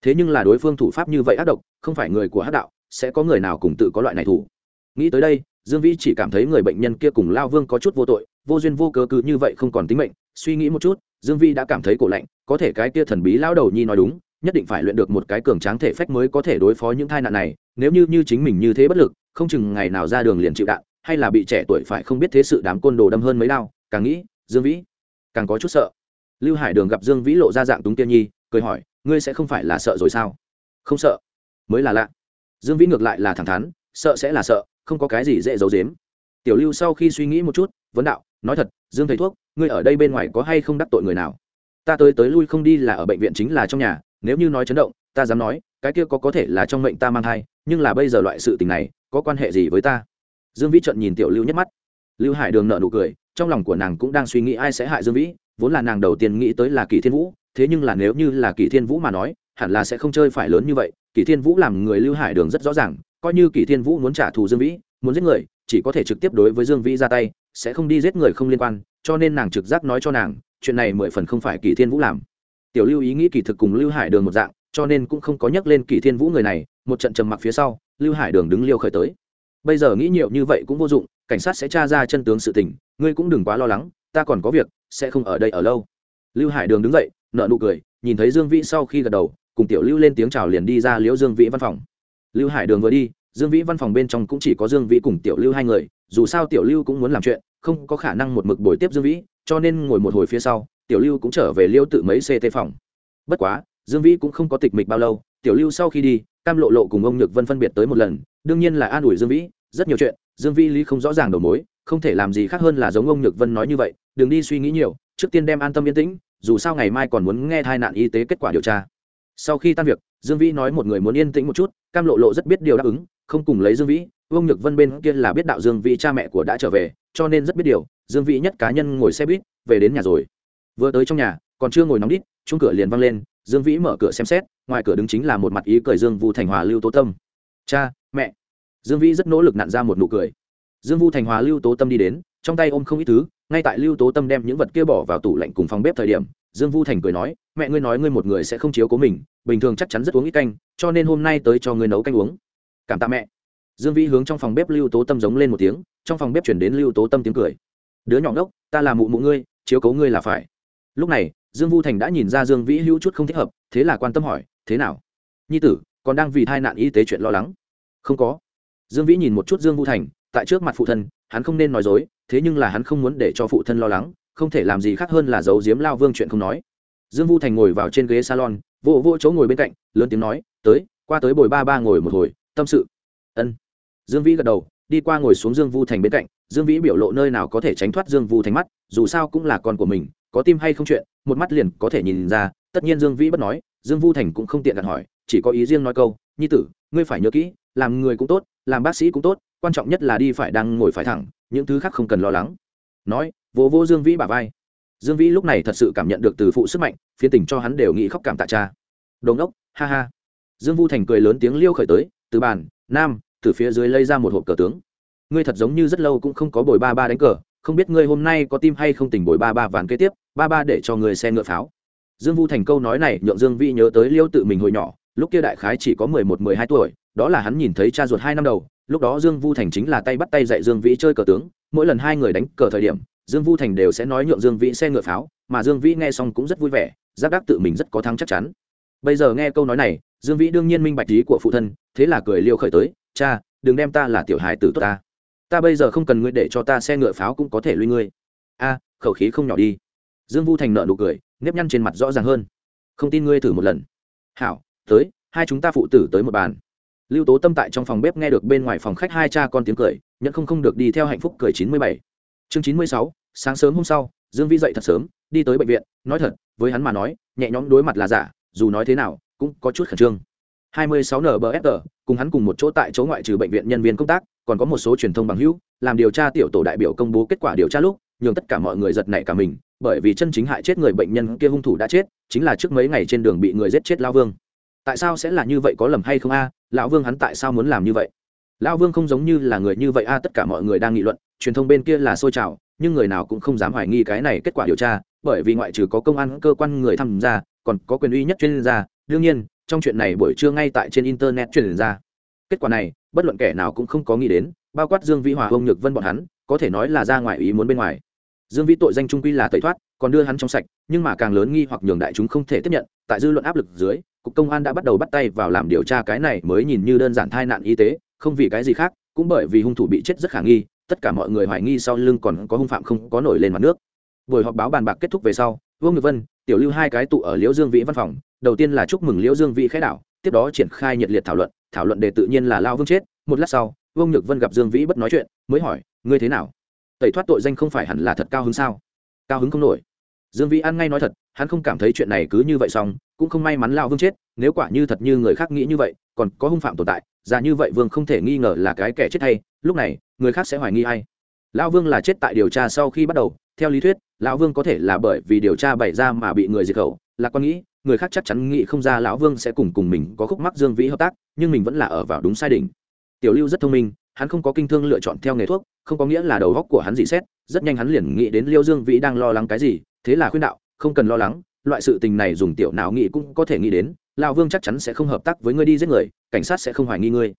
Speaker 1: Thế nhưng là đối phương thủ pháp như vậy ác độc, không phải người của hắc đạo sẽ có người nào cùng tự có loại này thủ. Nghĩ tới đây, dương vĩ chỉ cảm thấy người bệnh nhân kia cùng lao vương có chút vô tội, vô duyên vô cớ cứ như vậy không còn tính mệnh. Suy nghĩ một chút, dương vĩ đã cảm thấy cổ lạnh, có thể cái kia thần bí lao đầu nhi nói đúng, nhất định phải luyện được một cái cường tráng thể phách mới có thể đối phó những tai nạn này, nếu như như chính mình như thế bất lực, không chừng ngày nào ra đường liền chịu đạn, hay là bị trẻ tuổi phải không biết thế sự đám côn đồ đâm hơn mấy đao, càng nghĩ, dương vĩ càng có chút sợ. Lưu hải đường gặp dương vĩ lộ ra dạng túng tiên nhi, cười hỏi, ngươi sẽ không phải là sợ rồi sao? Không sợ. Mới là lạ dương vĩ ngược lại là thẳng thắn, sợ sẽ là sợ, không có cái gì dễ giấu dếm tiểu lưu sau khi suy nghĩ một chút, vấn đạo, nói thật, dương thầy thuốc, ngươi ở đây bên ngoài có hay không đắc tội người nào? Ta tới tới lui không đi là ở bệnh viện chính là trong nhà, nếu như nói chấn động, ta dám nói, cái kia có có thể là trong mệnh ta mang thai, nhưng là bây giờ loại sự tình này, có quan hệ gì với ta? Dương vĩ trợn nhìn tiểu lưu nhất mắt. Lưu hải đường nợ nụ cười, trong lòng của nàng cũng đang suy nghĩ ai sẽ hại dương vĩ, vốn là nàng đầu tiên nghĩ tới là kỳ thiên vũ, thế nhưng là nếu như là kỳ thiên vũ mà nói hẳn là sẽ không chơi phải lớn như vậy Kỷ thiên vũ làm người lưu hải đường rất rõ ràng, coi như Kỷ thiên vũ muốn trả thù dương vĩ, muốn giết người, chỉ có thể trực tiếp đối với dương vĩ ra tay, sẽ không đi giết người không liên quan, cho nên nàng trực giác nói cho nàng, chuyện này mười phần không phải Kỷ thiên vũ làm. Tiểu lưu ý nghĩ kỳ thực cùng lưu hải đường một dạng, cho nên cũng không có nhắc lên Kỷ thiên vũ người này, một trận trầm mặc phía sau, lưu hải đường đứng liêu khởi tới. Bây giờ nghĩ nhiều như vậy cũng vô dụng, cảnh sát sẽ tra ra chân tướng sự tình, ngươi cũng đừng quá lo lắng, ta còn có việc, sẽ không ở đây ở lâu. Lưu hải đường đứng dậy nợ nụ cười, nhìn thấy dương vĩ sau khi gật đầu cùng tiểu lưu lên tiếng chào liền đi ra liễu dương vĩ văn phòng. Lưu hải đường vừa đi, dương vĩ văn phòng bên trong cũng chỉ có dương vĩ cùng tiểu lưu hai người, dù sao tiểu lưu cũng muốn làm chuyện, không có khả năng một mực buổi tiếp dương vĩ, cho nên ngồi một hồi phía sau, tiểu lưu cũng trở về liêu tự mấy ct phòng. Bất quá, dương vĩ cũng không có tịch mịch bao lâu, tiểu lưu sau khi đi, cam lộ lộ cùng ông nhược vân phân biệt tới một lần, đương nhiên là an ủi dương vĩ, rất nhiều chuyện, dương vĩ lý không rõ ràng đầu mối, không thể làm gì khác hơn là giống ông nhược vân nói như vậy, đừng đi suy nghĩ nhiều, trước tiên đem an tâm yên tĩnh, dù sao ngày mai còn muốn nghe thai nạn y tế kết quả điều tra sau khi tan việc, dương vĩ nói một người muốn yên tĩnh một chút, cam lộ lộ rất biết điều đáp ứng, không cùng lấy dương vĩ, vương nhược vân bên kia là biết đạo dương vĩ cha mẹ của đã trở về, cho nên rất biết điều, dương vĩ nhất cá nhân ngồi xe buýt, về đến nhà rồi. Vừa tới trong nhà, còn chưa ngồi nóng đít chung cửa liền văng lên, dương vĩ mở cửa xem xét, ngoài cửa đứng chính là một mặt ý cười dương vu thành hòa, lưu tố tâm. Cha, mẹ. Dương vĩ rất nỗ lực nặn ra một nụ cười. Dương vu thành hòa, lưu tố tâm đi đến, trong tay ôm không ít thứ, ngay tại lưu tố tâm đem những vật kia bỏ vào tủ lạnh cùng phòng bếp thời điểm dương vu thành cười nói, mẹ ngươi nói ngươi một người sẽ không chiếu cố mình, bình thường chắc chắn rất uống ít canh, cho nên hôm nay tới cho ngươi nấu canh uống. Cảm tạ mẹ. Dương vĩ hướng trong phòng bếp lưu tố tâm giống lên một tiếng, trong phòng bếp chuyển đến lưu tố tâm tiếng cười. Đứa nhỏ ngốc, ta là mụ mụ ngươi, chiếu cố ngươi là phải. Lúc này, dương vu thành đã nhìn ra dương vĩ hữu chút không thích hợp, thế là quan tâm hỏi, thế nào? Nhi tử, còn đang vì tai nạn y tế chuyện lo lắng. Không có. Dương vĩ nhìn một chút dương vu thành, tại trước mặt phụ thân, hắn không nên nói dối, thế nhưng là hắn không muốn để cho phụ thân lo lắng không thể làm gì khác hơn là giấu giếm lao vương chuyện không nói. Dương vu thành ngồi vào trên ghế salon vỗ vỗ chỗ ngồi bên cạnh, lớn tiếng nói, tới, qua tới bồi ba ba ngồi một hồi, tâm sự. Ân. Dương vĩ gật đầu, đi qua ngồi xuống dương vu thành bên cạnh, dương vĩ biểu lộ nơi nào có thể tránh thoát dương vu thành mắt, dù sao cũng là con của mình, có tim hay không chuyện, một mắt liền có thể nhìn ra, tất nhiên dương vĩ bất nói, dương vu thành cũng không tiện đặt hỏi, chỉ có ý riêng nói câu, nhi tử, ngươi phải nhớ kỹ, làm người cũng tốt, làm bác sĩ cũng tốt, quan trọng nhất là đi phải đang ngồi phải thẳng, những thứ khác không cần lo lắng. Nói vỗ vỗ dương vĩ bà vai. Dương vĩ lúc này thật sự cảm nhận được từ phụ sức mạnh phiến tình cho hắn đều nghĩ khóc cảm tạ cha. Đồn ốc ha ha. Dương vu thành cười lớn tiếng liêu khởi tới, từ bàn, nam, từ phía dưới lây ra một hộp cờ tướng. Ngươi thật giống như rất lâu cũng không có bồi ba ba đánh cờ, không biết ngươi hôm nay có tim hay không tỉnh bồi ba ba ván kế tiếp, ba ba để cho người xe ngựa pháo. Dương vu thành câu nói này nhượng dương vĩ nhớ tới liêu tự mình hồi nhỏ, lúc kia đại khái chỉ có mười một, mười hai tuổi, đó là hắn nhìn thấy cha ruột hai năm đầu, lúc đó dương vu thành chính là tay bắt tay dạy dương vĩ chơi cờ tướng, mỗi lần hai người đánh cờ thời điểm dương vu thành đều sẽ nói nhượng dương vĩ xe ngựa pháo, mà dương vĩ nghe xong cũng rất vui vẻ, giác đắc tự mình rất có thắng chắc chắn. Bây giờ nghe câu nói này, dương vĩ đương nhiên minh bạch ý của phụ thân, thế là cười liêu khởi tới, cha, đừng đem ta là tiểu hài tử tốt ta. Ta bây giờ không cần ngươi để cho ta xe ngựa pháo cũng có thể lui ngươi. A, khẩu khí không nhỏ đi. Dương vu thành nợ nụ cười, nếp nhăn trên mặt rõ ràng hơn. Không tin ngươi thử một lần. Hảo, tới, hai chúng ta phụ tử tới một bàn. Lưu tố tâm tại trong phòng bếp nghe được bên ngoài phòng khách hai cha con tiếng cười nhận không không được đi theo hạnh phúc cười chín mươi bảy chương chín mươi sáu, sáng sớm hôm sau, dương vi dậy thật sớm, đi tới bệnh viện, nói thật, với hắn mà nói, nhẹ nhõm đối mặt là giả, dù nói thế nào, cũng có chút khẩn trương. 26 nbfr cùng hắn cùng một chỗ tại chỗ ngoại trừ bệnh viện nhân viên công tác, còn có một số truyền thông bằng hữu, làm điều tra tiểu tổ đại biểu công bố kết quả điều tra lúc, nhường tất cả mọi người giật nảy cả mình, bởi vì chân chính hại chết người bệnh nhân kia hung thủ đã chết, chính là trước mấy ngày trên đường bị người giết chết lao vương. Tại sao sẽ là như vậy, có lầm hay không a? Lão vương hắn tại sao muốn làm như vậy? Lão vương không giống như là người như vậy a, tất cả mọi người đang nghị luận, truyền thông bên kia là xôi trào, nhưng người nào cũng không dám hoài nghi cái này kết quả điều tra, bởi vì ngoại trừ có công an, cơ quan người tham gia, còn có quyền uy nhất chuyên gia. Đương nhiên, trong chuyện này buổi trưa ngay tại trên internet truyền ra. Kết quả này, bất luận kẻ nào cũng không có nghĩ đến, bao quát dương vĩ hòa ông nhược vân bọn hắn, có thể nói là ra ngoài ý muốn bên ngoài. Dương vĩ tội danh trung quy là tẩy thoát, còn đưa hắn trong sạch, nhưng mà càng lớn nghi hoặc nhường đại chúng không thể tiếp nhận, tại dư luận áp lực dưới, cục công an đã bắt đầu bắt tay vào làm điều tra cái này mới nhìn như đơn giản tai nạn y tế không vì cái gì khác, cũng bởi vì hung thủ bị chết rất khả nghi, tất cả mọi người hoài nghi sau lưng còn có hung phạm không có nổi lên mặt nước. Buổi họp báo bàn bạc kết thúc về sau, vương ngự vân, tiểu lưu hai cái tụ ở liễu dương vĩ văn phòng, đầu tiên là chúc mừng liễu dương vĩ khái đảo, tiếp đó triển khai nhiệt liệt thảo luận thảo luận đề tự nhiên là lao vương chết. Một lát sau, vương nhược vân gặp dương vĩ bất nói chuyện, mới hỏi, ngươi thế nào? Tẩy thoát tội danh không phải hẳn là thật cao hứng sao? Cao hứng không nổi dương vĩ ăn ngay nói thật, hắn không cảm thấy chuyện này cứ như vậy xong, cũng không may mắn lao vương chết, nếu quả như thật như người khác nghĩ như vậy, còn có hung phạm tồn tại ra như vậy vương không thể nghi ngờ là cái kẻ chết hay, lúc này, người khác sẽ hoài nghi ai. Lão vương là chết tại điều tra sau khi bắt đầu, theo lý thuyết, lão vương có thể là bởi vì điều tra bày ra mà bị người diệt khẩu, là con nghĩ, người khác chắc chắn nghĩ không ra lão vương sẽ cùng cùng mình có khúc mắc dương vĩ hợp tác, nhưng mình vẫn là ở vào đúng sai đỉnh. Tiểu lưu rất thông minh, hắn không có kinh thương lựa chọn theo nghề thuốc, không có nghĩa là đầu góc của hắn dị xét, rất nhanh hắn liền nghĩ đến liêu dương vĩ đang lo lắng cái gì thế là khuyên đạo, không cần lo lắng, loại sự tình này dùng tiểu não nghĩ cũng có thể nghĩ đến lão vương chắc chắn sẽ không hợp tác với ngươi đi giết người, cảnh sát sẽ không hoài nghi ngươi.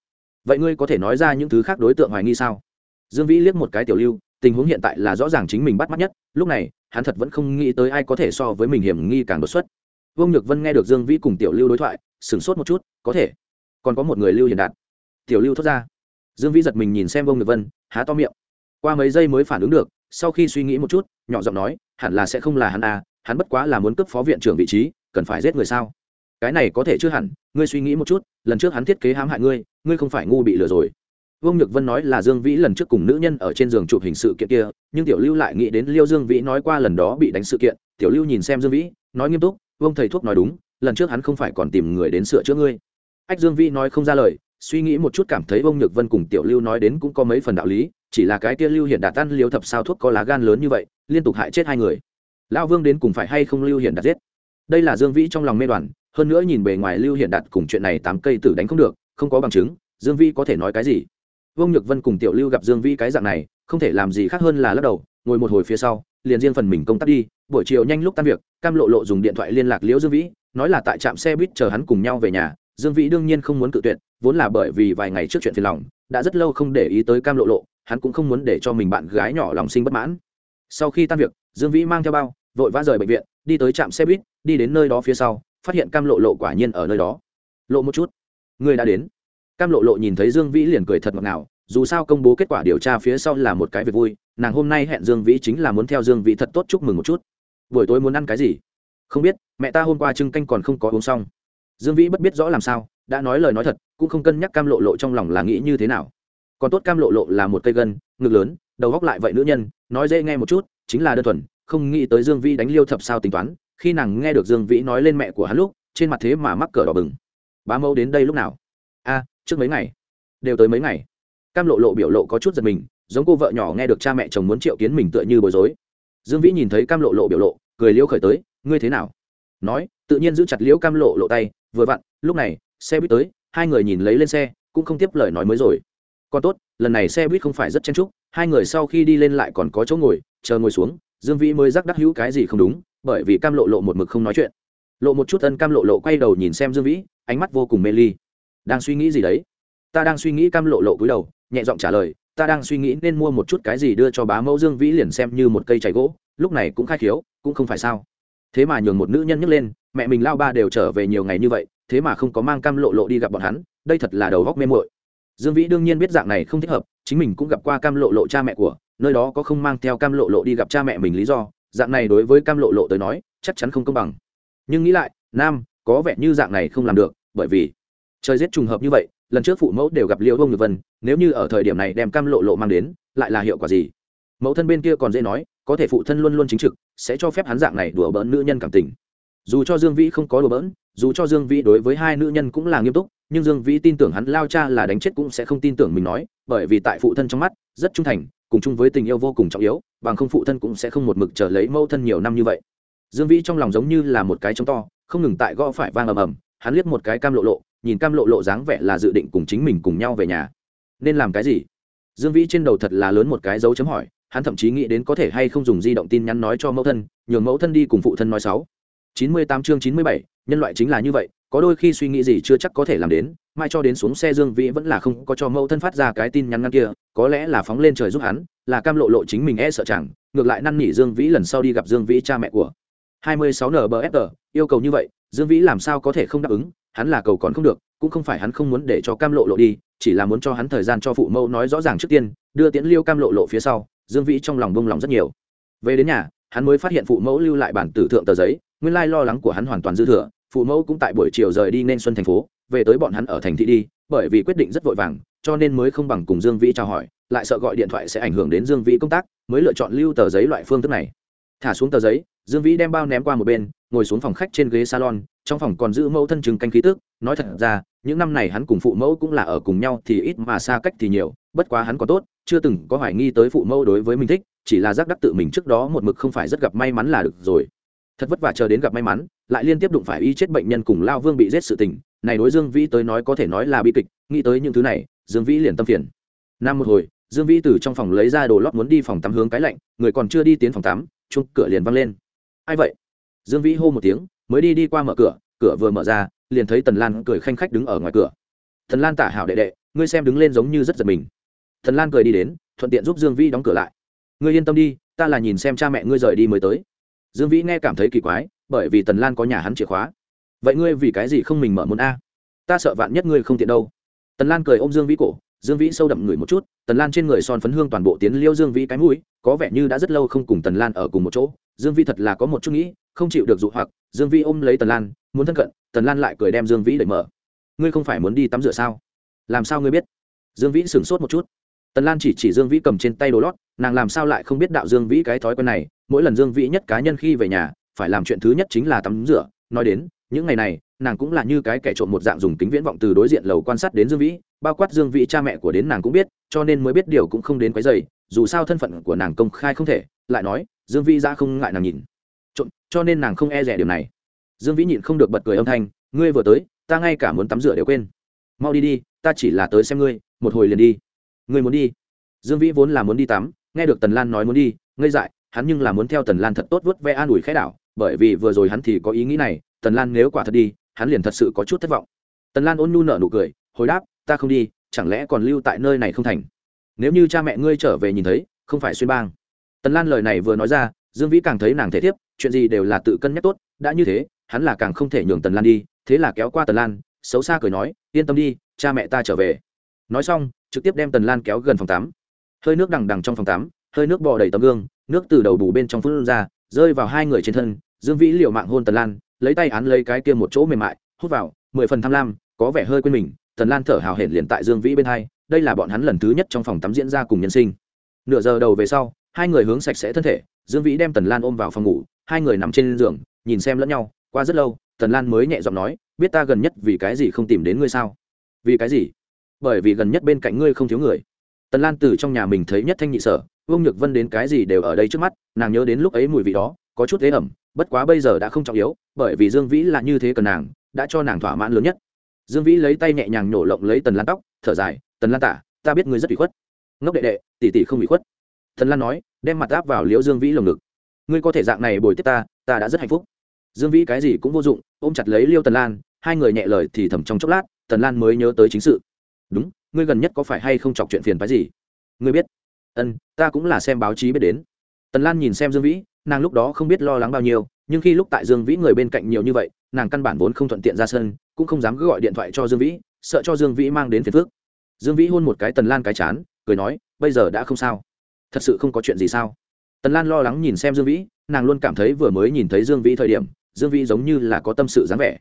Speaker 1: Vậy ngươi có thể nói ra những thứ khác đối tượng hoài nghi sao? Dương vĩ liếc một cái tiểu lưu, tình huống hiện tại là rõ ràng chính mình bắt mắt nhất, lúc này, hắn thật vẫn không nghĩ tới ai có thể so với mình hiểm nghi càng đột xuất. Vương nhược vân nghe được dương vĩ cùng tiểu lưu đối thoại, sửng sốt một chút, có thể. Còn có một người lưu hiền đạt. Tiểu lưu thốt ra. Dương vĩ giật mình nhìn xem vương nhược vân, há to miệng. Qua mấy giây mới phản ứng được, sau khi suy nghĩ một chút, nhỏ giọng nói hẳn là sẽ không là hắn à hắn bất quá là muốn cướp phó viện trưởng vị trí, cần phải giết người sao? Cái này có thể chưa hẳn, ngươi suy nghĩ một chút, lần trước hắn thiết kế hãm hại ngươi ngươi không phải ngu bị lừa rồi. Vương nhược vân nói là dương vĩ lần trước cùng nữ nhân ở trên giường chụp hình sự kiện kia, nhưng tiểu lưu lại nghĩ đến liêu dương vĩ nói qua lần đó bị đánh sự kiện, tiểu lưu nhìn xem dương vĩ, nói nghiêm túc, vương thầy thuốc nói đúng, lần trước hắn không phải còn tìm người đến sửa chữa ngươi. Ách dương vĩ nói không ra lời, suy nghĩ một chút cảm thấy vương nhược vân cùng tiểu lưu nói đến cũng có mấy phần đạo lý chỉ là cái kia lưu hiển đạt tan liếu thập sao thuốc có lá gan lớn như vậy, liên tục hại chết hai người. Lão vương đến cùng phải hay không lưu hiển đạt giết? Đây là dương vĩ trong lòng mê đoàn, hơn nữa nhìn bề ngoài lưu hiển đạt cùng chuyện này tám cây tử đánh không được, không có bằng chứng, dương vĩ có thể nói cái gì? Vương nhược vân cùng tiểu lưu gặp dương vĩ cái dạng này, không thể làm gì khác hơn là lắc đầu, ngồi một hồi phía sau, liền riêng phần mình công tác đi, buổi chiều nhanh lúc tan việc, cam lộ lộ dùng điện thoại liên lạc liễu dương vĩ, nói là tại trạm xe buýt chờ hắn cùng nhau về nhà, dương vĩ đương nhiên không muốn cự tuyệt, vốn là bởi vì vài ngày trước chuyện phiền lòng, đã rất lâu không để ý tới cam lộ lộ hắn cũng không muốn để cho mình bạn gái nhỏ lòng sinh bất mãn. Sau khi tan việc, dương vĩ mang theo bao, vội vã rời bệnh viện, đi tới trạm xe buýt, đi đến nơi đó phía sau, phát hiện cam lộ lộ quả nhiên ở nơi đó. Lộ một chút. Người đã đến. Cam lộ lộ nhìn thấy dương vĩ liền cười thật ngọt ngào, dù sao công bố kết quả điều tra phía sau là một cái việc vui, nàng hôm nay hẹn dương vĩ chính là muốn theo dương vĩ thật tốt chúc mừng một chút. Buổi tối muốn ăn cái gì? Không biết, mẹ ta hôm qua trưng canh còn không có uống xong. Dương vĩ bất biết rõ làm sao, đã nói lời nói thật, cũng không cân nhắc cam lộ lộ trong lòng là nghĩ như thế nào còn tốt cam lộ lộ là một cây gân, ngực lớn, đầu góc lại vậy nữ nhân, nói dễ nghe một chút, chính là đơn thuần, không nghĩ tới dương vĩ đánh liêu thập sao tính toán, khi nàng nghe được dương vĩ nói lên mẹ của hắn lúc, trên mặt thế mà mắc cỡ đỏ bừng. Bá mẫu đến đây lúc nào? A, trước mấy ngày. Đều tới mấy ngày. Cam lộ lộ biểu lộ có chút giật mình, giống cô vợ nhỏ nghe được cha mẹ chồng muốn triệu kiến mình tựa như bối rối. Dương vĩ nhìn thấy cam lộ lộ biểu lộ, cười liêu khởi tới, ngươi thế nào? Nói, tự nhiên giữ chặt liễu cam lộ lộ tay, vừa vặn, lúc này, xe buýt tới, hai người nhìn lấy lên xe, cũng không tiếp lời nói mới rồi còn tốt, lần này xe buýt không phải rất chen trúc hai người sau khi đi lên lại còn có chỗ ngồi, chờ ngồi xuống, dương vĩ mới rắc đắc hữu cái gì không đúng, bởi vì cam lộ lộ một mực không nói chuyện. Lộ một chút ân cam lộ lộ quay đầu nhìn xem dương vĩ, ánh mắt vô cùng mê ly. Đang suy nghĩ gì đấy? Ta đang suy nghĩ cam lộ lộ cúi đầu, nhẹ giọng trả lời, ta đang suy nghĩ nên mua một chút cái gì đưa cho bá mẫu dương vĩ liền xem như một cây chảy gỗ, lúc này cũng khai khiếu, cũng không phải sao. Thế mà nhường một nữ nhân nhấc lên, mẹ mình lao ba đều trở về nhiều ngày như vậy, thế mà không có mang cam lộ lộ đi gặp bọn hắn, đây thật là đầu góc mê mội dương vĩ đương nhiên biết dạng này không thích hợp, chính mình cũng gặp qua cam lộ lộ cha mẹ của, nơi đó có không mang theo cam lộ lộ đi gặp cha mẹ mình lý do, dạng này đối với cam lộ lộ tới nói, chắc chắn không công bằng. Nhưng nghĩ lại, nam, có vẻ như dạng này không làm được, bởi vì trời giết trùng hợp như vậy, lần trước phụ mẫu đều gặp liễu bông nhược vân, nếu như ở thời điểm này đem cam lộ lộ mang đến, lại là hiệu quả gì? Mẫu thân bên kia còn dễ nói, có thể phụ thân luôn luôn chính trực, sẽ cho phép hắn dạng này đùa bỡn nữ nhân cảm tình. Dù cho dương vĩ không có đùa bỡn, dù cho dương vĩ đối với hai nữ nhân cũng là nghiêm túc nhưng dương vĩ tin tưởng hắn lao cha là đánh chết cũng sẽ không tin tưởng mình nói, bởi vì tại phụ thân trong mắt, rất trung thành, cùng chung với tình yêu vô cùng trọng yếu, bằng không phụ thân cũng sẽ không một mực chờ lấy mẫu thân nhiều năm như vậy. Dương vĩ trong lòng giống như là một cái trống to, không ngừng tại gõ phải vang ầm ầm, hắn liếc một cái cam lộ lộ, nhìn cam lộ lộ dáng vẻ là dự định cùng chính mình cùng nhau về nhà. Nên làm cái gì? Dương vĩ trên đầu thật là lớn một cái dấu chấm hỏi, hắn thậm chí nghĩ đến có thể hay không dùng di động tin nhắn nói cho mẫu thân, nhường mẫu thân đi cùng phụ thân nói sáu. chín mươi tám chương chín mươi bảy nhân loại chính là như vậy, có đôi khi suy nghĩ gì chưa chắc có thể làm đến, mai cho đến xuống xe dương vĩ vẫn là không có cho mẫu thân phát ra cái tin nhắn ngăn kia, có lẽ là phóng lên trời giúp hắn, là cam lộ lộ chính mình e sợ chẳng, ngược lại năn nỉ dương vĩ lần sau đi gặp dương vĩ cha mẹ của. 26 nbfr yêu cầu như vậy, dương vĩ làm sao có thể không đáp ứng, hắn là cầu còn không được, cũng không phải hắn không muốn để cho cam lộ lộ đi, chỉ là muốn cho hắn thời gian cho phụ mẫu nói rõ ràng trước tiên, đưa tiễn liêu cam lộ lộ phía sau, dương vĩ trong lòng bông lòng rất nhiều. Về đến nhà, hắn mới phát hiện phụ mẫu lưu lại bản tử thượng tờ giấy nguyên lai lo lắng của hắn hoàn toàn dư thừa, phụ mẫu cũng tại buổi chiều rời đi nên xuân thành phố, về tới bọn hắn ở thành thị đi, bởi vì quyết định rất vội vàng, cho nên mới không bằng cùng dương vĩ chào hỏi, lại sợ gọi điện thoại sẽ ảnh hưởng đến dương vĩ công tác, mới lựa chọn lưu tờ giấy loại phương thức này. Thả xuống tờ giấy, dương vĩ đem bao ném qua một bên, ngồi xuống phòng khách trên ghế salon, trong phòng còn giữ mẫu thân chừng canh khí tức, nói thật ra, những năm này hắn cùng phụ mẫu cũng là ở cùng nhau thì ít mà xa cách thì nhiều, bất quá hắn có tốt, chưa từng có hoài nghi tới phụ mẫu đối với mình thích, chỉ là giác đắc tự mình trước đó một mực không phải rất gặp may mắn là được rồi thật vất vả chờ đến gặp may mắn, lại liên tiếp đụng phải y chết bệnh nhân cùng lao vương bị giết sự tình. Này đối dương vĩ tới nói có thể nói là bi kịch, nghĩ tới những thứ này, dương vĩ liền tâm phiền. Năm một hồi, dương vĩ từ trong phòng lấy ra đồ lót muốn đi phòng tắm hướng cái lạnh, người còn chưa đi tiến phòng tắm chung cửa liền văng lên. Ai vậy? Dương vĩ hô một tiếng, mới đi đi qua mở cửa cửa vừa mở ra, liền thấy tần lan cười khanh khách đứng ở ngoài cửa. Thần lan tả hảo đệ đệ, ngươi xem đứng lên giống như rất giật mình. Thần lan cười đi đến, thuận tiện giúp dương vĩ đóng cửa lại. Ngươi yên tâm đi, ta là nhìn xem cha mẹ ngươi rời đi mới tới dương vĩ nghe cảm thấy kỳ quái bởi vì tần lan có nhà hắn chìa khóa vậy ngươi vì cái gì không mình mở môn a ta sợ vạn nhất ngươi không tiện đâu tần lan cười ôm dương vĩ cổ dương vĩ sâu đậm người một chút tần lan trên người son phấn hương toàn bộ tiến liêu dương vĩ cái mũi có vẻ như đã rất lâu không cùng tần lan ở cùng một chỗ dương vĩ thật là có một chút nghĩ không chịu được dụ hoặc dương vĩ ôm lấy tần lan muốn thân cận tần lan lại cười đem dương vĩ đẩy mở ngươi không phải muốn đi tắm rửa sao làm sao ngươi biết dương vĩ sửng sốt một chút tần lan chỉ chỉ dương vĩ cầm trên tay đồ lót nàng làm sao lại không biết đạo dương vĩ cái thói quen này mỗi lần dương vĩ nhất cá nhân khi về nhà, phải làm chuyện thứ nhất chính là tắm rửa. Nói đến, những ngày này, nàng cũng là như cái kẻ trộm một dạng dùng kính viễn vọng từ đối diện lầu quan sát đến dương vĩ, bao quát dương vĩ cha mẹ của đến nàng cũng biết, cho nên mới biết điều cũng không đến quấy dày dù sao thân phận của nàng công khai không thể, lại nói, dương vĩ ra không ngại nàng nhìn. Trộm, cho nên nàng không e rẻ điều này. Dương vĩ nhịn không được bật cười âm thanh, ngươi vừa tới, ta ngay cả muốn tắm rửa đều quên. Mau đi đi, ta chỉ là tới xem ngươi, một hồi liền đi. Ngươi muốn đi? Dương vĩ vốn là muốn đi tắm, nghe được tần lan nói muốn đi, ngây dại hắn nhưng là muốn theo tần lan thật tốt vớt ve an ủi khẽ đảo, bởi vì vừa rồi hắn thì có ý nghĩ này, tần lan nếu quả thật đi, hắn liền thật sự có chút thất vọng. Tần lan ôn nhu nở nụ cười, hồi đáp, ta không đi, chẳng lẽ còn lưu tại nơi này không thành? Nếu như cha mẹ ngươi trở về nhìn thấy, không phải xuyên bang. Tần lan lời này vừa nói ra, dương vĩ càng thấy nàng thể thiếp, chuyện gì đều là tự cân nhắc tốt, đã như thế, hắn là càng không thể nhường tần lan đi, thế là kéo qua tần lan, xấu xa cười nói, yên tâm đi, cha mẹ ta trở về. Nói xong, trực tiếp đem tần lan kéo gần phòng tắm. Hơi nước đằng đằng trong phòng tắm hơi nước bò đầy tấm gương, nước từ đầu bù bên trong phun ra, rơi vào hai người trên thân, dương vĩ liều mạng hôn tần lan, lấy tay án lấy cái kia một chỗ mềm mại, hút vào, mười phần tham lam, có vẻ hơi quên mình, tần lan thở hào hển liền tại dương vĩ bên hai, đây là bọn hắn lần thứ nhất trong phòng tắm diễn ra cùng nhân sinh. Nửa giờ đầu về sau, hai người hướng sạch sẽ thân thể, dương vĩ đem tần lan ôm vào phòng ngủ, hai người nằm trên giường, nhìn xem lẫn nhau, qua rất lâu, tần lan mới nhẹ giọng nói, biết ta gần nhất vì cái gì không tìm đến ngươi sao? Vì cái gì? Bởi vì gần nhất bên cạnh ngươi không thiếu người. Tần lan từ trong nhà mình thấy nhất thanh nhị sở vương nhược vân đến cái gì đều ở đây trước mắt, nàng nhớ đến lúc ấy mùi vị đó, có chút thế ẩm, bất quá bây giờ đã không trọng yếu, bởi vì dương vĩ là như thế cần nàng, đã cho nàng thỏa mãn lớn nhất. Dương vĩ lấy tay nhẹ nhàng nhổ lộng lấy tần lan tóc, thở dài, tần lan tả, ta biết ngươi rất bị khuất. Ngốc đệ đệ, tỷ tỷ không bị khuất. Thần lan nói, đem mặt áp vào liễu dương vĩ lồng ngực. Ngươi có thể dạng này bồi tiếp ta ta đã rất hạnh phúc. Dương vĩ cái gì cũng vô dụng, ôm chặt lấy liêu tần lan, hai người nhẹ lời thì thầm trong chốc lát, tần lan mới nhớ tới chính sự. Đúng, ngươi gần nhất có phải hay không chọc chuyện phiền phái gì? Ngươi biết ân, ta cũng là xem báo chí biết đến. Tần lan nhìn xem dương vĩ, nàng lúc đó không biết lo lắng bao nhiêu, nhưng khi lúc tại dương vĩ người bên cạnh nhiều như vậy, nàng căn bản vốn không thuận tiện ra sân, cũng không dám cứ gọi điện thoại cho dương vĩ, sợ cho dương vĩ mang đến phiền phước dương vĩ hôn một cái tần lan cái chán, cười nói, bây giờ đã không sao. Thật sự không có chuyện gì sao? Tần lan lo lắng nhìn xem dương vĩ, nàng luôn cảm thấy vừa mới nhìn thấy dương vĩ thời điểm, dương vĩ giống như là có tâm sự dáng vẻ.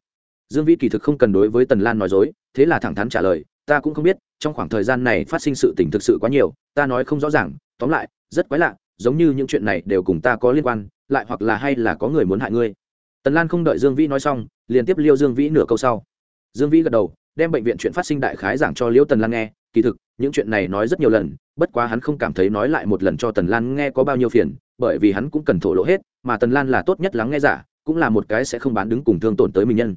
Speaker 1: Dương vĩ kỳ thực không cần đối với tần lan nói dối, thế là thẳng thắn trả lời ta cũng không biết, trong khoảng thời gian này phát sinh sự tình thực sự quá nhiều, ta nói không rõ ràng, tóm lại, rất quái lạ, giống như những chuyện này đều cùng ta có liên quan, lại hoặc là hay là có người muốn hại ngươi. Tần lan không đợi dương vĩ nói xong, liền tiếp liêu dương vĩ nửa câu sau. Dương vĩ gật đầu, đem bệnh viện chuyện phát sinh đại khái giảng cho liễu tần lan nghe, kỳ thực, những chuyện này nói rất nhiều lần, bất quá hắn không cảm thấy nói lại một lần cho tần lan nghe có bao nhiêu phiền, bởi vì hắn cũng cần thổ lộ hết, mà tần lan là tốt nhất lắng nghe giả, cũng là một cái sẽ không bán đứng cùng thương tổn tới mình nhân.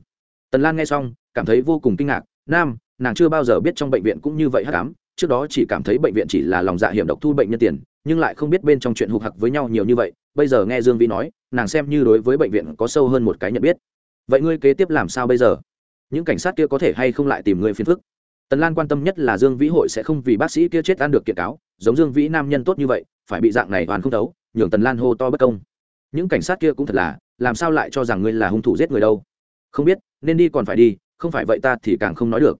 Speaker 1: Tần lan nghe xong, cảm thấy vô cùng kinh ngạc, nam nàng chưa bao giờ biết trong bệnh viện cũng như vậy hắc ám. Trước đó chỉ cảm thấy bệnh viện chỉ là lòng dạ hiểm độc thu bệnh nhân tiền, nhưng lại không biết bên trong chuyện hụt hặc với nhau nhiều như vậy. Bây giờ nghe dương vĩ nói, nàng xem như đối với bệnh viện có sâu hơn một cái nhận biết. Vậy ngươi kế tiếp làm sao bây giờ? Những cảnh sát kia có thể hay không lại tìm ngươi phiền phức? Tần lan quan tâm nhất là dương vĩ hội sẽ không vì bác sĩ kia chết ăn được kiện cáo. Giống dương vĩ nam nhân tốt như vậy, phải bị dạng này hoàn không thấu nhường tần lan hô to bất công. Những cảnh sát kia cũng thật là, làm sao lại cho rằng ngươi là hung thủ giết người đâu? Không biết, nên đi còn phải đi, không phải vậy ta thì càng không nói được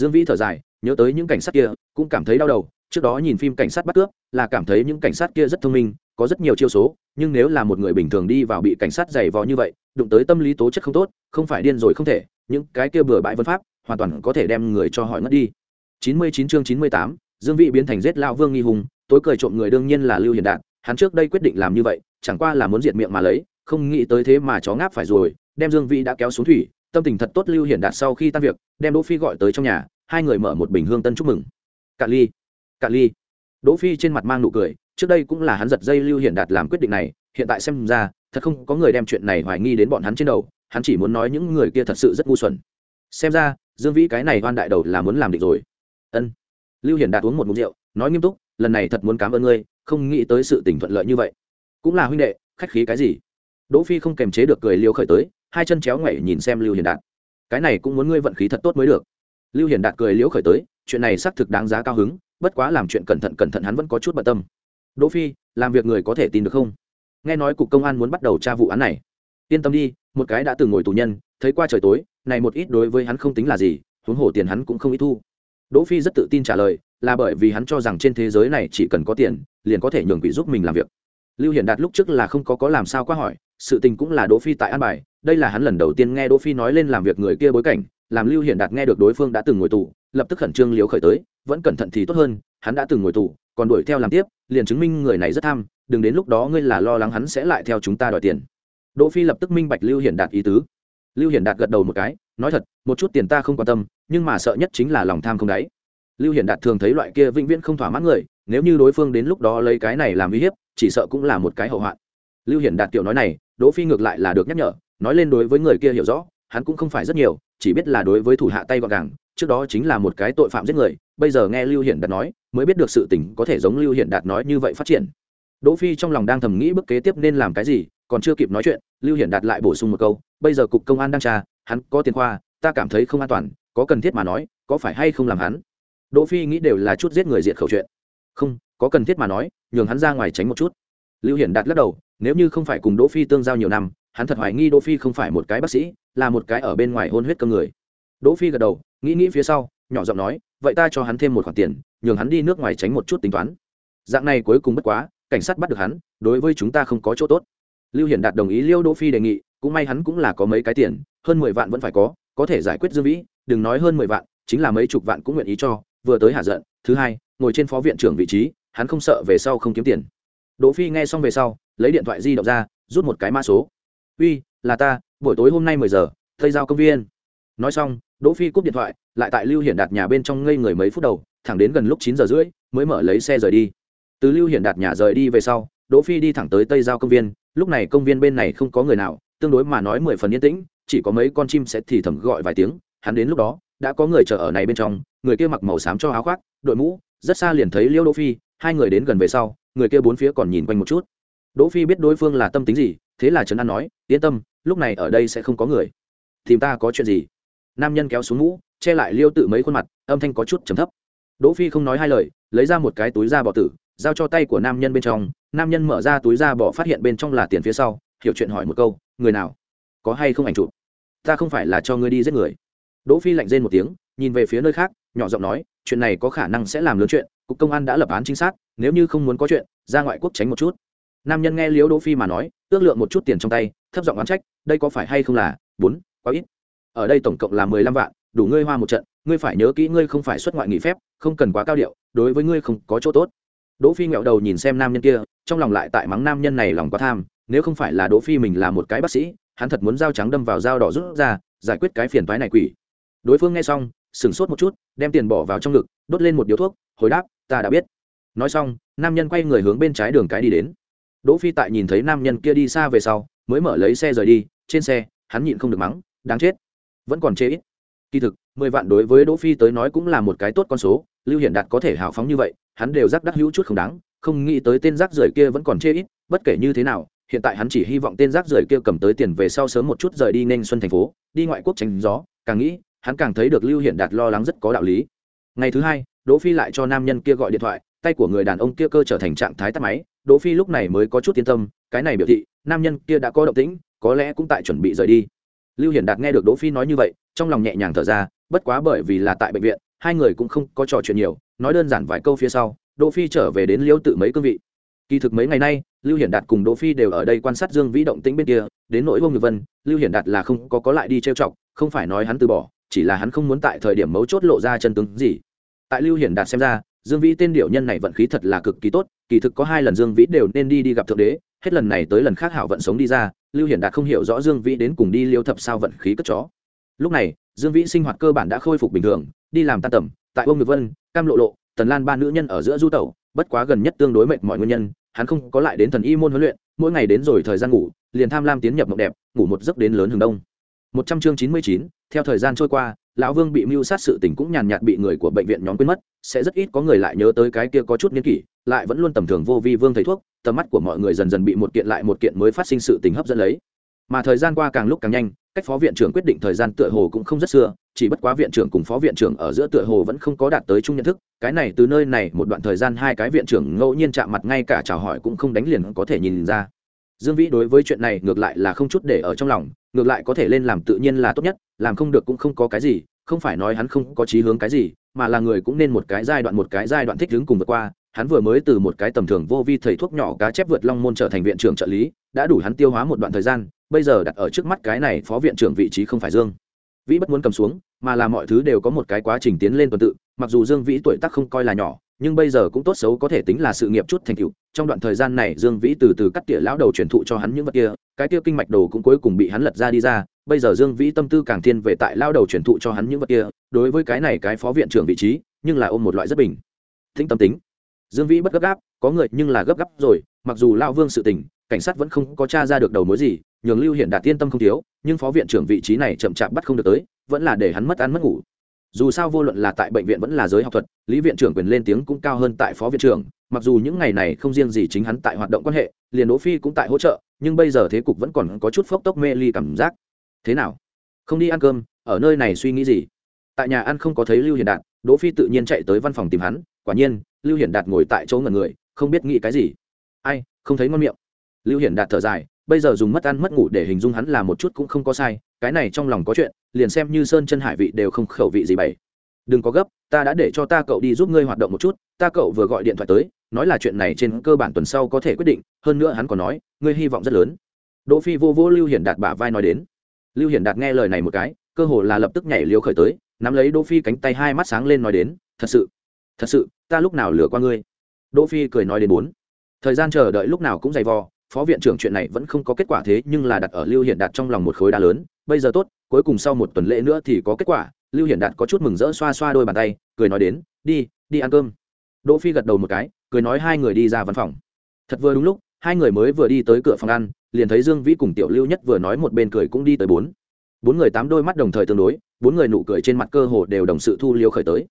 Speaker 1: dương vĩ thở dài nhớ tới những cảnh sát kia cũng cảm thấy đau đầu. Trước đó nhìn phim cảnh sát bắt cướp là cảm thấy những cảnh sát kia rất thông minh có rất nhiều chiêu số nhưng nếu là một người bình thường đi vào bị cảnh sát giày vò như vậy đụng tới tâm lý tố chất không tốt không phải điên rồi không thể những cái kia bừa bãi vân pháp hoàn toàn có thể đem người cho hỏi ngất đi. 99 chương 98, dương vị biến thành giết lao vương nghi hùng tối cười trộm người đương nhiên là lưu hiền đạt hắn trước đây quyết định làm như vậy chẳng qua là muốn diệt miệng mà lấy không nghĩ tới thế mà chó ngáp phải rồi đem dương vị đã kéo xuống thủy tâm tình thật tốt lưu hiển đạt sau khi tan việc, đem đỗ phi gọi tới trong nhà, hai người mở một bình hương tân chúc mừng. Cạn ly cạn ly. Đỗ phi trên mặt mang nụ cười, trước đây cũng là hắn giật dây lưu hiển đạt làm quyết định này, hiện tại xem ra, thật không có người đem chuyện này hoài nghi đến bọn hắn trên đầu, hắn chỉ muốn nói những người kia thật sự rất ngu xuẩn. Xem ra, dương vĩ cái này oan đại đầu là muốn làm địch rồi. Ân. Lưu hiển đạt uống một mục rượu, nói nghiêm túc, lần này thật muốn cảm ơn ngươi, không nghĩ tới sự tình thuận lợi như vậy. Cũng là huynh đệ, khách khí cái gì? Đỗ phi không kềm chế được cười liêu khởi tới hai chân chéo ngoảy nhìn xem lưu Hiền đạt. Cái này cũng muốn ngươi vận khí thật tốt mới được. Lưu Hiền đạt cười liễu khởi tới, chuyện này xác thực đáng giá cao hứng, bất quá làm chuyện cẩn thận cẩn thận hắn vẫn có chút bận tâm. Đỗ phi, làm việc người có thể tin được không? Nghe nói cục công an muốn bắt đầu tra vụ án này. Yên tâm đi, một cái đã từng ngồi tù nhân, thấy qua trời tối, này một ít đối với hắn không tính là gì, huống hồ tiền hắn cũng không ít thu. Đỗ phi rất tự tin trả lời, là bởi vì hắn cho rằng trên thế giới này chỉ cần có tiền, liền có thể nhường quỷ giúp mình làm việc. Lưu hiển đạt lúc trước là không có có làm sao qua hỏi, sự tình cũng là đỗ phi tại an bài đây là hắn lần đầu tiên nghe đỗ phi nói lên làm việc người kia bối cảnh, làm lưu hiển đạt nghe được đối phương đã từng ngồi tù, lập tức khẩn trương liếu khởi tới, vẫn cẩn thận thì tốt hơn, hắn đã từng ngồi tù, còn đuổi theo làm tiếp, liền chứng minh người này rất tham, đừng đến lúc đó ngươi là lo lắng hắn sẽ lại theo chúng ta đòi tiền. Đỗ phi lập tức minh bạch lưu hiển đạt ý tứ. Lưu hiển đạt gật đầu một cái, nói thật, một chút tiền ta không quan tâm, nhưng mà sợ nhất chính là lòng tham không đáy. Lưu hiển đạt thường thấy loại kia vĩnh viễn không thỏa mãn người, nếu như đối phương đến lúc đó lấy cái này làm uy hiếp, chỉ sợ cũng là một cái hậu hoạn. Lưu hiển đạt tiểu nói này, đỗ phi ngược lại là được nhắc nhở nói lên đối với người kia hiểu rõ, hắn cũng không phải rất nhiều, chỉ biết là đối với thủ hạ tay gọn gàng, trước đó chính là một cái tội phạm giết người, bây giờ nghe lưu hiển đạt nói, mới biết được sự tình có thể giống lưu hiển đạt nói như vậy phát triển. Đỗ phi trong lòng đang thầm nghĩ bước kế tiếp nên làm cái gì, còn chưa kịp nói chuyện, lưu hiển đạt lại bổ sung một câu, bây giờ cục công an đang tra, hắn có tiền khoa, ta cảm thấy không an toàn, có cần thiết mà nói, có phải hay không làm hắn? Đỗ phi nghĩ đều là chút giết người diệt khẩu chuyện. Không, có cần thiết mà nói, nhường hắn ra ngoài tránh một chút. Lưu hiển đạt lắc đầu, nếu như không phải cùng đỗ phi tương giao nhiều năm hắn thật hoài nghi đỗ phi không phải một cái bác sĩ, là một cái ở bên ngoài hôn huyết cơ người. Đỗ phi gật đầu, nghĩ nghĩ phía sau, nhỏ giọng nói, vậy ta cho hắn thêm một khoản tiền, nhường hắn đi nước ngoài tránh một chút tính toán. Dạng này cuối cùng bất quá, cảnh sát bắt được hắn, đối với chúng ta không có chỗ tốt. Lưu hiển đạt đồng ý liêu đỗ phi đề nghị, cũng may hắn cũng là có mấy cái tiền, hơn mười vạn vẫn phải có có thể giải quyết dương vĩ, đừng nói hơn mười vạn, chính là mấy chục vạn cũng nguyện ý cho, vừa tới hạ giận, thứ hai, ngồi trên phó viện trưởng vị trí, hắn không sợ về sau không kiếm tiền. Đỗ phi nghe xong về sau, lấy điện thoại di động ra, rút một cái mã số uy, là ta, buổi tối hôm nay mười giờ, tây giao công viên. Nói xong, đỗ phi cúp điện thoại, lại tại lưu hiển đạt nhà bên trong ngây người mấy phút đầu, thẳng đến gần lúc chín giờ rưỡi mới mở lấy xe rời đi. Từ lưu hiển đạt nhà rời đi về sau, đỗ phi đi thẳng tới tây giao công viên, lúc này công viên bên này không có người nào, tương đối mà nói mười phần yên tĩnh, chỉ có mấy con chim sẽ thì thầm gọi vài tiếng, hắn đến lúc đó, đã có người chờ ở này bên trong, người kia mặc màu xám cho áo khoác, đội mũ, rất xa liền thấy liêu đỗ phi, hai người đến gần về sau, người kia bốn phía còn nhìn quanh một chút. Đỗ phi biết đối phương là tâm tính gì thế là trấn an nói, yên tâm, lúc này ở đây sẽ không có người. Tìm ta có chuyện gì? Nam nhân kéo xuống mũ, che lại liêu tự mấy khuôn mặt, âm thanh có chút trầm thấp. Đỗ phi không nói hai lời, lấy ra một cái túi da bỏ tử, giao cho tay của nam nhân bên trong. Nam nhân mở ra túi da bỏ phát hiện bên trong là tiền phía sau, hiểu chuyện hỏi một câu, người nào? Có hay không ảnh chụp? Ta không phải là cho ngươi đi giết người. Đỗ phi lạnh rên một tiếng, nhìn về phía nơi khác, nhỏ giọng nói, chuyện này có khả năng sẽ làm lớn chuyện, cục công an đã lập án chính xác nếu như không muốn có chuyện, ra ngoại quốc tránh một chút nam nhân nghe liễu đỗ phi mà nói, ước lượng một chút tiền trong tay, thấp giọng oán trách, đây có phải hay không là bốn, quá ít. Ở đây tổng cộng là mười lăm vạn, đủ ngươi hoa một trận, ngươi phải nhớ kỹ ngươi không phải xuất ngoại nghỉ phép, không cần quá cao điệu, đối với ngươi không có chỗ tốt. Đỗ phi ngẹo đầu nhìn xem nam nhân kia, trong lòng lại tại mắng nam nhân này lòng quá tham, nếu không phải là đỗ phi mình là một cái bác sĩ, hắn thật muốn dao trắng đâm vào dao đỏ rút ra, giải quyết cái phiền toái này quỷ. Đối phương nghe xong, sửng sốt một chút, đem tiền bỏ vào trong ngực, đốt lên một điếu thuốc, hồi đáp, ta đã biết. Nói xong, nam nhân quay người hướng bên trái đường cái đi đến đỗ phi tại nhìn thấy nam nhân kia đi xa về sau, mới mở lấy xe rời đi, trên xe, hắn nhịn không được mắng, đáng chết. Vẫn còn chê ít. Kỳ thực, mười vạn đối với đỗ phi tới nói cũng là một cái tốt con số, lưu hiển đạt có thể hào phóng như vậy, hắn đều rắc đắc hữu chút không đáng, không nghĩ tới tên rác rưởi kia vẫn còn chê ít, bất kể như thế nào, hiện tại hắn chỉ hy vọng tên rác rưởi kia cầm tới tiền về sau sớm một chút rời đi nên xuân thành phố, đi ngoại quốc tránh gió, càng nghĩ, hắn càng thấy được lưu hiển đạt lo lắng rất có đạo lý. Ngày thứ hai, đỗ phi lại cho nam nhân kia gọi điện thoại, tay của người đàn ông kia cơ trở thành trạng thái tắt máy đỗ phi lúc này mới có chút yên tâm, cái này biểu thị, nam nhân kia đã có động tĩnh, có lẽ cũng tại chuẩn bị rời đi. Lưu hiển đạt nghe được đỗ phi nói như vậy, trong lòng nhẹ nhàng thở ra, bất quá bởi vì là tại bệnh viện, hai người cũng không có trò chuyện nhiều, nói đơn giản vài câu phía sau, đỗ phi trở về đến liễu tự mấy cương vị. Kỳ thực mấy ngày nay, lưu hiển đạt cùng đỗ phi đều ở đây quan sát dương vĩ động tĩnh bên kia, đến nỗi vương nhược vân, lưu hiển đạt là không có có lại đi trêu chọc, không phải nói hắn từ bỏ, chỉ là hắn không muốn tại thời điểm mấu chốt lộ ra chân tướng gì. Tại lưu hiển đạt xem ra dương vĩ tên điệu nhân này vận khí thật là cực kỳ tốt, kỳ thực có hai lần dương vĩ đều nên đi đi gặp thượng đế, hết lần này tới lần khác hảo vận sống đi ra, lưu hiển đạt không hiểu rõ dương vĩ đến cùng đi liêu thập sao vận khí cất chó. Lúc này, dương vĩ sinh hoạt cơ bản đã khôi phục bình thường, đi làm tan tầm, tại ông ngược vân, cam lộ lộ, tần lan ba nữ nhân ở giữa du tẩu, bất quá gần nhất tương đối mệt mọi nguyên nhân, hắn không có lại đến thần y môn huấn luyện, mỗi ngày đến rồi thời gian ngủ, liền tham lam tiến nhập mộng đẹp, ngủ một giấc đến lớn hừng đông một trăm chương chín mươi chín, theo thời gian trôi qua, lão vương bị mưu sát sự tình cũng nhàn nhạt bị người của bệnh viện nhóm quên mất, sẽ rất ít có người lại nhớ tới cái kia có chút nghiên kỷ, lại vẫn luôn tầm thường vô vi vương thầy thuốc, tầm mắt của mọi người dần dần bị một kiện lại một kiện mới phát sinh sự tình hấp dẫn lấy. Mà thời gian qua càng lúc càng nhanh, cách phó viện trưởng quyết định thời gian tựa hồ cũng không rất xưa, chỉ bất quá viện trưởng cùng phó viện trưởng ở giữa tựa hồ vẫn không có đạt tới chung nhận thức, cái này từ nơi này một đoạn thời gian hai cái viện trưởng ngẫu nhiên chạm mặt ngay cả chào hỏi cũng không đánh liền có thể nhìn ra dương vĩ đối với chuyện này ngược lại là không chút để ở trong lòng, ngược lại có thể lên làm tự nhiên là tốt nhất, làm không được cũng không có cái gì, không phải nói hắn không có chí hướng cái gì, mà là người cũng nên một cái giai đoạn một cái giai đoạn thích đứng cùng vượt qua. Hắn vừa mới từ một cái tầm thường vô vi thầy thuốc nhỏ cá chép vượt long môn trở thành viện trưởng trợ lý, đã đủ hắn tiêu hóa một đoạn thời gian, bây giờ đặt ở trước mắt cái này phó viện trưởng vị trí không phải dương vĩ bất muốn cầm xuống, mà là mọi thứ đều có một cái quá trình tiến lên tuần tự, mặc dù dương vĩ tuổi tác không coi là nhỏ nhưng bây giờ cũng tốt xấu có thể tính là sự nghiệp chút thành tựu. Trong đoạn thời gian này, dương vĩ từ từ cắt tỉa lão đầu truyền thụ cho hắn những vật kia, cái kia kinh mạch đồ cũng cuối cùng bị hắn lật ra đi ra. Bây giờ dương vĩ tâm tư càng thiên về tại lão đầu truyền thụ cho hắn những vật kia, đối với cái này cái phó viện trưởng vị trí, nhưng là ôm một loại rất bình thính tâm tính. Dương vĩ bất gấp gáp, có người nhưng là gấp gáp rồi, mặc dù lão vương sự tình, cảnh sát vẫn không có t r a ra được đầu mối gì, nhường lưu hiện đạt tiên tâm không thiếu, nhưng phó viện trưởng vị trí này chậm chạp bắt không được tới, vẫn là để hắn mất ăn mất ngủ dù sao vô luận là tại bệnh viện vẫn là giới học thuật, lý viện trưởng quyền lên tiếng cũng cao hơn tại phó viện trưởng, mặc dù những ngày này không riêng gì chính hắn tại hoạt động quan hệ, liền đỗ phi cũng tại hỗ trợ, nhưng bây giờ thế cục vẫn còn có chút phốc tốc mê ly cảm giác. Thế nào? Không đi ăn cơm, ở nơi này suy nghĩ gì? Tại nhà ăn không có thấy lưu hiền đạt, đỗ phi tự nhiên chạy tới văn phòng tìm hắn, quả nhiên, lưu hiển đạt ngồi tại chỗ ngẩn người, không biết nghĩ cái gì. Ai, không thấy ngon miệng. Lưu hiển đạt thở dài, bây giờ dùng mất ăn mất ngủ để hình dung hắn là một chút cũng không có sai cái này trong lòng có chuyện, liền xem như sơn chân hải vị đều không khẩu vị gì bày. Đừng có gấp, ta đã để cho ta cậu đi giúp ngươi hoạt động một chút, ta cậu vừa gọi điện thoại tới, nói là chuyện này trên cơ bản tuần sau có thể quyết định, hơn nữa hắn còn nói, ngươi hy vọng rất lớn. Đỗ phi vô vô lưu hiển đạt bả vai nói đến. Lưu hiển đạt nghe lời này một cái, cơ hồ là lập tức nhảy liều khởi tới, nắm lấy đỗ phi cánh tay hai mắt sáng lên nói đến, thật sự thật sự, ta lúc nào lừa qua ngươi? Đỗ phi cười nói đến bốn. Thời gian chờ đợi lúc nào cũng dày vò, phó viện trưởng chuyện này vẫn không có kết quả thế nhưng là đặt ở lưu hiển đạt trong lòng một khối đá lớn bây giờ tốt, cuối cùng sau một tuần lễ nữa thì có kết quả, lưu hiển đạt có chút mừng rỡ xoa xoa đôi bàn tay, cười nói đến, đi đi ăn cơm. Đỗ phi gật đầu một cái, cười nói hai người đi ra văn phòng. Thật vừa đúng lúc, hai người mới vừa đi tới cửa phòng ăn, liền thấy dương vĩ cùng tiểu lưu nhất vừa nói một bên cười cũng đi tới bốn. Bốn người tám đôi mắt đồng thời tương đối, bốn người nụ cười trên mặt cơ hồ đều đồng sự thu liêu khởi tới.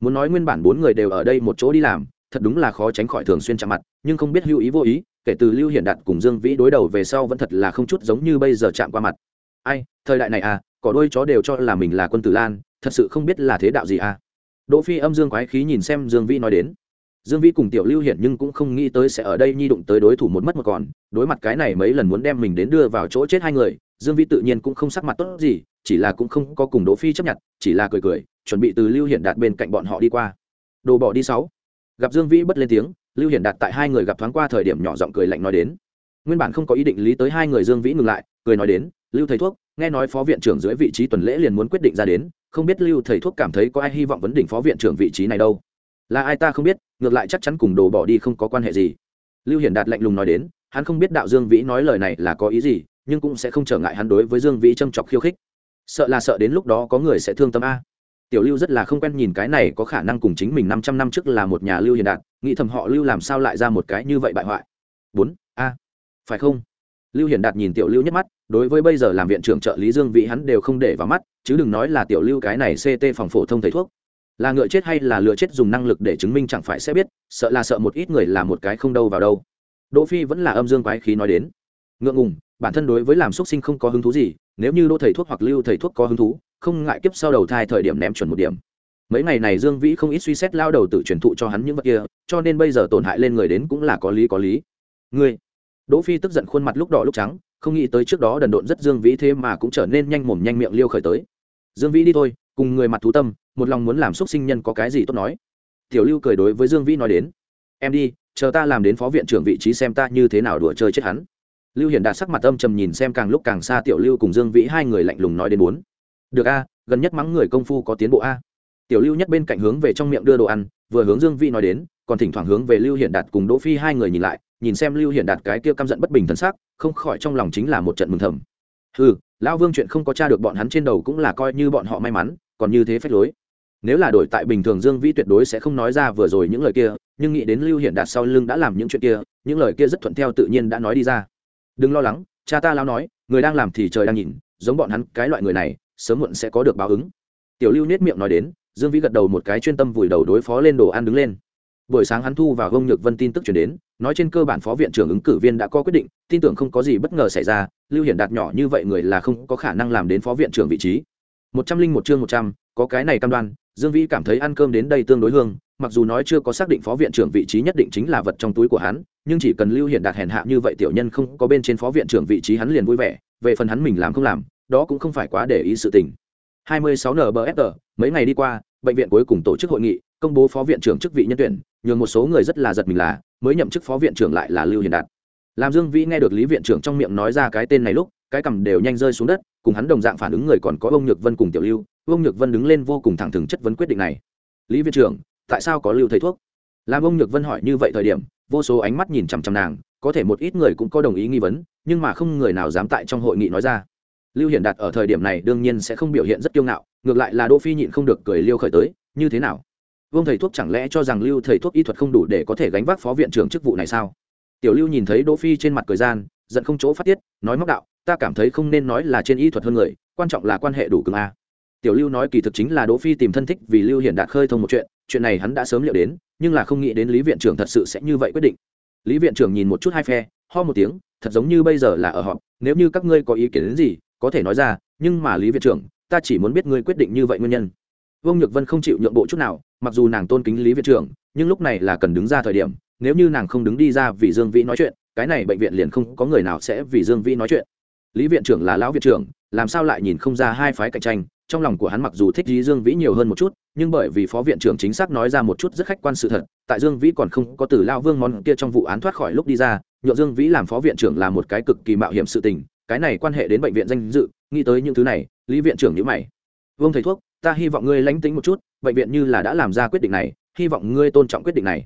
Speaker 1: Muốn nói nguyên bản bốn người đều ở đây một chỗ đi làm, thật đúng là khó tránh khỏi thường xuyên chạm mặt, nhưng không biết lưu ý vô ý, kể từ lưu hiển đạt cùng dương vĩ đối đầu về sau vẫn thật là không chút giống như bây giờ chạm qua mặt ai, thời đại này à cỏ đôi chó đều cho là mình là quân tử lan, thật sự không biết là thế đạo gì à. Đỗ phi âm dương quái khí nhìn xem dương vĩ nói đến. Dương vĩ cùng tiểu lưu hiển nhưng cũng không nghĩ tới sẽ ở đây nhi đụng tới đối thủ một mất một còn, đối mặt cái này mấy lần muốn đem mình đến đưa vào chỗ chết hai người, dương vĩ tự nhiên cũng không sắc mặt tốt gì, chỉ là cũng không có cùng đỗ phi chấp nhận, chỉ là cười cười, chuẩn bị từ lưu hiển đạt bên cạnh bọn họ đi qua. Đồ bỏ đi sáu. Gặp dương vĩ bất lên tiếng, lưu hiển đạt tại hai người gặp thoáng qua thời điểm nhỏ giọng cười lạnh nói đến. Nguyên bản không có ý định lý tới hai người dương vĩ ngừng lại, cười nói đến lưu thầy thuốc, nghe nói phó viện trưởng dưới vị trí tuần lễ liền muốn quyết định ra đến, không biết lưu thầy thuốc cảm thấy có ai hy vọng vấn đỉnh phó viện trưởng vị trí này đâu. Là ai ta không biết, ngược lại chắc chắn cùng đồ bỏ đi không có quan hệ gì. Lưu hiển đạt lạnh lùng nói đến, hắn không biết đạo dương vĩ nói lời này là có ý gì, nhưng cũng sẽ không trở ngại hắn đối với dương vĩ châm chọc khiêu khích. Sợ là sợ đến lúc đó có người sẽ thương tâm a. Tiểu lưu rất là không quen nhìn cái này có khả năng cùng chính mình năm trăm năm trước là một nhà lưu hiền đạt, nghĩ thầm họ lưu làm sao lại ra một cái như vậy bại hoại. Bốn, a. Phải không? Lưu hiển đạt nhìn tiểu lưu nhất mắt, đối với bây giờ làm viện trưởng trợ lý dương vĩ hắn đều không để vào mắt, chứ đừng nói là tiểu lưu cái này ct phòng phổ thông thầy thuốc. Là ngựa chết hay là lừa chết dùng năng lực để chứng minh chẳng phải sẽ biết, sợ là sợ một ít người là một cái không đâu vào đâu. Đỗ phi vẫn là âm dương quái khí nói đến. Ngượng ngùng, bản thân đối với làm xuất sinh không có hứng thú gì, nếu như đỗ thầy thuốc hoặc lưu thầy thuốc có hứng thú, không ngại kiếp sau đầu thai thời điểm ném chuẩn một điểm. Mấy ngày này dương vĩ không ít suy xét lao đầu tự truyền thụ cho hắn những vật kia, cho nên bây giờ tổn hại lên người đến cũng là có lý có lý. Ngươi đỗ phi tức giận khuôn mặt lúc đỏ lúc trắng, không nghĩ tới trước đó đần độn rất dương vĩ thế mà cũng trở nên nhanh mồm nhanh miệng liêu khởi tới. Dương vĩ đi thôi, cùng người mặt thú tâm, một lòng muốn làm xúc sinh nhân có cái gì tốt nói. Tiểu lưu cười đối với dương vĩ nói đến. Em đi, chờ ta làm đến phó viện trưởng vị trí xem ta như thế nào đùa chơi chết hắn. Lưu hiển đạt sắc mặt âm trầm nhìn xem càng lúc càng xa tiểu lưu cùng dương vĩ hai người lạnh lùng nói đến bốn được a, gần nhất mắng người công phu có tiến bộ a. Tiểu lưu nhất bên cạnh hướng về trong miệng đưa đồ ăn, vừa hướng dương vĩ nói đến, còn thỉnh thoảng hướng về lưu hiển đạt cùng đỗ phi hai người nhìn lại nhìn xem lưu hiển đạt cái kia căm giận bất bình thân sắc, không khỏi trong lòng chính là một trận mừng thầm. Ừ lão vương chuyện không có tra được bọn hắn trên đầu cũng là coi như bọn họ may mắn, còn như thế phách lối. Nếu là đổi tại bình thường dương vĩ tuyệt đối sẽ không nói ra vừa rồi những lời kia, nhưng nghĩ đến lưu hiển đạt sau lưng đã làm những chuyện kia, những lời kia rất thuận theo tự nhiên đã nói đi ra. Đừng lo lắng, cha ta lao nói, người đang làm thì trời đang nhìn, giống bọn hắn cái loại người này, sớm muộn sẽ có được báo ứng. Tiểu lưu nết miệng nói đến, dương vĩ gật đầu một cái chuyên tâm vùi đầu đối phó lên đồ ăn đứng lên. Buổi sáng hắn thu vào gông nhược vân tin tức chuyển đến nói trên cơ bản phó viện trưởng ứng cử viên đã có quyết định tin tưởng không có gì bất ngờ xảy ra lưu hiển đạt nhỏ như vậy người là không có khả năng làm đến phó viện trưởng vị trí. Một trăm linh một chương một trăm có cái này cam đoan dương vĩ cảm thấy ăn cơm đến đây tương đối hương mặc dù nói chưa có xác định phó viện trưởng vị trí nhất định chính là vật trong túi của hắn nhưng chỉ cần lưu hiển đạt hèn hạ như vậy tiểu nhân không có bên trên phó viện trưởng vị trí hắn liền vui vẻ về phần hắn mình làm không làm đó cũng không phải quá để ý sự tình. 26 NBFR, mấy ngày đi qua, bệnh viện cuối cùng tổ chức hội nghị, công bố phó viện trưởng chức vị nhân tuyển, nhường một số người rất là giật mình là, mới nhậm chức phó viện trưởng lại là Lưu Hiền Đạt. Làm Dương Vĩ nghe được Lý viện trưởng trong miệng nói ra cái tên này lúc, cái cằm đều nhanh rơi xuống đất, cùng hắn đồng dạng phản ứng người còn có ông Nhược Vân cùng Tiểu Lưu, ông Nhược Vân đứng lên vô cùng thẳng thừng chất vấn quyết định này. Lý viện trưởng, tại sao có Lưu thầy thuốc? Làm ông Nhược Vân hỏi như vậy thời điểm, vô số ánh mắt nhìn chằm chằm nàng, có thể một ít người cũng có đồng ý nghi vấn, nhưng mà không người nào dám tại trong hội nghị nói ra lưu hiển đạt ở thời điểm này đương nhiên sẽ không biểu hiện rất kiêu ngạo ngược lại là đỗ phi nhịn không được cười liêu khởi tới như thế nào vương thầy thuốc chẳng lẽ cho rằng lưu thầy thuốc y thuật không đủ để có thể gánh vác phó viện trưởng chức vụ này sao? Tiểu lưu nhìn thấy đỗ phi trên mặt cười gian, giận không chỗ phát tiết, nói móc đạo, ta cảm thấy không nên nói là trên y thuật hơn người, quan trọng là quan hệ đủ cứng a. Tiểu lưu nói kỳ thực chính là đỗ phi tìm thân thích vì lưu hiển đạt khơi thông một chuyện chuyện này hắn đã sớm liệu đến, nhưng là không nghĩ đến lý viện trưởng thật sự sẽ như vậy quyết định. Lý viện trưởng nhìn một chút hai phe, ho một tiếng, thật giống như bây giờ là ở họ. nếu như các ngươi có ý kiến đến gì, có thể nói ra, nhưng mà lý viện trưởng, ta chỉ muốn biết ngươi quyết định như vậy nguyên nhân. Vương nhược vân không chịu nhượng bộ chút nào mặc dù nàng tôn kính lý viện trưởng, nhưng lúc này là cần đứng ra thời điểm, nếu như nàng không đứng đi ra vì dương vĩ nói chuyện, cái này bệnh viện liền không có người nào sẽ vì dương vĩ nói chuyện. Lý viện trưởng là lão viện trưởng, làm sao lại nhìn không ra hai phái cạnh tranh, trong lòng của hắn mặc dù thích lý dương vĩ nhiều hơn một chút, nhưng bởi vì phó viện trưởng chính xác nói ra một chút rất khách quan sự thật, tại dương vĩ còn không có từ lao vương món kia trong vụ án thoát khỏi lúc đi ra, nhượng dương vĩ làm phó viện trưởng là một cái cực kỳ mạo hiểm sự tình, cái này quan hệ đến bệnh viện danh dự, nghĩ tới những thứ này, lý viện trưởng nhữ mày. Vương thầy thuốc ta hy vọng ngươi lánh tính một chút, bệnh viện như là đã làm ra quyết định này, hy vọng ngươi tôn trọng quyết định này.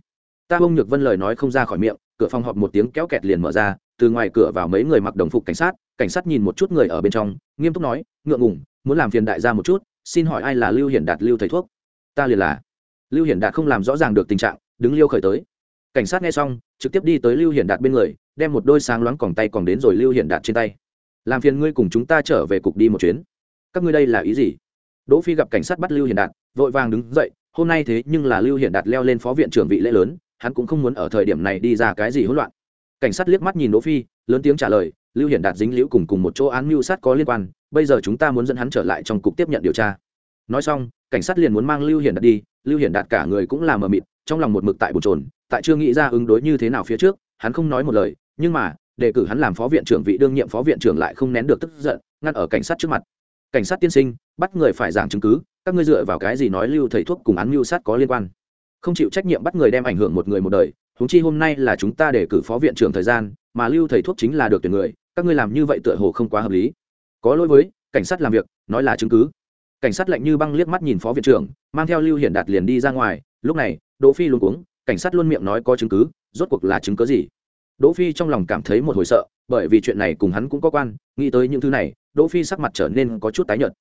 Speaker 1: Ta bông nhược vân lời nói không ra khỏi miệng, cửa phòng họp một tiếng kéo kẹt liền mở ra, từ ngoài cửa vào mấy người mặc đồng phục cảnh sát cảnh sát nhìn một chút người ở bên trong, nghiêm túc nói, ngượng ngùng, muốn làm phiền đại gia một chút, xin hỏi ai là lưu hiển đạt lưu thầy thuốc? Ta liền là. Lưu hiển đạt không làm rõ ràng được tình trạng, đứng liêu khởi tới. Cảnh sát nghe xong, trực tiếp đi tới lưu hiển đạt bên người, đem một đôi sáng loáng còng tay còn đến rồi lưu hiển đạt trên tay. Làm phiền ngươi cùng chúng ta trở về cục đi một chuyến. Các ngươi đây là ý gì? Đỗ phi gặp cảnh sát bắt lưu hiển đạt, vội vàng đứng dậy, hôm nay thế nhưng là lưu hiển đạt leo lên phó viện trưởng vị lễ lớn, hắn cũng không muốn ở thời điểm này đi ra cái gì hỗn loạn. Cảnh sát liếc mắt nhìn đỗ phi, lớn tiếng trả lời, lưu hiển đạt dính liễu cùng cùng một chỗ án mưu sát có liên quan, bây giờ chúng ta muốn dẫn hắn trở lại trong cục tiếp nhận điều tra. Nói xong, cảnh sát liền muốn mang lưu hiển đạt đi, lưu hiển đạt cả người cũng là mờ mịt, trong lòng một mực tại bồn trồn tại chưa nghĩ ra ứng đối như thế nào phía trước, hắn không nói một lời, nhưng mà đề cử hắn làm phó viện trưởng vị đương nhiệm phó viện trưởng lại không nén được tức giận, ngăn ở cảnh sát trước mặt cảnh sát tiên sinh, bắt người phải giảng chứng cứ, các ngươi dựa vào cái gì nói lưu thầy thuốc cùng án mưu sát có liên quan? Không chịu trách nhiệm bắt người đem ảnh hưởng một người một đời, huống chi hôm nay là chúng ta để cử phó viện trưởng thời gian, mà lưu thầy thuốc chính là được tuyển người, các ngươi làm như vậy tựa hồ không quá hợp lý. Có lỗi với, cảnh sát làm việc, nói là chứng cứ. Cảnh sát lạnh như băng liếc mắt nhìn phó viện trưởng, mang theo lưu hiển đạt liền đi ra ngoài, lúc này, đỗ phi luôn cuống, cảnh sát luôn miệng nói có chứng cứ, rốt cuộc là chứng cứ gì? Đỗ phi trong lòng cảm thấy một hồi sợ, bởi vì chuyện này cùng hắn cũng có quan, nghĩ tới những thứ này đỗ phi sắc mặt trở nên có chút tái nhợt.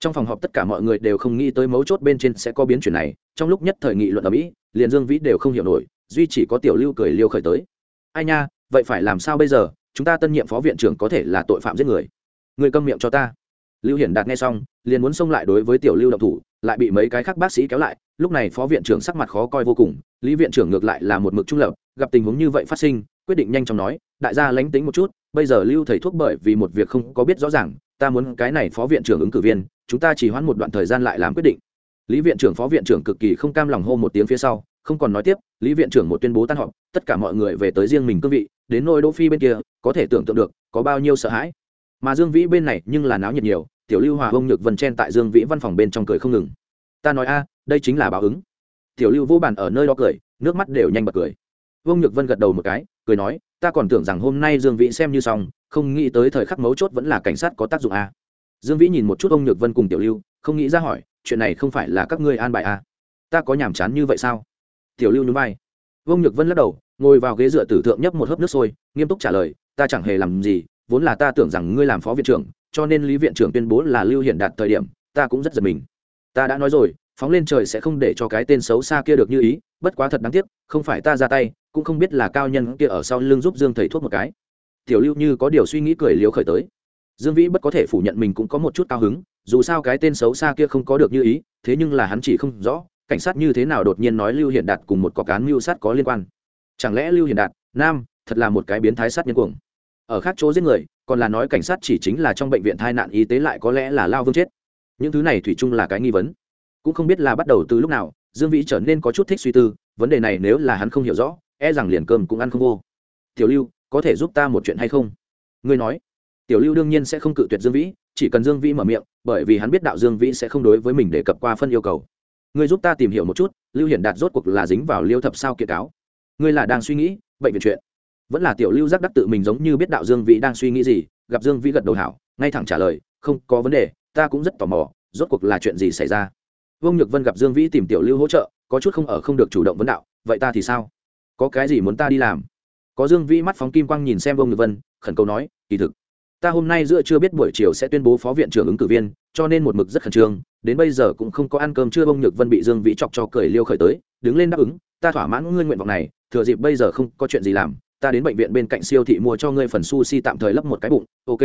Speaker 1: Trong phòng họp tất cả mọi người đều không nghĩ tới mấu chốt bên trên sẽ có biến chuyển này, trong lúc nhất thời nghị luận ở mỹ, liền dương vĩ đều không hiểu nổi, duy chỉ có tiểu lưu cười liêu khởi tới. Ai nha, vậy phải làm sao bây giờ? Chúng ta tân nhiệm phó viện trưởng có thể là tội phạm giết người. Người câm miệng cho ta. Lưu hiển đạt nghe xong, liền muốn xông lại đối với tiểu lưu động thủ, lại bị mấy cái khác bác sĩ kéo lại, lúc này phó viện trưởng sắc mặt khó coi vô cùng, lý viện trưởng ngược lại là một mực trung lập, gặp tình huống như vậy phát sinh, quyết định nhanh chóng nói, đại gia lánh tính một chút bây giờ lưu thầy thuốc bởi vì một việc không có biết rõ ràng, ta muốn cái này phó viện trưởng ứng cử viên, chúng ta chỉ hoãn một đoạn thời gian lại làm quyết định. Lý viện trưởng, phó viện trưởng cực kỳ không cam lòng hô một tiếng phía sau, không còn nói tiếp, lý viện trưởng một tuyên bố tan họp, tất cả mọi người về tới riêng mình cương vị, đến nôi đỗ phi bên kia, có thể tưởng tượng được, có bao nhiêu sợ hãi. Mà dương vĩ bên này nhưng là náo nhiệt nhiều, tiểu lưu hòa bông nhược vân chen tại dương vĩ văn phòng bên trong cười không ngừng. Ta nói a, đây chính là báo ứng. Tiểu lưu vô bàn ở nơi đó cười, nước mắt đều nhanh bật cười. Vương nhược vân gật đầu một cái, cười nói ta còn tưởng rằng hôm nay dương vĩ xem như xong, không nghĩ tới thời khắc mấu chốt vẫn là cảnh sát có tác dụng a. Dương vĩ nhìn một chút ông nhược vân cùng tiểu lưu, không nghĩ ra hỏi, chuyện này không phải là các ngươi an bài a? Ta có nhàm chán như vậy sao? Tiểu lưu nhún vai. Ông nhược vân lắc đầu, ngồi vào ghế dựa tử thượng nhấp một hớp nước sôi, nghiêm túc trả lời, ta chẳng hề làm gì, vốn là ta tưởng rằng ngươi làm phó viện trưởng, cho nên lý viện trưởng tuyên bố là lưu hiển đạt thời điểm, ta cũng rất giật mình. Ta đã nói rồi phóng lên trời sẽ không để cho cái tên xấu xa kia được như ý, bất quá thật đáng tiếc, không phải ta ra tay, cũng không biết là cao nhân kia ở sau lưng giúp dương thầy thuốc một cái. Tiểu lưu như có điều suy nghĩ cười liếu khởi tới. Dương vĩ bất có thể phủ nhận mình cũng có một chút cao hứng, dù sao cái tên xấu xa kia không có được như ý, thế nhưng là hắn chỉ không rõ, cảnh sát như thế nào đột nhiên nói lưu hiện đạt cùng một cọc cán mưu sát có liên quan. Chẳng lẽ lưu hiện đạt, nam, thật là một cái biến thái sát nhân cuồng? Ở khác chỗ giết người, còn là nói cảnh sát chỉ chính là trong bệnh viện tai nạn y tế lại có lẽ là lao vương chết. Những thứ này thủy chung là cái nghi vấn cũng không biết là bắt đầu từ lúc nào, dương vĩ trở nên có chút thích suy tư, vấn đề này nếu là hắn không hiểu rõ e rằng liền cơm cũng ăn không vô. Tiểu lưu, có thể giúp ta một chuyện hay không? Ngươi nói. Tiểu lưu đương nhiên sẽ không cự tuyệt dương vĩ, chỉ cần dương vĩ mở miệng, bởi vì hắn biết đạo dương vĩ sẽ không đối với mình để cập qua phân yêu cầu. Ngươi giúp ta tìm hiểu một chút, lưu hiển đạt rốt cuộc là dính vào liêu thập sao kiệt cáo. Ngươi là đang suy nghĩ bệnh viện chuyện. Vẫn là tiểu lưu giác đắc tự mình giống như biết đạo dương vĩ đang suy nghĩ gì, gặp dương vĩ gật đầu hảo, ngay thẳng trả lời, không có vấn đề, ta cũng rất tò mò, rốt cuộc là chuyện gì xảy ra? Vương nhược vân gặp dương vĩ tìm tiểu lưu hỗ trợ, có chút không ở, không được chủ động vấn đạo, vậy ta thì sao? Có cái gì muốn ta đi làm? Có dương vĩ mắt phóng kim quang nhìn xem vương nhược vân, khẩn cầu nói, kỳ thực, ta hôm nay giữa chưa biết buổi chiều sẽ tuyên bố phó viện trưởng ứng cử viên, cho nên một mực rất khẩn trương, đến bây giờ cũng không có ăn cơm chưa bông nhược vân bị dương vĩ chọc cho cười liêu khởi tới, đứng lên đáp ứng, ta thỏa mãn ngươi nguyện vọng này, thừa dịp bây giờ không có chuyện gì làm, ta đến bệnh viện bên cạnh siêu thị mua cho ngươi phần sushi tạm thời lấp một cái bụng, ok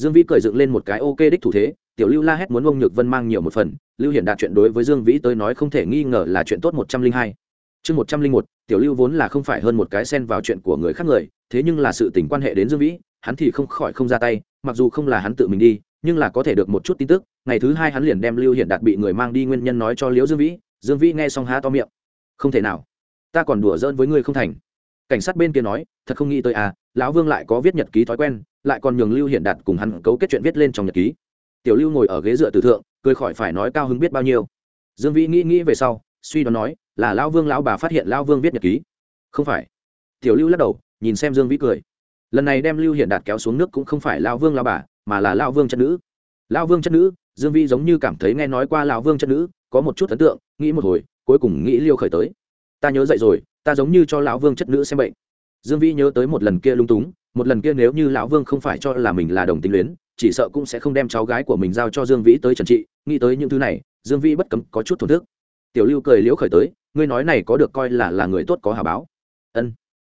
Speaker 1: dương vĩ cười dựng lên một cái ok đích thủ thế, tiểu lưu la hét muốn ông nhược vân mang nhiều một phần, lưu hiển đạt chuyện đối với dương vĩ tới nói không thể nghi ngờ là chuyện tốt một trăm linh hai. Chương một trăm linh một, tiểu lưu vốn là không phải hơn một cái xen vào chuyện của người khác người, thế nhưng là sự tình quan hệ đến dương vĩ, hắn thì không khỏi không ra tay, mặc dù không là hắn tự mình đi, nhưng là có thể được một chút tin tức, ngày thứ hai hắn liền đem lưu hiển đạt bị người mang đi nguyên nhân nói cho liễu dương vĩ dương vĩ nghe xong há to miệng. Không thể nào, ta còn đùa giỡn với ngươi không thành. Cảnh sát bên kia nói, thật không nghĩ tới à lão vương lại có viết nhật ký thói quen lại còn nhường lưu Hiện đạt cùng hắn cấu kết chuyện viết lên trong nhật ký. Tiểu lưu ngồi ở ghế dựa tử thượng, cười khỏi phải nói cao hứng biết bao nhiêu. Dương vĩ nghĩ nghĩ về sau, suy đoán nói, là lão vương lão bà phát hiện lão vương viết nhật ký. Không phải. Tiểu lưu lắc đầu, nhìn xem dương vĩ cười. Lần này đem lưu Hiện đạt kéo xuống nước cũng không phải lão vương lão bà, mà là lão vương chất nữ. Lão vương chất nữ, dương vĩ giống như cảm thấy nghe nói qua lão vương chất nữ, có một chút ấn tượng, nghĩ một hồi, cuối cùng nghĩ liêu khởi tới. Ta nhớ dậy rồi, ta giống như cho lão vương chất nữ xem bệnh. Dương vĩ nhớ tới một lần kia lung túng một lần kia nếu như lão vương không phải cho là mình là đồng tính luyến, chỉ sợ cũng sẽ không đem cháu gái của mình giao cho dương vĩ tới trần trị, nghĩ tới những thứ này, dương vĩ bất cấm có chút thổn thức. Tiểu lưu cười liễu khởi tới, ngươi nói này có được coi là là người tốt có hà báo. Ân.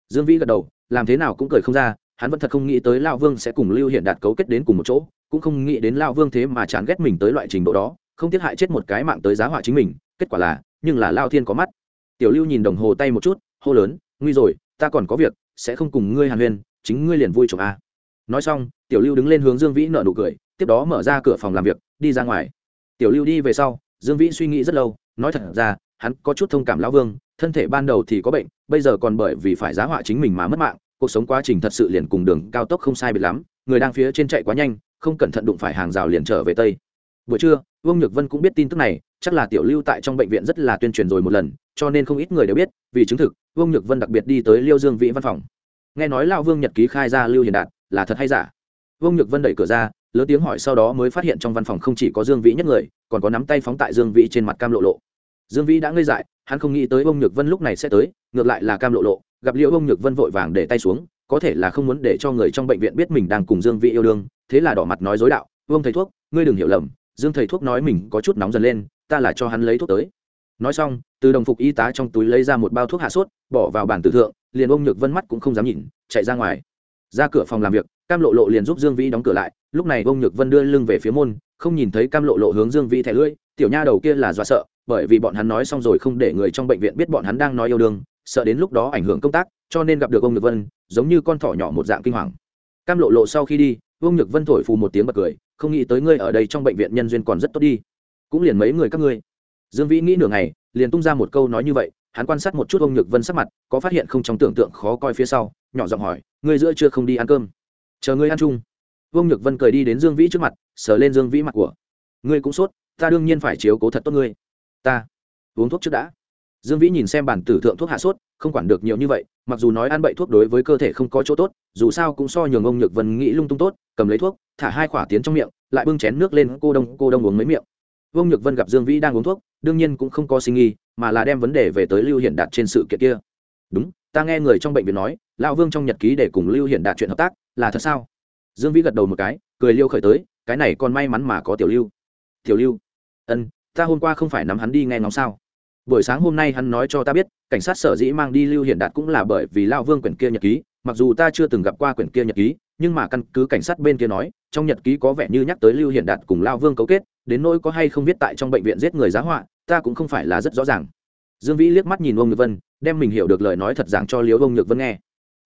Speaker 1: Dương vĩ gật đầu, làm thế nào cũng cười không ra, hắn vẫn thật không nghĩ tới lao vương sẽ cùng lưu hiện đạt cấu kết đến cùng một chỗ, cũng không nghĩ đến lao vương thế mà chán ghét mình tới loại trình độ đó, không tiếc hại chết một cái mạng tới giá họa chính mình, kết quả là, nhưng là lao thiên có mắt. Tiểu lưu nhìn đồng hồ tay một chút, hô lớn, nguy rồi, ta còn có việc, sẽ không cùng ngươi hàn huyên chính ngươi liền vui chồng a. Nói xong, tiểu lưu đứng lên hướng dương vĩ nợ nụ cười, tiếp đó mở ra cửa phòng làm việc, đi ra ngoài. Tiểu lưu đi về sau, dương vĩ suy nghĩ rất lâu, nói thật ra, hắn có chút thông cảm lão vương, thân thể ban đầu thì có bệnh, bây giờ còn bởi vì phải giá họa chính mình mà mất mạng, cuộc sống quá trình thật sự liền cùng đường cao tốc không sai biệt lắm, người đang phía trên chạy quá nhanh, không cẩn thận đụng phải hàng rào liền trở về tây. Buổi trưa, vương nhược vân cũng biết tin tức này, chắc là tiểu lưu tại trong bệnh viện rất là tuyên truyền rồi một lần, cho nên không ít người đều biết, vì chứng thực, vương nhược vân đặc biệt đi tới liêu dương vĩ văn phòng nghe nói lão vương nhật ký khai ra lưu hiền đạt, là thật hay giả? Vương nhược vân đẩy cửa ra, lớn tiếng hỏi sau đó mới phát hiện trong văn phòng không chỉ có dương vĩ nhất người, còn có nắm tay phóng tại dương vĩ trên mặt cam lộ lộ. Dương vĩ đã ngây dại, hắn không nghĩ tới Vương nhược vân lúc này sẽ tới, ngược lại là cam lộ lộ, gặp liệu Vương nhược vân vội vàng để tay xuống, có thể là không muốn để cho người trong bệnh viện biết mình đang cùng dương vĩ yêu đương, thế là đỏ mặt nói dối đạo, vương thầy thuốc, ngươi đừng hiểu lầm, dương thầy thuốc nói mình có chút nóng dần lên, ta là cho hắn lấy thuốc tới nói xong, từ đồng phục y tá trong túi lấy ra một bao thuốc hạ sốt, bỏ vào bàn tử thượng, liền ông nhược vân mắt cũng không dám nhìn, chạy ra ngoài. Ra cửa phòng làm việc, cam lộ lộ liền giúp dương vĩ đóng cửa lại, lúc này ông nhược vân đưa lưng về phía môn, không nhìn thấy cam lộ lộ hướng dương vĩ thẻ lưỡi, tiểu nha đầu kia là do sợ, bởi vì bọn hắn nói xong rồi không để người trong bệnh viện biết bọn hắn đang nói yêu đương, sợ đến lúc đó ảnh hưởng công tác, cho nên gặp được ông nhược vân, giống như con thỏ nhỏ một dạng kinh hoàng. Cam lộ lộ sau khi đi ông nhược vân thổi phù một tiếng bật cười, không nghĩ tới ngươi ở đây trong bệnh viện nhân duyên còn rất tốt đi. Cũng liền mấy người các ngươi dương vĩ nghĩ nửa ngày, liền tung ra một câu nói như vậy, hắn quan sát một chút ông nhược vân sắc mặt, có phát hiện không trong tưởng tượng khó coi phía sau, nhỏ giọng hỏi, ngươi giữa chưa không đi ăn cơm? Chờ ngươi ăn chung. Ông nhược vân cười đi đến dương vĩ trước mặt, sờ lên dương vĩ mặt của, ngươi cũng sốt, ta đương nhiên phải chiếu cố thật tốt ngươi. Ta, uống thuốc trước đã. Dương vĩ nhìn xem bản tử thượng thuốc hạ sốt, không quản được nhiều như vậy, mặc dù nói ăn bậy thuốc đối với cơ thể không có chỗ tốt, dù sao cũng so nhường ông nhược vân nghĩ lung tung tốt, cầm lấy thuốc, thả hai khỏa tiến trong miệng, lại bưng chén nước lên, cô đông cô đông uống mấy miệng vương nhược vân gặp dương vĩ đang uống thuốc, đương nhiên cũng không có sinh nghi mà là đem vấn đề về tới lưu Hiển đạt trên sự kiện kia. Đúng, ta nghe người trong bệnh viện nói, lão vương trong nhật ký để cùng lưu Hiển đạt chuyện hợp tác, là thật sao? Dương vĩ gật đầu một cái, cười liêu khởi tới, cái này còn may mắn mà có tiểu lưu. Tiểu lưu? Ân, ta hôm qua không phải nắm hắn đi nghe ngóng sao? Buổi sáng hôm nay hắn nói cho ta biết, cảnh sát sở dĩ mang đi lưu Hiển đạt cũng là bởi vì lao vương quyển kia nhật ký, mặc dù ta chưa từng gặp qua quyển kia nhật ký, nhưng mà căn cứ cảnh sát bên kia nói, trong nhật ký có vẻ như nhắc tới lưu Hiển đạt cùng lao vương cấu kết đến nỗi có hay không viết tại trong bệnh viện giết người giá họa, ta cũng không phải là rất rõ ràng. Dương vĩ liếc mắt nhìn ông nhược vân, đem mình hiểu được lời nói thật giảng cho liếu ông nhược vân nghe.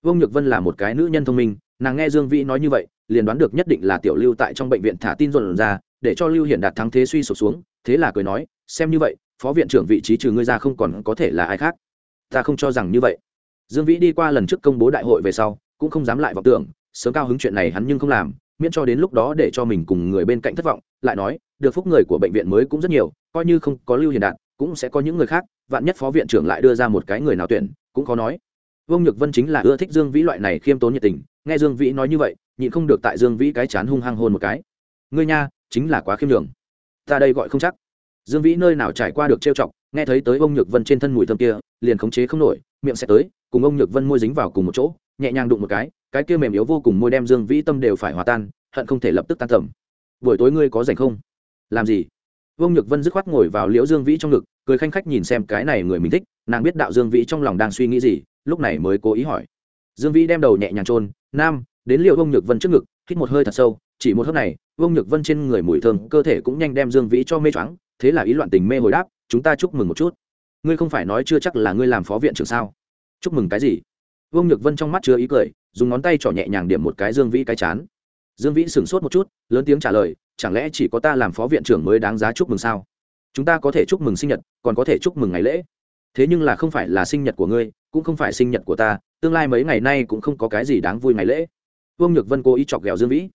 Speaker 1: Ông nhược vân là một cái nữ nhân thông minh, nàng nghe dương vĩ nói như vậy, liền đoán được nhất định là tiểu lưu tại trong bệnh viện thả tin dồn ra, để cho lưu Hiển đạt thắng thế suy sụp xuống, thế là cười nói, xem như vậy, phó viện trưởng vị trí trừ ngươi ra không còn có thể là ai khác. Ta không cho rằng như vậy. Dương vĩ đi qua lần trước công bố đại hội về sau, cũng không dám lại vào tưởng, sớm cao hứng chuyện này hắn nhưng không làm miễn cho đến lúc đó để cho mình cùng người bên cạnh thất vọng, lại nói, được phúc người của bệnh viện mới cũng rất nhiều, coi như không có lưu hiền đạt, cũng sẽ có những người khác, vạn nhất phó viện trưởng lại đưa ra một cái người nào tuyển, cũng khó nói. Vương nhược vân chính là ưa thích dương vĩ loại này khiêm tốn nhiệt tình, nghe dương vĩ nói như vậy, nhịn không được tại dương vĩ cái chán hung hăng hôn một cái. Ngươi nha, chính là quá khiêm đường ta đây gọi không chắc. Dương vĩ nơi nào trải qua được trêu chọc, nghe thấy tới ông nhược vân trên thân mùi thơm kia, liền khống chế không nổi, miệng sẽ tới, cùng ông nhược vân môi dính vào cùng một chỗ, nhẹ nhàng đụng một cái cái kia mềm yếu vô cùng môi đem dương vĩ tâm đều phải hòa tan, hận không thể lập tức tan tầm. Buổi tối ngươi có rảnh không? Làm gì? Vương nhược vân dứt khoát ngồi vào liễu dương vĩ trong ngực, cười khanh khách nhìn xem cái này người mình thích, nàng biết đạo dương vĩ trong lòng đang suy nghĩ gì, lúc này mới cố ý hỏi. Dương vĩ đem đầu nhẹ nhàng trôn nam, đến liệu vương nhược vân trước ngực, hít một hơi thật sâu, chỉ một hớp này, vương nhược vân trên người mùi thơm, cơ thể cũng nhanh đem dương vĩ cho mê choáng, thế là ý loạn tình mê hồi đáp, chúng ta chúc mừng một chút. Ngươi không phải nói chưa chắc là ngươi làm phó viện trưởng sao? Chúc mừng cái gì? Vương nhược vân trong mắt chứa ý cười dùng ngón tay trỏ nhẹ nhàng điểm một cái dương vĩ cái chán. Dương vĩ sửng sốt một chút, lớn tiếng trả lời, chẳng lẽ chỉ có ta làm phó viện trưởng mới đáng giá chúc mừng sao? Chúng ta có thể chúc mừng sinh nhật, còn có thể chúc mừng ngày lễ. Thế nhưng là không phải là sinh nhật của ngươi, cũng không phải sinh nhật của ta, tương lai mấy ngày nay cũng không có cái gì đáng vui ngày lễ. Vương nhược vân cố ý chọc ghẹo dương vĩ.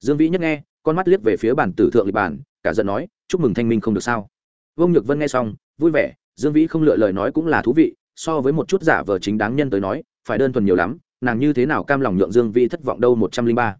Speaker 1: Dương vĩ nhất nghe, con mắt liếc về phía bản tử thượng lịch bản, cả giận nói, chúc mừng thanh minh không được sao? Vương nhược vân nghe xong, vui vẻ, dương vĩ không lựa lời nói cũng là thú vị, so với một chút giả vờ chính đáng nhân tới nói, phải đơn thuần nhiều lắm nàng như thế nào cam lòng nhượng dương vĩ thất vọng đâu một trăm linh ba?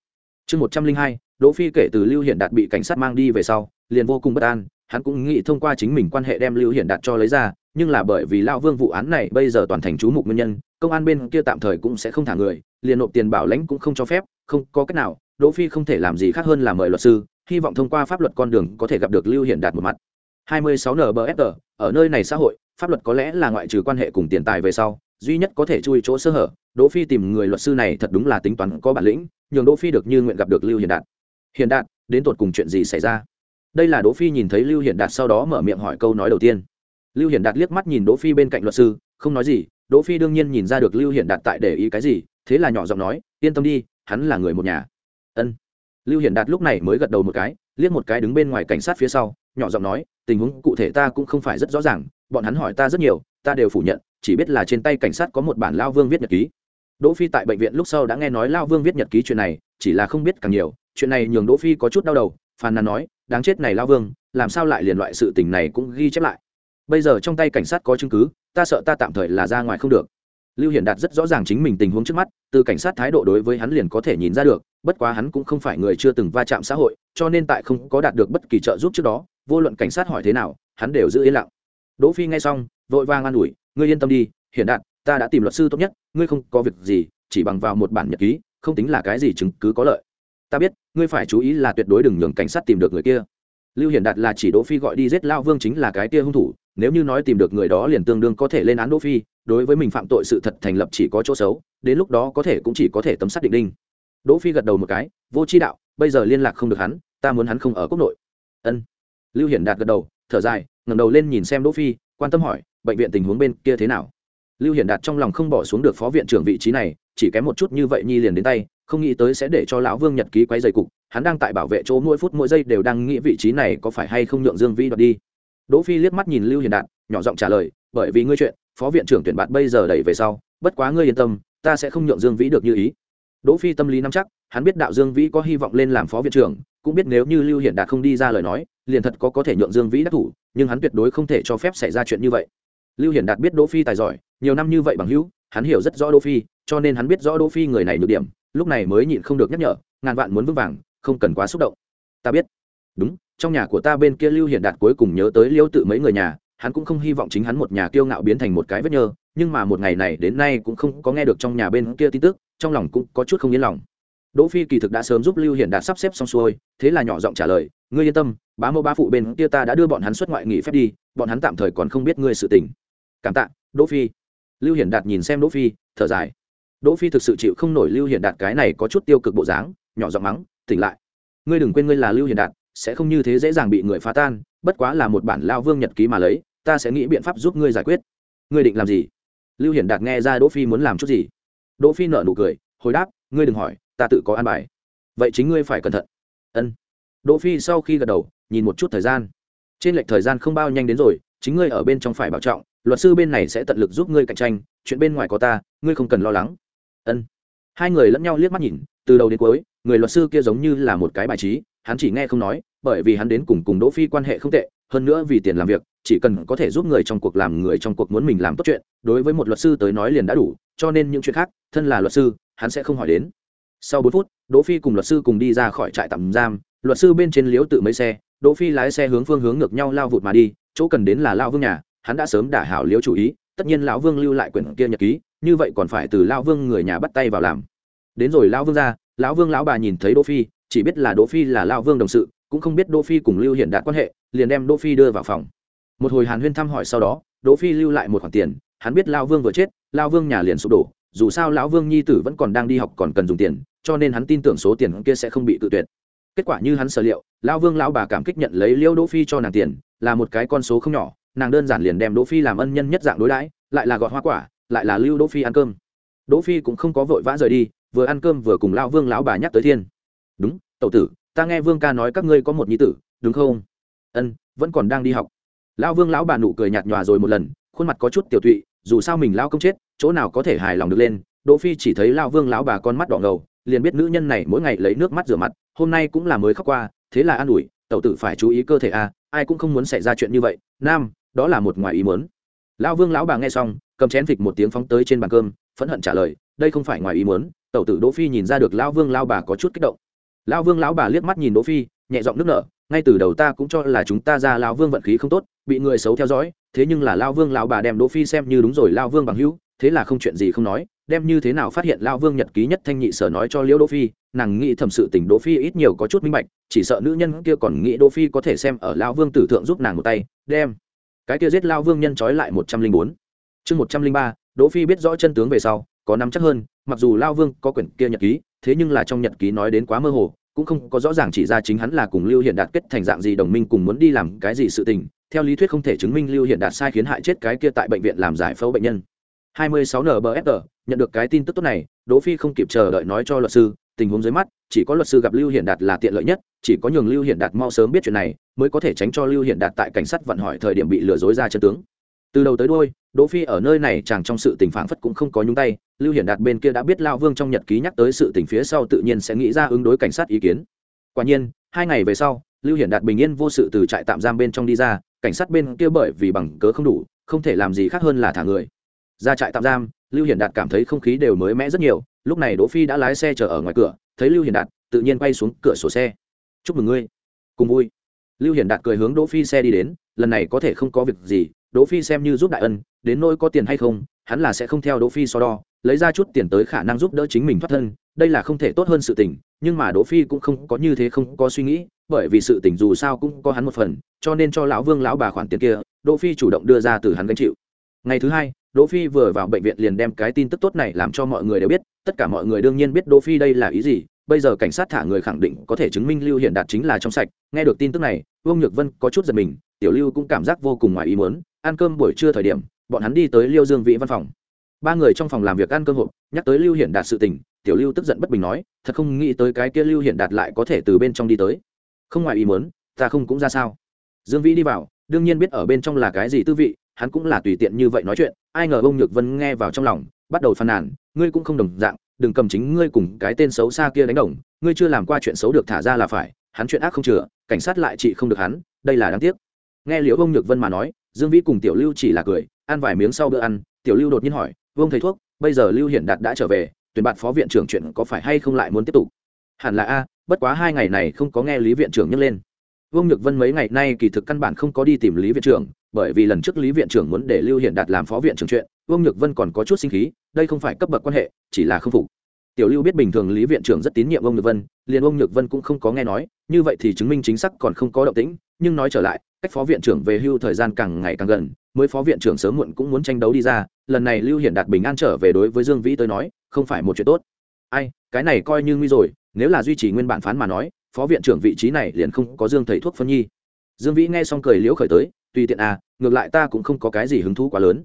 Speaker 1: Chương một trăm linh hai, đỗ phi kể từ lưu hiện đạt bị cảnh sát mang đi về sau, liền vô cùng bất an. Hắn cũng nghĩ thông qua chính mình quan hệ đem lưu hiện đạt cho lấy ra, nhưng là bởi vì lão vương vụ án này bây giờ toàn thành chú mục nguyên nhân, công an bên kia tạm thời cũng sẽ không thả người, liền nộp tiền bảo lãnh cũng không cho phép, không có cách nào. Đỗ phi không thể làm gì khác hơn là mời luật sư, hy vọng thông qua pháp luật con đường có thể gặp được lưu hiển đạt một mặt. 26 nbfr ở nơi này xã hội, pháp luật có lẽ là ngoại trừ quan hệ cùng tiền tài về sau duy nhất có thể chui chỗ sơ hở, đỗ phi tìm người luật sư này thật đúng là tính toán có bản lĩnh, nhường đỗ phi được như nguyện gặp được lưu hiển đạt. Hiển đạt, đến tột cùng chuyện gì xảy ra? Đây là đỗ phi nhìn thấy lưu hiển đạt sau đó mở miệng hỏi câu nói đầu tiên. Lưu hiển đạt liếc mắt nhìn đỗ phi bên cạnh luật sư, không nói gì, đỗ phi đương nhiên nhìn ra được lưu hiển đạt tại để ý cái gì, thế là nhỏ giọng nói, yên tâm đi, hắn là người một nhà. Ân. Lưu hiển đạt lúc này mới gật đầu một cái, liếc một cái đứng bên ngoài cảnh sát phía sau, nhỏ giọng nói, tình huống cụ thể ta cũng không phải rất rõ ràng, bọn hắn hỏi ta rất nhiều, ta đều phủ nhận chỉ biết là trên tay cảnh sát có một bản lao vương viết nhật ký. Đỗ phi tại bệnh viện lúc sau đã nghe nói lao vương viết nhật ký chuyện này, chỉ là không biết càng nhiều. Chuyện này nhường đỗ phi có chút đau đầu, phàn nàn nói, đáng chết này lao vương, làm sao lại liền loại sự tình này cũng ghi chép lại? Bây giờ trong tay cảnh sát có chứng cứ, ta sợ ta tạm thời là ra ngoài không được. Lưu hiển đạt rất rõ ràng chính mình tình huống trước mắt, từ cảnh sát thái độ đối với hắn liền có thể nhìn ra được, bất quá hắn cũng không phải người chưa từng va chạm xã hội, cho nên tại không có đạt được bất kỳ trợ giúp trước đó, vô luận cảnh sát hỏi thế nào, hắn đều giữ yên lặng. Đỗ phi nghe xong, vội vàng an ủi ngươi yên tâm đi hiện đạt, ta đã tìm luật sư tốt nhất, ngươi không có việc gì, chỉ bằng vào một bản nhật ký, không tính là cái gì chứng cứ có lợi. Ta biết, ngươi phải chú ý là tuyệt đối đừng nhường cảnh sát tìm được người kia. Lưu hiển đạt là chỉ đỗ phi gọi đi giết lao vương chính là cái kia hung thủ, nếu như nói tìm được người đó liền tương đương có thể lên án đỗ phi, đối với mình phạm tội sự thật thành lập chỉ có chỗ xấu, đến lúc đó có thể cũng chỉ có thể tấm sát định đinh. Đỗ phi gật đầu một cái, vô chi đạo, bây giờ liên lạc không được hắn, ta muốn hắn không ở quốc nội. Ân. Lưu hiển đạt gật đầu, thở dài, ngẩng đầu lên nhìn xem đỗ phi, quan tâm hỏi bệnh viện tình huống bên kia thế nào? Lưu hiển đạt trong lòng không bỏ xuống được phó viện trưởng vị trí này, chỉ kém một chút như vậy nhi liền đến tay, không nghĩ tới sẽ để cho lão vương nhật ký quay dày cục, hắn đang tại bảo vệ chỗ mỗi phút mỗi giây đều đang nghĩ vị trí này có phải hay không nhượng dương vĩ đoạt đi. Đỗ phi liếc mắt nhìn lưu hiển đạt, nhỏ giọng trả lời, bởi vì ngươi chuyện, phó viện trưởng tuyển bạn bây giờ đẩy về sau, bất quá ngươi yên tâm, ta sẽ không nhượng dương vĩ được như ý. Đỗ phi tâm lý nắm chắc, hắn biết đạo dương vĩ có hy vọng lên làm phó viện trưởng, cũng biết nếu như lưu hiển đạt không đi ra lời nói, liền thật có có thể nhượng dương vĩ đắc thủ, nhưng hắn tuyệt đối không thể cho phép xảy ra chuyện như vậy lưu hiển đạt biết đỗ phi tài giỏi, nhiều năm như vậy bằng hữu, hắn hiểu rất rõ đỗ phi, cho nên hắn biết rõ đỗ phi người này nhược điểm, lúc này mới nhịn không được nhắc nhở, ngàn vạn muốn vững vàng, không cần quá xúc động. Ta biết. Đúng, trong nhà của ta bên kia lưu hiển đạt cuối cùng nhớ tới liêu tự mấy người nhà, hắn cũng không hy vọng chính hắn một nhà kiêu ngạo biến thành một cái vết nhơ, nhưng mà một ngày này đến nay cũng không có nghe được trong nhà bên kia tin tức, trong lòng cũng có chút không yên lòng. Đỗ phi kỳ thực đã sớm giúp lưu hiển đạt sắp xếp xong xuôi, thế là nhỏ giọng trả lời, ngươi yên tâm, bá mẫu bá phụ bên kia ta đã đưa bọn hắn xuất ngoại nghỉ phép đi, bọn hắn tạm thời còn không biết ngươi sự tình cảm tạ, đỗ phi. Lưu hiển đạt nhìn xem đỗ phi, thở dài. Đỗ phi thực sự chịu không nổi lưu hiển đạt cái này có chút tiêu cực bộ dáng, nhỏ giọng mắng, tỉnh lại. Ngươi đừng quên ngươi là lưu hiển đạt, sẽ không như thế dễ dàng bị người phá tan, bất quá là một bản lao vương nhật ký mà lấy, ta sẽ nghĩ biện pháp giúp ngươi giải quyết. Ngươi định làm gì? Lưu hiển đạt nghe ra đỗ phi muốn làm chút gì. Đỗ phi nở nụ cười, hồi đáp, ngươi đừng hỏi, ta tự có an bài. Vậy chính ngươi phải cẩn thận. Ân. Đỗ phi sau khi gật đầu, nhìn một chút thời gian. Trên lệch thời gian không bao nhanh đến rồi, chính ngươi ở bên trong phải bảo trọng luật sư bên này sẽ tận lực giúp ngươi cạnh tranh, chuyện bên ngoài có ta, ngươi không cần lo lắng. Ân. Hai người lẫn nhau liếc mắt nhìn, từ đầu đến cuối, người luật sư kia giống như là một cái bài trí, hắn chỉ nghe không nói, bởi vì hắn đến cùng cùng đỗ phi quan hệ không tệ, hơn nữa vì tiền làm việc, chỉ cần có thể giúp người trong cuộc làm người trong cuộc muốn mình làm tốt chuyện, đối với một luật sư tới nói liền đã đủ, cho nên những chuyện khác, thân là luật sư, hắn sẽ không hỏi đến. Sau bốn phút, đỗ phi cùng luật sư cùng đi ra khỏi trại tạm giam, luật sư bên trên liếu tự mấy xe, đỗ phi lái xe hướng phương hướng ngược nhau lao vụt mà đi, chỗ cần đến là lao vương nhà hắn đã sớm đả hảo liễu chủ ý, tất nhiên lão vương lưu lại quyển kia nhật ký, như vậy còn phải từ lao vương người nhà bắt tay vào làm. Đến rồi lão vương ra, lão vương lão bà nhìn thấy đỗ phi, chỉ biết là đỗ phi là lao vương đồng sự, cũng không biết đỗ phi cùng lưu hiện đạt quan hệ, liền đem đỗ phi đưa vào phòng. Một hồi hàn huyên thăm hỏi sau đó, đỗ phi lưu lại một khoản tiền, hắn biết lao vương vừa chết lao vương nhà liền sụp đổ, dù sao lão vương nhi tử vẫn còn đang đi học còn cần dùng tiền, cho nên hắn tin tưởng số tiền kia sẽ không bị tự tuyệt. Kết quả như hắn sở liệu, lão vương lão bà cảm kích nhận lấy liêu đỗ phi cho nàng tiền, là một cái con số không nhỏ nàng đơn giản liền đem đỗ phi làm ân nhân nhất dạng đối đãi, lại là gọt hoa quả, lại là lưu đỗ phi ăn cơm. Đỗ phi cũng không có vội vã rời đi, vừa ăn cơm vừa cùng lão vương lão bà nhắc tới thiên. Đúng, tẩu tử, ta nghe vương ca nói các ngươi có một nhi tử, đúng không? Ân, vẫn còn đang đi học. Lão vương lão bà nụ cười nhạt nhòa rồi một lần, khuôn mặt có chút tiểu tụy, dù sao mình lão công chết, chỗ nào có thể hài lòng được lên. Đỗ phi chỉ thấy lão vương lão bà con mắt đỏ ngầu, liền biết nữ nhân này mỗi ngày lấy nước mắt rửa mặt, hôm nay cũng là mới khóc qua, thế là an ủi, tẩu tử phải chú ý cơ thể a, ai cũng không muốn xảy ra chuyện như vậy. Nam đó là một ngoài ý muốn. Lão vương lão bà nghe xong, cầm chén phịch một tiếng phóng tới trên bàn cơm, phẫn hận trả lời, đây không phải ngoài ý muốn, tẩu tử đỗ phi nhìn ra được lão vương lão bà có chút kích động. Lão vương lão bà liếc mắt nhìn đỗ phi, nhẹ giọng nước nở, ngay từ đầu ta cũng cho là chúng ta ra lão vương vận khí không tốt, bị người xấu theo dõi, thế nhưng là lão vương lão bà đem đỗ phi xem như đúng rồi lão vương bằng hữu, thế là không chuyện gì không nói, đem như thế nào phát hiện lão vương nhật ký nhất thanh nhị sở nói cho liễu đỗ phi, nàng nghĩ thầm sự tình đỗ phi ít nhiều có chút minh bạch, chỉ sợ nữ nhân kia còn nghĩ đỗ phi có thể xem ở lão vương tử thượng giúp nàng một tay, đem cái kia giết lao vương nhân trói lại một trăm linh bốn. Chương một trăm linh ba, đỗ phi biết rõ chân tướng về sau, có nắm chắc hơn, mặc dù lao vương có quyển kia nhật ký, thế nhưng là trong nhật ký nói đến quá mơ hồ, cũng không có rõ ràng chỉ ra chính hắn là cùng lưu hiện đạt kết thành dạng gì đồng minh cùng muốn đi làm cái gì sự tình, theo lý thuyết không thể chứng minh lưu hiện đạt sai khiến hại chết cái kia tại bệnh viện làm giải phẫu bệnh nhân. 26 nbfr nhận được cái tin tức tốt này, đỗ phi không kịp chờ đợi nói cho luật sư tình huống dưới mắt, chỉ có luật sư gặp lưu hiện đạt là tiện lợi nhất, chỉ có nhường lưu hiện đạt mau sớm biết chuyện này, mới có thể tránh cho lưu hiện đạt tại cảnh sát vận hỏi thời điểm bị lừa dối ra chân tướng. Từ đầu tới đôi đỗ phi ở nơi này chàng trong sự tình phản phất cũng không có nhúng tay, lưu hiển đạt bên kia đã biết lao vương trong nhật ký nhắc tới sự tình phía sau tự nhiên sẽ nghĩ ra ứng đối cảnh sát ý kiến. Quả nhiên, hai ngày về sau, lưu hiển đạt bình yên vô sự từ trại tạm giam bên trong đi ra, cảnh sát bên kia bởi vì bằng cớ không đủ, không thể làm gì khác hơn là thả người ra trại tạm giam, lưu hiển đạt cảm thấy không khí đều mới mẽ rất nhiều, lúc này đỗ phi đã lái xe chờ ở ngoài cửa, thấy lưu hiển đạt, tự nhiên quay xuống cửa sổ xe. Chúc mừng ngươi, cùng vui. Lưu hiển đạt cười hướng đỗ phi xe đi đến, lần này có thể không có việc gì, đỗ phi xem như giúp đại ân, đến nỗi có tiền hay không, hắn là sẽ không theo đỗ phi so đo, lấy ra chút tiền tới khả năng giúp đỡ chính mình thoát thân, đây là không thể tốt hơn sự tình, nhưng mà đỗ phi cũng không có như thế không có suy nghĩ, bởi vì sự tình dù sao cũng có hắn một phần, cho nên cho lão vương lão bà khoản tiền kia, đỗ phi chủ động đưa ra từ hắn gánh chịu. Ngày thứ hai đỗ phi vừa vào bệnh viện liền đem cái tin tức tốt này làm cho mọi người đều biết, tất cả mọi người đương nhiên biết đỗ phi đây là ý gì, bây giờ cảnh sát thả người khẳng định có thể chứng minh lưu Hiển đạt chính là trong sạch. Nghe được tin tức này, vương nhược vân có chút giật mình, tiểu lưu cũng cảm giác vô cùng ngoài ý muốn, ăn cơm buổi trưa thời điểm, bọn hắn đi tới liêu dương vĩ văn phòng. Ba người trong phòng làm việc ăn cơm hộp, nhắc tới lưu hiển đạt sự tình, tiểu lưu tức giận bất bình nói, thật không nghĩ tới cái kia lưu hiển đạt lại có thể từ bên trong đi tới. Không ngoài ý muốn, ta không cũng ra sao? Dương vĩ đi vào, đương nhiên biết ở bên trong là cái gì tư vị hắn cũng là tùy tiện như vậy nói chuyện, ai ngờ bông nhược vân nghe vào trong lòng, bắt đầu phàn nàn, ngươi cũng không đồng dạng, đừng cầm chính ngươi cùng cái tên xấu xa kia đánh đồng, ngươi chưa làm qua chuyện xấu được thả ra là phải, hắn chuyện ác không chừa, cảnh sát lại trị không được hắn, đây là đáng tiếc. Nghe liễu bông nhược vân mà nói, dương vĩ cùng tiểu lưu chỉ là cười, ăn vài miếng sau bữa ăn, tiểu lưu đột nhiên hỏi vương thầy thuốc, bây giờ lưu hiển đạt đã trở về, tuyển bạn phó viện trưởng chuyện có phải hay không lại muốn tiếp tục? Hẳn là a, bất quá hai ngày này không có nghe lý viện trưởng nhắc lên vương nhược vân mấy ngày nay kỳ thực căn bản không có đi tìm lý viện trưởng, bởi vì lần trước lý viện trưởng muốn để lưu hiển đạt làm phó viện trưởng chuyện, vương nhược vân còn có chút sinh khí, đây không phải cấp bậc quan hệ, chỉ là không phục. Tiểu lưu biết bình thường lý viện trưởng rất tín nhiệm Vương nhược vân, liền Vương nhược vân cũng không có nghe nói, như vậy thì chứng minh chính xác còn không có động tĩnh, nhưng nói trở lại, cách phó viện trưởng về hưu thời gian càng ngày càng gần, mới phó viện trưởng sớm muộn cũng muốn tranh đấu đi ra, lần này lưu hiển đạt bình an trở về đối với dương vĩ tới nói, không phải một chuyện tốt. Ai, cái này coi như nguy rồi, nếu là duy trì nguyên bản phán mà nói phó viện trưởng vị trí này liền không có dương thầy thuốc phân nhi. Dương vĩ nghe xong cười liễu khởi tới, tùy tiện à ngược lại ta cũng không có cái gì hứng thú quá lớn.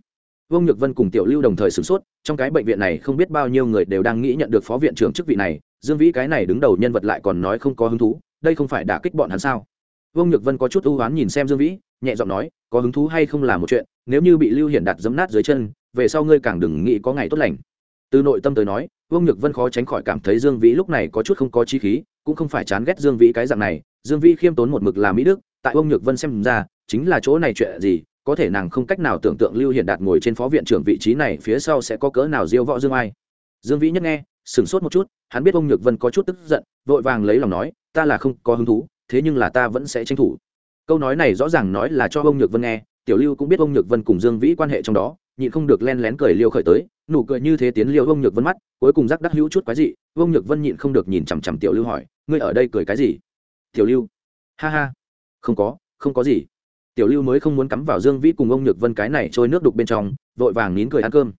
Speaker 1: Vương nhược vân cùng tiểu lưu đồng thời sửng sốt, trong cái bệnh viện này không biết bao nhiêu người đều đang nghĩ nhận được phó viện trưởng chức vị này, dương vĩ cái này đứng đầu nhân vật lại còn nói không có hứng thú, đây không phải đả kích bọn hắn sao? Vương nhược vân có chút ưu oán nhìn xem dương vĩ, nhẹ giọng nói, có hứng thú hay không là một chuyện, nếu như bị lưu hiển đặt dấm nát dưới chân, về sau ngươi càng đừng nghĩ có ngày tốt lành. Từ nội tâm tới nói vương nhược vân khó tránh khỏi cảm thấy dương vĩ lúc này có chút không có chi khí, cũng không phải chán ghét dương vĩ cái dạng này. Dương vĩ khiêm tốn một mực là mỹ đức, tại vương nhược vân xem ra, chính là chỗ này chuyện gì, có thể nàng không cách nào tưởng tượng lưu hiển đạt ngồi trên phó viện trưởng vị trí này phía sau sẽ có cỡ nào diêu võ dương ai. Dương vĩ nhất nghe, sửng sốt một chút, hắn biết ông nhược vân có chút tức giận, vội vàng lấy lòng nói, ta là không có hứng thú, thế nhưng là ta vẫn sẽ tranh thủ. Câu nói này rõ ràng nói là cho ông nhược vân nghe, tiểu lưu cũng biết ông nhược vân cùng dương vĩ quan hệ trong đó, nhịn không được len lén cười liêu khởi tới nụ cười như thế tiến liêu ông nhược vân mắt cuối cùng rắc đắc hữu chút quái dị ông nhược vân nhịn không được nhìn chằm chằm tiểu lưu hỏi ngươi ở đây cười cái gì? Tiểu lưu? Ha ha. Không có không có gì. Tiểu lưu mới không muốn cắm vào dương vĩ cùng ông nhược vân cái này trôi nước đục bên trong vội vàng nín cười ăn cơm.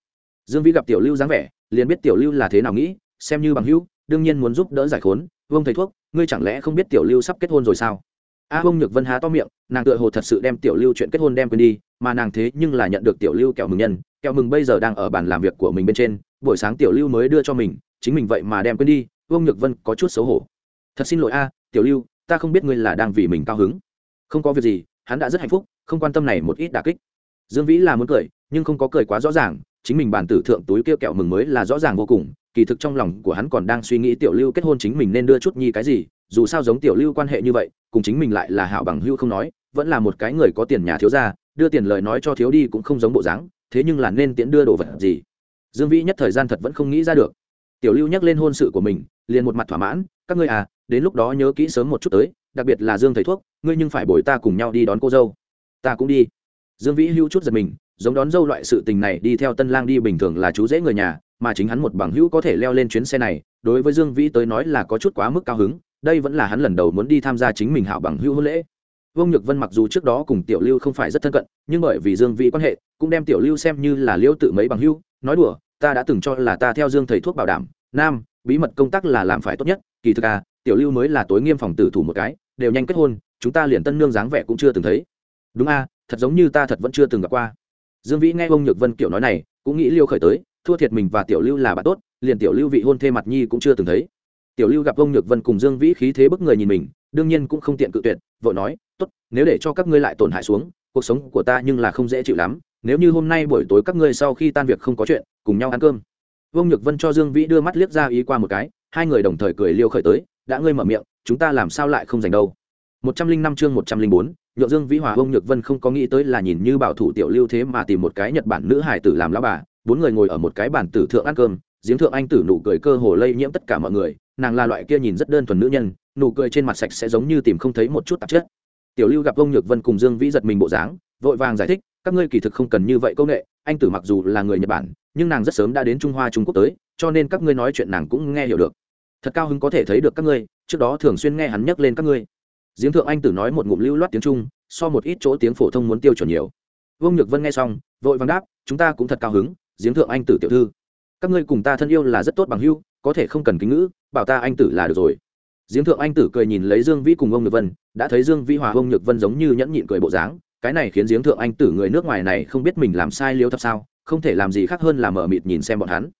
Speaker 1: Dương vĩ gặp tiểu lưu dáng vẻ liền biết tiểu lưu là thế nào nghĩ xem như bằng hữu đương nhiên muốn giúp đỡ giải khốn. Vông thầy thuốc ngươi chẳng lẽ không biết tiểu lưu sắp kết hôn rồi sao? A à, ông nhược vân há to miệng nàng tựa hồ thật sự đem tiểu lưu chuyện kết hôn đem quên đi mà nàng thế nhưng là nhận được tiểu lưu kẹo mừng nhân kẹo mừng bây giờ đang ở bàn làm việc của mình bên trên, buổi sáng tiểu lưu mới đưa cho mình, chính mình vậy mà đem quên đi, Vương nhược vân có chút xấu hổ. Thật xin lỗi a, tiểu lưu, ta không biết ngươi là đang vì mình cao hứng. Không có việc gì, hắn đã rất hạnh phúc, không quan tâm này một ít đà kích. Dương vĩ là muốn cười, nhưng không có cười quá rõ ràng, chính mình bản tử thượng túi kia kẹo mừng mới là rõ ràng vô cùng, kỳ thực trong lòng của hắn còn đang suy nghĩ tiểu lưu kết hôn chính mình nên đưa chút nhi cái gì, dù sao giống tiểu lưu quan hệ như vậy, cùng chính mình lại là hảo bằng hưu không nói, vẫn là một cái người có tiền nhà thiếu gia, đưa tiền lời nói cho thiếu đi cũng không giống bộ dáng thế nhưng là nên tiễn đưa đồ vật gì? Dương vĩ nhất thời gian thật vẫn không nghĩ ra được. Tiểu lưu nhắc lên hôn sự của mình, liền một mặt thỏa mãn, các ngươi à đến lúc đó nhớ kỹ sớm một chút tới, đặc biệt là dương thầy thuốc, ngươi nhưng phải bồi ta cùng nhau đi đón cô dâu. Ta cũng đi. Dương vĩ hưu chút giật mình, giống đón dâu loại sự tình này đi theo tân lang đi bình thường là chú dễ người nhà, mà chính hắn một bằng hữu có thể leo lên chuyến xe này, đối với dương vĩ tới nói là có chút quá mức cao hứng, đây vẫn là hắn lần đầu muốn đi tham gia chính mình hảo bằng hữu hôn lễ vương nhược vân mặc dù trước đó cùng tiểu lưu không phải rất thân cận, nhưng bởi vì dương vĩ quan hệ, cũng đem tiểu lưu xem như là liễu tự mấy bằng hữu, nói đùa, ta đã từng cho là ta theo dương thầy thuốc bảo đảm, nam, bí mật công tác là làm phải tốt nhất, kỳ thực à tiểu lưu mới là tối nghiêm phòng tử thủ một cái, đều nhanh kết hôn, chúng ta liền tân nương dáng vẻ cũng chưa từng thấy. Đúng a thật giống như ta thật vẫn chưa từng gặp qua. Dương vĩ nghe ông nhược vân kiểu nói này, cũng nghĩ liêu khởi tới, thua thiệt mình và tiểu lưu là bạn tốt, liền tiểu lưu vị hôn thê mặt nhi cũng chưa từng thấy. Tiểu lưu gặp ông nhược vân cùng dương vĩ khí thế bức người nhìn mình, đương nhiên cũng không tiện cự tuyệt, vội nói tốt, nếu để cho các ngươi lại tổn hại xuống, cuộc sống của ta nhưng là không dễ chịu lắm, nếu như hôm nay buổi tối các ngươi sau khi tan việc không có chuyện, cùng nhau ăn cơm. Vương nhược vân cho dương vĩ đưa mắt liếc ra ý qua một cái, hai người đồng thời cười liêu khởi tới, đã ngươi mở miệng, chúng ta làm sao lại không giành đâu? Một trăm linh năm chương một trăm linh bốn, nhượng dương vĩ hòa Vương nhược vân không có nghĩ tới là nhìn như bảo thủ tiểu lưu thế mà tìm một cái nhật bản nữ hải tử làm lão bà, bốn người ngồi ở một cái bàn tử thượng ăn cơm, giếng thượng anh tử nụ cười cơ hồ lây nhiễm tất cả mọi người, nàng là loại kia nhìn rất đơn thuần nữ nhân, nụ cười trên mặt sạch sẽ giống như tìm không thấy một chút tạp chất tiểu lưu gặp ông nhược vân cùng dương vĩ giật mình bộ dáng, vội vàng giải thích, các ngươi kỳ thực không cần như vậy công nghệ anh tử mặc dù là người nhật bản, nhưng nàng rất sớm đã đến trung hoa trung quốc tới, cho nên các ngươi nói chuyện nàng cũng nghe hiểu được. Thật cao hứng có thể thấy được các ngươi, trước đó thường xuyên nghe hắn nhắc lên các ngươi. Giếng thượng anh tử nói một ngụm lưu loát tiếng trung, so một ít chỗ tiếng phổ thông muốn tiêu chuẩn nhiều. Vương nhược vân nghe xong, vội vàng đáp, chúng ta cũng thật cao hứng, giếng thượng anh tử tiểu thư. Các ngươi cùng ta thân yêu là rất tốt bằng hưu có thể không cần kính ngữ, bảo ta anh tử là được rồi diễm thượng anh tử cười nhìn lấy dương vĩ cùng ông nhược vân, đã thấy dương vĩ hòa ông nhược vân giống như nhẫn nhịn cười bộ dáng, cái này khiến diễm thượng anh tử người nước ngoài này không biết mình làm sai liếu thập sao, không thể làm gì khác hơn là mở mịt nhìn xem bọn hắn.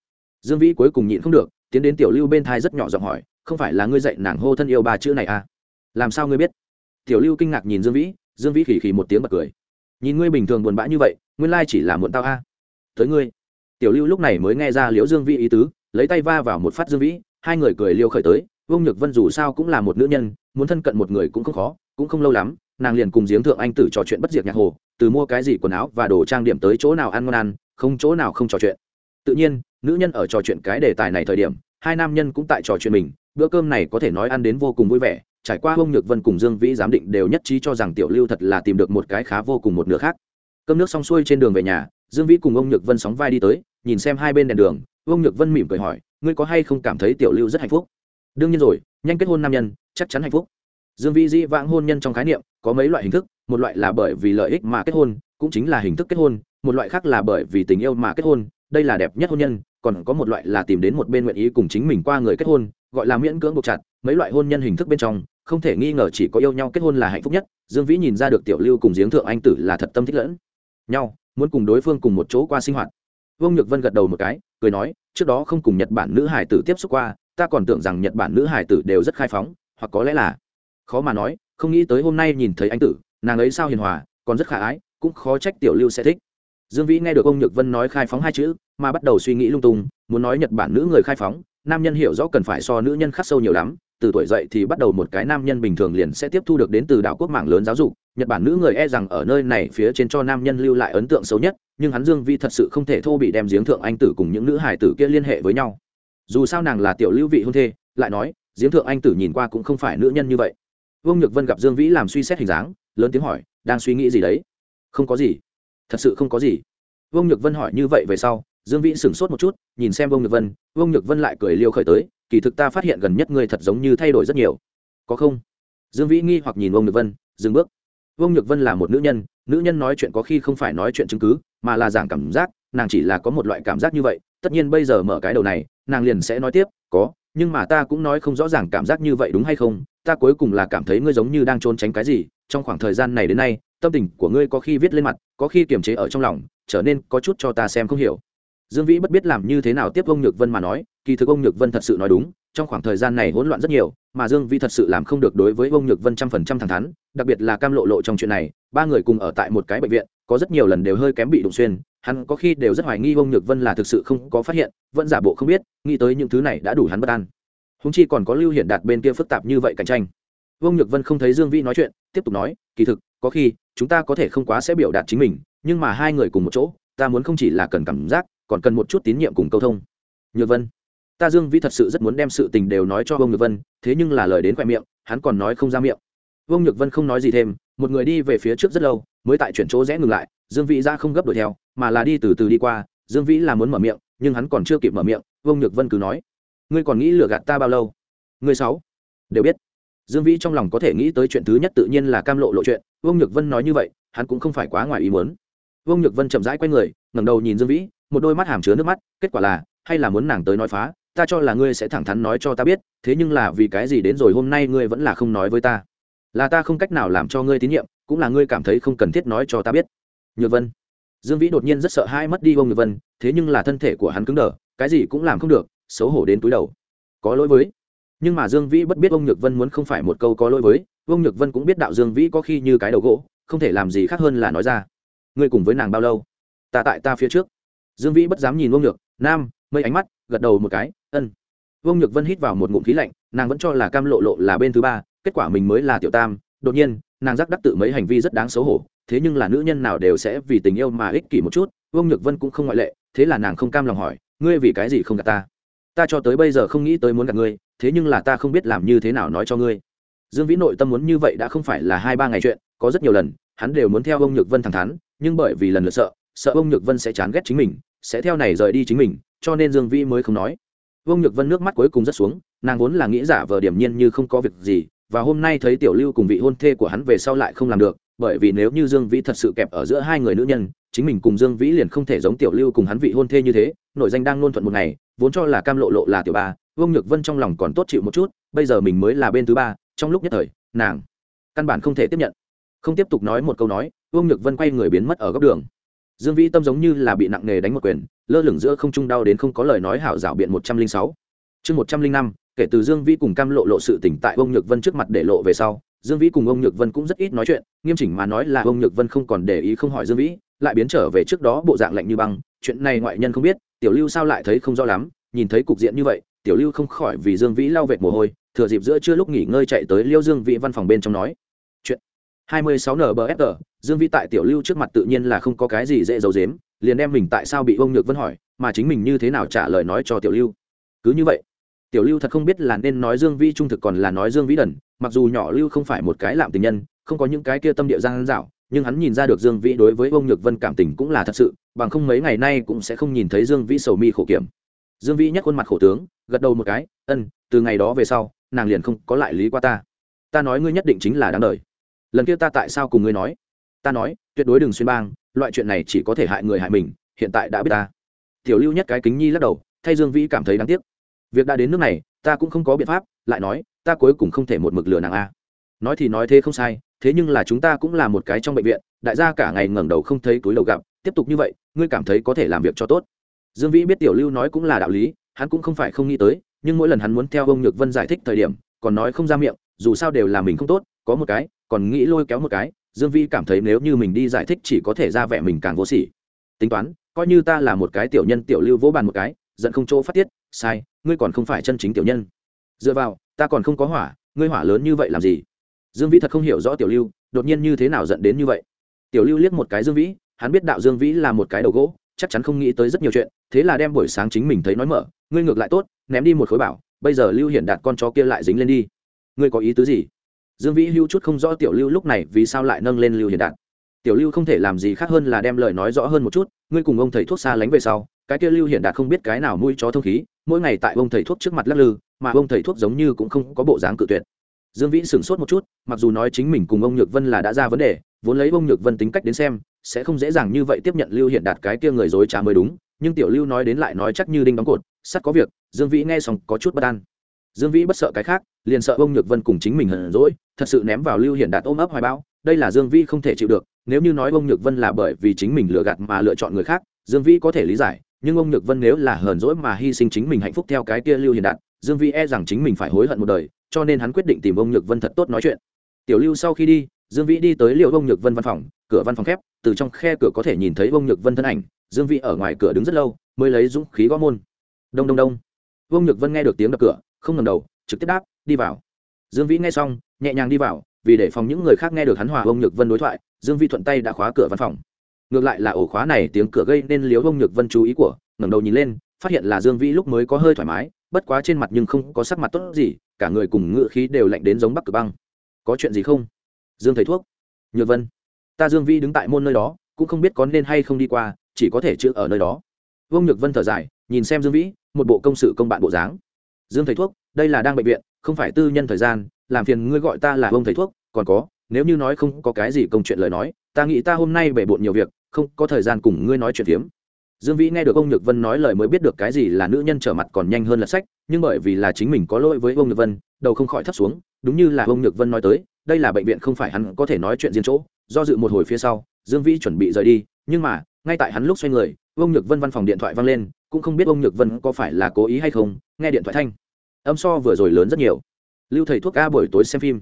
Speaker 1: Dương vĩ cuối cùng nhịn không được, tiến đến tiểu lưu bên thai rất nhỏ giọng hỏi, không phải là ngươi dạy nàng hô thân yêu ba chữ này à? Làm sao ngươi biết? Tiểu lưu kinh ngạc nhìn dương vĩ dương vĩ khỉ khỉ một tiếng bật cười. Nhìn ngươi bình thường buồn bã như vậy, nguyên lai chỉ là muộn tao a. À. tới ngươi. Tiểu lưu lúc này mới nghe ra liễu dương vĩ ý tứ, lấy tay va vào một phát dương vĩ, hai người cười liêu khởi tới vương nhược vân dù sao cũng là một nữ nhân, muốn thân cận một người cũng không khó, cũng không lâu lắm, nàng liền cùng giếng thượng anh tử trò chuyện bất diệt nhạc hồ, từ mua cái gì quần áo và đồ trang điểm tới chỗ nào ăn ngon ăn, không chỗ nào không trò chuyện. Tự nhiên, nữ nhân ở trò chuyện cái đề tài này thời điểm, hai nam nhân cũng tại trò chuyện mình, bữa cơm này có thể nói ăn đến vô cùng vui vẻ, trải qua hông nhược vân cùng dương vĩ giám định đều nhất trí cho rằng tiểu lưu thật là tìm được một cái khá vô cùng một nửa khác. Cơm nước xong xuôi trên đường về nhà, dương vĩ cùng ông nhược vân sóng vai đi tới, nhìn xem hai bên đèn đường ông nhược vân mỉm cười hỏi, ngươi có hay không cảm thấy tiểu lưu rất hạnh phúc? Đương nhiên rồi, nhanh kết hôn nam nhân, chắc chắn hạnh phúc. Dương vĩ dĩ vãng hôn nhân trong khái niệm, có mấy loại hình thức, một loại là bởi vì lợi ích mà kết hôn, cũng chính là hình thức kết hôn, một loại khác là bởi vì tình yêu mà kết hôn, đây là đẹp nhất hôn nhân, còn có một loại là tìm đến một bên nguyện ý cùng chính mình qua người kết hôn, gọi là miễn cưỡng buộc chặt, mấy loại hôn nhân hình thức bên trong, không thể nghi ngờ chỉ có yêu nhau kết hôn là hạnh phúc nhất, dương vĩ nhìn ra được tiểu lưu cùng giếng thượng anh tử là thật tâm thích lẫn nhau, muốn cùng đối phương cùng một chỗ qua sinh hoạt. Vương nhược vân gật đầu một cái, cười nói, trước đó không cùng nhật bản nữ hải tử tiếp xúc qua ta còn tưởng rằng nhật bản nữ hải tử đều rất khai phóng, hoặc có lẽ là. Khó mà nói, không nghĩ tới hôm nay nhìn thấy anh tử, nàng ấy sao hiền hòa, còn rất khả ái, cũng khó trách tiểu lưu sẽ thích. Dương vĩ nghe được ông nhược vân nói khai phóng hai chữ, mà bắt đầu suy nghĩ lung tung, muốn nói nhật bản nữ người khai phóng, nam nhân hiểu rõ cần phải so nữ nhân khắc sâu nhiều lắm, từ tuổi dậy thì bắt đầu một cái nam nhân bình thường liền sẽ tiếp thu được đến từ đạo quốc mạng lớn giáo dục. Nhật bản nữ người e rằng ở nơi này phía trên cho nam nhân lưu lại ấn tượng xấu nhất, nhưng hắn dương vi thật sự không thể thô bị đem giếng thượng anh tử cùng những nữ hải tử kia liên hệ với nhau dù sao nàng là tiểu lưu vị hôn thê, lại nói Diễm thượng anh tử nhìn qua cũng không phải nữ nhân như vậy. Vương nhược vân gặp dương vĩ làm suy xét hình dáng, lớn tiếng hỏi, đang suy nghĩ gì đấy? Không có gì. Thật sự không có gì. Vương nhược vân hỏi như vậy về sau, dương vĩ sửng sốt một chút, nhìn xem vương nhược vân, vương nhược vân lại cười liêu khởi tới, kỳ thực ta phát hiện gần nhất ngươi thật giống như thay đổi rất nhiều. Có không? Dương vĩ nghi hoặc nhìn vương nhược vân, dừng bước. Vương nhược vân là một nữ nhân nữ nhân nói chuyện có khi không phải nói chuyện chứng cứ, mà là giảng cảm giác, nàng chỉ là có một loại cảm giác như vậy, tất nhiên bây giờ mở cái đầu này nàng liền sẽ nói tiếp, có, nhưng mà ta cũng nói không rõ ràng cảm giác như vậy đúng hay không, ta cuối cùng là cảm thấy ngươi giống như đang trốn tránh cái gì, trong khoảng thời gian này đến nay, tâm tình của ngươi có khi viết lên mặt, có khi kiềm chế ở trong lòng, trở nên có chút cho ta xem không hiểu. Dương vĩ bất biết làm như thế nào tiếp ông nhược vân mà nói, kỳ thực ông nhược vân thật sự nói đúng, trong khoảng thời gian này hỗn loạn rất nhiều, mà dương vĩ thật sự làm không được đối với ông nhược vân trăm phần trăm thẳng thắn, đặc biệt là cam lộ lộ trong chuyện này, ba người cùng ở tại một cái bệnh viện có rất nhiều lần đều hơi kém bị đụng xuyên, hắn có khi đều rất hoài nghi ông nhược vân là thực sự không có phát hiện, vẫn giả bộ không biết, nghĩ tới những thứ này đã đủ hắn bất an. Húng chi còn có lưu hiện đạt bên kia phức tạp như vậy cạnh tranh. Vương nhược vân không thấy dương vĩ nói chuyện, tiếp tục nói, kỳ thực, có khi, chúng ta có thể không quá sẽ biểu đạt chính mình, nhưng mà hai người cùng một chỗ, ta muốn không chỉ là cần cảm giác, còn cần một chút tín nhiệm cùng câu thông. Nhược vân, ta dương vĩ thật sự rất muốn đem sự tình đều nói cho vương nhược vân, thế nhưng là lời đến khoe miệng, hắn còn nói không ra miệng. Vương nhược vân không nói gì thêm, một người đi về phía trước rất lâu mới tại chuyển chỗ rẽ ngừng lại, dương vĩ ra không gấp đuổi theo, mà là đi từ từ đi qua, dương vĩ là muốn mở miệng, nhưng hắn còn chưa kịp mở miệng, vương nhược vân cứ nói, ngươi còn nghĩ lừa gạt ta bao lâu? Ngươi sáu đều biết. Dương vĩ trong lòng có thể nghĩ tới chuyện thứ nhất tự nhiên là cam lộ lộ chuyện, vương nhược vân nói như vậy, hắn cũng không phải quá ngoài ý muốn. Vương nhược vân chậm rãi q u a y người, ngẩng đầu nhìn dương vĩ, một đôi mắt hàm chứa nước mắt, kết quả là, hay là muốn nàng tới nói phá, ta cho là ngươi sẽ thẳng thắn nói cho ta biết, thế nhưng là vì cái gì đến rồi hôm nay ngươi vẫn là không nói với ta? Là ta không cách nào làm cho ngươi tín nhiệm cũng là ngươi cảm thấy không cần thiết nói cho ta biết. Nhược vân. Dương vĩ đột nhiên rất sợ hai mất đi ông nhược vân, thế nhưng là thân thể của hắn cứng đờ, cái gì cũng làm không được, xấu hổ đến túi đầu. Có lỗi với. Nhưng mà dương vĩ bất biết ông nhược vân muốn không phải một câu có lỗi với, ông nhược vân cũng biết đạo dương vĩ có khi như cái đầu gỗ, không thể làm gì khác hơn là nói ra. Ngươi cùng với nàng bao lâu? Ta tại ta phía trước. Dương vĩ bất dám nhìn ông nhược, nam, mây ánh mắt, gật đầu một cái, ân. Ông nhược vân hít vào một ngụm khí lạnh, nàng vẫn cho là cam lộ lộ là bên thứ ba, kết quả mình mới là tiểu tam, đột nhiên nàng giác đắc tự mấy hành vi rất đáng xấu hổ, thế nhưng là nữ nhân nào đều sẽ vì tình yêu mà ích kỷ một chút, vương nhược vân cũng không ngoại lệ, thế là nàng không cam lòng hỏi, ngươi vì cái gì không gạt ta? Ta cho tới bây giờ không nghĩ tới muốn gạt ngươi, thế nhưng là ta không biết làm như thế nào nói cho ngươi. Dương vĩ nội tâm muốn như vậy đã không phải là hai ba ngày chuyện, có rất nhiều lần, hắn đều muốn theo ông nhược vân thẳng thắn, nhưng bởi vì lần lượt sợ sợ ông nhược vân sẽ chán ghét chính mình, sẽ theo này rời đi chính mình, cho nên dương vĩ mới không nói. Ông nhược vân nước mắt cuối cùng rất xuống, nàng vốn là nghĩ giả vờ điểm nhiên như không có việc gì và hôm nay thấy tiểu lưu cùng vị hôn thê của hắn về sau lại không làm được, bởi vì nếu như dương vĩ thật sự kẹp ở giữa hai người nữ nhân, chính mình cùng dương vĩ liền không thể giống tiểu lưu cùng hắn vị hôn thê như thế, nội danh đang nôn thuận một ngày, vốn cho là cam lộ lộ là tiểu ba, vương nhược vân trong lòng còn tốt chịu một chút, bây giờ mình mới là bên thứ ba, trong lúc nhất thời, nàng căn bản không thể tiếp nhận. Không tiếp tục nói một câu nói, vương nhược vân quay người biến mất ở góc đường. Dương vĩ tâm giống như là bị nặng nề đánh một quyền, lơ lửng giữa không trung đau đến không có lời nói hảo dạo biện một trăm linh sáu. Chương một trăm linh năm kể từ dương vĩ cùng cam lộ lộ sự tỉnh tại ông nhược vân trước mặt để lộ về sau, dương vĩ cùng ông nhược vân cũng rất ít nói chuyện, nghiêm chỉnh mà nói là ông nhược vân không còn để ý không hỏi dương vĩ, lại biến trở về trước đó bộ dạng lạnh như băng, chuyện này ngoại nhân không biết, tiểu lưu sao lại thấy không rõ lắm, nhìn thấy cục diện như vậy, tiểu lưu không khỏi vì dương vĩ lau vệt mồ hôi, thừa dịp giữa trưa lúc nghỉ ngơi chạy tới liêu dương vĩ văn phòng bên trong nói. Chuyện 26 nbfg dương vĩ tại tiểu lưu trước mặt tự nhiên là không có cái gì dễ giấu dếm liền đem mình tại sao bị ông nhược vân hỏi, mà chính mình như thế nào trả lời nói cho tiểu lưu. Cứ như vậy tiểu lưu thật không biết là nên nói dương vĩ trung thực còn là nói dương vĩ đần, mặc dù nhỏ lưu không phải một cái lạm tình nhân, không có những cái kia tâm địa giang dạo nhưng hắn nhìn ra được dương vĩ đối với ông nhược vân cảm tình cũng là thật sự, bằng không mấy ngày nay cũng sẽ không nhìn thấy dương vĩ sầu mi khổ kiểm. Dương vĩ nhắc khuôn mặt khổ tướng, gật đầu một cái, ân, từ ngày đó về sau, nàng liền không có lại lý qua ta. Ta nói ngươi nhất định chính là đáng đời. Lần kia ta tại sao cùng ngươi nói? Ta nói, tuyệt đối đừng xuyên bang, loại chuyện này chỉ có thể hại người hại mình, hiện tại đã biết ta. Tiểu lưu nhất cái kính nhi lắc đầu, thay dương vĩ cảm thấy đáng tiếc việc đã đến nước này, ta cũng không có biện pháp, lại nói, ta cuối cùng không thể một mực lừa nàng a. Nói thì nói thế không sai, thế nhưng là chúng ta cũng là một cái trong bệnh viện, đại gia cả ngày ngẩng đầu không thấy túi đầu gặp, tiếp tục như vậy, ngươi cảm thấy có thể làm việc cho tốt. Dương vĩ biết tiểu lưu nói cũng là đạo lý, hắn cũng không phải không nghĩ tới, nhưng mỗi lần hắn muốn theo ông nhược vân giải thích thời điểm, còn nói không ra miệng, dù sao đều là mình không tốt, có một cái, còn nghĩ lôi kéo một cái, dương vĩ cảm thấy nếu như mình đi giải thích chỉ có thể ra vẻ mình càng vô sỉ. Tính toán, coi như ta là một cái tiểu nhân, tiểu lưu vỗ bàn một cái, giận không chỗ phát tiết, sai ngươi còn không phải chân chính tiểu nhân. Dựa vào, ta còn không có hỏa, ngươi hỏa lớn như vậy làm gì? Dương vĩ thật không hiểu rõ tiểu lưu, đột nhiên như thế nào dẫn đến như vậy? Tiểu lưu liếc một cái dương vĩ, hắn biết đạo dương vĩ là một cái đầu gỗ, chắc chắn không nghĩ tới rất nhiều chuyện, thế là đem buổi sáng chính mình thấy nói mở, ngươi ngược lại tốt, ném đi một khối bảo, bây giờ lưu hiển đạt con chó kia lại dính lên đi. Ngươi có ý tứ gì? Dương vĩ hưu chút không rõ tiểu lưu lúc này vì sao lại nâng lên lưu hiển đạt. Tiểu lưu không thể làm gì khác hơn là đem lời nói rõ hơn một chút, ngươi cùng ông thầy thuốc xa lánh về sau cái kia lưu hiện đạt không biết cái nào nuôi chó thông khí, mỗi ngày tại ông thầy thuốc trước mặt lắc lư, mà ông thầy thuốc giống như cũng không có bộ dáng cự tuyệt. Dương vĩ sửng sốt một chút, mặc dù nói chính mình cùng ông nhược vân là đã ra vấn đề, vốn lấy ông nhược vân tính cách đến xem, sẽ không dễ dàng như vậy tiếp nhận lưu hiện đạt cái kia người dối trá mới đúng, nhưng tiểu lưu nói đến lại nói chắc như đinh đóng cột, sắt có việc, dương vĩ nghe xong có chút bất an. Dương vĩ bất sợ cái khác, liền sợ ông nhược vân cùng chính mình hận dỗi, thật sự ném vào lưu hiện đạt ôm ấp hoài bão, đây là dương vĩ không thể chịu được, nếu như nói ông nhược vân là bởi vì chính mình lừa gạt mà lựa chọn người khác, dương vĩ có thể lý giải nhưng ông nhược vân nếu là hờn dỗi mà hy sinh chính mình hạnh phúc theo cái kia lưu hiền đạt, dương vi e rằng chính mình phải hối hận một đời, cho nên hắn quyết định tìm ông nhược vân thật tốt nói chuyện. Tiểu lưu sau khi đi, dương vĩ đi tới liệu ông nhược vân văn phòng, cửa văn phòng khép, từ trong khe cửa có thể nhìn thấy ông nhược vân thân ảnh, dương vĩ ở ngoài cửa đứng rất lâu, mới lấy dũng khí gõ môn. Đông đông đông. Ông nhược vân nghe được tiếng đập cửa, không ngầm đầu, trực tiếp đáp, đi vào. Dương vĩ nghe xong, nhẹ nhàng đi vào, vì để phòng những người khác nghe được hắn hòa ông nhược vân đối thoại, dương vĩ thuận tay đã khóa cửa văn phòng ngược lại là ổ khóa này tiếng cửa gây nên liếu bông nhược vân chú ý của, ngẩng đầu nhìn lên, phát hiện là dương vĩ lúc mới có hơi thoải mái, bất quá trên mặt nhưng không có sắc mặt tốt gì, cả người cùng ngựa khí đều lạnh đến giống bắc cực băng. Có chuyện gì không? Dương thầy thuốc. Nhược vân. Ta dương vi đứng tại môn nơi đó, cũng không biết có nên hay không đi qua, chỉ có thể chữ ở nơi đó. Vương nhược vân thở dài, nhìn xem dương vĩ, một bộ công sự công bạn bộ dáng. Dương thầy thuốc, đây là đang bệnh viện, không phải tư nhân thời gian, làm phiền ngươi gọi ta là vương thầy thuốc, còn có, nếu như nói không có cái gì công chuyện lời nói, ta nghĩ ta hôm nay bể bộn nhiều việc không, có thời gian cùng ngươi nói chuyện phiếm. Dương vĩ nghe được ông nhược vân nói lời mới biết được cái gì là nữ nhân trở mặt còn nhanh hơn là sách, nhưng bởi vì là chính mình có lỗi với ông nhược vân, đầu không khỏi thấp xuống, đúng như là ông nhược vân nói tới, đây là bệnh viện không phải hắn có thể nói chuyện riêng chỗ. Do dự một hồi phía sau, dương vĩ chuẩn bị rời đi, nhưng mà, ngay tại hắn lúc xoay người, ông nhược vân văn phòng điện thoại vang lên, cũng không biết ông nhược vân có phải là cố ý hay không, nghe điện thoại thanh. Âm so vừa rồi lớn rất nhiều. Lưu thầy thuốc ca buổi tối xem phim.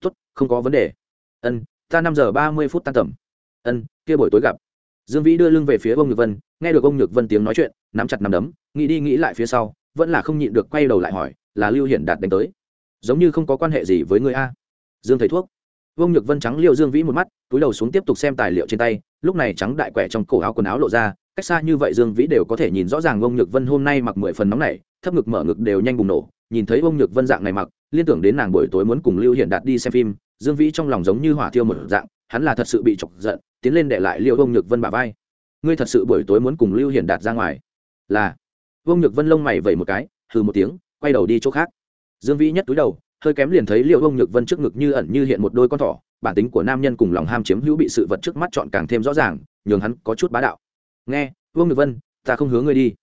Speaker 1: Tốt, không có vấn đề. Ân, ta năm giờ ba mươi phút tan tầm. Ân, kia buổi tối gặp dương vĩ đưa lưng về phía ông nhược vân, nghe được ông nhược vân tiếng nói chuyện, nắm chặt nắm đấm, nghĩ đi nghĩ lại phía sau, vẫn là không nhịn được quay đầu lại hỏi, là lưu hiển đạt đánh tới, giống như không có quan hệ gì với người a? Dương thầy thuốc. Vương nhược vân trắng liêu dương vĩ một mắt, túi đầu xuống tiếp tục xem tài liệu trên tay, lúc này trắng đại quẻ trong cổ áo quần áo lộ ra, cách xa như vậy dương vĩ đều có thể nhìn rõ ràng ông nhược vân hôm nay mặc mười phần nóng này thấp ngực mở ngực đều nhanh bùng nổ, nhìn thấy ông nhược vân dạng này mặc, liên tưởng đến nàng buổi tối muốn cùng lưu hiển đạt đi xem phim, dương vĩ trong lòng giống như hỏa thiêu một dạng, hắn là thật sự bị chọc giận tiến lên để lại liệu ông nhược vân bà vai. Ngươi thật sự buổi tối muốn cùng lưu hiển đạt ra ngoài? Là. Ông nhược vân lông mày vẩy một cái, hừ một tiếng, quay đầu đi chỗ khác. Dương vĩ nhất túi đầu, hơi kém liền thấy liệu ông nhược vân trước ngực như ẩn như hiện một đôi con thỏ, bản tính của nam nhân cùng lòng ham chiếm hữu bị sự vật trước mắt chọn càng thêm rõ ràng, nhường hắn có chút bá đạo. Nghe, vương nhược vân, ta không hướng ngươi đi.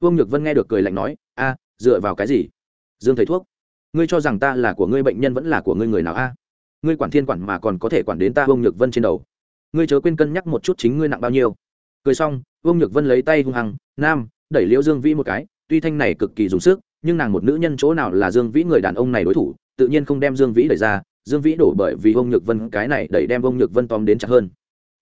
Speaker 1: Vương nhược vân nghe được cười lạnh nói, a, dựa vào cái gì? Dương thầy thuốc, ngươi cho rằng ta là của ngươi bệnh nhân vẫn là của ngươi người nào a? Ngươi quản thiên quản mà còn có thể quản đến ta vương nhược vân trên đầu ngươi chớ quên cân nhắc một chút chính ngươi nặng bao nhiêu. Cười xong, vương nhược vân lấy tay hung hăng, nam, đẩy liễu dương vĩ một cái, tuy thanh này cực kỳ dùng sức, nhưng nàng một nữ nhân chỗ nào là dương vĩ người đàn ông này đối thủ, tự nhiên không đem dương vĩ đẩy ra, dương vĩ đổ bởi vì vương nhược vân cái này đẩy đem vương nhược vân tóm đến chặt hơn.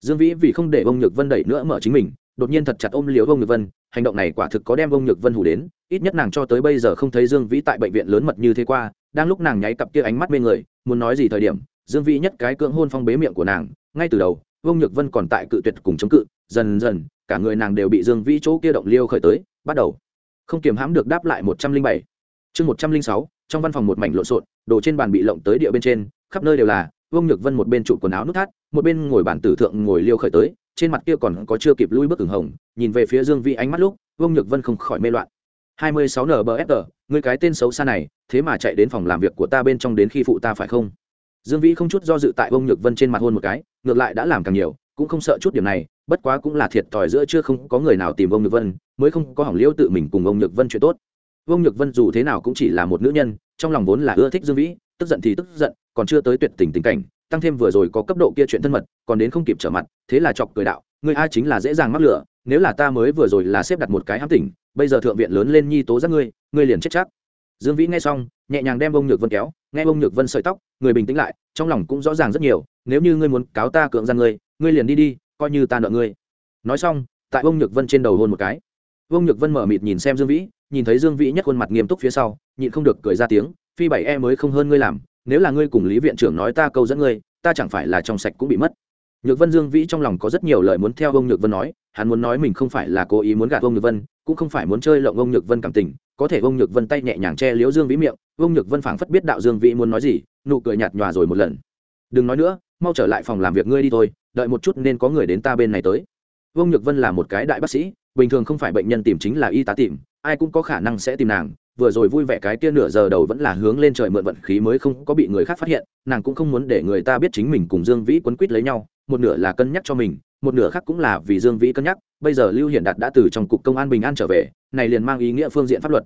Speaker 1: Dương vĩ vì không để vương nhược vân đẩy nữa mở chính mình, đột nhiên thật chặt ôm liễu vương nhược vân, hành động này quả thực có đem vương nhược vân hủ đến, ít nhất nàng cho tới bây giờ không thấy dương vĩ tại bệnh viện lớn mật như thế qua, đang lúc nàng nháy cặp kia ánh mắt bên người, muốn nói gì thời điểm, dương vĩ nhất cái cưỡng hôn phong bế miệng của nàng, ngay từ đầu Vương nhược vân còn tại cự tuyệt cùng chống cự, dần dần, cả người nàng đều bị dương vĩ chỗ kia động liêu khởi tới, bắt đầu. Không kiềm hãm được đáp lại một trăm linh bảy. Chương một trăm linh sáu, trong văn phòng một mảnh lộn xộn, đồ trên bàn bị lộng tới địa bên trên, khắp nơi đều là, vương nhược vân một bên trụ quần áo nút thắt, một bên ngồi bàn tử thượng ngồi liêu khởi tới, trên mặt kia còn có chưa kịp lui bước ửng hồng, nhìn về phía dương vĩ ánh mắt lúc, vương nhược vân không khỏi mê loạn. Hai mươi sáu nbfg người cái tên xấu xa này, thế mà chạy đến phòng làm việc của ta bên trong đến khi phụ ta phải không? Dương vĩ không chút do dự tại vương nhược vân trên mặt hôn một cái, ngược lại đã làm càng nhiều, cũng không sợ chút điểm này, bất quá cũng là thiệt thòi giữa chưa không có người nào tìm ông nhược vân, mới không có hỏng liêu tự mình cùng ông nhược vân chuyện tốt. Ông nhược vân dù thế nào cũng chỉ là một nữ nhân, trong lòng vốn là ưa thích dương vĩ, tức giận thì tức giận, còn chưa tới tuyệt tình tình cảnh, tăng thêm vừa rồi có cấp độ kia chuyện thân mật, còn đến không kịp trở mặt, thế là chọc cười đạo người a chính là dễ dàng mắc lửa, nếu là ta mới vừa rồi là xếp đặt một cái hám tỉnh, bây giờ thượng viện lớn lên nhi tố giác ngươi ngươi liền chết chắc. Dương vĩ nghe xong, nhẹ nhàng đem ông nhược vân kéo nghe ông nhược vân sợi tóc, người bình tĩnh lại, trong lòng cũng rõ ràng rất nhiều, nếu như ngươi muốn cáo ta cưỡng ra ngươi ngươi liền đi đi, coi như ta nợ ngươi. Nói xong, tại ông nhược vân trên đầu hôn một cái. Ông nhược vân mở mịt nhìn xem dương vĩ, nhìn thấy dương vĩ nhất khuôn mặt nghiêm túc phía sau, nhịn không được cười ra tiếng, phi bảy e mới không hơn ngươi làm, nếu là ngươi cùng lý viện trưởng nói ta câu dẫn ngươi, ta chẳng phải là trong sạch cũng bị mất. Nhược vân dương vĩ trong lòng có rất nhiều lời muốn theo ông nhược vân nói, hắn muốn nói mình không phải là cố ý muốn gạt ông nhược vân, cũng không phải muốn chơi lộng ông nhược vân cảm tình có thể ông nhược vân tay nhẹ nhàng che liếu dương vĩ miệng ông nhược vân phảng phất biết đạo dương vĩ muốn nói gì, nụ cười nhạt nhòa rồi một lần. Đừng nói nữa, mau trở lại phòng làm việc ngươi đi thôi, đợi một chút nên có người đến ta bên này tới. Ông nhược vân là một cái đại bác sĩ, bình thường không phải bệnh nhân tìm chính là y tá tìm, ai cũng có khả năng sẽ tìm nàng, vừa rồi vui vẻ cái kia nửa giờ đầu vẫn là hướng lên trời mượn vận khí mới không có bị người khác phát hiện, nàng cũng không muốn để người ta biết chính mình cùng dương vĩ quấn quýt lấy nhau, một nửa là cân nhắc cho mình một nửa khác cũng là vì dương vĩ cân nhắc, bây giờ lưu hiển đạt đã từ trong cục công an bình an trở về, này liền mang ý nghĩa phương diện pháp luật.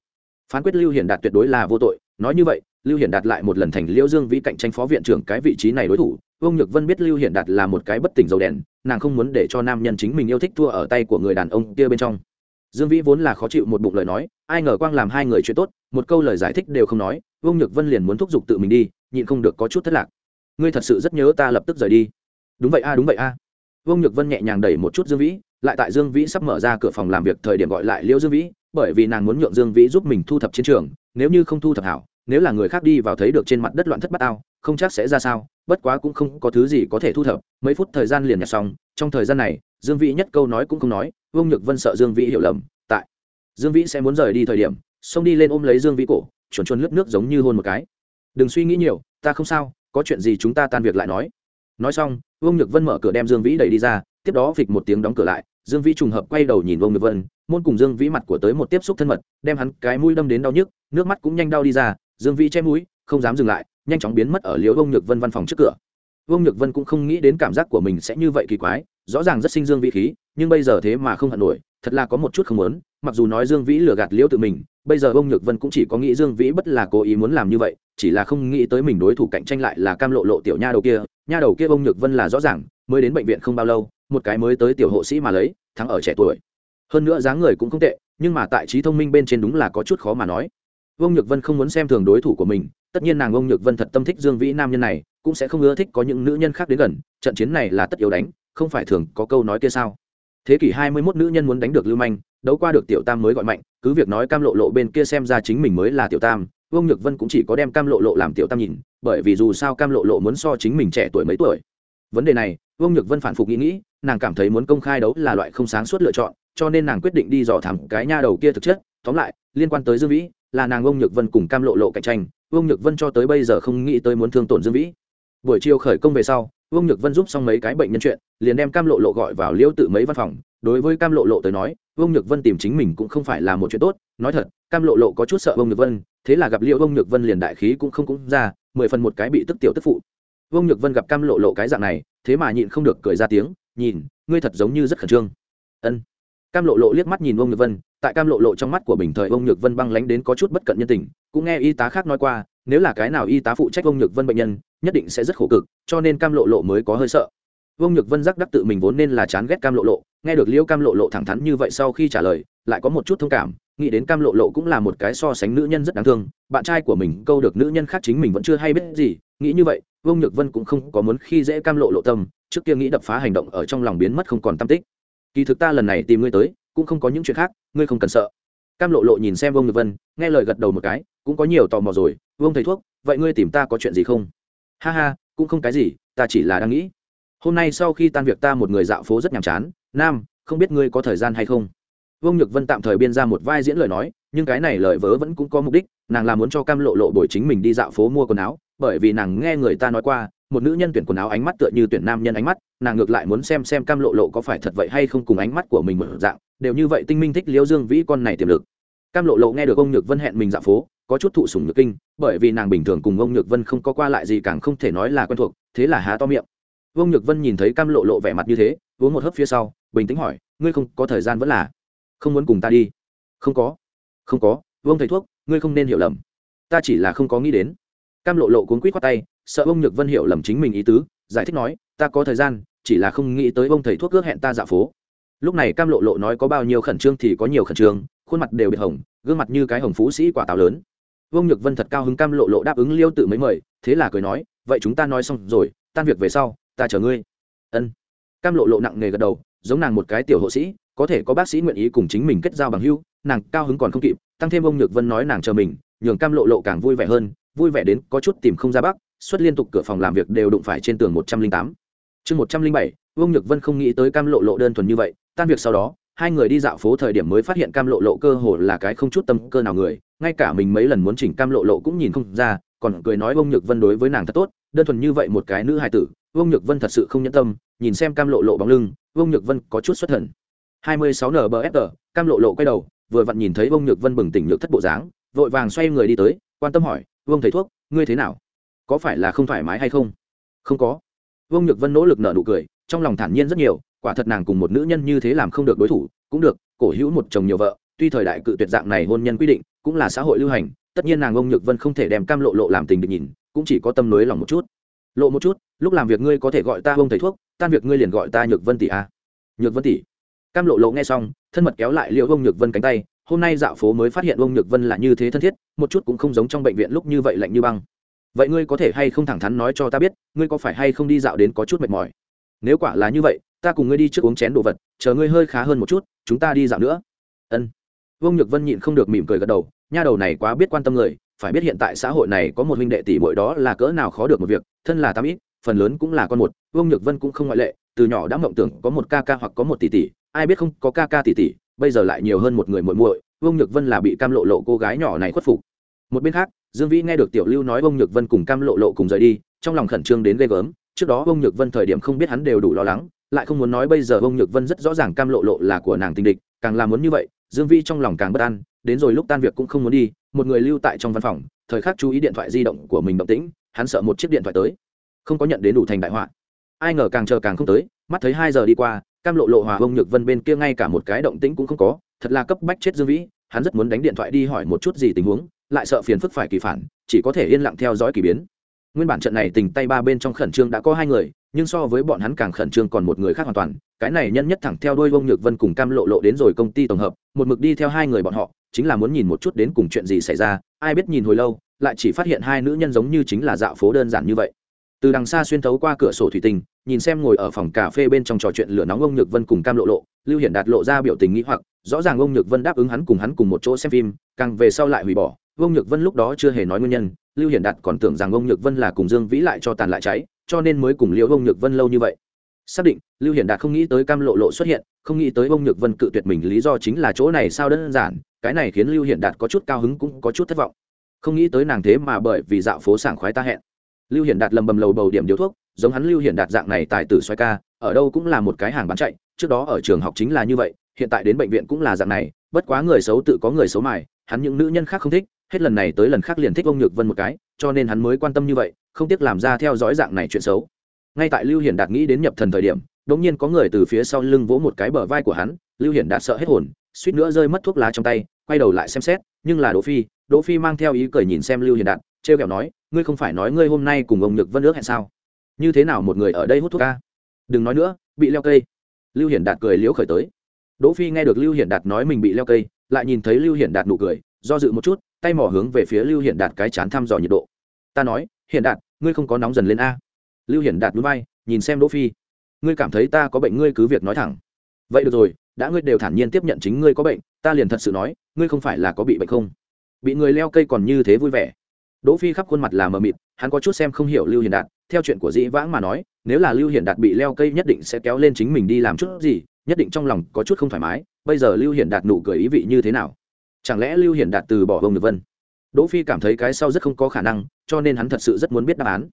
Speaker 1: Phán quyết lưu hiển đạt tuyệt đối là vô tội, nói như vậy, lưu hiển đạt lại một lần thành liễu dương vĩ cạnh tranh phó viện trưởng cái vị trí này đối thủ, vương nhược vân biết lưu hiển đạt là một cái bất tỉnh dầu đèn, nàng không muốn để cho nam nhân chính mình yêu thích thua ở tay của người đàn ông kia bên trong. Dương vĩ vốn là khó chịu một bụng lời nói, ai ngờ quang làm hai người chuyện tốt, một câu lời giải thích đều không nói, vương nhược vân liền muốn thúc giục tự mình đi, nhịn không được có chút thất lạc. Ngươi thật sự rất nhớ ta lập tức rời đi. Đúng vậy a, đúng vậy a. à vương nhược vân nhẹ nhàng đẩy một chút dương vĩ, lại tại dương vĩ sắp mở ra cửa phòng làm việc thời điểm gọi lại liễu dương vĩ, bởi vì nàng muốn nhượng dương vĩ giúp mình thu thập chiến trường, nếu như không thu thập hảo, nếu là người khác đi vào thấy được trên mặt đất loạn thất bát ao, không chắc sẽ ra sao, bất quá cũng không có thứ gì có thể thu thập. Mấy phút thời gian liền nhặt xong, trong thời gian này, dương vĩ nhất câu nói cũng không nói, vương nhược vân sợ dương vĩ hiểu lầm, tại dương vĩ sẽ muốn rời đi thời điểm, xông đi lên ôm lấy dương vĩ cổ, chuồn chuồn lướt nước giống như hôn một cái. Đừng suy nghĩ nhiều, ta không sao, có chuyện gì chúng ta tan việc lại nói nói xong, vương nhược vân mở cửa đem dương vĩ đẩy đi ra, tiếp đó phịch một tiếng đóng cửa lại, dương vĩ trùng hợp quay đầu nhìn vương nhược vân, môn cùng dương vĩ mặt của tới một tiếp xúc thân mật, đem hắn cái mũi đâm đến đau nhức, nước mắt cũng nhanh đau đi ra, dương vĩ che mũi, không dám dừng lại, nhanh chóng biến mất ở liễu vương nhược vân văn phòng trước cửa. Vương nhược vân cũng không nghĩ đến cảm giác của mình sẽ như vậy kỳ quái, rõ ràng rất sinh dương vĩ khí, nhưng bây giờ thế mà không hận nổi thật là có một chút không muốn, mặc dù nói dương vĩ lừa gạt liễu tự mình, bây giờ ông nhược vân cũng chỉ có nghĩ dương vĩ bất là cố ý muốn làm như vậy, chỉ là không nghĩ tới mình đối thủ cạnh tranh lại là cam lộ lộ tiểu nha đầu kia, nha đầu kia ông nhược vân là rõ ràng, mới đến bệnh viện không bao lâu, một cái mới tới tiểu hộ sĩ mà lấy, thắng ở trẻ tuổi. Hơn nữa dáng người cũng không tệ, nhưng mà tại trí thông minh bên trên đúng là có chút khó mà nói. Ông nhược vân không muốn xem thường đối thủ của mình, tất nhiên nàng ông nhược vân thật tâm thích dương vĩ nam nhân này, cũng sẽ không ưa thích có những nữ nhân khác đến gần, trận chiến này là tất yếu đánh, không phải thường có câu nói kia sao? Thế kỷ hai mươi 21 nữ nhân muốn đánh được lưu manh, đấu qua được tiểu tam mới gọi mạnh, cứ việc nói cam lộ lộ bên kia xem ra chính mình mới là tiểu tam, vương nhược vân cũng chỉ có đem cam lộ lộ làm tiểu tam nhìn, bởi vì dù sao cam lộ lộ muốn so chính mình trẻ tuổi mấy tuổi. Vấn đề này, vương nhược vân phản phục nghĩ nghĩ, nàng cảm thấy muốn công khai đấu là loại không sáng suốt lựa chọn, cho nên nàng quyết định đi dò thẳng cái nha đầu kia thực chất. Tóm lại, liên quan tới dương vĩ, là nàng vương nhược vân cùng cam lộ lộ cạnh tranh, vương nhược vân cho tới bây giờ không nghĩ tới muốn thương tổn dương vĩ. Buổi chiều khởi công về sau vương nhược vân giúp xong mấy cái bệnh nhân chuyện, liền đem cam lộ lộ gọi vào liễu tự mấy văn phòng. Đối với cam lộ lộ tới nói, vương nhược vân tìm chính mình cũng không phải là một chuyện tốt. Nói thật, cam lộ lộ có chút sợ vương nhược vân, thế là gặp liễu vương nhược vân liền đại khí cũng không cũng ra, mười phần một cái bị tức tiểu tức phụ. Vương nhược vân gặp cam lộ lộ cái dạng này, thế mà nhịn không được cười ra tiếng, nhìn, ngươi thật giống như rất khẩn trương. Ân. Cam lộ lộ liếc mắt nhìn vương nhược vân, tại cam lộ lộ trong mắt của bình thời vương nhược vân băng lánh đến có chút bất cận nhân tình, cũng nghe y tá khác nói qua nếu là cái nào y tá phụ trách vương nhược vân bệnh nhân, nhất định sẽ rất khổ cực, cho nên cam lộ lộ mới có hơi sợ. Vương nhược vân giác đắc tự mình vốn nên là chán ghét cam lộ lộ, nghe được liễu cam lộ lộ thẳng thắn như vậy sau khi trả lời, lại có một chút thông cảm, nghĩ đến cam lộ lộ cũng là một cái so sánh nữ nhân rất đáng thương, bạn trai của mình câu được nữ nhân khác chính mình vẫn chưa hay biết gì, nghĩ như vậy, vương nhược vân cũng không có muốn khi dễ cam lộ lộ tâm, trước kia nghĩ đập phá hành động ở trong lòng biến mất không còn tâm tích. Kỳ thực ta lần này tìm ngươi tới, cũng không có những chuyện khác, ngươi không cần sợ. Cam lộ lộ nhìn xem vương nhược vân, nghe lời gật đầu một cái, cũng có nhiều tò mò rồi vương thầy thuốc, vậy ngươi tìm ta có chuyện gì không? Ha ha, cũng không cái gì, ta chỉ là đang nghĩ. Hôm nay sau khi tan việc ta một người dạo phố rất nhàm chán. Nam, không biết ngươi có thời gian hay không? Vương nhược vân tạm thời biên ra một vai diễn lời nói, nhưng cái này lời vớ vẫn cũng có mục đích. Nàng là muốn cho cam lộ lộ bồi chính mình đi dạo phố mua quần áo, bởi vì nàng nghe người ta nói qua, một nữ nhân tuyển quần áo ánh mắt tựa như tuyển nam nhân ánh mắt, nàng ngược lại muốn xem xem cam lộ lộ có phải thật vậy hay không cùng ánh mắt của mình một dạng. Đều như vậy, tinh minh thích liễu dương vĩ con này tiềm lực. Cam lộ lộ nghe được ông nhược vân hẹn mình dạo phố có chút thụ sủng nhược kinh, bởi vì nàng bình thường cùng ông nhược vân không có qua lại gì càng không thể nói là quen thuộc, thế là há to miệng. Ông nhược vân nhìn thấy cam lộ lộ vẻ mặt như thế, uống một hớp phía sau, bình tĩnh hỏi, ngươi không có thời gian vẫn là không muốn cùng ta đi? Không có không có, vương thầy thuốc, ngươi không nên hiểu lầm. Ta chỉ là không có nghĩ đến. Cam lộ lộ cuốn quýt khoát tay, sợ ông nhược vân hiểu lầm chính mình ý tứ, giải thích nói, ta có thời gian, chỉ là không nghĩ tới ông thầy thuốc ước hẹn ta dạo phố. Lúc này cam lộ lộ nói có bao nhiêu khẩn trương thì có nhiều khẩn trương, khuôn mặt đều bị hồng, gương mặt như cái hồng phú sĩ quả táo lớn vương nhược vân thật cao hứng cam lộ lộ đáp ứng liêu tự mấy mời thế là cười nói vậy chúng ta nói xong rồi tan việc về sau ta chờ ngươi. Ân. Cam lộ lộ nặng nề gật đầu giống nàng một cái tiểu hộ sĩ có thể có bác sĩ nguyện ý cùng chính mình kết giao bằng hữu, nàng cao hứng còn không kịp tăng thêm ông nhược vân nói nàng chờ mình nhường cam lộ lộ càng vui vẻ hơn vui vẻ đến có chút tìm không ra bắc xuất liên tục cửa phòng làm việc đều đụng phải trên tường một trăm linh tám. Chương một trăm linh bảy vương nhược vân không nghĩ tới cam lộ lộ đơn thuần như vậy tan việc sau đó hai người đi dạo phố thời điểm mới phát hiện cam lộ lộ cơ hồ là cái không chút tâm cơ nào người, ngay cả mình mấy lần muốn chỉnh cam lộ lộ cũng nhìn không ra, còn cười nói ông nhược vân đối với nàng thật tốt, đơn thuần như vậy một cái nữ hài tử, vương nhược vân thật sự không nhẫn tâm, nhìn xem cam lộ lộ bóng lưng, vương nhược vân có chút xuất thần. Hai mươi sáu nbfr cam lộ lộ quay đầu, vừa vặn nhìn thấy vương nhược vân bừng tỉnh nhược thất bộ dáng, vội vàng xoay người đi tới, quan tâm hỏi, vương thầy thuốc, ngươi thế nào? Có phải là không thoải mái hay không? Không có. Vương nhược vân nỗ lực nở nụ cười, trong lòng thản nhiên rất nhiều quả thật nàng cùng một nữ nhân như thế làm không được đối thủ, cũng được, cổ hữu một chồng nhiều vợ, tuy thời đại cự tuyệt dạng này hôn nhân quy định, cũng là xã hội lưu hành, tất nhiên nàng ông nhược vân không thể đem cam lộ lộ làm tình được nhìn, cũng chỉ có tâm nối lòng một chút. Lộ một chút, lúc làm việc ngươi có thể gọi ta ông thầy thuốc, tan việc ngươi liền gọi ta nhược vân tỷ a. À. nhược vân tỷ. Cam lộ lộ nghe xong, thân mật kéo lại liệu ông nhược vân cánh tay, hôm nay dạo phố mới phát hiện ông nhược vân là như thế thân thiết, một chút cũng không giống trong bệnh viện lúc như vậy lạnh như băng. Vậy ngươi có thể hay không thẳng thắn nói cho ta biết, ngươi có phải hay không đi dạo đến có chút mệt mỏi? Nếu quả là như vậy ta cùng ngươi đi trước uống chén đồ vật, chờ ngươi hơi khá hơn một chút, chúng ta đi dạo nữa. Ân. Vương nhược vân nhịn không được mỉm cười gật đầu, nha đầu này quá biết quan tâm người, phải biết hiện tại xã hội này có một huynh đệ tỷ muội đó là cỡ nào khó được một việc, thân là tám ít, phần lớn cũng là con một. Vương nhược vân cũng không ngoại lệ, từ nhỏ đã mộng tưởng có một ca ca hoặc có một tỷ tỷ, ai biết không có ca ca tỷ tỷ, bây giờ lại nhiều hơn một người muội muội, vương nhược vân là bị cam lộ lộ cô gái nhỏ này khuất phục. Một bên khác, dương vĩ nghe được tiểu lưu nói vương nhược vân cùng cam lộ lộ cùng rời đi, trong lòng khẩn trương đến ghê gớm, trước đó vương nhược vân thời điểm không biết hắn đều đủ lo lắng lại không muốn nói bây giờ bông nhược vân rất rõ ràng cam lộ lộ là của nàng tình địch, càng là muốn như vậy, dương vi trong lòng càng bất an, đến rồi lúc tan việc cũng không muốn đi, một người lưu tại trong văn phòng, thời khắc chú ý điện thoại di động của mình động tĩnh, hắn sợ một chiếc điện thoại tới, không có nhận đến đủ thành đại họa. Ai ngờ càng chờ càng không tới, mắt thấy hai giờ đi qua, cam lộ lộ hòa bông nhược vân bên kia ngay cả một cái động tĩnh cũng không có, thật là cấp bách chết dương vĩ, hắn rất muốn đánh điện thoại đi hỏi một chút gì tình huống, lại sợ phiền phức phải kỳ phản, chỉ có thể yên lặng theo dõi kỳ biến. Nguyên bản trận này tình tay ba bên trong khẩn trương đã có hai người nhưng so với bọn hắn càng khẩn trương còn một người khác hoàn toàn, cái này nhân nhất thẳng theo đôi vông nhược vân cùng cam lộ lộ đến rồi công ty tổng hợp, một mực đi theo hai người bọn họ, chính là muốn nhìn một chút đến cùng chuyện gì xảy ra, ai biết nhìn hồi lâu, lại chỉ phát hiện hai nữ nhân giống như chính là dạo phố đơn giản như vậy. Từ đằng xa xuyên thấu qua cửa sổ thủy tinh, nhìn xem ngồi ở phòng cà phê bên trong trò chuyện lửa nóng ông nhược vân cùng cam lộ lộ, lưu hiển đạt lộ ra biểu tình nghĩ hoặc, rõ ràng ông nhược vân đáp ứng hắn cùng hắn cùng một chỗ xem phim, càng về sau lại hủy bỏ. Ông nhược vân lúc đó chưa hề nói nguyên nhân, lưu hiển đạt còn tưởng rằng ông nhược vân là cùng dương vĩ lại cho tàn lại cháy cho nên mới cùng liễu ông nhược vân lâu như vậy. Xác định, lưu hiển đạt không nghĩ tới cam lộ lộ xuất hiện, không nghĩ tới ông nhược vân cự tuyệt mình, lý do chính là chỗ này sao đơn giản, cái này khiến lưu hiển đạt có chút cao hứng cũng có chút thất vọng. Không nghĩ tới nàng thế mà bởi vì dạo phố sảng khoái ta hẹn. Lưu hiển đạt lầm bầm lầu bầu điểm điếu thuốc, giống hắn lưu hiển đạt dạng này tài tử xoay ca, ở đâu cũng là một cái hàng bán chạy, trước đó ở trường học chính là như vậy, hiện tại đến bệnh viện cũng là dạng này, bất quá người xấu tự có người xấu mài, hắn những nữ nhân khác không thích hết lần này tới lần khác liền thích ông nhược vân một cái, cho nên hắn mới quan tâm như vậy, không tiếc làm ra theo dõi dạng này chuyện xấu. Ngay tại lưu hiển đạt nghĩ đến nhập thần thời điểm đ ỗ n g nhiên có người từ phía sau lưng vỗ một cái bờ vai của hắn, lưu hiển đạt sợ hết hồn, suýt nữa rơi mất thuốc lá trong tay, quay đầu lại xem xét, nhưng là đỗ phi đỗ phi mang theo ý cười nhìn xem lưu hiển đạt t r e o kẹo nói, ngươi không phải nói ngươi hôm nay cùng ông nhược vân ước hẹn sao? Như thế nào một người ở đây hút thuốc ca đừng nói nữa, bị leo cây. Lưu hiển đạt cười liễu khởi tới. Đỗ phi nghe được lưu hiển đạt nói mình bị leo cây, lại nhìn thấy lưu hiển đạt nụ cười do dự một chút, tay mỏ hướng về phía lưu hiển đạt cái chán thăm dò nhiệt độ. Ta nói, hiển đạt, ngươi không có nóng dần lên a. Lưu hiển đạt núi bay nhìn xem đỗ phi. Ngươi cảm thấy ta có bệnh, ngươi cứ việc nói thẳng. Vậy được rồi, đã ngươi đều thản nhiên tiếp nhận chính ngươi có bệnh, ta liền thật sự nói, ngươi không phải là có bị bệnh không? Bị người leo cây còn như thế vui vẻ. Đỗ phi khắp khuôn mặt là mờ mịt, hắn có chút xem không hiểu lưu hiển đạt. Theo chuyện của dĩ vãng mà nói, nếu là lưu hiển đạt bị leo cây nhất định sẽ kéo lên chính mình đi làm chút gì, nhất định trong lòng có chút không thoải mái. Bây giờ lưu hiển đạt nụ cười ý vị như thế nào? Chẳng lẽ lưu hiển đạt từ bỏ ông nhược vân? Đỗ phi cảm thấy cái sau rất không có khả năng, cho nên hắn thật sự rất muốn biết đáp án.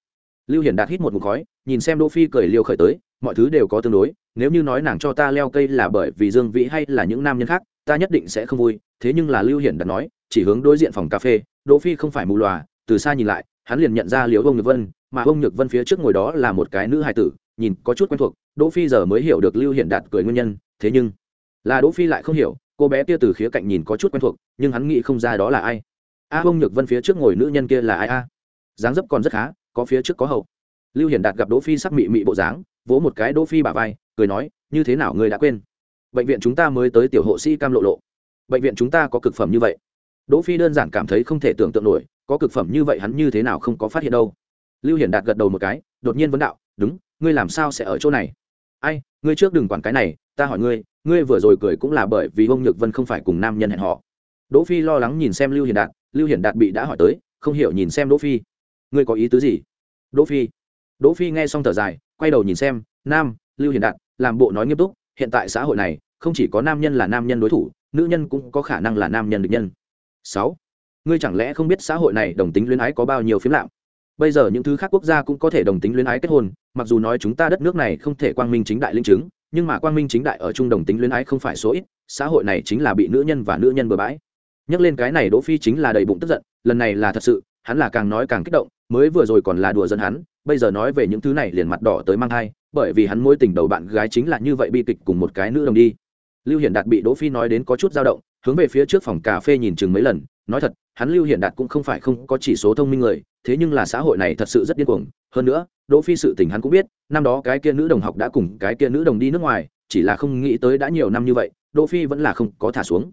Speaker 1: Lưu hiển đạt hít một ngụm khói, nhìn xem đỗ phi cười liêu khởi tới, mọi thứ đều có tương đối, nếu như nói nàng cho ta leo cây là bởi vì dương vĩ hay là những nam nhân khác, ta nhất định sẽ không vui, thế nhưng là lưu hiển đạt nói, chỉ hướng đối diện phòng cà phê, đỗ phi không phải mù lòa từ xa nhìn lại, hắn liền nhận ra liễu ông nhược vân, mà ông nhược vân phía trước ngồi đó là một cái nữ hài tử, nhìn có chút quen thuộc, đỗ phi giờ mới hiểu được lưu hiển đạt cười nguyên nhân, thế nhưng là đỗ phi lại không hiểu cô bé kia từ khía cạnh nhìn có chút quen thuộc, nhưng hắn nghĩ không ra đó là ai. A bông nhược vân phía trước ngồi nữ nhân kia là ai a? Dáng dấp còn rất khá, có phía trước có hậu. Lưu hiển đạt gặp đỗ phi sắc mị mị bộ dáng, vỗ một cái đỗ phi bả vai, cười nói, như thế nào ngươi đã quên? Bệnh viện chúng ta mới tới tiểu hộ sĩ cam lộ lộ. Bệnh viện chúng ta có cực phẩm như vậy. Đỗ phi đơn giản cảm thấy không thể tưởng tượng nổi, có cực phẩm như vậy hắn như thế nào không có phát hiện đâu. Lưu hiển đạt gật đầu một cái, đột nhiên vấn đạo, đúng, ngươi làm sao sẽ ở chỗ này? Ai, ngươi trước đừng quản cái này, ta hỏi ngươi ngươi vừa rồi cười cũng là bởi vì ông nhược vân không phải cùng nam nhân hẹn họ đỗ phi lo lắng nhìn xem lưu hiển đạt, lưu hiển đạt bị đã hỏi tới, không hiểu nhìn xem đỗ phi. Ngươi có ý tứ gì? Đỗ phi. Đỗ phi nghe xong thở dài, quay đầu nhìn xem, nam, lưu hiển đạt, làm bộ nói nghiêm túc, hiện tại xã hội này, không chỉ có nam nhân là nam nhân đối thủ, nữ nhân cũng có khả năng là nam nhân địch nhân. Sáu. Ngươi chẳng lẽ không biết xã hội này đồng tính luyến ái có bao nhiêu phiếm lạm? Bây giờ những thứ khác quốc gia cũng có thể đồng tính luyến ái kết hôn, mặc dù nói chúng ta đất nước này không thể quang minh chính đại linh chứng nhưng mà quang minh chính đại ở trung đồng tính luyến ái không phải số ít, xã hội này chính là bị nữ nhân và nữ nhân bừa bãi. Nhắc lên cái này đỗ phi chính là đầy bụng tức giận, lần này là thật sự, hắn là càng nói càng kích động, mới vừa rồi còn là đùa dân hắn, bây giờ nói về những thứ này liền mặt đỏ tới mang thai, bởi vì hắn mối tình đầu bạn gái chính là như vậy bi kịch cùng một cái nữ đồng đi. Lưu hiển đạt bị đỗ phi nói đến có chút dao động, hướng về phía trước phòng cà phê nhìn chừng mấy lần nói thật, hắn lưu hiển đạt cũng không phải không có chỉ số thông minh người, thế nhưng là xã hội này thật sự rất điên cuồng. Hơn nữa, đỗ phi sự tình hắn cũng biết, năm đó cái kia nữ đồng học đã cùng cái kia nữ đồng đi nước ngoài, chỉ là không nghĩ tới đã nhiều năm như vậy, đỗ phi vẫn là không có thả xuống.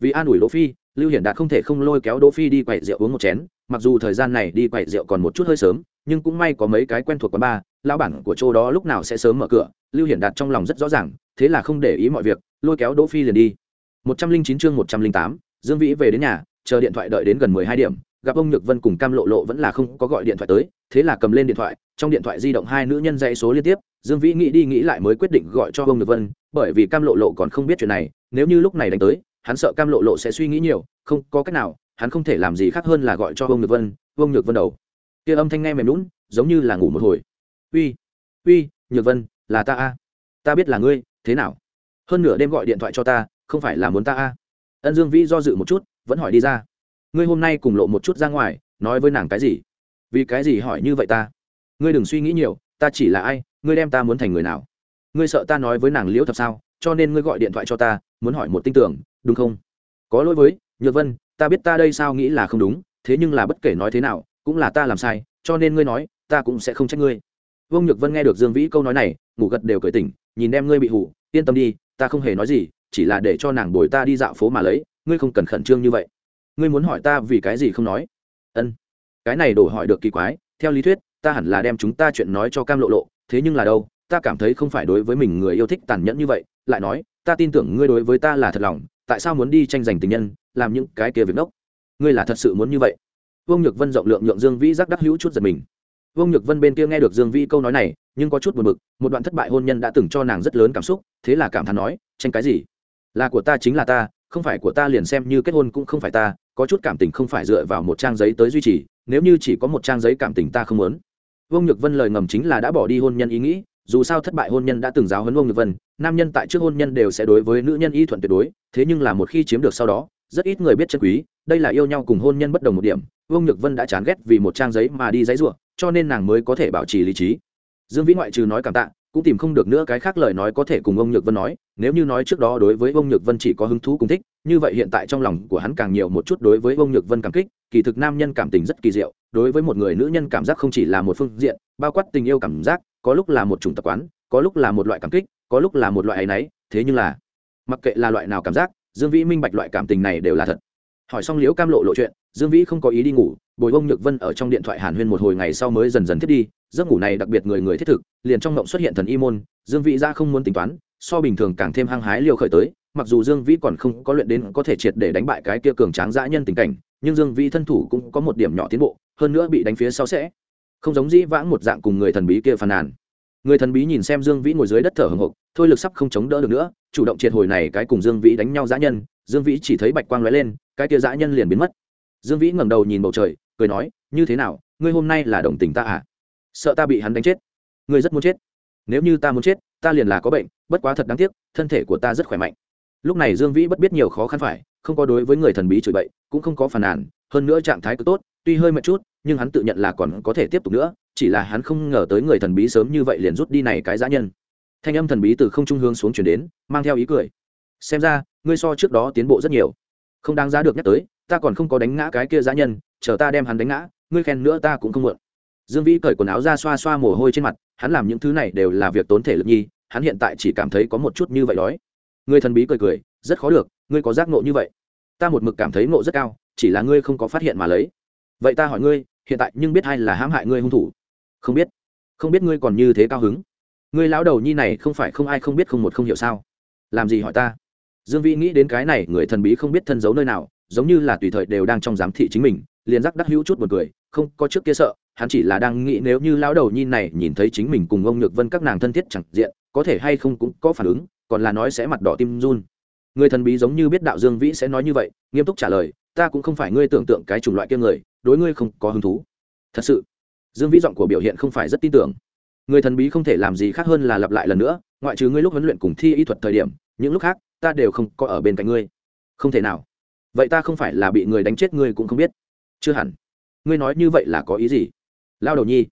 Speaker 1: Vì an ủi đỗ phi, lưu hiển đạt không thể không lôi kéo đỗ phi đi quậy rượu uống một chén, mặc dù thời gian này đi quậy rượu còn một chút hơi sớm, nhưng cũng may có mấy cái quen thuộc quán bar, lão bản của chỗ đó lúc nào sẽ sớm mở cửa, lưu hiển đạt trong lòng rất rõ ràng, thế là không để ý mọi việc, lôi kéo đỗ phi liền đi. Một trăm linh chín chương một trăm linh tám, dương vĩ về đến nhà chờ điện thoại đợi đến gần mười hai điểm, gặp ông nhược vân cùng cam lộ lộ vẫn là không có gọi điện thoại tới, thế là cầm lên điện thoại, trong điện thoại di động hai nữ nhân dãy số liên tiếp, dương vĩ nghĩ đi nghĩ lại mới quyết định gọi cho ông nhược vân, bởi vì cam lộ lộ còn không biết chuyện này, nếu như lúc này đánh tới, hắn sợ cam lộ lộ sẽ suy nghĩ nhiều, không có cách nào, hắn không thể làm gì khác hơn là gọi cho ông nhược vân, ông nhược vân đầu. Kia âm thanh nghe mềm lún giống như là ngủ một hồi. Uy uy, nhược vân, là ta a. Ta biết là ngươi, thế nào? Hơn nửa đêm gọi điện thoại cho ta, không phải là muốn ta a. Ân dương vĩ do dự một chút vẫn hỏi đi ra. Ngươi hôm nay cùng lộ một chút ra ngoài, nói với nàng cái gì? Vì cái gì hỏi như vậy ta? Ngươi đừng suy nghĩ nhiều, ta chỉ là ai, ngươi đem ta muốn thành người nào? Ngươi sợ ta nói với nàng liễu thật sao, cho nên ngươi gọi điện thoại cho ta, muốn hỏi một tin tưởng, đúng không? Có lỗi với, nhược vân, ta biết ta đây sao nghĩ là không đúng, thế nhưng là bất kể nói thế nào, cũng là ta làm sai, cho nên ngươi nói, ta cũng sẽ không trách ngươi. Vương nhược vân nghe được dương vĩ câu nói này, ngủ gật đều cởi tỉnh, nhìn em ngươi bị hủ yên tâm đi, ta không hề nói gì, chỉ là để cho nàng bồi ta đi dạo phố mà lấy ngươi không cần khẩn trương như vậy. Ngươi muốn hỏi ta vì cái gì không nói? Ân. Cái này đổ hỏi được kỳ quái, theo lý thuyết, ta hẳn là đem chúng ta chuyện nói cho cam lộ lộ, thế nhưng là đâu, ta cảm thấy không phải đối với mình người yêu thích tàn nhẫn như vậy, lại nói, ta tin tưởng ngươi đối với ta là thật lòng, tại sao muốn đi tranh giành tình nhân, làm những cái kia việc đốc ngươi là thật sự muốn như vậy? Vương nhược vân rộng lượng nhượng dương vĩ giác đắc hữu chút giật mình. Vương nhược vân bên kia nghe được dương vĩ câu nói này, nhưng có chút buồn bực, một đoạn thất bại hôn nhân đã từng cho nàng rất lớn cảm xúc, thế là cảm thán nói, tranh cái gì? Là của ta chính là ta không phải của ta liền xem như kết hôn cũng không phải ta, có chút cảm tình không phải dựa vào một trang giấy tới duy trì, nếu như chỉ có một trang giấy cảm tình ta không muốn. Vương nhược vân lời ngầm chính là đã bỏ đi hôn nhân ý nghĩ, dù sao thất bại hôn nhân đã từng giáo huấn vương nhược vân, nam nhân tại trước hôn nhân đều sẽ đối với nữ nhân y thuận tuyệt đối, thế nhưng là một khi chiếm được sau đó, rất ít người biết chân quý, đây là yêu nhau cùng hôn nhân bất đồng một điểm, vương nhược vân đã chán ghét vì một trang giấy mà đi giấy ruộng cho nên nàng mới có thể bảo trì lý trí. Dương vĩ ngoại trừ nói cảm tạ cũng tìm không được nữa cái khác lời nói có thể cùng ông nhược vân nói, nếu như nói trước đó đối với ông nhược vân chỉ có hứng thú cùng thích, như vậy hiện tại trong lòng của hắn càng nhiều một chút đối với ông nhược vân cảm kích, kỳ thực nam nhân cảm tình rất kỳ diệu, đối với một người nữ nhân cảm giác không chỉ là một phương diện, bao quát tình yêu cảm giác, có lúc là một chủng tập quán, có lúc là một loại cảm kích, có lúc là một loại áy náy, thế nhưng là, mặc kệ là loại nào cảm giác, dương vĩ minh bạch loại cảm tình này đều là thật. Hỏi xong liễu cam lộ lộ chuyện, dương vĩ không có ý đi ngủ, bồi ông nhược vân ở trong điện thoại hàn huyên một hồi ngày sau mới dần dần thiết đi giấc ngủ này đặc biệt người người thiết thực, liền trong mộng xuất hiện thần y môn, dương vĩ ra không muốn tính toán, so bình thường càng thêm hăng hái liều khởi tới, mặc dù dương vĩ còn không có luyện đến có thể triệt để đánh bại cái kia cường tráng dã nhân tình cảnh, nhưng dương vĩ thân thủ cũng có một điểm nhỏ tiến bộ, hơn nữa bị đánh phía sau sẽ không giống dĩ vãng một dạng cùng người thần bí kia phàn nàn. Người thần bí nhìn xem dương vĩ ngồi dưới đất thở hồng hộc, thôi lực sắp không chống đỡ được nữa, chủ động triệt hồi này cái cùng dương vĩ đánh nhau dã nhân, dương vĩ chỉ thấy bạch quang lóe lên, cái kia dã nhân liền biến mất. Dương vĩ ngẩng đầu nhìn bầu trời, cười nói, như thế nào, ngươi hôm nay là đồng tình ta à? Sợ ta bị hắn đánh chết. Ngươi rất muốn chết. Nếu như ta muốn chết, ta liền là có bệnh, bất quá thật đáng tiếc, thân thể của ta rất khỏe mạnh. Lúc này dương vĩ bất biết nhiều khó khăn phải, không có đối với người thần bí chửi bậy, cũng không có phàn nàn, hơn nữa trạng thái cứ tốt, tuy hơi mệt chút, nhưng hắn tự nhận là còn có thể tiếp tục nữa, chỉ là hắn không ngờ tới người thần bí sớm như vậy liền rút đi này cái dã nhân. Thanh âm thần bí từ không trung hướng xuống chuyển đến, mang theo ý cười. Xem ra, ngươi so trước đó tiến bộ rất nhiều. Không đáng giá được nhắc tới, ta còn không có đánh ngã cái kia dã nhân, chờ ta đem hắn đánh ngã, ngươi khen nữa ta cũng không mượn dương vĩ cởi quần áo ra xoa xoa mồ hôi trên mặt, hắn làm những thứ này đều là việc tốn thể lực nhi, hắn hiện tại chỉ cảm thấy có một chút như vậy đói. Người thần bí cười cười, rất khó được, ngươi có giác ngộ như vậy. Ta một mực cảm thấy ngộ rất cao, chỉ là ngươi không có phát hiện mà lấy. Vậy ta hỏi ngươi, hiện tại nhưng biết hay là hãm hại ngươi hung thủ? Không biết. Không biết ngươi còn như thế cao hứng. Ngươi lão đầu nhi này không phải không ai không biết không một không hiểu sao? Làm gì hỏi ta? Dương vĩ nghĩ đến cái này, người thần bí không biết thân giấu nơi nào, giống như là tùy thời đều đang trong giám thị chính mình, liền rắc đắc hữu chút một cười, không, có trước kia sợ hắn chỉ là đang nghĩ nếu như lão đầu nhi này nhìn thấy chính mình cùng ông nhược vân các nàng thân thiết chẳng diện, có thể hay không cũng có phản ứng, còn là nói sẽ mặt đỏ tim run. Người thần bí giống như biết đạo dương vĩ sẽ nói như vậy, nghiêm túc trả lời, ta cũng không phải ngươi tưởng tượng cái chủng loại kia người, đối ngươi không có hứng thú. Thật sự, dương vĩ giọng của biểu hiện không phải rất tin tưởng. Người thần bí không thể làm gì khác hơn là lặp lại lần nữa, ngoại trừ ngươi lúc huấn luyện cùng thi y thuật thời điểm, những lúc khác, ta đều không có ở bên cạnh ngươi. Không thể nào. Vậy ta không phải là bị người đánh chết ngươi cũng không biết. Chưa hẳn. Ngươi nói như vậy là có ý gì? Lao đầu nhi.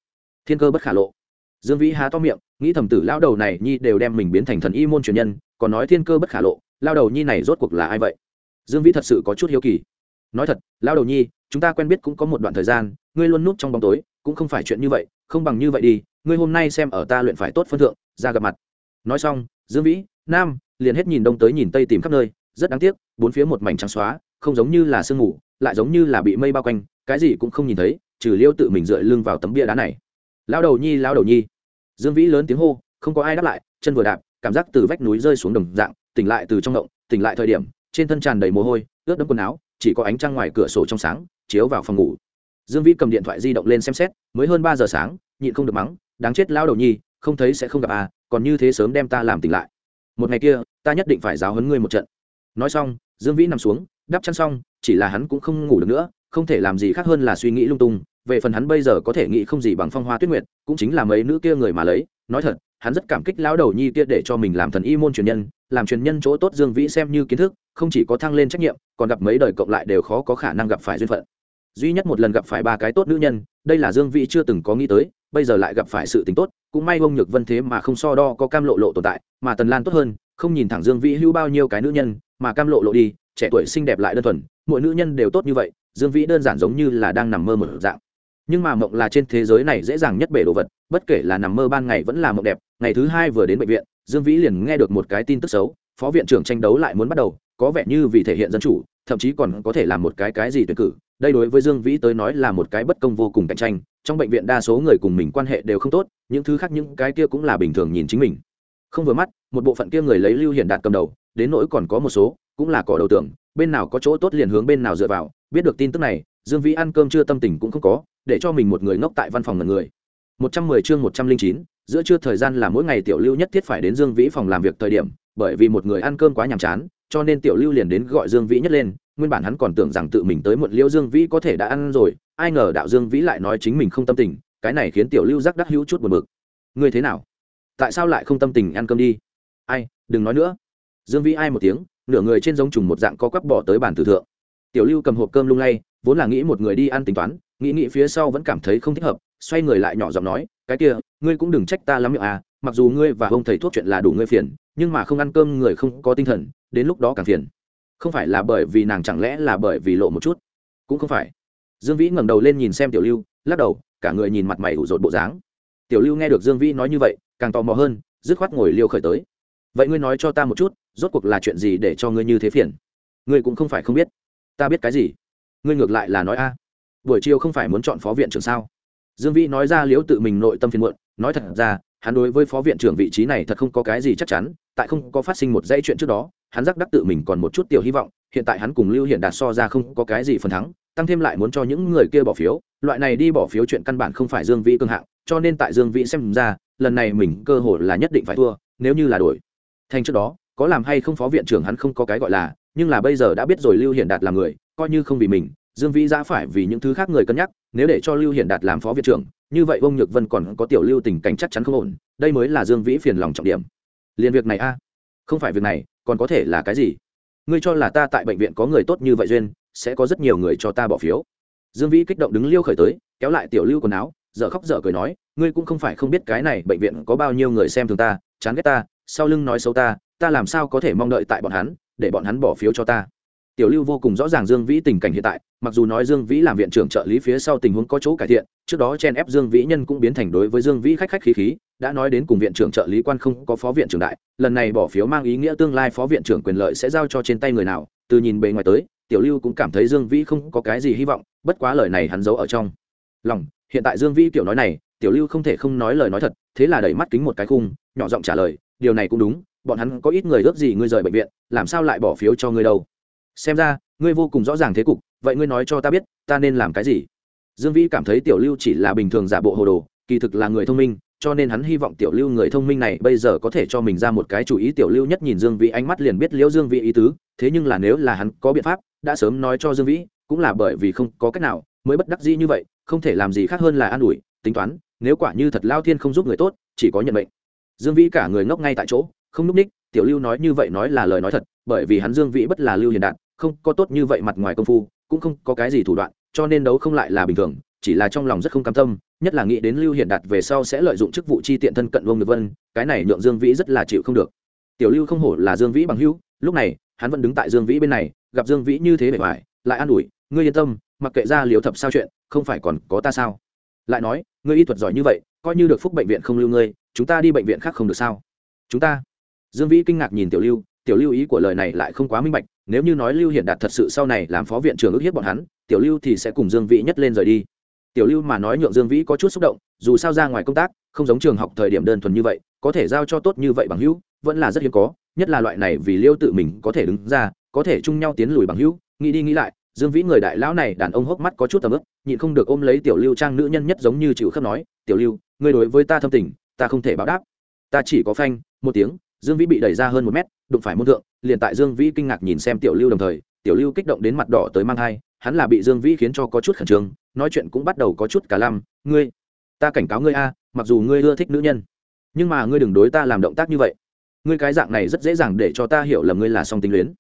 Speaker 1: Thiên cơ bất khả lộ. Dương vĩ há to miệng, nghĩ thầm tử lao đầu này nhi đều đem mình biến thành thần y môn truyền nhân, còn nói thiên cơ bất khả lộ lao đầu nhi này rốt cuộc là ai vậy? Dương vĩ thật sự có chút hiếu kỳ. Nói thật lao đầu nhi, chúng ta quen biết cũng có một đoạn thời gian, ngươi luôn núp trong bóng tối, cũng không phải chuyện như vậy, không bằng như vậy đi, ngươi hôm nay xem ở ta luyện phải tốt phân thượng, ra gặp mặt. Nói xong, dương vĩ, nam, liền hết nhìn đông tới nhìn tây tìm khắp nơi, rất đáng tiếc, bốn phía một mảnh trắng xóa, không giống như là sương mù, lại giống như là bị mây bao quanh, cái gì cũng không nhìn thấy trừ liêu tự mình dựa lưng vào tấm bia đá này. Lao đầu nhi lao đầu nhi. Dương vĩ lớn tiếng hô, không có ai đáp lại, chân vừa đạp, cảm giác từ vách núi rơi xuống đồng dạng, tỉnh lại từ trong động, tỉnh lại thời điểm, trên thân tràn đầy mồ hôi, ướt đẫm quần áo, chỉ có ánh trăng ngoài cửa sổ trong sáng, chiếu vào phòng ngủ. Dương vĩ cầm điện thoại di động lên xem xét, mới hơn ba giờ sáng, nhịn không được mắng, đáng chết lao đầu nhi, không thấy sẽ không gặp à còn như thế sớm đem ta làm tỉnh lại. Một ngày kia, ta nhất định phải giáo hấn ngươi một trận. Nói xong, dương vĩ nằm xuống, đắp chăn xong, chỉ là hắn cũng không ngủ được nữa không thể làm gì khác hơn là suy nghĩ lung tung, về phần hắn bây giờ có thể nghĩ không gì bằng phong hoa tuyết nguyệt, cũng chính là mấy nữ kia người mà lấy, nói thật, hắn rất cảm kích lão đầu nhi kia để cho mình làm thần y môn truyền nhân, làm truyền nhân chỗ tốt dương vĩ xem như kiến thức, không chỉ có thăng lên trách nhiệm, còn gặp mấy đời cộng lại đều khó có khả năng gặp phải duyên phận. Duy nhất một lần gặp phải ba cái tốt nữ nhân, đây là dương vĩ chưa từng có nghĩ tới, bây giờ lại gặp phải sự tính tốt, cũng may ông nhược vân thế mà không so đo có cam lộ lộ tồn tại, mà tần lan tốt hơn, không nhìn thẳng dương vĩ hữu bao nhiêu cái nữ nhân, mà cam lộ lộ đi, trẻ tuổi xinh đẹp lại đơn thuần, mỗi nữ nhân đều tốt như vậy dương vĩ đơn giản giống như là đang nằm mơ một dạng. Nhưng mà mộng là trên thế giới này dễ dàng nhất bể đồ vật, bất kể là nằm mơ ban ngày vẫn là mộng đẹp, ngày thứ hai vừa đến bệnh viện, dương vĩ liền nghe được một cái tin tức xấu, phó viện trưởng tranh đấu lại muốn bắt đầu, có vẻ như vì thể hiện dân chủ, thậm chí còn có thể làm một cái cái gì tuyển cử. Đây đối với dương vĩ tới nói là một cái bất công vô cùng cạnh tranh, trong bệnh viện đa số người cùng mình quan hệ đều không tốt, những thứ khác những cái kia cũng là bình thường nhìn chính mình. Không vừa mắt, một bộ phận kia người lấy lưu hiển đạt cầm đầu, đến nỗi còn có một số, cũng là cỏ đầu tưởng, bên nào có chỗ tốt liền hướng bên nào dựa vào biết được tin tức này, dương vĩ ăn cơm chưa tâm tình cũng không có, để cho mình một người ngốc tại văn phòng ngần người. Một trăm mười chương một trăm linh chín, giữa trưa thời gian là mỗi ngày tiểu lưu nhất thiết phải đến dương vĩ phòng làm việc thời điểm, bởi vì một người ăn cơm quá nhàm chán, cho nên tiểu lưu liền đến gọi dương vĩ nhất lên, nguyên bản hắn còn tưởng rằng tự mình tới muộn liễu dương vĩ có thể đã ăn rồi, ai ngờ đạo dương vĩ lại nói chính mình không tâm tình, cái này khiến tiểu lưu giác đắc hữu chút buồn bực. Ngươi thế nào? Tại sao lại không tâm tình ăn cơm đi? Ai, đừng nói nữa. Dương vĩ ai một tiếng, nửa người trên giống trùng một dạng co quắp bỏ tới bàn tử thượng tiểu lưu cầm hộp cơm lung lay, vốn là nghĩ một người đi ăn tính toán, nghĩ nghĩ phía sau vẫn cảm thấy không thích hợp, xoay người lại nhỏ giọng nói, cái kia, ngươi cũng đừng trách ta lắm miệng à mặc dù ngươi và ông thầy thuốc chuyện là đủ ngươi phiền, nhưng mà không ăn cơm người không có tinh thần, đến lúc đó càng phiền. Không phải là bởi vì nàng chẳng lẽ là bởi vì lộ một chút? Cũng không phải. Dương vĩ ngẩng đầu lên nhìn xem tiểu lưu, lắc đầu, cả người nhìn mặt mày ủ rột bộ dáng. Tiểu lưu nghe được dương vĩ nói như vậy, càng tò mò hơn, dứt khoát ngồi liêu khởi tới. Vậy ngươi nói cho ta một chút, rốt cuộc là chuyện gì để cho ngươi như thế phiền? Ngươi cũng không phải không biết ta biết cái gì? Ngươi ngược lại là nói a. Buổi chiều không phải muốn chọn phó viện trưởng sao? Dương vĩ nói ra liễu tự mình nội tâm phiền muộn, nói thật ra, hắn đối với phó viện trưởng vị trí này thật không có cái gì chắc chắn, tại không có phát sinh một dãy chuyện trước đó, hắn giác đắc tự mình còn một chút tiểu hy vọng, hiện tại hắn cùng lưu hiện đạt so ra không có cái gì phần thắng, tăng thêm lại muốn cho những người kia bỏ phiếu, loại này đi bỏ phiếu chuyện căn bản không phải dương vĩ cương hạng, cho nên tại dương vĩ xem ra, lần này mình cơ hội là nhất định phải thua, nếu như là đổi. Thành trước đó, có làm hay không phó viện trưởng hắn không có cái gọi là nhưng là bây giờ đã biết rồi lưu hiển đạt là người, coi như không vì mình, dương vĩ giã phải vì những thứ khác người cân nhắc, nếu để cho lưu hiển đạt làm phó viện trưởng, như vậy ông nhược vân còn có tiểu lưu tình cảnh chắc chắn không ổn, đây mới là dương vĩ phiền lòng trọng điểm. Liền việc này a? Không phải việc này, còn có thể là cái gì? Ngươi cho là ta tại bệnh viện có người tốt như vậy duyên, sẽ có rất nhiều người cho ta bỏ phiếu. Dương vĩ kích động đứng liêu khởi tới, kéo lại tiểu lưu quần áo dợ khóc dợ cười nói, ngươi cũng không phải không biết cái này bệnh viện có bao nhiêu người xem thường ta, chán ghét ta, sau lưng nói xấu ta ta làm sao có thể mong đợi tại bọn hắn để bọn hắn bỏ phiếu cho ta. Tiểu lưu vô cùng rõ ràng dương vĩ tình cảnh hiện tại, mặc dù nói dương vĩ làm viện trưởng trợ lý phía sau tình huống có chỗ cải thiện, trước đó chen ép dương vĩ nhân cũng biến thành đối với dương vĩ khách khách khí khí, đã nói đến cùng viện trưởng trợ lý quan không có phó viện trưởng đại, lần này bỏ phiếu mang ý nghĩa tương lai phó viện trưởng quyền lợi sẽ giao cho trên tay người nào, từ nhìn bề ngoài tới, tiểu lưu cũng cảm thấy dương vĩ không có cái gì hy vọng, bất quá lời này hắn giấu ở trong. Lòng, hiện tại dương vĩ kiểu nói này, tiểu lưu không thể không nói lời nói thật, thế là đẩy mắt kính một cái khung, nhỏ giọng trả lời, điều này cũng đúng bọn hắn có ít người ước gì ngươi rời bệnh viện, làm sao lại bỏ phiếu cho ngươi đâu? Xem ra, ngươi vô cùng rõ ràng thế cục, vậy ngươi nói cho ta biết, ta nên làm cái gì? Dương vĩ cảm thấy tiểu lưu chỉ là bình thường giả bộ hồ đồ, kỳ thực là người thông minh, cho nên hắn hy vọng tiểu lưu người thông minh này bây giờ có thể cho mình ra một cái chủ ý. Tiểu lưu nhất nhìn dương vĩ ánh mắt liền biết liễu dương vĩ ý tứ, thế nhưng là nếu là hắn có biện pháp, đã sớm nói cho dương vĩ, cũng là bởi vì không có cách nào, mới bất đắc dĩ như vậy, không thể làm gì khác hơn là an ủi, tính toán, nếu quả như thật lao thiên không giúp người tốt, chỉ có nhận mệnh. Dương vĩ cả người ngốc ngay tại chỗ không núp ních, tiểu lưu nói như vậy nói là lời nói thật, bởi vì hắn dương vĩ bất là lưu hiền đạt, không có tốt như vậy mặt ngoài công phu, cũng không có cái gì thủ đoạn, cho nên đấu không lại là bình thường, chỉ là trong lòng rất không cam tâm, nhất là nghĩ đến lưu hiển đạt về sau sẽ lợi dụng chức vụ chi tiện thân cận vương được vân, cái này nhượng dương vĩ rất là chịu không được. Tiểu lưu không hổ là dương vĩ bằng hữu, lúc này, hắn vẫn đứng tại dương vĩ bên này, gặp dương vĩ như thế bề ngoài, lại an ủi, ngươi yên tâm, mặc kệ ra liều thập sao chuyện, không phải còn có ta sao? Lại nói, ngươi y thuật giỏi như vậy, coi như được phúc bệnh viện không lưu ngươi, chúng ta đi bệnh viện khác không được sao? Chúng ta dương vĩ kinh ngạc nhìn tiểu lưu tiểu lưu ý của lời này lại không quá minh bạch, nếu như nói lưu hiện đạt thật sự sau này làm phó viện trưởng ước hiếp bọn hắn, tiểu lưu thì sẽ cùng dương vĩ nhất lên rời đi. Tiểu lưu mà nói nhượng dương vĩ có chút xúc động, dù sao ra ngoài công tác, không giống trường học thời điểm đơn thuần như vậy, có thể giao cho tốt như vậy bằng hữu, vẫn là rất hiếm có, nhất là loại này vì liêu tự mình có thể đứng ra, có thể chung nhau tiến lùi bằng hữu. Nghĩ đi nghĩ lại, dương vĩ người đại lão này đàn ông hốc mắt có chút tầm ức nhịn không được ôm lấy tiểu lưu trang nữ nhân nhất giống như chịu khớp nói, tiểu lưu, ngươi đối với ta thâm tình, ta không thể báo đáp. Ta chỉ có phanh, một tiếng dương vĩ bị đẩy ra hơn một mét, đụng phải môn thượng, liền tại dương vĩ kinh ngạc nhìn xem tiểu lưu đồng thời, tiểu lưu kích động đến mặt đỏ tới mang hai hắn là bị dương vĩ khiến cho có chút khẩn trương, nói chuyện cũng bắt đầu có chút cả lăm, ngươi, ta cảnh cáo ngươi a, mặc dù ngươi ưa thích nữ nhân, nhưng mà ngươi đừng đối ta làm động tác như vậy. Ngươi cái dạng này rất dễ dàng để cho ta hiểu lầm ngươi là song tính luyến.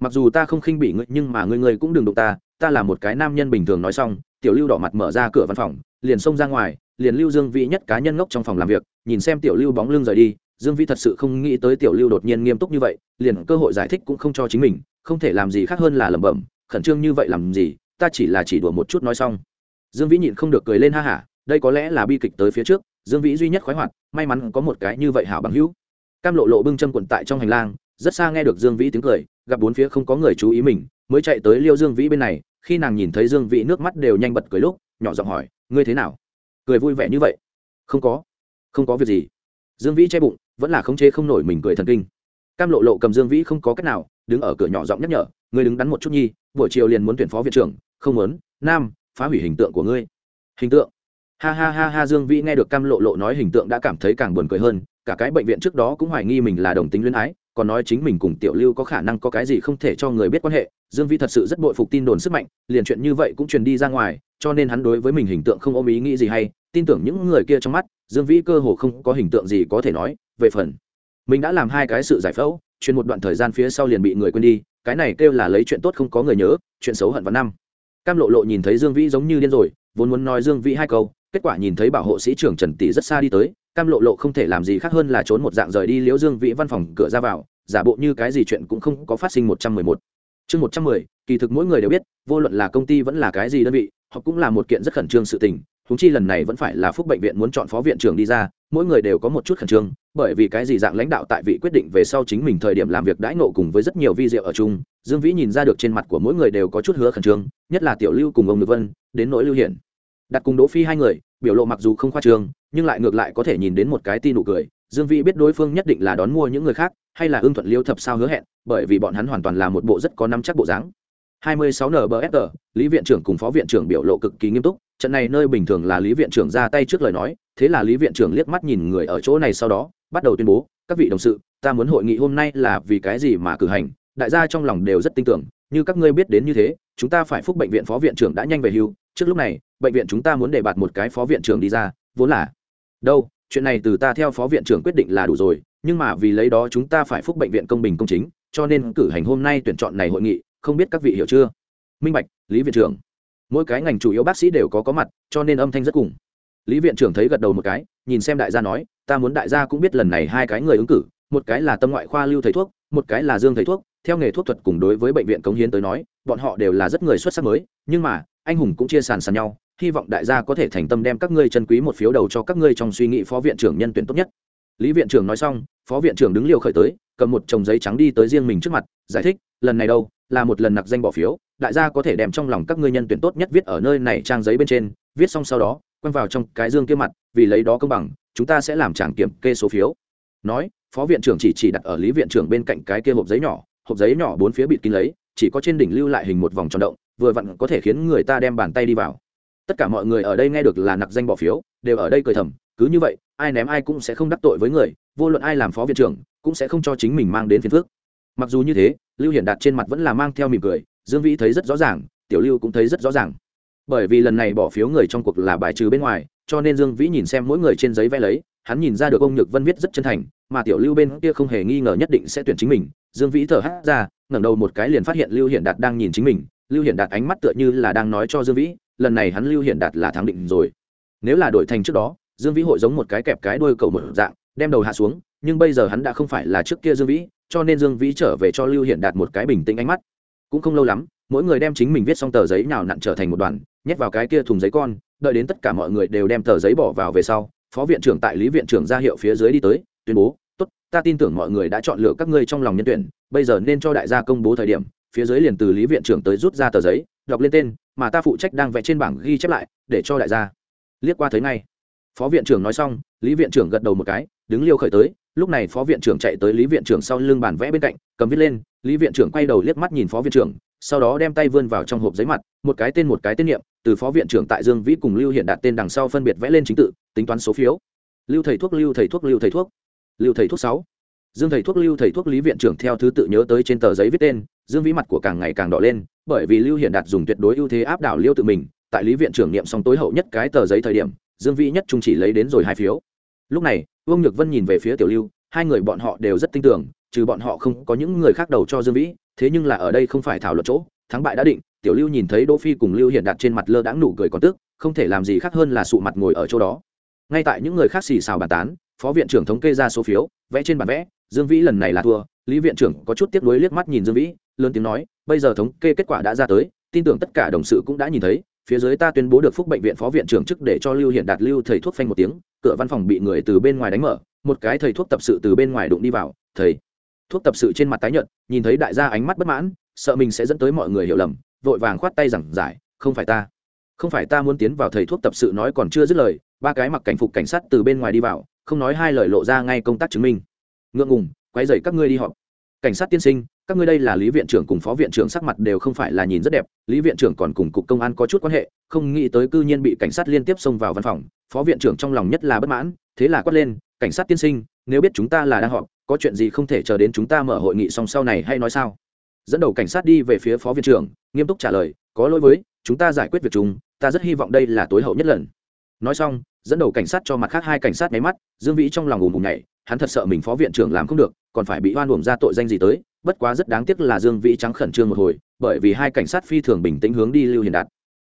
Speaker 1: Mặc dù ta không khinh bỉ ngươi, nhưng mà ngươi ngươi cũng đừng đụng ta ta là một cái nam nhân bình thường nói xong, tiểu lưu đỏ mặt mở ra cửa văn phòng, liền xông ra ngoài, liền lưu dương vĩ nhất cá nhân ngốc trong phòng làm việc, nhìn xem tiểu lưu bóng lưng rời đi dương vĩ thật sự không nghĩ tới tiểu lưu đột nhiên nghiêm túc như vậy, liền cơ hội giải thích cũng không cho chính mình, không thể làm gì khác hơn là lẩm bẩm, khẩn trương như vậy làm gì? Ta chỉ là chỉ đùa một chút nói xong. Dương vĩ nhịn không được cười lên ha hả, đây có lẽ là bi kịch tới phía trước, dương vĩ duy nhất khoái hoạt, may mắn có một cái như vậy hảo bằng hữu. Cam lộ lộ bưng chân quần tại trong hành lang, rất xa nghe được dương vĩ tiếng cười, gặp bốn phía không có người chú ý mình, mới chạy tới liêu dương vĩ bên này, khi nàng nhìn thấy dương vĩ nước mắt đều nhanh bật cười lúc, nhỏ giọng hỏi, ngươi thế nào? Cười vui vẻ như vậy, không có không có việc gì dương vĩ che bụng, vẫn là khống chế không nổi mình cười thần kinh. Cam lộ lộ cầm dương vĩ không có cách nào, đứng ở cửa nhỏ giọng nhắc nhở, ngươi đứng đắn một chút nhi, buổi chiều liền muốn tuyển phó viện trưởng, không muốn, nam, phá hủy hình tượng của ngươi. Hình tượng? Ha ha ha ha, dương vĩ nghe được cam lộ lộ nói hình tượng đã cảm thấy càng buồn cười hơn, cả cái bệnh viện trước đó cũng hoài nghi mình là đồng tính luyến ái, còn nói chính mình cùng tiểu lưu có khả năng có cái gì không thể cho người biết quan hệ dương vĩ thật sự rất bội phục tin đồn sức mạnh, liền chuyện như vậy cũng truyền đi ra ngoài, cho nên hắn đối với mình hình tượng không ôm ý nghĩ gì hay, tin tưởng những người kia trong mắt, dương vĩ cơ hồ không có hình tượng gì có thể nói. Về phần, mình đã làm hai cái sự giải phẫu, truyền một đoạn thời gian phía sau liền bị người quên đi, cái này kêu là lấy chuyện tốt không có người nhớ, chuyện xấu hận vào năm. Cam lộ lộ nhìn thấy dương vĩ giống như điên rồi, vốn muốn nói dương vĩ hai câu, kết quả nhìn thấy bảo hộ sĩ trưởng trần tỷ rất xa đi tới, cam lộ lộ không thể làm gì khác hơn là trốn một dạng rời đi liễu dương vĩ văn phòng cửa ra vào, giả bộ như cái gì chuyện cũng không có phát sinh một trăm mười một chương một trăm mười, kỳ thực mỗi người đều biết, vô luận là công ty vẫn là cái gì đơn vị, họ cũng là một kiện rất khẩn trương sự tình. Húng chi lần này vẫn phải là phúc bệnh viện muốn chọn phó viện trưởng đi ra, mỗi người đều có một chút khẩn trương, bởi vì cái gì dạng lãnh đạo tại vị quyết định về sau chính mình thời điểm làm việc đãi nộ cùng với rất nhiều vi diệu ở chung. Dương vĩ nhìn ra được trên mặt của mỗi người đều có chút hứa khẩn trương, nhất là tiểu lưu cùng ông nhược vân, đến nỗi lưu hiển. Đặt cùng đỗ phi hai người, biểu lộ mặc dù không khoa trương, nhưng lại ngược lại có thể nhìn đến một cái tin nụ cười. Dương vĩ biết đối phương nhất định là đón mua những người khác hay là ưng thuận liêu thập sao hứa hẹn bởi vì bọn hắn hoàn toàn là một bộ rất có năm chắc bộ dáng. 26 NBFR, Lý viện trưởng cùng phó viện trưởng biểu lộ cực kỳ nghiêm túc, trận này nơi bình thường là Lý viện trưởng ra tay trước lời nói, thế là Lý viện trưởng liếc mắt nhìn người ở chỗ này sau đó, bắt đầu tuyên bố, các vị đồng sự, ta muốn hội nghị hôm nay là vì cái gì mà cử hành, đại gia trong lòng đều rất tin tưởng, như các ngươi biết đến như thế, chúng ta phải phúc bệnh viện phó viện trưởng đã nhanh về hưu, trước lúc này, bệnh viện chúng ta muốn đề bạt một cái phó viện trưởng đi ra, vốn là đâu, chuyện này từ ta theo phó viện trưởng quyết định là đủ rồi, nhưng mà vì lấy đó chúng ta phải phúc bệnh viện công bình công chính, cho nên cử hành hôm nay tuyển chọn này hội nghị, không biết các vị hiểu chưa? Minh bạch lý viện trưởng. Mỗi cái ngành chủ yếu bác sĩ đều có có mặt cho nên âm thanh rất cùng. Lý viện trưởng thấy gật đầu một cái nhìn xem đại gia nói ta muốn đại gia cũng biết lần này hai cái người ứng cử một cái là tâm ngoại khoa lưu thầy thuốc một cái là dương thầy thuốc theo nghề thuốc thuật cùng đối với bệnh viện cống hiến tới nói bọn họ đều là rất người xuất sắc mới nhưng mà anh hùng cũng chia sàn sàn nhau hy vọng đại gia có thể thành tâm đem các ngươi chân quý một phiếu đầu cho các ngươi trong suy nghĩ phó viện trưởng nhân tuyển tốt nhất lý viện trưởng nói xong, phó viện trưởng đứng liều khởi tới, cầm một chồng giấy trắng đi tới riêng mình trước mặt, giải thích, lần này đâu, là một lần nặc danh bỏ phiếu, đại gia có thể đem trong lòng các ngươi nhân tuyển tốt nhất viết ở nơi này trang giấy bên trên, viết xong sau đó, quăng vào trong cái dương kia mặt, vì lấy đó công bằng, chúng ta sẽ làm tràng kiểm kê số phiếu. Nói, phó viện trưởng chỉ chỉ đặt ở lý viện trưởng bên cạnh cái kia hộp giấy nhỏ, hộp giấy nhỏ bốn phía bịt kín lấy, chỉ có trên đỉnh lưu lại hình một vòng tròn động, vừa vặn có thể khiến người ta đem bàn tay đi vào. Tất cả mọi người ở đây nghe được là nặc danh bỏ phiếu, đều ở đây cười thầm cứ như vậy, ai ném ai cũng sẽ không đắc tội với người, vô luận ai làm phó viện trưởng, cũng sẽ không cho chính mình mang đến phiền phước mặc dù như thế, lưu hiển đạt trên mặt vẫn là mang theo mỉm cười, dương vĩ thấy rất rõ ràng, tiểu lưu cũng thấy rất rõ ràng. Bởi vì lần này bỏ phiếu người trong cuộc là bài trừ bên ngoài, cho nên dương vĩ nhìn xem mỗi người trên giấy vẽ lấy, hắn nhìn ra được ông nhược vân viết rất chân thành, mà tiểu lưu bên kia không hề nghi ngờ nhất định sẽ tuyển chính mình. Dương vĩ thở hát ra, ngẩng đầu một cái liền phát hiện lưu hiển đạt đang nhìn chính mình. Lưu hiển đạt ánh mắt tựa như là đang nói cho dương vĩ, lần này hắn lưu hiển đạt là thắng định rồi. Nếu là đổi thành trước đó dương vĩ hội giống một cái kẹp cái đuôi cầu một dạng, đem đầu hạ xuống, nhưng bây giờ hắn đã không phải là trước kia dương vĩ, cho nên dương vĩ trở về cho lưu hiển đạt một cái bình tĩnh ánh mắt. Cũng không lâu lắm, mỗi người đem chính mình viết xong tờ giấy nào nặn trở thành một đoàn, nhét vào cái kia thùng giấy con, đợi đến tất cả mọi người đều đem tờ giấy bỏ vào về sau, phó viện trưởng tại lý viện trưởng ra hiệu phía dưới đi tới, tuyên bố, tốt, ta tin tưởng mọi người đã chọn lựa các ngươi trong lòng nhân tuyển, bây giờ nên cho đại gia công bố thời điểm. Phía dưới liền từ lý viện trưởng tới rút ra tờ giấy, đọc lên tên, mà ta phụ trách đang vẽ trên bảng ghi chép lại, để cho đại gia liếc qua thấy ngay phó viện trưởng nói xong, lý viện trưởng gật đầu một cái, đứng liêu khởi tới, lúc này phó viện trưởng chạy tới lý viện trưởng sau lưng bàn vẽ bên cạnh, cầm viết lên, lý viện trưởng quay đầu liếc mắt nhìn phó viện trưởng, sau đó đem tay vươn vào trong hộp giấy mặt, một cái tên một cái tên niệm, từ phó viện trưởng tại dương vĩ cùng lưu hiện đạt tên đằng sau phân biệt vẽ lên chính tự, tính toán số phiếu. Lưu thầy thuốc, lưu thầy thuốc, lưu thầy thuốc. Lưu thầy thuốc sáu. Dương thầy thuốc, lưu thầy thuốc, lý viện trưởng theo thứ tự nhớ tới trên tờ giấy viết tên, dương vĩ mặt của càng ngày càng đỏ lên, bởi vì lưu hiện đạt dùng tuyệt đối ưu thế áp đảo liêu tự mình, tại lý viện trưởng niệm xong tối hậu nhất cái tờ giấy thời điểm dương vĩ nhất trung chỉ lấy đến rồi hai phiếu. Lúc này, vương nhược vân nhìn về phía tiểu lưu, hai người bọn họ đều rất tin tưởng, trừ bọn họ không có những người khác đầu cho dương vĩ, thế nhưng là ở đây không phải thảo luận chỗ, thắng bại đã định, tiểu lưu nhìn thấy đỗ phi cùng lưu hiển đặt trên mặt lơ đãng nụ cười còn tức, không thể làm gì khác hơn là sụ mặt ngồi ở chỗ đó. Ngay tại những người khác xì xào bàn tán, phó viện trưởng thống kê ra số phiếu, vẽ trên bản vẽ, dương vĩ lần này là thua, lý viện trưởng có chút tiếc nuối liếc mắt nhìn dương vĩ, lớn tiếng nói, bây giờ thống kê kết quả đã ra tới, tin tưởng tất cả đồng sự cũng đã nhìn thấy phía dưới ta tuyên bố được phúc bệnh viện phó viện trưởng chức để cho lưu hiện đạt lưu thầy thuốc phanh một tiếng, cửa văn phòng bị người từ bên ngoài đánh mở, một cái thầy thuốc tập sự từ bên ngoài đụng đi vào, thầy. Thuốc tập sự trên mặt tái nhợt, nhìn thấy đại gia ánh mắt bất mãn, sợ mình sẽ dẫn tới mọi người hiểu lầm, vội vàng khoát tay rằng giải, không phải ta, không phải ta muốn tiến vào thầy thuốc tập sự nói còn chưa dứt lời, ba cái mặc cảnh phục cảnh sát từ bên ngoài đi vào, không nói hai lời lộ ra ngay công tác chứng minh. Ngượng ngùng quay dậy các ngươi đi họp cảnh sát tiên sinh, các ngươi đây là lý viện trưởng cùng phó viện trưởng sắc mặt đều không phải là nhìn rất đẹp. Lý viện trưởng còn cùng cục công an có chút quan hệ, không nghĩ tới cư nhiên bị cảnh sát liên tiếp xông vào văn phòng. Phó viện trưởng trong lòng nhất là bất mãn, thế là quát lên, cảnh sát tiên sinh, nếu biết chúng ta là đang họp, có chuyện gì không thể chờ đến chúng ta mở hội nghị xong sau này hay nói sao? Dẫn đầu cảnh sát đi về phía phó viện trưởng, nghiêm túc trả lời, có lỗi với, chúng ta giải quyết việc chúng ta rất hy vọng đây là tối hậu nhất lần. Nói xong, dẫn đầu cảnh sát cho mặt khác hai cảnh sát nháy mắt, dương vĩ trong lòng ùm ùm nhảy hắn thật sợ mình phó viện trưởng làm không được, còn phải bị oan uổng ra tội danh gì tới, bất quá rất đáng tiếc là dương vĩ trắng khẩn trương một hồi, bởi vì hai cảnh sát phi thường bình tĩnh hướng đi lưu hiền đạt.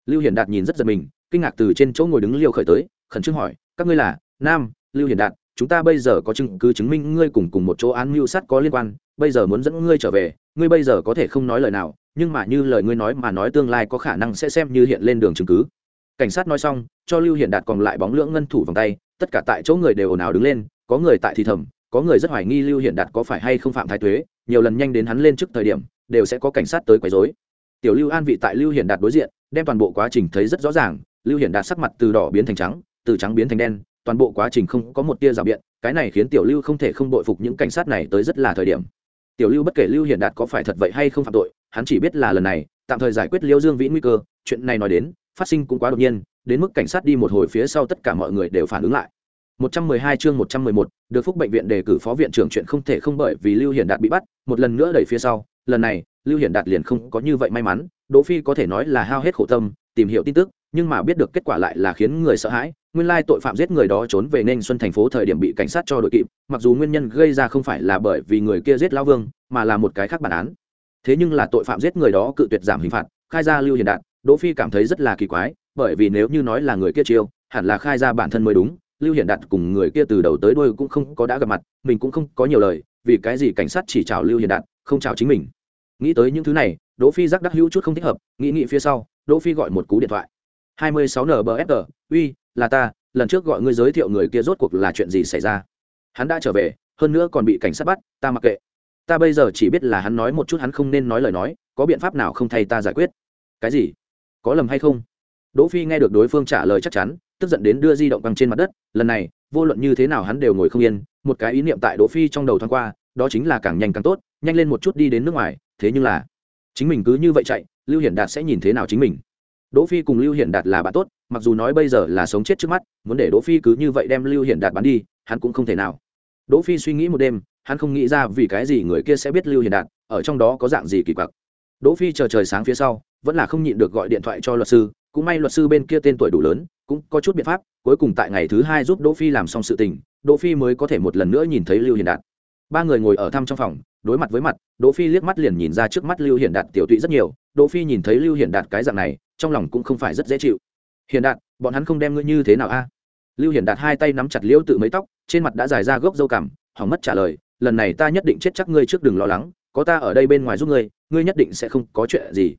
Speaker 1: Lưu hiền đạt nhìn rất giật mình, kinh ngạc từ trên chỗ ngồi đứng liêu khởi tới, khẩn trương hỏi, các ngươi là, nam, lưu hiền đạt, chúng ta bây giờ có chứng cứ chứng minh ngươi cùng cùng một chỗ án mưu sát có liên quan, bây giờ muốn dẫn ngươi trở về, ngươi bây giờ có thể không nói lời nào, nhưng mà như lời ngươi nói mà nói tương lai có khả năng sẽ xem như hiện lên đường chứng cứ. Cảnh sát nói xong, cho lưu hiển đạt còn lại bóng lưỡng ngân thủ vòng tay, tất cả tại chỗ người đều ồn ào đứng lên có người tại thì thầm, có người rất hoài nghi lưu hiển đạt có phải hay không phạm thái thuế nhiều lần nhanh đến hắn lên trước thời điểm, đều sẽ có cảnh sát tới quấy rối. Tiểu lưu an vị tại lưu hiển đạt đối diện, đem toàn bộ quá trình thấy rất rõ ràng, lưu hiển đạt sắc mặt từ đỏ biến thành trắng, từ trắng biến thành đen, toàn bộ quá trình không có một tia rào biện, cái này khiến tiểu lưu không thể không bội phục những cảnh sát này tới rất là thời điểm. Tiểu lưu bất kể lưu hiển đạt có phải thật vậy hay không phạm tội, hắn chỉ biết là lần này, tạm thời giải quyết liêu dương vĩ nguy cơ, chuyện này nói đến, phát sinh cũng quá đột nhiên, đến mức cảnh sát đi một hồi phía sau tất cả mọi người đều phản ứng lại. 112 chương 111, được phúc bệnh viện đề cử phó viện trưởng chuyện không thể không bởi vì Lưu Hiển Đạt bị bắt, một lần nữa đẩy phía sau, lần này, Lưu Hiển Đạt liền không có như vậy may mắn, Đỗ Phi có thể nói là hao hết khổ tâm, tìm hiểu tin tức, nhưng mà biết được kết quả lại là khiến người sợ hãi, nguyên lai tội phạm giết người đó trốn về nên xuân thành phố thời điểm bị cảnh sát cho đội kịp, mặc dù nguyên nhân gây ra không phải là bởi vì người kia giết lão vương, mà là một cái khác bản án. Thế nhưng là tội phạm giết người đó cự tuyệt giảm hình phạt, khai ra Lưu Hiển Đạt, Đỗ Phi cảm thấy rất là kỳ quái, bởi vì nếu như nói là người kia chiêu, hẳn là khai ra bản thân mới đúng, lưu hiển đạt cùng người kia từ đầu tới đuôi cũng không có đã gặp mặt, mình cũng không có nhiều lời, vì cái gì cảnh sát chỉ chào lưu hiển đạt, không chào chính mình? Nghĩ tới những thứ này, đỗ phi giác đắc hữu chút không thích hợp, nghĩ nghĩ phía sau, đỗ phi gọi một cú điện thoại. 26 nbfr uy, là ta, lần trước gọi ngươi giới thiệu người kia rốt cuộc là chuyện gì xảy ra? Hắn đã trở về, hơn nữa còn bị cảnh sát bắt, ta mặc kệ. Ta bây giờ chỉ biết là hắn nói một chút hắn không nên nói lời nói, có biện pháp nào không thay ta giải quyết? Cái gì? Có lầm hay không? Đỗ phi nghe được đối phương trả lời chắc chắn tức giận đến đưa di động băng trên mặt đất, lần này, vô luận như thế nào hắn đều ngồi không yên, một cái ý niệm tại đỗ phi trong đầu thoáng qua, đó chính là càng nhanh càng tốt, nhanh lên một chút đi đến nước ngoài, thế nhưng là, chính mình cứ như vậy chạy, lưu hiển đạt sẽ nhìn thế nào chính mình. Đỗ phi cùng lưu hiển đạt là bạn tốt, mặc dù nói bây giờ là sống chết trước mắt, muốn để đỗ phi cứ như vậy đem lưu hiển đạt bán đi, hắn cũng không thể nào. Đỗ phi suy nghĩ một đêm, hắn không nghĩ ra vì cái gì người kia sẽ biết lưu hiển đạt, ở trong đó có dạng gì kỳ quặc. Đỗ phi chờ trời sáng phía sau, vẫn là không nhịn được gọi điện thoại cho luật sư cũng may luật sư bên kia tên tuổi đủ lớn cũng có chút biện pháp cuối cùng tại ngày thứ hai giúp đỗ phi làm xong sự tình đỗ phi mới có thể một lần nữa nhìn thấy lưu hiền đạt. Ba người ngồi ở thăm trong phòng đối mặt với mặt đỗ phi liếc mắt liền nhìn ra trước mắt lưu hiển đạt tiểu tụy rất nhiều đỗ phi nhìn thấy lưu hiển đạt cái dạng này trong lòng cũng không phải rất dễ chịu. Hiển đạt bọn hắn không đem ngươi như thế nào a? Lưu hiển đạt hai tay nắm chặt liễu tự mấy tóc trên mặt đã dài ra gốc dâu cảm, hỏng mất trả lời lần này ta nhất định chết chắc ngươi trước đừng lo lắng có ta ở đây bên ngoài giúp ngươi ngươi nhất định sẽ không có chuyện gì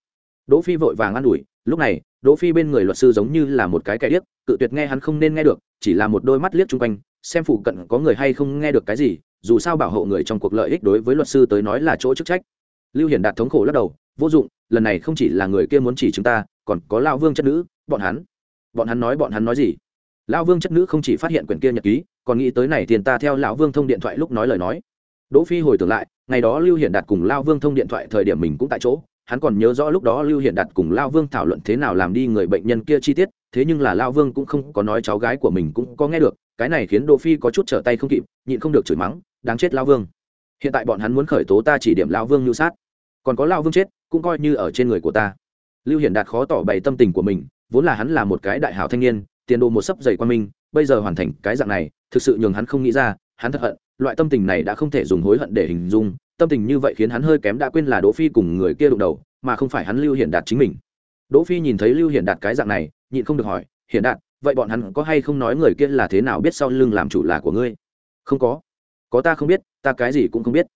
Speaker 1: đỗ phi vội vàng an ủi, lúc này, đỗ phi bên người luật sư giống như là một cái kẻ điếc, cự tuyệt nghe hắn không nên nghe được, chỉ là một đôi mắt liếc chung quanh, xem phụ cận có người hay không nghe được cái gì, dù sao bảo hộ người trong cuộc lợi ích đối với luật sư tới nói là chỗ chức trách. Lưu hiển đạt thống khổ lắc đầu, vô dụng, lần này không chỉ là người kia muốn chỉ chúng ta, còn có lão vương chất nữ, bọn hắn. Bọn hắn nói, bọn hắn nói gì? Lão vương chất nữ không chỉ phát hiện quyển kia nhật ký, còn nghĩ tới này tiền ta theo lão vương thông điện thoại lúc nói lời nói. Đỗ phi hồi tưởng lại, ngày đó lưu hiển đạt cùng lão vương thông điện thoại thời điểm mình cũng tại chỗ hắn còn nhớ rõ lúc đó lưu hiện đạt cùng lao vương thảo luận thế nào làm đi người bệnh nhân kia chi tiết, thế nhưng là lao vương cũng không có nói cháu gái của mình cũng có nghe được, cái này khiến đỗ phi có chút trở tay không kịp, nhịn không được chửi mắng, đáng chết lao vương. Hiện tại bọn hắn muốn khởi tố ta chỉ điểm lao vương nhu sát. Còn có lao vương chết, cũng coi như ở trên người của ta. Lưu hiển đạt khó tỏ bày tâm tình của mình, vốn là hắn là một cái đại hảo thanh niên, tiền đồ một sấp dày qua mình bây giờ hoàn thành cái dạng này, thực sự nhường hắn không nghĩ ra, hắn thật hận, loại tâm tình này đã không thể dùng hối hận để hình dung tâm tình như vậy khiến hắn hơi kém đã quên là đỗ phi cùng người kia đụng đầu, mà không phải hắn lưu hiển đạt chính mình. Đỗ phi nhìn thấy lưu hiển đạt cái dạng này, nhịn không được hỏi, hiển đạt, vậy bọn hắn có hay không nói người kia là thế nào biết sau lưng làm chủ là của ngươi? Không có. Có ta không biết, ta cái gì cũng không biết.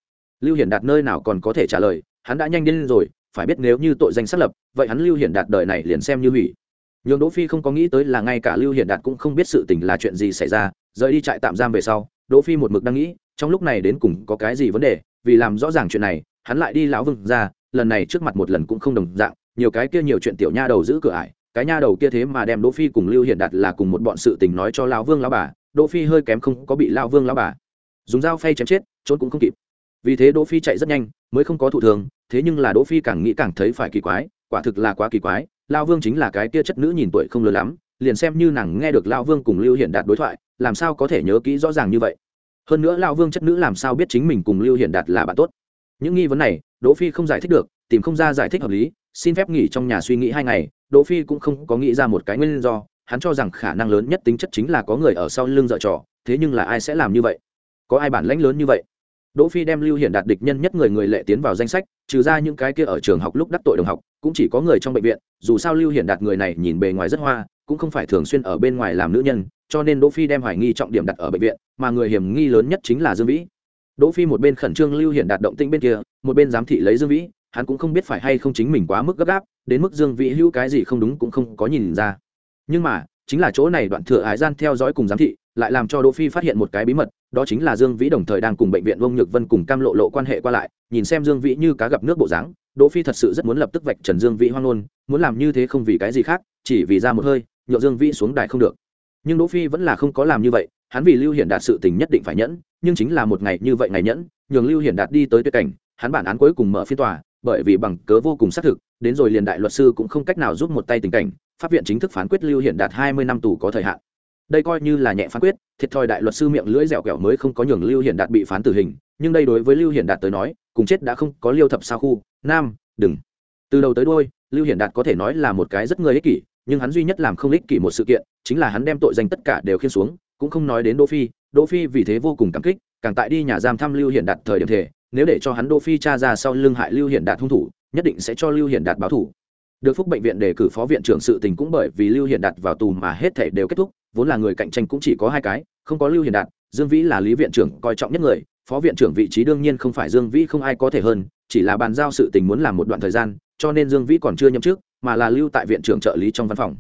Speaker 1: Lưu hiển đạt nơi nào còn có thể trả lời, hắn đã nhanh đến rồi, phải biết nếu như tội danh xác lập, vậy hắn lưu hiển đạt đời này liền xem như hủy. Nhường đỗ phi không có nghĩ tới là ngay cả lưu hiển đạt cũng không biết sự tình là chuyện gì xảy ra, rời đi trại tạm giam về sau, đỗ phi một mực đang nghĩ, trong lúc này đến cùng có cái gì vấn đề vì làm rõ ràng chuyện này, hắn lại đi lão vương ra, lần này trước mặt một lần cũng không đồng dạng, nhiều cái kia nhiều chuyện tiểu nha đầu giữ cửa ải, cái nha đầu kia thế mà đem đỗ phi cùng lưu hiển đạt là cùng một bọn sự tình nói cho lão vương lão bà, đỗ phi hơi kém không có bị lão vương lão bà dùng dao phay chém chết, trốn cũng không kịp. Vì thế đỗ phi chạy rất nhanh, mới không có thụ thường, thế nhưng là đỗ phi càng nghĩ càng thấy phải kỳ quái, quả thực là quá kỳ quái, lão vương chính là cái kia chất nữ nhìn tuổi không lớn lắm, liền xem như nàng nghe được lão vương cùng lưu hiển đạt đối thoại, làm sao có thể nhớ kỹ rõ ràng như vậy hơn nữa lão vương chất nữ làm sao biết chính mình cùng lưu hiển đạt là bạn tốt? Những nghi vấn này, đỗ phi không giải thích được, tìm không ra giải thích hợp lý, xin phép nghỉ trong nhà suy nghĩ hai ngày, đỗ phi cũng không có nghĩ ra một cái nguyên do, hắn cho rằng khả năng lớn nhất tính chất chính là có người ở sau lưng dở trò, thế nhưng là ai sẽ làm như vậy? Có ai bản lãnh lớn như vậy? Đỗ phi đem lưu hiển đạt địch nhân nhất người người lệ tiến vào danh sách, trừ ra những cái kia ở trường học lúc đắc tội đồng học, cũng chỉ có người trong bệnh viện, dù sao lưu hiển đạt người này nhìn bề ngoài rất hoa, cũng không phải thường xuyên ở bên ngoài làm nữ nhân cho nên đỗ phi đem hoài nghi trọng điểm đặt ở bệnh viện, mà người hiểm nghi lớn nhất chính là dương vĩ. Đỗ phi một bên khẩn trương lưu hiện đạt động tĩnh bên kia, một bên giám thị lấy dương vĩ, hắn cũng không biết phải hay không chính mình quá mức gấp gáp, đến mức dương vĩ hữu cái gì không đúng cũng không có nhìn ra. Nhưng mà, chính là chỗ này đoạn thừa ái gian theo dõi cùng giám thị, lại làm cho đỗ phi phát hiện một cái bí mật, đó chính là dương vĩ đồng thời đang cùng bệnh viện vông nhược vân cùng cam lộ lộ quan hệ qua lại, nhìn xem dương vĩ như cá gặp nước bộ dáng, đỗ phi thật sự rất muốn lập tức vạch trần dương vĩ hoang ngôn, muốn làm như thế không vì cái gì khác, chỉ vì ra một hơi, nhượng dương vĩ xuống đài không được nhưng đỗ phi vẫn là không có làm như vậy hắn vì lưu hiển đạt sự tình nhất định phải nhẫn nhưng chính là một ngày như vậy ngày nhẫn nhường lưu hiển đạt đi tới tuyệt cảnh hắn bản án cuối cùng mở phiên tòa bởi vì bằng cớ vô cùng xác thực đến rồi liền đại luật sư cũng không cách nào giúp một tay tình cảnh pháp viện chính thức phán quyết lưu hiển đạt hai mươi năm tù có thời hạn đây coi như là nhẹ phán quyết thiệt thòi đại luật sư miệng lưỡi dẻo kẹo mới không có nhường lưu hiển đạt bị phán tử hình nhưng đây đối với lưu hiển đạt tới nói cùng chết đã không có liêu thập sao khu nam đừng từ đầu tới đôi lưu hiển đạt có thể nói là một cái rất người ích kỷ nhưng hắn duy nhất làm không ích kỷ một sự kiện chính là hắn đem tội danh tất cả đều khiên xuống, cũng không nói đến đỗ phi. Đỗ phi vì thế vô cùng cảm kích, càng tại đi nhà giam thăm lưu hiển đạt thời điểm thể nếu để cho hắn đỗ phi tra ra sau lưng hại lưu hiển đạt hung thủ, nhất định sẽ cho lưu hiển đạt báo thủ. Được phúc bệnh viện đề cử phó viện trưởng sự tình cũng bởi vì lưu hiển đạt vào tù mà hết thể đều kết thúc, vốn là người cạnh tranh cũng chỉ có hai cái, không có lưu hiển đạt, dương vĩ là lý viện trưởng coi trọng nhất người, phó viện trưởng vị trí đương nhiên không phải dương vĩ không ai có thể hơn, chỉ là bàn giao sự tình muốn làm một đoạn thời gian, cho nên dương vĩ còn chưa nhậm chức mà là lưu tại viện trưởng trợ lý trong văn phòng.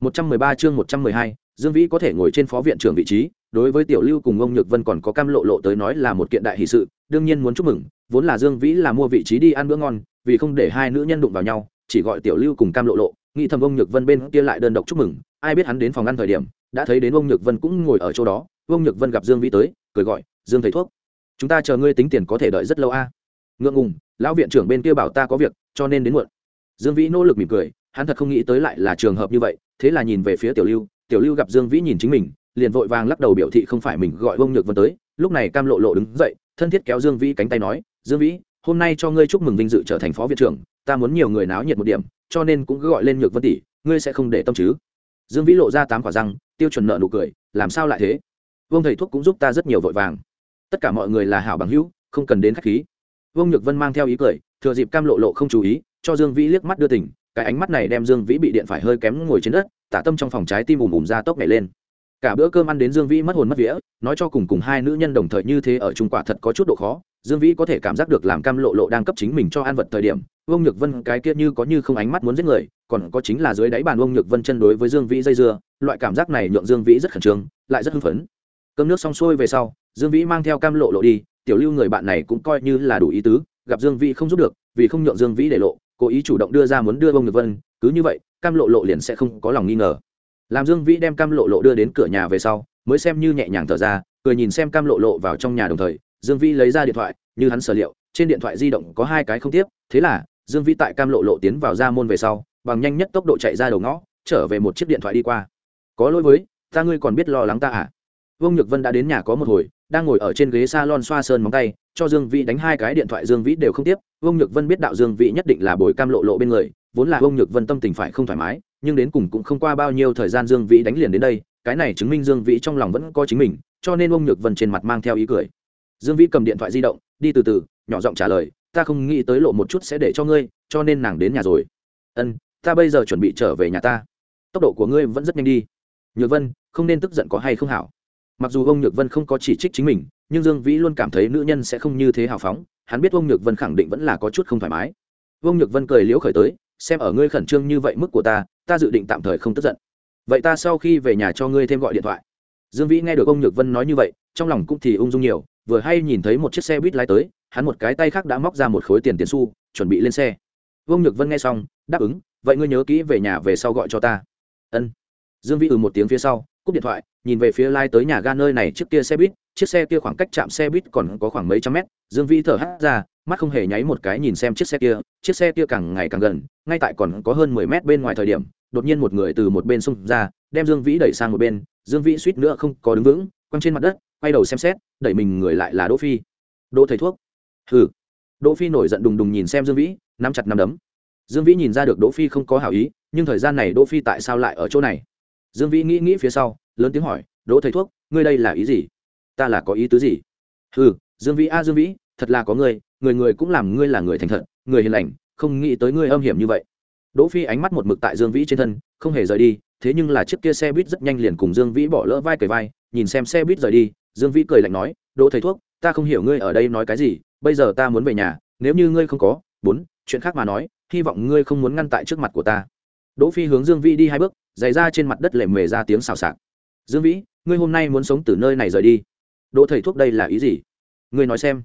Speaker 1: 113 chương 112, dương vĩ có thể ngồi trên phó viện trưởng vị trí đối với tiểu lưu cùng ông nhược vân còn có cam lộ lộ tới nói là một kiện đại hỷ sự đương nhiên muốn chúc mừng vốn là dương vĩ là mua vị trí đi ăn bữa ngon vì không để hai nữ nhân đụng vào nhau chỉ gọi tiểu lưu cùng cam lộ lộ nghĩ thầm ông nhược vân bên kia lại đơn độc chúc mừng ai biết hắn đến phòng ăn thời điểm đã thấy đến ông nhược vân cũng ngồi ở chỗ đó ông nhược vân gặp dương vĩ tới cười gọi dương thầy thuốc chúng ta chờ ngươi tính tiền có thể đợi rất lâu a. Ngượng ngùng lão viện trưởng bên kia bảo ta có việc cho nên đến muộn dương vĩ nỗ lực mỉm cười, hắn thật không nghĩ tới lại là trường hợp như vậy, thế là nhìn về phía tiểu lưu tiểu lưu gặp dương vĩ nhìn chính mình, liền vội vàng lắc đầu biểu thị không phải mình gọi ông nhược vân tới, lúc này cam lộ lộ đứng dậy, thân thiết kéo dương vĩ cánh tay nói, dương vĩ, hôm nay cho ngươi chúc mừng vinh dự trở thành phó viện trưởng, ta muốn nhiều người náo nhiệt một điểm, cho nên cũng cứ gọi lên nhược vân tỷ, ngươi sẽ không để tâm chứ? Dương vĩ lộ ra tám quả răng, tiêu chuẩn nợ nụ cười, làm sao lại thế? Vương thầy thuốc cũng giúp ta rất nhiều vội vàng. Tất cả mọi người là hảo bằng hữu, không cần đến khách khí. Vương nhược vân mang theo ý cười thừa dịp cam lộ lộ không chú ý, cho dương vĩ liếc mắt đưa tỉnh, cái ánh mắt này đem dương vĩ bị điện phải hơi kém ngồi trên đất, tả tâm trong phòng trái tim ùm ùm ra tốc nhảy lên. Cả bữa cơm ăn đến dương vĩ mất hồn mất vía, nói cho cùng cùng hai nữ nhân đồng thời như thế ở trung quả thật có chút độ khó, dương vĩ có thể cảm giác được làm cam lộ lộ đang cấp chính mình cho ăn vật thời điểm, vương nhược vân cái kia như có như không ánh mắt muốn giết người, còn có chính là dưới đáy bàn vương nhược vân chân đối với dương vĩ dây dưa, loại cảm giác này nhượng dương vĩ rất khẩn trương, lại rất hưng phấn. Cơm nước xong xuôi về sau, dương vĩ mang theo cam lộ lộ đi, tiểu lưu người bạn này cũng coi như là đủ ý tứ gặp dương vĩ không giúp được, vì không nhượng dương vĩ để lộ, cố ý chủ động đưa ra muốn đưa vương nhược vân, cứ như vậy, cam lộ lộ liền sẽ không có lòng nghi ngờ. Làm dương vĩ đem cam lộ lộ đưa đến cửa nhà về sau, mới xem như nhẹ nhàng thở ra, cười nhìn xem cam lộ lộ vào trong nhà đồng thời, dương vĩ lấy ra điện thoại, như hắn sở liệu, trên điện thoại di động có hai cái không tiếp, thế là, dương vĩ tại cam lộ lộ tiến vào ra môn về sau, bằng nhanh nhất tốc độ chạy ra đầu ngõ, trở về một chiếc điện thoại đi qua. Có lỗi với, ta ngươi còn biết lo lắng ta à? Vương nhược vân đã đến nhà có một hồi đang ngồi ở trên ghế salon xoa sơn móng tay, cho dương vĩ đánh hai cái điện thoại dương vĩ đều không tiếp. Vương nhược vân biết đạo dương vĩ nhất định là bồi cam lộ lộ bên người, vốn là vương nhược vân tâm tình phải không thoải mái, nhưng đến cùng cũng không qua bao nhiêu thời gian dương vĩ đánh liền đến đây, cái này chứng minh dương vĩ trong lòng vẫn có chính mình, cho nên ông nhược vân trên mặt mang theo ý cười. Dương vĩ cầm điện thoại di động, đi từ từ, nhỏ giọng trả lời, ta không nghĩ tới lộ một chút sẽ để cho ngươi, cho nên nàng đến nhà rồi. Ân, ta bây giờ chuẩn bị trở về nhà ta. Tốc độ của ngươi vẫn rất nhanh đi. Nhược vân, không nên tức giận có hay không hảo? Mặc dù ông nhược vân không có chỉ trích chính mình, nhưng dương vĩ luôn cảm thấy nữ nhân sẽ không như thế hào phóng, hắn biết ông nhược vân khẳng định vẫn là có chút không thoải mái. Ông nhược vân cười liễu khởi tới, xem ở ngươi khẩn trương như vậy mức của ta ta dự định tạm thời không tức giận. Vậy ta sau khi về nhà cho ngươi thêm gọi điện thoại. Dương vĩ nghe được ông nhược vân nói như vậy, trong lòng cũng thì ung dung nhiều, vừa hay nhìn thấy một chiếc xe buýt lái tới, hắn một cái tay khác đã móc ra một khối tiền tiền xu, chuẩn bị lên xe. Vương nhược vân nghe xong, đáp ứng, vậy ngươi nhớ kỹ về nhà về sau gọi cho ta. Ân. Dương vĩ ừ một tiếng phía sau, cúp điện thoại nhìn về phía lai tới nhà ga nơi này trước kia xe buýt, chiếc xe kia khoảng cách chạm xe buýt còn có khoảng mấy trăm mét, dương vĩ thở hắt ra, mắt không hề nháy một cái nhìn xem chiếc xe kia, chiếc xe kia càng ngày càng gần, ngay tại còn có hơn mười mét bên ngoài thời điểm, đột nhiên một người từ một bên xông ra, đem dương vĩ đẩy sang một bên, dương vĩ suýt nữa không có đứng vững, quăng trên mặt đất, quay đầu xem xét, đẩy mình người lại là đỗ phi. Đỗ thầy thuốc. Hừ. Đỗ phi nổi giận đùng đùng nhìn xem dương vĩ, nắm chặt nắm đấm. Dương vĩ nhìn ra được đỗ phi không có hảo ý, nhưng thời gian này đỗ phi tại sao lại ở chỗ này? Dương vĩ nghĩ nghĩ phía sau, lớn tiếng hỏi, đỗ thầy thuốc, ngươi đây là ý gì? Ta là có ý tứ gì? Hừ, dương vĩ a, dương vĩ, thật là có ngươi, người người cũng làm ngươi là người thành thật, người hiền lành, không nghĩ tới ngươi âm hiểm như vậy. Đỗ phi ánh mắt một mực tại dương vĩ trên thân, không hề rời đi, thế nhưng là chiếc kia xe buýt rất nhanh liền cùng dương vĩ bỏ lỡ vai cởi vai, nhìn xem xe buýt rời đi, dương vĩ cười lạnh nói, đỗ thầy thuốc, ta không hiểu ngươi ở đây nói cái gì, bây giờ ta muốn về nhà, nếu như ngươi không có, bốn, chuyện khác mà nói, hy vọng ngươi không muốn ngăn tại trước mặt của ta. Đỗ phi hướng dương vĩ đi hai bước giày ra trên mặt đất lệ mề ra tiếng xào xạc. Dương vĩ, ngươi hôm nay muốn sống từ nơi này rời đi. Đỗ thầy thuốc đây là ý gì? Ngươi nói xem.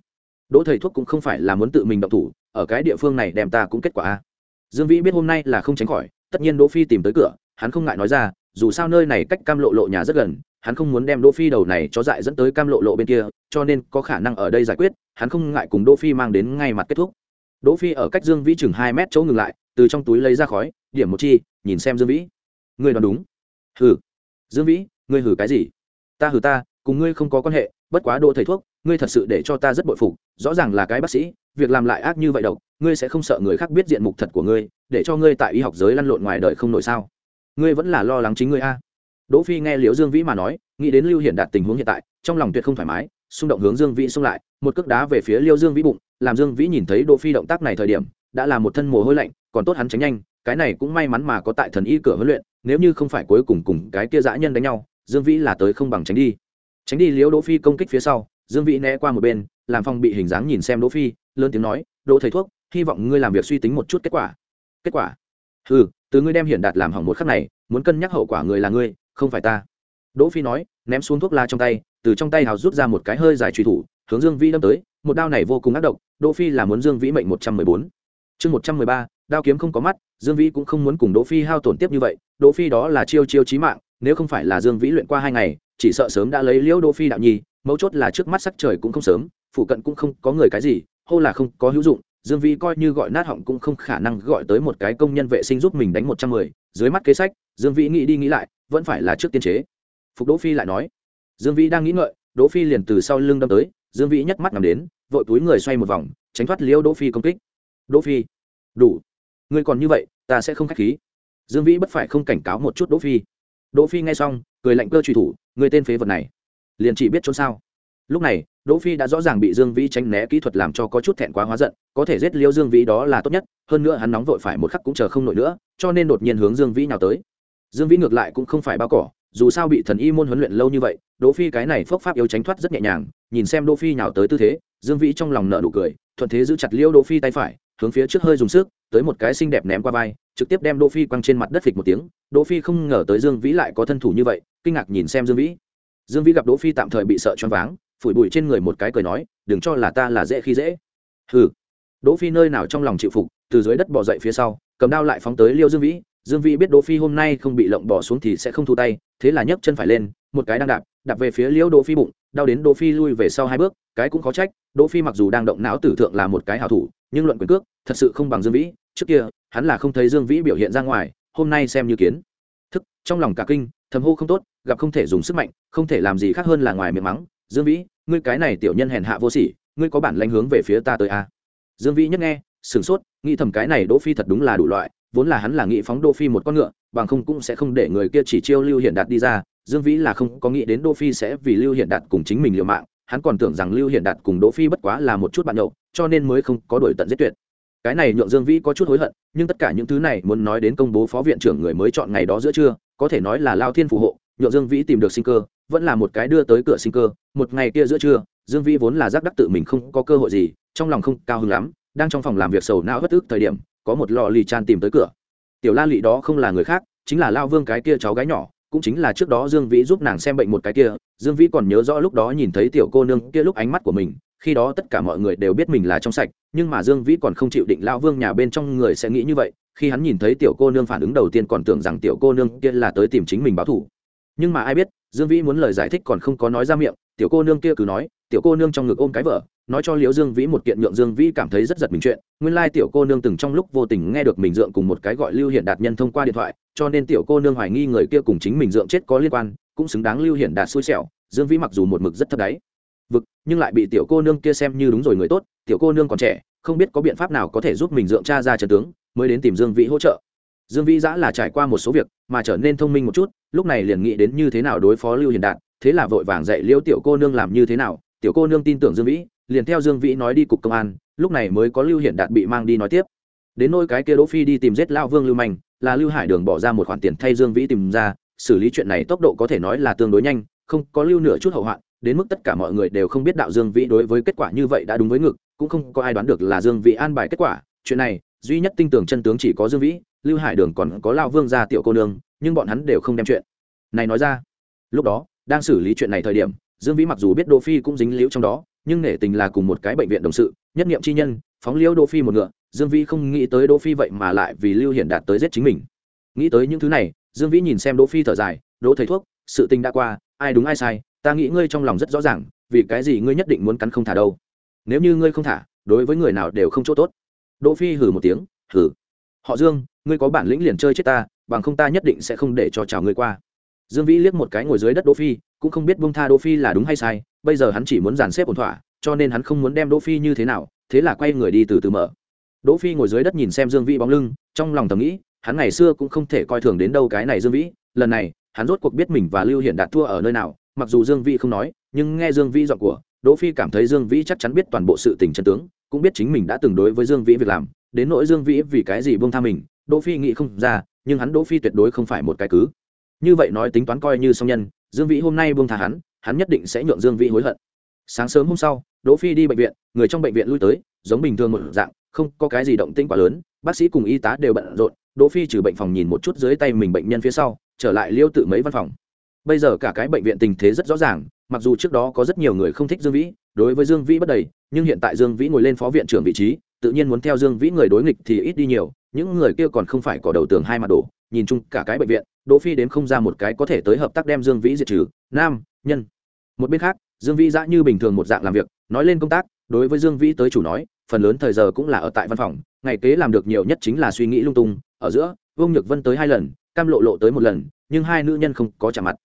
Speaker 1: Đỗ thầy thuốc cũng không phải là muốn tự mình động thủ, ở cái địa phương này đem ta cũng kết quả a. Dương vĩ biết hôm nay là không tránh khỏi, tất nhiên đỗ phi tìm tới cửa, hắn không ngại nói ra, dù sao nơi này cách cam lộ lộ nhà rất gần, hắn không muốn đem đỗ phi đầu này cho dại dẫn tới cam lộ lộ bên kia, cho nên có khả năng ở đây giải quyết, hắn không ngại cùng đỗ phi mang đến ngay mặt kết thúc. Đỗ phi ở cách dương vĩ chừng hai mét chỗ ngừng lại, từ trong túi lấy ra khói, điểm một chi, nhìn xem dương vĩ ngươi đoán đúng. Hừ. Dương vĩ, ngươi hử cái gì? Ta hử ta, cùng ngươi không có quan hệ, bất quá đỗ thầy thuốc, ngươi thật sự để cho ta rất bội phục, rõ ràng là cái bác sĩ, việc làm lại ác như vậy độc, ngươi sẽ không sợ người khác biết diện mục thật của ngươi, để cho ngươi tại y học giới lăn lộn ngoài đời không nổi sao? Ngươi vẫn là lo lắng chính ngươi a. Đỗ phi nghe liễu dương vĩ mà nói, nghĩ đến lưu hiển đạt tình huống hiện tại, trong lòng tuyệt không thoải mái, xung động hướng dương vĩ xung lại, một cước đá về phía liêu dương vĩ bụng, làm dương vĩ nhìn thấy đỗ phi động tác này thời điểm, đã là một thân mồ hôi lạnh, còn tốt hắn tránh nhanh cái này cũng may mắn mà có tại thần y cửa huấn luyện, nếu như không phải cuối cùng cùng cái kia dã nhân đánh nhau, dương vĩ là tới không bằng tránh đi. Tránh đi liễu đỗ phi công kích phía sau, dương vĩ né qua một bên, làm phong bị hình dáng nhìn xem đỗ phi, lớn tiếng nói, đỗ thầy thuốc, hy vọng ngươi làm việc suy tính một chút kết quả. Kết quả? Ừ từ ngươi đem hiển đạt làm hỏng một khắc này, muốn cân nhắc hậu quả người là ngươi, không phải ta. Đỗ phi nói, ném xuống thuốc la trong tay, từ trong tay hào rút ra một cái hơi dài truy thủ, hướng dương vĩ đâm tới, một đao này vô cùng ác độc, đỗ phi là muốn dương vĩ mệnh một trăm mười bốn. Chương một trăm mười ba đao kiếm không có mắt, dương vĩ cũng không muốn cùng đỗ phi hao tổn tiếp như vậy, đỗ phi đó là chiêu chiêu chí mạng, nếu không phải là dương vĩ luyện qua hai ngày, chỉ sợ sớm đã lấy liễu đỗ phi đạo nhi mấu chốt là trước mắt sắc trời cũng không sớm, phụ cận cũng không có người cái gì, hô là không có hữu dụng, dương vĩ coi như gọi nát họng cũng không khả năng gọi tới một cái công nhân vệ sinh giúp mình đánh một trăm mười, dưới mắt kế sách, dương vĩ nghĩ đi nghĩ lại, vẫn phải là trước tiên chế. Phục đỗ phi lại nói, dương vĩ đang nghĩ ngợi, đỗ phi liền từ sau lưng đâm tới, dương vĩ nhấc mắt nằm đến, vội túi người xoay một vòng, tránh thoát liễu đỗ phi công kích. Đỗ phi, đủ ngươi còn như vậy, ta sẽ không khách khí. Dương vĩ bất phải không cảnh cáo một chút đỗ phi. Đỗ phi nghe xong, cười lạnh cơ truy thủ người tên phế vật này, liền chỉ biết trốn sao. Lúc này, đỗ phi đã rõ ràng bị dương vĩ tránh né kỹ thuật làm cho có chút thẹn quá hóa giận, có thể giết liêu dương vĩ đó là tốt nhất, hơn nữa hắn nóng vội phải một khắc cũng chờ không nổi nữa, cho nên đột nhiên hướng dương vĩ nào tới. Dương vĩ ngược lại cũng không phải bao cỏ, dù sao bị thần y môn huấn luyện lâu như vậy, đỗ phi cái này phốc pháp yếu tránh thoát rất nhẹ nhàng, nhìn xem đỗ phi nhào tới tư thế, dương vĩ trong lòng nợ nụ cười, thuận thế giữ chặt liêu đỗ phi tay phải hướng phía trước hơi dùng sức, tới một cái xinh đẹp ném qua vai, trực tiếp đem đỗ phi quăng trên mặt đất phịch một tiếng. Đỗ phi không ngờ tới dương vĩ lại có thân thủ như vậy, kinh ngạc nhìn xem dương vĩ. Dương vĩ gặp đỗ phi tạm thời bị sợ choáng váng, phủi bụi trên người một cái cười nói, đừng cho là ta là dễ khi dễ. Hừ. Đỗ phi nơi nào trong lòng chịu phục, từ dưới đất bò dậy phía sau, cầm đao lại phóng tới liêu dương vĩ. Dương vĩ biết đỗ phi hôm nay không bị lộng bỏ xuống thì sẽ không thu tay, thế là nhấc chân phải lên, một cái đang đạp đạp về phía liêu đỗ phi bụng, đau đến đỗ phi lui về sau hai bước, cái cũng khó trách, đỗ phi mặc dù đang động não tử thượng là một cái hảo thủ nhưng luận quyền cước thật sự không bằng dương vĩ. Trước kia, hắn là không thấy dương vĩ biểu hiện ra ngoài, hôm nay xem như kiến. Thức, trong lòng cả kinh, thầm hô không tốt, gặp không thể dùng sức mạnh, không thể làm gì khác hơn là ngoài miệng mắng, dương vĩ, ngươi cái này tiểu nhân hèn hạ vô sỉ, ngươi có bản lãnh hướng về phía ta tới a à? dương vĩ nhất nghe, sửng sốt, nghĩ thầm cái này đỗ phi thật đúng là đủ loại, vốn là hắn là nghĩ phóng đỗ phi một con ngựa, bằng không cũng sẽ không để người kia chỉ chiêu lưu hiện đạt đi ra. Dương vĩ là không có nghĩ đến đỗ phi sẽ vì lưu hiện đạt cùng chính mình liều mạng, hắn còn tưởng rằng lưu hiện đạt cùng đỗ phi bất quá là một chút bạn nhậu cho nên mới không có đổi tận giết tuyệt. Cái này nhượng dương vĩ có chút hối hận, nhưng tất cả những thứ này muốn nói đến công bố phó viện trưởng người mới chọn ngày đó giữa trưa, có thể nói là lao thiên phù hộ, nhượng dương vĩ tìm được sinh cơ, vẫn là một cái đưa tới cửa sinh cơ. Một ngày kia giữa trưa, dương vĩ vốn là giác đắc tự mình không có cơ hội gì, trong lòng không cao hứng lắm, đang trong phòng làm việc sầu não bất ức thời điểm, có một lò lì chan tìm tới cửa. Tiểu la lị đó không là người khác, chính là lao vương cái kia cháu gái nhỏ, cũng chính là trước đó dương vĩ giúp nàng xem bệnh một cái kia. Dương vĩ còn nhớ rõ lúc đó nhìn thấy tiểu cô nương kia lúc ánh mắt của mình khi đó tất cả mọi người đều biết mình là trong sạch, nhưng mà dương vĩ còn không chịu định lao vương nhà bên trong người sẽ nghĩ như vậy, khi hắn nhìn thấy tiểu cô nương phản ứng đầu tiên còn tưởng rằng tiểu cô nương kia là tới tìm chính mình báo thù nhưng mà ai biết, dương vĩ muốn lời giải thích còn không có nói ra miệng, tiểu cô nương kia cứ nói, tiểu cô nương trong ngực ôm cái vợ, nói cho liễu dương vĩ một kiện nhượng dương vĩ cảm thấy rất giật mình chuyện, nguyên lai tiểu cô nương từng trong lúc vô tình nghe được mình dượng cùng một cái gọi lưu hiện đạt nhân thông qua điện thoại, cho nên tiểu cô nương hoài nghi người kia cùng chính mình dượng chết có liên quan, cũng xứng đáng lưu hiện đạt xui xẻo, dương vĩ mặc dù một mực rất thấp đáy vực, nhưng lại bị tiểu cô nương kia xem như đúng rồi người tốt, tiểu cô nương còn trẻ, không biết có biện pháp nào có thể giúp mình dưỡng cha ra trận tướng, mới đến tìm dương vĩ hỗ trợ. Dương vĩ giã là trải qua một số việc, mà trở nên thông minh một chút, lúc này liền nghĩ đến như thế nào đối phó lưu hiền đạt, thế là vội vàng dạy liễu tiểu cô nương làm như thế nào. Tiểu cô nương tin tưởng dương vĩ, liền theo dương vĩ nói đi cục công an, lúc này mới có lưu hiển đạt bị mang đi nói tiếp. Đến nôi cái kia đỗ phi đi tìm giết lao vương lưu manh, là lưu hải đường bỏ ra một khoản tiền thay dương vĩ tìm ra, xử lý chuyện này tốc độ có thể nói là tương đối nhanh, không có lưu nửa chút hậu hoạn đến mức tất cả mọi người đều không biết đạo dương vĩ đối với kết quả như vậy đã đúng với ngực, cũng không có ai đoán được là dương vĩ an bài kết quả. Chuyện này, duy nhất tin tưởng chân tướng chỉ có dương vĩ, lưu hải đường còn có lao vương gia tiểu cô nương, nhưng bọn hắn đều không đem chuyện này nói ra. Lúc đó, đang xử lý chuyện này thời điểm, dương vĩ mặc dù biết đỗ phi cũng dính liễu trong đó, nhưng nể tình là cùng một cái bệnh viện đồng sự, nhất nghiệm chi nhân, phóng liễu đỗ phi một ngựa. Dương vĩ không nghĩ tới đỗ phi vậy mà lại vì lưu hiển đạt tới giết chính mình. Nghĩ tới những thứ này, dương vĩ nhìn xem đỗ phi thở dài, đỗ thầy thuốc, sự tình đã qua, ai đúng ai sai ta nghĩ ngươi trong lòng rất rõ ràng, vì cái gì ngươi nhất định muốn cắn không thả đâu. Nếu như ngươi không thả, đối với người nào đều không chỗ tốt. Đỗ phi hừ một tiếng, hừ. Họ dương, ngươi có bản lĩnh liền chơi chết ta, bằng không ta nhất định sẽ không để cho chào ngươi qua. Dương vĩ liếc một cái ngồi dưới đất đỗ phi, cũng không biết buông tha đỗ phi là đúng hay sai, bây giờ hắn chỉ muốn dàn xếp ổn thỏa, cho nên hắn không muốn đem đỗ phi như thế nào, thế là quay người đi từ từ mở. Đỗ phi ngồi dưới đất nhìn xem dương vĩ bóng lưng, trong lòng thầm nghĩ, hắn ngày xưa cũng không thể coi thường đến đâu cái này dương vĩ, lần này, hắn rốt cuộc biết mình và lưu hiển đạt thua ở nơi nào mặc dù dương vĩ không nói, nhưng nghe dương vĩ giọng của đỗ phi cảm thấy dương vĩ chắc chắn biết toàn bộ sự tình chân tướng, cũng biết chính mình đã từng đối với dương vĩ việc làm, đến nỗi dương vĩ vì cái gì buông tha mình, đỗ phi nghĩ không ra, nhưng hắn đỗ phi tuyệt đối không phải một cái cứ. Như vậy nói tính toán coi như song nhân, dương vĩ hôm nay buông tha hắn hắn nhất định sẽ nhượng dương vĩ hối hận. Sáng sớm hôm sau, đỗ phi đi bệnh viện, người trong bệnh viện lui tới, giống bình thường một dạng, không có cái gì động tĩnh quá lớn, bác sĩ cùng y tá đều bận rộn, đỗ phi trừ bệnh phòng nhìn một chút dưới tay mình bệnh nhân phía sau, trở lại liêu tự mấy văn phòng bây giờ cả cái bệnh viện tình thế rất rõ ràng, mặc dù trước đó có rất nhiều người không thích dương vĩ, đối với dương vĩ bất đầy, nhưng hiện tại dương vĩ ngồi lên phó viện trưởng vị trí, tự nhiên muốn theo dương vĩ người đối nghịch thì ít đi nhiều, những người kia còn không phải có đầu tường hai mặt đổ, nhìn chung cả cái bệnh viện, đỗ phi đến không ra một cái có thể tới hợp tác đem dương vĩ diệt trừ, nam, nhân. Một bên khác, dương vĩ dã như bình thường một dạng làm việc, nói lên công tác, đối với dương vĩ tới chủ nói, phần lớn thời giờ cũng là ở tại văn phòng, ngày kế làm được nhiều nhất chính là suy nghĩ lung tung, ở giữa, vương nhược vân tới hai lần, cam lộ lộ tới một lần, nhưng hai nữ nhân không có trả mặt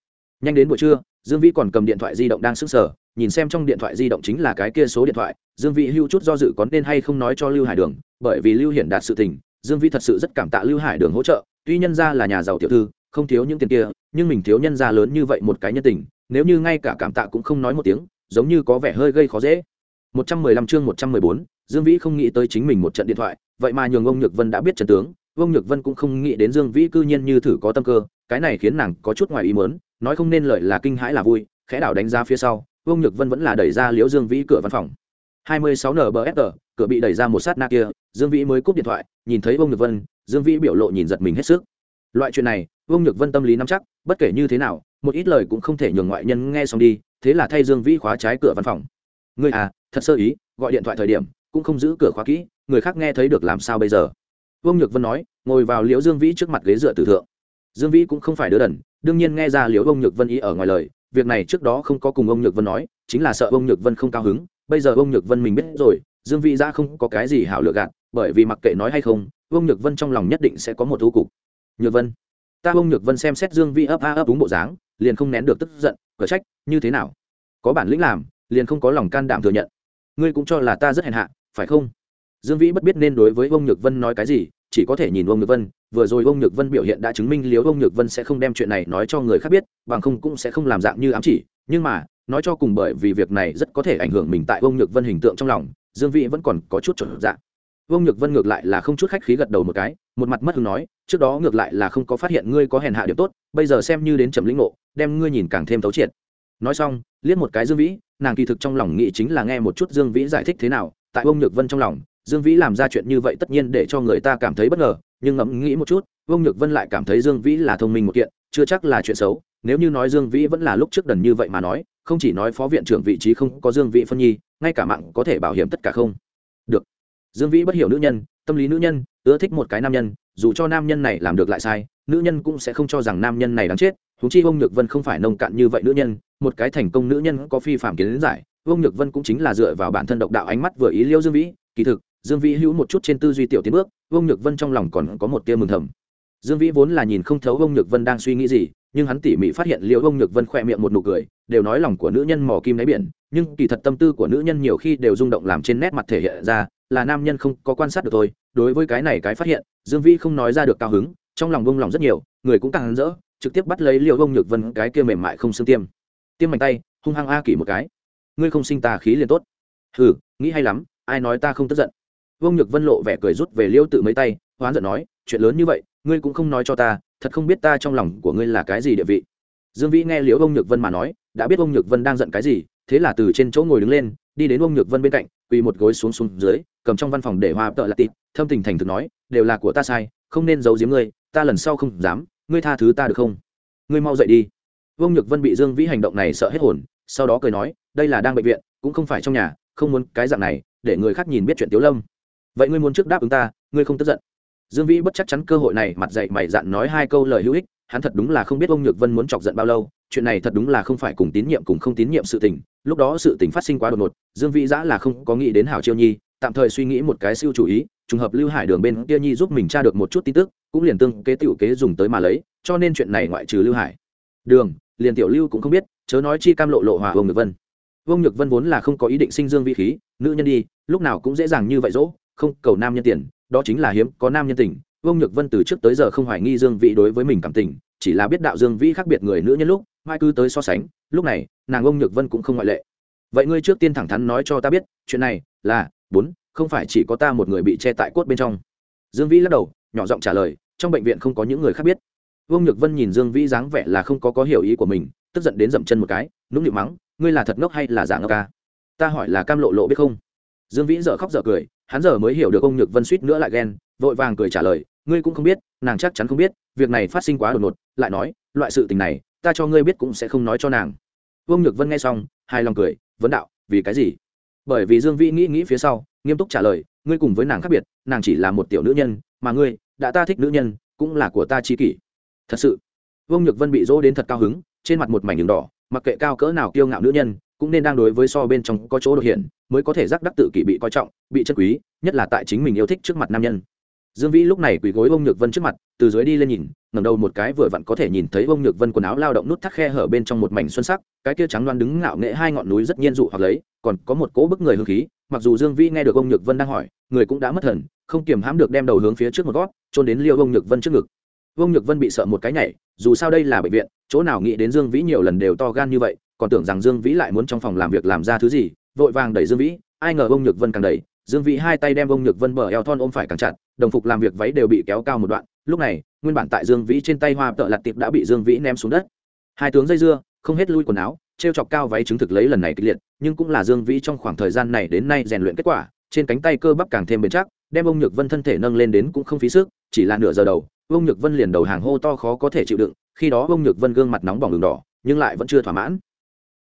Speaker 1: nhanh đến buổi trưa dương vĩ còn cầm điện thoại di động đang sức sở nhìn xem trong điện thoại di động chính là cái kia số điện thoại. Dương vĩ hưu chút do dự có nên hay không nói cho lưu hải đường bởi vì lưu hiển đạt sự tình dương vĩ thật sự rất cảm tạ lưu hải đường hỗ trợ. Tuy nhân ra là nhà giàu tiểu thư không thiếu những tiền kia nhưng mình thiếu nhân ra lớn như vậy một cái nhân tình nếu như ngay cả cảm tạ cũng không nói một tiếng giống như có vẻ hơi gây khó dễ. 115 chương 114, Dương Vĩ không nghĩ tới chính mình một trận điện thoại, vậy mà nhường ông Nhược Vân đã biết trận tướng, ông Nhược Vân cũng không nghĩ đến Dương Vĩ cư nhiên như thử có tâm cơ, cái này khiến nàng có chút ngoài ý muốn, nói không nên lời là kinh hãi là vui, khẽ đảo đánh ra phía sau, vương Nhược Vân vẫn là đẩy ra Liễu Dương Vĩ cửa văn phòng. 26 NBFR, cửa bị đẩy ra một sát na kia, Dương Vĩ mới cúp điện thoại, nhìn thấy vương Nhược Vân, Dương Vĩ biểu lộ nhìn giật mình hết sức. Loại chuyện này, vương Nhược Vân tâm lý nắm chắc, bất kể như thế nào, một ít lời cũng không thể nhường ngoại nhân nghe xong đi, thế là thay Dương Vĩ khóa trái cửa văn phòng. Ngươi à, thật sơ ý, gọi điện thoại thời điểm cũng không giữ cửa khóa kỹ, người khác nghe thấy được làm sao bây giờ? Vương Nhược Vân nói, ngồi vào Liễu Dương Vĩ trước mặt ghế dựa tử thượng. Dương Vĩ cũng không phải đứa đần, đương nhiên nghe ra Liễu ông Nhược Vân ý ở ngoài lời, việc này trước đó không có cùng ông Nhược Vân nói, chính là sợ ông Nhược Vân không cao hứng, bây giờ ông Nhược Vân mình biết rồi, Dương Vĩ ra không có cái gì hảo lựa gạt, bởi vì mặc kệ nói hay không, ông Nhược Vân trong lòng nhất định sẽ có một thú cục. Nhược Vân, ta ông Nhược Vân xem xét Dương Vĩ ấp a ấp đúng bộ dáng, liền không nén được tức giận, cở trách, như thế nào? Có bản lĩnh làm, liền không có lòng can đảm thừa nhận. Ngươi cũng cho là ta rất hèn hạ, phải không? Dương Vĩ bất biết nên đối với ông Nhược Vân nói cái gì, chỉ có thể nhìn ông Nhược Vân, vừa rồi ông nhược vân biểu hiện đã chứng minh liếu ông nhược vân sẽ không đem chuyện này nói cho người khác biết, bằng không cũng sẽ không làm dạng như ám chỉ. Nhưng mà, nói cho cùng bởi vì việc này rất có thể ảnh hưởng mình tại ông nhược vân hình tượng trong lòng, dương vĩ vẫn còn có chút chuẩn dạng ông nhược vân ngược lại là không chút khách khí gật đầu một cái, một mặt mất hứng nói, trước đó ngược lại là không có phát hiện ngươi có hèn hạ điểm tốt, bây giờ xem như đến trầm lĩnh ngộ, đem ngươi nhìn càng thêm thấu triệt. Nói xong, liếc một cái dương vĩ, nàng kỳ thực trong lòng nghĩ chính là nghe một chút dương vĩ giải thích thế nào, tại ông nhược vân trong lòng dương vĩ làm ra chuyện như vậy tất nhiên để cho người ta cảm thấy bất ngờ, nhưng ngẫm nghĩ một chút, Vương nhược vân lại cảm thấy dương vĩ là thông minh một kiện, chưa chắc là chuyện xấu. Nếu như nói dương vĩ vẫn là lúc trước đần như vậy mà nói, không chỉ nói phó viện trưởng vị trí không có dương vĩ phân nhi, ngay cả mạng có thể bảo hiểm tất cả không. Được. Dương vĩ bất hiểu nữ nhân, tâm lý nữ nhân, ưa thích một cái nam nhân, dù cho nam nhân này làm được lại sai, nữ nhân cũng sẽ không cho rằng nam nhân này đáng chết. Húng chi ông nhược vân không phải nông cạn như vậy nữ nhân, một cái thành công nữ nhân có phi phạm kiến giải ông nhược vân cũng chính là dựa vào bản thân độc đạo ánh mắt vừa ý liêu dương vĩ, kỳ thực dương vĩ hữu một chút trên tư duy tiểu tiến bước ông nhược vân trong lòng còn có một tia mừng thầm. Dương vĩ vốn là nhìn không thấu ông nhược vân đang suy nghĩ gì, nhưng hắn tỉ mỉ phát hiện liệu ông nhược vân khỏe miệng một nụ cười, đều nói lòng của nữ nhân mò kim đáy biển, nhưng kỳ thật tâm tư của nữ nhân nhiều khi đều rung động làm trên nét mặt thể hiện ra, là nam nhân không có quan sát được thôi. Đối với cái này cái phát hiện, dương vĩ không nói ra được cao hứng, trong lòng vông lòng rất nhiều, người cũng càng rỡ, trực tiếp bắt lấy liệu ông nhược vân cái kia mềm mại không xương tiêm. Tiêm mạnh tay, hung hăng a kỷ một cái. Ngươi không sinh tà khí liền tốt. Hừ, nghĩ hay lắm, ai nói ta không tức giận? Vương nhược vân lộ vẻ cười rút về liêu tự mấy tay, hoán giận nói, chuyện lớn như vậy, ngươi cũng không nói cho ta, thật không biết ta trong lòng của ngươi là cái gì địa vị. Dương vĩ nghe liễu ông nhược vân mà nói, đã biết ông nhược vân đang giận cái gì, thế là từ trên chỗ ngồi đứng lên, đi đến ông nhược vân bên cạnh, quỳ một gối xuống xuống dưới, cầm trong văn phòng để hoa tợ là tịt, thâm tình thành thực nói, đều là của ta sai, không nên giấu giếm ngươi, ta lần sau không dám, ngươi tha thứ ta được không? Ngươi mau dậy đi. Vương nhược vân bị dương vĩ hành động này sợ hết hồn, sau đó cười nói, đây là đang bệnh viện, cũng không phải trong nhà, không muốn cái dạng này, để người khác nhìn biết chuyện tiếu lâm vậy ngươi muốn trước đáp ứng ta, ngươi không tức giận. Dương vĩ bất chắc chắn cơ hội này, mặt dậy mày dặn nói hai câu lời hữu ích, hắn thật đúng là không biết ông nhược vân muốn chọc giận bao lâu, chuyện này thật đúng là không phải cùng tín nhiệm cùng không tín nhiệm sự tình, lúc đó sự tình phát sinh quá đột ngột, dương vĩ giã là không có nghĩ đến hảo chiêu nhi, tạm thời suy nghĩ một cái siêu chủ ý, trùng hợp lưu hải đường bên kia nhi giúp mình tra được một chút tin tức, cũng liền tương kế tiểu kế dùng tới mà lấy, cho nên chuyện này ngoại trừ lưu hải đường, liền tiểu lưu cũng không biết, chớ nói chi cam lộ lộ hòa ông nhược vân. Ông nhược vân vốn là không có ý định sinh dương vi khí, nữ nhân đi, lúc nào cũng dễ dàng như vậy dỗ không, cầu nam nhân tiền, đó chính là hiếm, có nam nhân tình. Vương nhược vân từ trước tới giờ không hoài nghi dương vĩ đối với mình cảm tình, chỉ là biết đạo dương vĩ khác biệt người nữ nhân lúc, mai cứ tới so sánh, lúc này, nàng ông nhược vân cũng không ngoại lệ. Vậy ngươi trước tiên thẳng thắn nói cho ta biết, chuyện này là, bốn, không phải chỉ có ta một người bị che tại cốt bên trong. Dương vĩ lắc đầu, nhỏ giọng trả lời, trong bệnh viện không có những người khác biết. Vương nhược vân nhìn dương vĩ dáng vẻ là không có có hiểu ý của mình, tức giận đến dậm chân một cái, nũng nịu mắng, ngươi là thật ngốc hay là giả ngốc ca? Ta hỏi là cam lộ lộ biết không? Dương vĩ dở khóc dở cười hắn giờ mới hiểu được ông nhược vân suýt nữa lại ghen, vội vàng cười trả lời, ngươi cũng không biết, nàng chắc chắn không biết, việc này phát sinh quá đột ngột, lại nói, loại sự tình này, ta cho ngươi biết cũng sẽ không nói cho nàng. Ông nhược vân nghe xong hai lòng cười, vấn đạo, vì cái gì? Bởi vì dương vĩ nghĩ nghĩ phía sau, nghiêm túc trả lời, ngươi cùng với nàng khác biệt, nàng chỉ là một tiểu nữ nhân, mà ngươi, đã ta thích nữ nhân, cũng là của ta chi kỷ. Thật sự, vương nhược vân bị dỗ đến thật cao hứng, trên mặt một mảnh đường đỏ, mặc kệ cao cỡ nào kiêu ngạo nữ nhân cũng nên đang đối với so bên trong có chỗ đột hiện, mới có thể giác đắc tự kỷ bị coi trọng, bị chân quý, nhất là tại chính mình yêu thích trước mặt nam nhân. Dương vĩ lúc này quỳ gối ông nhược vân trước mặt, từ dưới đi lên nhìn, ngẩng đầu một cái vừa vặn có thể nhìn thấy ông nhược vân quần áo lao động nút thắt khe hở bên trong một mảnh xuân sắc, cái kia trắng loan đứng ngạo nghệ hai ngọn núi rất nhiên dụ hoặc lấy, còn có một cỗ bức người hương khí, mặc dù dương vĩ nghe được ông nhược vân đang hỏi, người cũng đã mất thần, không kiềm hãm được đem đầu hướng phía trước một gót trôn đến liêu ông nhược vân trước ngực. Ông nhược vân bị sợ một cái nhảy, dù sao đây là bệnh viện, chỗ nào nghĩ đến dương vĩ nhiều lần đều to gan như vậy còn tưởng rằng dương vĩ lại muốn trong phòng làm việc làm ra thứ gì, vội vàng đẩy dương vĩ, ai ngờ ông nhược vân càng đẩy, dương vĩ hai tay đem ông nhược vân bờ eo thon ôm phải càng chặt, đồng phục làm việc váy đều bị kéo cao một đoạn, lúc này, nguyên bản tại dương vĩ trên tay hoa tợ lặt tiệp đã bị dương vĩ ném xuống đất. Hai tướng dây dưa, không hết lui quần áo t r e o chọc cao váy chứng thực lấy lần này kịch liệt, nhưng cũng là dương vĩ trong khoảng thời gian này đến nay rèn luyện kết quả, trên cánh tay cơ bắp càng thêm bền chắc, đem ông nhược vân thân thể nâng lên đến cũng không phí sức, chỉ là nửa giờ đầu, ông nhược vân liền đầu hàng hô to khó có thể chịu đựng, khi đó ông nhược vân gương mặt nóng bỏng đường đỏ, nhưng lại vẫn chưa thỏa mãn.